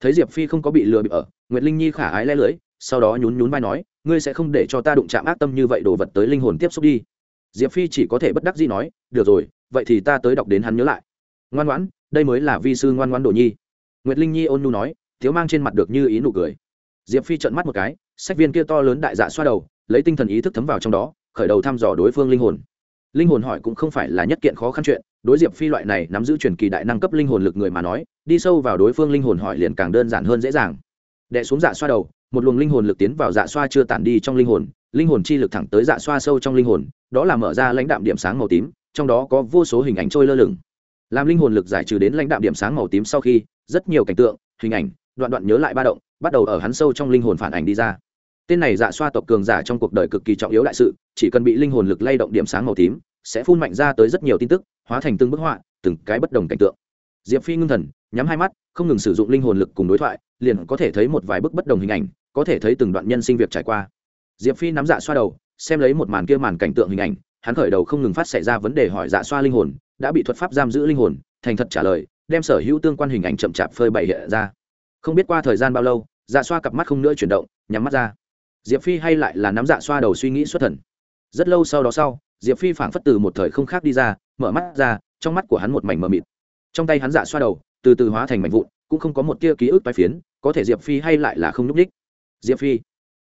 Thấy diệp phi không có bị lừa bị ở, nguyệt linh nhi khả ái lẽ lưỡi, sau đó nhún nhún vai nói, ngươi sẽ không để cho ta đụng chạm ác tâm như vậy đồ vật tới linh hồn tiếp xúc đi. Diệp phi chỉ có thể bất đắc dĩ nói, được rồi, vậy thì ta tới đọc đến hắn nhớ lại. Ngoan ngoãn, đây mới là vi sư ngoan ngoãn đồ nhi. Nguyệt linh nhi ôn nhu nói, thiếu mang trên mặt được như ý nụ cười. Diệp phi trợn mắt một cái, sách viên kia to lớn đại dạ xoa đầu, lấy tinh thần ý thức thấm vào trong đó, khởi đầu thăm dò đối phương linh hồn. Linh hồn hỏi cũng không phải là nhất kiện khó khăn chuyện đối diệp phi loại này nắm giữ truyền kỳ đại năng cấp linh hồn lực người mà nói, đi sâu vào đối phương linh hồn hỏi liền càng đơn giản hơn dễ dàng. Đệ xuống dạ xoa đầu, một luồng linh hồn lực tiến vào dạ xoa chưa tản đi trong linh hồn linh hồn chi lực thẳng tới dạ xoa sâu trong linh hồn, đó là mở ra lãnh đạm điểm sáng màu tím, trong đó có vô số hình ảnh trôi lơ lửng. Làm linh hồn lực giải trừ đến lãnh đạm điểm sáng màu tím sau khi, rất nhiều cảnh tượng, hình ảnh, đoạn đoạn nhớ lại ba động, bắt đầu ở hắn sâu trong linh hồn phản ảnh đi ra. Tên này dạ xoa tộc cường giả trong cuộc đời cực kỳ trọng yếu đại sự, chỉ cần bị linh hồn lực lay động điểm sáng màu tím, sẽ phun mạnh ra tới rất nhiều tin tức hóa thành từng bức họa, từng cái bất đồng cảnh tượng. Diệp phi ngưng thần, nhắm hai mắt, không ngừng sử dụng linh hồn lực cùng đối thoại, liền có thể thấy một vài bức bất đồng hình ảnh, có thể thấy từng đoạn nhân sinh việc trải qua. Diệp phi nắm dạ xoa đầu, xem lấy một màn kia màn cảnh tượng hình ảnh, hắn khởi đầu không ngừng phát xảy ra vấn đề hỏi dạ xoa linh hồn, đã bị thuật pháp giam giữ linh hồn, thành thật trả lời, đem sở hữu tương quan hình ảnh chậm chạp phơi bày hiện ra. Không biết qua thời gian bao lâu dạ xoa cặp mắt không nữa chuyển động, nhắm mắt ra. Diệp phi hay lại là nắm dạ xoa đầu suy nghĩ xuất thần. Rất lâu sau đó sau, diệp phi phảng phất từ một thời không khác đi ra mở mắt ra, trong mắt của hắn một mảnh mờ mịt. Trong tay hắn dạ xoa đầu, từ từ hóa thành mảnh vụn, cũng không có một tia ký ức bay phiến, có thể diệp phi hay lại là không n ú c ních diệp phi.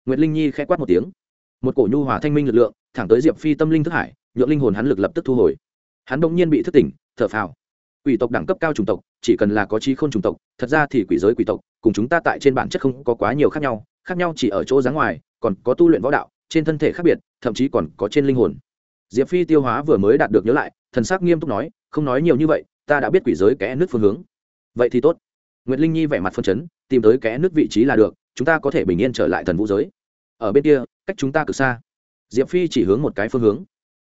Nguyệt linh nhi k h ẽ quát một tiếng. Một cổ nhu hòa thanh minh lực lượng, thẳng tới diệp phi tâm linh thức hải, nhượng linh hồn hắn lực lập tức thu hồi. Hắn đ ỗ n g nhiên bị thức tỉnh, thở phào. Quỷ tộc đẳng cấp cao chủng tộc, chỉ cần là có trí khôn chủng tộc, thật ra thì quỷ giới quỷ tộc, cùng chúng ta tại trên bản chất không có quá nhiều khác nhau khác nhau chỉ ở chỗ dáng ngoài, còn có tu luyện võ đạo, trên thân thể khác biệt, thậm chí còn có trên linh hồn diệp phi tiêu hóa vừa mới đạt được nhớ lại, thần sắc nghiêm túc nói, không nói nhiều như vậy, ta đã biết quỷ giới kẽ nước phương hướng. Vậy thì tốt. Nguyệt linh nhi vẻ mặt phân chấn, tìm tới kẽ nước vị trí là được, chúng ta có thể bình yên trở lại thần vũ giới. Ở bên kia, cách chúng ta cực xa. Diệp phi chỉ hướng một cái phương hướng.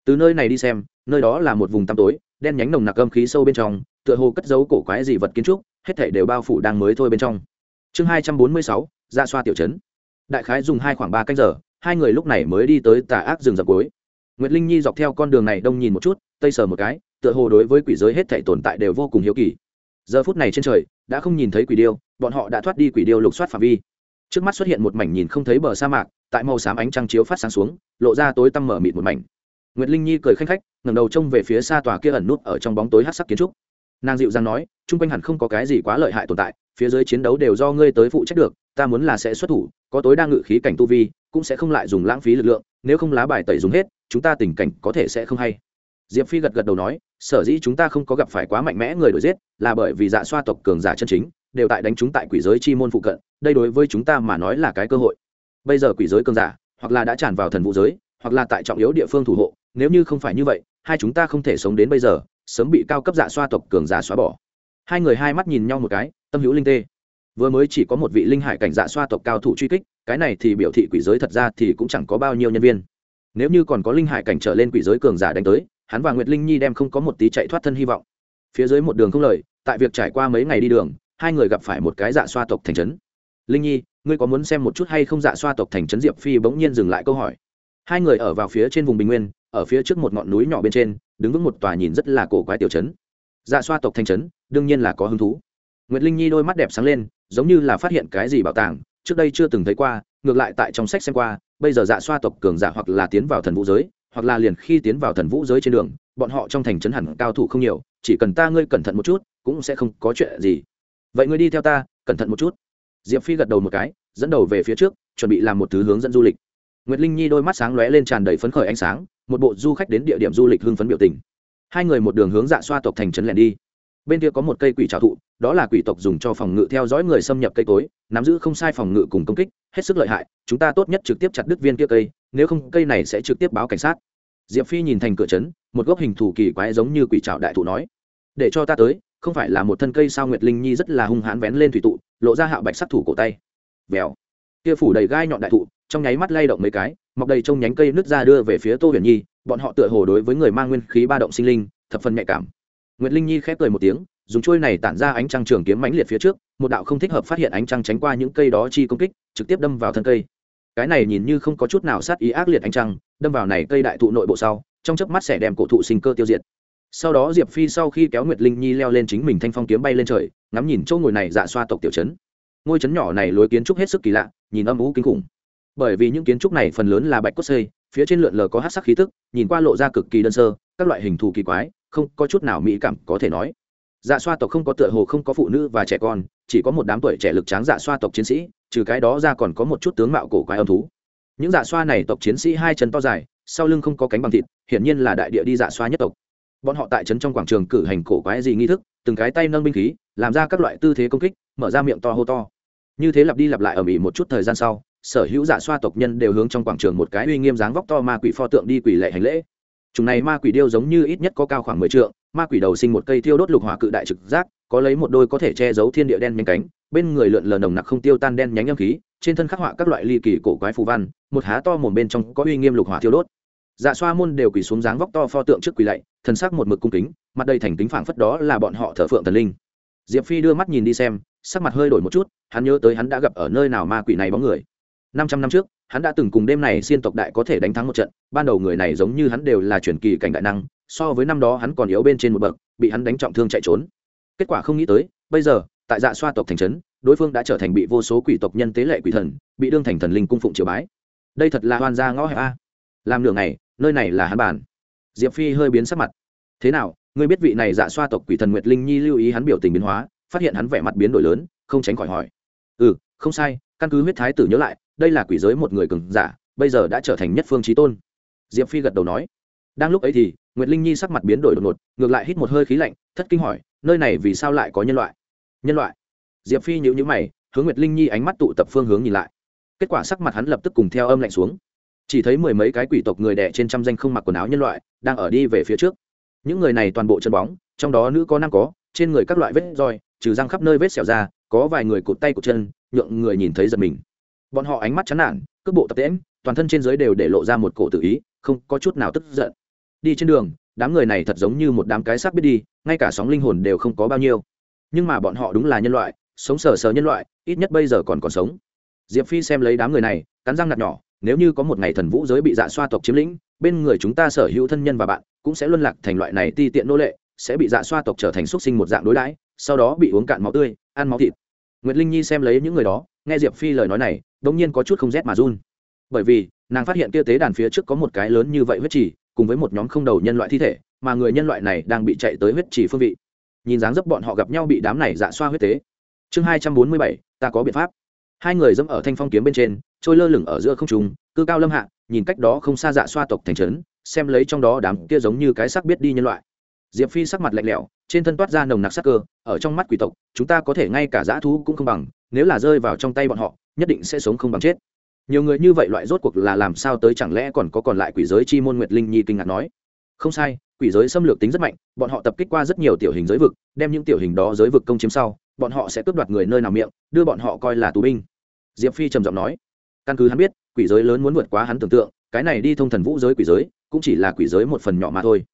Từ nơi này đi xem, nơi đó là một vùng tăm tối, đen nhánh nồng nặc âm khí sâu bên trong, tựa hồ cất giấu cổ quái gì vật kiến trúc, hết thảy đều bao phủ đang mới thôi bên trong. Chương hai trăm bốn mươi sáu, ra xoa tiểu chấn đại khái dùng hai khoảng ba canh giờ, hai người lúc này mới đi tới tà ác rừng rậm cuối nguyệt linh nhi dọc theo con đường này đông nhìn một chút, tây sờ một cái, tựa hồ đối với quỷ giới hết thảy tồn tại đều vô cùng hiếu kỳ. Giờ phút này trên trời, đã không nhìn thấy quỷ điêu, bọn họ đã thoát đi quỷ điêu lục soát phạm vi. Trước mắt xuất hiện một mảnh nhìn không thấy bờ sa mạc, tại màu xám ánh trăng chiếu phát sáng xuống, lộ ra tối tăm mở mịt một mảnh. Nguyệt linh nhi cười khanh khách, ngẩng đầu trông về phía xa tòa kia ẩn nút ở trong bóng tối hát sắc kiến trúc. Nàng dịu dàng nói chung quanh hẳn không có cái gì quá lợi hại tồn tại, phía dưới chiến đấu đều do ngươi tới phụ trách được, ta muốn là sẽ xuất thủ, có tối đa ngự khí cảnh tu vi cũng sẽ không lại dùng lãng phí lực lượng, nếu không lá bài tẩy dùng hết, chúng ta tình cảnh có thể sẽ không hay. Diệp phi gật gật đầu nói, sở dĩ chúng ta không có gặp phải quá mạnh mẽ người đổi giết, là bởi vì dạ xoa tộc cường giả chân chính, đều tại đánh chúng tại quỷ giới chi môn phụ cận, đây đối với chúng ta mà nói là cái cơ hội. Bây giờ quỷ giới cường giả, hoặc là đã tràn vào thần vũ giới, hoặc là tại trọng yếu địa phương thủ hộ, nếu như không phải như vậy, hai chúng ta không thể sống đến bây giờ, sớm bị cao cấp dạ xoa tộc cường giả xóa bỏ. Hai người hai mắt nhìn nhau một cái, tâm hữu linh tê vừa mới chỉ có một vị linh hải cảnh dạ xoa tộc cao thủ truy kích, cái này thì biểu thị quỷ giới thật ra thì cũng chẳng có bao nhiêu nhân viên. Nếu như còn có linh hải cảnh trở lên quỷ giới cường giả đánh tới, hắn và nguyệt linh nhi đem không có một tí chạy thoát thân hy vọng. Phía dưới một đường không lời, tại việc trải qua mấy ngày đi đường, hai người gặp phải một cái dạ xoa tộc thành trấn. Linh nhi, ngươi có muốn xem một chút hay không dạ xoa tộc thành trấn diệp phi bỗng nhiên dừng lại câu hỏi. Hai người ở vào phía trên vùng bình nguyên, ở phía trước một ngọn núi nhỏ bên trên, đứng vững một tòa nhìn rất là cổ quái tiểu trấn. Dạ xoa tộc thành trấn, đương nhiên là có hứng thú. Nguyệt linh nhi đôi mắt đẹp sáng lên giống như là phát hiện cái gì bảo tàng, trước đây chưa từng thấy qua, ngược lại tại trong sách xem qua, bây giờ dạ xoa tộc cường giả hoặc là tiến vào thần vũ giới, hoặc là liền khi tiến vào thần vũ giới trên đường, bọn họ trong thành trấn hẳn cao thủ không nhiều, chỉ cần ta ngươi cẩn thận một chút, cũng sẽ không có chuyện gì. Vậy ngươi đi theo ta, cẩn thận một chút. Diệp phi gật đầu một cái, dẫn đầu về phía trước, chuẩn bị làm một thứ hướng dẫn du lịch. Nguyệt linh nhi đôi mắt sáng lóe lên tràn đầy phấn khởi ánh sáng, một bộ du khách đến địa điểm du lịch hưng phấn biểu tình. Hai người một đường hướng dạ xoa tộc thành trấn lẻn đi bên kia có một cây quỷ trào thụ, đó là quỷ tộc dùng cho phòng ngự theo dõi người xâm nhập cây cối, nắm giữ không sai phòng ngự cùng công kích, hết sức lợi hại, chúng ta tốt nhất trực tiếp chặt đứt viên kia cây, nếu không cây này sẽ trực tiếp báo cảnh sát. Diệp phi nhìn thành cửa trấn, một gốc hình thù kỳ quái giống như quỷ trào đại thụ nói, để cho ta tới, không phải là một thân cây sao nguyệt linh nhi rất là hung hãn vén lên thủy tụ, lộ ra hạo bạch sắc thủ cổ tay. Vèo. Kia phủ đầy gai nhọn đại thụ, trong nháy mắt lay động mấy cái, mọc đầy trong nhánh cây nứt ra đưa về phía tô huyền nhi, bọn họ tựa hồ đối với người mang nguyên khí ba động sinh linh, thập phần nhạy cảm nguyệt linh nhi khép cười một tiếng, dùng chuôi này tản ra ánh trăng trường kiếm mãnh liệt phía trước, một đạo không thích hợp phát hiện ánh trăng tránh qua những cây đó chi công kích, trực tiếp đâm vào thân cây. Cái này nhìn như không có chút nào sát ý ác liệt ánh trăng, đâm vào này cây đại thụ nội bộ sau, trong chớp mắt sẽ đem cổ thụ sinh cơ tiêu diệt. Sau đó diệp phi sau khi kéo nguyệt linh nhi leo lên chính mình thanh phong kiếm bay lên trời, ngắm nhìn chỗ ngồi này dạ xoa tộc tiểu trấn. Ngôi trấn nhỏ này lối kiến trúc hết sức kỳ lạ, nhìn âm u kinh khủng. Bởi vì những kiến trúc này phần lớn là bạch cốt xây, phía trên lượn lờ có hắc sắc khí tức, nhìn qua lộ ra cực kỳ đơn sơ, các loại hình thù kỳ quái không có chút nào mỹ cảm có thể nói. Dạ xoa tộc không có tựa hồ không có phụ nữ và trẻ con, chỉ có một đám tuổi trẻ lực tráng dạ xoa tộc chiến sĩ, trừ cái đó ra còn có một chút tướng mạo cổ quái âm thú. Những dạ xoa này tộc chiến sĩ hai chân to dài, sau lưng không có cánh bằng thịt, hiển nhiên là đại địa đi dạ xoa nhất tộc. Bọn họ tại trấn trong quảng trường cử hành cổ quái gì nghi thức, từng cái tay nâng binh khí, làm ra các loại tư thế công kích, mở ra miệng to hô to. Như thế lặp đi lặp lại ở mỹ một chút thời gian sau, sở hữu dạ xoa tộc nhân đều hướng trong quảng trường một cái uy nghiêm dáng vóc to ma quỷ pho tượng đi quỷ lệ hành lễ chủng này ma quỷ điêu giống như ít nhất có cao khoảng mười trượng, ma quỷ đầu sinh một cây thiêu đốt lục hỏa cự đại trực giác, có lấy một đôi có thể che giấu thiên địa đen nhánh cánh, bên người lượn lờ nồng nặc không tiêu tan đen nhánh âm khí, trên thân khắc họa các loại ly kỳ cổ quái phù văn, một há to mồm bên trong có uy nghiêm lục hỏa thiêu đốt. Dạ xoa môn đều quỳ xuống dáng vóc to pho tượng trước quỳ lạy, thần sắc một mực cung kính, mặt đầy thành kính phảng phất đó là bọn họ thờ phượng thần linh. Diệp phi đưa mắt nhìn đi xem, sắc mặt hơi đổi một chút, hắn nhớ tới hắn đã gặp ở nơi nào ma quỷ này bóng người năm trăm năm trước, hắn đã từng cùng đêm này xiên tộc đại có thể đánh thắng một trận. Ban đầu người này giống như hắn đều là truyền kỳ cảnh đại năng, so với năm đó hắn còn yếu bên trên một bậc, bị hắn đánh trọng thương chạy trốn. Kết quả không nghĩ tới, bây giờ, tại dạ xoa tộc thành trấn, đối phương đã trở thành bị vô số quỷ tộc nhân tế lệ quỷ thần, bị đương thành thần linh cung phụng triều bái. Đây thật là hoan gia ngõ hẹp a. Làm nửa ngày, nơi này là hắn bản diệp phi hơi biến sắc mặt. Thế nào, ngươi biết vị này dạ xoa tộc quỷ thần nguyệt linh nhi lưu ý hắn biểu tình biến hóa, phát hiện hắn vẻ mặt biến đổi lớn, không tránh khỏi hỏi. Ừ không sai, căn cứ huyết thái tử nhớ lại đây là quỷ giới một người cường giả, bây giờ đã trở thành nhất phương trí tôn. Diệp phi gật đầu nói. Đang lúc ấy thì, nguyệt linh nhi sắc mặt biến đổi đột ngột, ngược lại hít một hơi khí lạnh, thất kinh hỏi, nơi này vì sao lại có nhân loại? Nhân loại? Diệp phi nhíu nhíu mày, hướng nguyệt linh nhi ánh mắt tụ tập phương hướng nhìn lại. Kết quả sắc mặt hắn lập tức cùng theo âm lạnh xuống. Chỉ thấy mười mấy cái quỷ tộc người đẻ trên trăm danh không mặc quần áo nhân loại, đang ở đi về phía trước. Những người này toàn bộ chân bóng, trong đó nữ có nam có, trên người các loại vết roi, trừ răng khắp nơi vết xẻo ra, có vài người cụt tay cụt chân, nhượng người nhìn thấy giật mình bọn họ ánh mắt chán nản, cước bộ tập tễm toàn thân trên dưới đều để lộ ra một cổ tự ý, không có chút nào tức giận. Đi trên đường, đám người này thật giống như một đám cái xác biết đi, ngay cả sóng linh hồn đều không có bao nhiêu. Nhưng mà bọn họ đúng là nhân loại, sống sờ sờ nhân loại, ít nhất bây giờ còn còn sống. Diệp phi xem lấy đám người này, cắn răng nặt nhỏ, nếu như có một ngày thần vũ giới bị dạ xoa tộc chiếm lĩnh, bên người chúng ta sở hữu thân nhân và bạn, cũng sẽ luân lạc thành loại này ti tiện nô lệ, sẽ bị dạ xoa tộc trở thành x u ấ t sinh một dạng đối đãi, sau đó bị uống cạn máu tươi, ăn máu thịt. Nguyệt linh nhi xem lấy những người đó nghe diệp phi lời nói này đ ỗ n g nhiên có chút không rét mà run. Bởi vì, nàng phát hiện kia tế đàn phía trước có một cái lớn như vậy huyết trì, cùng với một nhóm không đầu nhân loại thi thể, mà người nhân loại này đang bị chạy tới huyết trì phương vị. Nhìn dáng dấp bọn họ gặp nhau bị đám này dạ xoa huyết tế. Chương hai trăm bốn mươi bảy, ta có biện pháp. Hai người dẫm ở thanh phong kiếm bên trên, trôi lơ lửng ở giữa không trùng cư cao lâm hạ, nhìn cách đó không xa dạ xoa tộc thành trấn, xem lấy trong đó đám kia giống như cái sắc biết đi nhân loại. Diệp phi sắc mặt lạnh lẽo, trên thân toát ra nồng nặc sắc cơ, ở trong mắt quỷ tộc, chúng ta có thể ngay cả dã thú cũng không bằng nếu là rơi vào trong tay bọn họ, nhất định sẽ sống không bằng chết. Nhiều người như vậy loại rốt cuộc là làm sao tới chẳng lẽ còn có còn lại quỷ giới chi môn nguyệt linh nhi kinh ngạc nói. Không sai, quỷ giới xâm lược tính rất mạnh, bọn họ tập kích qua rất nhiều tiểu hình giới vực, đem những tiểu hình đó giới vực công chiếm sau, bọn họ sẽ cướp đoạt người nơi nào miệng, đưa bọn họ coi là tù binh. Diệp phi trầm giọng nói. Căn cứ hắn biết, quỷ giới lớn muốn vượt quá hắn tưởng tượng, cái này đi thông thần vũ giới quỷ giới, cũng chỉ là quỷ giới một phần nhỏ mà thôi.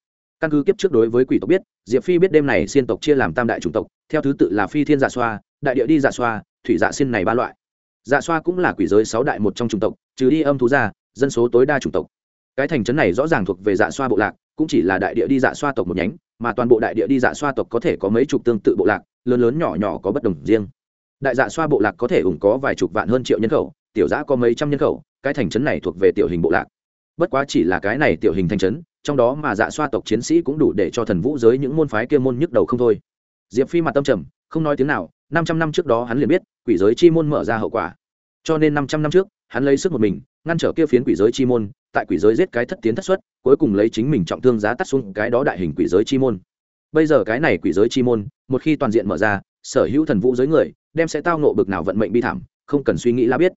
Căn cứ kiếp trước đối với quỷ tộc biết, diệp phi biết đêm này xiên tộc chia làm tam đại chủng tộc, theo thứ tự là phi thiên giả xoa đại địa đi dạ xoa, thủy dạ xin này ba loại. Dạ xoa cũng là quỷ giới sáu đại một trong chủng tộc, trừ đi âm thú ra, dân số tối đa chủng tộc. Cái thành trấn này rõ ràng thuộc về dạ xoa bộ lạc, cũng chỉ là đại địa đi dạ xoa tộc một nhánh, mà toàn bộ đại địa đi dạ xoa tộc có thể có mấy chục tương tự bộ lạc, lớn lớn nhỏ nhỏ có bất đồng riêng. Đại dạ xoa bộ lạc có thể ủng có vài chục vạn hơn triệu nhân khẩu, tiểu giã có mấy trăm nhân khẩu, cái thành trấn này thuộc về tiểu hình bộ lạc. Bất quá chỉ là cái này tiểu hình thành trấn, trong đó mà dạ xoa tộc chiến sĩ cũng đủ để cho thần vũ giới những môn phái kia môn nhức đầu không thôi. Diệp phi mặt tâm trầm, không nói tiếng nào năm trăm năm trước đó hắn liền biết quỷ giới chi môn mở ra hậu quả. Cho nên năm trăm năm trước, hắn lấy sức một mình, ngăn trở kia phiến quỷ giới chi môn, tại quỷ giới giết cái thất tiến thất xuất, cuối cùng lấy chính mình trọng thương giá tắt xuống cái đó đại hình quỷ giới chi môn. Bây giờ cái này quỷ giới chi môn, một khi toàn diện mở ra, sở hữu thần vũ giới người, đem sẽ tao nộ bực nào vận mệnh bi thảm, không cần suy nghĩ la biết.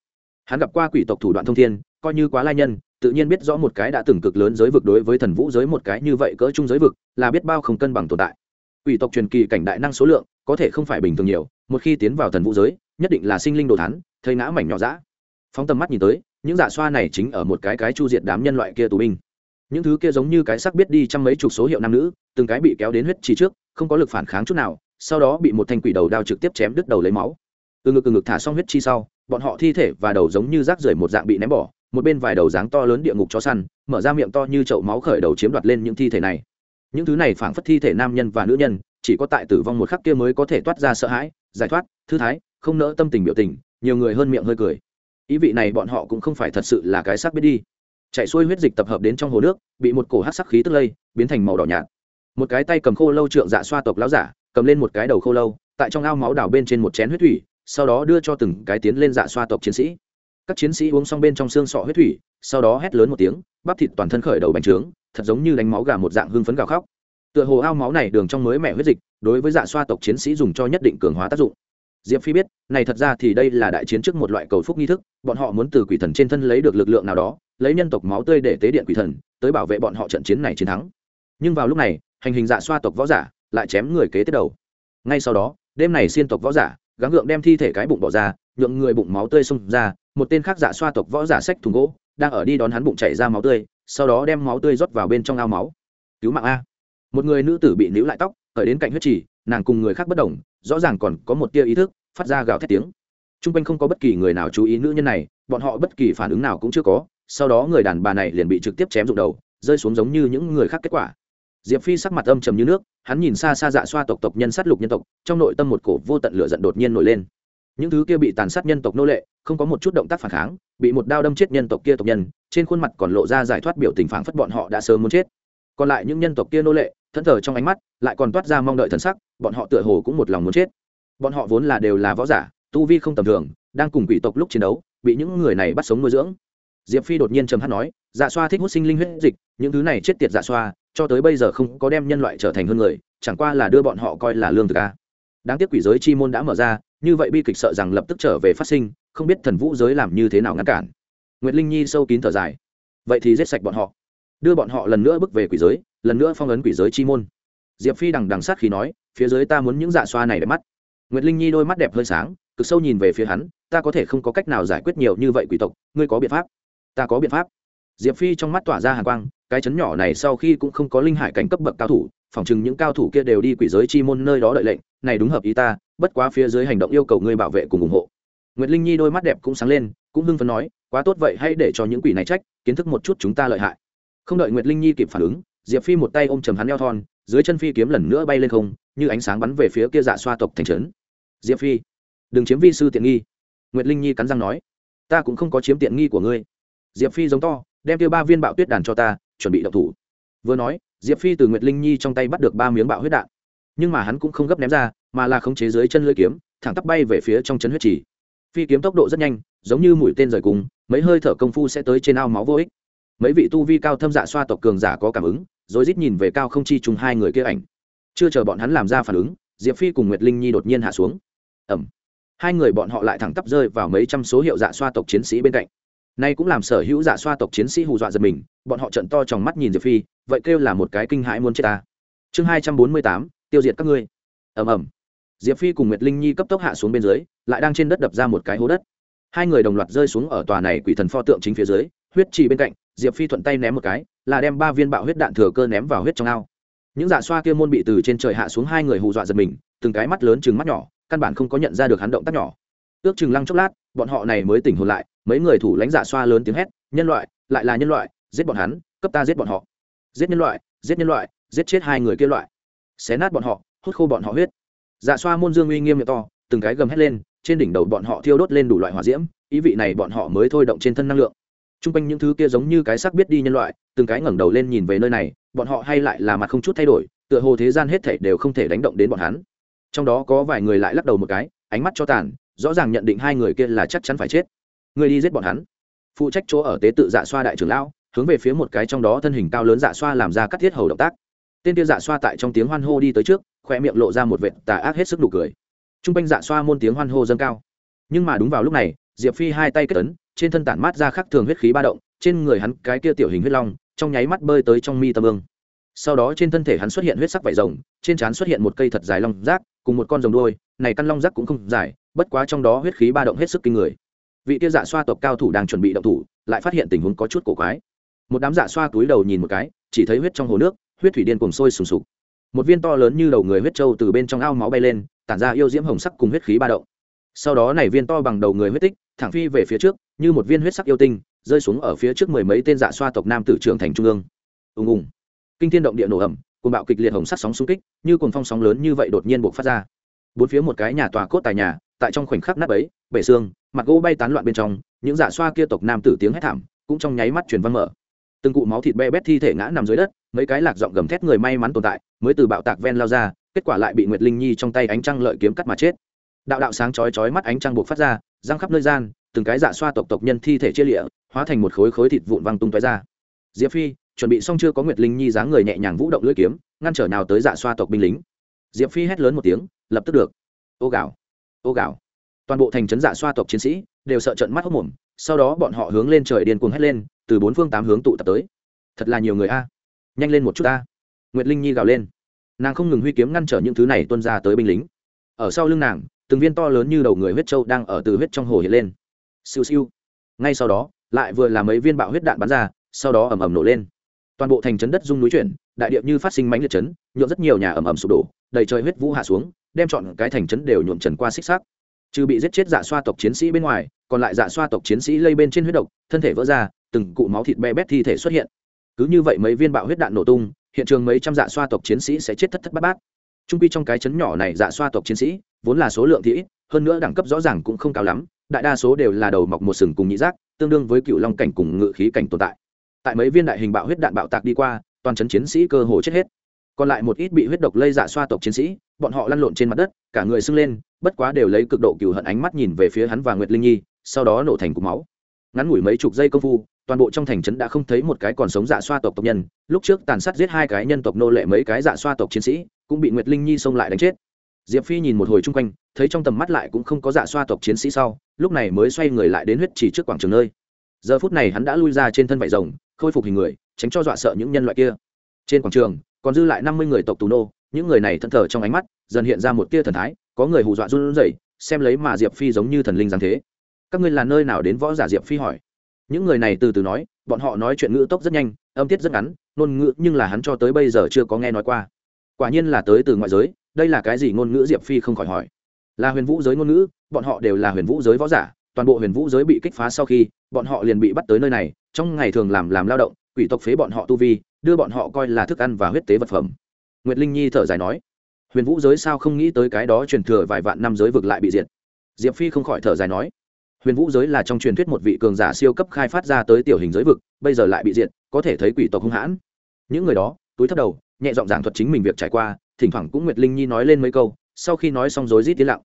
Hắn gặp qua quỷ tộc thủ đoạn thông thiên, coi như quá lai nhân, tự nhiên biết rõ một cái đã từng cực lớn giới vực đối với thần vũ giới một cái như vậy cỡ chung giới vực, là biết bao không cân bằng tồn tại. Quỷ tộc truyền kỳ cảnh đại năng số lượng, có thể không phải bình thường nhiều một khi tiến vào thần vũ giới, nhất định là sinh linh đồ thắn thây ngã mảnh nhỏ dã. Phóng tầm mắt nhìn tới, những dạ xoa này chính ở một cái cái chu diệt đám nhân loại kia tù binh. Những thứ kia giống như cái sắc biết đi trăm mấy chục số hiệu nam nữ, từng cái bị kéo đến huyết trì trước, không có lực phản kháng chút nào, sau đó bị một thanh quỷ đầu đao trực tiếp chém đứt đầu lấy máu. Từ ngực từ ngực thả xong huyết chi sau, bọn họ thi thể và đầu giống như rác rưởi một dạng bị ném bỏ, một bên vài đầu dáng to lớn địa ngục chó săn, mở ra miệng to như chậu máu khởi đầu chiếm đoạt lên những thi thể này. Những thứ này phảng phất thi thể nam nhân và nữ nhân, chỉ có tại tử vong một khắc kia mới có thể toát ra sợ hãi giải thoát, thư thái, không nỡ tâm tình biểu tình, nhiều người hơn miệng hơi cười. Ý vị này bọn họ cũng không phải thật sự là cái xác biết đi. Chạy xuôi huyết dịch tập hợp đến trong hồ nước, bị một cổ hát sắc khí tức lây, biến thành màu đỏ nhạt. Một cái tay cầm khô lâu trượng dạ xoa tộc láo giả, cầm lên một cái đầu khô lâu, tại trong ao máu đào bên trên một chén huyết thủy, sau đó đưa cho từng cái tiến lên dạ xoa tộc chiến sĩ. Các chiến sĩ uống xong bên trong xương sọ huyết thủy, sau đó hét lớn một tiếng, bắp thịt toàn thân khởi đầu bành trướng, thật giống như đánh máu gà một dạng hưng phấn gào khóc tựa hồ ao máu này đường trong mới mẻ huyết dịch, đối với dạ xoa tộc chiến sĩ dùng cho nhất định cường hóa tác dụng. Diệp phi biết, này thật ra thì đây là đại chiến trước một loại cầu phúc nghi thức, bọn họ muốn từ quỷ thần trên thân lấy được lực lượng nào đó, lấy nhân tộc máu tươi để tế điện quỷ thần, tới bảo vệ bọn họ trận chiến này chiến thắng. Nhưng vào lúc này, hành hình dạ xoa tộc võ giả lại chém người kế tiếp đầu. Ngay sau đó, đêm này xiên tộc võ giả gắng gượng đem thi thể cái bụng bỏ ra, nhượng người bụng máu tươi xông ra, một tên khác dạ xoa tộc võ giả xách thùng gỗ, đang ở đi đón hắn bụng chảy ra máu tươi, sau đó đem máu tươi rót vào bên trong ao máu. Cứu mạng a một người nữ tử bị níu lại tóc, ở đến cạnh huyết trì, nàng cùng người khác bất đồng, rõ ràng còn có một tia ý thức, phát ra gào thét tiếng. T r u n g quanh không có bất kỳ người nào chú ý nữ nhân này, bọn họ bất kỳ phản ứng nào cũng chưa có, sau đó người đàn bà này liền bị trực tiếp chém rụng đầu, rơi xuống giống như những người khác kết quả. Diệp phi sắc mặt âm trầm như nước, hắn nhìn xa xa dạ xoa tộc tộc nhân sát lục nhân tộc, trong nội tâm một cổ vô tận lửa giận đột nhiên nổi lên. Những thứ kia bị tàn sát nhân tộc nô lệ, không có một chút động tác phản kháng, bị một đao đâm chết nhân tộc kia tộc nhân, trên khuôn mặt còn lộ ra giải thoát biểu tình phản phất bọn họ đã sớm muốn chết. Còn lại những nhân tộc kia nô lệ thẫn thờ trong ánh mắt, lại còn toát ra mong đợi thần sắc, bọn họ tựa hồ cũng một lòng muốn chết. Bọn họ vốn là đều là võ giả, tu vi không tầm thường, đang cùng quỷ tộc lúc chiến đấu, bị những người này bắt sống nuôi dưỡng. Diệp phi đột nhiên trầm hát nói dạ xoa thích hút sinh linh huyết dịch, những thứ này chết tiệt dạ xoa, cho tới bây giờ không có đem nhân loại trở thành hơn người, chẳng qua là đưa bọn họ coi là lương thực a đáng tiếc quỷ giới chi môn đã mở ra, như vậy bi kịch sợ rằng lập tức trở về phát sinh, không biết thần vũ giới làm như thế nào ngăn cản. Nguyệt linh nhi sâu kín thở dài. Vậy thì giết sạch bọn họ. Đưa bọn họ lần nữa bước về quỷ giới lần nữa phong ấn quỷ giới chi môn. Diệp phi đằng đằng sát khi nói, phía dưới ta muốn những dạ xoa này để mắt. Nguyệt linh nhi đôi mắt đẹp hơi sáng, cực sâu nhìn về phía hắn, ta có thể không có cách nào giải quyết nhiều như vậy quỷ tộc, ngươi có biện pháp? Ta có biện pháp. Diệp phi trong mắt tỏa ra hàn quang, cái chấn nhỏ này sau khi cũng không có linh hải cảnh cấp bậc cao thủ phỏng chừng những cao thủ kia đều đi quỷ giới chi môn nơi đó đợi lệnh, này đúng hợp ý ta, bất quá phía dưới hành động yêu cầu ngươi bảo vệ cùng ủng hộ. Nguyệt linh nhi đôi mắt đẹp cũng sáng lên, cũng hưng phấn nói, quá tốt vậy hãy để cho những quỷ này trách, kiến thức một chút chúng ta lợi hại. Không đợi nguyệt linh nhi kịp phản ứng diệp phi một tay ôm chầm hắn eo thon, dưới chân phi kiếm lần nữa bay lên không, như ánh sáng bắn về phía kia dạ xoa tộc thành trấn. Diệp phi, đừng chiếm vi sư tiện nghi. Nguyệt linh nhi cắn răng nói, ta cũng không có chiếm tiện nghi của ngươi. Diệp phi giống to, đem tiêu ba viên bạo tuyết đàn cho ta, chuẩn bị độc thủ. Vừa nói, diệp phi từ nguyệt linh nhi trong tay bắt được ba miếng bạo huyết đạn. Nhưng mà hắn cũng không gấp ném ra, mà là khống chế dưới chân lưỡi kiếm, thẳng tắp bay về phía trong trấn huyết trì. Phi kiếm tốc độ rất nhanh, giống như mũi tên rời cùng, mấy hơi thở công phu sẽ tới trên ao máu vô ích mấy vị tu vi cao thâm dạ xoa tộc cường giả có cảm ứng, rồi rít nhìn về cao không chi trùng hai người kia ảnh. Chưa chờ bọn hắn làm ra phản ứng, diệp phi cùng nguyệt linh nhi đột nhiên hạ xuống. Ẩm hai người bọn họ lại thẳng tắp rơi vào mấy trăm số hiệu dạ xoa tộc chiến sĩ bên cạnh. Nay cũng làm sở hữu dạ xoa tộc chiến sĩ hù dọa giật mình, bọn họ trận to trong mắt nhìn diệp phi, vậy kêu là một cái kinh hãi muốn chết ta. Chương hai trăm bốn mươi tám, tiêu diệt các ngươi. Ẩm ẩm diệp phi cùng nguyệt linh nhi cấp tốc hạ xuống bên dưới, lại đang trên đất đập ra một cái hố đất. Hai người đồng loạt rơi xuống ở tòa này quỷ thần pho tượng chính phía dưới, huyết trì bên cạnh diệp phi thuận tay ném một cái, là đem ba viên bạo huyết đạn thừa cơ ném vào huyết trong ao. Những dạ xoa kia môn bị từ trên trời hạ xuống hai người hù dọa giật mình, từng cái mắt lớn chừng mắt nhỏ, căn bản không có nhận ra được hắn động tác nhỏ. Ước chừng lăng chốc lát, bọn họ này mới tỉnh hồn lại, mấy người thủ lãnh dạ xoa lớn tiếng hét, nhân loại, lại là nhân loại, giết bọn hắn, cấp ta giết bọn họ. Giết nhân loại, giết nhân loại, giết chết hai người kia loại. Xé nát bọn họ, hút khô bọn họ huyết. Dạ xoa môn dương uy nghiêm miệng to, từng cái gầm hét lên, trên đỉnh đầu bọn họ thiêu đốt lên đủ loại hỏa diễm, ý vị này bọn họ mới thôi động trên thân năng lượng t r u n g quanh những thứ kia giống như cái xác biết đi nhân loại, từng cái ngẩng đầu lên nhìn về nơi này, bọn họ hay lại là mặt không chút thay đổi, tựa hồ thế gian hết thể đều không thể đánh động đến bọn hắn. Trong đó có vài người lại lắc đầu một cái, ánh mắt cho tàn, rõ ràng nhận định hai người kia là chắc chắn phải chết. Người đi giết bọn hắn. Phụ trách chỗ ở tế tự dạ xoa đại trưởng lão, hướng về phía một cái trong đó thân hình cao lớn dạ xoa làm ra cắt thiết hầu động tác. Tên kia dạ xoa tại trong tiếng hoan hô đi tới trước, khoe miệng lộ ra một vệt tà ác hết sức nụ cười. T r u n g quanh dạ xoa môn tiếng hoan hô dâng cao. Nhưng mà đúng vào lúc này, diệp phi hai tay kết tấn trên thân tản mát ra khắc thường huyết khí ba động, trên người hắn cái kia tiểu hình huyết long, trong nháy mắt bơi tới trong mi tâm ương. Sau đó trên thân thể hắn xuất hiện huyết sắc vải rồng, trên trán xuất hiện một cây thật dài long rác, cùng một con rồng đôi này căn long rác cũng không dài, bất quá trong đó huyết khí ba động hết sức kinh người. Vị kia dạ xoa tộc cao thủ đang chuẩn bị động thủ, lại phát hiện tình huống có chút cổ quái. Một đám dạ xoa túi đầu nhìn một cái, chỉ thấy huyết trong hồ nước, huyết thủy điên cùng sôi sùng sục. Một viên to lớn như đầu người huyết trâu từ bên trong ao máu bay lên, tản ra yêu diễm hồng sắc cùng huyết khí ba động. Sau đó này viên to bằng đầu người huyết tích thẳng phi về phía trước, như một viên huyết sắc yêu tinh, rơi xuống ở phía trước mười mấy tên dạ xoa tộc nam tử trưởng thành trung ương. Ùng ùng. Kinh thiên động địa nổ ẩm cùng bạo kịch liệt hồng sắc sóng xung kích, như cùng phong sóng lớn như vậy đột nhiên buộc phát ra. Bốn phía một cái nhà tòa cốt tài nhà, tại trong khoảnh khắc nát ấy bể xương, mặt gỗ bay tán loạn bên trong, những dạ xoa kia tộc nam tử tiếng hét thảm, cũng trong nháy mắt truyền văn mở. Từng cụ máu thịt be bét thi thể ngã nằm dưới đất, mấy cái lạc giọng gầm thét người may mắn tồn tại, mới từ bạo tạc ven lao ra, kết quả lại bị nguyệt linh nhi trong tay ánh trăng lợi kiếm cắt mà chết đạo đạo sáng chói chói mắt ánh trăng buộc phát ra, răng khắp nơi gian, từng cái dạ xoa tộc tộc nhân thi thể chia lịa, hóa thành một khối khối thịt vụn văng tung tói ra. Diệp phi, chuẩn bị xong chưa có nguyệt linh nhi dáng người nhẹ nhàng vũ động lưỡi kiếm, ngăn trở nào tới dạ xoa tộc binh lính. Diệp phi hét lớn một tiếng, lập tức được. Ô gạo ô gạo toàn bộ thành trấn dạ xoa tộc chiến sĩ đều sợ trận mắt hốc mồm, sau đó bọn họ hướng lên trời điên cuồng hét lên, từ bốn phương tám hướng tụ tập tới. Thật là nhiều người a. Nhanh lên một chút a nguyệt linh nhi gào lên. Nàng không ngừng huy kiếm ngăn trở những thứ này tuân ra tới binh lính. Ở sau lưng nàng từng viên to lớn như đầu người huyết trâu đang ở từ huyết trong hồ hiện lên. Siêu siêu. Ngay sau đó, lại vừa là mấy viên bạo huyết đạn bắn ra, sau đó ầm ầm nổ lên. Toàn bộ thành trấn đất rung núi chuyển, đại điệp như phát sinh mánh liệt chấn, nhuộm rất nhiều nhà ầm ầm sụp đổ, đầy trời huyết vũ hạ xuống, đem chọn cái thành trấn đều nhuộm trần qua xích xác. Trừ bị giết chết dạ xoa tộc chiến sĩ bên ngoài, còn lại dạ xoa tộc chiến sĩ lây bên trên huyết độc, thân thể vỡ ra, từng cụ máu thịt be bét thi thể xuất hiện. Cứ như vậy mấy viên bạo huyết đạn nổ tung, hiện trường mấy trăm dạ xoa tộc chiến sĩ sẽ chết thất thất bát bát trung quy trong cái chấn nhỏ này dạ xoa tộc chiến sĩ, vốn là số lượng thì ít, hơn nữa đẳng cấp rõ ràng cũng không cao lắm, đại đa số đều là đầu mọc một sừng cùng nhị giác, tương đương với cựu long cảnh cùng ngự khí cảnh tồn tại. Tại mấy viên đại hình bạo huyết đạn bạo tạc đi qua, toàn chấn chiến sĩ cơ hồ chết hết. Còn lại một ít bị huyết độc lây dạ xoa tộc chiến sĩ, bọn họ lăn lộn trên mặt đất, cả người sưng lên, bất quá đều lấy cực độ cựu hận ánh mắt nhìn về phía hắn và nguyệt linh nhi, sau đó nổ thành cục máu. Ngắn ngủi mấy chục giây công phu toàn bộ trong thành trấn đã không thấy một cái còn sống dạ xoa tộc tộc nhân. Lúc trước tàn sát giết hai cái nhân tộc nô lệ mấy cái dạ xoa tộc chiến sĩ, cũng bị nguyệt linh nhi xông lại đánh chết. Diệp phi nhìn một hồi chung quanh, thấy trong tầm mắt lại cũng không có dạ xoa tộc chiến sĩ sau, lúc này mới xoay người lại đến huyết chỉ trước quảng trường nơi. Giờ phút này hắn đã lui ra trên thân vải rồng, khôi phục hình người, tránh cho dọa sợ những nhân loại kia. Trên quảng trường, còn dư lại năm mươi người tộc tù nô, những người này thân thờ trong ánh mắt, dần hiện ra một tia thần thái, có người hù dọa run rẩy, xem lấy mà diệp phi giống như thần linh giáng thế. Các ngươi là nơi nào đến võ giả diệp phi hỏi? Những người này từ từ nói, bọn họ nói chuyện ngữ tốc rất nhanh, âm tiết rất ngắn, ngôn ngữ nhưng là hắn cho tới bây giờ chưa có nghe nói qua. Quả nhiên là tới từ ngoại giới, đây là cái gì ngôn ngữ diệp phi không khỏi hỏi. Là huyền vũ giới ngôn ngữ, bọn họ đều là huyền vũ giới võ giả, toàn bộ huyền vũ giới bị kích phá sau khi, bọn họ liền bị bắt tới nơi này, trong ngày thường làm làm lao động, quỷ tộc phế bọn họ tu vi, đưa bọn họ coi là thức ăn và huyết tế vật phẩm. Nguyệt linh nhi thở dài nói, huyền vũ giới sao không nghĩ tới cái đó truyền thừa vài vạn năm giới vực lại bị diệt? Diệp phi không khỏi thở dài nói huyền vũ giới là trong truyền thuyết một vị cường giả siêu cấp khai phát ra tới tiểu hình giới vực, bây giờ lại bị diệt, có thể thấy quỷ tộc hung hãn. Những người đó, túi thấp đầu, nhẹ giọng giảng thuật chính mình việc trải qua, thỉnh thoảng cũng nguyệt linh nhi nói lên mấy câu, sau khi nói xong rối rít tiến lặng.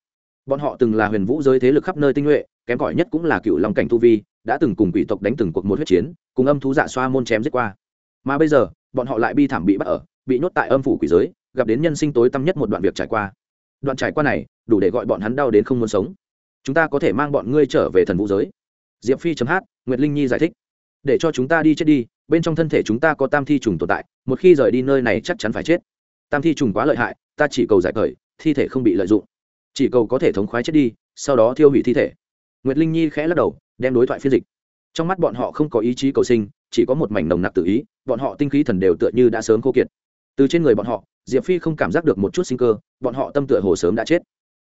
Bọn họ từng là huyền vũ giới thế lực khắp nơi tinh nhuệ, kém cỏi nhất cũng là cựu long cảnh tu vi, đã từng cùng quỷ tộc đánh từng cuộc một huyết chiến, cùng âm thú dạ xoa môn chém giết qua. Mà bây giờ, bọn họ lại bi thảm bị bắt ở, bị nhốt tại âm phủ quỷ giới, gặp đến nhân sinh tối tăm nhất một đoạn việc trải qua. Đoạn trải qua này, đủ để gọi bọn hắn đau đến không muốn sống chúng ta có thể mang bọn ngươi trở về thần vũ giới. Diệp phi chấm hát, nguyệt linh nhi giải thích. Để cho chúng ta đi chết đi, bên trong thân thể chúng ta có tam thi trùng tồn tại, một khi rời đi nơi này chắc chắn phải chết. Tam thi trùng quá lợi hại, ta chỉ cầu giải cởi thi thể không bị lợi dụng. Chỉ cầu có thể thống khoái chết đi, sau đó thiêu hủy thi thể. Nguyệt linh nhi khẽ lắc đầu, đem đối thoại phiên dịch. Trong mắt bọn họ không có ý chí cầu sinh, chỉ có một mảnh nồng nặc tự ý, bọn họ tinh khí thần đều tựa như đã sớm khô kiệt. Từ trên người bọn họ, diệp phi không cảm giác được một chút sinh cơ, bọn họ tâm tựa hồ sớm đã chết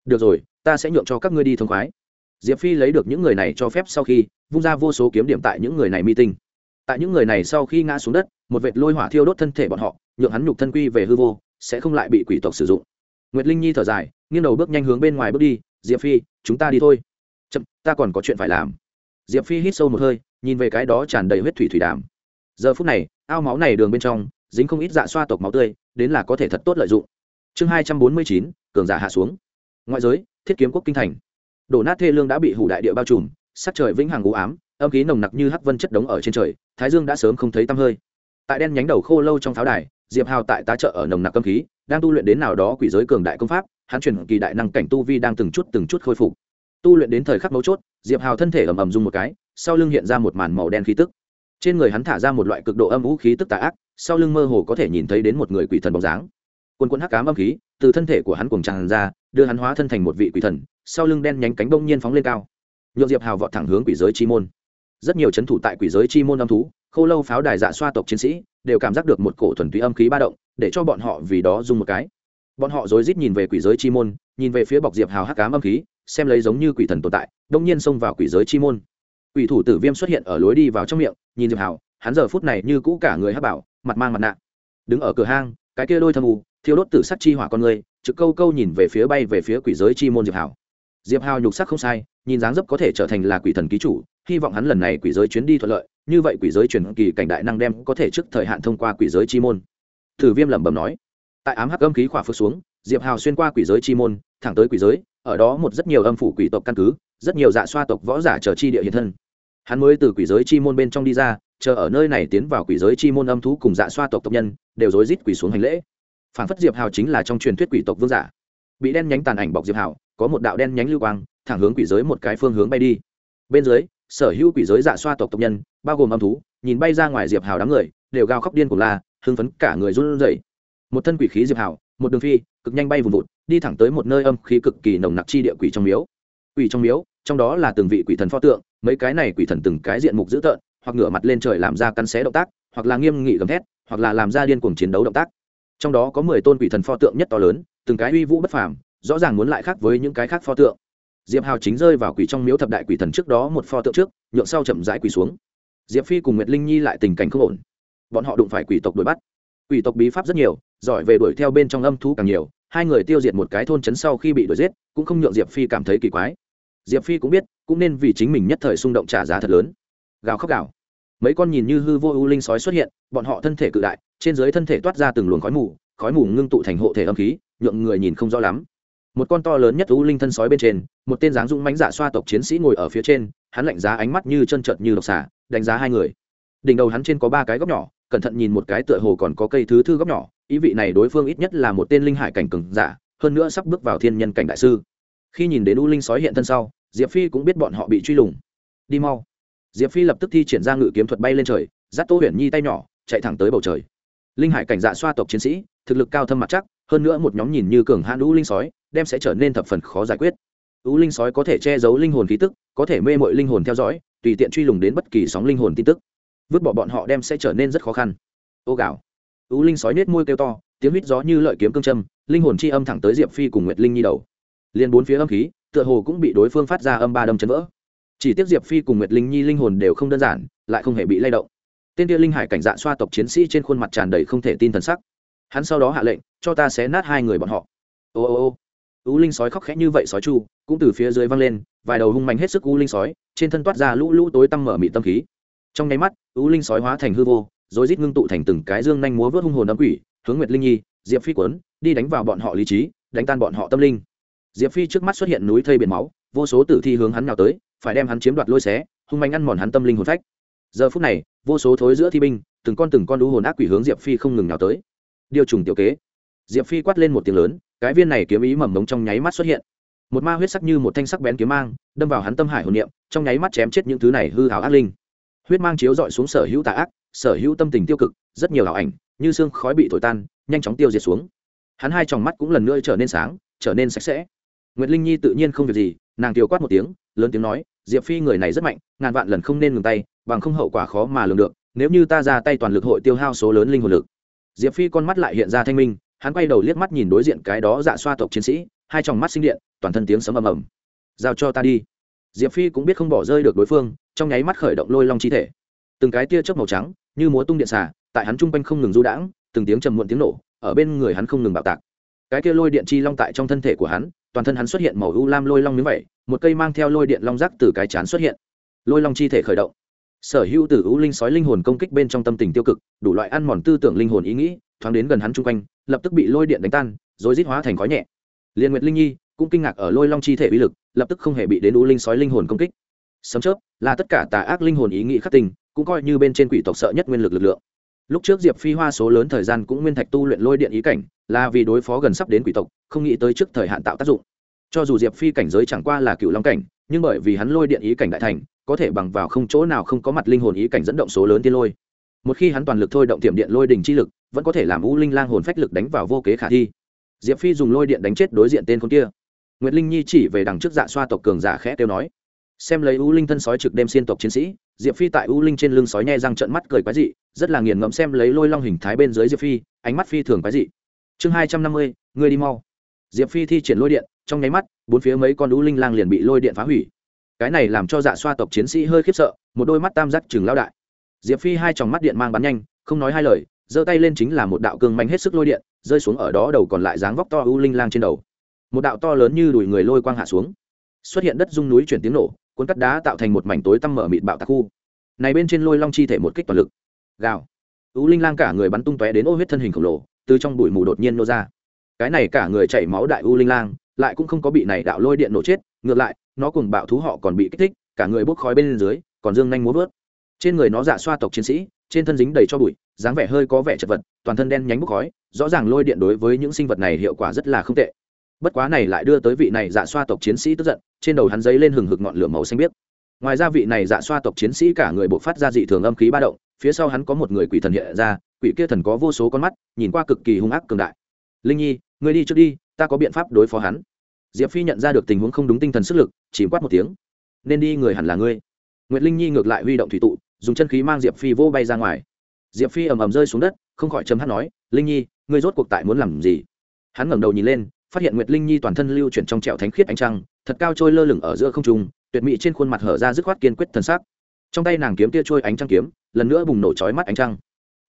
được rồi, ta sẽ nhượng cho các ngươi đi thông khoái. Diệp phi lấy được những người này cho phép sau khi vung ra vô số kiếm điểm tại những người này mi tinh. Tại những người này sau khi ngã xuống đất, một vệt lôi hỏa thiêu đốt thân thể bọn họ, nhượng hắn nhục thân quy về hư vô, sẽ không lại bị quỷ tộc sử dụng. Nguyệt linh nhi thở dài, nghiêng đầu bước nhanh hướng bên ngoài bước đi, diệp phi, chúng ta đi thôi. Chậm, ta còn có chuyện phải làm. Diệp phi hít sâu một hơi, nhìn về cái đó tràn đầy huyết thủy thủy đàm. Giờ phút này, ao máu này đường bên trong, dính không ít dạ xoa tộc máu tươi, đến là có thể thật tốt lợi dụng. Chương hai trăm bốn mươi chín, cường giả hạ xuống ngoại giới, thiết kiếm quốc kinh thành. Đổ nát thê lương đã bị hủ đại địa bao trùm, sắc trời vĩnh hằng u ám, âm khí nồng nặc như hắc vân chất đống ở trên trời, thái dương đã sớm không thấy tăm hơi. Tại đen nhánh đầu khô lâu trong pháo đài, diệp hào tại tá trợ ở nồng nặc âm khí, đang tu luyện đến nào đó quỷ giới cường đại công pháp, hắn chuyển kỳ đại năng cảnh tu vi đang từng chút từng chút khôi phục. Tu luyện đến thời khắc mấu chốt, diệp hào thân thể ầm ầm rung một cái, sau lưng hiện ra một màn màu đen khí tức. Trên người hắn thả ra một loại cực độ âm vũ khí tức tà ác, sau lưng mơ hồ có thể nhìn thấy đến một người quỷ thần bóng dáng. Quần quân hắc cám âm khí từ thân thể của hắn cùng tràn ra đưa hắn hóa thân thành một vị quỷ thần, sau lưng đen nhánh cánh bông nhiên phóng lên cao. Nhộn diệp hào vọt thẳng hướng quỷ giới chi môn. Rất nhiều c h ấ n thủ tại quỷ giới chi môn âm thú k h ô lâu pháo đài dạ xoa tộc chiến sĩ, đều cảm giác được một cổ thuần túy âm khí ba động, để cho bọn họ vì đó dùng một cái. Bọn họ rối rít nhìn về quỷ giới chi môn, nhìn về phía bọc diệp hào hắc cám âm khí, xem lấy giống như quỷ thần tồn tại đông nhiên xông vào quỷ giới chi môn. Quỷ thủ tử viêm xuất hiện ở lối đi vào trong miệng, nhìn diệp hào, hắn giờ phút này như cũ cả người hắc bảo, mặt mang mặt nạ. Đứng ở cửa hang, cái kia đôi thâm u thiếu đốt tử sắc chi hỏa con người trực câu câu nhìn về phía bay về phía quỷ giới chi môn diệp hào. Diệp hào nhục sắc không sai, nhìn dáng dấp có thể trở thành là quỷ thần ký chủ, hy vọng hắn lần này quỷ giới chuyến đi thuận lợi, như vậy quỷ giới truyền kỳ cảnh đại năng đem có thể trước thời hạn thông qua quỷ giới chi môn. Thử viêm lẩm bẩm nói. Tại ám hắc âm khí khỏa phước xuống, diệp hào xuyên qua quỷ giới chi môn, thẳng tới quỷ giới, ở đó một rất nhiều âm phủ quỷ tộc căn cứ, rất nhiều dạ xoa tộc võ giả chờ chi địa hiện thân. Hắn mới từ quỷ giới chi môn bên trong đi ra, chờ ở nơi này tiến vào quỷ giới chi môn âm thú cùng dạ xoa tộc tộc nhân, đều rối rít quỷ xuống hành lễ phản phất diệp hào chính là trong truyền thuyết quỷ tộc vương giả. Bị đen nhánh tàn ảnh bọc diệp hào, có một đạo đen nhánh lưu quang, thẳng hướng quỷ giới một cái phương hướng bay đi. Bên dưới, sở hữu quỷ giới dạ xoa tộc tộc nhân, bao gồm âm thú, nhìn bay ra ngoài diệp hào đám người, đều gào khóc điên của la, hưng phấn cả người run rẩy. Một thân quỷ khí diệp hào, một đường phi, cực nhanh bay vùng vụt, đi thẳng tới một nơi âm khí cực kỳ nồng nặc chi địa quỷ trong miếu. Quỷ trong miếu, trong đó là từng vị quỷ thần pho tượng, mấy cái này quỷ thần từng cái diện mục dữ tợn, hoặc ngửa mặt lên trời làm ra căn xé động tác, hoặc là nghiêm nghị gầm thét, hoặc là làm ra điên cuồng chiến đấu động tác trong đó có mười tôn quỷ thần pho tượng nhất to lớn, từng cái uy vũ bất phàm, rõ ràng muốn lại khác với những cái khác pho tượng. Diệp hào chính rơi vào quỷ trong miếu thập đại quỷ thần trước đó một pho tượng trước, nhượng sau chậm rãi quỷ xuống. Diệp phi cùng nguyệt linh nhi lại tình cảnh không ổn. Bọn họ đụng phải quỷ tộc đuổi bắt. Quỷ tộc bí pháp rất nhiều, giỏi về đuổi theo bên trong âm thú càng nhiều, hai người tiêu diệt một cái thôn trấn sau khi bị đuổi giết, cũng không nhượng diệp phi cảm thấy kỳ quái. Diệp phi cũng biết, cũng nên vì chính mình nhất thời xung động trả giá thật lớn. Gào khóc gào. Mấy con nhìn như hư vô ưu linh sói xuất hiện, bọn họ thân thể cự đại trên dưới thân thể toát ra từng luồng khói mù khói mù ngưng tụ thành hộ thể âm khí, nhượng người nhìn không rõ lắm. Một con to lớn nhất thú linh thân sói bên trên, một tên dáng dũng mánh giả dạ xoa tộc chiến sĩ ngồi ở phía trên, hắn lạnh giá ánh mắt như chân trợt như độc xả đánh giá hai người. Đỉnh đầu hắn trên có ba cái góc nhỏ, cẩn thận nhìn một cái tựa hồ còn có cây thứ thư góc nhỏ, ý vị này đối phương ít nhất là một tên linh hải cảnh cường giả, hơn nữa sắp bước vào thiên nhân cảnh đại sư. Khi nhìn đến u linh sói hiện thân sau, diệp phi cũng biết bọn họ bị truy lùng. Đi mau. Diệp phi lập tức thi triển ra ngự kiếm thuật bay lên trời dắt tô huyền nhi tay nhỏ, chạy thẳng tới bầu trời linh hải cảnh dạ xoa tộc chiến sĩ, thực lực cao thâm mặt chắc, hơn nữa một nhóm nhìn như cường hãn u linh sói, đem sẽ trở nên thập phần khó giải quyết. U linh sói có thể che giấu linh hồn khí tức, có thể mê mội linh hồn theo dõi, tùy tiện truy lùng đến bất kỳ sóng linh hồn tin tức. Vứt bỏ bọn họ đem sẽ trở nên rất khó khăn. Ô gạo. U linh sói nết môi kêu to, tiếng huýt gió như lợi kiếm cương châm, linh hồn chi âm thẳng tới diệp phi cùng nguyệt linh nhi đầu. Liền bốn phía âm khí, tựa hồ cũng bị đối phương phát ra âm ba đâm chấn vỡ. Chỉ tiếc diệp phi cùng nguyệt linh nhi linh hồn đều không đơn giản, lại không hề bị lay động tên kia linh hải cảnh dạ xoa tộc chiến sĩ trên khuôn mặt tràn đầy không thể tin thần sắc. Hắn sau đó hạ lệnh, cho ta xé nát hai người bọn họ. Ô ô ô. U linh sói khóc khẽ như vậy sói chu, cũng từ phía dưới văng lên, vài đầu hung mạnh hết sức u linh sói, trên thân toát ra lũ lũ tối tăm mở mị tâm khí. Trong nháy mắt, u linh sói hóa thành hư vô, rồi rít ngưng tụ thành từng cái dương nhanh múa vớt hung hồn đấm quỷ, hướng nguyệt linh nhi, diệp phi quấn đi đánh vào bọn họ lý trí, đánh tan bọn họ tâm linh. Diệp phi trước mắt xuất hiện núi thây biển máu, vô số tử thi hướng hắn nào tới, phải đem hắn chiếm đoạt lôi xé, hung mạnh ăn mòn hắn tâm linh hồn phách. Giờ phút này vô số thối giữa thi binh, từng con từng con đũ hồn ác quỷ hướng diệp phi không ngừng nào tới. Điều trùng tiểu kế, diệp phi quát lên một tiếng lớn, cái viên này kiếm ý mầm mống trong nháy mắt xuất hiện. Một ma huyết sắc như một thanh sắc bén kiếm mang, đâm vào hắn tâm hải hồn niệm, trong nháy mắt chém chết những thứ này hư hảo ác linh. Huyết mang chiếu dọi xuống sở hữu tà ác, sở hữu tâm tình tiêu cực, rất nhiều ảo ảnh, như xương khói bị thổi tan, nhanh chóng tiêu diệt xuống. Hắn hai tròng mắt cũng lần nữa trở nên sáng, trở nên sạch sẽ. Nguyệt linh nhi tự nhiên không việc gì nàng tiêu quát một tiếng, lớn tiếng nói, diệp phi người này rất mạnh, ngàn vạn lần không nên ngừng tay, bằng không hậu quả khó mà lường được, nếu như ta ra tay toàn lực hội tiêu hao số lớn linh hồn lực. Diệp phi con mắt lại hiện ra thanh minh, hắn quay đầu liếc mắt nhìn đối diện cái đó dạ xoa tộc chiến sĩ, hai tròng mắt sinh điện, toàn thân tiếng sấm ầm ầm. Giao cho ta đi. Diệp phi cũng biết không bỏ rơi được đối phương, trong nháy mắt khởi động lôi long chi thể. Từng cái tia chớp màu trắng, như múa tung điện xà tại hắn trung quanh không ngừng du đãng, từng tiếng trầm muộn tiếng nổ, ở bên người hắn không ngừng bạo tạc. Cái kia lôi điện chi long tại trong thân thể của hắn toàn thân hắn xuất hiện màu u lam lôi long như vậy, một cây mang theo lôi điện long rác từ cái chán xuất hiện. Lôi long chi thể khởi động. Sở hữu từ u linh sói linh hồn công kích bên trong tâm tình tiêu cực, đủ loại ăn mòn tư tưởng linh hồn ý nghĩ, thoáng đến gần hắn chung quanh, lập tức bị lôi điện đánh tan, rồi rít hóa thành khói nhẹ. Liên nguyệt linh nhi cũng kinh ngạc ở lôi long chi thể uy lực, lập tức không hề bị đến u linh sói linh hồn công kích. Sấm chớp là tất cả tà ác linh hồn ý nghĩ khắc tình cũng coi như bên trên quỷ tộc sợ nhất nguyên lực lực lượng lúc trước diệp phi hoa số lớn thời gian cũng nguyên thạch tu luyện lôi điện ý cảnh, là vì đối phó gần sắp đến quỷ tộc, không nghĩ tới trước thời hạn tạo tác dụng. Cho dù diệp phi cảnh giới chẳng qua là cựu long cảnh, nhưng bởi vì hắn lôi điện ý cảnh đại thành, có thể bằng vào không chỗ nào không có mặt linh hồn ý cảnh dẫn động số lớn tiên lôi. Một khi hắn toàn lực thôi động tiệm điện lôi đình chi lực, vẫn có thể làm u linh lang hồn phách lực đánh vào vô kế khả thi. Diệp phi dùng lôi điện đánh chết đối diện tên con kia. Nguyệt linh nhi chỉ về đằng trước dạ xoa tộc cường giả khẽ kêu nói xem lấy u linh thân sói trực đêm xiên tộc chiến sĩ, diệp phi tại u linh trên lưng sói nhe răng trận mắt cười quái dị, rất là nghiền ngẫm xem lấy lôi long hình thái bên dưới diệp phi, ánh mắt phi thường quái dị. Chương hai trăm năm mươi người đi mau. Diệp phi thi triển lôi điện, trong nháy mắt, bốn phía mấy con u linh lang liền bị lôi điện phá hủy. Cái này làm cho dạ xoa tộc chiến sĩ hơi khiếp sợ, một đôi mắt tam giác chừng lao đại. Diệp phi hai tròng mắt điện mang bắn nhanh, không nói hai lời, giơ tay lên chính là một đạo cương mạnh hết sức lôi điện, rơi xuống ở đó đầu còn lại dáng vóc to u linh lang trên đầu. Một đạo to lớn như đùi người lôi quang hạ xuống. Xuất hiện đất dung núi chuyển tiếng nổ cuốn cắt đá tạo thành một mảnh tối tăm mở mịt bạo tạc khu. Này bên trên lôi long chi thể một kích toàn lực. Gào. U linh lang cả người bắn tung tóe đến ô huyết thân hình khổng lồ, từ trong bụi mù đột nhiên nô ra. Cái này cả người chảy máu đại u linh lang, lại cũng không có bị này đạo lôi điện nổ chết, ngược lại, nó cùng bạo thú họ còn bị kích thích, cả người bốc khói bên dưới, còn dương nhanh múa vớt. Trên người nó dạ xoa tộc chiến sĩ, trên thân dính đầy cho bụi, dáng vẻ hơi có vẻ chật vật, toàn thân đen nhánh bốc khói, rõ ràng lôi điện đối với những sinh vật này hiệu quả rất là không tệ bất quá này lại đưa tới vị này dạ xoa tộc chiến sĩ tức giận, trên đầu hắn giấy lên hừng hực ngọn lửa màu xanh biếc. Ngoài ra vị này dạ xoa tộc chiến sĩ cả người buộc phát ra dị thường âm khí ba động, phía sau hắn có một người quỷ thần hiện ra, quỷ kia thần có vô số con mắt, nhìn qua cực kỳ hung ác cường đại. Linh nhi, ngươi đi trước đi, ta có biện pháp đối phó hắn. Diệp phi nhận ra được tình huống không đúng tinh thần sức lực chỉ quát một tiếng. Nên đi, người hẳn là ngươi. Nguyệt linh nhi ngược lại huy động thủy tụ, dùng chân khí mang diệp phi vô bay ra ngoài. Diệp phi ầm ầm rơi xuống đất, không khỏi chấm hát nói, linh nhi, ngươi rốt cuộc tại muốn làm gì? Hắn ngẩng đầu nhìn lên phát hiện nguyệt linh nhi toàn thân lưu chuyển trong trẹo thánh khiết ánh trăng, thật cao trôi lơ lửng ở giữa không trung, tuyệt mỹ trên khuôn mặt hở ra dứt khoát kiên quyết thần sắc. Trong tay nàng kiếm tia trôi ánh trăng kiếm, lần nữa bùng nổ chói mắt ánh trăng.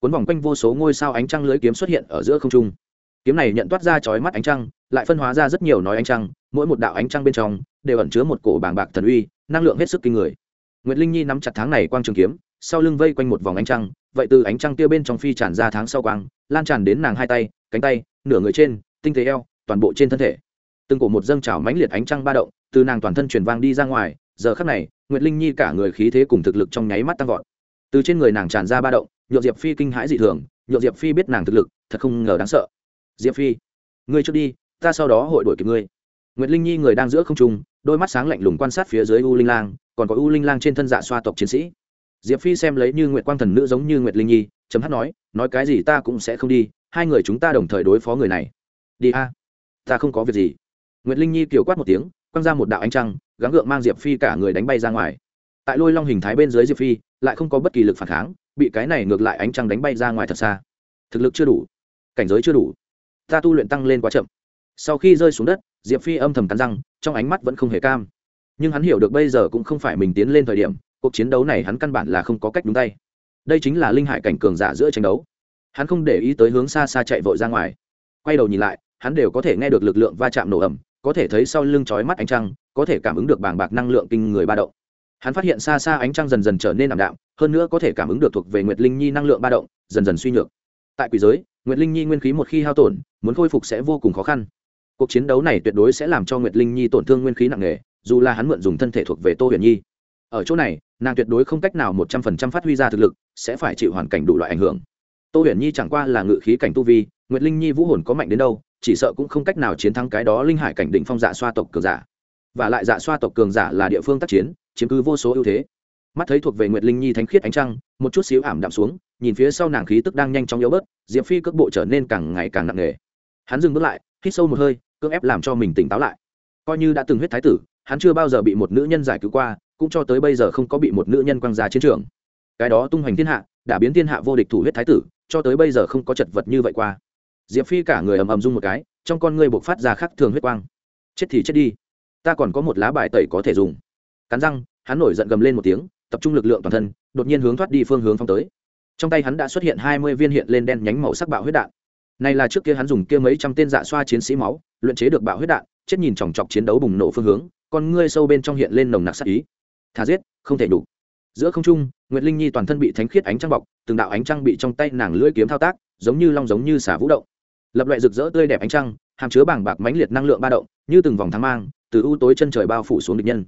Cuốn vòng quanh vô số ngôi sao ánh trăng lưới kiếm xuất hiện ở giữa không trung. Kiếm này nhận toát ra chói mắt ánh trăng, lại phân hóa ra rất nhiều nói ánh trăng, mỗi một đạo ánh trăng bên trong đều ẩn chứa một cổ bàng bạc thần uy, năng lượng hết sức kinh người. Nguyệt linh nhi nắm chặt tháng này quang trường kiếm, sau lưng vây quanh một vòng ánh trăng, vậy từ ánh trăng kia bên trong phi tràn ra tháng sau quang, lan tràn đến nàng hai tay, cánh tay, nửa người trên, tinh tế eo toàn bộ trên thân thể. Từng cổ một dâng trào mãnh liệt ánh trăng ba động, từ nàng toàn thân truyền vang đi ra ngoài, giờ khắc này, nguyệt linh nhi cả người khí thế cùng thực lực trong nháy mắt tăng vọt. Từ trên người nàng tràn ra ba động nhộn diệp phi kinh hãi dị thường nhộn diệp phi biết nàng thực lực, thật không ngờ đáng sợ. Diệp phi, ngươi trước đi, ta sau đó hội đổi kịp ngươi. Nguyệt linh nhi người đang giữa không trung, đôi mắt sáng lạnh lùng quan sát phía dưới u linh lang, còn có u linh lang trên thân dạ xoa tộc chiến sĩ. Diệp phi xem lấy như nguyệt quang thần nữ giống như nguyệt linh nhi chấm hát nói nói cái gì ta cũng sẽ không đi, hai người chúng ta đồng thời đối phó người này. Đi a ta không có việc gì. Nguyệt linh nhi kiều quát một tiếng, quăng ra một đạo ánh trăng, gắng gượng mang diệp phi cả người đánh bay ra ngoài. Tại lôi long hình thái bên dưới diệp phi, lại không có bất kỳ lực phản kháng, bị cái này ngược lại ánh trăng đánh bay ra ngoài thật xa. Thực lực chưa đủ. Cảnh giới chưa đủ. Ta tu luyện tăng lên quá chậm. Sau khi rơi xuống đất, diệp phi âm thầm cắn răng, trong ánh mắt vẫn không hề cam. Nhưng hắn hiểu được bây giờ cũng không phải mình tiến lên thời điểm, cuộc chiến đấu này hắn căn bản là không có cách đúng tay. Đây chính là linh hải cảnh cường giả giữa tranh đấu. Hắn không để ý tới hướng xa xa chạy vội ra ngoài. Quay đầu nhìn lại hắn đều có thể nghe được lực lượng va chạm nổ ẩm có thể thấy sau lưng chói mắt ánh trăng, có thể cảm ứng được bàng bạc năng lượng kinh người ba động. Hắn phát hiện xa xa ánh trăng dần dần trở nên ảm đạm, hơn nữa có thể cảm ứng được thuộc về nguyệt linh nhi năng lượng ba động, dần dần suy nhược. Tại quỷ giới, nguyệt linh nhi nguyên khí một khi hao tổn, muốn khôi phục sẽ vô cùng khó khăn. Cuộc chiến đấu này tuyệt đối sẽ làm cho nguyệt linh nhi tổn thương nguyên khí nặng nề, dù là hắn mượn dùng thân thể thuộc về tô huyền nhi. Ở chỗ này, nàng tuyệt đối không cách nào một trăm phần trăm phát huy ra thực lực, sẽ phải chịu hoàn cảnh đủ loại ảnh hưởng. Tô huyền nhi chẳng qua là ngự khí cảnh tu vi, nguyệt linh nhi vũ hồn có mạnh đến đâu chỉ sợ cũng không cách nào chiến thắng cái đó linh hải cảnh đỉnh phong dạ xoa tộc cường giả. Và lại dạ xoa tộc cường giả là địa phương tác chiến, chiếm cứ vô số ưu thế. Mắt thấy thuộc về nguyệt linh nhi thánh khiết ánh trăng, một chút xíu ảm đạm xuống, nhìn phía sau nàng khí tức đang nhanh chóng yếu bớt, diệp phi cước bộ trở nên càng ngày càng nặng nề. Hắn dừng bước lại, hít sâu một hơi, cưỡng ép làm cho mình tỉnh táo lại. Coi như đã từng huyết thái tử, hắn chưa bao giờ bị một nữ nhân giải cứu qua, cũng cho tới bây giờ không có bị một nữ nhân quăng ra chiến trường. Cái đó tung hoành thiên hạ, đã biến thiên hạ vô địch thủ huyết thái tử, cho tới bây giờ không có chật vật như vậy qua diệp phi cả người ầm ầm rung một cái, trong con ngươi buộc phát ra khắc thường huyết quang. Chết thì chết đi, ta còn có một lá bài tẩy có thể dùng. Cắn răng, hắn nổi giận gầm lên một tiếng, tập trung lực lượng toàn thân, đột nhiên hướng thoát đi phương hướng phong tới. Trong tay hắn đã xuất hiện hai mươi viên hiện lên đen nhánh màu sắc bạo huyết đạn. Này là trước kia hắn dùng kia mấy trăm tên dạ xoa chiến sĩ máu, luyện chế được bạo huyết đạn, chết nhìn chòng chọc chiến đấu bùng nổ phương hướng, con ngươi sâu bên trong hiện lên nồng nặc sắc ý. Thà giết, không thể đủ. Giữa không trung, nguyệt linh nhi toàn thân bị thánh khiết ánh trăng bọc, từng đạo ánh trăng bị trong tay nàng lưỡi kiếm thao tác, giống như long giống như xả vũ động lập loại rực rỡ tươi đẹp ánh trăng, hàm chứa bảng bạc mãnh liệt năng lượng ba động, như từng vòng tháng mang, từ u tối chân trời bao phủ xuống địch nhân.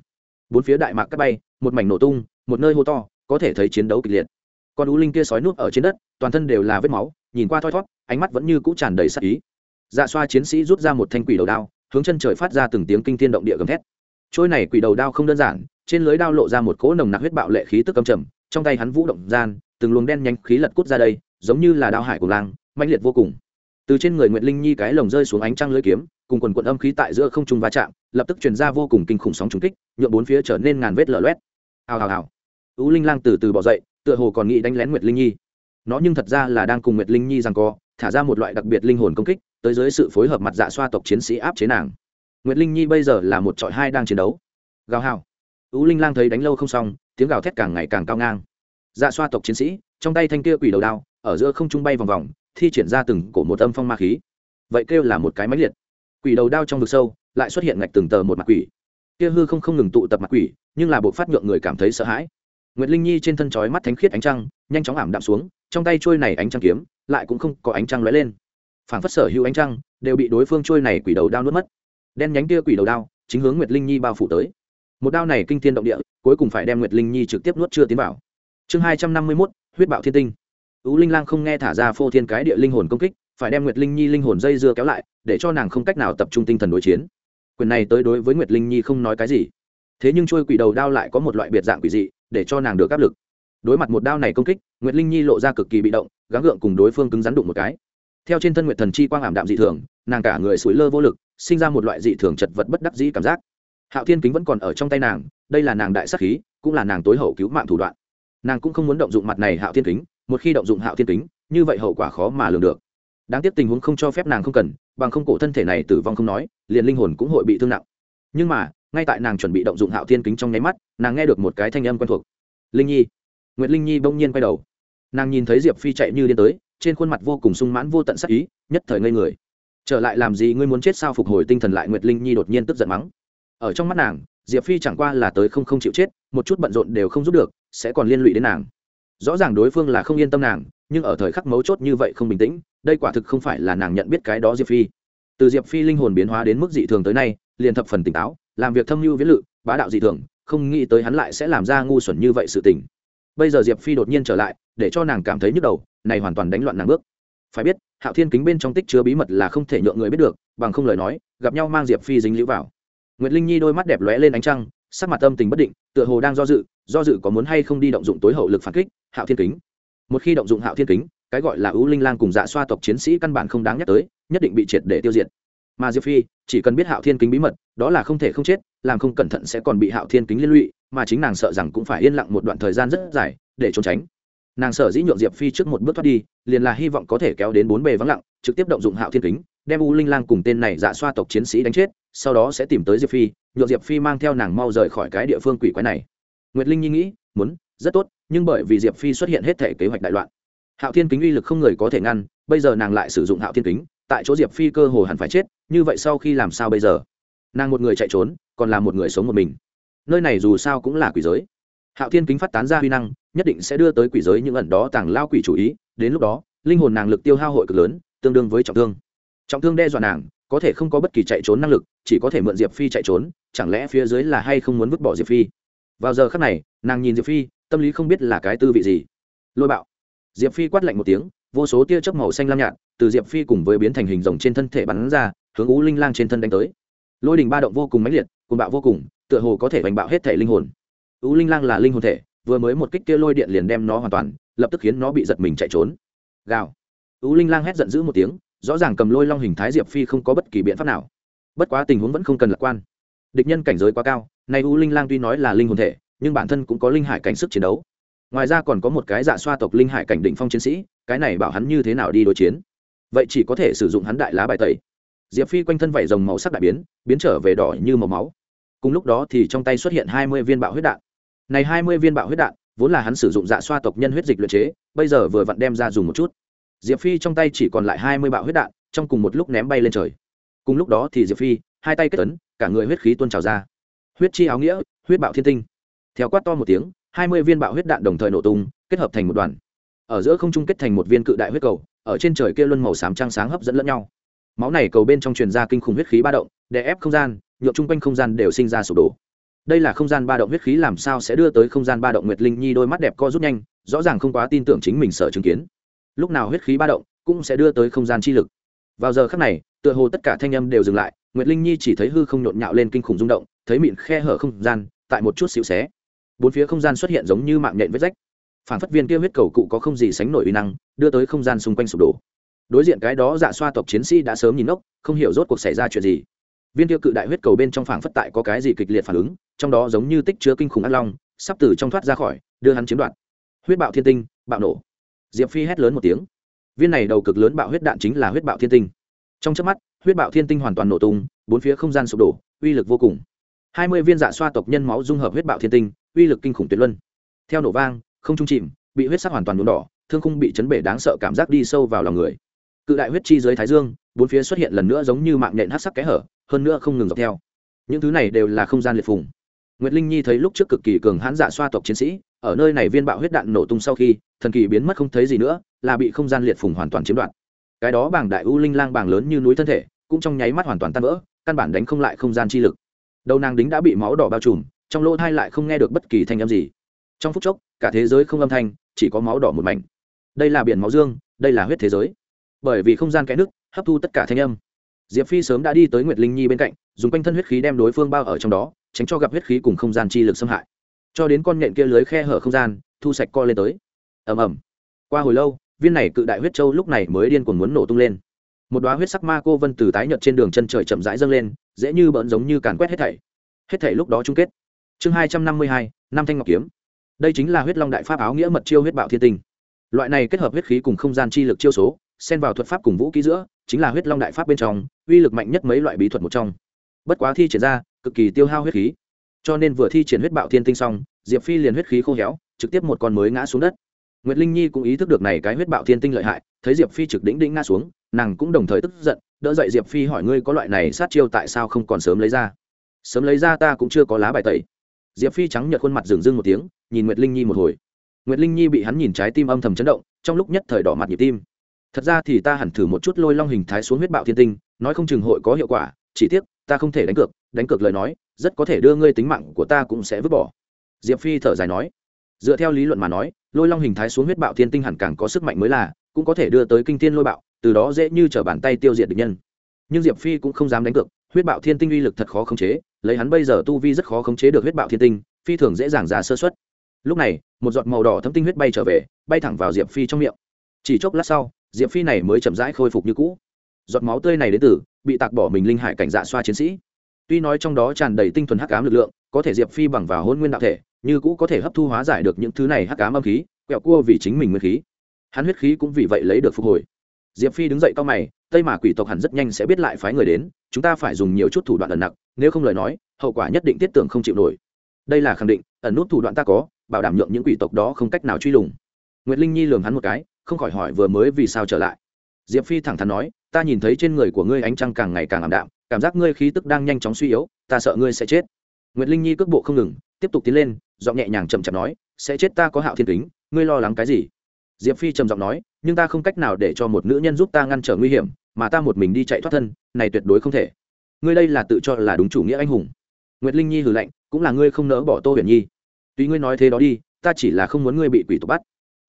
Bốn phía đại mạc cắt bay, một mảnh nổ tung, một nơi hô to, có thể thấy chiến đấu kịch liệt. Con u linh kia sói nuốt ở trên đất, toàn thân đều là vết máu, nhìn qua thoi thót ánh mắt vẫn như cũ tràn đầy sắc ý. Dạ xoa chiến sĩ rút ra một thanh quỷ đầu đao, hướng chân trời phát ra từng tiếng kinh thiên động địa gầm thét. Trôi này quỷ đầu đao không đơn giản, trên lưới đao lộ ra một cỗ nồng nặc huyết bạo lệ khí tức cầm trầm, trong tay hắn vũ động gian, từng luồng đen nhanh khí lật cút ra đây, giống như là đao hải của lang, mãnh liệt vô cùng từ trên người nguyệt linh nhi cái lồng rơi xuống ánh trăng lưỡi kiếm, cùng quần quận âm khí tại giữa không trung va chạm, lập tức truyền ra vô cùng kinh khủng sóng trùng kích nhuộm bốn phía trở nên ngàn vết lở loét. Hào hào hào. Ú linh lang từ từ bỏ dậy, tựa hồ còn nghĩ đánh lén nguyệt linh nhi. Nó nhưng thật ra là đang cùng nguyệt linh nhi rằng co, thả ra một loại đặc biệt linh hồn công kích, tới dưới sự phối hợp mặt dạ xoa tộc chiến sĩ áp chế nàng. Nguyệt linh nhi bây giờ là một trọi hai đang chiến đấu. Gào hào. Ú linh lang thấy đánh lâu không xong, tiếng gào thét càng ngày càng cao ngang. Dạ xoa tộc chiến sĩ, trong tay thanh kia quỷ đầu đao, ở giữa không trung bay vòng vòng thi triển ra từng cổ một âm phong ma khí. Vậy kêu là một cái máy liệt. Quỷ đầu đao trong vực sâu, lại xuất hiện ngạch từng tờ một mặt quỷ. Kia hư không không ngừng tụ tập mặt quỷ, nhưng là buộc phát nhượng người cảm thấy sợ hãi. Nguyệt linh nhi trên thân chói mắt thánh khiết ánh trăng, nhanh chóng ảm đạm xuống, trong tay trôi này ánh trăng kiếm, lại cũng không có ánh trăng lóe lên. Phản phất sở hữu ánh trăng, đều bị đối phương trôi này quỷ đầu đao nuốt mất. Đen nhánh kia quỷ đầu đao, chính hướng nguyệt linh nhi bao phủ tới. Một đao này kinh thiên động địa, cuối cùng phải đem nguyệt linh nhi trực tiếp nuốt chưa tiến vào. Chương hai trăm năm mươi mốt, huyết bạo thiên tinh ú linh lang không nghe thả ra phô thiên cái địa linh hồn công kích, phải đem nguyệt linh nhi linh hồn dây dưa kéo lại, để cho nàng không cách nào tập trung tinh thần đối chiến. Quyền này tới đối với nguyệt linh nhi không nói cái gì. Thế nhưng trôi quỷ đầu đao lại có một loại biệt dạng quỷ dị, để cho nàng được áp lực. Đối mặt một đao này công kích, nguyệt linh nhi lộ ra cực kỳ bị động, gắng gượng cùng đối phương cứng rắn đụng một cái. Theo trên thân nguyệt thần chi quang ảm đạm dị thường, nàng cả người sủi lơ vô lực, sinh ra một loại dị thường chật vật bất đắc dĩ cảm giác. Hạo thiên kính vẫn còn ở trong tay nàng, đây là nàng đại sát khí, cũng là nàng tối hậu cứu mạng thủ đoạn. Nàng cũng không muốn động dụng mặt này hạo thiên kính một khi động dụng hạo thiên kính, như vậy hậu quả khó mà lường được. Đáng tiếc tình huống không cho phép nàng không cần, bằng không cổ thân thể này tử vong không nói, liền linh hồn cũng hội bị thương nặng. Nhưng mà, ngay tại nàng chuẩn bị động dụng hạo thiên kính trong nháy mắt, nàng nghe được một cái thanh âm quen thuộc. Linh nhi. Nguyệt linh nhi bỗng nhiên quay đầu. Nàng nhìn thấy diệp phi chạy như điên tới, trên khuôn mặt vô cùng sung mãn vô tận sắc ý, nhất thời ngây người. Trở lại làm gì ngươi muốn chết sao phục hồi tinh thần lại nguyệt linh nhi đột nhiên tức giận mắng. Ở trong mắt nàng, diệp phi chẳng qua là tới không không chịu chết, một chút bận rộn đều không giúp được, sẽ còn liên lụy đến nàng rõ ràng đối phương là không yên tâm nàng, nhưng ở thời khắc mấu chốt như vậy không bình tĩnh, đây quả thực không phải là nàng nhận biết cái đó diệp phi. Từ diệp phi linh hồn biến hóa đến mức dị thường tới nay, liền thập phần tỉnh táo, làm việc thâm mưu viễn lự, bá đạo dị thường, không nghĩ tới hắn lại sẽ làm ra ngu xuẩn như vậy sự tình. Bây giờ diệp phi đột nhiên trở lại, để cho nàng cảm thấy nhức đầu, này hoàn toàn đánh loạn nàng bước. Phải biết, hạo thiên kính bên trong tích chứa bí mật là không thể nhượng người biết được, bằng không lời nói, gặp nhau mang diệp phi dính lũ vào. Nguyệt linh nhi đôi mắt đẹp lóe lên ánh trăng, sắc mặt tâm tình bất định, tựa hồ đang do dự do dự có muốn hay không đi động dụng tối hậu lực phản kích, hạo thiên kính. Một khi động dụng hạo thiên kính, cái gọi là ưu linh lang cùng dạ xoa tộc chiến sĩ căn bản không đáng nhắc tới, nhất định bị triệt để tiêu diệt. Mà diệp phi, chỉ cần biết hạo thiên kính bí mật, đó là không thể không chết, làm không cẩn thận sẽ còn bị hạo thiên kính liên lụy, mà chính nàng sợ rằng cũng phải yên lặng một đoạn thời gian rất dài để trốn tránh. Nàng sợ dĩ nhượng diệp phi trước một bước thoát đi, liền là hy vọng có thể kéo đến bốn bề vắng lặng, trực tiếp động dụng hạo thiên kính, đem u linh lang cùng tên này dạ xoa tộc chiến sĩ đánh chết, sau đó sẽ tìm tới diệp phi, nhượng diệp phi mang theo nàng mau rời khỏi cái địa phương quỷ quái này nguyệt linh nhi nghĩ, muốn, rất tốt, nhưng bởi vì diệp phi xuất hiện hết thể kế hoạch đại loạn. Hạo thiên kính uy lực không người có thể ngăn, bây giờ nàng lại sử dụng hạo thiên kính, tại chỗ diệp phi cơ hồ hẳn phải chết, như vậy sau khi làm sao bây giờ? Nàng một người chạy trốn, còn là một người sống một mình. Nơi này dù sao cũng là quỷ giới. Hạo thiên kính phát tán ra huy năng, nhất định sẽ đưa tới quỷ giới những ẩn đó tàng lao quỷ chủ ý, đến lúc đó, linh hồn nàng lực tiêu hao hội cực lớn, tương đương với trọng thương. Trọng thương đe dọa nàng, có thể không có bất kỳ chạy trốn năng lực, chỉ có thể mượn diệp phi chạy trốn, chẳng lẽ phía dưới là hay không muốn vứt bỏ diệp phi? Vào giờ khắc này, nàng nhìn diệp phi, tâm lý không biết là cái tư vị gì. Lôi bạo. Diệp phi quát lạnh một tiếng, vô số tia chớp màu xanh lam nhạt, từ diệp phi cùng với biến thành hình rồng trên thân thể bắn ra, hướng ú linh lang trên thân đánh tới. Lôi đình ba động vô cùng mãnh liệt cùng bạo vô cùng, tựa hồ có thể đánh bạo hết thể linh hồn. Ú linh lang là linh hồn thể, vừa mới một kích kia lôi điện liền đem nó hoàn toàn, lập tức khiến nó bị giật mình chạy trốn. Gào. Ú linh lang hét giận dữ một tiếng, rõ ràng cầm lôi long hình thái diệp phi không có bất kỳ biện pháp nào. Bất quá tình huống vẫn không cần lạc quan địch nhân cảnh giới quá cao, nay u linh lang tuy nói là linh hồn thể, nhưng bản thân cũng có linh hải cảnh sức chiến đấu. Ngoài ra còn có một cái dạ xoa tộc linh hải cảnh định phong chiến sĩ, cái này bảo hắn như thế nào đi đối chiến? Vậy chỉ có thể sử dụng hắn đại lá bài tẩy. Diệp phi quanh thân vảy rồng màu sắc đại biến biến trở về đỏ như màu máu. Cùng lúc đó thì trong tay xuất hiện hai mươi viên bạo huyết đạn. Này hai mươi viên bạo huyết đạn, vốn là hắn sử dụng dạ xoa tộc nhân huyết dịch luyện chế, bây giờ vừa vặn đem ra dùng một chút. Diệp phi trong tay chỉ còn lại hai mươi bạo huyết đạn, trong cùng một lúc ném bay lên trời. Cùng lúc đó thì diệp phi hai tay kết ấn cả người huyết khí tuôn trào ra. Huyết chi áo nghĩa, huyết bạo thiên tinh. Theo quát to một tiếng, hai mươi viên bạo huyết đạn đồng thời nổ tung, kết hợp thành một đoàn. Ở giữa không trung kết thành một viên cự đại huyết cầu, ở trên trời kia luân màu xám trăng sáng hấp dẫn lẫn nhau. Máu này cầu bên trong truyền ra kinh khủng huyết khí ba động, đè ép không gian nhộn chung quanh không gian đều sinh ra sụp đổ. Đây là không gian ba động huyết khí làm sao sẽ đưa tới không gian ba động nguyệt linh nhi đôi mắt đẹp co rút nhanh, rõ ràng không quá tin tưởng chính mình sợ chứng kiến. Lúc nào huyết khí ba động cũng sẽ đưa tới không gian chi lực vào giờ khắc này, tựa hồ tất cả thanh âm đều dừng lại, nguyệt linh nhi chỉ thấy hư không nhộn nhạo lên kinh khủng rung động, thấy mịn khe hở không gian, tại một chút xíu xé. Bốn phía không gian xuất hiện giống như mạng nhện vết rách. Phản phất viên kia huyết cầu cụ có không gì sánh nổi uy năng, đưa tới không gian xung quanh sụp đổ. Đối diện cái đó dạ xoa tộc chiến sĩ đã sớm nhìn ngốc, không hiểu rốt cuộc xảy ra chuyện gì. Viên tiêu cự đại huyết cầu bên trong phảng phất tại có cái gì kịch liệt phản ứng, trong đó giống như tích chứa kinh khủng ác long, sắp từ trong thoát ra khỏi, đưa hắn chiếm đoạt. Huyết bạo thiên tinh, bạo nổ. Diệp phi hét lớn một tiếng viên này đầu cực lớn bạo huyết đạn chính là huyết bạo thiên tinh. Trong chớp mắt, huyết bạo thiên tinh hoàn toàn nổ tung, bốn phía không gian sụp đổ, uy lực vô cùng. Hai mươi viên dạ xoa tộc nhân máu dung hợp huyết bạo thiên tinh, uy lực kinh khủng tuyệt luân. Theo nổ vang, không trung chìm, bị huyết sắc hoàn toàn nhuộm đỏ, thương khung bị chấn bể đáng sợ cảm giác đi sâu vào lòng người. Cự đại huyết chi dưới thái dương, bốn phía xuất hiện lần nữa giống như mạng nhện hát sắc kẽ hở, hơn nữa không ngừng dọc theo. Những thứ này đều là không gian liệt phùng. Nguyệt linh nhi thấy lúc trước cực kỳ cường hãn dạ xoa tộc chiến sĩ, ở nơi này viên bạo huyết đạn nổ tung sau khi thần kỳ biến mất không thấy gì nữa, là bị không gian liệt phùng hoàn toàn chiếm đoạt. Cái đó bảng đại u linh lang bảng lớn như núi thân thể, cũng trong nháy mắt hoàn toàn tan vỡ, căn bản đánh không lại không gian chi lực. Đầu nàng đính đã bị máu đỏ bao trùm, trong lỗ thai lại không nghe được bất kỳ thanh âm gì. Trong phút chốc, cả thế giới không âm thanh, chỉ có máu đỏ một mảnh. Đây là biển máu dương, đây là huyết thế giới. Bởi vì không gian kẽ nước hấp thu tất cả thanh âm. Diệp phi sớm đã đi tới nguyệt linh nhi bên cạnh, dùng quanh thân huyết khí đem đối phương bao ở trong đó, tránh cho gặp huyết khí cùng không gian chi lực xâm hại. Cho đến con nhện kia lưới khe hở không gian, thu sạch co lên tới ầm ầm. Qua hồi lâu, viên này cự đại huyết châu lúc này mới điên cuồng muốn nổ tung lên. Một đoá huyết sắc ma cô vân từ tái nhợt trên đường chân trời chậm rãi dâng lên, dễ như bỡn giống như càn quét hết thảy. Hết thảy lúc đó chung kết. Chương hai trăm năm mươi hai, năm thanh ngọc kiếm. Đây chính là huyết long đại pháp áo nghĩa mật chiêu huyết bạo thiên tinh. Loại này kết hợp huyết khí cùng không gian chi lực chiêu số, xen vào thuật pháp cùng vũ kỹ giữa, chính là huyết long đại pháp bên trong, uy lực mạnh nhất mấy loại bí thuật một trong. Bất quá thi triển ra, cực kỳ tiêu hao huyết khí. Cho nên vừa thi triển huyết bạo thiên tinh xong, diệp phi liền huyết khí khô héo, trực tiếp một con mới ngã xuống đất nguyệt linh nhi cũng ý thức được này cái huyết bạo thiên tinh lợi hại, thấy diệp phi trực đỉnh đỉnh ngã xuống, nàng cũng đồng thời tức giận, đỡ dậy diệp phi hỏi ngươi có loại này sát chiêu tại sao không còn sớm lấy ra? Sớm lấy ra ta cũng chưa có lá bài tẩy. Diệp phi trắng nhợt khuôn mặt rừng dưng một tiếng, nhìn nguyệt linh nhi một hồi. Nguyệt linh nhi bị hắn nhìn trái tim âm thầm chấn động, trong lúc nhất thời đỏ mặt nhịp tim. Thật ra thì ta hẳn thử một chút lôi long hình thái xuống huyết bạo thiên tinh, nói không chừng hội có hiệu quả, chỉ tiếc, ta không thể đánh cược đánh cược lời nói, rất có thể đưa ngươi tính mạng của ta cũng sẽ vứt bỏ. Diệp phi thở dài nói. Dựa theo lý luận mà nói lôi long hình thái xuống huyết bạo thiên tinh hẳn càng có sức mạnh mới là, cũng có thể đưa tới kinh thiên lôi bạo, từ đó dễ như t bàn tay tiêu diệt địch nhân. Nhưng diệp phi cũng không dám đánh cược, huyết bạo thiên tinh uy lực thật khó khống chế, lấy hắn bây giờ tu vi rất khó khống chế được huyết bạo thiên tinh, phi thường dễ dàng ra sơ xuất lúc này, một giọt màu đỏ thấm tinh huyết bay trở về, bay thẳng vào diệp phi trong miệng. Chỉ chốc lát sau, diệp phi này mới chậm rãi khôi phục như cũ. Giọt máu tươi này đến từ, bị tạc bỏ mình linh hải cảnh dạ xoa chiến sĩ. Tuy nói trong đó tràn đầy tinh thuần hắc ám lực lượng, có thể diệp phi bằng vào hôn nguyên đạo thể như cũ có thể hấp thu hóa giải được những thứ này hắc ám âm khí, quẹo cua vì chính mình nguyên khí. Hắn huyết khí cũng vì vậy lấy được phục hồi. Diệp phi đứng dậy cao mày, tây mà quỷ tộc hẳn rất nhanh sẽ biết lại phái người đến, chúng ta phải dùng nhiều chút thủ đoạn ẩn nặng nếu không lời nói, hậu quả nhất định tiết tưởng không chịu nổi. Đây là khẳng định, ẩn nút thủ đoạn ta có, bảo đảm nhượng những quỷ tộc đó không cách nào truy lùng. Nguyệt linh nhi lường hắn một cái, không khỏi hỏi vừa mới vì sao trở lại. Diệp phi thẳng thắn nói, ta nhìn thấy trên người của ngươi ánh trăng càng ngày càng ảm đạm, cảm giác ngươi khí tức đang nhanh chóng suy yếu, ta sợ ngươi sẽ chết. Nguyệt linh nhi cước bộ không ngừng, tiếp tục tiến lên giọng nhẹ nhàng chậm chậm nói, sẽ chết ta có hạo thiên kính, ngươi lo lắng cái gì? Diệp phi trầm giọng nói, nhưng ta không cách nào để cho một nữ nhân giúp ta ngăn trở nguy hiểm, mà ta một mình đi chạy thoát thân, này tuyệt đối không thể. Ngươi đây là tự cho là đúng chủ nghĩa anh hùng. Nguyệt linh nhi hừ lạnh, cũng là ngươi không nỡ bỏ tô huyền nhi. Tuy ngươi nói thế đó đi, ta chỉ là không muốn ngươi bị quỷ tục bắt.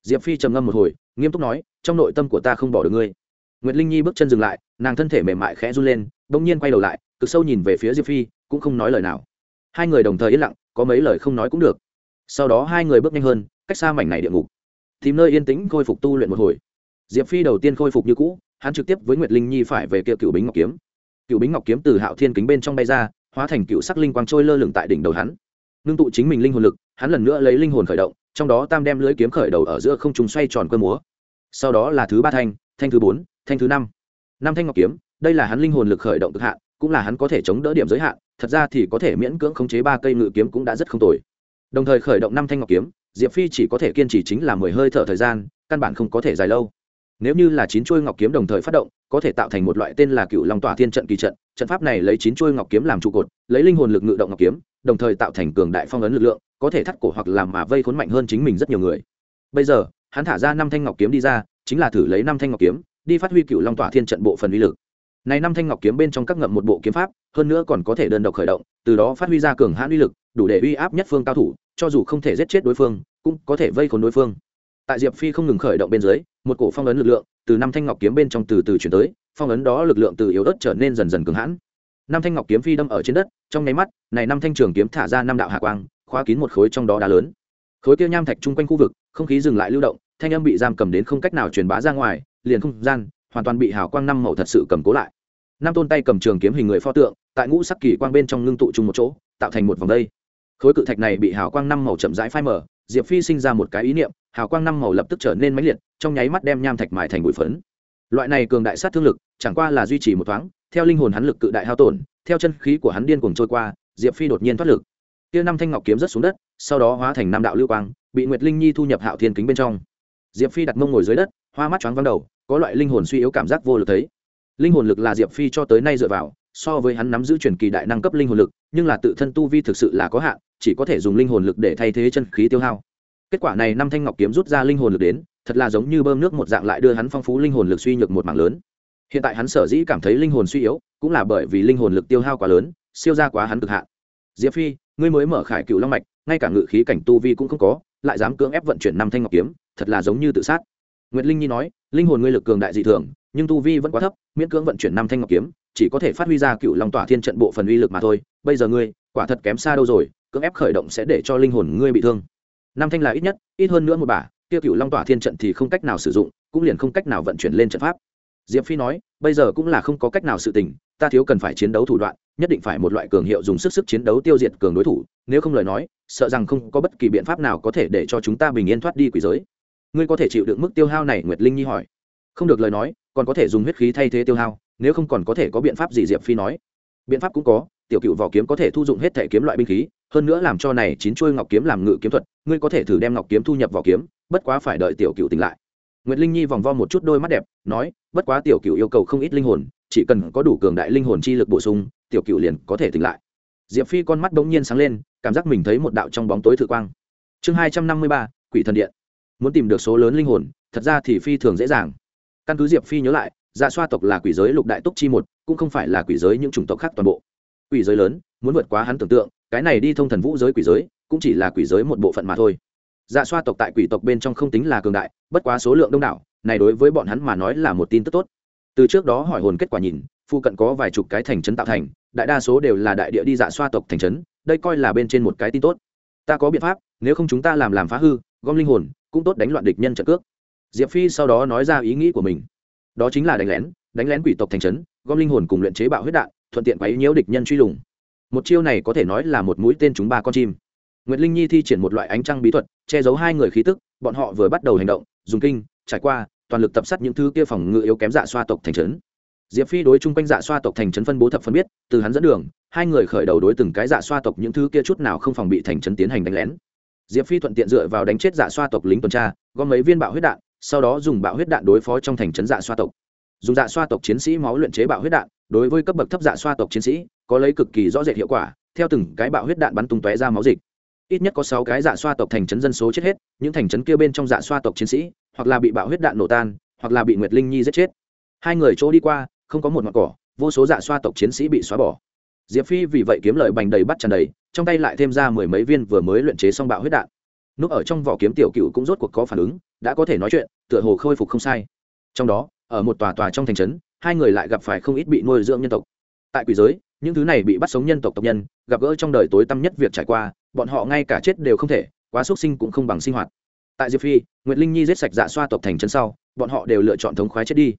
Diệp phi trầm ngâm một hồi, nghiêm túc nói, trong nội tâm của ta không bỏ được ngươi. Nguyệt linh nhi bước chân dừng lại, nàng thân thể mềm mại khẽ run lên, bỗng nhiên quay đầu lại, cực sâu nhìn về phía diệp phi, cũng không nói lời nào hai người đồng thời yên lặng, có mấy lời không nói cũng được. Sau đó hai người bước nhanh hơn, cách xa mảnh này địa ngục. Tìm nơi yên tĩnh, khôi phục tu luyện một hồi. Diệp phi đầu tiên khôi phục như cũ, hắn trực tiếp với nguyệt linh nhi phải về kia cựu bính ngọc kiếm. Cựu bính ngọc kiếm từ hạo thiên kính bên trong bay ra, hóa thành cựu sắc linh quang trôi lơ lửng tại đỉnh đầu hắn. Ngưng tụ chính mình linh hồn lực, hắn lần nữa lấy linh hồn khởi động, trong đó tam đem lưới kiếm khởi đầu ở giữa không trung xoay tròn cơ múa. Sau đó là thứ ba thanh thanh thứ bốn, thanh thứ năm. Năm thanh ngọc kiếm, đây là hắn linh hồn lực khởi động cực hạn, cũng là hắn có thể chống đỡ điểm giới hạn thật ra thì có thể miễn cưỡng khống chế ba cây ngự kiếm cũng đã rất không tồi. Đồng thời khởi động năm thanh ngọc kiếm, diệp phi chỉ có thể kiên trì chính là mười hơi thở thời gian, căn bản không có thể dài lâu. Nếu như là chín chuôi ngọc kiếm đồng thời phát động, có thể tạo thành một loại tên là cựu long tỏa thiên trận kỳ trận trận pháp này lấy chín chuôi ngọc kiếm làm trụ cột, lấy linh hồn lực ngự động ngọc kiếm, đồng thời tạo thành cường đại phong ấn lực lượng, có thể thắt cổ hoặc làm mà vây khốn mạnh hơn chính mình rất nhiều người. Bây giờ, hắn thả ra năm thanh ngọc kiếm đi ra, chính là thử lấy năm thanh ngọc kiếm, đi phát huy cựu long tỏa thiên trận bộ phần uy lực này năm thanh ngọc kiếm bên trong các ngậm một bộ kiếm pháp, hơn nữa còn có thể đơn độc khởi động, từ đó phát huy ra cường hãn uy lực, đủ để uy áp nhất phương cao thủ, cho dù không thể giết chết đối phương, cũng có thể vây khốn đối phương. Tại diệp phi không ngừng khởi động bên dưới, một cổ phong ấn lực lượng từ năm thanh ngọc kiếm bên trong từ từ chuyển tới, phong ấn đó lực lượng từ yếu ớt trở nên dần dần cường hãn. Năm thanh ngọc kiếm phi đâm ở trên đất, trong nháy mắt, này năm thanh trường kiếm thả ra năm đạo hạ quang, khóa kín một khối trong đó đá lớn. Khối kia nham thạch chung quanh khu vực, không khí dừng lại lưu động, thanh âm bị giam cầm đến không cách nào truyền bá ra ngoài, liền không gian hoàn toàn bị hào quang năm màu thật sự cầm cố lại. Năm tôn tay cầm trường kiếm hình người pho tượng, tại ngũ sắc kỳ quang bên trong ngưng tụ chung một chỗ, tạo thành một vòng đây. Khối cự thạch này bị hào quang năm màu chậm rãi phai mở diệp phi sinh ra một cái ý niệm, hào quang năm màu lập tức trở nên mãnh liệt, trong nháy mắt đem nham thạch mài thành bụi phấn. Loại này cường đại sát thương lực, chẳng qua là duy trì một thoáng, theo linh hồn hắn lực cự đại hao tổn, theo chân khí của hắn điên cuồng trôi qua, diệp phi đột nhiên thoát lực. Kia năm thanh ngọc kiếm rớt xuống đất, sau đó hóa thành năm đạo lưu quang, bị nguyệt linh nhi thu nhập hạo thiên kính bên trong. Diệp phi đặt mông ngồi dưới đất, hoa mắt choáng vắng đầu có loại linh hồn suy yếu cảm giác vô lực thấy. Linh hồn lực là diệp phi cho tới nay dựa vào, so với hắn nắm giữ truyền kỳ đại năng cấp linh hồn lực, nhưng là tự thân tu vi thực sự là có hạn, chỉ có thể dùng linh hồn lực để thay thế chân khí tiêu hao. Kết quả này năm thanh ngọc kiếm rút ra linh hồn lực đến, thật là giống như bơm nước một dạng lại đưa hắn phong phú linh hồn lực suy nhược một mảng lớn. Hiện tại hắn sở dĩ cảm thấy linh hồn suy yếu, cũng là bởi vì linh hồn lực tiêu hao quá lớn, siêu ra quá hắn cực hạn. Diệp phi, ngươi mới mở khải cựu long mạch, ngay cả ngự khí cảnh tu vi cũng không có, lại dám cưỡng ép vận chuyển năm thanh ngọc kiếm, thật là giống như tự sát nguyệt linh nhi nói, linh hồn ngươi lực cường đại dị thường, nhưng tu vi vẫn quá thấp, miễn cưỡng vận chuyển năm thanh ngọc kiếm, chỉ có thể phát huy ra cựu long tỏa thiên trận bộ phần uy lực mà thôi. Bây giờ ngươi, quả thật kém xa đâu rồi, cưỡng ép khởi động sẽ để cho linh hồn ngươi bị thương. Năm thanh là ít nhất, ít hơn nữa một bả tiêu cựu long tỏa thiên trận thì không cách nào sử dụng, cũng liền không cách nào vận chuyển lên trận pháp. Diệp phi nói, bây giờ cũng là không có cách nào sự tình, ta thiếu cần phải chiến đấu thủ đoạn, nhất định phải một loại cường hiệu dùng sức sức chiến đấu tiêu diệt cường đối thủ, nếu không lời nói, sợ rằng không có bất kỳ biện pháp nào có thể để cho chúng ta bình yên thoát đi quỷ giới ngươi có thể chịu được mức tiêu hao này, nguyệt linh nhi hỏi. Không được lời nói, còn có thể dùng huyết khí thay thế tiêu hao, nếu không còn có thể có biện pháp gì, diệp phi nói. Biện pháp cũng có, tiểu cựu vỏ kiếm có thể thu dụng hết thể kiếm loại binh khí, hơn nữa làm cho này chín chuôi ngọc kiếm làm ngự kiếm thuật, ngươi có thể thử đem ngọc kiếm thu nhập vỏ kiếm, bất quá phải đợi tiểu cựu tỉnh lại. Nguyệt linh nhi vòng vo một chút đôi mắt đẹp, nói, bất quá tiểu cựu yêu cầu không ít linh hồn, chỉ cần có đủ cường đại linh hồn chi lực bổ sung, tiểu cựu liền có thể tỉnh lại. Diệp phi con mắt bỗng nhiên sáng lên, cảm giác mình thấy một đạo trong bóng tối thử quang. Chương hai trăm năm mươi ba, quỷ thần điện muốn tìm được số lớn linh hồn, thật ra thì phi thường dễ dàng. Căn cứ diệp phi nhớ lại dạ xoa tộc là quỷ giới lục đại túc chi một, cũng không phải là quỷ giới những chủng tộc khác toàn bộ. Quỷ giới lớn, muốn vượt quá hắn tưởng tượng, cái này đi thông thần vũ giới quỷ giới, cũng chỉ là quỷ giới một bộ phận mà thôi. Dạ xoa tộc tại quỷ tộc bên trong không tính là cường đại, bất quá số lượng đông đảo, này đối với bọn hắn mà nói là một tin tức tốt. Từ trước đó hỏi hồn kết quả nhìn phu cận có vài chục cái thành trấn tạo thành, đại đa số đều là đại địa đi dạ xoa tộc thành trấn, đây coi là bên trên một cái tin tốt. Ta có biện pháp, nếu không chúng ta làm làm phá hư, gom linh hồn cũng tốt đánh loạn địch nhân trận cước diệp phi sau đó nói ra ý nghĩ của mình đó chính là đánh lén đánh lén quỷ tộc thành trấn gom linh hồn cùng luyện chế bạo huyết đạn thuận tiện quấy nhiễu địch nhân truy lùng một chiêu này có thể nói là một mũi tên chúng ba con chim Nguyệt Linh Nhi thi triển một loại ánh trăng bí thuật, che giấu hai người khí tức, bọn họ vừa bắt đầu hành động, dùng kinh, trải qua, toàn lực tập sát những thứ kia phòng ngự yếu kém dạ xoa tộc thành trấn. Diệp Phi đối chung quanh dạ xoa tộc thành trấn phân bố thập phân biết, từ hắn dẫn đường, hai người khởi đầu đối từng cái dạ xoa tộc những thứ kia chút nào không phòng bị thành trấn tiến hành đánh lén. Diệp Phi thuận tiện dựa vào đánh chết dạ xoa tộc lính tuần tra, gom mấy viên bạo huyết đạn, sau đó dùng bạo huyết đạn đối phó trong thành trấn dạ xoa tộc. Dùng dạ xoa tộc chiến sĩ máu luyện chế bạo huyết đạn, đối với cấp bậc thấp dạ xoa tộc chiến sĩ, có lấy cực kỳ rõ rệt hiệu quả, theo từng cái bạo huyết đạn bắn tung tóe ra máu dịch. Ít nhất có sáu cái dạ xoa tộc thành trấn dân số chết hết những thành trấn kia bên trong dạ xoa tộc chiến sĩ hoặc là bị bạo huyết đạn nổ tan hoặc là bị nguyệt linh nhi giết chết. Hai người chỗ đi qua không có một mặt cỏ vô số dạ xoa tộc chiến sĩ bị xóa bỏ diệp phi vì vậy kiếm lợi bành đầy bắt tràn đầy, trong tay lại thêm ra mười mấy viên vừa mới luyện chế xong bạo huyết đạn. Núp ở trong vỏ kiếm tiểu cựu cũng rốt cuộc có phản ứng, đã có thể nói chuyện, tựa hồ khôi phục không sai. Trong đó, ở một tòa tòa trong thành trấn, hai người lại gặp phải không ít bị nuôi dưỡng nhân tộc. Tại quỷ giới, những thứ này bị bắt sống nhân tộc tộc nhân, gặp gỡ trong đời tối tăm nhất việc trải qua, bọn họ ngay cả chết đều không thể, quá xuất sinh cũng không bằng sinh hoạt. Tại diệp phi, nguyệt linh nhi giết sạch dạ xoa tộc thành chân sau, bọn họ đều lựa chọn thống khoái chết đi.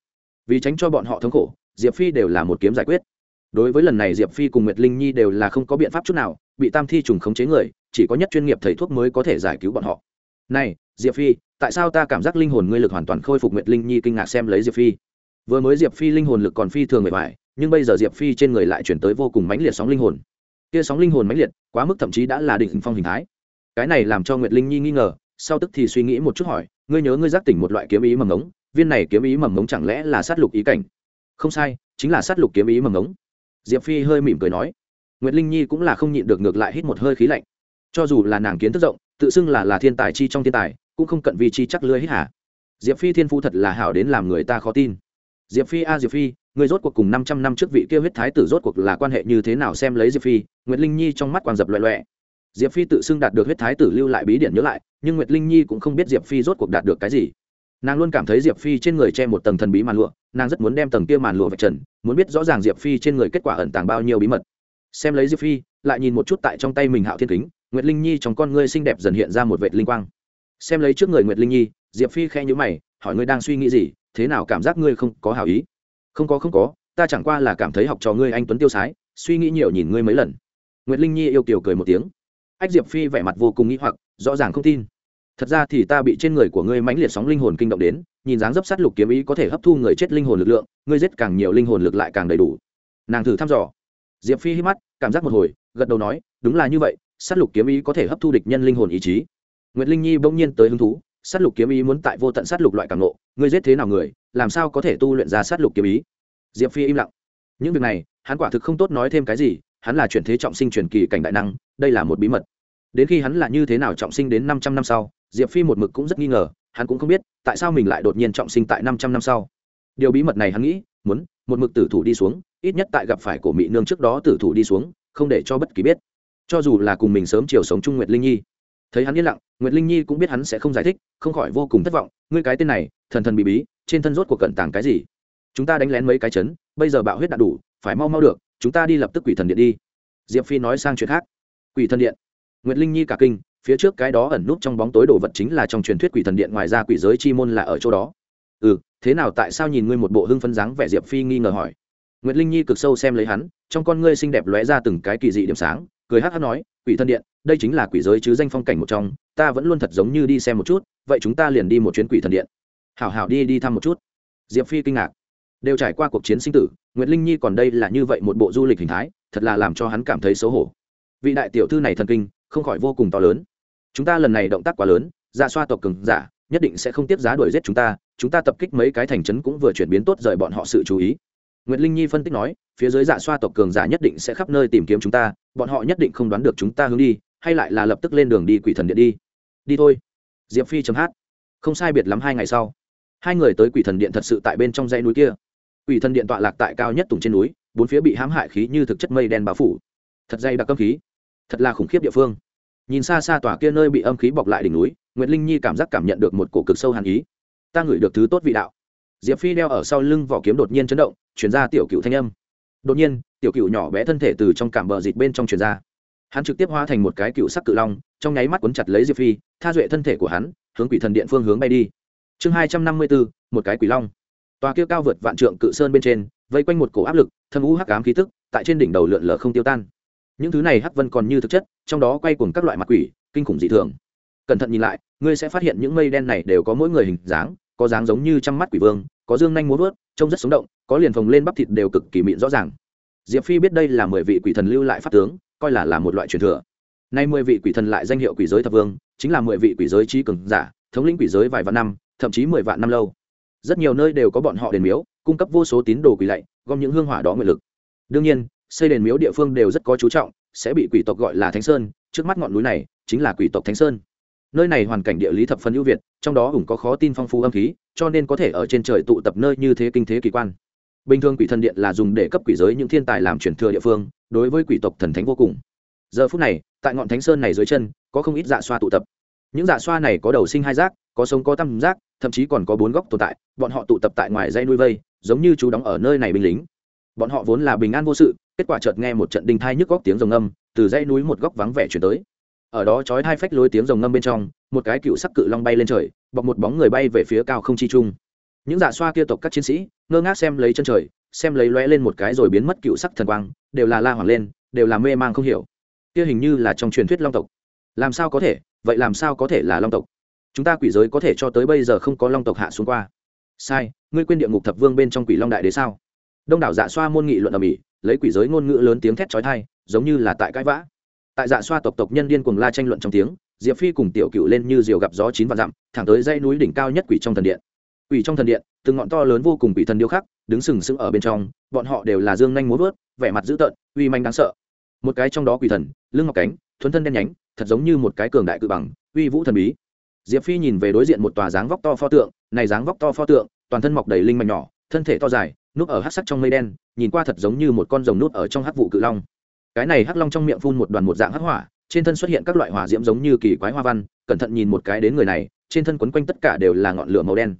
Vì tránh cho bọn họ thống khổ, diệp phi đều là một kiếm giải quyết đối với lần này diệp phi cùng nguyệt linh nhi đều là không có biện pháp chút nào, bị tam thi trùng khống chế người, chỉ có nhất chuyên nghiệp thầy thuốc mới có thể giải cứu bọn họ. Này, diệp phi, tại sao ta cảm giác linh hồn ngươi lực hoàn toàn khôi phục nguyệt linh nhi kinh ngạc xem lấy diệp phi? Vừa mới diệp phi linh hồn lực còn phi thường mệt mỏi, nhưng bây giờ diệp phi trên người lại chuyển tới vô cùng mãnh liệt sóng linh hồn. Kia sóng linh hồn mãnh liệt, quá mức thậm chí đã là định phong hình thái. Cái này làm cho nguyệt linh nhi nghi ngờ, sau tức thì suy nghĩ một chút hỏi, ngươi nhớ ngươi giác tỉnh một loại kiếm ý mầm ngống? Viên này kiếm ý mầm ngống chẳng lẽ là sát lục ý cảnh? Không sai, chính là sát lục kiếm ý mầm ngống diệp phi hơi mỉm cười nói, nguyệt linh nhi cũng là không nhịn được ngược lại hít một hơi khí lạnh. Cho dù là nàng kiến thức rộng, tự xưng là là thiên tài chi trong thiên tài, cũng không cận vi chi chắc lưới hít hả diệp phi thiên phú thật là hảo đến làm người ta khó tin. Diệp phi, a, diệp phi, người rốt cuộc cùng năm trăm năm trước vị kia huyết thái tử rốt cuộc là quan hệ như thế nào xem lấy diệp phi? Nguyệt linh nhi trong mắt quang dập loẹ loẹ. Diệp phi tự xưng đạt được huyết thái tử lưu lại bí điển nhớ lại, nhưng nguyệt linh nhi cũng không biết diệp phi rốt cuộc đạt được cái gì nàng luôn cảm thấy diệp phi trên người che một tầng thần bí màn lụa, nàng rất muốn đem tầng kia màn lụa vạch trần, muốn biết rõ ràng diệp phi trên người kết quả ẩn tàng bao nhiêu bí mật. Xem lấy diệp phi, lại nhìn một chút tại trong tay mình hạo thiên kính, nguyệt linh nhi trong con ngươi xinh đẹp dần hiện ra một vệt linh quang. Xem lấy trước người nguyệt linh nhi, diệp phi khe nhữ mày, hỏi ngươi đang suy nghĩ gì, thế nào cảm giác ngươi không có hảo ý? Không có không có, ta chẳng qua là cảm thấy học trò ngươi anh tuấn tiêu sái, suy nghĩ nhiều nhìn ngươi mấy lần. Nguyệt linh nhi yêu kiều cười một tiếng. Ách diệp phi vẻ mặt vô cùng nghĩ hoặc, rõ ràng không tin thật ra thì ta bị trên người của ngươi mãnh liệt sóng linh hồn kinh động đến, nhìn dáng dấp sát lục kiếm ý có thể hấp thu người chết linh hồn lực lượng, ngươi giết càng nhiều linh hồn lực lại càng đầy đủ. Nàng thử thăm dò. Diệp phi hít mắt, cảm giác một hồi, gật đầu nói, đúng là như vậy, sát lục kiếm ý có thể hấp thu địch nhân linh hồn ý chí. Nguyệt linh nhi bỗng nhiên tới hứng thú, sát lục kiếm ý muốn tại vô tận sát lục loại càng nộ ngươi giết thế nào người, làm sao có thể tu luyện ra sát lục kiếm ý? Diệp phi im lặng. Những việc này, hắn quả thực không tốt nói thêm cái gì, hắn là chuyển thế trọng sinh truyền kỳ cảnh đại năng, đây là một bí mật. Đến khi hắn là như thế nào trọng sinh đến năm trăm năm sau diệp phi một mực cũng rất nghi ngờ, hắn cũng không biết tại sao mình lại đột nhiên trọng sinh tại năm trăm năm sau. Điều bí mật này hắn nghĩ, muốn một mực tử thủ đi xuống, ít nhất tại gặp phải cổ mỹ nương trước đó tử thủ đi xuống, không để cho bất kỳ biết. Cho dù là cùng mình sớm chiều sống chung nguyệt linh nhi. Thấy hắn yên lặng, nguyệt linh nhi cũng biết hắn sẽ không giải thích, không khỏi vô cùng thất vọng, ngươi cái tên này, thần thần bị bí, trên thân rốt của cận tàng cái gì? Chúng ta đánh lén mấy cái chấn, bây giờ bạo huyết đã đủ, phải mau mau được, chúng ta đi lập tức quỷ thần điện đi. Diệp phi nói sang chuyện khác. Quỷ thần điện? Nguyệt linh nhi cả kinh phía trước cái đó ẩn núp trong bóng tối đồ vật chính là trong truyền thuyết quỷ thần điện ngoài ra quỷ giới chi môn là ở chỗ đó. Ừ thế nào tại sao nhìn ngươi một bộ hưng phân dáng vẻ diệp phi nghi ngờ hỏi. Nguyệt linh nhi cực sâu xem lấy hắn, trong con ngươi xinh đẹp lóe ra từng cái kỳ dị điểm sáng, cười hát hát nói, quỷ thân điện, đây chính là quỷ giới chứ danh phong cảnh một trong, ta vẫn luôn thật giống như đi xem một chút, vậy chúng ta liền đi một chuyến quỷ thần điện. Hảo hảo đi đi thăm một chút. Diệp phi kinh ngạc. Đều trải qua cuộc chiến sinh tử nguyễn linh nhi còn đây là như vậy một bộ du lịch hình thái, thật là làm cho hắn cảm thấy xấu hổ. Vị đại tiểu thư này thần kinh, không khỏi vô cùng to lớn chúng ta lần này động tác quá lớn ra xoa tộc cường giả nhất định sẽ không tiếp giá đuổi giết chúng ta chúng ta tập kích mấy cái thành trấn cũng vừa chuyển biến tốt rời bọn họ sự chú ý Nguyệt Linh Nhi phân tích nói, phía dưới dạ xoa tộc cường giả nhất định sẽ khắp nơi tìm kiếm chúng ta, bọn họ nhất định không đoán được chúng ta hướng đi, hay lại là lập tức lên đường đi quỷ thần điện đi. Đi thôi. Diệp Phi chấm hát. Không sai biệt lắm hai ngày sau, hai người tới quỷ thần điện thật sự tại bên trong dãy núi kia. Quỷ thần điện tọa lạc tại cao nhất tùng trên núi, bốn phía bị hãm hại khí như thực chất mây đen bao phủ. Thật dày đặc âm khí, thật là khủng khiếp địa phương. Nhìn xa xa tòa kia nơi bị âm khí bọc lại đỉnh núi, Nguyệt Linh Nhi cảm giác cảm nhận được một cổ cực sâu hàn ý. Ta ngửi được thứ tốt vị đạo. Diệp Phi đeo ở sau lưng vỏ kiếm đột nhiên chấn động, chuyển ra tiểu cựu thanh âm. Đột nhiên tiểu cựu nhỏ bé thân thể từ trong cảm bờ dịch bên trong truyền ra. Hắn trực tiếp hóa thành một cái cựu sắc cự long trong nháy mắt quấn chặt lấy diệp phi tha duệ thân thể của hắn hướng quỷ thần điện phương hướng bay đi. Chương hai trăm năm mươi bốn một cái quỷ long. Tòa kia cao vượt vạn trượng cự sơn bên trên vây quanh một cổ áp lực thâm u hắc ám khí tức tại trên đỉnh đầu lượn lờ không tiêu tan những thứ này hắc vân còn như thực chất, trong đó quay cùng các loại mặt quỷ, kinh khủng dị thường. Cẩn thận nhìn lại, ngươi sẽ phát hiện những mây đen này đều có mỗi người hình dáng, có dáng giống như trăm mắt quỷ vương, có dương nhanh múa vớt trông rất sống động, có liền phồng lên bắp thịt đều cực kỳ mịn rõ ràng. Diệp phi biết đây là mười vị quỷ thần lưu lại pháp tướng, coi là là một loại truyền thừa. Nay mười vị quỷ thần lại danh hiệu quỷ giới thập vương, chính là mười vị quỷ giới trí cường giả, thống lĩnh quỷ giới vài vạn năm, thậm chí mười vạn năm lâu. Rất nhiều nơi đều có bọn họ đền miếu, cung cấp vô số tín đồ quỷ lạy, gom những hương hỏa đó nguyện lực. Đương nhiên xây đền miếu địa phương đều rất có chú trọng, sẽ bị quỷ tộc gọi là thánh sơn, trước mắt ngọn núi này chính là quỷ tộc thánh sơn. Nơi này hoàn cảnh địa lý thập phần ưu việt, trong đó hùng có khó tin phong phú âm khí, cho nên có thể ở trên trời tụ tập nơi như thế kinh thế kỳ quan. Bình thường quỷ thần điện là dùng để cấp quỷ giới những thiên tài làm truyền thừa địa phương, đối với quỷ tộc thần thánh vô cùng. Giờ phút này, tại ngọn thánh sơn này dưới chân, có không ít dạ xoa tụ tập. Những dạ xoa này có đầu sinh hai rác có sống có tăm rác thậm chí còn có bốn góc tồn tại, bọn họ tụ tập tại ngoài dây nuôi vây, giống như chú đóng ở nơi này binh lính. Bọn họ vốn là bình an vô sự kết quả chợt nghe một trận đinh thai nhức góc tiếng rồng âm từ dãy núi một góc vắng vẻ chuyển tới. Ở đó chói hai phách lối tiếng rồng ngâm bên trong, một cái cựu sắc cự long bay lên trời, bọc một bóng người bay về phía cao không chi trung. Những dạ xoa kia tộc các chiến sĩ, ngơ ngác xem lấy chân trời, xem lấy lóe lên một cái rồi biến mất cựu sắc thần quang, đều là la hoảng lên, đều là mê mang không hiểu. Kia hình như là trong truyền thuyết long tộc. Làm sao có thể? Vậy làm sao có thể là long tộc? Chúng ta quỷ giới có thể cho tới bây giờ không có long tộc hạ xuống qua. Sai, ngươi quên địa ngục thập vương bên trong quỷ long đại đế sao? Đông đảo dạ xoa môn nghị luận ở mỹ, lấy quỷ giới ngôn ngữ lớn tiếng thét trói thai giống như là tại cãi vã. tại dạ xoa tộc tộc nhân điên cuồng la tranh luận trong tiếng, diệp phi cùng tiểu cựu lên như diều gặp gió chín vạn dặm, thẳng tới dãy núi đỉnh cao nhất quỷ trong thần điện. quỷ trong thần điện, từng ngọn to lớn vô cùng quỷ thần điêu khắc, đứng sừng sững ở bên trong, bọn họ đều là dương nhanh múa vớt, vẻ mặt dữ tợn, uy manh đáng sợ. một cái trong đó quỷ thần, lưng ngọc cánh, thuấn thân đen nhánh, thật giống như một cái cường đại cự bằng, uy vũ thần bí. diệp phi nhìn về đối diện một tòa dáng vóc to pho tượng, này dáng vóc to pho tượng, toàn thân mọc đầy linh mạch nhỏ, thân thể to dài núp ở hắc sắc trong mây đen, nhìn qua thật giống như một con rồng núp ở trong hắc vụ cự long. Cái này hắc long trong miệng phun một đoàn một dạng hắc hỏa, trên thân xuất hiện các loại hỏa diễm giống như kỳ quái hoa văn, cẩn thận nhìn một cái đến người này, trên thân quấn quanh tất cả đều là ngọn lửa màu đen.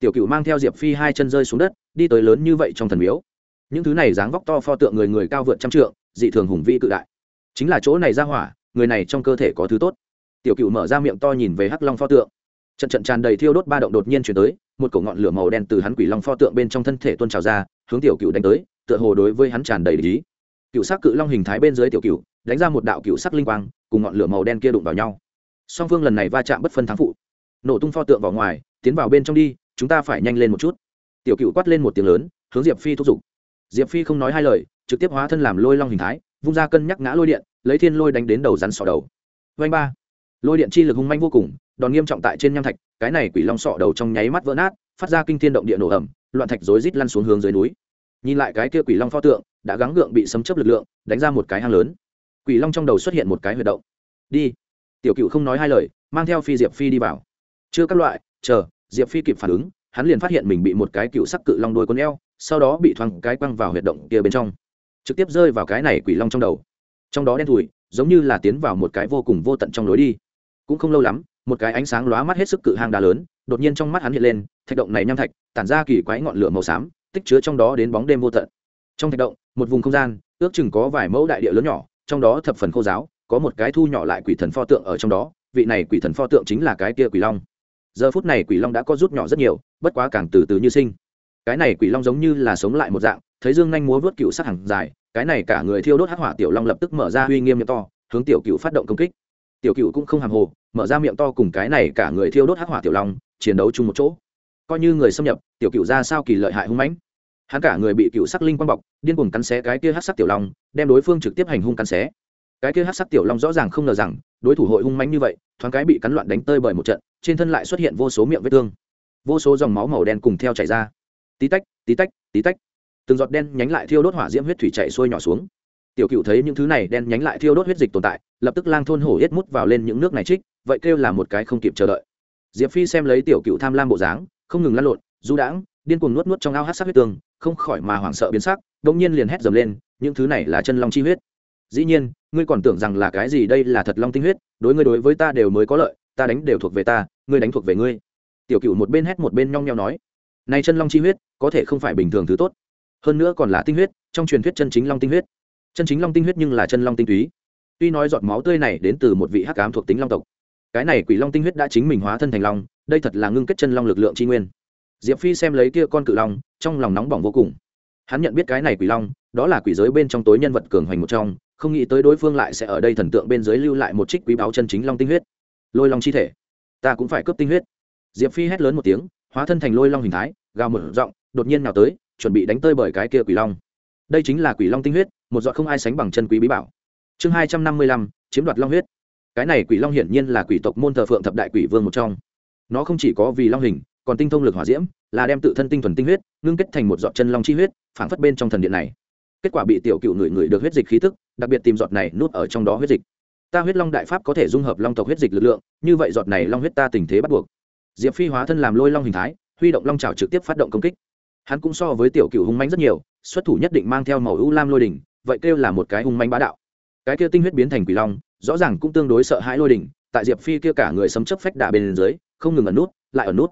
Tiểu cựu mang theo diệp phi hai chân rơi xuống đất, đi tới lớn như vậy trong thần miếu. Những thứ này dáng vóc to pho tượng người người cao vượt trăm trượng, dị thường hùng vĩ cự đại. Chính là chỗ này ra hỏa, người này trong cơ thể có thứ tốt. Tiểu cựu mở ra miệng to nhìn về hắc long pho tượng. Trận trận tràn đầy thiêu đốt ba động đột nhiên chuyển tới một cổ ngọn lửa màu đen từ hắn quỷ long pho tượng bên trong thân thể tuôn trào ra, hướng tiểu cựu đánh tới, tựa hồ đối với hắn tràn đầy lý cựu sắc cự long hình thái bên dưới tiểu cựu đánh ra một đạo cựu sắc linh quang, cùng ngọn lửa màu đen kia đụng vào nhau. Song phương lần này va chạm bất phân thắng phụ. Nổ tung pho tượng vào ngoài, tiến vào bên trong đi, chúng ta phải nhanh lên một chút. Tiểu cựu quát lên một tiếng lớn, hướng diệp phi thúc giục. Diệp phi không nói hai lời, trực tiếp hóa thân làm lôi long hình thái, vung ra cân nhắc ngã lôi điện, lấy thiên lôi đánh đến đầu rắn sọ đầu. Vanh ba. Lôi điện chi lực hung manh vô cùng đòn nghiêm trọng tại trên nham thạch, cái này quỷ long sọ đầu trong nháy mắt vỡ nát, phát ra kinh thiên động địa nổ ẩm loạn thạch rối rít lăn xuống hướng dưới núi. Nhìn lại cái kia quỷ long pho tượng, đã gắng gượng bị sấm chấp lực lượng, đánh ra một cái hang lớn. Quỷ long trong đầu xuất hiện một cái huyệt động. Đi. Tiểu cựu không nói hai lời, mang theo phi diệp phi đi vào. Chưa các loại, chờ, diệp phi kịp phản ứng, hắn liền phát hiện mình bị một cái cựu sắc cự long đôi con eo, sau đó bị thoáng cái quăng vào huyệt động kia bên trong. Trực tiếp rơi vào cái này quỷ long trong đầu. Trong đó đen thùi giống như là tiến vào một cái vô cùng vô tận trong lối đi. Cũng không lâu lắm một cái ánh sáng lóa mắt hết sức cự hang đá lớn, đột nhiên trong mắt hắn hiện lên, thạch động này nham thạch, tản ra kỳ quái ngọn lửa màu xám, tích chứa trong đó đến bóng đêm vô tận. Trong thạch động, một vùng không gian, ước chừng có vài mẫu đại địa lớn nhỏ, trong đó thập phần khô giáo, có một cái thu nhỏ lại quỷ thần pho tượng ở trong đó, vị này quỷ thần pho tượng chính là cái kia quỷ long. Giờ phút này quỷ long đã có rút nhỏ rất nhiều, bất quá càng từ từ như sinh. Cái này quỷ long giống như là sống lại một dạng, thấy dương nhanh múa vớt cựu sắc hàng dài, cái này cả người thiêu đốt hắc hỏa tiểu long lập tức mở ra uy nghiêm miệng to, hướng tiểu cựu phát động công kích tiểu cựu cũng không hàm hồ, mở ra miệng to cùng cái này cả người thiêu đốt hắc hỏa tiểu long, chiến đấu chung một chỗ. Coi như người xâm nhập, tiểu cựu ra sao kỳ lợi hại hung mãnh. Hắn cả người bị cựu sắc linh quang bọc, điên cuồng cắn xé cái kia hắc sắc tiểu long, đem đối phương trực tiếp hành hung cắn xé. Cái kia hắc sắc tiểu long rõ ràng không ngờ rằng, đối thủ hội hung mãnh như vậy, thoáng cái bị cắn loạn đánh tơi bởi một trận, trên thân lại xuất hiện vô số miệng vết thương. Vô số dòng máu màu đen cùng theo chảy ra. Tí tách tí tách tí tách. Từng giọt đen nhánh lại thiêu đốt hỏa diễm huyết thủy chạy xuôi nhỏ xuống tiểu cựu thấy những thứ này đen nhánh lại thiêu đốt huyết dịch tồn tại, lập tức lang thôn hổ yết mút vào lên những nước này trích, vậy kêu là một cái không kịp chờ đợi. Diệp phi xem lấy tiểu cựu tham lam bộ dáng, không ngừng lăn lộn, du đãng, điên cuồng nuốt nuốt trong ao hát sắc huyết tương, không khỏi mà hoảng sợ biến sắc đông nhiên liền hét dầm lên, những thứ này là chân long chi huyết. Dĩ nhiên, ngươi còn tưởng rằng là cái gì đây là thật long tinh huyết, đối ngươi đối với ta đều mới có lợi, ta đánh đều thuộc về ta, ngươi đánh thuộc về ngươi. Tiểu cựu một bên hét một bên nhong nheo nói nay chân long chi huyết, có thể không phải bình thường thứ tốt, hơn nữa còn là tinh huyết, trong truyền thuyết chân chính long tinh huyết chân chính long tinh huyết nhưng là chân long tinh túy. Tuy nói giọt máu tươi này đến từ một vị hắc ám thuộc tính long tộc, cái này quỷ long tinh huyết đã chính mình hóa thân thành long, đây thật là ngưng kết chân long lực lượng tri nguyên. Diệp phi xem lấy kia con cự long, trong lòng nóng bỏng vô cùng. Hắn nhận biết cái này quỷ long, đó là quỷ giới bên trong tối nhân vật cường hoành một trong, không nghĩ tới đối phương lại sẽ ở đây thần tượng bên dưới lưu lại một trích quý báo chân chính long tinh huyết. Lôi long chi thể, ta cũng phải cướp tinh huyết. Diệp phi hét lớn một tiếng, hóa thân thành lôi long hình thái, gào mở rộng, đột nhiên nào tới, chuẩn bị đánh tơi bởi cái kia quỷ long. Đây chính là quỷ long tinh huyết một giọt không ai sánh bằng chân quý bí bảo. Chương hai trăm năm mươi lăm, chiếm đoạt long huyết. Cái này quỷ long hiển nhiên là quỷ tộc môn thờ phượng thập đại quỷ vương một trong. Nó không chỉ có vì long hình, còn tinh thông lực hỏa diễm, là đem tự thân tinh thuần tinh huyết, ngưng kết thành một giọt chân long chi huyết, phảng phất bên trong thần điện này. Kết quả bị tiểu cựu người người được huyết dịch khí tức, đặc biệt tìm giọt này nuốt ở trong đó huyết dịch. Ta huyết long đại pháp có thể dung hợp long tộc huyết dịch lực lượng, như vậy giọt này long huyết ta tình thế bắt buộc. Diệp phi hóa thân làm lôi long hình thái, huy động long trào trực tiếp phát động công kích. Hắn cũng so với tiểu cựu hung manh rất nhiều, xuất thủ nhất định mang theo màu u lam lôi đỉnh vậy kêu là một cái hung manh bá đạo. Cái kia tinh huyết biến thành quỷ long, rõ ràng cũng tương đối sợ hãi lôi đỉnh tại diệp phi kia cả người sấm chấp phách đà bên dưới, không ngừng ẩn nút, lại ẩn nút.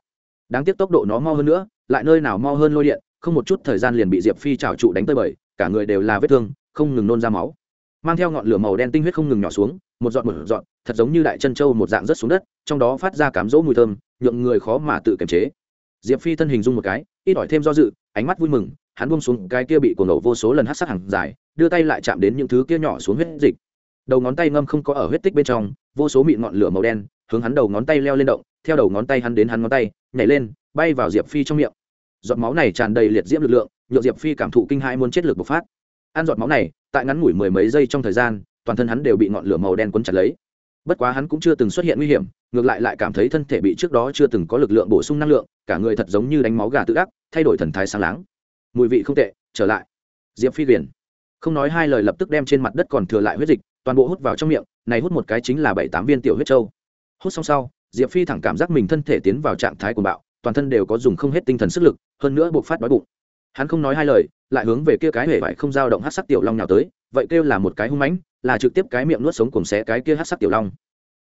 Đáng tiếc tốc độ nó mau hơn nữa, lại nơi nào mau hơn lôi điện, không một chút thời gian liền bị diệp phi trào trụ đánh tơi bời, cả người đều là vết thương, không ngừng nôn ra máu. Mang theo ngọn lửa màu đen tinh huyết không ngừng nhỏ xuống, một giọt một giọt, thật giống như đại chân trâu một dạng rất xuống đất, trong đó phát ra cám dỗ mùi thơm, nhượng người khó mà tự kiềm chế. Diệp phi thân hình dung một cái, ít ỏi thêm do dự, ánh mắt vui mừng, hắn buông xuống cái kia bị cuồng ngầu vô số lần hát sát hàng dài đưa tay lại chạm đến những thứ kia nhỏ xuống huyết dịch. Đầu ngón tay ngâm không có ở huyết tích bên trong, vô số mịn ngọn lửa màu đen, hướng hắn đầu ngón tay leo lên động, theo đầu ngón tay hắn đến hắn ngón tay, nhảy lên, bay vào diệp phi trong miệng. Giọt máu này tràn đầy liệt diễm lực lượng nhựa diệp phi cảm thụ kinh hai muốn chết lực bộc phát. Ăn giọt máu này, tại ngắn ngủi mười mấy giây trong thời gian, toàn thân hắn đều bị ngọn lửa màu đen quấn chặt lấy. Bất quá hắn cũng chưa từng xuất hiện nguy hiểm, ngược lại lại cảm thấy thân thể bị trước đó chưa từng có lực lượng bổ sung năng lượng, cả người thật giống như đánh máu gà tự ác thay đổi thần thái sáng láng. Mùi vị không tệ, trở lại. Diệp phi liền không nói hai lời lập tức đem trên mặt đất còn thừa lại huyết dịch, toàn bộ hút vào trong miệng, này hút một cái chính là bảy tám viên tiểu huyết trâu. Hút xong sau, diệp phi thẳng cảm giác mình thân thể tiến vào trạng thái của bạo, toàn thân đều có dùng không hết tinh thần sức lực, hơn nữa buộc phát đói bụng. Hắn không nói hai lời, lại hướng về kia cái hể vải không dao động hát sắc tiểu long nào tới, vậy kêu là một cái hung mãnh, là trực tiếp cái miệng nuốt sống cùng xé cái kia hát sắc tiểu long.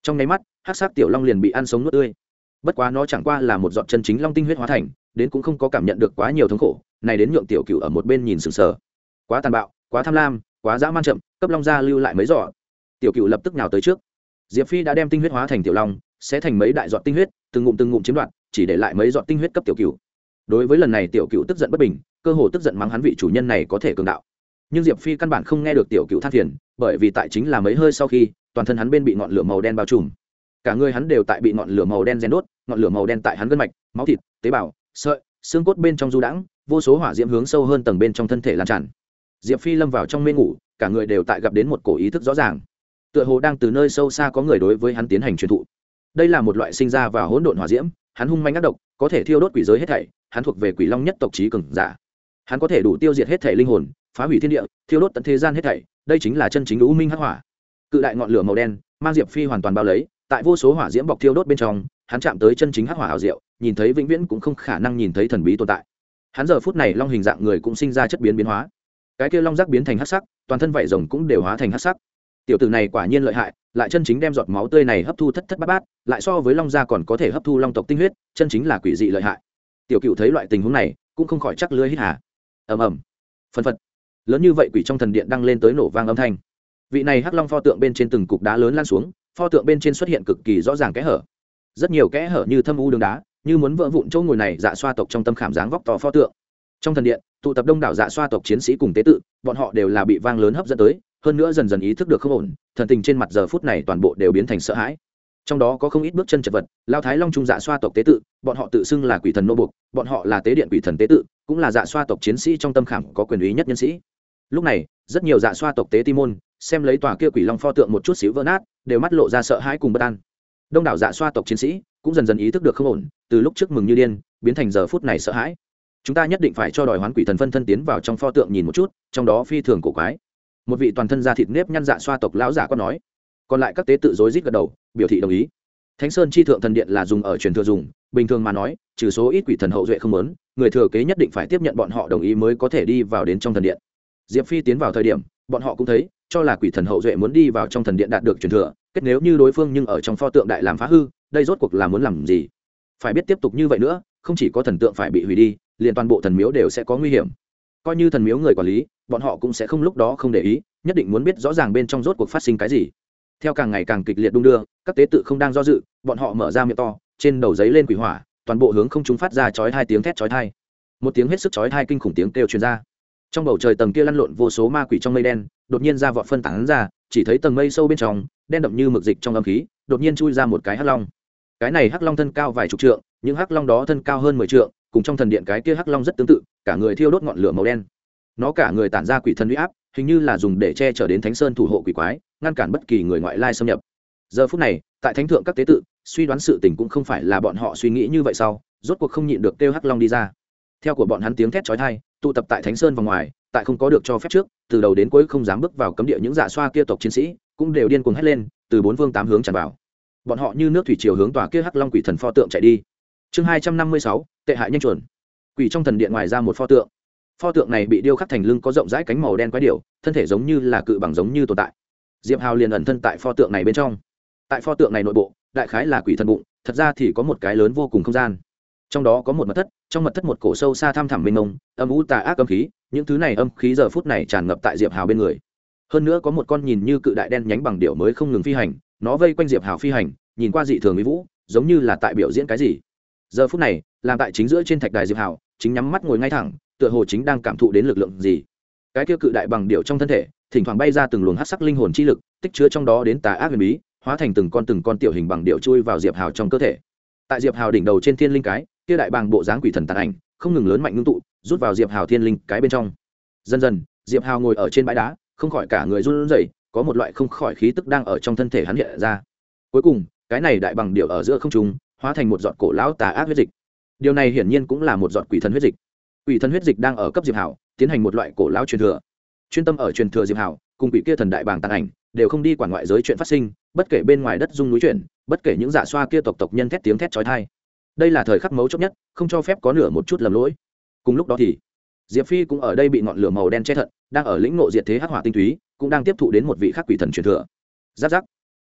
Trong nháy mắt hát sắc tiểu long liền bị ăn sống nuốt tươi. Bất quá nó chẳng qua là một giọt chân chính long tinh huyết hóa thành, đến cũng không có cảm nhận được quá nhiều thống khổ, này đến nhượng tiểu cựu ở một bên nhìn sừng sờ. Quá tàn bạo quá tham lam, quá dã man chậm, cấp long ra lưu lại mấy giỏ tiểu cựu lập tức nào tới trước. Diệp phi đã đem tinh huyết hóa thành tiểu long, sẽ thành mấy đại dọn tinh huyết, từng ngụm từng ngụm chiếm đoạt, chỉ để lại mấy dọn tinh huyết cấp tiểu cựu đối với lần này tiểu cựu tức giận bất bình, cơ hồ tức giận mắng hắn vị chủ nhân này có thể cường đạo. Nhưng diệp phi căn bản không nghe được tiểu cựu than phiền, bởi vì tại chính là mấy hơi sau khi, toàn thân hắn bên bị ngọn lửa màu đen bao trùm. Cả người hắn đều tại bị ngọn lửa màu đen rèn đốt, ngọn lửa màu đen tại hắn gân mạch, máu thịt, tế bào, sợi, xương cốt bên trong du đãng, vô số hỏa diễm hướng sâu hơn tầng bên trong thân thể lan tràn diệp phi lâm vào trong mê ngủ, cả người đều tại gặp đến một cổ ý thức rõ ràng. Tựa hồ đang từ nơi sâu xa có người đối với hắn tiến hành truyền thụ. Đây là một loại sinh ra và hỗn độn hỏa diễm, hắn hung manh ác độc, có thể thiêu đốt quỷ giới hết thảy, hắn thuộc về quỷ long nhất tộc trí cường giả. Hắn có thể đủ tiêu diệt hết thảy linh hồn, phá hủy thiên địa, thiêu đốt tận thế gian hết thảy, đây chính là chân chính u minh hắc hỏa. Cự đại ngọn lửa màu đen, mang diệp phi hoàn toàn bao lấy, tại vô số hỏa diễm bọc thiêu đốt bên trong, hắn chạm tới chân chính hắc hỏa hào diệu, nhìn thấy vĩnh viễn cũng không khả năng nhìn thấy thần bí tồn tại. Hắn giờ phút này long hình dạng người cũng sinh ra chất biến biến hóa cái kia long rác biến thành hắc sắc, toàn thân vảy rồng cũng đều hóa thành hắc sắc. Tiểu tử này quả nhiên lợi hại, lại chân chính đem giọt máu tươi này hấp thu thất thất bát bát, lại so với long gia còn có thể hấp thu long tộc tinh huyết, chân chính là quỷ dị lợi hại. Tiểu cựu thấy loại tình huống này, cũng không khỏi chắc lưới hít hà. Ầm ầm. Phân phật. Lớn như vậy quỷ trong thần điện đăng lên tới nổ vang âm thanh. Vị này hắc long pho tượng bên trên từng cục đá lớn lan xuống, pho tượng bên trên xuất hiện cực kỳ rõ ràng kẽ hở. Rất nhiều kẽ hở như thâm u đường đá, như muốn vỡ vụn chỗ ngồi này dạ xoa tộc trong tâm khảm dáng vóc to pho tượng trong thần điện, tụ tập đông đảo dạ xoa tộc chiến sĩ cùng tế tự, bọn họ đều là bị vang lớn hấp dẫn tới, hơn nữa dần dần ý thức được không ổn, thần tình trên mặt giờ phút này toàn bộ đều biến thành sợ hãi. Trong đó có không ít bước chân chật vật lao thái long trung dạ xoa tộc tế tự, bọn họ tự xưng là quỷ thần nô buộc, bọn họ là tế điện quỷ thần tế tự, cũng là dạ xoa tộc chiến sĩ trong tâm khảm có quyền ý nhất nhân sĩ. Lúc này, rất nhiều dạ xoa tộc tế ti môn, xem lấy tòa kia quỷ long pho tượng một chút xíu vỡ nát, đều mắt lộ ra sợ hãi cùng bất an. Đông đảo dạ xoa tộc chiến sĩ cũng dần dần ý thức được không ổn, từ lúc trước mừng như điên, biến thành giờ phút này sợ hãi chúng ta nhất định phải cho đòi hoán quỷ thần phân thân tiến vào trong pho tượng nhìn một chút, trong đó phi thường cổ quái. Một vị toàn thân da thịt nếp nhăn dạ xoa tộc lão giả có nói. Còn lại các tế tự rối rít gật đầu, biểu thị đồng ý. Thánh sơn chi thượng thần điện là dùng ở truyền thừa dùng, bình thường mà nói, trừ số ít quỷ thần hậu duệ không lớn người thừa kế nhất định phải tiếp nhận bọn họ đồng ý mới có thể đi vào đến trong thần điện. Diệp phi tiến vào thời điểm, bọn họ cũng thấy, cho là quỷ thần hậu duệ muốn đi vào trong thần điện đạt được truyền thừa, kết nếu như đối phương nhưng ở trong pho tượng đại làm phá hư, đây rốt cuộc là muốn làm gì? Phải biết tiếp tục như vậy nữa, không chỉ có thần tượng phải bị hủy đi liền toàn bộ thần miếu đều sẽ có nguy hiểm. Coi như thần miếu người quản lý, bọn họ cũng sẽ không lúc đó không để ý, nhất định muốn biết rõ ràng bên trong rốt cuộc phát sinh cái gì. Theo càng ngày càng kịch liệt đung đưa, các tế tự không đang do dự, bọn họ mở ra miệng to, trên đầu giấy lên quỷ hỏa, toàn bộ hướng không chúng phát ra chói hai tiếng thét chói thai một tiếng hết sức chói thai kinh khủng tiếng kêu truyền ra. Trong bầu trời tầng kia lăn lộn vô số ma quỷ trong mây đen, đột nhiên ra vọt phân tán ra, chỉ thấy tầng mây sâu bên trong, đen đậm như mực dịch trong âm khí, đột nhiên chui ra một cái hắc long. Cái này hắc long thân cao vài chục trượng, những hắc long đó thân cao hơn mười trượng cùng trong thần điện cái kia hắc long rất tương tự, cả người thiêu đốt ngọn lửa màu đen. Nó cả người tản ra quỷ thần huy áp, hình như là dùng để che chở đến thánh sơn thủ hộ quỷ quái, ngăn cản bất kỳ người ngoại lai xâm nhập. Giờ phút này, tại thánh thượng các tế tự, suy đoán sự tình cũng không phải là bọn họ suy nghĩ như vậy sau, rốt cuộc không nhịn được kêu hắc long đi ra. Theo của bọn hắn tiếng thét chói tai, tụ tập tại thánh sơn và ngoài, tại không có được cho phép trước, từ đầu đến cuối không dám bước vào cấm địa những dạ xoa kia tộc chiến sĩ, cũng đều điên cuồng hét lên, từ bốn phương tám hướng tràn vào. Bọn họ như nước thủy chiều hướng tòa kia hắc long quỷ thần pho tượng chạy đi chương hai trăm năm mươi sáu, tệ hại nhanh chuẩn. Quỷ trong thần điện ngoài ra một pho tượng. Pho tượng này bị điêu khắc thành lưng có rộng rãi cánh màu đen quái điệu thân thể giống như là cự bằng giống như tồn tại. Diệp hào liền ẩn thân tại pho tượng này bên trong. Tại pho tượng này nội bộ, đại khái là quỷ thần bụng, thật ra thì có một cái lớn vô cùng không gian. Trong đó có một mật thất, trong mật thất một cổ sâu xa thăm thẳm mênh mông, âm u tà ác âm khí, những thứ này âm khí giờ phút này tràn ngập tại diệp hào bên người. Hơn nữa có một con nhìn như cự đại đen nhánh bằng điệu mới không ngừng phi hành, nó vây quanh diệp hào phi hành, nhìn qua dị thường mỹ vũ, giống như là tại biểu diễn cái gì giờ phút này, làm tại chính giữa trên thạch đài diệp hào chính nhắm mắt ngồi ngay thẳng, tựa hồ chính đang cảm thụ đến lực lượng gì. Cái kia cự đại bằng điệu trong thân thể, thỉnh thoảng bay ra từng luồng hát sắc linh hồn chi lực, tích chứa trong đó đến tà ác huyền bí, hóa thành từng con từng con tiểu hình bằng điệu chui vào diệp hào trong cơ thể. Tại diệp hào đỉnh đầu trên thiên linh cái, kia đại bàng bộ dáng quỷ thần tàn ảnh, không ngừng lớn mạnh ngưng tụ, rút vào diệp hào thiên linh cái bên trong. Dần dần, diệp hào ngồi ở trên bãi đá, không khỏi cả người run rẩy, có một loại không khỏi khí tức đang ở trong thân thể hắn hiện ra. Cuối cùng, cái này đại bằng điệu ở giữa không trung hóa thành một giọt cổ lão tà ác huyết dịch. Điều này hiển nhiên cũng là một giọt quỷ thần huyết dịch. Quỷ thần huyết dịch đang ở cấp diệp hảo, tiến hành một loại cổ lão truyền thừa. Chuyên tâm ở truyền thừa diệp hảo, cùng quỷ kia thần đại bàng tàn ảnh, đều không đi quản ngoại giới chuyện phát sinh, bất kể bên ngoài đất dung núi chuyển, bất kể những dạ xoa kia tộc tộc nhân thét tiếng thét trói thai đây là thời khắc mấu chốt nhất, không cho phép có nửa một chút lầm lỗi. Cùng lúc đó thì, diệp phi cũng ở đây bị ngọn lửa màu đen che thận, đang ở lĩnh nộ diệt thế hắc hỏa tinh túy, cũng đang tiếp thụ đến một vị khắc quỷ thần truyền thừa. Giáp giáp.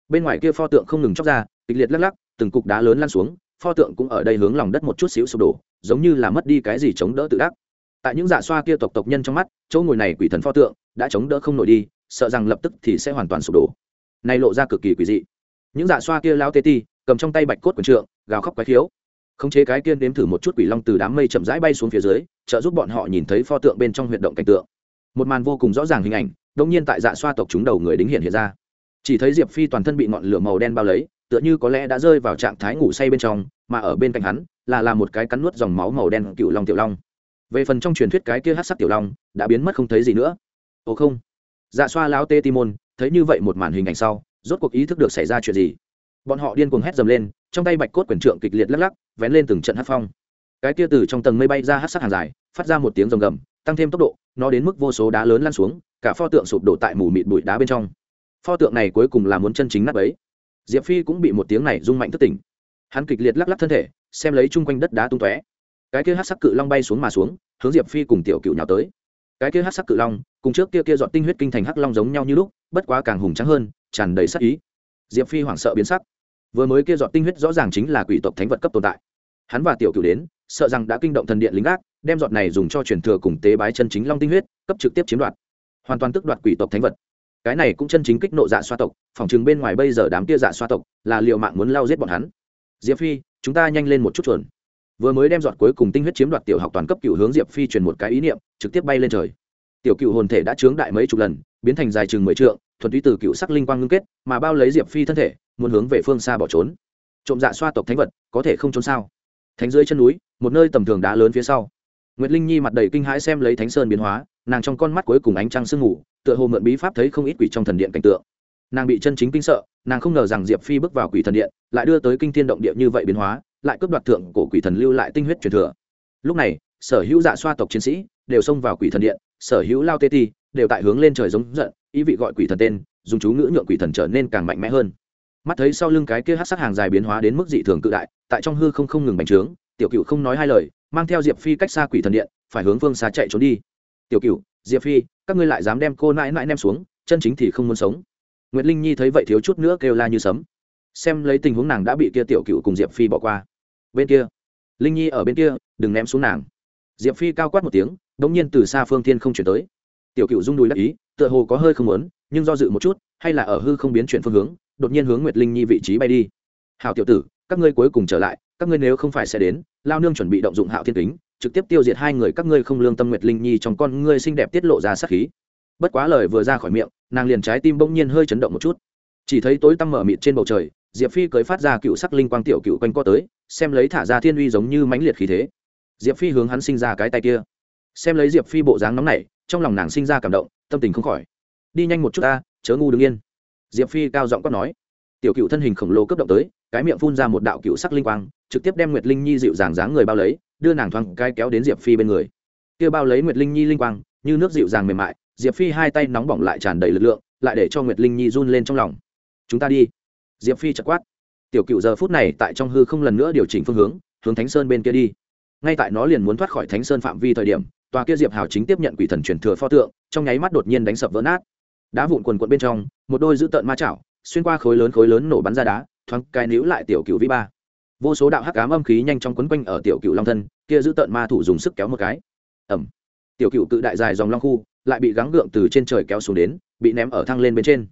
Bên ngoài kia pho tượng không ngừng chóc ra, kịch liệt lắc lắc từng cục đá lớn lan xuống, pho tượng cũng ở đây hướng lòng đất một chút xíu sụp đổ, giống như là mất đi cái gì chống đỡ tự đắc. Tại những dạ xoa kia tộc tộc nhân trong mắt, chỗ ngồi này quỷ thần pho tượng đã chống đỡ không nổi đi, sợ rằng lập tức thì sẽ hoàn toàn sụp đổ. Này lộ ra cực kỳ quỷ dị. Những dạ xoa kia lao tê ti, cầm trong tay bạch cốt quần trượng, gào khóc quái khiếu. Khống chế cái kiên đếm thử một chút quỷ long từ đám mây chậm rãi bay xuống phía dưới, trợ giúp bọn họ nhìn thấy pho tượng bên trong huyệt động cảnh tượng. Một màn vô cùng rõ ràng hình ảnh đông nhiên tại dạ xoa tộc chúng đầu người đính hiện hiện ra. Chỉ thấy diệp phi toàn thân bị ngọn lửa màu đen bao lấy tựa như có lẽ đã rơi vào trạng thái ngủ say bên trong, mà ở bên cạnh hắn là là một cái cắn nuốt dòng máu màu đen cựu long tiểu long. Về phần trong truyền thuyết cái kia hát sắc tiểu long, đã biến mất không thấy gì nữa. Ồ không. Dạ xoa lao tê timon thấy như vậy một màn hình ảnh sau, rốt cuộc ý thức được xảy ra chuyện gì. Bọn họ điên cuồng hét dầm lên, trong tay bạch cốt quyền trượng kịch liệt lắc lắc, vén lên từng trận hát phong. Cái kia từ trong tầng mây bay ra hát sắc hàng dài, phát ra một tiếng rồng gầm, tăng thêm tốc độ, nó đến mức vô số đá lớn lan xuống, cả pho tượng sụp đổ tại mù mịt bụi đá bên trong. Pho tượng này cuối cùng là muốn chân chính nắp ấy diệp phi cũng bị một tiếng này rung mạnh thất tỉnh. Hắn kịch liệt lắc lắc thân thể, xem lấy chung quanh đất đá tung tóe. Cái kia hát sắc cự long bay xuống mà xuống, hướng diệp phi cùng tiểu cựu nhào tới. Cái kia hát sắc cự long, cùng trước kia kia dọn tinh huyết kinh thành hắc long giống nhau như lúc, bất quá càng hùng trắng hơn, tràn đầy sắc ý. Diệp phi hoảng sợ biến sắc. Vừa mới kia dọn tinh huyết rõ ràng chính là quỷ tộc thánh vật cấp tồn tại. Hắn và tiểu Cựu đến, sợ rằng đã kinh động thần điện lính gác, đem dọn này dùng cho truyền thừa cùng tế bái chân chính long tinh huyết, cấp trực tiếp chiếm đoạt. Hoàn toàn tức đoạt quỷ tộc thánh vật cái này cũng chân chính kích nộ dạ xoa tộc, phòng chừng bên ngoài bây giờ đám kia dạ xoa tộc là liệu mạng muốn lao giết bọn hắn. Diệp phi, chúng ta nhanh lên một chút chuẩn. Vừa mới đem giọt cuối cùng tinh huyết chiếm đoạt tiểu học toàn cấp cựu hướng diệp phi truyền một cái ý niệm, trực tiếp bay lên trời. Tiểu cựu hồn thể đã trướng đại mấy chục lần, biến thành dài chừng mười trượng, thuần túy từ cựu sắc linh quang ngưng kết, mà bao lấy diệp phi thân thể, muốn hướng về phương xa bỏ trốn. Trộm dạ xoa tộc thánh vật, có thể không trốn sao? Thánh dưới chân núi, một nơi tầm thường đá lớn phía sau. Nguyệt linh nhi mặt đầy kinh hãi xem lấy thánh sơn biến hóa nàng trong con mắt cuối cùng ánh trăng sương ngủ tựa hồ mượn bí pháp thấy không ít quỷ trong thần điện cảnh tượng. Nàng bị chân chính kinh sợ, nàng không ngờ rằng diệp phi bước vào quỷ thần điện, lại đưa tới kinh thiên động địa như vậy biến hóa, lại cướp đoạt thượng cổ quỷ thần lưu lại tinh huyết truyền thừa. Lúc này, sở hữu dạ xoa tộc chiến sĩ đều xông vào quỷ thần điện, sở hữu lao tê ti đều tại hướng lên trời giống giận, ý vị gọi quỷ thần tên, dùng chú ngữ nhượng quỷ thần trở nên càng mạnh mẽ hơn. Mắt thấy sau lưng cái kia hát sắc hàng dài biến hóa đến mức dị thường cự đại, tại trong hư không không ngừng bành trướng, tiểu cựu không nói hai lời, mang theo diệp phi cách xa quỷ thần điện, phải hướng phương xa chạy trốn đi tiểu cựu diệp phi, các ngươi lại dám đem cô nãi nãi nem xuống, chân chính thì không muốn sống. Nguyệt linh nhi thấy vậy thiếu chút nữa kêu la như sấm. Xem lấy tình huống nàng đã bị kia tiểu cựu cùng diệp phi bỏ qua. Bên kia, linh nhi ở bên kia, đừng ném xuống nàng. Diệp phi cao quát một tiếng đ ỗ n g nhiên từ xa phương thiên không chuyển tới. Tiểu cựu rung đùi đắc ý, tựa hồ có hơi không muốn, nhưng do dự một chút, hay là ở hư không biến chuyển phương hướng, đột nhiên hướng nguyệt linh nhi vị trí bay đi. Hào tiểu tử, các ngươi cuối cùng trở lại, các ngươi nếu không phải sẽ đến, lao nương chuẩn bị động dụng hạo thiên kính trực tiếp tiêu diệt hai người các ngươi không lương tâm nguyệt linh nhi trong con ngươi xinh đẹp tiết lộ ra sát khí. Bất quá lời vừa ra khỏi miệng, nàng liền trái tim bỗng nhiên hơi chấn động một chút. Chỉ thấy tối tăm mở mịt trên bầu trời, diệp phi cưới phát ra cựu sắc linh quang tiểu cựu quanh co tới, xem lấy thả ra thiên uy giống như mãnh liệt khí thế. Diệp phi hướng hắn sinh ra cái tay kia. Xem lấy diệp phi bộ dáng nóng nảy, trong lòng nàng sinh ra cảm động, tâm tình không khỏi. Đi nhanh một chút ta, chớ ngu đứng yên. Diệp phi cao giọng quát nói. Tiểu cựu thân hình khổng lồ cấp động tới, cái miệng phun ra một đạo cựu sắc linh quang trực tiếp đem nguyệt linh nhi dịu dàng dáng người bao lấy, đưa nàng thoáng cai kéo đến diệp phi bên người. Kia bao lấy nguyệt linh nhi linh quang, như nước dịu dàng mềm mại, diệp phi hai tay nóng bỏng lại tràn đầy lực lượng, lại để cho nguyệt linh nhi run lên trong lòng. Chúng ta đi. Diệp phi chật quát. Tiểu cựu giờ phút này tại trong hư không lần nữa điều chỉnh phương hướng hướng thánh sơn bên kia đi. Ngay tại nó liền muốn thoát khỏi thánh sơn phạm vi thời điểm, tòa kia diệp hào chính tiếp nhận quỷ thần truyền thừa pho tượng, trong nháy mắt đột nhiên đánh sập vỡ nát. Đá vụn quần quận bên trong, một đôi dữ tợn ma chảo, xuyên qua khối lớn khối lớn nổ bắn ra đá, thoáng cai níu lại tiểu cựu vĩ ba vô số đạo hắc ám âm khí nhanh chóng quấn quanh ở tiểu cựu long thân, kia giữ tợn ma thủ dùng sức kéo một cái. Ẩm tiểu cựu tự đại dài dòng long khu, lại bị gắng gượng từ trên trời kéo xuống đến, bị ném ở thang lên bên trên.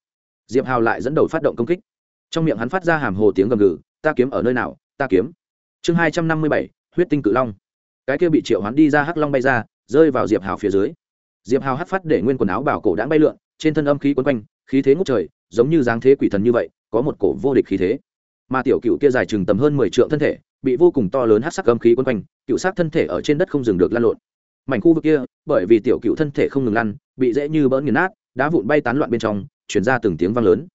Diệp hào lại dẫn đầu phát động công kích. Trong miệng hắn phát ra hàm hồ tiếng gầm gừ, ta kiếm ở nơi nào? Ta kiếm. Chương hai trăm năm mươi bảy, huyết tinh cự long. Cái kia bị triệu hắn đi ra hắc long bay ra, rơi vào diệp hào phía dưới. Diệp hào hắt phát để nguyên quần áo bảo cổ đã bay lượn, trên thân âm khí quấn quanh, khí thế ngút trời, giống như dáng thế quỷ thần như vậy, có một cổ vô địch khí thế mà tiểu cựu kia dài chừng tầm hơn mười triệu thân thể, bị vô cùng to lớn hát sắc âm khí quấn quanh, cựu sắc thân thể ở trên đất không dừng được lăn lộn. Mảnh khu vực kia, bởi vì tiểu cựu thân thể không ngừng lăn, bị dễ như bỡn nghiền nát, đá vụn bay tán loạn bên trong chuyển ra từng tiếng vang lớn.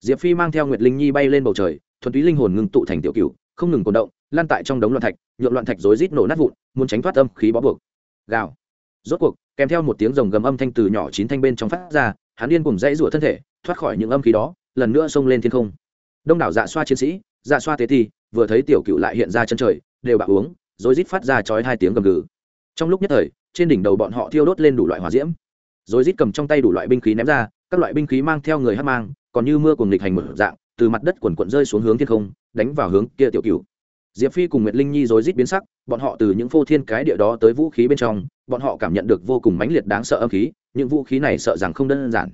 Diệp phi mang theo nguyệt linh nhi bay lên bầu trời, thuần túy linh hồn ngưng tụ thành tiểu cựu, không ngừng cổ động lan tại trong đống loạn thạch, nhuộm loạn thạch rối rít nổ nát vụn, muốn tránh thoát âm khí bó buộc. Gào. Rốt cuộc, kèm theo một tiếng rồng gầm âm thanh từ nhỏ chín thanh bên trong phát ra, hắn điên cùng dãy rủa thân thể, thoát khỏi những âm khí đó, lần nữa xông lên thiên không đông đảo dạ xoa chiến sĩ dạ xoa tế thi, vừa thấy tiểu cựu lại hiện ra chân trời đều bạc uống rồi rít phát ra chói hai tiếng gầm gừ. Trong lúc nhất thời trên đỉnh đầu bọn họ thiêu đốt lên đủ loại hỏa diễm. Rồi rít cầm trong tay đủ loại binh khí ném ra các loại binh khí mang theo người hát mang còn như mưa cùng nghịch hành mở dạng từ mặt đất quần quận rơi xuống hướng thiên không đánh vào hướng kia tiểu cựu. Diệp phi cùng nguyệt linh nhi rồi rít biến sắc bọn họ từ những phô thiên cái địa đó tới vũ khí bên trong bọn họ cảm nhận được vô cùng mãnh liệt đáng sợ âm khí những vũ khí này sợ rằng không đơn giản.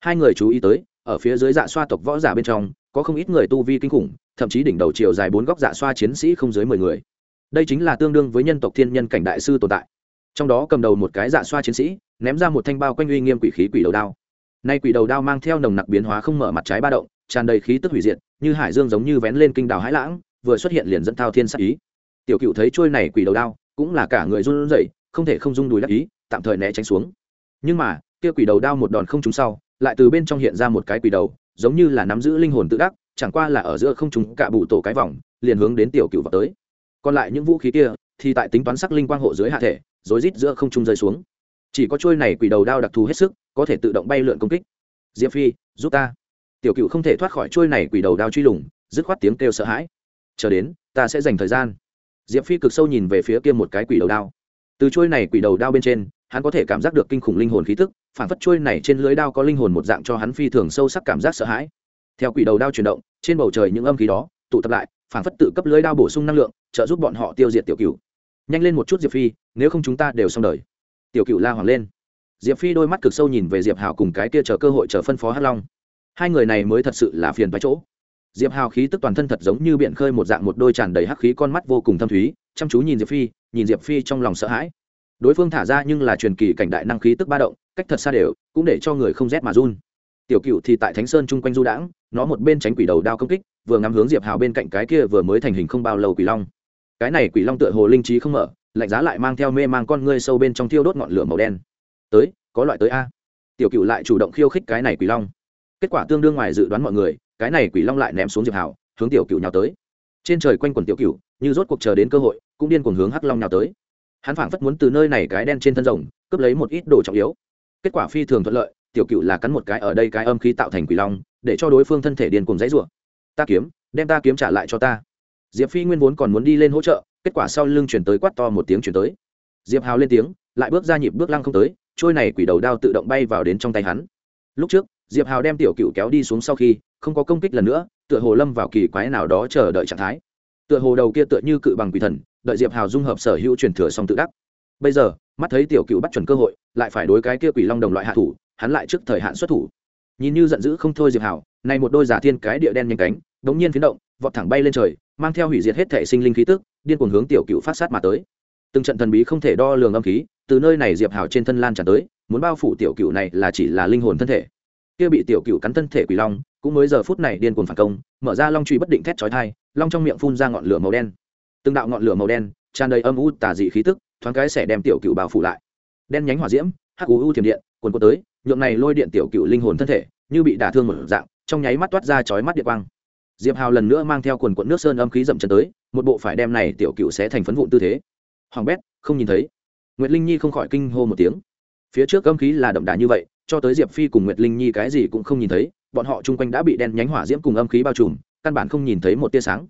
Hai người chú ý tới ở phía dưới dạ xoa tộc võ giả bên trong, có không ít người tu vi kinh khủng, thậm chí đỉnh đầu chiều dài bốn góc dạ xoa chiến sĩ không dưới mười người. Đây chính là tương đương với nhân tộc thiên nhân cảnh đại sư tồn tại. Trong đó cầm đầu một cái dạ xoa chiến sĩ, ném ra một thanh bao quanh uy nghiêm quỷ khí quỷ đầu đao. Nay quỷ đầu đao mang theo nồng nặc biến hóa không mở mặt trái ba động, tràn đầy khí tức hủy diệt, như hải dương giống như vén lên kinh đảo hải lãng, vừa xuất hiện liền dẫn thao thiên sắc ý. Tiểu cựu thấy trôi này quỷ đầu đao, cũng là cả người run rẩy, không thể không rung đùi đắc ý, tạm thời né tránh xuống. Nhưng mà, kia quỷ đầu đao một đòn không trúng sau lại từ bên trong hiện ra một cái quỷ đầu, giống như là nắm giữ linh hồn tự đắc, chẳng qua là ở giữa không chúng cạ bụ tổ cái vòng, liền hướng đến tiểu cựu vào tới. Còn lại những vũ khí kia thì tại tính toán sắc linh quang hộ dưới hạ thể, rối rít giữa không trung rơi xuống. Chỉ có trôi này quỷ đầu đao đặc thù hết sức, có thể tự động bay lượn công kích. Diệp phi, giúp ta. Tiểu cựu không thể thoát khỏi trôi này quỷ đầu đao truy lùng, dứt khoát tiếng kêu sợ hãi. Chờ đến, ta sẽ dành thời gian. Diệp phi cực sâu nhìn về phía kia một cái quỷ đầu đao. Từ trôi này quỷ đầu đao bên trên hắn có thể cảm giác được kinh khủng linh hồn khí tức phản phất trôi này trên lưới đao có linh hồn một dạng cho hắn phi thường sâu sắc cảm giác sợ hãi. Theo quỷ đầu đao chuyển động, trên bầu trời những âm khí đó, tụ tập lại phản phất tự cấp lưới đao bổ sung năng lượng, trợ giúp bọn họ tiêu diệt tiểu cựu nhanh lên một chút, diệp phi, nếu không chúng ta đều xong đời. Tiểu cựu la hoàng lên. Diệp phi đôi mắt cực sâu nhìn về diệp hào cùng cái kia chờ cơ hội chờ phân phó hắc long. Hai người này mới thật sự là phiền vái chỗ. Diệp hào khí tức toàn thân thật giống như biển khơi một dạng một đôi tràn đầy hắc khí con mắt vô cùng thâm thúy, chăm chú nhìn diệp phi, nhìn diệp phi trong lòng sợ hãi đối phương thả ra nhưng là truyền kỳ cảnh đại năng khí tức ba động, cách thật xa đều, cũng để cho người không rét mà run. Tiểu cựu thì tại thánh sơn chung quanh du đãng, nó một bên tránh quỷ đầu đao công kích, vừa ngắm hướng diệp hào bên cạnh cái kia vừa mới thành hình không bao lâu quỷ long. Cái này quỷ long tựa hồ linh trí không mở, lạnh giá lại mang theo mê mang con ngươi sâu bên trong thiêu đốt ngọn lửa màu đen. Tới, có loại tới a. Tiểu cựu lại chủ động khiêu khích cái này quỷ long. Kết quả tương đương ngoài dự đoán mọi người, cái này quỷ long lại ném xuống diệp hào, hướng tiểu cựu nhào tới. Trên trời quanh quần tiểu cựu như rốt cuộc chờ đến cơ hội, cũng điên cuồng hướng hắc long nhào tới hắn phảng phất muốn từ nơi này cái đen trên thân rồng, cướp lấy một ít đồ trọng yếu. Kết quả phi thường thuận lợi, tiểu cựu là cắn một cái ở đây cái âm khí tạo thành quỷ long, để cho đối phương thân thể điên cuồng dãy rủa. Ta kiếm, đem ta kiếm trả lại cho ta. Diệp phi nguyên vốn còn muốn đi lên hỗ trợ, kết quả sau lưng chuyển tới quát to một tiếng chuyển tới. Diệp hào lên tiếng, lại bước ra nhịp bước lăng không tới, trôi này quỷ đầu đao tự động bay vào đến trong tay hắn. Lúc trước, diệp hào đem tiểu cựu kéo đi xuống sau khi, không có công kích lần nữa, tựa hồ lâm vào kỳ quái nào đó chờ đợi trạng thái. Tựa hồ đầu kia tựa như cự bằng quỷ thần đợi diệp hào dung hợp sở hữu truyền thừa xong tự đắc. Bây giờ, mắt thấy tiểu cựu bắt chuẩn cơ hội, lại phải đối cái kia quỷ long đồng loại hạ thủ, hắn lại trước thời hạn xuất thủ. Nhìn như giận dữ không thôi diệp hào này một đôi giả thiên cái địa đen nhanh cánh, đống nhiên phiến động, vọt thẳng bay lên trời, mang theo hủy diệt hết thể sinh linh khí tức, điên cuồng hướng tiểu cựu phát sát mà tới. Từng trận thần bí không thể đo lường âm khí, từ nơi này diệp hào trên thân lan tràn tới, muốn bao phủ tiểu cựu này là chỉ là linh hồn thân thể. Kia bị tiểu cựu cắn thân thể quỷ long, cũng mới giờ phút này điên cuồng phản công, mở ra long truy bất định thét chói thai long trong miệng phun ra ngọn lửa màu đen từng đạo ngọn lửa màu đen, tràn đầy âm u tà dị khí tức, thoáng cái sẽ đem tiểu cựu bao phủ lại. Đen nhánh hỏa diễm, hắc u u thiểm điện quần quần tới, nhượng này lôi điện tiểu cựu linh hồn thân thể, như bị đả thương một dạng, trong nháy mắt toát ra chói mắt điện quang. Diệp hào lần nữa mang theo quần quận nước sơn âm khí dậm chân tới, một bộ phải đem này tiểu cựu sẽ thành phấn vụn tư thế. Hoàng bét, không nhìn thấy. Nguyệt linh nhi không khỏi kinh hô một tiếng. Phía trước âm khí là đậm đà như vậy, cho tới diệp phi cùng nguyệt linh nhi cái gì cũng không nhìn thấy, bọn họ chung quanh đã bị đen nhánh hỏa diễm cùng âm khí bao trùm, căn bản không nhìn thấy một tia sáng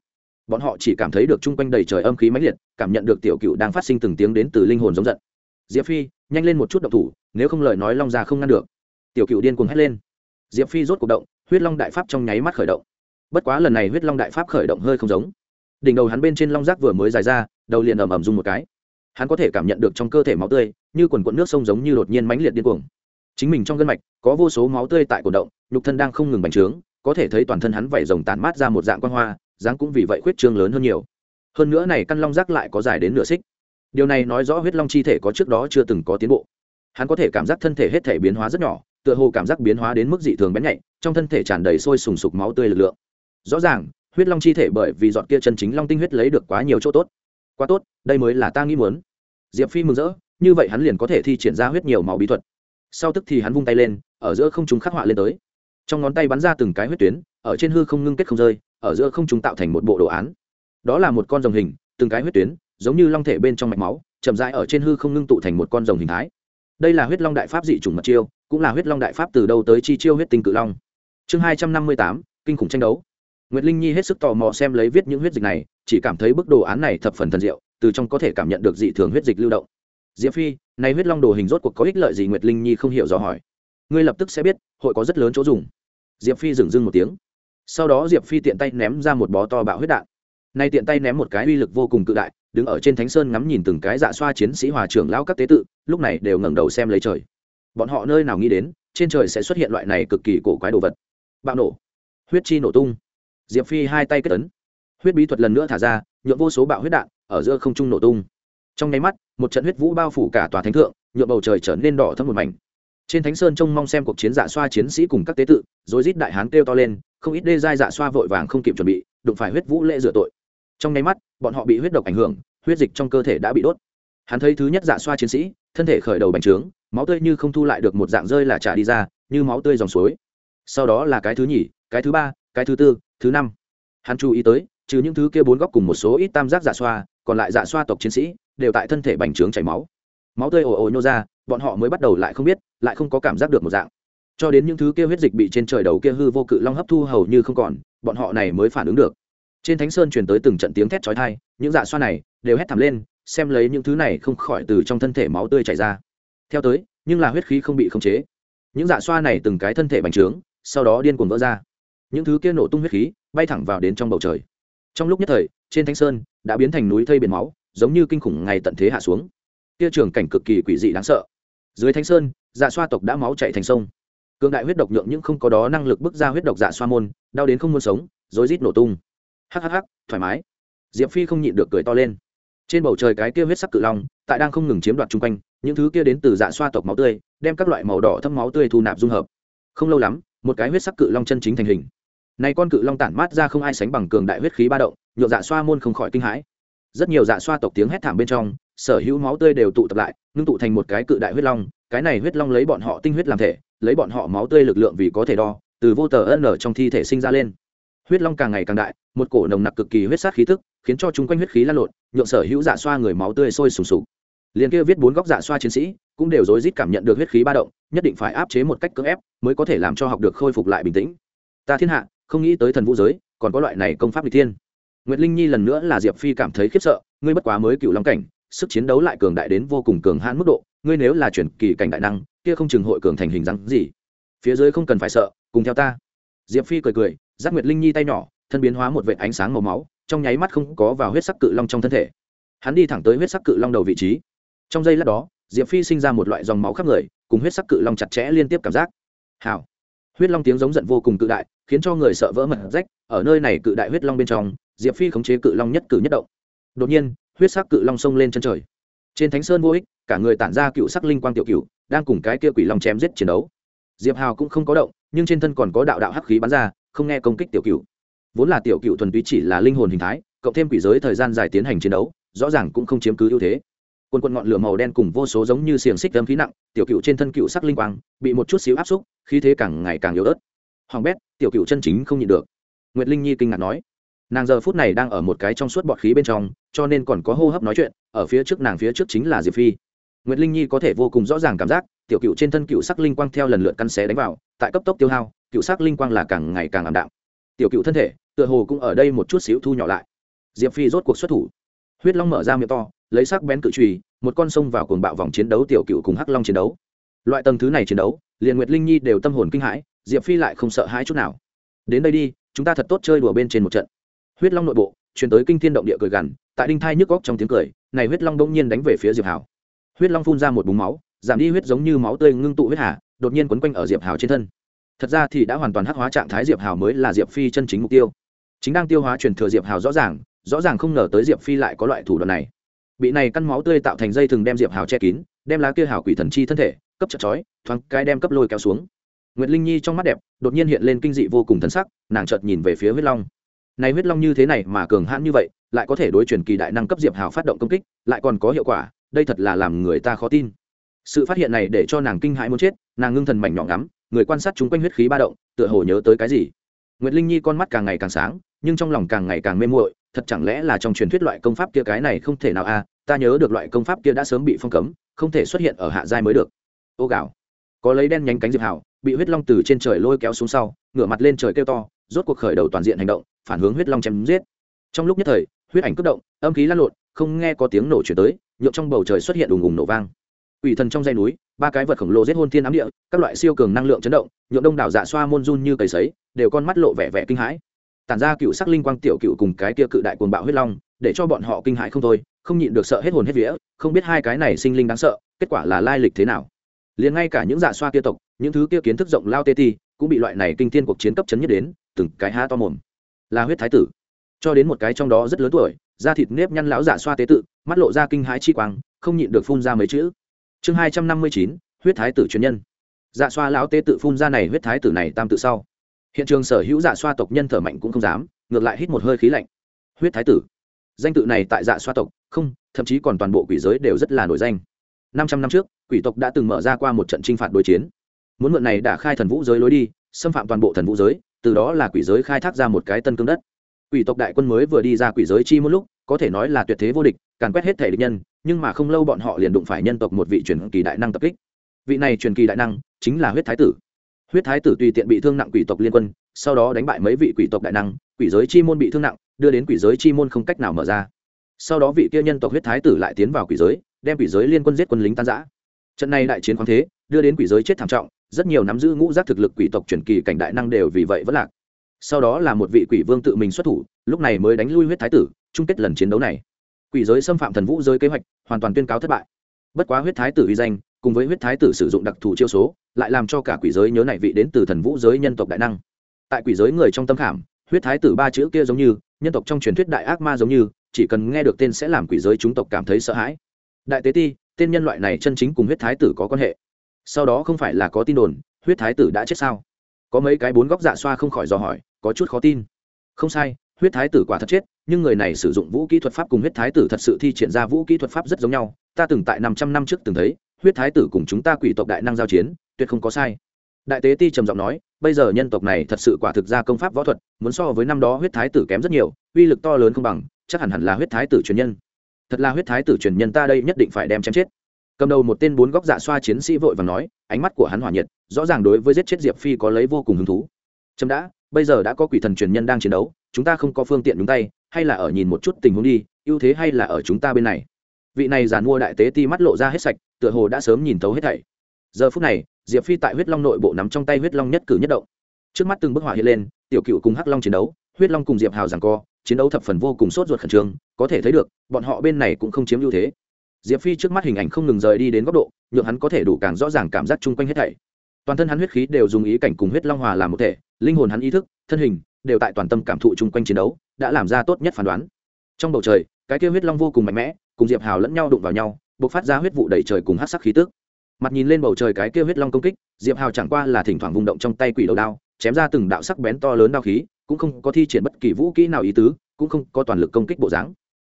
bọn họ chỉ cảm thấy được chung quanh đầy trời âm khí mãnh liệt, cảm nhận được tiểu cựu đang phát sinh từng tiếng đến từ linh hồn giống giận. Diệp phi, nhanh lên một chút động thủ, nếu không lời nói long ra không ngăn được. Tiểu cựu điên cuồng hét lên. Diệp phi rốt cuộc động, huyết long đại pháp trong nháy mắt khởi động. Bất quá lần này huyết long đại pháp khởi động hơi không giống. Đỉnh đầu hắn bên trên long giác vừa mới dài ra, đầu liền ầm ầm rung một cái. Hắn có thể cảm nhận được trong cơ thể máu tươi, như quần quận nước sông giống như đột nhiên mãnh liệt điên cuồng. Chính mình trong gân mạch, có vô số máu tươi tại cổ động, nhục thân đang không ngừng bành trướng, có thể thấy toàn thân hắn vẩy rồng tàn mát ra một dạng quan hoa dáng cũng vì vậy khuyết trương lớn hơn nhiều. Hơn nữa này căn long giác lại có dài đến nửa xích. Điều này nói rõ huyết long chi thể có trước đó chưa từng có tiến bộ. Hắn có thể cảm giác thân thể hết thể biến hóa rất nhỏ, tựa hồ cảm giác biến hóa đến mức dị thường bén nhạy, trong thân thể tràn đầy sôi sùng sục máu tươi lực lượng. Rõ ràng, huyết long chi thể bởi vì dọn kia chân chính long tinh huyết lấy được quá nhiều chỗ tốt. Quá tốt, đây mới là ta nghĩ muốn. Diệp phi mừng rỡ, như vậy hắn liền có thể thi triển ra huyết nhiều máu bí thuật. Sau tức thì hắn vung tay lên, ở giữa không chúng khắc họa lên tới. Trong ngón tay bắn ra từng cái huyết tuyến, ở trên hư không ngưng kết không rơi ở giữa không chúng tạo thành một bộ đồ án. Đó là một con rồng hình, từng cái huyết tuyến, giống như long thể bên trong mạch máu, chậm rãi ở trên hư không ngưng tụ thành một con rồng hình thái. Đây là huyết long đại pháp dị chủng mật chiêu, cũng là huyết long đại pháp từ đâu tới chi chiêu huyết tinh cự long. Chương hai trăm năm mươi tám, kinh khủng tranh đấu. Nguyệt linh nhi hết sức tò mò xem lấy viết những huyết dịch này, chỉ cảm thấy bức đồ án này thập phần thần diệu, từ trong có thể cảm nhận được dị thường huyết dịch lưu động. Diệp phi, này huyết long đồ hình rốt cuộc có ích lợi gì? Nguyệt linh nhi không hiểu rõ hỏi. Ngươi lập tức sẽ biết, hội có rất lớn chỗ dùng. Diệp phi dừng dưng một tiếng sau đó diệp phi tiện tay ném ra một bó to bạo huyết đạn. Nay tiện tay ném một cái uy lực vô cùng cự đại, đứng ở trên thánh sơn ngắm nhìn từng cái dạ xoa chiến sĩ hòa trưởng lão các tế tự, lúc này đều ngẩng đầu xem lấy trời. Bọn họ nơi nào nghĩ đến, trên trời sẽ xuất hiện loại này cực kỳ cổ quái đồ vật. Bạo nổ. Huyết chi nổ tung. Diệp phi hai tay kết ấn. Huyết bí thuật lần nữa thả ra, nhuộm vô số bạo huyết đạn, ở giữa không trung nổ tung. Trong nháy mắt, một trận huyết vũ bao phủ cả tòa thánh thượng, nhuộm bầu trời trở nên đỏ thâm một mảnh trên thánh sơn trông mong xem cuộc chiến dạ xoa chiến sĩ cùng các tế tự, rồi rít đại hán kêu to lên, không ít đê giai dạ xoa vội vàng không kịp chuẩn bị, đụng phải huyết vũ lễ rửa tội. Trong nháy mắt, bọn họ bị huyết độc ảnh hưởng, huyết dịch trong cơ thể đã bị đốt. Hắn thấy thứ nhất dạ xoa chiến sĩ, thân thể khởi đầu bành trướng, máu tươi như không thu lại được một dạng rơi là trả đi ra, như máu tươi dòng suối. Sau đó là cái thứ nhì, cái thứ ba, cái thứ tư, thứ năm. Hắn chú ý tới, trừ những thứ kia bốn góc cùng một số ít tam giác dạ xoa, còn lại dạ xoa tộc chiến sĩ đều tại thân thể bành trướng chảy máu. Máu tươi ồ ồ nhô ra bọn họ mới bắt đầu lại không biết, lại không có cảm giác được một dạng. Cho đến những thứ kia huyết dịch bị trên trời đầu kia hư vô cự long hấp thu hầu như không còn, bọn họ này mới phản ứng được. Trên thánh sơn truyền tới từng trận tiếng thét chói tai, những dạ xoa này đều hét thảm lên, xem lấy những thứ này không khỏi từ trong thân thể máu tươi chảy ra. Theo tới, nhưng là huyết khí không bị khống chế. Những dạ xoa này từng cái thân thể bành trướng, sau đó điên cuồng vỡ ra. Những thứ kia nổ tung huyết khí bay thẳng vào đến trong bầu trời. Trong lúc nhất thời, trên thánh sơn đã biến thành núi thây biển máu, giống như kinh khủng ngày tận thế hạ xuống. Kia trường cảnh cực kỳ quỷ dị đáng sợ dưới Thánh sơn dạ xoa tộc đã máu chạy thành sông. Cường đại huyết độc nhượng những không có đó năng lực bước ra huyết độc dạ xoa môn, đau đến không muốn sống, rối rít nổ tung. Hhh thoải mái. Diệp phi không nhịn được cười to lên. Trên bầu trời cái kia huyết sắc cự long, tại đang không ngừng chiếm đoạt chung quanh, những thứ kia đến từ dạ xoa tộc máu tươi, đem các loại màu đỏ thâm máu tươi thu nạp dung hợp. Không lâu lắm, một cái huyết sắc cự long chân chính thành hình. Này con cự long tản mát ra không ai sánh bằng cường đại huyết khí ba động nhộn dạ xoa môn không khỏi kinh hãi. Rất nhiều dạ xoa tộc tiếng hét thảm bên trong sở hữu máu tươi đều tụ tập lại, ngưng tụ thành một cái cự đại huyết long, cái này huyết long lấy bọn họ tinh huyết làm thể, lấy bọn họ máu tươi lực lượng vì có thể đo, từ vô tờ ân ở trong thi thể sinh ra lên. Huyết long càng ngày càng đại, một cổ nồng nặc cực kỳ huyết sát khí tức, khiến cho chúng quanh huyết khí lan lộn, nhượng sở hữu dạ xoa người máu tươi sôi sùng sục. Liền kia viết bốn góc dạ xoa chiến sĩ, cũng đều rối rít cảm nhận được huyết khí ba động, nhất định phải áp chế một cách cưỡng ép, mới có thể làm cho học được khôi phục lại bình tĩnh. Ta thiên hạ, không nghĩ tới thần vũ giới, còn có loại này công pháp bị thiên. Nguyệt linh nhi lần nữa là diệp phi cảm thấy khiếp sợ, ngươi bất quá mới cựu long cảnh sức chiến đấu lại cường đại đến vô cùng cường hãn mức độ, ngươi nếu là chuyển kỳ cảnh đại năng, kia không chừng hội cường thành hình dáng gì. Phía dưới không cần phải sợ, cùng theo ta. Diệp phi cười cười, giác nguyệt linh nhi tay nhỏ, thân biến hóa một vệ ánh sáng màu máu, trong nháy mắt không có vào huyết sắc cự long trong thân thể. Hắn đi thẳng tới huyết sắc cự long đầu vị trí. Trong giây lát đó, diệp phi sinh ra một loại dòng máu khắp người, cùng huyết sắc cự long chặt chẽ liên tiếp cảm giác. Hào. huyết long tiếng giống giận vô cùng cự đại, khiến cho người sợ vỡ mật rách, ở nơi này cự đại huyết long bên trong, diệp phi khống chế cự long nhất cử nhất động. Đột nhiên huyết sắc cự long sông lên chân trời. Trên thánh sơn vô ích, cả người tản ra cựu sắc linh quang tiểu cựu đang cùng cái kia quỷ long chém giết chiến đấu. Diệp hào cũng không có động, nhưng trên thân còn có đạo đạo hắc khí bắn ra, không nghe công kích tiểu cựu vốn là tiểu cựu thuần túy chỉ là linh hồn hình thái, cộng thêm quỷ giới thời gian dài tiến hành chiến đấu, rõ ràng cũng không chiếm cứ ưu thế. Quân quân ngọn lửa màu đen cùng vô số giống như xiềng xích đâm khí nặng, tiểu cựu trên thân cựu sắc linh quang bị một chút xíu áp xúc, khí thế càng ngày càng yếu ớt. Hoàng bét, tiểu cựu chân chính không nhịn được. Nguyệt linh nhi kinh ngạc nói nàng giờ phút này đang ở một cái trong suốt bọt khí bên trong, cho nên còn có hô hấp nói chuyện, ở phía trước nàng phía trước chính là diệp phi. Nguyệt linh nhi có thể vô cùng rõ ràng cảm giác, tiểu cựu trên thân cựu sắc linh quang theo lần lượt căn xé đánh vào, tại cấp tốc tiêu hao, cựu sắc linh quang là càng ngày càng ảm đạm. Tiểu cựu thân thể, tựa hồ cũng ở đây một chút xíu thu nhỏ lại. Diệp phi rốt cuộc xuất thủ. Huyết long mở ra miệng to, lấy sắc bén cự trùy, một con sông vào cuồng bạo vòng chiến đấu tiểu cựu cùng hắc long chiến đấu. Loại tầng thứ này chiến đấu, liền nguyệt linh nhi đều tâm hồn kinh hãi, diệp phi lại không sợ hãi chút nào. Đến đây đi, chúng ta thật tốt chơi đùa bên trên một trận huyết long nội bộ chuyển tới kinh thiên động địa cười gằn, tại đinh thai nhức góc trong tiếng cười, này huyết long đông nhiên đánh về phía diệp hảo. Huyết long phun ra một búng máu, giảm đi huyết giống như máu tươi ngưng tụ huyết hà, đột nhiên quấn quanh ở diệp hảo trên thân. Thật ra thì đã hoàn toàn hắc hóa trạng thái diệp hảo mới là diệp phi chân chính mục tiêu. Chính đang tiêu hóa truyền thừa diệp hảo rõ ràng rõ ràng không ngờ tới diệp phi lại có loại thủ đoạn này. Bị này căn máu tươi tạo thành dây thừng đem diệp hảo che kín, đem lá kia hảo quỷ thần chi thân thể, cấp chặt chói, thoáng cái đem cấp lôi kéo xuống. Nguyệt linh nhi trong mắt đẹp, đột nhiên hiện lên kinh dị vô cùng thần sắc, nàng chợt nhìn về phía huyết long này huyết long như thế này mà cường hãn như vậy, lại có thể đối chuyển kỳ đại năng cấp diệp hào phát động công kích, lại còn có hiệu quả, đây thật là làm người ta khó tin. Sự phát hiện này để cho nàng kinh hãi muốn chết, nàng ngưng thần mảnh nhỏ ngắm, người quan sát chung quanh huyết khí ba động, tựa hồ nhớ tới cái gì. Nguyệt linh nhi con mắt càng ngày càng sáng, nhưng trong lòng càng ngày càng mê muội, thật chẳng lẽ là trong truyền thuyết loại công pháp kia cái này không thể nào a ta nhớ được loại công pháp kia đã sớm bị phong cấm, không thể xuất hiện ở hạ giai mới được. Ô gạo có lấy đen nhánh cánh diệp hào, bị huyết long từ trên trời lôi kéo xuống sau, ngửa mặt lên trời kêu to rốt cuộc khởi đầu toàn diện hành động, phản hướng huyết long chém giết. Trong lúc nhất thời, huyết ảnh cất động, âm khí lan lộn, không nghe có tiếng nổ chuyển tới nhộn trong bầu trời xuất hiện đùng ùng nổ vang. Ủy thần trong dây núi, ba cái vật khổng lồ giết hôn thiên ám địa, các loại siêu cường năng lượng chấn động nhộn đông đảo dạ xoa môn run như cầy sấy, đều con mắt lộ vẻ vẻ kinh hãi. Tản ra cựu sắc linh quang tiểu cựu cùng cái kia cự đại cuồng bạo huyết long, để cho bọn họ kinh hãi không thôi, không nhịn được sợ hết hồn hết vía, không biết hai cái này sinh linh đáng sợ, kết quả là lai lịch thế nào. Liền ngay cả những dạ xoa kia tộc, những thứ kia kiến thức rộng lao tê ti, cũng bị loại này kinh thiên cuộc chiến cấp chấn nhất đến từng cái há to mồm. Là huyết thái tử. Cho đến một cái trong đó rất lớn tuổi, da thịt nếp nhăn lão giả xoa tế tự, mắt lộ ra kinh hãi chi quang, không nhịn được phun ra mấy chữ. Chương hai trăm năm mươi chín, huyết thái tử truyền nhân. Dạ xoa lão tế tự phun ra này huyết thái tử này tam tự sau. Hiện trường sở hữu dạ xoa tộc nhân thở mạnh cũng không dám, ngược lại hít một hơi khí lạnh. Huyết thái tử. Danh tự này tại dạ xoa tộc, không, thậm chí còn toàn bộ quỷ giới đều rất là nổi danh. Năm trăm năm trước, quỷ tộc đã từng mở ra qua một trận t r i n h phạt đối chiến. Muốn mượn này đã khai thần vũ giới lối đi, xâm phạm toàn bộ thần vũ giới từ đó là quỷ giới khai thác ra một cái tân cương đất. Quỷ tộc đại quân mới vừa đi ra quỷ giới chi một lúc, có thể nói là tuyệt thế vô địch, càn quét hết thể địch nhân, nhưng mà không lâu bọn họ liền đụng phải nhân tộc một vị truyền kỳ đại năng tập kích. Vị này truyền kỳ đại năng chính là huyết thái tử. Huyết thái tử tùy tiện bị thương nặng quỷ tộc liên quân, sau đó đánh bại mấy vị quỷ tộc đại năng, quỷ giới chi môn bị thương nặng, đưa đến quỷ giới chi môn không cách nào mở ra. Sau đó vị kia nhân tộc huyết thái tử lại tiến vào quỷ giới, đem quỷ giới liên quân giết quân lính tan giã trận này đại chiến khoáng thế, đưa đến quỷ giới chết thảm trọng rất nhiều nắm giữ ngũ giác thực lực quỷ tộc truyền kỳ cảnh đại năng đều vì vậy vẫn lạc. Sau đó là một vị quỷ vương tự mình xuất thủ, lúc này mới đánh lui huyết thái tử, chung kết lần chiến đấu này. Quỷ giới xâm phạm thần vũ giới kế hoạch, hoàn toàn tuyên cáo thất bại. Bất quá huyết thái tử uy danh, cùng với huyết thái tử sử dụng đặc thù chiêu số, lại làm cho cả quỷ giới nhớ này vị đến từ thần vũ giới nhân tộc đại năng. Tại quỷ giới người trong tâm khảm, huyết thái tử ba chữ kia giống như, nhân tộc trong truyền thuyết đại ác ma giống như, chỉ cần nghe được tên sẽ làm quỷ giới chúng tộc cảm thấy sợ hãi. Đại tế ti, tên nhân loại này chân chính cùng huyết thái tử có quan hệ sau đó không phải là có tin đồn, huyết thái tử đã chết sao? Có mấy cái bốn góc dạ xoa không khỏi dò hỏi, có chút khó tin. Không sai, huyết thái tử quả thật chết, nhưng người này sử dụng vũ kỹ thuật pháp cùng huyết thái tử thật sự thi triển ra vũ kỹ thuật pháp rất giống nhau. Ta từng tại năm trăm năm trước từng thấy, huyết thái tử cùng chúng ta quỷ tộc đại năng giao chiến, tuyệt không có sai. Đại tế ti trầm giọng nói, bây giờ nhân tộc này thật sự quả thực ra công pháp võ thuật, muốn so với năm đó huyết thái tử kém rất nhiều, uy lực to lớn không bằng, chắc hẳn hẳn là huyết thái tử truyền nhân. Thật là huyết thái tử truyền nhân ta đây nhất định phải đem chém chết cầm đầu một tên bốn góc dạ xoa chiến sĩ vội và nói, ánh mắt của hắn hỏa nhiệt, rõ ràng đối với giết chết diệp phi có lấy vô cùng hứng thú. Trâm đã, bây giờ đã có quỷ thần truyền nhân đang chiến đấu, chúng ta không có phương tiện đúng tay, hay là ở nhìn một chút tình huống đi, ưu thế hay là ở chúng ta bên này? Vị này giàn mua đại tế ti mắt lộ ra hết sạch, tựa hồ đã sớm nhìn thấu hết thảy. Giờ phút này, diệp phi tại huyết long nội bộ nắm trong tay huyết long nhất cử nhất động. Trước mắt từng bức họa hiện lên, tiểu cựu cùng hắc long chiến đấu, huyết long cùng diệp hào rằng co, chiến đấu thập phần vô cùng sốt ruột khẩn trương, có thể thấy được, bọn họ bên này cũng không chiếm ưu thế diệp phi trước mắt hình ảnh không ngừng rời đi đến góc độ, nhượng hắn có thể đủ càng rõ ràng cảm giác chung quanh hết thảy. Toàn thân hắn huyết khí đều dùng ý cảnh cùng huyết long hòa làm một thể, linh hồn hắn ý thức, thân hình đều tại toàn tâm cảm thụ chung quanh chiến đấu, đã làm ra tốt nhất phán đoán. Trong bầu trời, cái kia huyết long vô cùng mạnh mẽ, cùng diệp hào lẫn nhau đụng vào nhau b ộ c phát ra huyết vụ đầy trời cùng hát sắc khí tước mặt nhìn lên bầu trời cái kia huyết long công kích, diệp hào chẳng qua là thỉnh thoảng vùng động trong tay quỷ đầu đao, chém ra từng đạo sắc bén to lớn đao khí, cũng không có thi triển bất kỳ vũ kỹ nào ý tứ, cũng không có toàn lực công kích bộ dáng.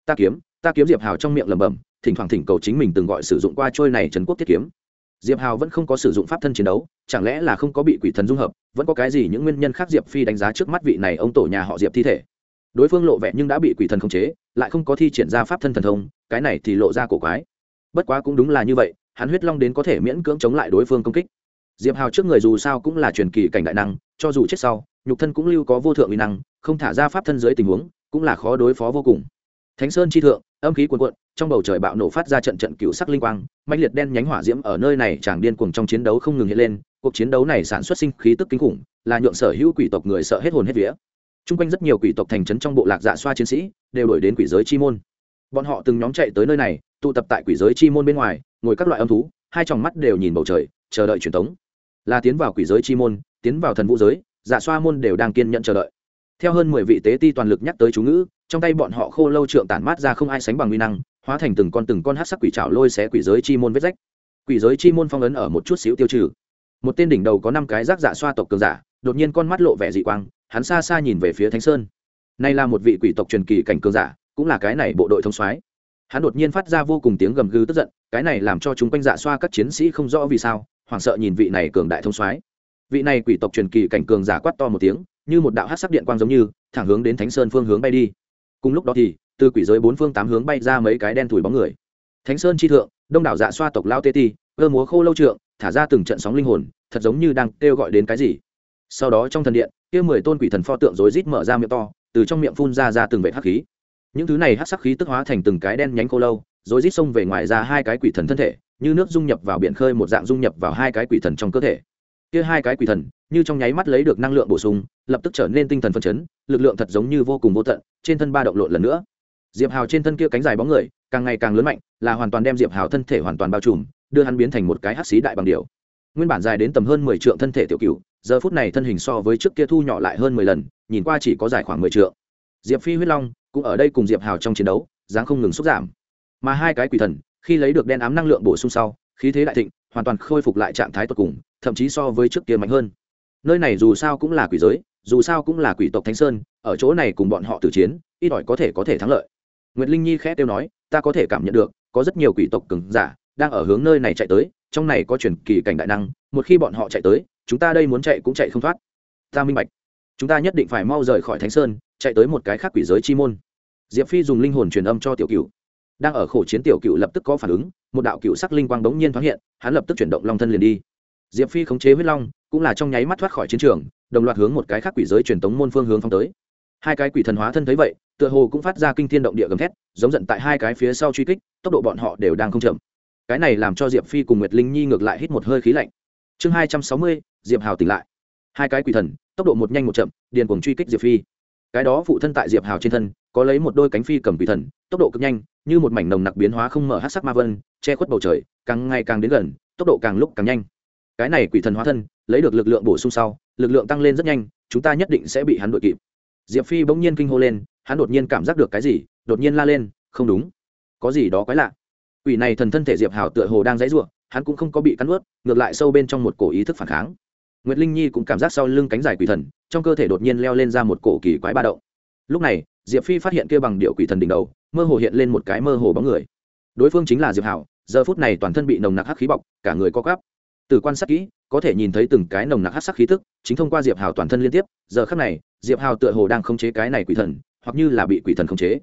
Ta kiếm ta kiếm diệp hào trong miệng lẩm bẩm, thỉnh thoảng thỉnh cầu chính mình từng gọi sử dụng qua trôi này trấn quốc thiết kiếm. Diệp hào vẫn không có sử dụng pháp thân chiến đấu, chẳng lẽ là không có bị quỷ thần dung hợp, vẫn có cái gì những nguyên nhân khác diệp phi đánh giá trước mắt vị này ông tổ nhà họ diệp thi thể. Đối phương lộ vẻ nhưng đã bị quỷ thần khống chế, lại không có thi triển ra pháp thân thần thông, cái này thì lộ ra cổ quái. Bất quá cũng đúng là như vậy, hắn huyết long đến có thể miễn cưỡng chống lại đối phương công kích. Diệp hào trước người dù sao cũng là truyền kỳ cảnh đại năng, cho dù chết sau, nhục thân cũng lưu có vô thượng uy năng, không thả ra pháp thân dưới tình huống, cũng là khó đối phó vô cùng. Thánh sơn chi thượng âm khí cuồn cuộn, trong bầu trời bạo nổ phát ra trận trận cựu sắc linh quang mạnh liệt đen nhánh hỏa diễm ở nơi này chẳng điên cuồng trong chiến đấu không ngừng hiện lên, cuộc chiến đấu này sản xuất sinh khí tức kinh khủng, là nhượng sở hữu quỷ tộc người sợ hết hồn hết vía. Trung quanh rất nhiều quỷ tộc thành trấn trong bộ lạc dạ xoa chiến sĩ đều đổi đến quỷ giới chi môn. Bọn họ từng nhóm chạy tới nơi này, tụ tập tại quỷ giới chi môn bên ngoài, ngồi các loại âm thú, hai tròng mắt đều nhìn bầu trời, chờ đợi truyền thống là tiến vào quỷ giới chi môn, tiến vào thần vũ giới dạ xoa môn đều đang kiên nhận chờ đợi. Theo hơn mười vị tế ti toàn lực nhắc tới chú ngữ trong tay bọn họ khô lâu trượng tản mát ra không ai sánh bằng uy năng, hóa thành từng con từng con hát sắc quỷ trào lôi xé quỷ giới chi môn vết rách. Quỷ giới chi môn phong ấn ở một chút xíu tiêu trừ. Một tên đỉnh đầu có năm cái rác dạ xoa tộc cường giả, đột nhiên con mắt lộ vẻ dị quang, hắn xa xa nhìn về phía thánh sơn. Nay là một vị quỷ tộc truyền kỳ cảnh cường giả, cũng là cái này bộ đội thông soái. Hắn đột nhiên phát ra vô cùng tiếng gầm gừ tức giận, cái này làm cho chúng quanh dạ xoa các chiến sĩ không rõ vì sao, hoảng sợ nhìn vị này cường đại thông soái. Vị này quỷ tộc truyền kỳ cảnh cường giả quát to một tiếng, như một đạo hát sắc điện quang giống như, thẳng hướng đến thánh sơn phương hướng bay đi cùng lúc đó thì, từ quỷ giới bốn phương tám hướng bay ra mấy cái đen thủi bóng người. Thánh sơn chi thượng, đông đảo dạ xoa tộc lao tê ti, cơ múa khô lâu trượng, thả ra từng trận sóng linh hồn, thật giống như đang kêu gọi đến cái gì. Sau đó trong thần điện, kia mười tôn quỷ thần pho tượng rối rít mở ra miệng to, từ trong miệng phun ra ra từng vệ hắc khí. Những thứ này hắc sắc khí tức hóa thành từng cái đen nhánh khô lâu, rối rít xông về ngoài ra hai cái quỷ thần thân thể, như nước dung nhập vào biển khơi một dạng dung nhập vào hai cái quỷ thần trong cơ thể. Kia hai cái quỷ thần như trong nháy mắt lấy được năng lượng bổ sung, lập tức trở nên tinh thần phân chấn, lực lượng thật giống như vô cùng vô tận, trên thân ba động lộn lần nữa. Diệp hào trên thân kia cánh dài bóng người, càng ngày càng lớn mạnh, là hoàn toàn đem diệp hào thân thể hoàn toàn bao trùm, đưa hắn biến thành một cái hắc xí đại bằng điều nguyên bản dài đến tầm hơn mười trượng thân thể tiểu cựu giờ phút này thân hình so với trước kia thu nhỏ lại hơn mười lần, nhìn qua chỉ có dài khoảng mười trượng. Diệp phi huyết long cũng ở đây cùng diệp hào trong chiến đấu, dáng không ngừng xúc giảm. Mà hai cái quỷ thần, khi lấy được đen ám năng lượng bổ sung sau, khí thế đại thịnh, hoàn toàn khôi phục lại trạng thái tột cùng, thậm chí so với trước kia mạnh hơn nơi này dù sao cũng là quỷ giới, dù sao cũng là quỷ tộc thánh sơn, ở chỗ này cùng bọn họ tử chiến, ít ỏi có thể có thể thắng lợi. Nguyệt linh nhi khẽ tiêu nói, ta có thể cảm nhận được, có rất nhiều quỷ tộc cứng giả đang ở hướng nơi này chạy tới, trong này có truyền kỳ cảnh đại năng, một khi bọn họ chạy tới, chúng ta đây muốn chạy cũng chạy không thoát. Ta minh bạch. Chúng ta nhất định phải mau rời khỏi thánh sơn, chạy tới một cái khác quỷ giới chi môn. Diệp phi dùng linh hồn truyền âm cho tiểu cựu đang ở khổ chiến tiểu cựu lập tức có phản ứng, một đạo cựu sắc linh quang bỗng nhiên thoáng hiện, hắn lập tức chuyển động long thân liền đi diệp phi khống chế huyết long, cũng là trong nháy mắt thoát khỏi chiến trường, đồng loạt hướng một cái khác quỷ giới truyền tống môn phương hướng phong tới. Hai cái quỷ thần hóa thân thấy vậy, tựa hồ cũng phát ra kinh thiên động địa gầm thét, giống giận tại hai cái phía sau truy kích, tốc độ bọn họ đều đang không chậm. Cái này làm cho diệp phi cùng nguyệt linh nhi ngược lại hít một hơi khí lạnh. Chương hai trăm sáu mươi, diệp hào tỉnh lại. Hai cái quỷ thần, tốc độ một nhanh một chậm điền cuồng truy kích diệp phi. Cái đó phụ thân tại diệp hào trên thân, có lấy một đôi cánh phi cầm quỷ thần, tốc độ cực nhanh, như một mảnh nồng nặc biến hóa không mở hát sắc ma vân, che khuất bầu trời, càng ngày càng đến gần, tốc độ càng lúc càng nhanh cái này quỷ thần hóa thân, lấy được lực lượng bổ sung sau, lực lượng tăng lên rất nhanh, chúng ta nhất định sẽ bị hắn đội kịp. Diệp phi bỗng nhiên kinh hô lên, hắn đột nhiên cảm giác được cái gì, đột nhiên la lên, không đúng, có gì đó quái lạ. Quỷ này thần thân thể diệp Hảo tựa hồ đang dãy ruộng hắn cũng không có bị cắn ướt ngược lại sâu bên trong một cổ ý thức phản kháng. Nguyệt linh nhi cũng cảm giác sau lưng cánh dài quỷ thần, trong cơ thể đột nhiên leo lên ra một cổ kỳ quái ba động. Lúc này, diệp phi phát hiện kia bằng điệu quỷ thần đỉnh đầu, mơ hồ hiện lên một cái mơ hồ bóng người. Đối phương chính là diệp hảo, giờ phút này toàn thân bị nồng nặc hắc khí bọc, cả người co cắp từ quan sát kỹ, có thể nhìn thấy từng cái nồng nặc hắc sắc khí tức, chính thông qua diệp hào toàn thân liên tiếp, giờ khắc này, diệp hào tựa hồ đang khống chế cái này quỷ thần, hoặc như là bị quỷ thần khống chế.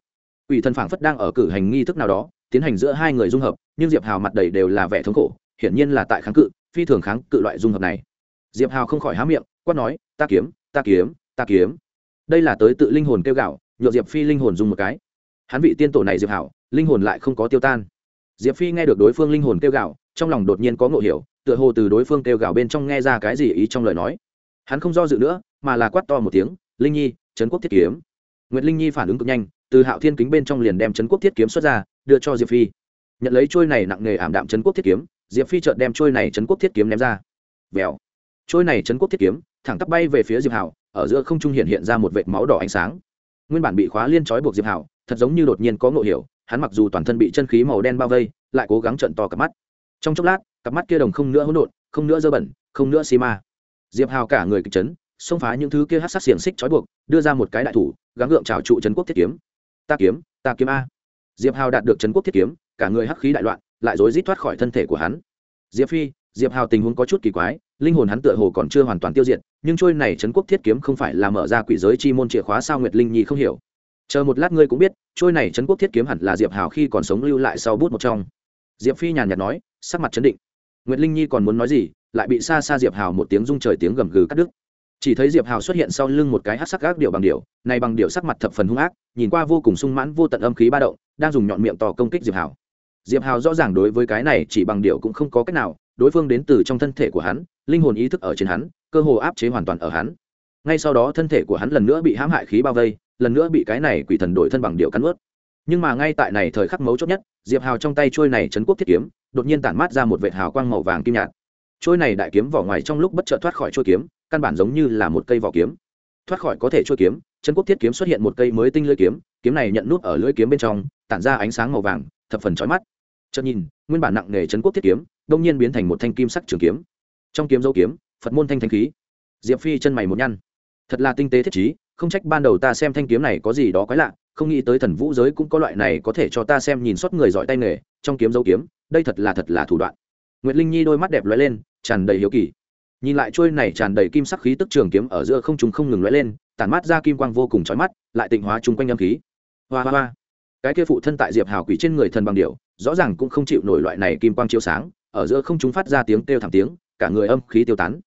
Quỷ thần phảng phất đang ở cử hành nghi thức nào đó, tiến hành giữa hai người dung hợp, nhưng diệp hào mặt đầy đều là vẻ thống khổ, hiển nhiên là tại kháng cự, phi thường kháng cự loại dung hợp này. Diệp hào không khỏi há miệng, quát nói, ta kiếm ta kiếm ta kiếm. Đây là tới tự linh hồn kêu gạo nhựa diệp phi linh hồn dùng một cái. Hắn vị tiên tổ này diệp hảo linh hồn lại không có tiêu tan. Diệp phi nghe được đối phương linh hồn kêu gạo, trong lòng đột nhiên có ngộ hiểu tựa hồ từ đối phương kêu gạo bên trong nghe ra cái gì ý trong lời nói. Hắn không do dự nữa, mà là quát to một tiếng, linh nhi, trấn quốc thiết kiếm. Nguyệt linh nhi phản ứng cực nhanh, từ hạo thiên kính bên trong liền đem trấn quốc thiết kiếm xuất ra, đưa cho diệp phi. Nhận lấy trôi này nặng nghề ảm đạm trấn quốc thiết kiếm, diệp phi chợt đem trôi này trấn quốc thiết kiếm ném ra. Vèo. Trôi này trấn quốc thiết kiếm, thẳng tắp bay về phía diệp hảo ở giữa không trung hiện hiện ra một vệt máu đỏ ánh sáng. Nguyên bản bị khóa liên trói buộc diệp hảo thật giống như đột nhiên có ngộ hiểu, hắn mặc dù toàn thân bị chân khí màu đen bao vây, lại cố gắng trận to cặp mắt. Trong chốc lát cặp mắt kia đồng không nữa hỗn độn, không nữa dơ bẩn, không nữa xi ma. Diệp hào cả người kịch chấn, xông phá những thứ kia hát sát xiềng xích trói buộc, đưa ra một cái đại thủ, gắng gượng trào trụ trấn quốc thiết kiếm. Ta kiếm ta kiếm a. Diệp hào đạt được trấn quốc thiết kiếm, cả người hắc khí đại loạn, lại rối rít thoát khỏi thân thể của hắn. Diệp phi, diệp hào tình huống có chút kỳ quái, linh hồn hắn tựa hồ còn chưa hoàn toàn tiêu diệt, nhưng trôi này trấn quốc thiết kiếm không phải là mở ra quỷ giới chi môn chìa khóa sao nguyệt linh nhi không hiểu. Chờ một lát ngươi cũng biết, trôi này trấn quốc thiết kiếm hẳn là diệp hào khi còn sống lưu lại sau bút một trong. Diệp phi nhàn nhạt nói, sắc mặt chấn định nguyệt linh nhi còn muốn nói gì lại bị xa xa diệp hào một tiếng rung trời tiếng gầm gừ cắt đứt. Chỉ thấy diệp hào xuất hiện sau lưng một cái hắc sắc gác điểu bằng điểu, này bằng điểu sắc mặt thập phần hung ác nhìn qua vô cùng sung mãn vô tận âm khí ba động đang dùng nhọn miệng to công kích diệp hào. Diệp hào rõ ràng đối với cái này chỉ bằng điểu cũng không có cách nào đối phương đến từ trong thân thể của hắn linh hồn ý thức ở trên hắn cơ hồ áp chế hoàn toàn ở hắn. Ngay sau đó thân thể của hắn lần nữa bị hãm hại khí bao vây lần nữa bị cái này quỷ thần đổi thân bằng điệu cắn nuốt nhưng mà ngay tại này thời khắc mấu chốt nhất, diệp hào trong tay trôi này trấn quốc thiết kiếm, đột nhiên tản mát ra một vệt hào quang màu vàng kim nhạt. Trôi này đại kiếm vỏ ngoài trong lúc bất chợt thoát khỏi trôi kiếm, căn bản giống như là một cây vỏ kiếm. Thoát khỏi có thể trôi kiếm, trấn quốc thiết kiếm xuất hiện một cây mới tinh lưỡi kiếm kiếm này nhận nút ở lưỡi kiếm bên trong, tản ra ánh sáng màu vàng, thập phần chói mắt. Chợt nhìn, nguyên bản nặng nghề trấn quốc thiết kiếm, đông nhiên biến thành một thanh kim sắc trường kiếm. Trong kiếm dấu kiếm, phật môn thanh thanh khí. Diệp phi chân mày một nhăn. Thật là tinh tế thiết trí không trách ban đầu ta xem thanh kiếm này có gì đó quái lạ, không nghĩ tới thần vũ giới cũng có loại này có thể cho ta xem nhìn suốt người giỏi tay nghề, trong kiếm dấu kiếm, đây thật là thật là thủ đoạn. Nguyệt linh nhi đôi mắt đẹp lóe lên, tràn đầy hiếu kỳ. Nhìn lại trôi này tràn đầy kim sắc khí tức trường kiếm ở giữa không trùng không ngừng lóe lên, tản mát ra kim quang vô cùng chói mắt, lại tịnh hóa chung quanh âm khí. Hoa hoa hoa. Cái kia phụ thân tại diệp hào quỷ trên người thần bằng điệu rõ ràng cũng không chịu nổi loại này kim quang chiếu sáng, ở giữa không chúng phát ra tiếng kêu thảm tiếng, cả người âm khí tiêu tán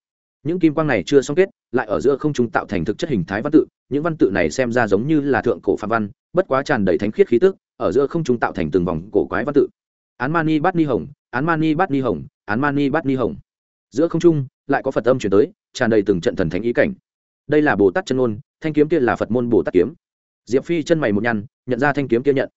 những kim quang này chưa xong kết, lại ở giữa không chúng tạo thành thực chất hình thái văn tự, những văn tự này xem ra giống như là thượng cổ phạm văn, bất quá tràn đầy thánh khiết khí tức, ở giữa không chúng tạo thành từng vòng cổ quái văn tự. Án mani bát ni hồng, án mani bát ni hồng, án mani bát ni hồng. Giữa không trung, lại có phật âm chuyển tới, tràn đầy từng trận thần thánh ý cảnh. Đây là bồ tát chân ôn thanh kiếm kia là phật môn bồ tát kiếm. Diệp phi chân mày một nhăn, nhận ra thanh kiếm kia nhận.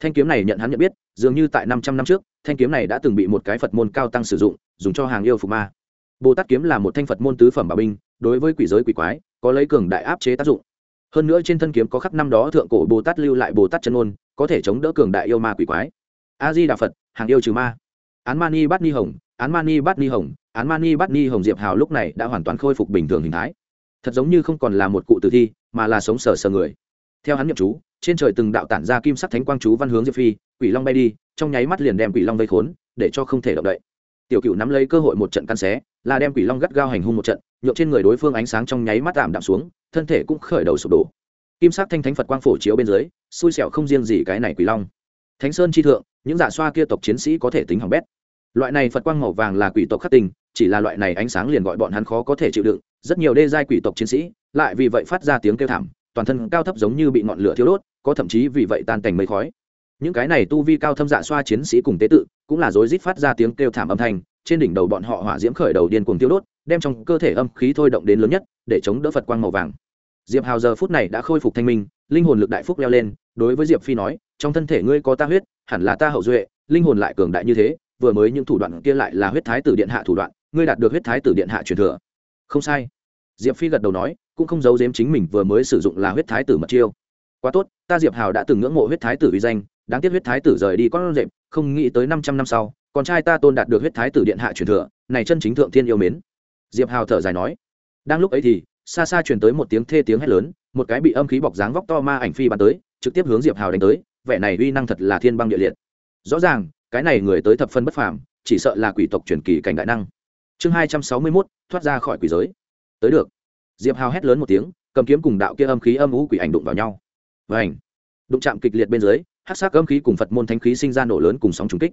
Thanh kiếm này nhận hắn nhận biết, dường như tại năm trăm năm trước, thanh kiếm này đã từng bị một cái phật môn cao tăng sử dụng, dùng cho hàng yêu phục ma bồ tát kiếm là một thanh phật môn tứ phẩm bảo binh, đối với quỷ giới quỷ quái, có lấy cường đại áp chế tác dụng. Hơn nữa trên thân kiếm có khắc năm đó thượng cổ bồ tát lưu lại bồ tát chân ôn có thể chống đỡ cường đại yêu ma quỷ quái. A di đà phật, hàng yêu trừ ma. Án mani bát ni hồng, án mani bát ni hồng, án mani bát ni hồng diệp hào lúc này đã hoàn toàn khôi phục bình thường hình thái. Thật giống như không còn là một cụ tử thi, mà là sống sờ sờ người. Theo hắn nhậm chú, trên trời từng đạo tản ra kim sắc thánh quang chú văn hướng diệp phi, quỷ long bay đi, trong nháy mắt liền đem quỷ long vây khốn, để cho không thể động đậy. Tiểu cựu nắm lấy cơ hội một trận căn xé là đem quỷ long gắt gao hành hung một trận nhộn trên người đối phương ánh sáng trong nháy mắt tạm đạm xuống, thân thể cũng khởi đầu sụp đổ. Kim sắc thanh thánh phật quang phổ chiếu bên dưới, xui xẻo không riêng gì cái này quỷ long. Thánh sơn chi thượng, những giả xoa kia tộc chiến sĩ có thể tính hỏng bét. Loại này phật quang màu vàng là quỷ tộc khắc tình, chỉ là loại này ánh sáng liền gọi bọn hắn khó có thể chịu đựng. Rất nhiều đê giai quỷ tộc chiến sĩ, lại vì vậy phát ra tiếng kêu thảm, toàn thân cao thấp giống như bị ngọn lửa thiêu đốt, có thậm chí vì vậy tan cảnh mây khói. Những cái này tu vi cao thâm dạ xoa chiến sĩ cùng tế tự, cũng là rối rít phát ra tiếng kêu thảm âm thanh trên đỉnh đầu bọn họ hỏa diễm khởi đầu điên cuồng tiêu đốt, đem trong cơ thể âm khí thôi động đến lớn nhất, để chống đỡ phật quang màu vàng. Diệp hào giờ phút này đã khôi phục thanh minh, linh hồn lực đại phúc leo lên, đối với diệp phi nói, trong thân thể ngươi có ta huyết, hẳn là ta hậu duệ, linh hồn lại cường đại như thế, vừa mới những thủ đoạn kia lại là huyết thái tử điện hạ thủ đoạn, ngươi đạt được huyết thái tử điện hạ truyền thừa. Không sai. Diệp phi gật đầu nói, cũng không giấu giếm chính mình vừa mới sử dụng là huyết thái tử mật chiêu. Quá tốt, ta diệp hào đã từng ngưỡng mộ huyết thái tử uy danh, đáng tiếc huyết thái tử rời đi con rệp, không nghĩ tới năm trăm năm sau con trai ta tôn đạt được huyết thái tử điện hạ truyền thừa, này chân chính thượng thiên yêu mến. Diệp hào thở dài nói. Đang lúc ấy thì, xa xa truyền tới một tiếng thê tiếng hét lớn, một cái bị âm khí bọc dáng vóc to ma ảnh phi bắn tới, trực tiếp hướng diệp hào đánh tới, vẻ này uy năng thật là thiên băng địa liệt. Rõ ràng, cái này người tới thập phân bất phàm, chỉ sợ là quỷ tộc truyền kỳ cảnh đại năng. Chương hai trăm sáu mươi mốt, thoát ra khỏi quỷ giới. Tới được. Diệp hào hét lớn một tiếng, cầm kiếm cùng đạo kia âm khí âm ú quỷ ảnh đụng vào nhau. Và ảnh đụng chạm kịch liệt bên dưới hát sắc âm khí cùng phật môn thánh khí sinh ra nổ lớn cùng sóng trùng kích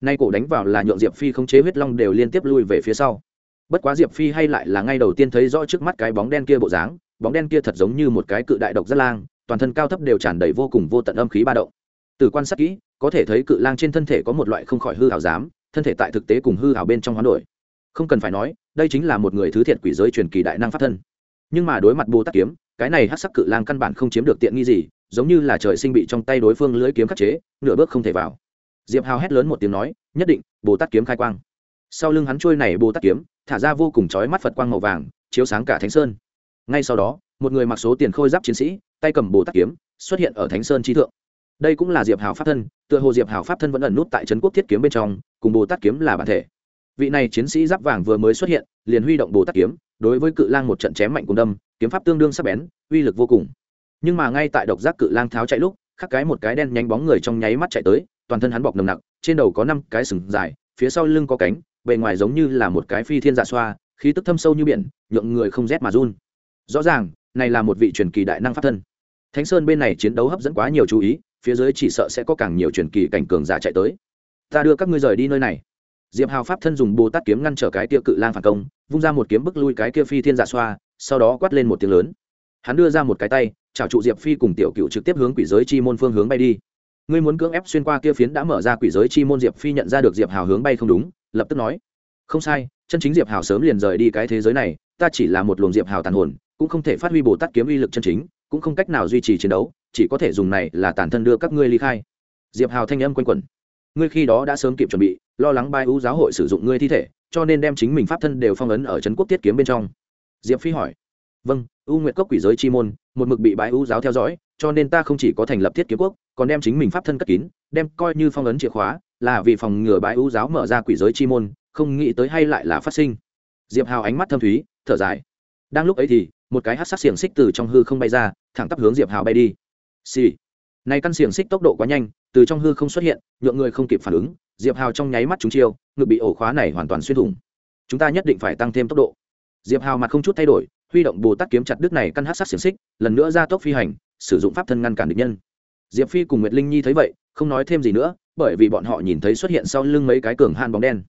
nay cổ đánh vào là nhượng diệp phi không chế huyết long đều liên tiếp lui về phía sau. Bất quá diệp phi hay lại là ngay đầu tiên thấy rõ trước mắt cái bóng đen kia bộ dáng, bóng đen kia thật giống như một cái cự đại độc rất lang, toàn thân cao thấp đều tràn đầy vô cùng vô tận âm khí ba động. Từ quan sát kỹ, có thể thấy cự lang trên thân thể có một loại không khỏi hư hảo dám, thân thể tại thực tế cùng hư hảo bên trong hoán đổi. Không cần phải nói, đây chính là một người thứ thiệt quỷ giới truyền kỳ đại năng pháp thân. Nhưng mà đối mặt bồ tát kiếm, cái này hát sắc cự lang căn bản không chiếm được tiện nghi gì, giống như là trời sinh bị trong tay đối phương lưỡi kiếm khắc chế, nửa bước không thể vào diệp hào hét lớn một tiếng nói, nhất định, bồ tát kiếm khai quang. Sau lưng hắn trôi này bồ tát kiếm, thả ra vô cùng chói mắt phật quang màu vàng, chiếu sáng cả thánh sơn. Ngay sau đó, một người mặc số tiền khôi giáp chiến sĩ, tay cầm bồ tát kiếm, xuất hiện ở thánh sơn trí thượng. Đây cũng là diệp hào pháp thân, tựa hồ diệp hào pháp thân vẫn ẩn nút tại trấn quốc thiết kiếm bên trong, cùng bồ tát kiếm là bản thể. Vị này chiến sĩ giáp vàng vừa mới xuất hiện, liền huy động bồ tát kiếm, đối với cự lang một trận chém mạnh cùng đâm, kiếm pháp tương đương sắc bén, uy lực vô cùng. Nhưng mà ngay tại độc giác cự lang tháo chạy lúc, khắc cái một cái đen nhánh bóng người trong nháy mắt chạy tới toàn thân hắn bọc nồng nặc, trên đầu có năm cái sừng dài, phía sau lưng có cánh, bề ngoài giống như là một cái phi thiên dạ xoa, khí tức thâm sâu như biển, nhượng người không rét mà run. Rõ ràng, này là một vị truyền kỳ đại năng pháp thân. Thánh sơn bên này chiến đấu hấp dẫn quá nhiều chú ý, phía dưới chỉ sợ sẽ có càng nhiều truyền kỳ cảnh cường giả chạy tới. Ta đưa các ngươi rời đi nơi này. Diệp hào pháp thân dùng bồ tát kiếm ngăn trở cái kia cự lang phản công, vung ra một kiếm bức lui cái kia phi thiên dạ xoa, sau đó quát lên một tiếng lớn. Hắn đưa ra một cái tay chào trụ diệp phi cùng tiểu cựu trực tiếp hướng quỷ giới chi môn phương hướng bay đi ngươi muốn cưỡng ép xuyên qua kia phiến đã mở ra quỷ giới chi môn diệp phi nhận ra được diệp hào hướng bay không đúng, lập tức nói, không sai, chân chính diệp hào sớm liền rời đi cái thế giới này, ta chỉ là một luồng diệp hào tàn hồn, cũng không thể phát huy bồ tát kiếm uy lực chân chính, cũng không cách nào duy trì chiến đấu, chỉ có thể dùng này là tàn thân đưa các ngươi ly khai. Diệp hào thanh âm quanh quẩn, ngươi khi đó đã sớm kịp chuẩn bị, lo lắng bai ưu giáo hội sử dụng ngươi thi thể, cho nên đem chính mình pháp thân đều phong ấn ở trấn quốc tiết kiếm bên trong. Diệp phi hỏi vâng u nguyệt cốc quỷ giới chi môn, một mực bị bái ưu giáo theo dõi, cho nên ta không chỉ có thành lập thiết kiếm quốc, còn đem chính mình pháp thân cất kín, đem coi như phong ấn chìa khóa, là vì phòng ngừa bái ưu giáo mở ra quỷ giới chi môn, không nghĩ tới hay lại là phát sinh. Diệp hào ánh mắt thâm thúy, thở dài. Đang lúc ấy thì, một cái hát sắc xiềng xích từ trong hư không bay ra, thẳng tắp hướng diệp hào bay đi. Xì、sì. này căn xiềng xích tốc độ quá nhanh, từ trong hư không xuất hiện, nhượng người không kịp phản ứng, diệp hào trong nháy mắt chúng chiêu, ngực bị ổ khóa này hoàn toàn xuyên thủng. Chúng ta nhất định phải tăng thêm tốc độ. Diệp hào mặt không chút thay đổi huy động bồ tát kiếm chặt đứt này căn hát sắc xiềng xích, lần nữa ra tốc phi hành, sử dụng pháp thân ngăn cản địch nhân. Diệp phi cùng nguyệt linh nhi thấy vậy, không nói thêm gì nữa, bởi vì bọn họ nhìn thấy xuất hiện sau lưng mấy cái cường han bóng đen.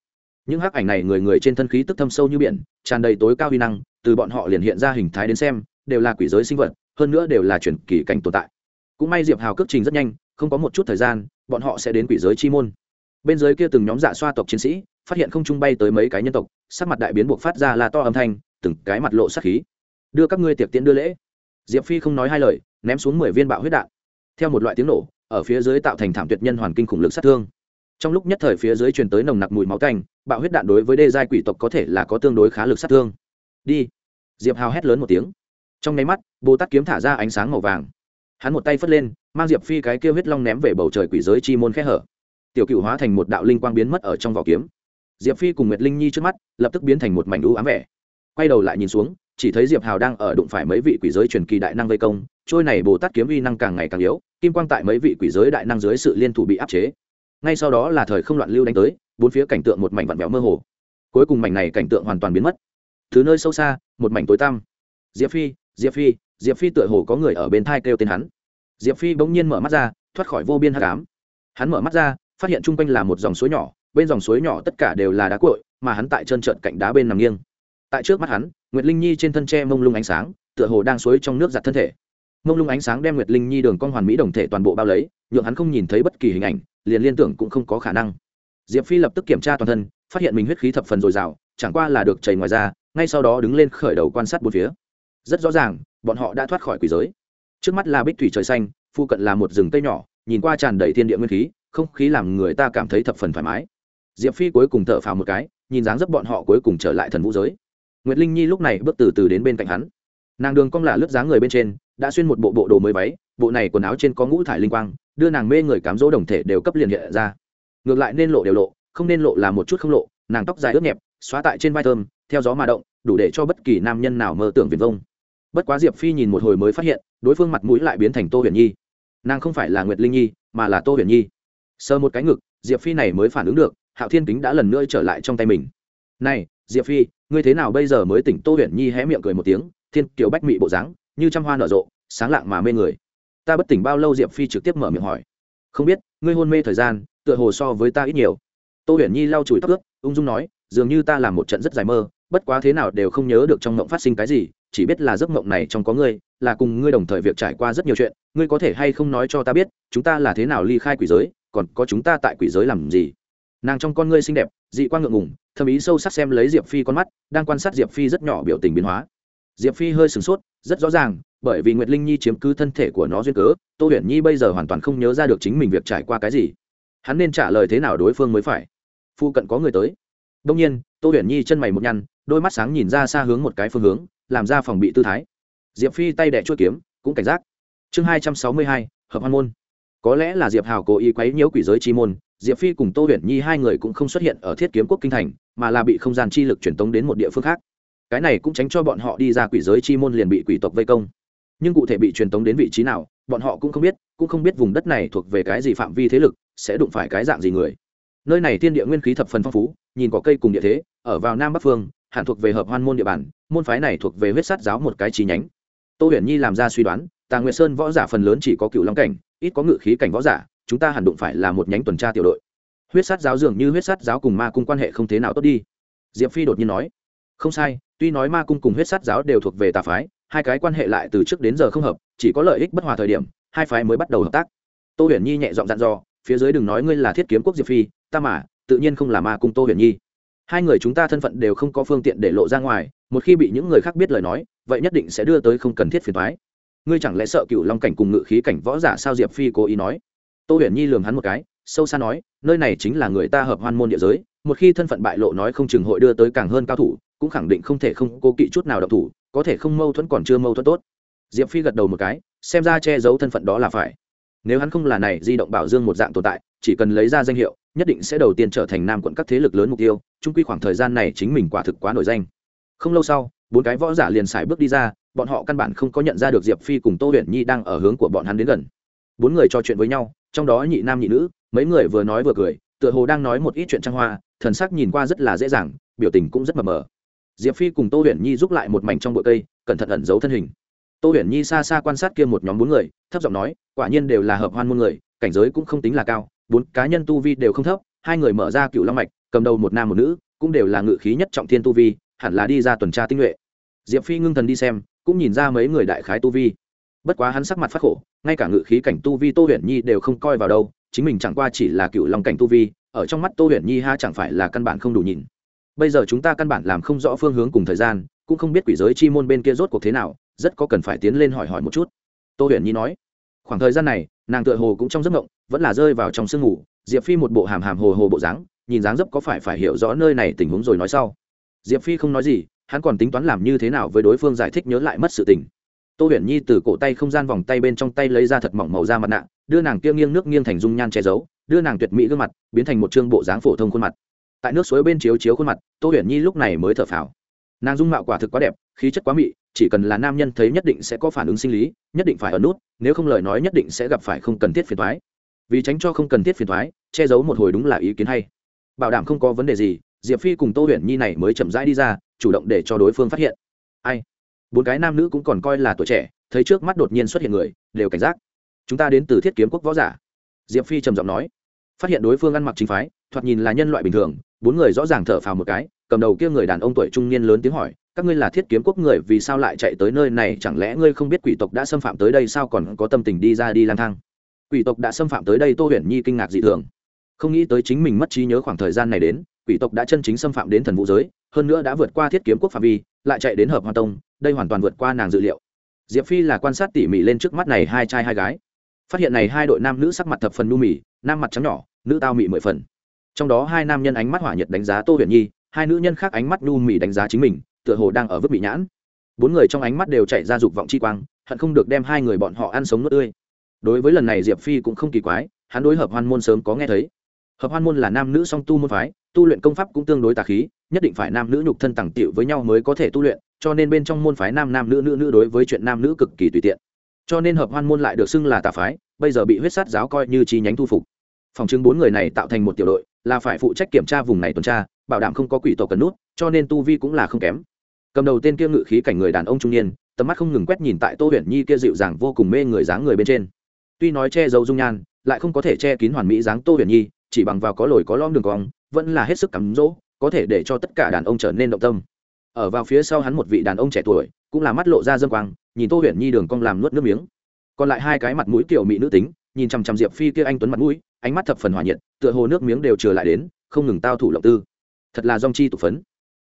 Những hắc ảnh này người người trên thân khí tức thâm sâu như biển, tràn đầy tối cao huy năng, từ bọn họ liền hiện ra hình thái đến xem, đều là quỷ giới sinh vật, hơn nữa đều là chuyển kỳ cảnh tồn tại. Cũng may diệp hào cước trình rất nhanh, không có một chút thời gian, bọn họ sẽ đến quỷ giới chi môn. Bên dưới kia từng nhóm dạ xoa tộc chiến sĩ, phát hiện không trung bay tới mấy cái nhân tộc, sắc mặt đại biến buộc phát ra là to âm thanh từng cái mặt lộ sát khí. Đưa các ngươi tiệc tiễn đưa lễ. Diệp phi không nói hai lời, ném xuống mười viên bạo huyết đạn. Theo một loại tiếng nổ, ở phía dưới tạo thành thảm tuyệt nhân hoàn kinh khủng lực sát thương. Trong lúc nhất thời phía dưới truyền tới nồng nặc mùi máu canh bạo huyết đạn đối với đê giai quỷ tộc có thể là có tương đối khá lực sát thương. Đi. Diệp hào hét lớn một tiếng. Trong nháy mắt, bồ tát kiếm thả ra ánh sáng màu vàng. Hắn một tay phất lên, mang diệp phi cái kêu huyết long ném về bầu trời quỷ giới chi môn khẽ hở. Tiểu cựu hóa thành một đạo linh quang biến mất ở trong vỏ kiếm. Diệp phi cùng nguyệt linh nhi trước mắt, lập tức biến thành một mảnh đũ ám vẻ quay đầu lại nhìn xuống, chỉ thấy diệp hào đang ở đụng phải mấy vị quỷ giới truyền kỳ đại năng vây công, trôi này bồ tát kiếm uy năng càng ngày càng yếu, kim quang tại mấy vị quỷ giới đại năng dưới sự liên thủ bị áp chế. Ngay sau đó là thời không loạn lưu đánh tới, bốn phía cảnh tượng một mảnh vặn vẹo mơ hồ. Cuối cùng mảnh này cảnh tượng hoàn toàn biến mất. Thứ nơi sâu xa, một mảnh tối tăm. Diệp phi diệp phi diệp phi tựa hồ có người ở bên thai kêu tên hắn. Diệp phi bỗng nhiên mở mắt ra, thoát khỏi vô biên hát cám hắn mở mắt ra, phát hiện chung quanh là một dòng suối nhỏ, bên dòng suối nhỏ tất cả đều là đá cội mà hắn tại trơn trợn cạnh đá bên nằm nghiêng tại trước mắt hắn, nguyệt linh nhi trên thân tre mông lung ánh sáng, tựa hồ đang suối trong nước giặt thân thể. Mông lung ánh sáng đem nguyệt linh nhi đường con hoàn mỹ đồng thể toàn bộ bao lấy, nhượng hắn không nhìn thấy bất kỳ hình ảnh, liền liên tưởng cũng không có khả năng. Diệp phi lập tức kiểm tra toàn thân, phát hiện mình huyết khí thập phần dồi dào, chẳng qua là được chảy ngoài ra ngay sau đó đứng lên khởi đầu quan sát bốn phía. Rất rõ ràng, bọn họ đã thoát khỏi quỷ giới. Trước mắt là bích thủy trời xanh phụ cận là một rừng cây nhỏ, nhìn qua tràn đầy thiên địa nguyên khí, không khí làm người ta cảm thấy thập phần thoải mái. Diệp phi cuối cùng thở phào một cái, nhìn dáng dấp bọn họ cuối cùng trở lại thần vũ giới nguyệt linh nhi lúc này bước từ từ đến bên cạnh hắn. Nàng đường cong lạ lướt dáng người bên trên, đã xuyên một bộ bộ đồ mới váy, bộ này quần áo trên có ngũ thải linh quang, đưa nàng mê người cám dỗ đồng thể đều cấp liền hiện ra. Ngược lại nên lộ đều lộ, không nên lộ là một chút không lộ, nàng tóc dài ướt nhẹp, xóa tại trên vai thơm, theo gió mà động, đủ để cho bất kỳ nam nhân nào mơ tưởng viền vông. Bất quá diệp phi nhìn một hồi mới phát hiện, đối phương mặt mũi lại biến thành tô huyền nhi. Nàng không phải là nguyệt linh nhi, mà là tô huyền nhi. Sờ một cái ngực, diệp phi này mới phản ứng được, hạo thiên kính đã lần nữa trở lại trong tay mình. Này diệp phi, ngươi thế nào bây giờ mới tỉnh? Tô huyền nhi hé miệng cười một tiếng, thiên kiều bách mị bộ dáng, như trăm hoa nở rộ, sáng lạng mà mê người. Ta bất tỉnh bao lâu? Diệp phi trực tiếp mở miệng hỏi. Không biết, ngươi hôn mê thời gian, tựa hồ so với ta ít nhiều. Tô huyền nhi lau chùi tóc ướt, ung dung nói, dường như ta làm một trận rất dài mơ, bất quá thế nào đều không nhớ được trong mộng phát sinh cái gì, chỉ biết là giấc mộng này trong có ngươi, là cùng ngươi đồng thời việc trải qua rất nhiều chuyện, ngươi có thể hay không nói cho ta biết, chúng ta là thế nào ly khai quỷ giới, còn có chúng ta tại quỷ giới làm gì? Nàng trong con ngươi xinh đẹp, dị quan ngượng ngùng thầm ý sâu sắc xem lấy diệp phi con mắt, đang quan sát diệp phi rất nhỏ biểu tình biến hóa. Diệp phi hơi sửng sốt, rất rõ ràng, bởi vì nguyệt linh nhi chiếm cứ thân thể của nó duyên cớ, tô huyền nhi bây giờ hoàn toàn không nhớ ra được chính mình việc trải qua cái gì. Hắn nên trả lời thế nào đối phương mới phải? Phu cận có người tới. Đông nhiên, tô huyền nhi chân mày một nhăn, đôi mắt sáng nhìn ra xa hướng một cái phương hướng, làm ra phòng bị tư thái. Diệp phi tay đẻ chuỗi kiếm, cũng cảnh giác. Chương hai trăm sáu mươi hai, hợp hoan môn có lẽ là diệp hào cố ý quấy nhiễu quỷ giới chi môn, diệp phi cùng tô huyền nhi hai người cũng không xuất hiện ở thiết kiếm quốc kinh thành, mà là bị không gian chi lực truyền tống đến một địa phương khác. Cái này cũng tránh cho bọn họ đi ra quỷ giới chi môn liền bị quỷ tộc vây công. Nhưng cụ thể bị truyền tống đến vị trí nào, bọn họ cũng không biết, cũng không biết vùng đất này thuộc về cái gì phạm vi thế lực, sẽ đụng phải cái dạng gì người. Nơi này thiên địa nguyên khí thập phần phong phú, nhìn có cây cùng địa thế, ở vào nam bắc phương, hẳn thuộc về hợp hoan môn địa bàn, môn phái này thuộc về huyết sát giáo một cái chi nhánh tô huyền nhi làm ra suy đoán, tà nguyệt sơn võ giả phần lớn chỉ có cựu long cảnh, ít có ngự khí cảnh võ giả, chúng ta hẳn đụng phải là một nhánh tuần tra tiểu đội. Huyết sát giáo dường như huyết sát giáo cùng ma cung quan hệ không thế nào tốt đi. Diệp phi đột nhiên nói, không sai, tuy nói ma cung cùng huyết sát giáo đều thuộc về tà phái, hai cái quan hệ lại từ trước đến giờ không hợp, chỉ có lợi ích bất hòa thời điểm, hai phái mới bắt đầu hợp tác. Tô huyền nhi nhẹ giọng dặn dò, phía dưới đừng nói ngươi là thiết kiếm quốc diệp phi, ta mà, tự nhiên không là ma cung tô huyền nhi. Hai người chúng ta thân phận đều không có phương tiện để lộ ra ngoài, một khi bị những người khác biết lời nói vậy nhất định sẽ đưa tới không cần thiết phiền toái. ngươi chẳng lẽ sợ cựu long cảnh cùng ngự khí cảnh võ giả sao diệp phi cố ý nói? Tô huyền nhi lường hắn một cái, sâu xa nói, nơi này chính là người ta hợp hoan môn địa giới, một khi thân phận bại lộ nói không chừng hội đưa tới càng hơn cao thủ, cũng khẳng định không thể không cố kỵ chút nào độc thủ, có thể không mâu thuẫn còn chưa mâu thuẫn tốt. Diệp phi gật đầu một cái, xem ra che giấu thân phận đó là phải. Nếu hắn không là này, di động bảo dương một dạng tồn tại, chỉ cần lấy ra danh hiệu, nhất định sẽ đầu tiên trở thành nam quận các thế lực lớn mục tiêu trung quy khoảng thời gian này chính mình quả thực quá nổi danh. Không lâu sau bốn cái võ giả liền xài bước đi ra, bọn họ căn bản không có nhận ra được diệp phi cùng tô huyền nhi đang ở hướng của bọn hắn đến gần. Bốn người trò chuyện với nhau, trong đó nhị nam nhị nữ, mấy người vừa nói vừa cười, tựa hồ đang nói một ít chuyện trang hoa, thần sắc nhìn qua rất là dễ dàng, biểu tình cũng rất mờ mờ. Diệp phi cùng tô huyền nhi giúp lại một mảnh trong bụi cây, cẩn thận ẩn giấu thân hình. Tô huyền nhi xa xa quan sát kia một nhóm bốn người, thấp giọng nói, quả nhiên đều là hợp hoan môn người, cảnh giới cũng không tính là cao, bốn cá nhân tu vi đều không thấp, hai người mở ra cựu long mạch, cầm đầu một nam một nữ, cũng đều là ngự khí nhất trọng thiên tu vi, hẳn là đi ra tuần tra tinh nhuệ diệp phi ngưng thần đi xem, cũng nhìn ra mấy người đại khái tu vi. Bất quá hắn sắc mặt phát khổ, ngay cả ngự khí cảnh tu vi tô huyền nhi đều không coi vào đâu, chính mình chẳng qua chỉ là cựu long cảnh tu vi, ở trong mắt tô huyền nhi ha chẳng phải là căn bản không đủ nhìn. Bây giờ chúng ta căn bản làm không rõ phương hướng cùng thời gian, cũng không biết quỷ giới chi môn bên kia rốt cuộc thế nào, rất có cần phải tiến lên hỏi hỏi một chút. Tô huyền nhi nói, khoảng thời gian này, nàng tựa hồ cũng trong giấc ngộng vẫn là rơi vào trong sương ngủ. Diệp phi một bộ hàm hàm hồ hồ bộ dáng, nhìn dáng dấp có phải phải hiểu rõ nơi này tình huống rồi nói sau. Diệp phi không nói gì hắn còn tính toán làm như thế nào với đối phương giải thích nhớ lại mất sự tình. Tô huyền nhi từ cổ tay không gian vòng tay bên trong tay lấy ra thật mỏng màu da mặt nạ, đưa nàng kia nghiêng nước nghiêng thành dung nhan che giấu, đưa nàng tuyệt mỹ gương mặt, biến thành một chương bộ dáng phổ thông khuôn mặt. Tại nước suối bên chiếu chiếu khuôn mặt, tô huyền nhi lúc này mới thở phào. Nàng dung mạo quả thực quá đẹp, khí chất quá mị, chỉ cần là nam nhân thấy nhất định sẽ có phản ứng sinh lý, nhất định phải ở nút, nếu không lời nói nhất định sẽ gặp phải không cần thiết phiền thoái vì tránh cho không cần thiết phiền thoái che giấu một hồi đúng là ý kiến hay. Bảo đảm không có vấn đề gì diệp phi cùng tô huyền nhi này mới chậm rãi đi ra, chủ động để cho đối phương phát hiện. Ai? Bốn cái nam nữ cũng còn coi là tuổi trẻ, thấy trước mắt đột nhiên xuất hiện người, đều cảnh giác. Chúng ta đến từ thiết kiếm quốc võ giả. Diệp phi trầm giọng nói. Phát hiện đối phương ăn mặc chính phái, thoạt nhìn là nhân loại bình thường, bốn người rõ ràng thở phào một cái, cầm đầu kia người đàn ông tuổi trung niên lớn tiếng hỏi, các ngươi là thiết kiếm quốc người, vì sao lại chạy tới nơi này? Chẳng lẽ ngươi không biết quỷ tộc đã xâm phạm tới đây sao còn có tâm tình đi ra đi lang thang? Quỷ tộc đã xâm phạm tới đây, tô huyền nhi kinh ngạc dị thường. Không nghĩ tới chính mình mất trí nhớ khoảng thời gian này đến quỷ tộc đã chân chính xâm phạm đến thần vũ giới, hơn nữa đã vượt qua thiết kiếm quốc phạm vi, lại chạy đến hợp hoa tông, đây hoàn toàn vượt qua nàng dự liệu. Diệp phi là quan sát tỉ mỉ lên trước mắt này hai trai hai gái. Phát hiện này hai đội nam nữ sắc mặt thập phần nu mì, nam mặt trắng nhỏ, nữ tao mị mười phần. Trong đó hai nam nhân ánh mắt hỏa nhiệt đánh giá tô huyền nhi, hai nữ nhân khác ánh mắt nu mì đánh giá chính mình, tựa hồ đang ở vứt bị nhãn. Bốn người trong ánh mắt đều chạy ra dục vọng chi quang, hận không được đem hai người bọn họ ăn sống nước tươi. Đối với lần này diệp phi cũng không kỳ quái, hắn đối hợp hoan môn sớm có nghe thấy. Hợp hoan môn là nam nữ song tu môn phái tu luyện công pháp cũng tương đối tà khí, nhất định phải nam nữ nhục thân tặng tiệu với nhau mới có thể tu luyện, cho nên bên trong môn phái nam nam nữ nữ nữ đối với chuyện nam nữ cực kỳ tùy tiện. Cho nên hợp hoan môn lại được xưng là tà phái, bây giờ bị huyết sát giáo coi như chi nhánh thu phục. Phòng chứng bốn người này tạo thành một tiểu đội, là phải phụ trách kiểm tra vùng này tuần tra, bảo đảm không có quỷ tổ cần nút, cho nên tu vi cũng là không kém. Cầm đầu tên kia ngự khí cảnh người đàn ông trung niên, tầm mắt không ngừng quét nhìn tại tô huyền nhi kia dịu dàng vô cùng mê người dáng người bên trên. Tuy nói che giấu dung nhan, lại không có thể che kín hoàn mỹ dáng tô huyền nhi, chỉ bằng vào có lồi có lõm đường cong vẫn là hết sức cắm rỗ có thể để cho tất cả đàn ông trở nên động tâm. Ở vào phía sau hắn một vị đàn ông trẻ tuổi, cũng là mắt lộ ra dâm quang, nhìn tô huyền nhi đường cong làm nuốt nước miếng. Còn lại hai cái mặt mũi kiểu mỹ nữ tính, nhìn chằm chằm diệp phi kia anh tuấn mặt mũi, ánh mắt thập phần hòa nhiệt, tựa hồ nước miếng đều trừ lại đến, không ngừng tao thủ lộng tư. Thật là dong chi tụ phấn.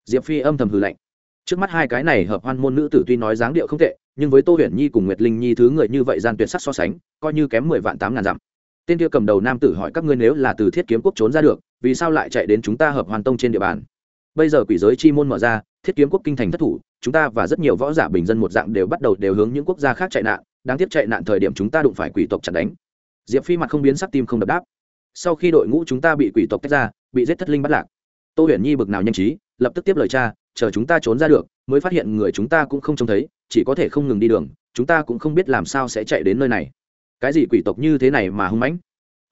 Diệp phi âm thầm hư lạnh. Trước mắt hai cái này hợp hoan môn nữ tử tuy nói dáng điệu không tệ, nhưng với tô huyền nhi cùng nguyệt linh nhi thứ người như vậy gian tuyệt sắc so sánh, coi như kém mười vạn tám ngàn dặm. Tên kia cầm đầu nam tử hỏi các ngươi nếu là từ thiết kiếm quốc trốn ra được vì sao lại chạy đến chúng ta hợp hoàn tông trên địa bàn? Bây giờ quỷ giới chi môn mở ra, thiết kiếm quốc kinh thành thất thủ, chúng ta và rất nhiều võ giả bình dân một dạng đều bắt đầu đều hướng những quốc gia khác chạy nạn, đáng tiếc chạy nạn thời điểm chúng ta đụng phải quỷ tộc chặt đánh. Diệp phi mặt không biến sắc tim không đập đáp. Sau khi đội ngũ chúng ta bị quỷ tộc tách ra, bị giết thất linh bắt lạc. Tô huyền nhi bực nào nhanh trí, lập tức tiếp lời cha, chờ chúng ta trốn ra được, mới phát hiện người chúng ta cũng không trông thấy, chỉ có thể không ngừng đi đường, chúng ta cũng không biết làm sao sẽ chạy đến nơi này. Cái gì quỷ tộc như thế này mà hung mãnh?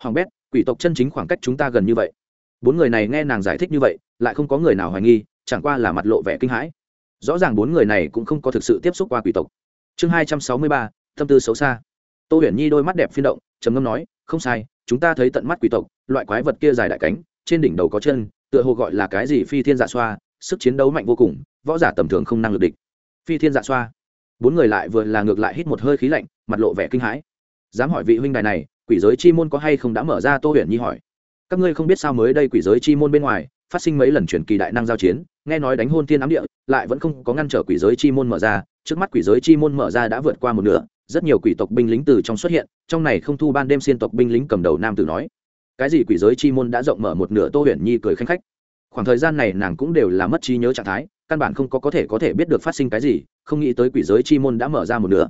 Hoàng bét, quỷ tộc chân chính khoảng cách chúng ta gần như vậy bốn người này nghe nàng giải thích như vậy, lại không có người nào hoài nghi, chẳng qua là mặt lộ vẻ kinh hãi. Rõ ràng bốn người này cũng không có thực sự tiếp xúc qua quỷ tộc. Chương hai trăm sáu mươi ba, tâm tư xấu xa. Tô huyền nhi đôi mắt đẹp phiên động, trầm ngâm nói, không sai, chúng ta thấy tận mắt quỷ tộc, loại quái vật kia dài đại cánh, trên đỉnh đầu có chân, tựa hồ gọi là cái gì phi thiên dạ xoa, sức chiến đấu mạnh vô cùng, võ giả tầm thường không năng lực địch. Phi thiên dạ xoa. Bốn người lại vừa là ngược lại hít một hơi khí lạnh, mặt lộ vẻ kinh hãi. Dám hỏi vị huynh đài này, quỷ giới chi môn có hay không đã mở ra? Tô huyền nhi hỏi các ngươi không biết sao mới đây quỷ giới chi môn bên ngoài, phát sinh mấy lần chuyển kỳ đại năng giao chiến, nghe nói đánh hôn thiên ám địa, lại vẫn không có ngăn trở quỷ giới chi môn mở ra. Trước mắt quỷ giới chi môn mở ra đã vượt qua một nửa, rất nhiều quỷ tộc binh lính từ trong xuất hiện, trong này không thu ban đêm xiên tộc binh lính cầm đầu nam tử nói, cái gì quỷ giới chi môn đã rộng mở một nửa? Tô huyền nhi cười khanh khách. Khoảng thời gian này nàng cũng đều là mất trí nhớ trạng thái, căn bản không có có thể có thể biết được phát sinh cái gì, không nghĩ tới quỷ giới chi môn đã mở ra một nửa.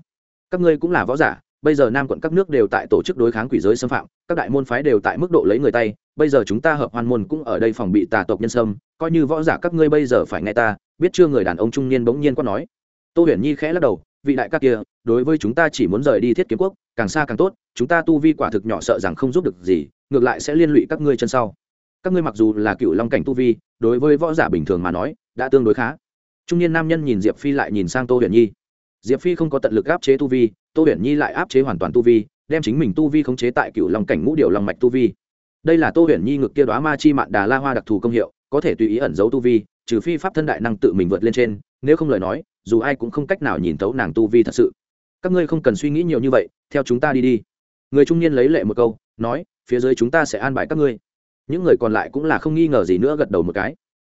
Các ngươi cũng là võ giả bây giờ nam quận các nước đều tại tổ chức đối kháng quỷ giới xâm phạm, các đại môn phái đều tại mức độ lấy người tay, bây giờ chúng ta hợp hoan môn cũng ở đây phòng bị tà tộc nhân sâm, coi như võ giả các ngươi bây giờ phải nghe ta, biết chưa người đàn ông trung niên bỗng nhiên có nói. Tô huyền nhi khẽ lắc đầu, vị đại các kia, đối với chúng ta chỉ muốn rời đi thiết kiếm quốc, càng xa càng tốt, chúng ta tu vi quả thực nhỏ sợ rằng không giúp được gì, ngược lại sẽ liên lụy các ngươi chân sau. Các ngươi mặc dù là cựu long cảnh tu vi, đối với võ giả bình thường mà nói, đã tương đối khá. Trung niên nam nhân nhìn diệp phi lại nhìn sang tô huyền nhi diệp phi không có tận lực áp chế tu vi, tô huyền nhi lại áp chế hoàn toàn tu vi, đem chính mình tu vi khống chế tại cựu lòng cảnh ngũ điều lòng mạch tu vi. Đây là tô huyền nhi ngực kia đoá ma chi mạn đà la hoa đặc thù công hiệu, có thể tùy ý ẩn giấu tu vi, trừ phi pháp thân đại năng tự mình vượt lên trên, nếu không lời nói, dù ai cũng không cách nào nhìn thấu nàng tu vi thật sự. Các ngươi không cần suy nghĩ nhiều như vậy, theo chúng ta đi đi. Người trung niên lấy lệ một câu, nói, phía dưới chúng ta sẽ an bài các ngươi. Những người còn lại cũng là không nghi ngờ gì nữa gật đầu một cái.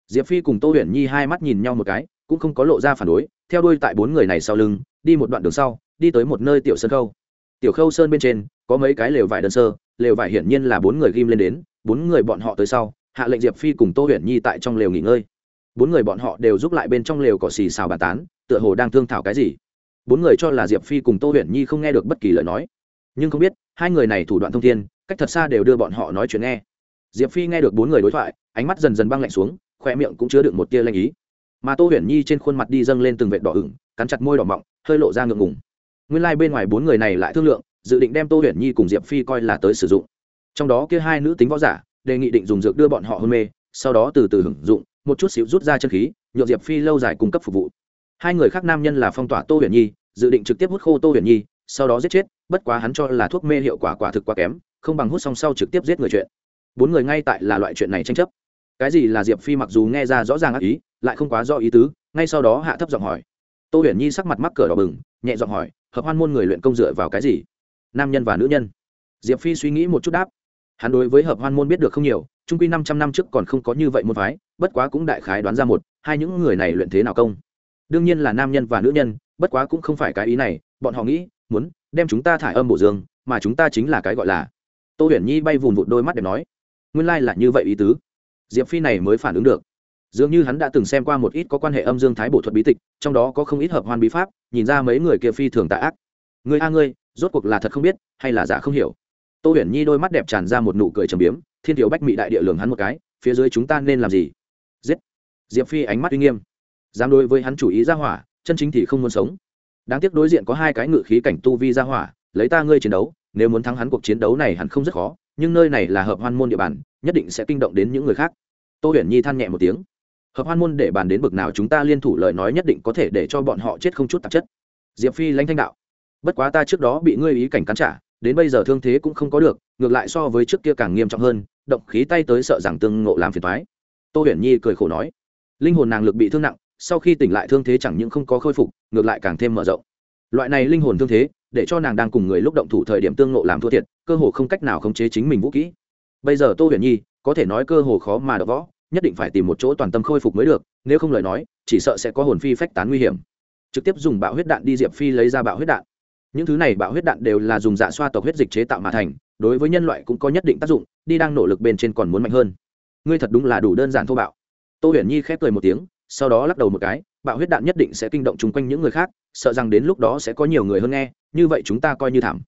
Diệp phi cùng tô huyền nhi hai mắt nhìn nhau một cái cũng không có lộ ra phản đối, theo đuôi tại bốn người này sau lưng, đi một đoạn đường sau, đi tới một nơi tiểu sơn khâu. Tiểu khâu sơn bên trên, có mấy cái lều vải đơn sơ, lều vải hiển nhiên là bốn người ghim lên đến, bốn người bọn họ tới sau, hạ lệnh diệp phi cùng tô huyền nhi tại trong lều nghỉ ngơi. Bốn người bọn họ đều giúp lại bên trong lều cỏ xì xào bàn tán, tựa hồ đang thương thảo cái gì. Bốn người cho là diệp phi cùng tô huyền nhi không nghe được bất kỳ lời nói. Nhưng không biết, hai người này thủ đoạn thông thiên, cách thật xa đều đưa bọn họ nói chuyện nghe. Diệp phi nghe được bốn người đối thoại, ánh mắt dần dần băng lạnh xuống, khoe miệng cũng chứa được một tia lanh ý mà tô huyền nhi trên khuôn mặt đi dâng lên từng vệt đỏ ửng, cắn chặt môi đỏ mọng, hơi lộ ra ngượng ngùng. Nguyên lai、like、bên ngoài bốn người này lại thương lượng, dự định đem tô huyền nhi cùng diệp phi coi là tới sử dụng. Trong đó kia hai nữ tính võ giả, đề nghị định dùng dược đưa bọn họ hôn mê, sau đó từ từ hưởng dụng, một chút xíu rút ra chân khí nhộn diệp phi lâu dài cung cấp phục vụ. Hai người khác nam nhân là phong tỏa tô huyền nhi, dự định trực tiếp hút khô tô huyền nhi, sau đó giết chết, bất quá hắn cho là thuốc mê hiệu quả quả thực quá kém, không bằng hút xong sau trực tiếp giết người chuyện. Bốn người ngay tại là loại chuyện này tranh chấp. Cái gì là diệp phi mặc dù nghe ra rõ ràng ác ý lại không quá do ý tứ, ngay sau đó hạ thấp giọng hỏi. Tô huyền nhi sắc mặt mắc cửa đỏ bừng, nhẹ giọng hỏi, hợp hoan môn người luyện công dựa vào cái gì? Nam nhân và nữ nhân. Diệp phi suy nghĩ một chút đáp. Hắn đối với hợp hoan môn biết được không nhiều, trung quy năm trăm năm trước còn không có như vậy môn phái, bất quá cũng đại khái đoán ra một, hai những người này luyện thế nào công. Đương nhiên là nam nhân và nữ nhân, bất quá cũng không phải cái ý này, bọn họ nghĩ, muốn đem chúng ta thải âm bổ dương, mà chúng ta chính là cái gọi là. Tô huyền nhi bay vùn vụt đôi mắt để nói. Nguyên lai là như vậy ý tứ. Diệp phi này mới phản ứng được dường như hắn đã từng xem qua một ít có quan hệ âm dương thái bổ thuật bí tịch, trong đó có không ít hợp hoan bí pháp, nhìn ra mấy người kia phi thường tạ ác. Người a ngươi, rốt cuộc là thật không biết, hay là giả không hiểu? Tô huyền nhi đôi mắt đẹp tràn ra một nụ cười trầm biếm, thiên thiếu bách mị đại địa lường hắn một cái, phía dưới chúng ta nên làm gì? Giết! Diệp phi ánh mắt uy nghiêm. Dám đối với hắn chủ ý ra hỏa, chân chính thì không muốn sống. Đáng tiếc đối diện có hai cái ngự khí cảnh tu vi ra hỏa, lấy ta ngươi chiến đấu, nếu muốn thắng hắn cuộc chiến đấu này hắn không rất khó, nhưng nơi này là hợp hoan môn địa bàn, nhất định sẽ kinh động đến những người khác. Tô huyền nhi than nhẹ một tiếng hợp hoan môn để bàn đến bực nào chúng ta liên thủ lời nói nhất định có thể để cho bọn họ chết không chút tạp chất. Diệp phi lãnh thanh đạo. Bất quá ta trước đó bị ngươi ý cảnh cắn trả, đến bây giờ thương thế cũng không có được, ngược lại so với trước kia càng nghiêm trọng hơn, động khí tay tới sợ rằng tương ngộ làm phiền thoái tô huyền nhi cười khổ nói, linh hồn nàng lực bị thương nặng, sau khi tỉnh lại thương thế chẳng những không có khôi phục, ngược lại càng thêm mở rộng. Loại này linh hồn thương thế, để cho nàng đang cùng người lúc động thủ thời điểm tương ngộ làm thua thiệt, cơ hồ không cách nào khống chế chính mình vũ kỹ. Bây giờ tô huyền nhi, có thể nói cơ hồ khó mà đỡ võ nhất định phải tìm một chỗ toàn tâm khôi phục mới được, nếu không lời nói, chỉ sợ sẽ có hồn phi phách tán nguy hiểm. Trực tiếp dùng bạo huyết đạn đi diệp phi lấy ra bạo huyết đạn. Những thứ này bạo huyết đạn đều là dùng dạ xoa tộc huyết dịch chế tạo mà thành, đối với nhân loại cũng có nhất định tác dụng, đi đang nỗ lực bên trên còn muốn mạnh hơn. Ngươi thật đúng là đủ đơn giản thô bạo. Tô huyền nhi khép cười một tiếng, sau đó lắc đầu một cái, bạo huyết đạn nhất định sẽ kinh động chung quanh những người khác, sợ rằng đến lúc đó sẽ có nhiều người hơn nghe, như vậy chúng ta coi như thảm.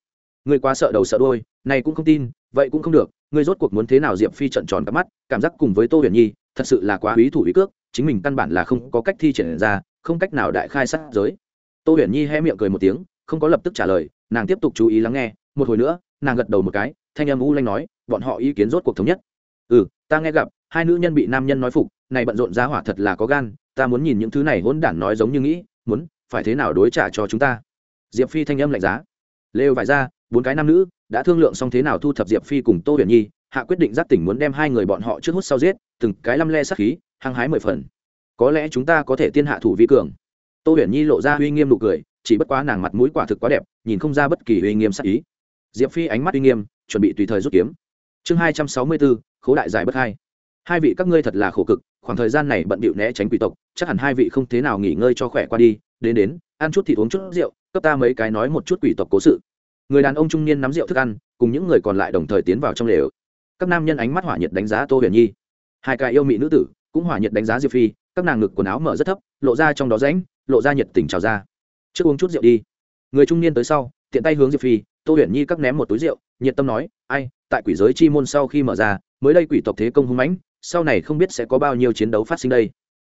Ngươi quá sợ đầu sợ đôi này cũng không tin, vậy cũng không được ngươi rốt cuộc muốn thế nào diệp phi trận tròn cắp mắt, cảm giác cùng với tô huyền nhi, thật sự là quá húy thủ ý cước, chính mình căn bản là không có cách thi triển ra, không cách nào đại khai sát giới. Tô huyền nhi hé miệng cười một tiếng, không có lập tức trả lời, nàng tiếp tục chú ý lắng nghe, một hồi nữa, nàng gật đầu một cái, thanh âm u lanh nói, bọn họ ý kiến rốt cuộc thống nhất. Ừ ta nghe gặp, hai nữ nhân bị nam nhân nói phục, này bận rộn ra hỏa thật là có gan, ta muốn nhìn những thứ này hỗn đản nói giống như nghĩ, muốn, phải thế nào đối trả cho chúng ta? Diệp phi thanh âm lạnh giá. Lêu vải ra bốn cái nam nữ đã thương lượng xong thế nào thu thập diệp phi cùng tô huyền nhi, hạ quyết định giác tỉnh muốn đem hai người bọn họ trước hút sau giết, từng cái lăm le sắc khí, hăng hái mười phần. Có lẽ chúng ta có thể tiên hạ thủ vi cường. Tô huyền nhi lộ ra uy nghiêm nụ cười, chỉ bất quá nàng mặt mũi quả thực quá đẹp, nhìn không ra bất kỳ uy nghiêm sắc ý. Diệp phi ánh mắt uy nghiêm, chuẩn bị tùy thời rút kiếm. Chương hai trăm sáu mươi bốn, khố đại giải bất hai. Hai vị các ngươi thật là khổ cực, khoảng thời gian này bận bịu né tránh quỷ tộc, chắc hẳn hai vị không thế nào nghỉ ngơi cho khỏe qua đi, đến đến, ăn chút thịt uống chút rượu, cấp ta mấy cái nói một chút quỷ tộc cố sự người đàn ông trung niên nắm rượu thức ăn, cùng những người còn lại đồng thời tiến vào trong lều. Các nam nhân ánh mắt hỏa nhiệt đánh giá tô huyền nhi. Hai cái yêu mị nữ tử, cũng hỏa nhiệt đánh giá diệp phi, các nàng ngực quần áo mở rất thấp, lộ ra trong đó rãnh, lộ ra nhiệt tình trào ra. Trước uống chút rượu đi. Người trung niên tới sau, tiện tay hướng diệp phi, tô huyền nhi cắt ném một túi rượu, nhiệt tâm nói, ai, tại quỷ giới chi môn sau khi mở ra, mới đây quỷ tộc thế công hung mãnh, sau này không biết sẽ có bao nhiêu chiến đấu phát sinh đây.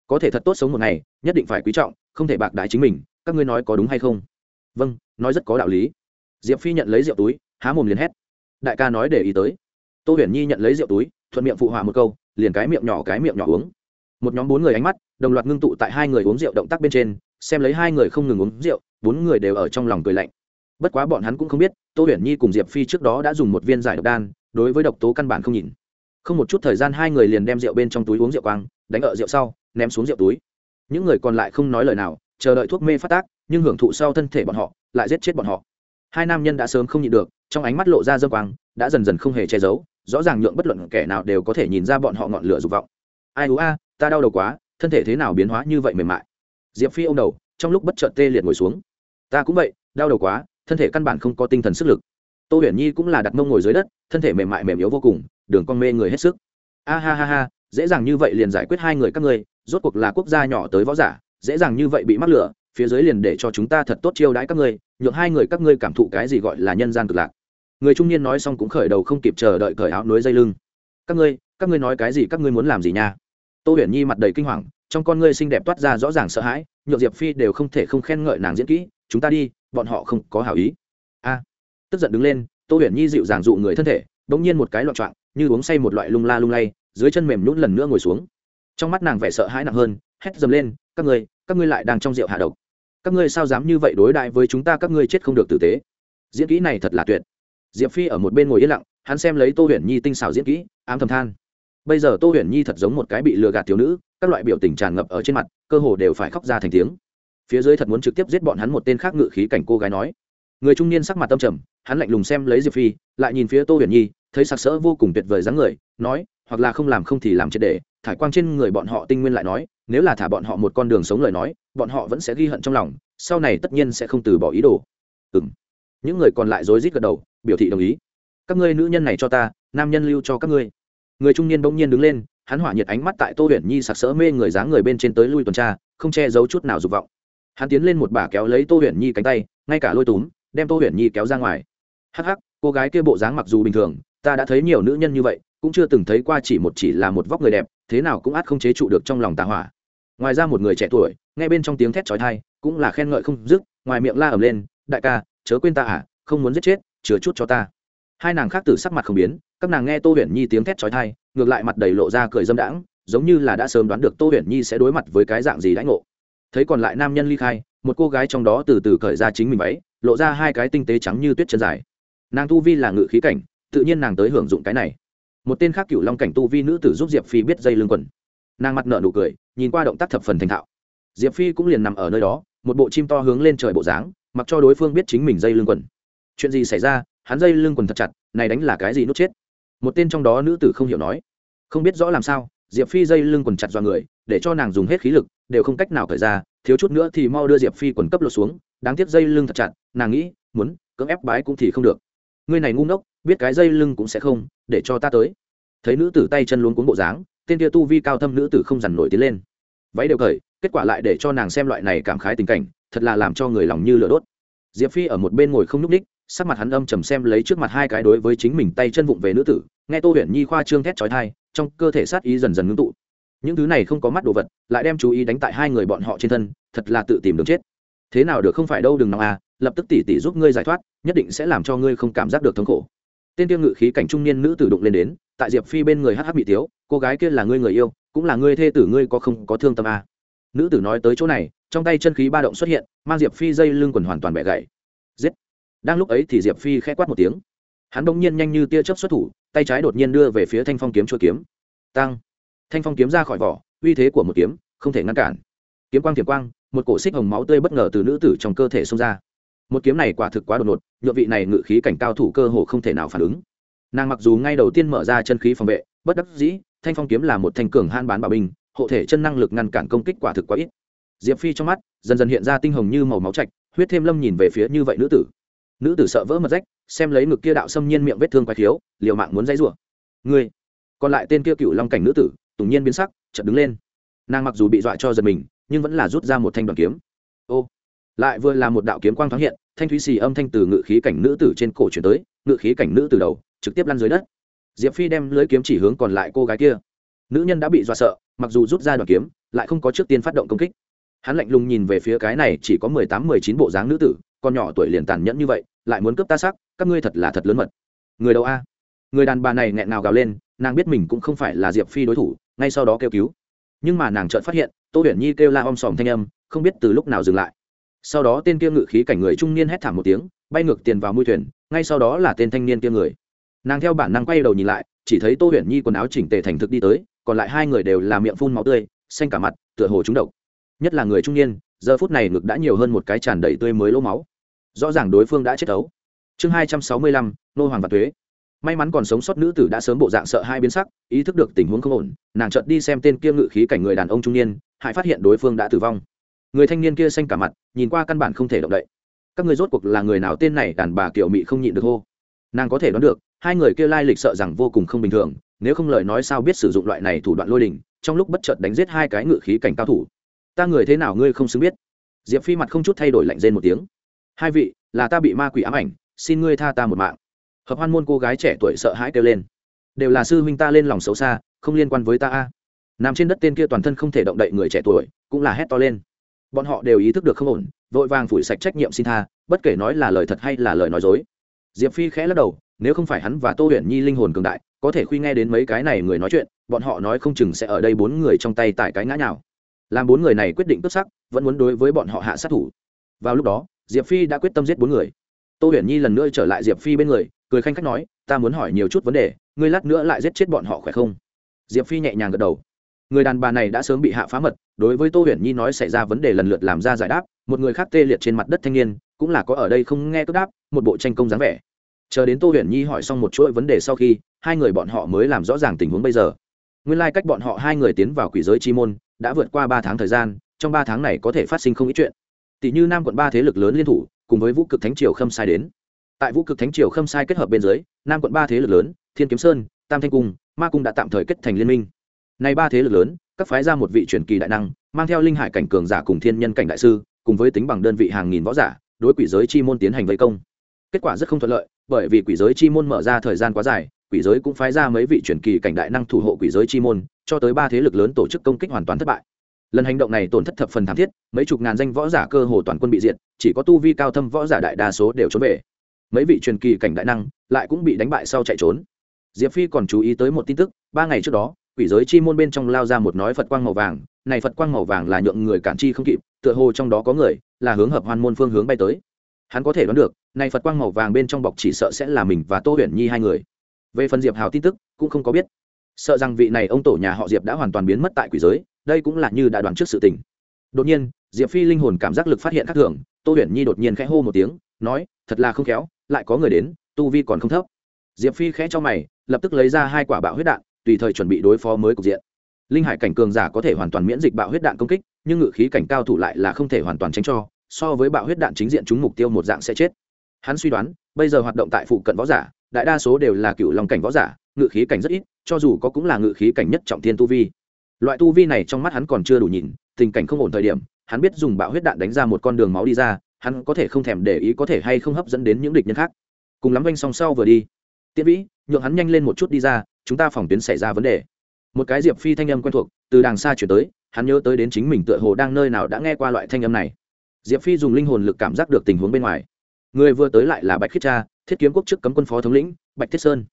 Có thể thật tốt sống một ngày, nhất định phải quý trọng, không thể bạc đái chính mình, các ngươi nói có đúng hay không? Vâng nói rất có đạo lý diệp phi nhận lấy rượu túi, há mồm liền hét. Đại ca nói để ý tới. Tô huyền nhi nhận lấy rượu túi, thuận miệng phụ họa một câu, liền cái miệng nhỏ cái miệng nhỏ uống. Một nhóm bốn người ánh mắt, đồng loạt ngưng tụ tại hai người uống rượu động tác bên trên, xem lấy hai người không ngừng uống rượu, bốn người đều ở trong lòng cười lạnh. Bất quá bọn hắn cũng không biết, tô huyền nhi cùng diệp phi trước đó đã dùng một viên giải độc đan, đối với độc tố căn bản không nhìn. Không một chút thời gian hai người liền đem rượu bên trong túi uống rượu quang, đánh ở rượu sau, ném xuống rượu túi. Những người còn lại không nói lời nào, chờ đợi thuốc mê phát tác, nhưng hưởng thụ sau thân thể bọn họ, lại giết chết bọn họ hai nam nhân đã sớm không nhịn được, trong ánh mắt lộ ra dâm quang, đã dần dần không hề che giấu, rõ ràng nhượng bất luận kẻ nào đều có thể nhìn ra bọn họ ngọn lửa dục vọng. Ai ú a, ta đau đầu quá, thân thể thế nào biến hóa như vậy mềm mại. Diệp phi ô m đầu, trong lúc bất chợt tê liệt ngồi xuống. Ta cũng vậy, đau đầu quá, thân thể căn bản không có tinh thần sức lực. Tô huyền nhi cũng là đặt mông ngồi dưới đất, thân thể mềm mại mềm yếu vô cùng, đường con mê người hết sức. A ha ha ha, dễ dàng như vậy liền giải quyết hai người các ngươi, rốt cuộc là quốc gia nhỏ tới võ giả, dễ dàng như vậy bị mắc lửa phía dưới liền để cho chúng ta thật tốt chiêu đãi các ngươi, nhượng hai người các ngươi cảm thụ cái gì gọi là nhân gian cực lạc. Người trung niên nói xong cũng khởi đầu không kịp chờ đợi cởi áo núi dây lưng. Các ngươi các ngươi nói cái gì, các ngươi muốn làm gì nha? Tô huyền nhi mặt đầy kinh hoàng, trong con ngươi xinh đẹp toát ra rõ ràng sợ hãi, nhượng diệp phi đều không thể không khen ngợi nàng diễn kỹ, chúng ta đi, bọn họ không có hảo ý. A. À, tức giận đứng lên, tô huyền nhi dịu dàng dụ người thân thể đ ỗ n g nhiên một cái loạn trọng như uống say một loại lung la lung lay, dưới chân mềm nhún lần nữa ngồi xuống. Trong mắt nàng vẻ sợ hãi nặng hơn, hét dầm lên, các ngươi các ngươi lại đang trong rượu hạ độc các ngươi sao dám như vậy đối đại với chúng ta, các ngươi chết không được tử tế. Diễn kỹ này thật là tuyệt. Diệp phi ở một bên ngồi yên lặng, hắn xem lấy tô huyền nhi tinh xảo diễn kỹ, ám thầm than. Bây giờ tô huyền nhi thật giống một cái bị lừa gạt thiếu nữ, các loại biểu tình tràn ngập ở trên mặt, cơ hồ đều phải khóc ra thành tiếng. Phía dưới thật muốn trực tiếp giết bọn hắn một tên khác ngự khí cảnh cô gái nói. Người trung niên sắc mặt tâm trầm, hắn lạnh lùng xem lấy diệp phi, lại nhìn phía tô huyền nhi, thấy sặc sỡ vô cùng tuyệt vời dáng người, nói, hoặc là không làm không thì làm triệt để thải quang trên người bọn họ tinh nguyên lại nói, nếu là thả bọn họ một con đường sống lời nói, bọn họ vẫn sẽ ghi hận trong lòng, sau này tất nhiên sẽ không từ bỏ ý đồ. Ừ m những người còn lại rối rít gật đầu, biểu thị đồng ý. Các ngươi nữ nhân này cho ta, nam nhân lưu cho các ngươi. Người trung niên bỗng nhiên đứng lên, hắn hỏa nhiệt ánh mắt tại tô huyền nhi sặc sỡ mê người dáng người bên trên tới lui tuần tra, không che giấu chút nào dục vọng. Hắn tiến lên một bà kéo lấy tô huyền nhi cánh tay, ngay cả lôi túm, đem tô huyền nhi kéo ra ngoài. Hắc hắc, cô gái kia bộ dáng mặc dù bình thường, ta đã thấy nhiều nữ nhân như vậy, cũng chưa từng thấy qua chỉ một chỉ là một vóc người đẹp thế nào cũng át không chế trụ được trong lòng tà hỏa. Ngoài ra một người trẻ tuổi, nghe bên trong tiếng thét trói thai cũng là khen ngợi không dứt, ngoài miệng la ầm lên, đại ca, chớ quên ta à không muốn giết chết chứa chút cho ta. Hai nàng khác từ sắc mặt không biến, các nàng nghe tô huyền nhi tiếng thét trói thai ngược lại mặt đầy lộ ra cười dâm đãng, giống như là đã sớm đoán được tô huyền nhi sẽ đối mặt với cái dạng gì đãi ngộ. Thấy còn lại nam nhân ly khai, một cô gái trong đó từ từ cởi ra chính mình váy, lộ ra hai cái tinh tế trắng như tuyết chân dài. Nàng tu vi là ngự khí cảnh, tự nhiên nàng tới hưởng dụng cái này một tên khác cựu long cảnh tu vi nữ tử giúp diệp phi biết dây lưng quần nàng mặt nợ nụ cười nhìn qua động tác thập phần thành thạo diệp phi cũng liền nằm ở nơi đó một bộ chim to hướng lên trời bộ dáng mặc cho đối phương biết chính mình dây lưng quần chuyện gì xảy ra hắn dây lưng quần thật chặt này đánh là cái gì nút chết một tên trong đó nữ tử không hiểu nói không biết rõ làm sao diệp phi dây lưng quần chặt do người để cho nàng dùng hết khí lực đều không cách nào khởi ra thiếu chút nữa thì mau đưa diệp phi quần cấp lột xuống đáng tiếc dây lưng thật chặt nàng nghĩ muốn cưỡng ép bái cũng thì không được ngươi này ngu ngốc, biết cái dây lưng cũng sẽ không, để cho ta tới. Thấy nữ tử tay chân luống cuống bộ dáng, tên kia tu vi cao thâm nữ tử không dằn nổi tiến lên. Váy đều cởi, kết quả lại để cho nàng xem loại này cảm khái tình cảnh, thật là làm cho người lòng như lửa đốt. Diệp phi ở một bên ngồi không n ú c ních sắc mặt hắn âm trầm xem lấy trước mặt hai cái đối với chính mình tay chân vụng về nữ tử, nghe tô huyền nhi khoa trương thét trói thai trong cơ thể sát ý dần dần ngưng tụ. Những thứ này không có mắt đồ vật, lại đem chú ý đánh tại hai người bọn họ trên thân, thật là tự tìm đường chết. Thế nào được không phải đâu đừng nóng à lập tức tỉ tỉ giúp ngươi giải thoát, nhất định sẽ làm cho ngươi không cảm giác được thống khổ. Tên tiêu ngự khí cảnh trung niên nữ tử đụng lên đến, tại diệp phi bên người hh bị tiếu cô gái kia là ngươi người yêu, cũng là ngươi thê tử ngươi có không có thương tâm à. nữ tử nói tới chỗ này, trong tay chân khí ba động xuất hiện, mang diệp phi dây lưng quần hoàn toàn bẻ gãy. Giết! Đang lúc ấy thì diệp phi k h ẽ quát một tiếng. Hắn bỗng nhiên nhanh như tia chớp xuất thủ, tay trái đột nhiên đưa về phía thanh phong kiếm chua kiếm. Tăng thanh phong kiếm ra khỏi vỏ, uy thế của một kiếm, không thể ngăn cản. Kiếm quang thiểm quang, một cổ xích hồng máu tươi bất ngờ từ nữ tử trong cơ thể xông ra một kiếm này quả thực quá đột ngột nhựa vị này ngự khí cảnh cao thủ cơ hồ không thể nào phản ứng. Nàng mặc dù ngay đầu tiên mở ra chân khí phòng vệ bất đắc dĩ thanh phong kiếm là một thanh cường han bán bảo binh hộ thể chân năng lực ngăn cản công kích quả thực quá ít. Diệp phi trong mắt dần dần hiện ra tinh hồng như màu máu chạch huyết thêm lâm nhìn về phía như vậy nữ tử. Nữ tử sợ vỡ mật rách xem lấy ngực kia đạo xâm nhiên miệng vết thương quái thiếu liều mạng muốn dãy rủa. Người, còn lại tên kia cựu long cảnh nữ tử tủng nhiên biến sắc chợt đứng lên. Nàng mặc dù bị dọa cho giật mình nhưng vẫn là rút ra một thanh đoàn kiếm. Ô! Lại vừa là một đạo kiếm quang thoáng hiện, thanh thúy xì âm thanh từ ngự khí cảnh nữ tử trên cổ chuyển tới, ngự khí cảnh nữ từ đầu, trực tiếp lăn dưới đất. Diệp phi đem lưới kiếm chỉ hướng còn lại cô gái kia. Nữ nhân đã bị dọa sợ, mặc dù rút ra đoàn kiếm, lại không có trước tiên phát động công kích. Hắn lạnh lùng nhìn về phía cái này chỉ có mười tám, mười chín bộ dáng nữ tử, con nhỏ tuổi liền tàn nhẫn như vậy, lại muốn cướp ta sắc các ngươi thật là thật lớn mật. Người đâu a? Người đàn bà này nghẹn ngào gào lên, nàng biết mình cũng không phải là diệp phi đối thủ, ngay sau đó kêu cứu. Nhưng mà nàng chợt phát hiện, tô huyền nhi kêu la om sòm thanh âm, không biết từ lúc nào dừng lại sau đó tên kia ngự khí cảnh người trung niên hét thảm một tiếng, bay ngược tiền vào mui thuyền, ngay sau đó là tên thanh niên kia người. Nàng theo bản năng quay đầu nhìn lại, chỉ thấy tô huyền nhi quần áo chỉnh tề thành thực đi tới, còn lại hai người đều là miệng phun máu tươi, xanh cả mặt, tựa hồ trúng độc. Nhất là người trung niên, giờ phút này ngực đã nhiều hơn một cái tràn đầy tươi mới lỗ máu. Rõ ràng đối phương đã chết ấu. Chương hai trăm sáu mươi lăm, nô hoàng và thuế may mắn còn sống sót nữ tử đã sớm bộ dạng sợ hai biến sắc, ý thức được tình huống không ổn, nàng chợt đi xem tên kia ngự khí cảnh người đàn ông trung niên, hại phát hiện đối phương đã tử vong người thanh niên kia xanh cả mặt, nhìn qua căn bản không thể động đậy. Các người rốt cuộc là người nào tên này, đàn bà kiểu mị không nhịn được hô. Nàng có thể đoán được, hai người kia lai lịch sợ rằng vô cùng không bình thường, nếu không lời nói sao biết sử dụng loại này thủ đoạn lôi đình, trong lúc bất chợt đánh giết hai cái ngự khí cảnh cao thủ. Ta người thế nào ngươi không xứng biết? Diệp phi mặt không chút thay đổi lạnh rên một tiếng. Hai vị, là ta bị ma quỷ ám ảnh, xin ngươi tha ta một mạng. Hợp hoan môn cô gái trẻ tuổi sợ hãi kêu lên. Đều là sư huynh ta lên lòng xấu xa, không liên quan với ta a. Nằm trên đất tên kia toàn thân không thể động đậy người trẻ tuổi, cũng là hét to lên bọn họ đều ý thức được không ổn, vội vàng phủi sạch trách nhiệm xin tha, bất kể nói là lời thật hay là lời nói dối. Diệp phi khẽ lắc đầu, nếu không phải hắn và tô huyền nhi linh hồn cường đại, có thể khuy nghe đến mấy cái này người nói chuyện, bọn họ nói không chừng sẽ ở đây bốn người trong tay tại cái ngã nào làm bốn người này quyết định tức sắc, vẫn muốn đối với bọn họ hạ sát thủ. Vào lúc đó, diệp phi đã quyết tâm giết bốn người. Tô huyền nhi lần nữa trở lại diệp phi bên người, cười khanh khách nói, ta muốn hỏi nhiều chút vấn đề, ngươi lát nữa lại giết chết bọn họ khỏe không? Diệp phi nhẹ nhàng gật đầu người đàn bà này đã sớm bị hạ phá mật, đối với tô huyền nhi nói xảy ra vấn đề lần lượt làm ra giải đáp, một người khác tê liệt trên mặt đất thanh niên, cũng là có ở đây không nghe cướp đáp, một bộ tranh công dáng vẻ. Chờ đến tô huyền nhi hỏi xong một chuỗi vấn đề sau khi, hai người bọn họ mới làm rõ ràng tình huống bây giờ. Nguyên lai、like、cách bọn họ hai người tiến vào quỷ giới chi môn, đã vượt qua ba tháng thời gian, trong ba tháng này có thể phát sinh không ít chuyện. Tỷ như nam quận ba thế lực lớn liên thủ, cùng với vũ cực thánh triều khâm sai đến. Tại vũ cực thánh triều khâm sai kết hợp bên dưới, nam quận ba thế lực lớn, thiên kiếm sơn, tam thanh cung, ma cung đã tạm thời kết thành liên minh nay ba thế lực lớn, các phái ra một vị truyền kỳ đại năng, mang theo linh hải cảnh cường giả cùng thiên nhân cảnh đại sư, cùng với tính bằng đơn vị hàng nghìn võ giả, đối quỷ giới chi môn tiến hành vây công. Kết quả rất không thuận lợi, bởi vì quỷ giới chi môn mở ra thời gian quá dài, quỷ giới cũng phái ra mấy vị truyền kỳ cảnh đại năng thủ hộ quỷ giới chi môn, cho tới ba thế lực lớn tổ chức công kích hoàn toàn thất bại. Lần hành động này tổn thất thập phần thảm thiết, mấy chục ngàn danh võ giả cơ hồ toàn quân bị diệt, chỉ có tu vi cao thâm võ giả đại đa số đều trốn về. Mấy vị truyền kỳ cảnh đại năng lại cũng bị đánh bại sau chạy trốn. Diệp phi còn chú ý tới một tin tức, ba ngày trước đó quỷ giới chi môn bên trong lao ra một nói phật quang màu vàng, này phật quang màu vàng là nhượng người cản chi không kịp, tựa hồ trong đó có người, là hướng hợp hoan môn phương hướng bay tới. Hắn có thể đoán được, này phật quang màu vàng bên trong bọc chỉ sợ sẽ là mình và tô huyền nhi hai người. Về phần diệp hào tin tức, cũng không có biết. Sợ rằng vị này ông tổ nhà họ diệp đã hoàn toàn biến mất tại quỷ giới, đây cũng là như đã đoán trước sự tình. Đột nhiên, diệp phi linh hồn cảm giác lực phát hiện khác thường, tô huyền nhi đột nhiên khẽ hô một tiếng, nói, thật là không khéo, lại có người đến, tu vi còn không thấp. Diệp phi khẽ cho mày, lập tức lấy ra hai quả bạo huyết đạn tùy thời chuẩn bị đối phó mới cục diện. Linh hải cảnh cường giả có thể hoàn toàn miễn dịch bạo huyết đạn công kích, nhưng ngự khí cảnh cao thủ lại là không thể hoàn toàn tránh cho, so với bạo huyết đạn chính diện chúng mục tiêu một dạng sẽ chết. Hắn suy đoán, bây giờ hoạt động tại phụ cận võ giả, đại đa số đều là cựu lòng cảnh võ giả, ngự khí cảnh rất ít, cho dù có cũng là ngự khí cảnh nhất trọng thiên tu vi. Loại tu vi này trong mắt hắn còn chưa đủ nhìn, tình cảnh không ổn thời điểm, hắn biết dùng bạo huyết đạn đánh ra một con đường máu đi ra, hắn có thể không thèm để ý có thể hay không hấp dẫn đến những địch nhân khác. Cùng lắm vanh song sau vừa đi. Tiễn vĩ, nhượng hắn nhanh lên một chút đi ra chúng ta phòng tuyến xảy ra vấn đề. Một cái diệp phi thanh âm quen thuộc, từ đàng xa chuyển tới, hắn nhớ tới đến chính mình tựa hồ đang nơi nào đã nghe qua loại thanh âm này. Diệp phi dùng linh hồn lực cảm giác được tình huống bên ngoài. Người vừa tới lại là bạch khiết cha, thiết kiếm quốc chức cấm quân phó thống lĩnh, bạch thiết sơn.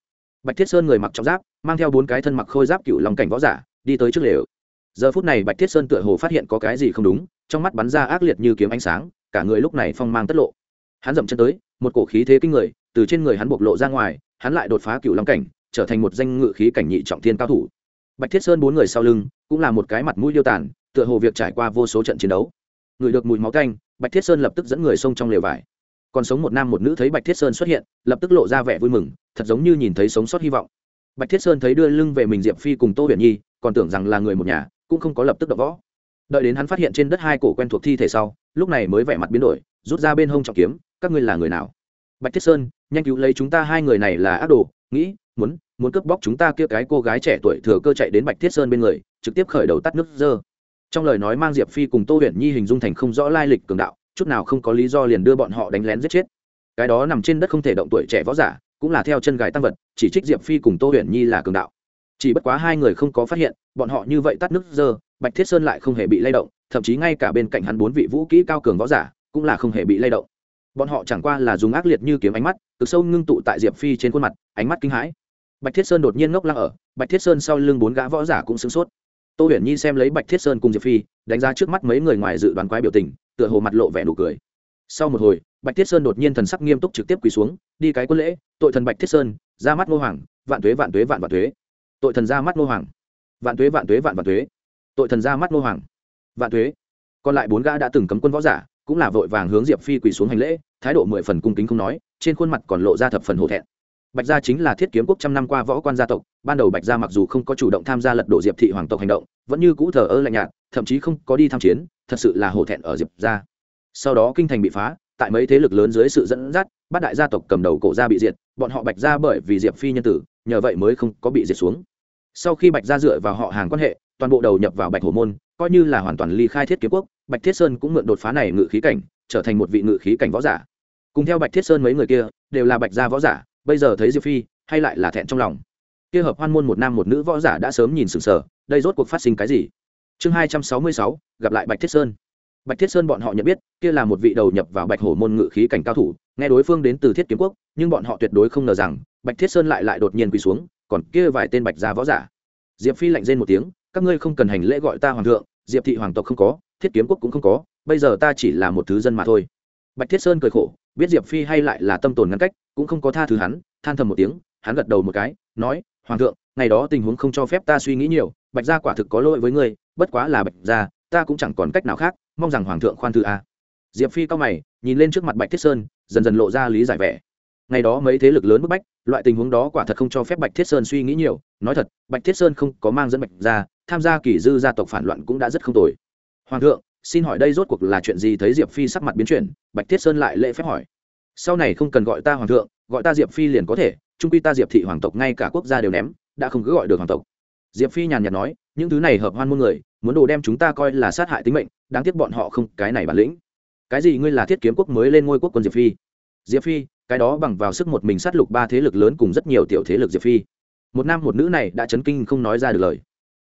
Bạch thiết sơn người mặc trọng giáp, mang theo bốn cái thân mặc khôi giáp cựu lòng cảnh võ giả, đi tới trước lều. Giờ phút này bạch thiết sơn tựa hồ phát hiện có cái gì không đúng, trong mắt bắn ra ác liệt như kiếm ánh sáng, cả người lúc này phong mang tất lộ. Hắn dậm chân tới, một cổ khí thế kinh người, từ trên người hắn bộc lộ ra ngoài, hắn lại đột phá cựu long cảnh trở thành một danh ngự khí cảnh nhị trọng thiên cao thủ. Bạch thiết sơn bốn người sau lưng cũng là một cái mặt mũi điêu tàn, tựa hồ việc trải qua vô số trận chiến đấu. Người được mùi máu canh, bạch thiết sơn lập tức dẫn người xông trong lều vải. Còn sống một nam một nữ thấy bạch thiết sơn xuất hiện, lập tức lộ ra vẻ vui mừng, thật giống như nhìn thấy sống sót hy vọng. Bạch thiết sơn thấy đưa lưng về mình diệp phi cùng tô huyền nhi, còn tưởng rằng là người một nhà, cũng không có lập tức đập võ. Đợi đến hắn phát hiện trên đất hai cổ quen thuộc thi thể sau, lúc này mới vẻ mặt biến đổi, rút ra bên hông trọng kiếm, các ngươi là người nào? Bạch thiết sơn, nhanh cứu lấy chúng ta hai người này là ác đồ, nghĩ muốn muốn cướp bóc chúng ta kia cái cô gái trẻ tuổi thừa cơ chạy đến bạch thiết sơn bên người, trực tiếp khởi đầu tắt nước dơ. Trong lời nói mang diệp phi cùng tô huyền nhi hình dung thành không rõ lai lịch cường đạo, chút nào không có lý do liền đưa bọn họ đánh lén giết chết. Cái đó nằm trên đất không thể động tuổi trẻ võ giả, cũng là theo chân gái tăng vật, chỉ trích diệp phi cùng tô huyền nhi là cường đạo. Chỉ bất quá hai người không có phát hiện, bọn họ như vậy tắt nước dơ, bạch thiết sơn lại không hề bị lay động, thậm chí ngay cả bên cạnh hắn bốn vị vũ kỹ cao cường võ giả, cũng là không hề bị lay động. Bọn họ chẳng qua là dùng ác liệt như kiếm ánh mắt, cực sâu ngưng tụ tại diệp phi trên khuôn mặt, ánh mắt kinh hãi bạch thiết sơn đột nhiên ngốc lăng ở, bạch thiết sơn sau lưng bốn gã võ giả cũng sửng sốt. Tô huyền nhi xem lấy bạch thiết sơn cùng diệp phi, đánh giá trước mắt mấy người ngoài dự đoán quái biểu tình, tựa hồ mặt lộ vẻ nụ cười. Sau một hồi, bạch thiết sơn đột nhiên thần sắc nghiêm túc trực tiếp quỳ xuống, đi cái quân lễ, tội thần bạch thiết sơn, ra mắt ngô hoàng, vạn tuế vạn tuế vạn vạn tuế. Tội thần ra mắt ngô hoàng. Vạn tuế vạn tuế vạn vạn tuế. Tội thần ra mắt ngô hoàng. Vạn tuế. Còn lại bốn gã đã từng cấm quân võ giả, cũng là vội vàng hướng diệp phi quỳ xuống hành lễ, thái độ mười phần cung kính không nói, trên khuôn mặt còn lộ ra thập phần hổ thẹn bạch gia chính là thiết kiếm quốc trăm năm qua võ quan gia tộc, ban đầu bạch gia mặc dù không có chủ động tham gia lật đổ diệp thị hoàng tộc hành động, vẫn như cũ thờ ơ lạnh nhạt, thậm chí không có đi tham chiến, thật sự là hổ thẹn ở diệp gia. Sau đó kinh thành bị phá, tại mấy thế lực lớn dưới sự dẫn dắt, bát đại gia tộc cầm đầu cổ gia bị diệt, bọn họ bạch gia bởi vì diệp phi nhân tử, nhờ vậy mới không có bị diệt xuống. Sau khi bạch gia dựa vào họ hàng quan hệ, toàn bộ đầu nhập vào bạch hổ môn, coi như là hoàn toàn ly khai thiết kiếm quốc, bạch thiết sơn cũng mượn đột phá này ngự khí cảnh, trở thành một vị ngự khí cảnh võ giả. Cùng theo bạch thiết sơn mấy người kia, đều là bạch gia võ giả bây giờ thấy diệp phi, hay lại là thẹn trong lòng. Kia hợp hoan môn một nam một nữ võ giả đã sớm nhìn sừng sờ, đây rốt cuộc phát sinh cái gì? Chương hai trăm sáu mươi sáu, gặp lại bạch thiết sơn. Bạch thiết sơn bọn họ nhận biết, kia là một vị đầu nhập vào bạch hổ môn ngự khí cảnh cao thủ, nghe đối phương đến từ thiết kiếm quốc, nhưng bọn họ tuyệt đối không ngờ rằng, bạch thiết sơn lại lại đột nhiên quỳ xuống, còn kia vài tên bạch gia võ giả. Diệp phi lạnh rên một tiếng, các ngươi không cần hành lễ gọi ta hoàng thượng, diệp thị hoàng tộc không có, thiết kiếm quốc cũng không có, bây giờ ta chỉ là một thứ dân mà thôi. Bạch thiết sơn cười khổ biết diệp phi hay lại là tâm tồn ngăn cách, cũng không có tha thứ hắn, than thầm một tiếng, hắn gật đầu một cái, nói, hoàng thượng, ngày đó tình huống không cho phép ta suy nghĩ nhiều, bạch gia quả thực có lỗi với ngươi, bất quá là bạch gia, ta cũng chẳng còn cách nào khác, mong rằng hoàng thượng khoan thư a. Diệp phi cao mày, nhìn lên trước mặt bạch thiết sơn, dần dần lộ ra lý giải vẻ. Ngày đó mấy thế lực lớn bức bách, loại tình huống đó quả thật không cho phép bạch thiết sơn suy nghĩ nhiều, nói thật, bạch thiết sơn không có mang dẫn bạch ra tham gia kỳ dư gia tộc phản loạn cũng đã rất không tồi. Hoàng thượng xin hỏi đây rốt cuộc là chuyện gì thấy diệp phi sắc mặt biến chuyển, bạch thiết sơn lại lễ phép hỏi. Sau này không cần gọi ta hoàng thượng, gọi ta diệp phi liền có thể trung quy ta diệp thị hoàng tộc ngay cả quốc gia đều ném, đã không cứ gọi được hoàng tộc. Diệp phi nhàn nhạt nói, những thứ này hợp hoan môn người, muốn đồ đem chúng ta coi là sát hại tính mệnh, đáng tiếc bọn họ không, cái này bản lĩnh. Cái gì ngươi là thiết kiếm quốc mới lên ngôi quốc quân diệp phi? Diệp phi, cái đó bằng vào sức một mình sát lục ba thế lực lớn cùng rất nhiều tiểu thế lực diệp phi. Một nam một nữ này đã chấn kinh không nói ra được lời.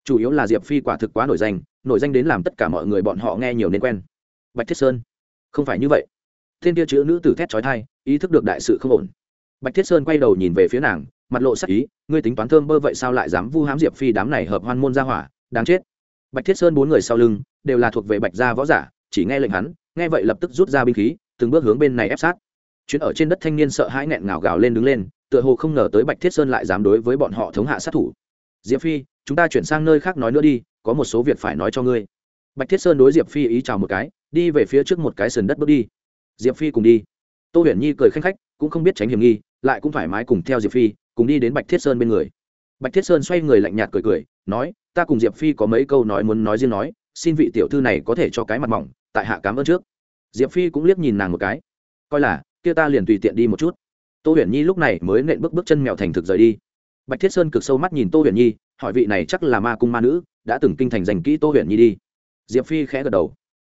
Chủ yếu là diệp phi quả thực quá nổi danh nổi danh đến làm tất cả mọi người bọn họ nghe nhiều nên quen. Bạch thiết sơn. Không phải như vậy. Thiên kia chữ nữ tử thét trói thai ý thức được đại sự không ổn. Bạch thiết sơn quay đầu nhìn về phía nàng, mặt lộ sắc ý, ngươi tính toán thơm bơ vậy sao lại dám vu hám diệp phi đám này hợp hoan môn ra hỏa, đáng chết. Bạch thiết sơn bốn người sau lưng, đều là thuộc về bạch gia võ giả, chỉ nghe lệnh hắn, nghe vậy lập tức rút ra binh khí, từng bước hướng bên này ép sát. Chuyến ở trên đất thanh niên sợ hãi nghẹn ngào gào lên đứng lên, tựa hồ không ngờ tới bạch thiết sơn lại dám đối với bọn họ thống hạ sát thủ. Diệp phi, chúng ta chuyển sang nơi khác nói nữa đi có một số việc phải nói cho ngươi. Bạch thiết sơn đối diệp phi ý chào một cái, đi về phía trước một cái sườn đất bước đi. Diệp phi cùng đi. Tô huyền nhi cười khanh khách, cũng không biết tránh hiểm nghi, lại cũng thoải mái cùng theo diệp phi, cùng đi đến bạch thiết sơn bên người. Bạch thiết sơn xoay người lạnh nhạt cười cười, nói, ta cùng diệp phi có mấy câu nói muốn nói riêng nói, xin vị tiểu thư này có thể cho cái mặt mỏng, tại hạ cám ơn trước. Diệp phi cũng liếc nhìn nàng một cái, coi là, kia ta liền tùy tiện đi một chút. Tô huyền nhi lúc này mới nện bước bước chân mèo thành thực rời đi. Bạch thiết sơn cực sâu mắt nhìn tô huyền nhi, hỏi vị này chắc là ma cung ma nữ đã từng kinh thành dành kỹ tô huyền nhi đi. Diệp phi khẽ gật đầu.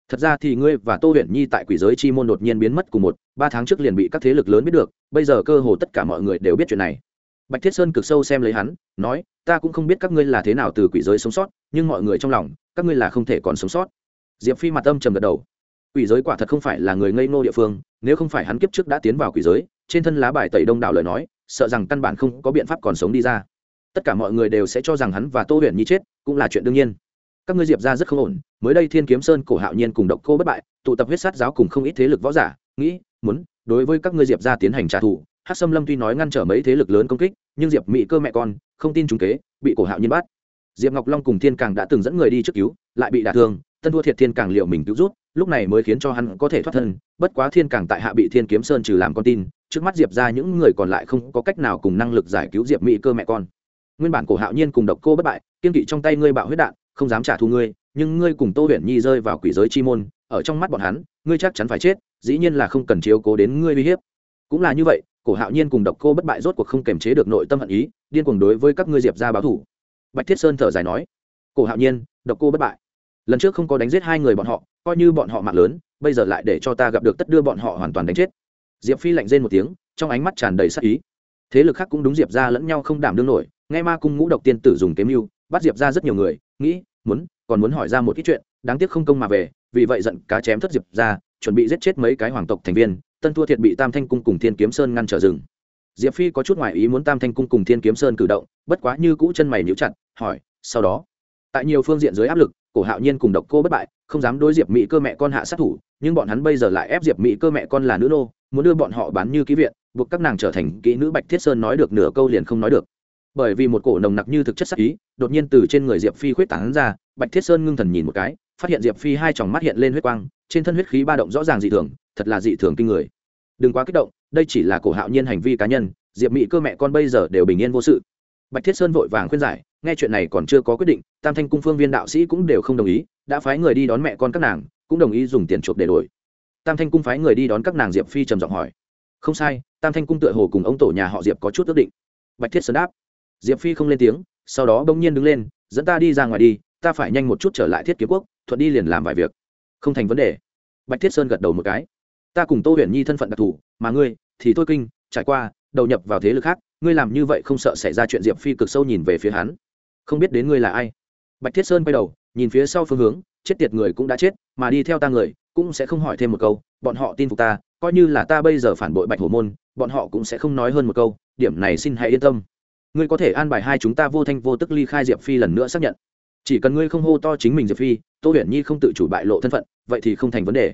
Thật ra thì ngươi và tô huyền nhi tại quỷ giới chi môn đột nhiên biến mất cùng một, ba tháng trước liền bị các thế lực lớn biết được, bây giờ cơ hồ tất cả mọi người đều biết chuyện này. Bạch thiết sơn cực sâu xem lấy hắn, nói, ta cũng không biết các ngươi là thế nào từ quỷ giới sống sót, nhưng mọi người trong lòng, các ngươi là không thể còn sống sót. Diệp phi mặt âm trầm gật đầu. Quỷ giới quả thật không phải là người ngây ngô địa phương, nếu không phải hắn kiếp trước đã tiến vào quỷ giới, trên thân lá bài tẩy đông đảo lời nói, sợ rằng căn bản không có biện pháp còn sống đi ra. Tất cả mọi người đều sẽ cho rằng hắn và tô huyền nhi chết cũng là chuyện đương nhiên. Các ngươi diệp ra rất không ổn, mới đây thiên kiếm sơn cổ hạo nhiên cùng độc cô bất bại, tụ tập huyết sát giáo cùng không ít thế lực võ giả, nghĩ, muốn, đối với các ngươi diệp ra tiến hành trả thù hát xâm lâm tuy nói ngăn trở mấy thế lực lớn công kích, nhưng diệp mỹ cơ mẹ con, không tin chúng kế, bị cổ hạo nhiên bắt. Diệp ngọc long cùng thiên càng đã từng dẫn người đi trước cứu, lại bị đả thương, tân thua thiệt thiên càng liệu mình cứu rút lúc này mới khiến cho hắn có thể thoát thân, bất quá thiên càng tại hạ bị thiên kiếm sơn trừ làm con tin, trước mắt diệp ra những người còn lại không có cách nào cùng năng lực giải cứu diệp mỹ cơ mẹ con nguyên bản cổ hạo nhiên cùng độc cô bất bại, kiên kỵ trong tay ngươi bạo huyết đạn, không dám trả thù ngươi, nhưng ngươi cùng tô huyền nhi rơi vào quỷ giới chi môn, ở trong mắt bọn hắn, ngươi chắc chắn phải chết, dĩ nhiên là không cần chiếu cố đến ngươi uy hiếp. Cũng là như vậy, cổ hạo nhiên cùng độc cô bất bại rốt cuộc không kềm chế được nội tâm hận ý, điên cuồng đối với các ngươi diệp ra báo thủ bạch thiết sơn thở dài nói, cổ hạo nhiên, độc cô bất bại. Lần trước không có đánh giết hai người bọn họ, coi như bọn họ mạng lớn, bây giờ lại để cho ta gặp được tất đưa bọn họ hoàn toàn đánh chết. Diệp phi lạnh rên một tiếng, trong ánh mắt tràn đầy sắc ý. Thế lực khác cũng đúng diệp ra lẫn nhau không đảm đương nổi nghe ma cung ngũ độc tiên tử dùng kiếm mưu, bắt diệp ra rất nhiều người, nghĩ, muốn, còn muốn hỏi ra một ít chuyện, đáng tiếc không công mà về, vì vậy giận cá chém thất diệp ra, chuẩn bị giết chết mấy cái hoàng tộc thành viên, tân thua thiệt bị tam thanh cung cùng thiên kiếm sơn ngăn trở rừng. Diệp phi có chút ngoại ý muốn tam thanh cung cùng thiên kiếm sơn cử động, bất quá như cũ chân mày níu chặt, hỏi, sau đó? Tại nhiều phương diện dưới áp lực, cổ hạo nhiên cùng độc cô bất bại, không dám đối diệp mỹ cơ mẹ con hạ sát thủ, nhưng bọn hắn bây giờ lại ép diệp mỹ cơ mẹ con là nữ nô, muốn đưa bọn họ bán như ký viện, buộc các nàng trở thành kỹ nữ bạch thiết sơn nói được nửa câu liền không nói được bởi vì một cổ nồng nặc như thực chất sắc ý, đột nhiên từ trên người diệp phi khuyết tảng ra, bạch thiết sơn ngưng thần nhìn một cái, phát hiện diệp phi hai tròng mắt hiện lên huyết quang, trên thân huyết khí ba động rõ ràng dị thường, thật là dị thường kinh người. Đừng quá kích động, đây chỉ là cổ hạo nhiên hành vi cá nhân, diệp mỹ cơ mẹ con bây giờ đều bình yên vô sự. Bạch thiết sơn vội vàng khuyên giải, nghe chuyện này còn chưa có quyết định, tam thanh cung phương viên đạo sĩ cũng đều không đồng ý, đã phái người đi đón mẹ con các nàng, cũng đồng ý dùng tiền chuộc để đổi. Tam thanh cung phái người đi đón các nàng diệp phi trầm giọng hỏi. Không sai, tam thanh cung tựa hồ cùng ông tổ nhà họ diệp có chút ước định. Bạch thiết sơn đáp diệp phi không lên tiếng, sau đó bỗng nhiên đứng lên, dẫn ta đi ra ngoài đi, ta phải nhanh một chút trở lại thiết kiếm quốc, thuận đi liền làm vài việc. Không thành vấn đề. Bạch thiết sơn gật đầu một cái. Ta cùng tô huyền nhi thân phận đặc thù, mà ngươi thì tôi kinh, trải qua, đầu nhập vào thế lực khác, ngươi làm như vậy không sợ xảy ra chuyện. Diệp phi cực sâu nhìn về phía hắn. Không biết đến ngươi là ai. Bạch thiết sơn quay đầu, nhìn phía sau phương hướng, chết tiệt người cũng đã chết, mà đi theo ta người cũng sẽ không hỏi thêm một câu, bọn họ tin phục ta, coi như là ta bây giờ phản bội bạch hổ môn, bọn họ cũng sẽ không nói hơn một câu, điểm này xin hãy yên tâm ngươi có thể an bài hai chúng ta vô thanh vô tức ly khai diệp phi lần nữa xác nhận chỉ cần ngươi không hô to chính mình diệp phi tô huyền nhi không tự chủ bại lộ thân phận vậy thì không thành vấn đề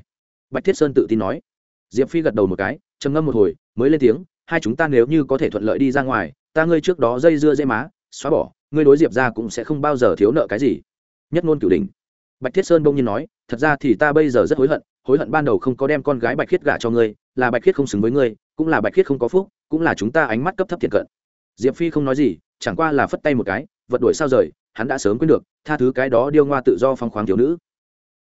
bạch thiết sơn tự tin nói diệp phi gật đầu một cái trầm ngâm một hồi mới lên tiếng hai chúng ta nếu như có thể thuận lợi đi ra ngoài ta ngươi trước đó dây dưa dây má xóa bỏ ngươi đối diệp ra cũng sẽ không bao giờ thiếu nợ cái gì nhất ngôn cửu đình bạch thiết sơn bỗng nhiên nói thật ra thì ta bây giờ rất hối hận hối hận ban đầu không có đem con gái bạch khiết gả cho ngươi là bạch khiết không xứng với ngươi cũng là bạch khiết không có phúc cũng là chúng ta ánh mắt cấp thấp thiệt cận diệp phi không nói gì, chẳng qua là phất tay một cái, vật đuổi sao rời, hắn đã sớm quên được, tha thứ cái đó điêu ngoa tự do phong khoáng thiếu nữ.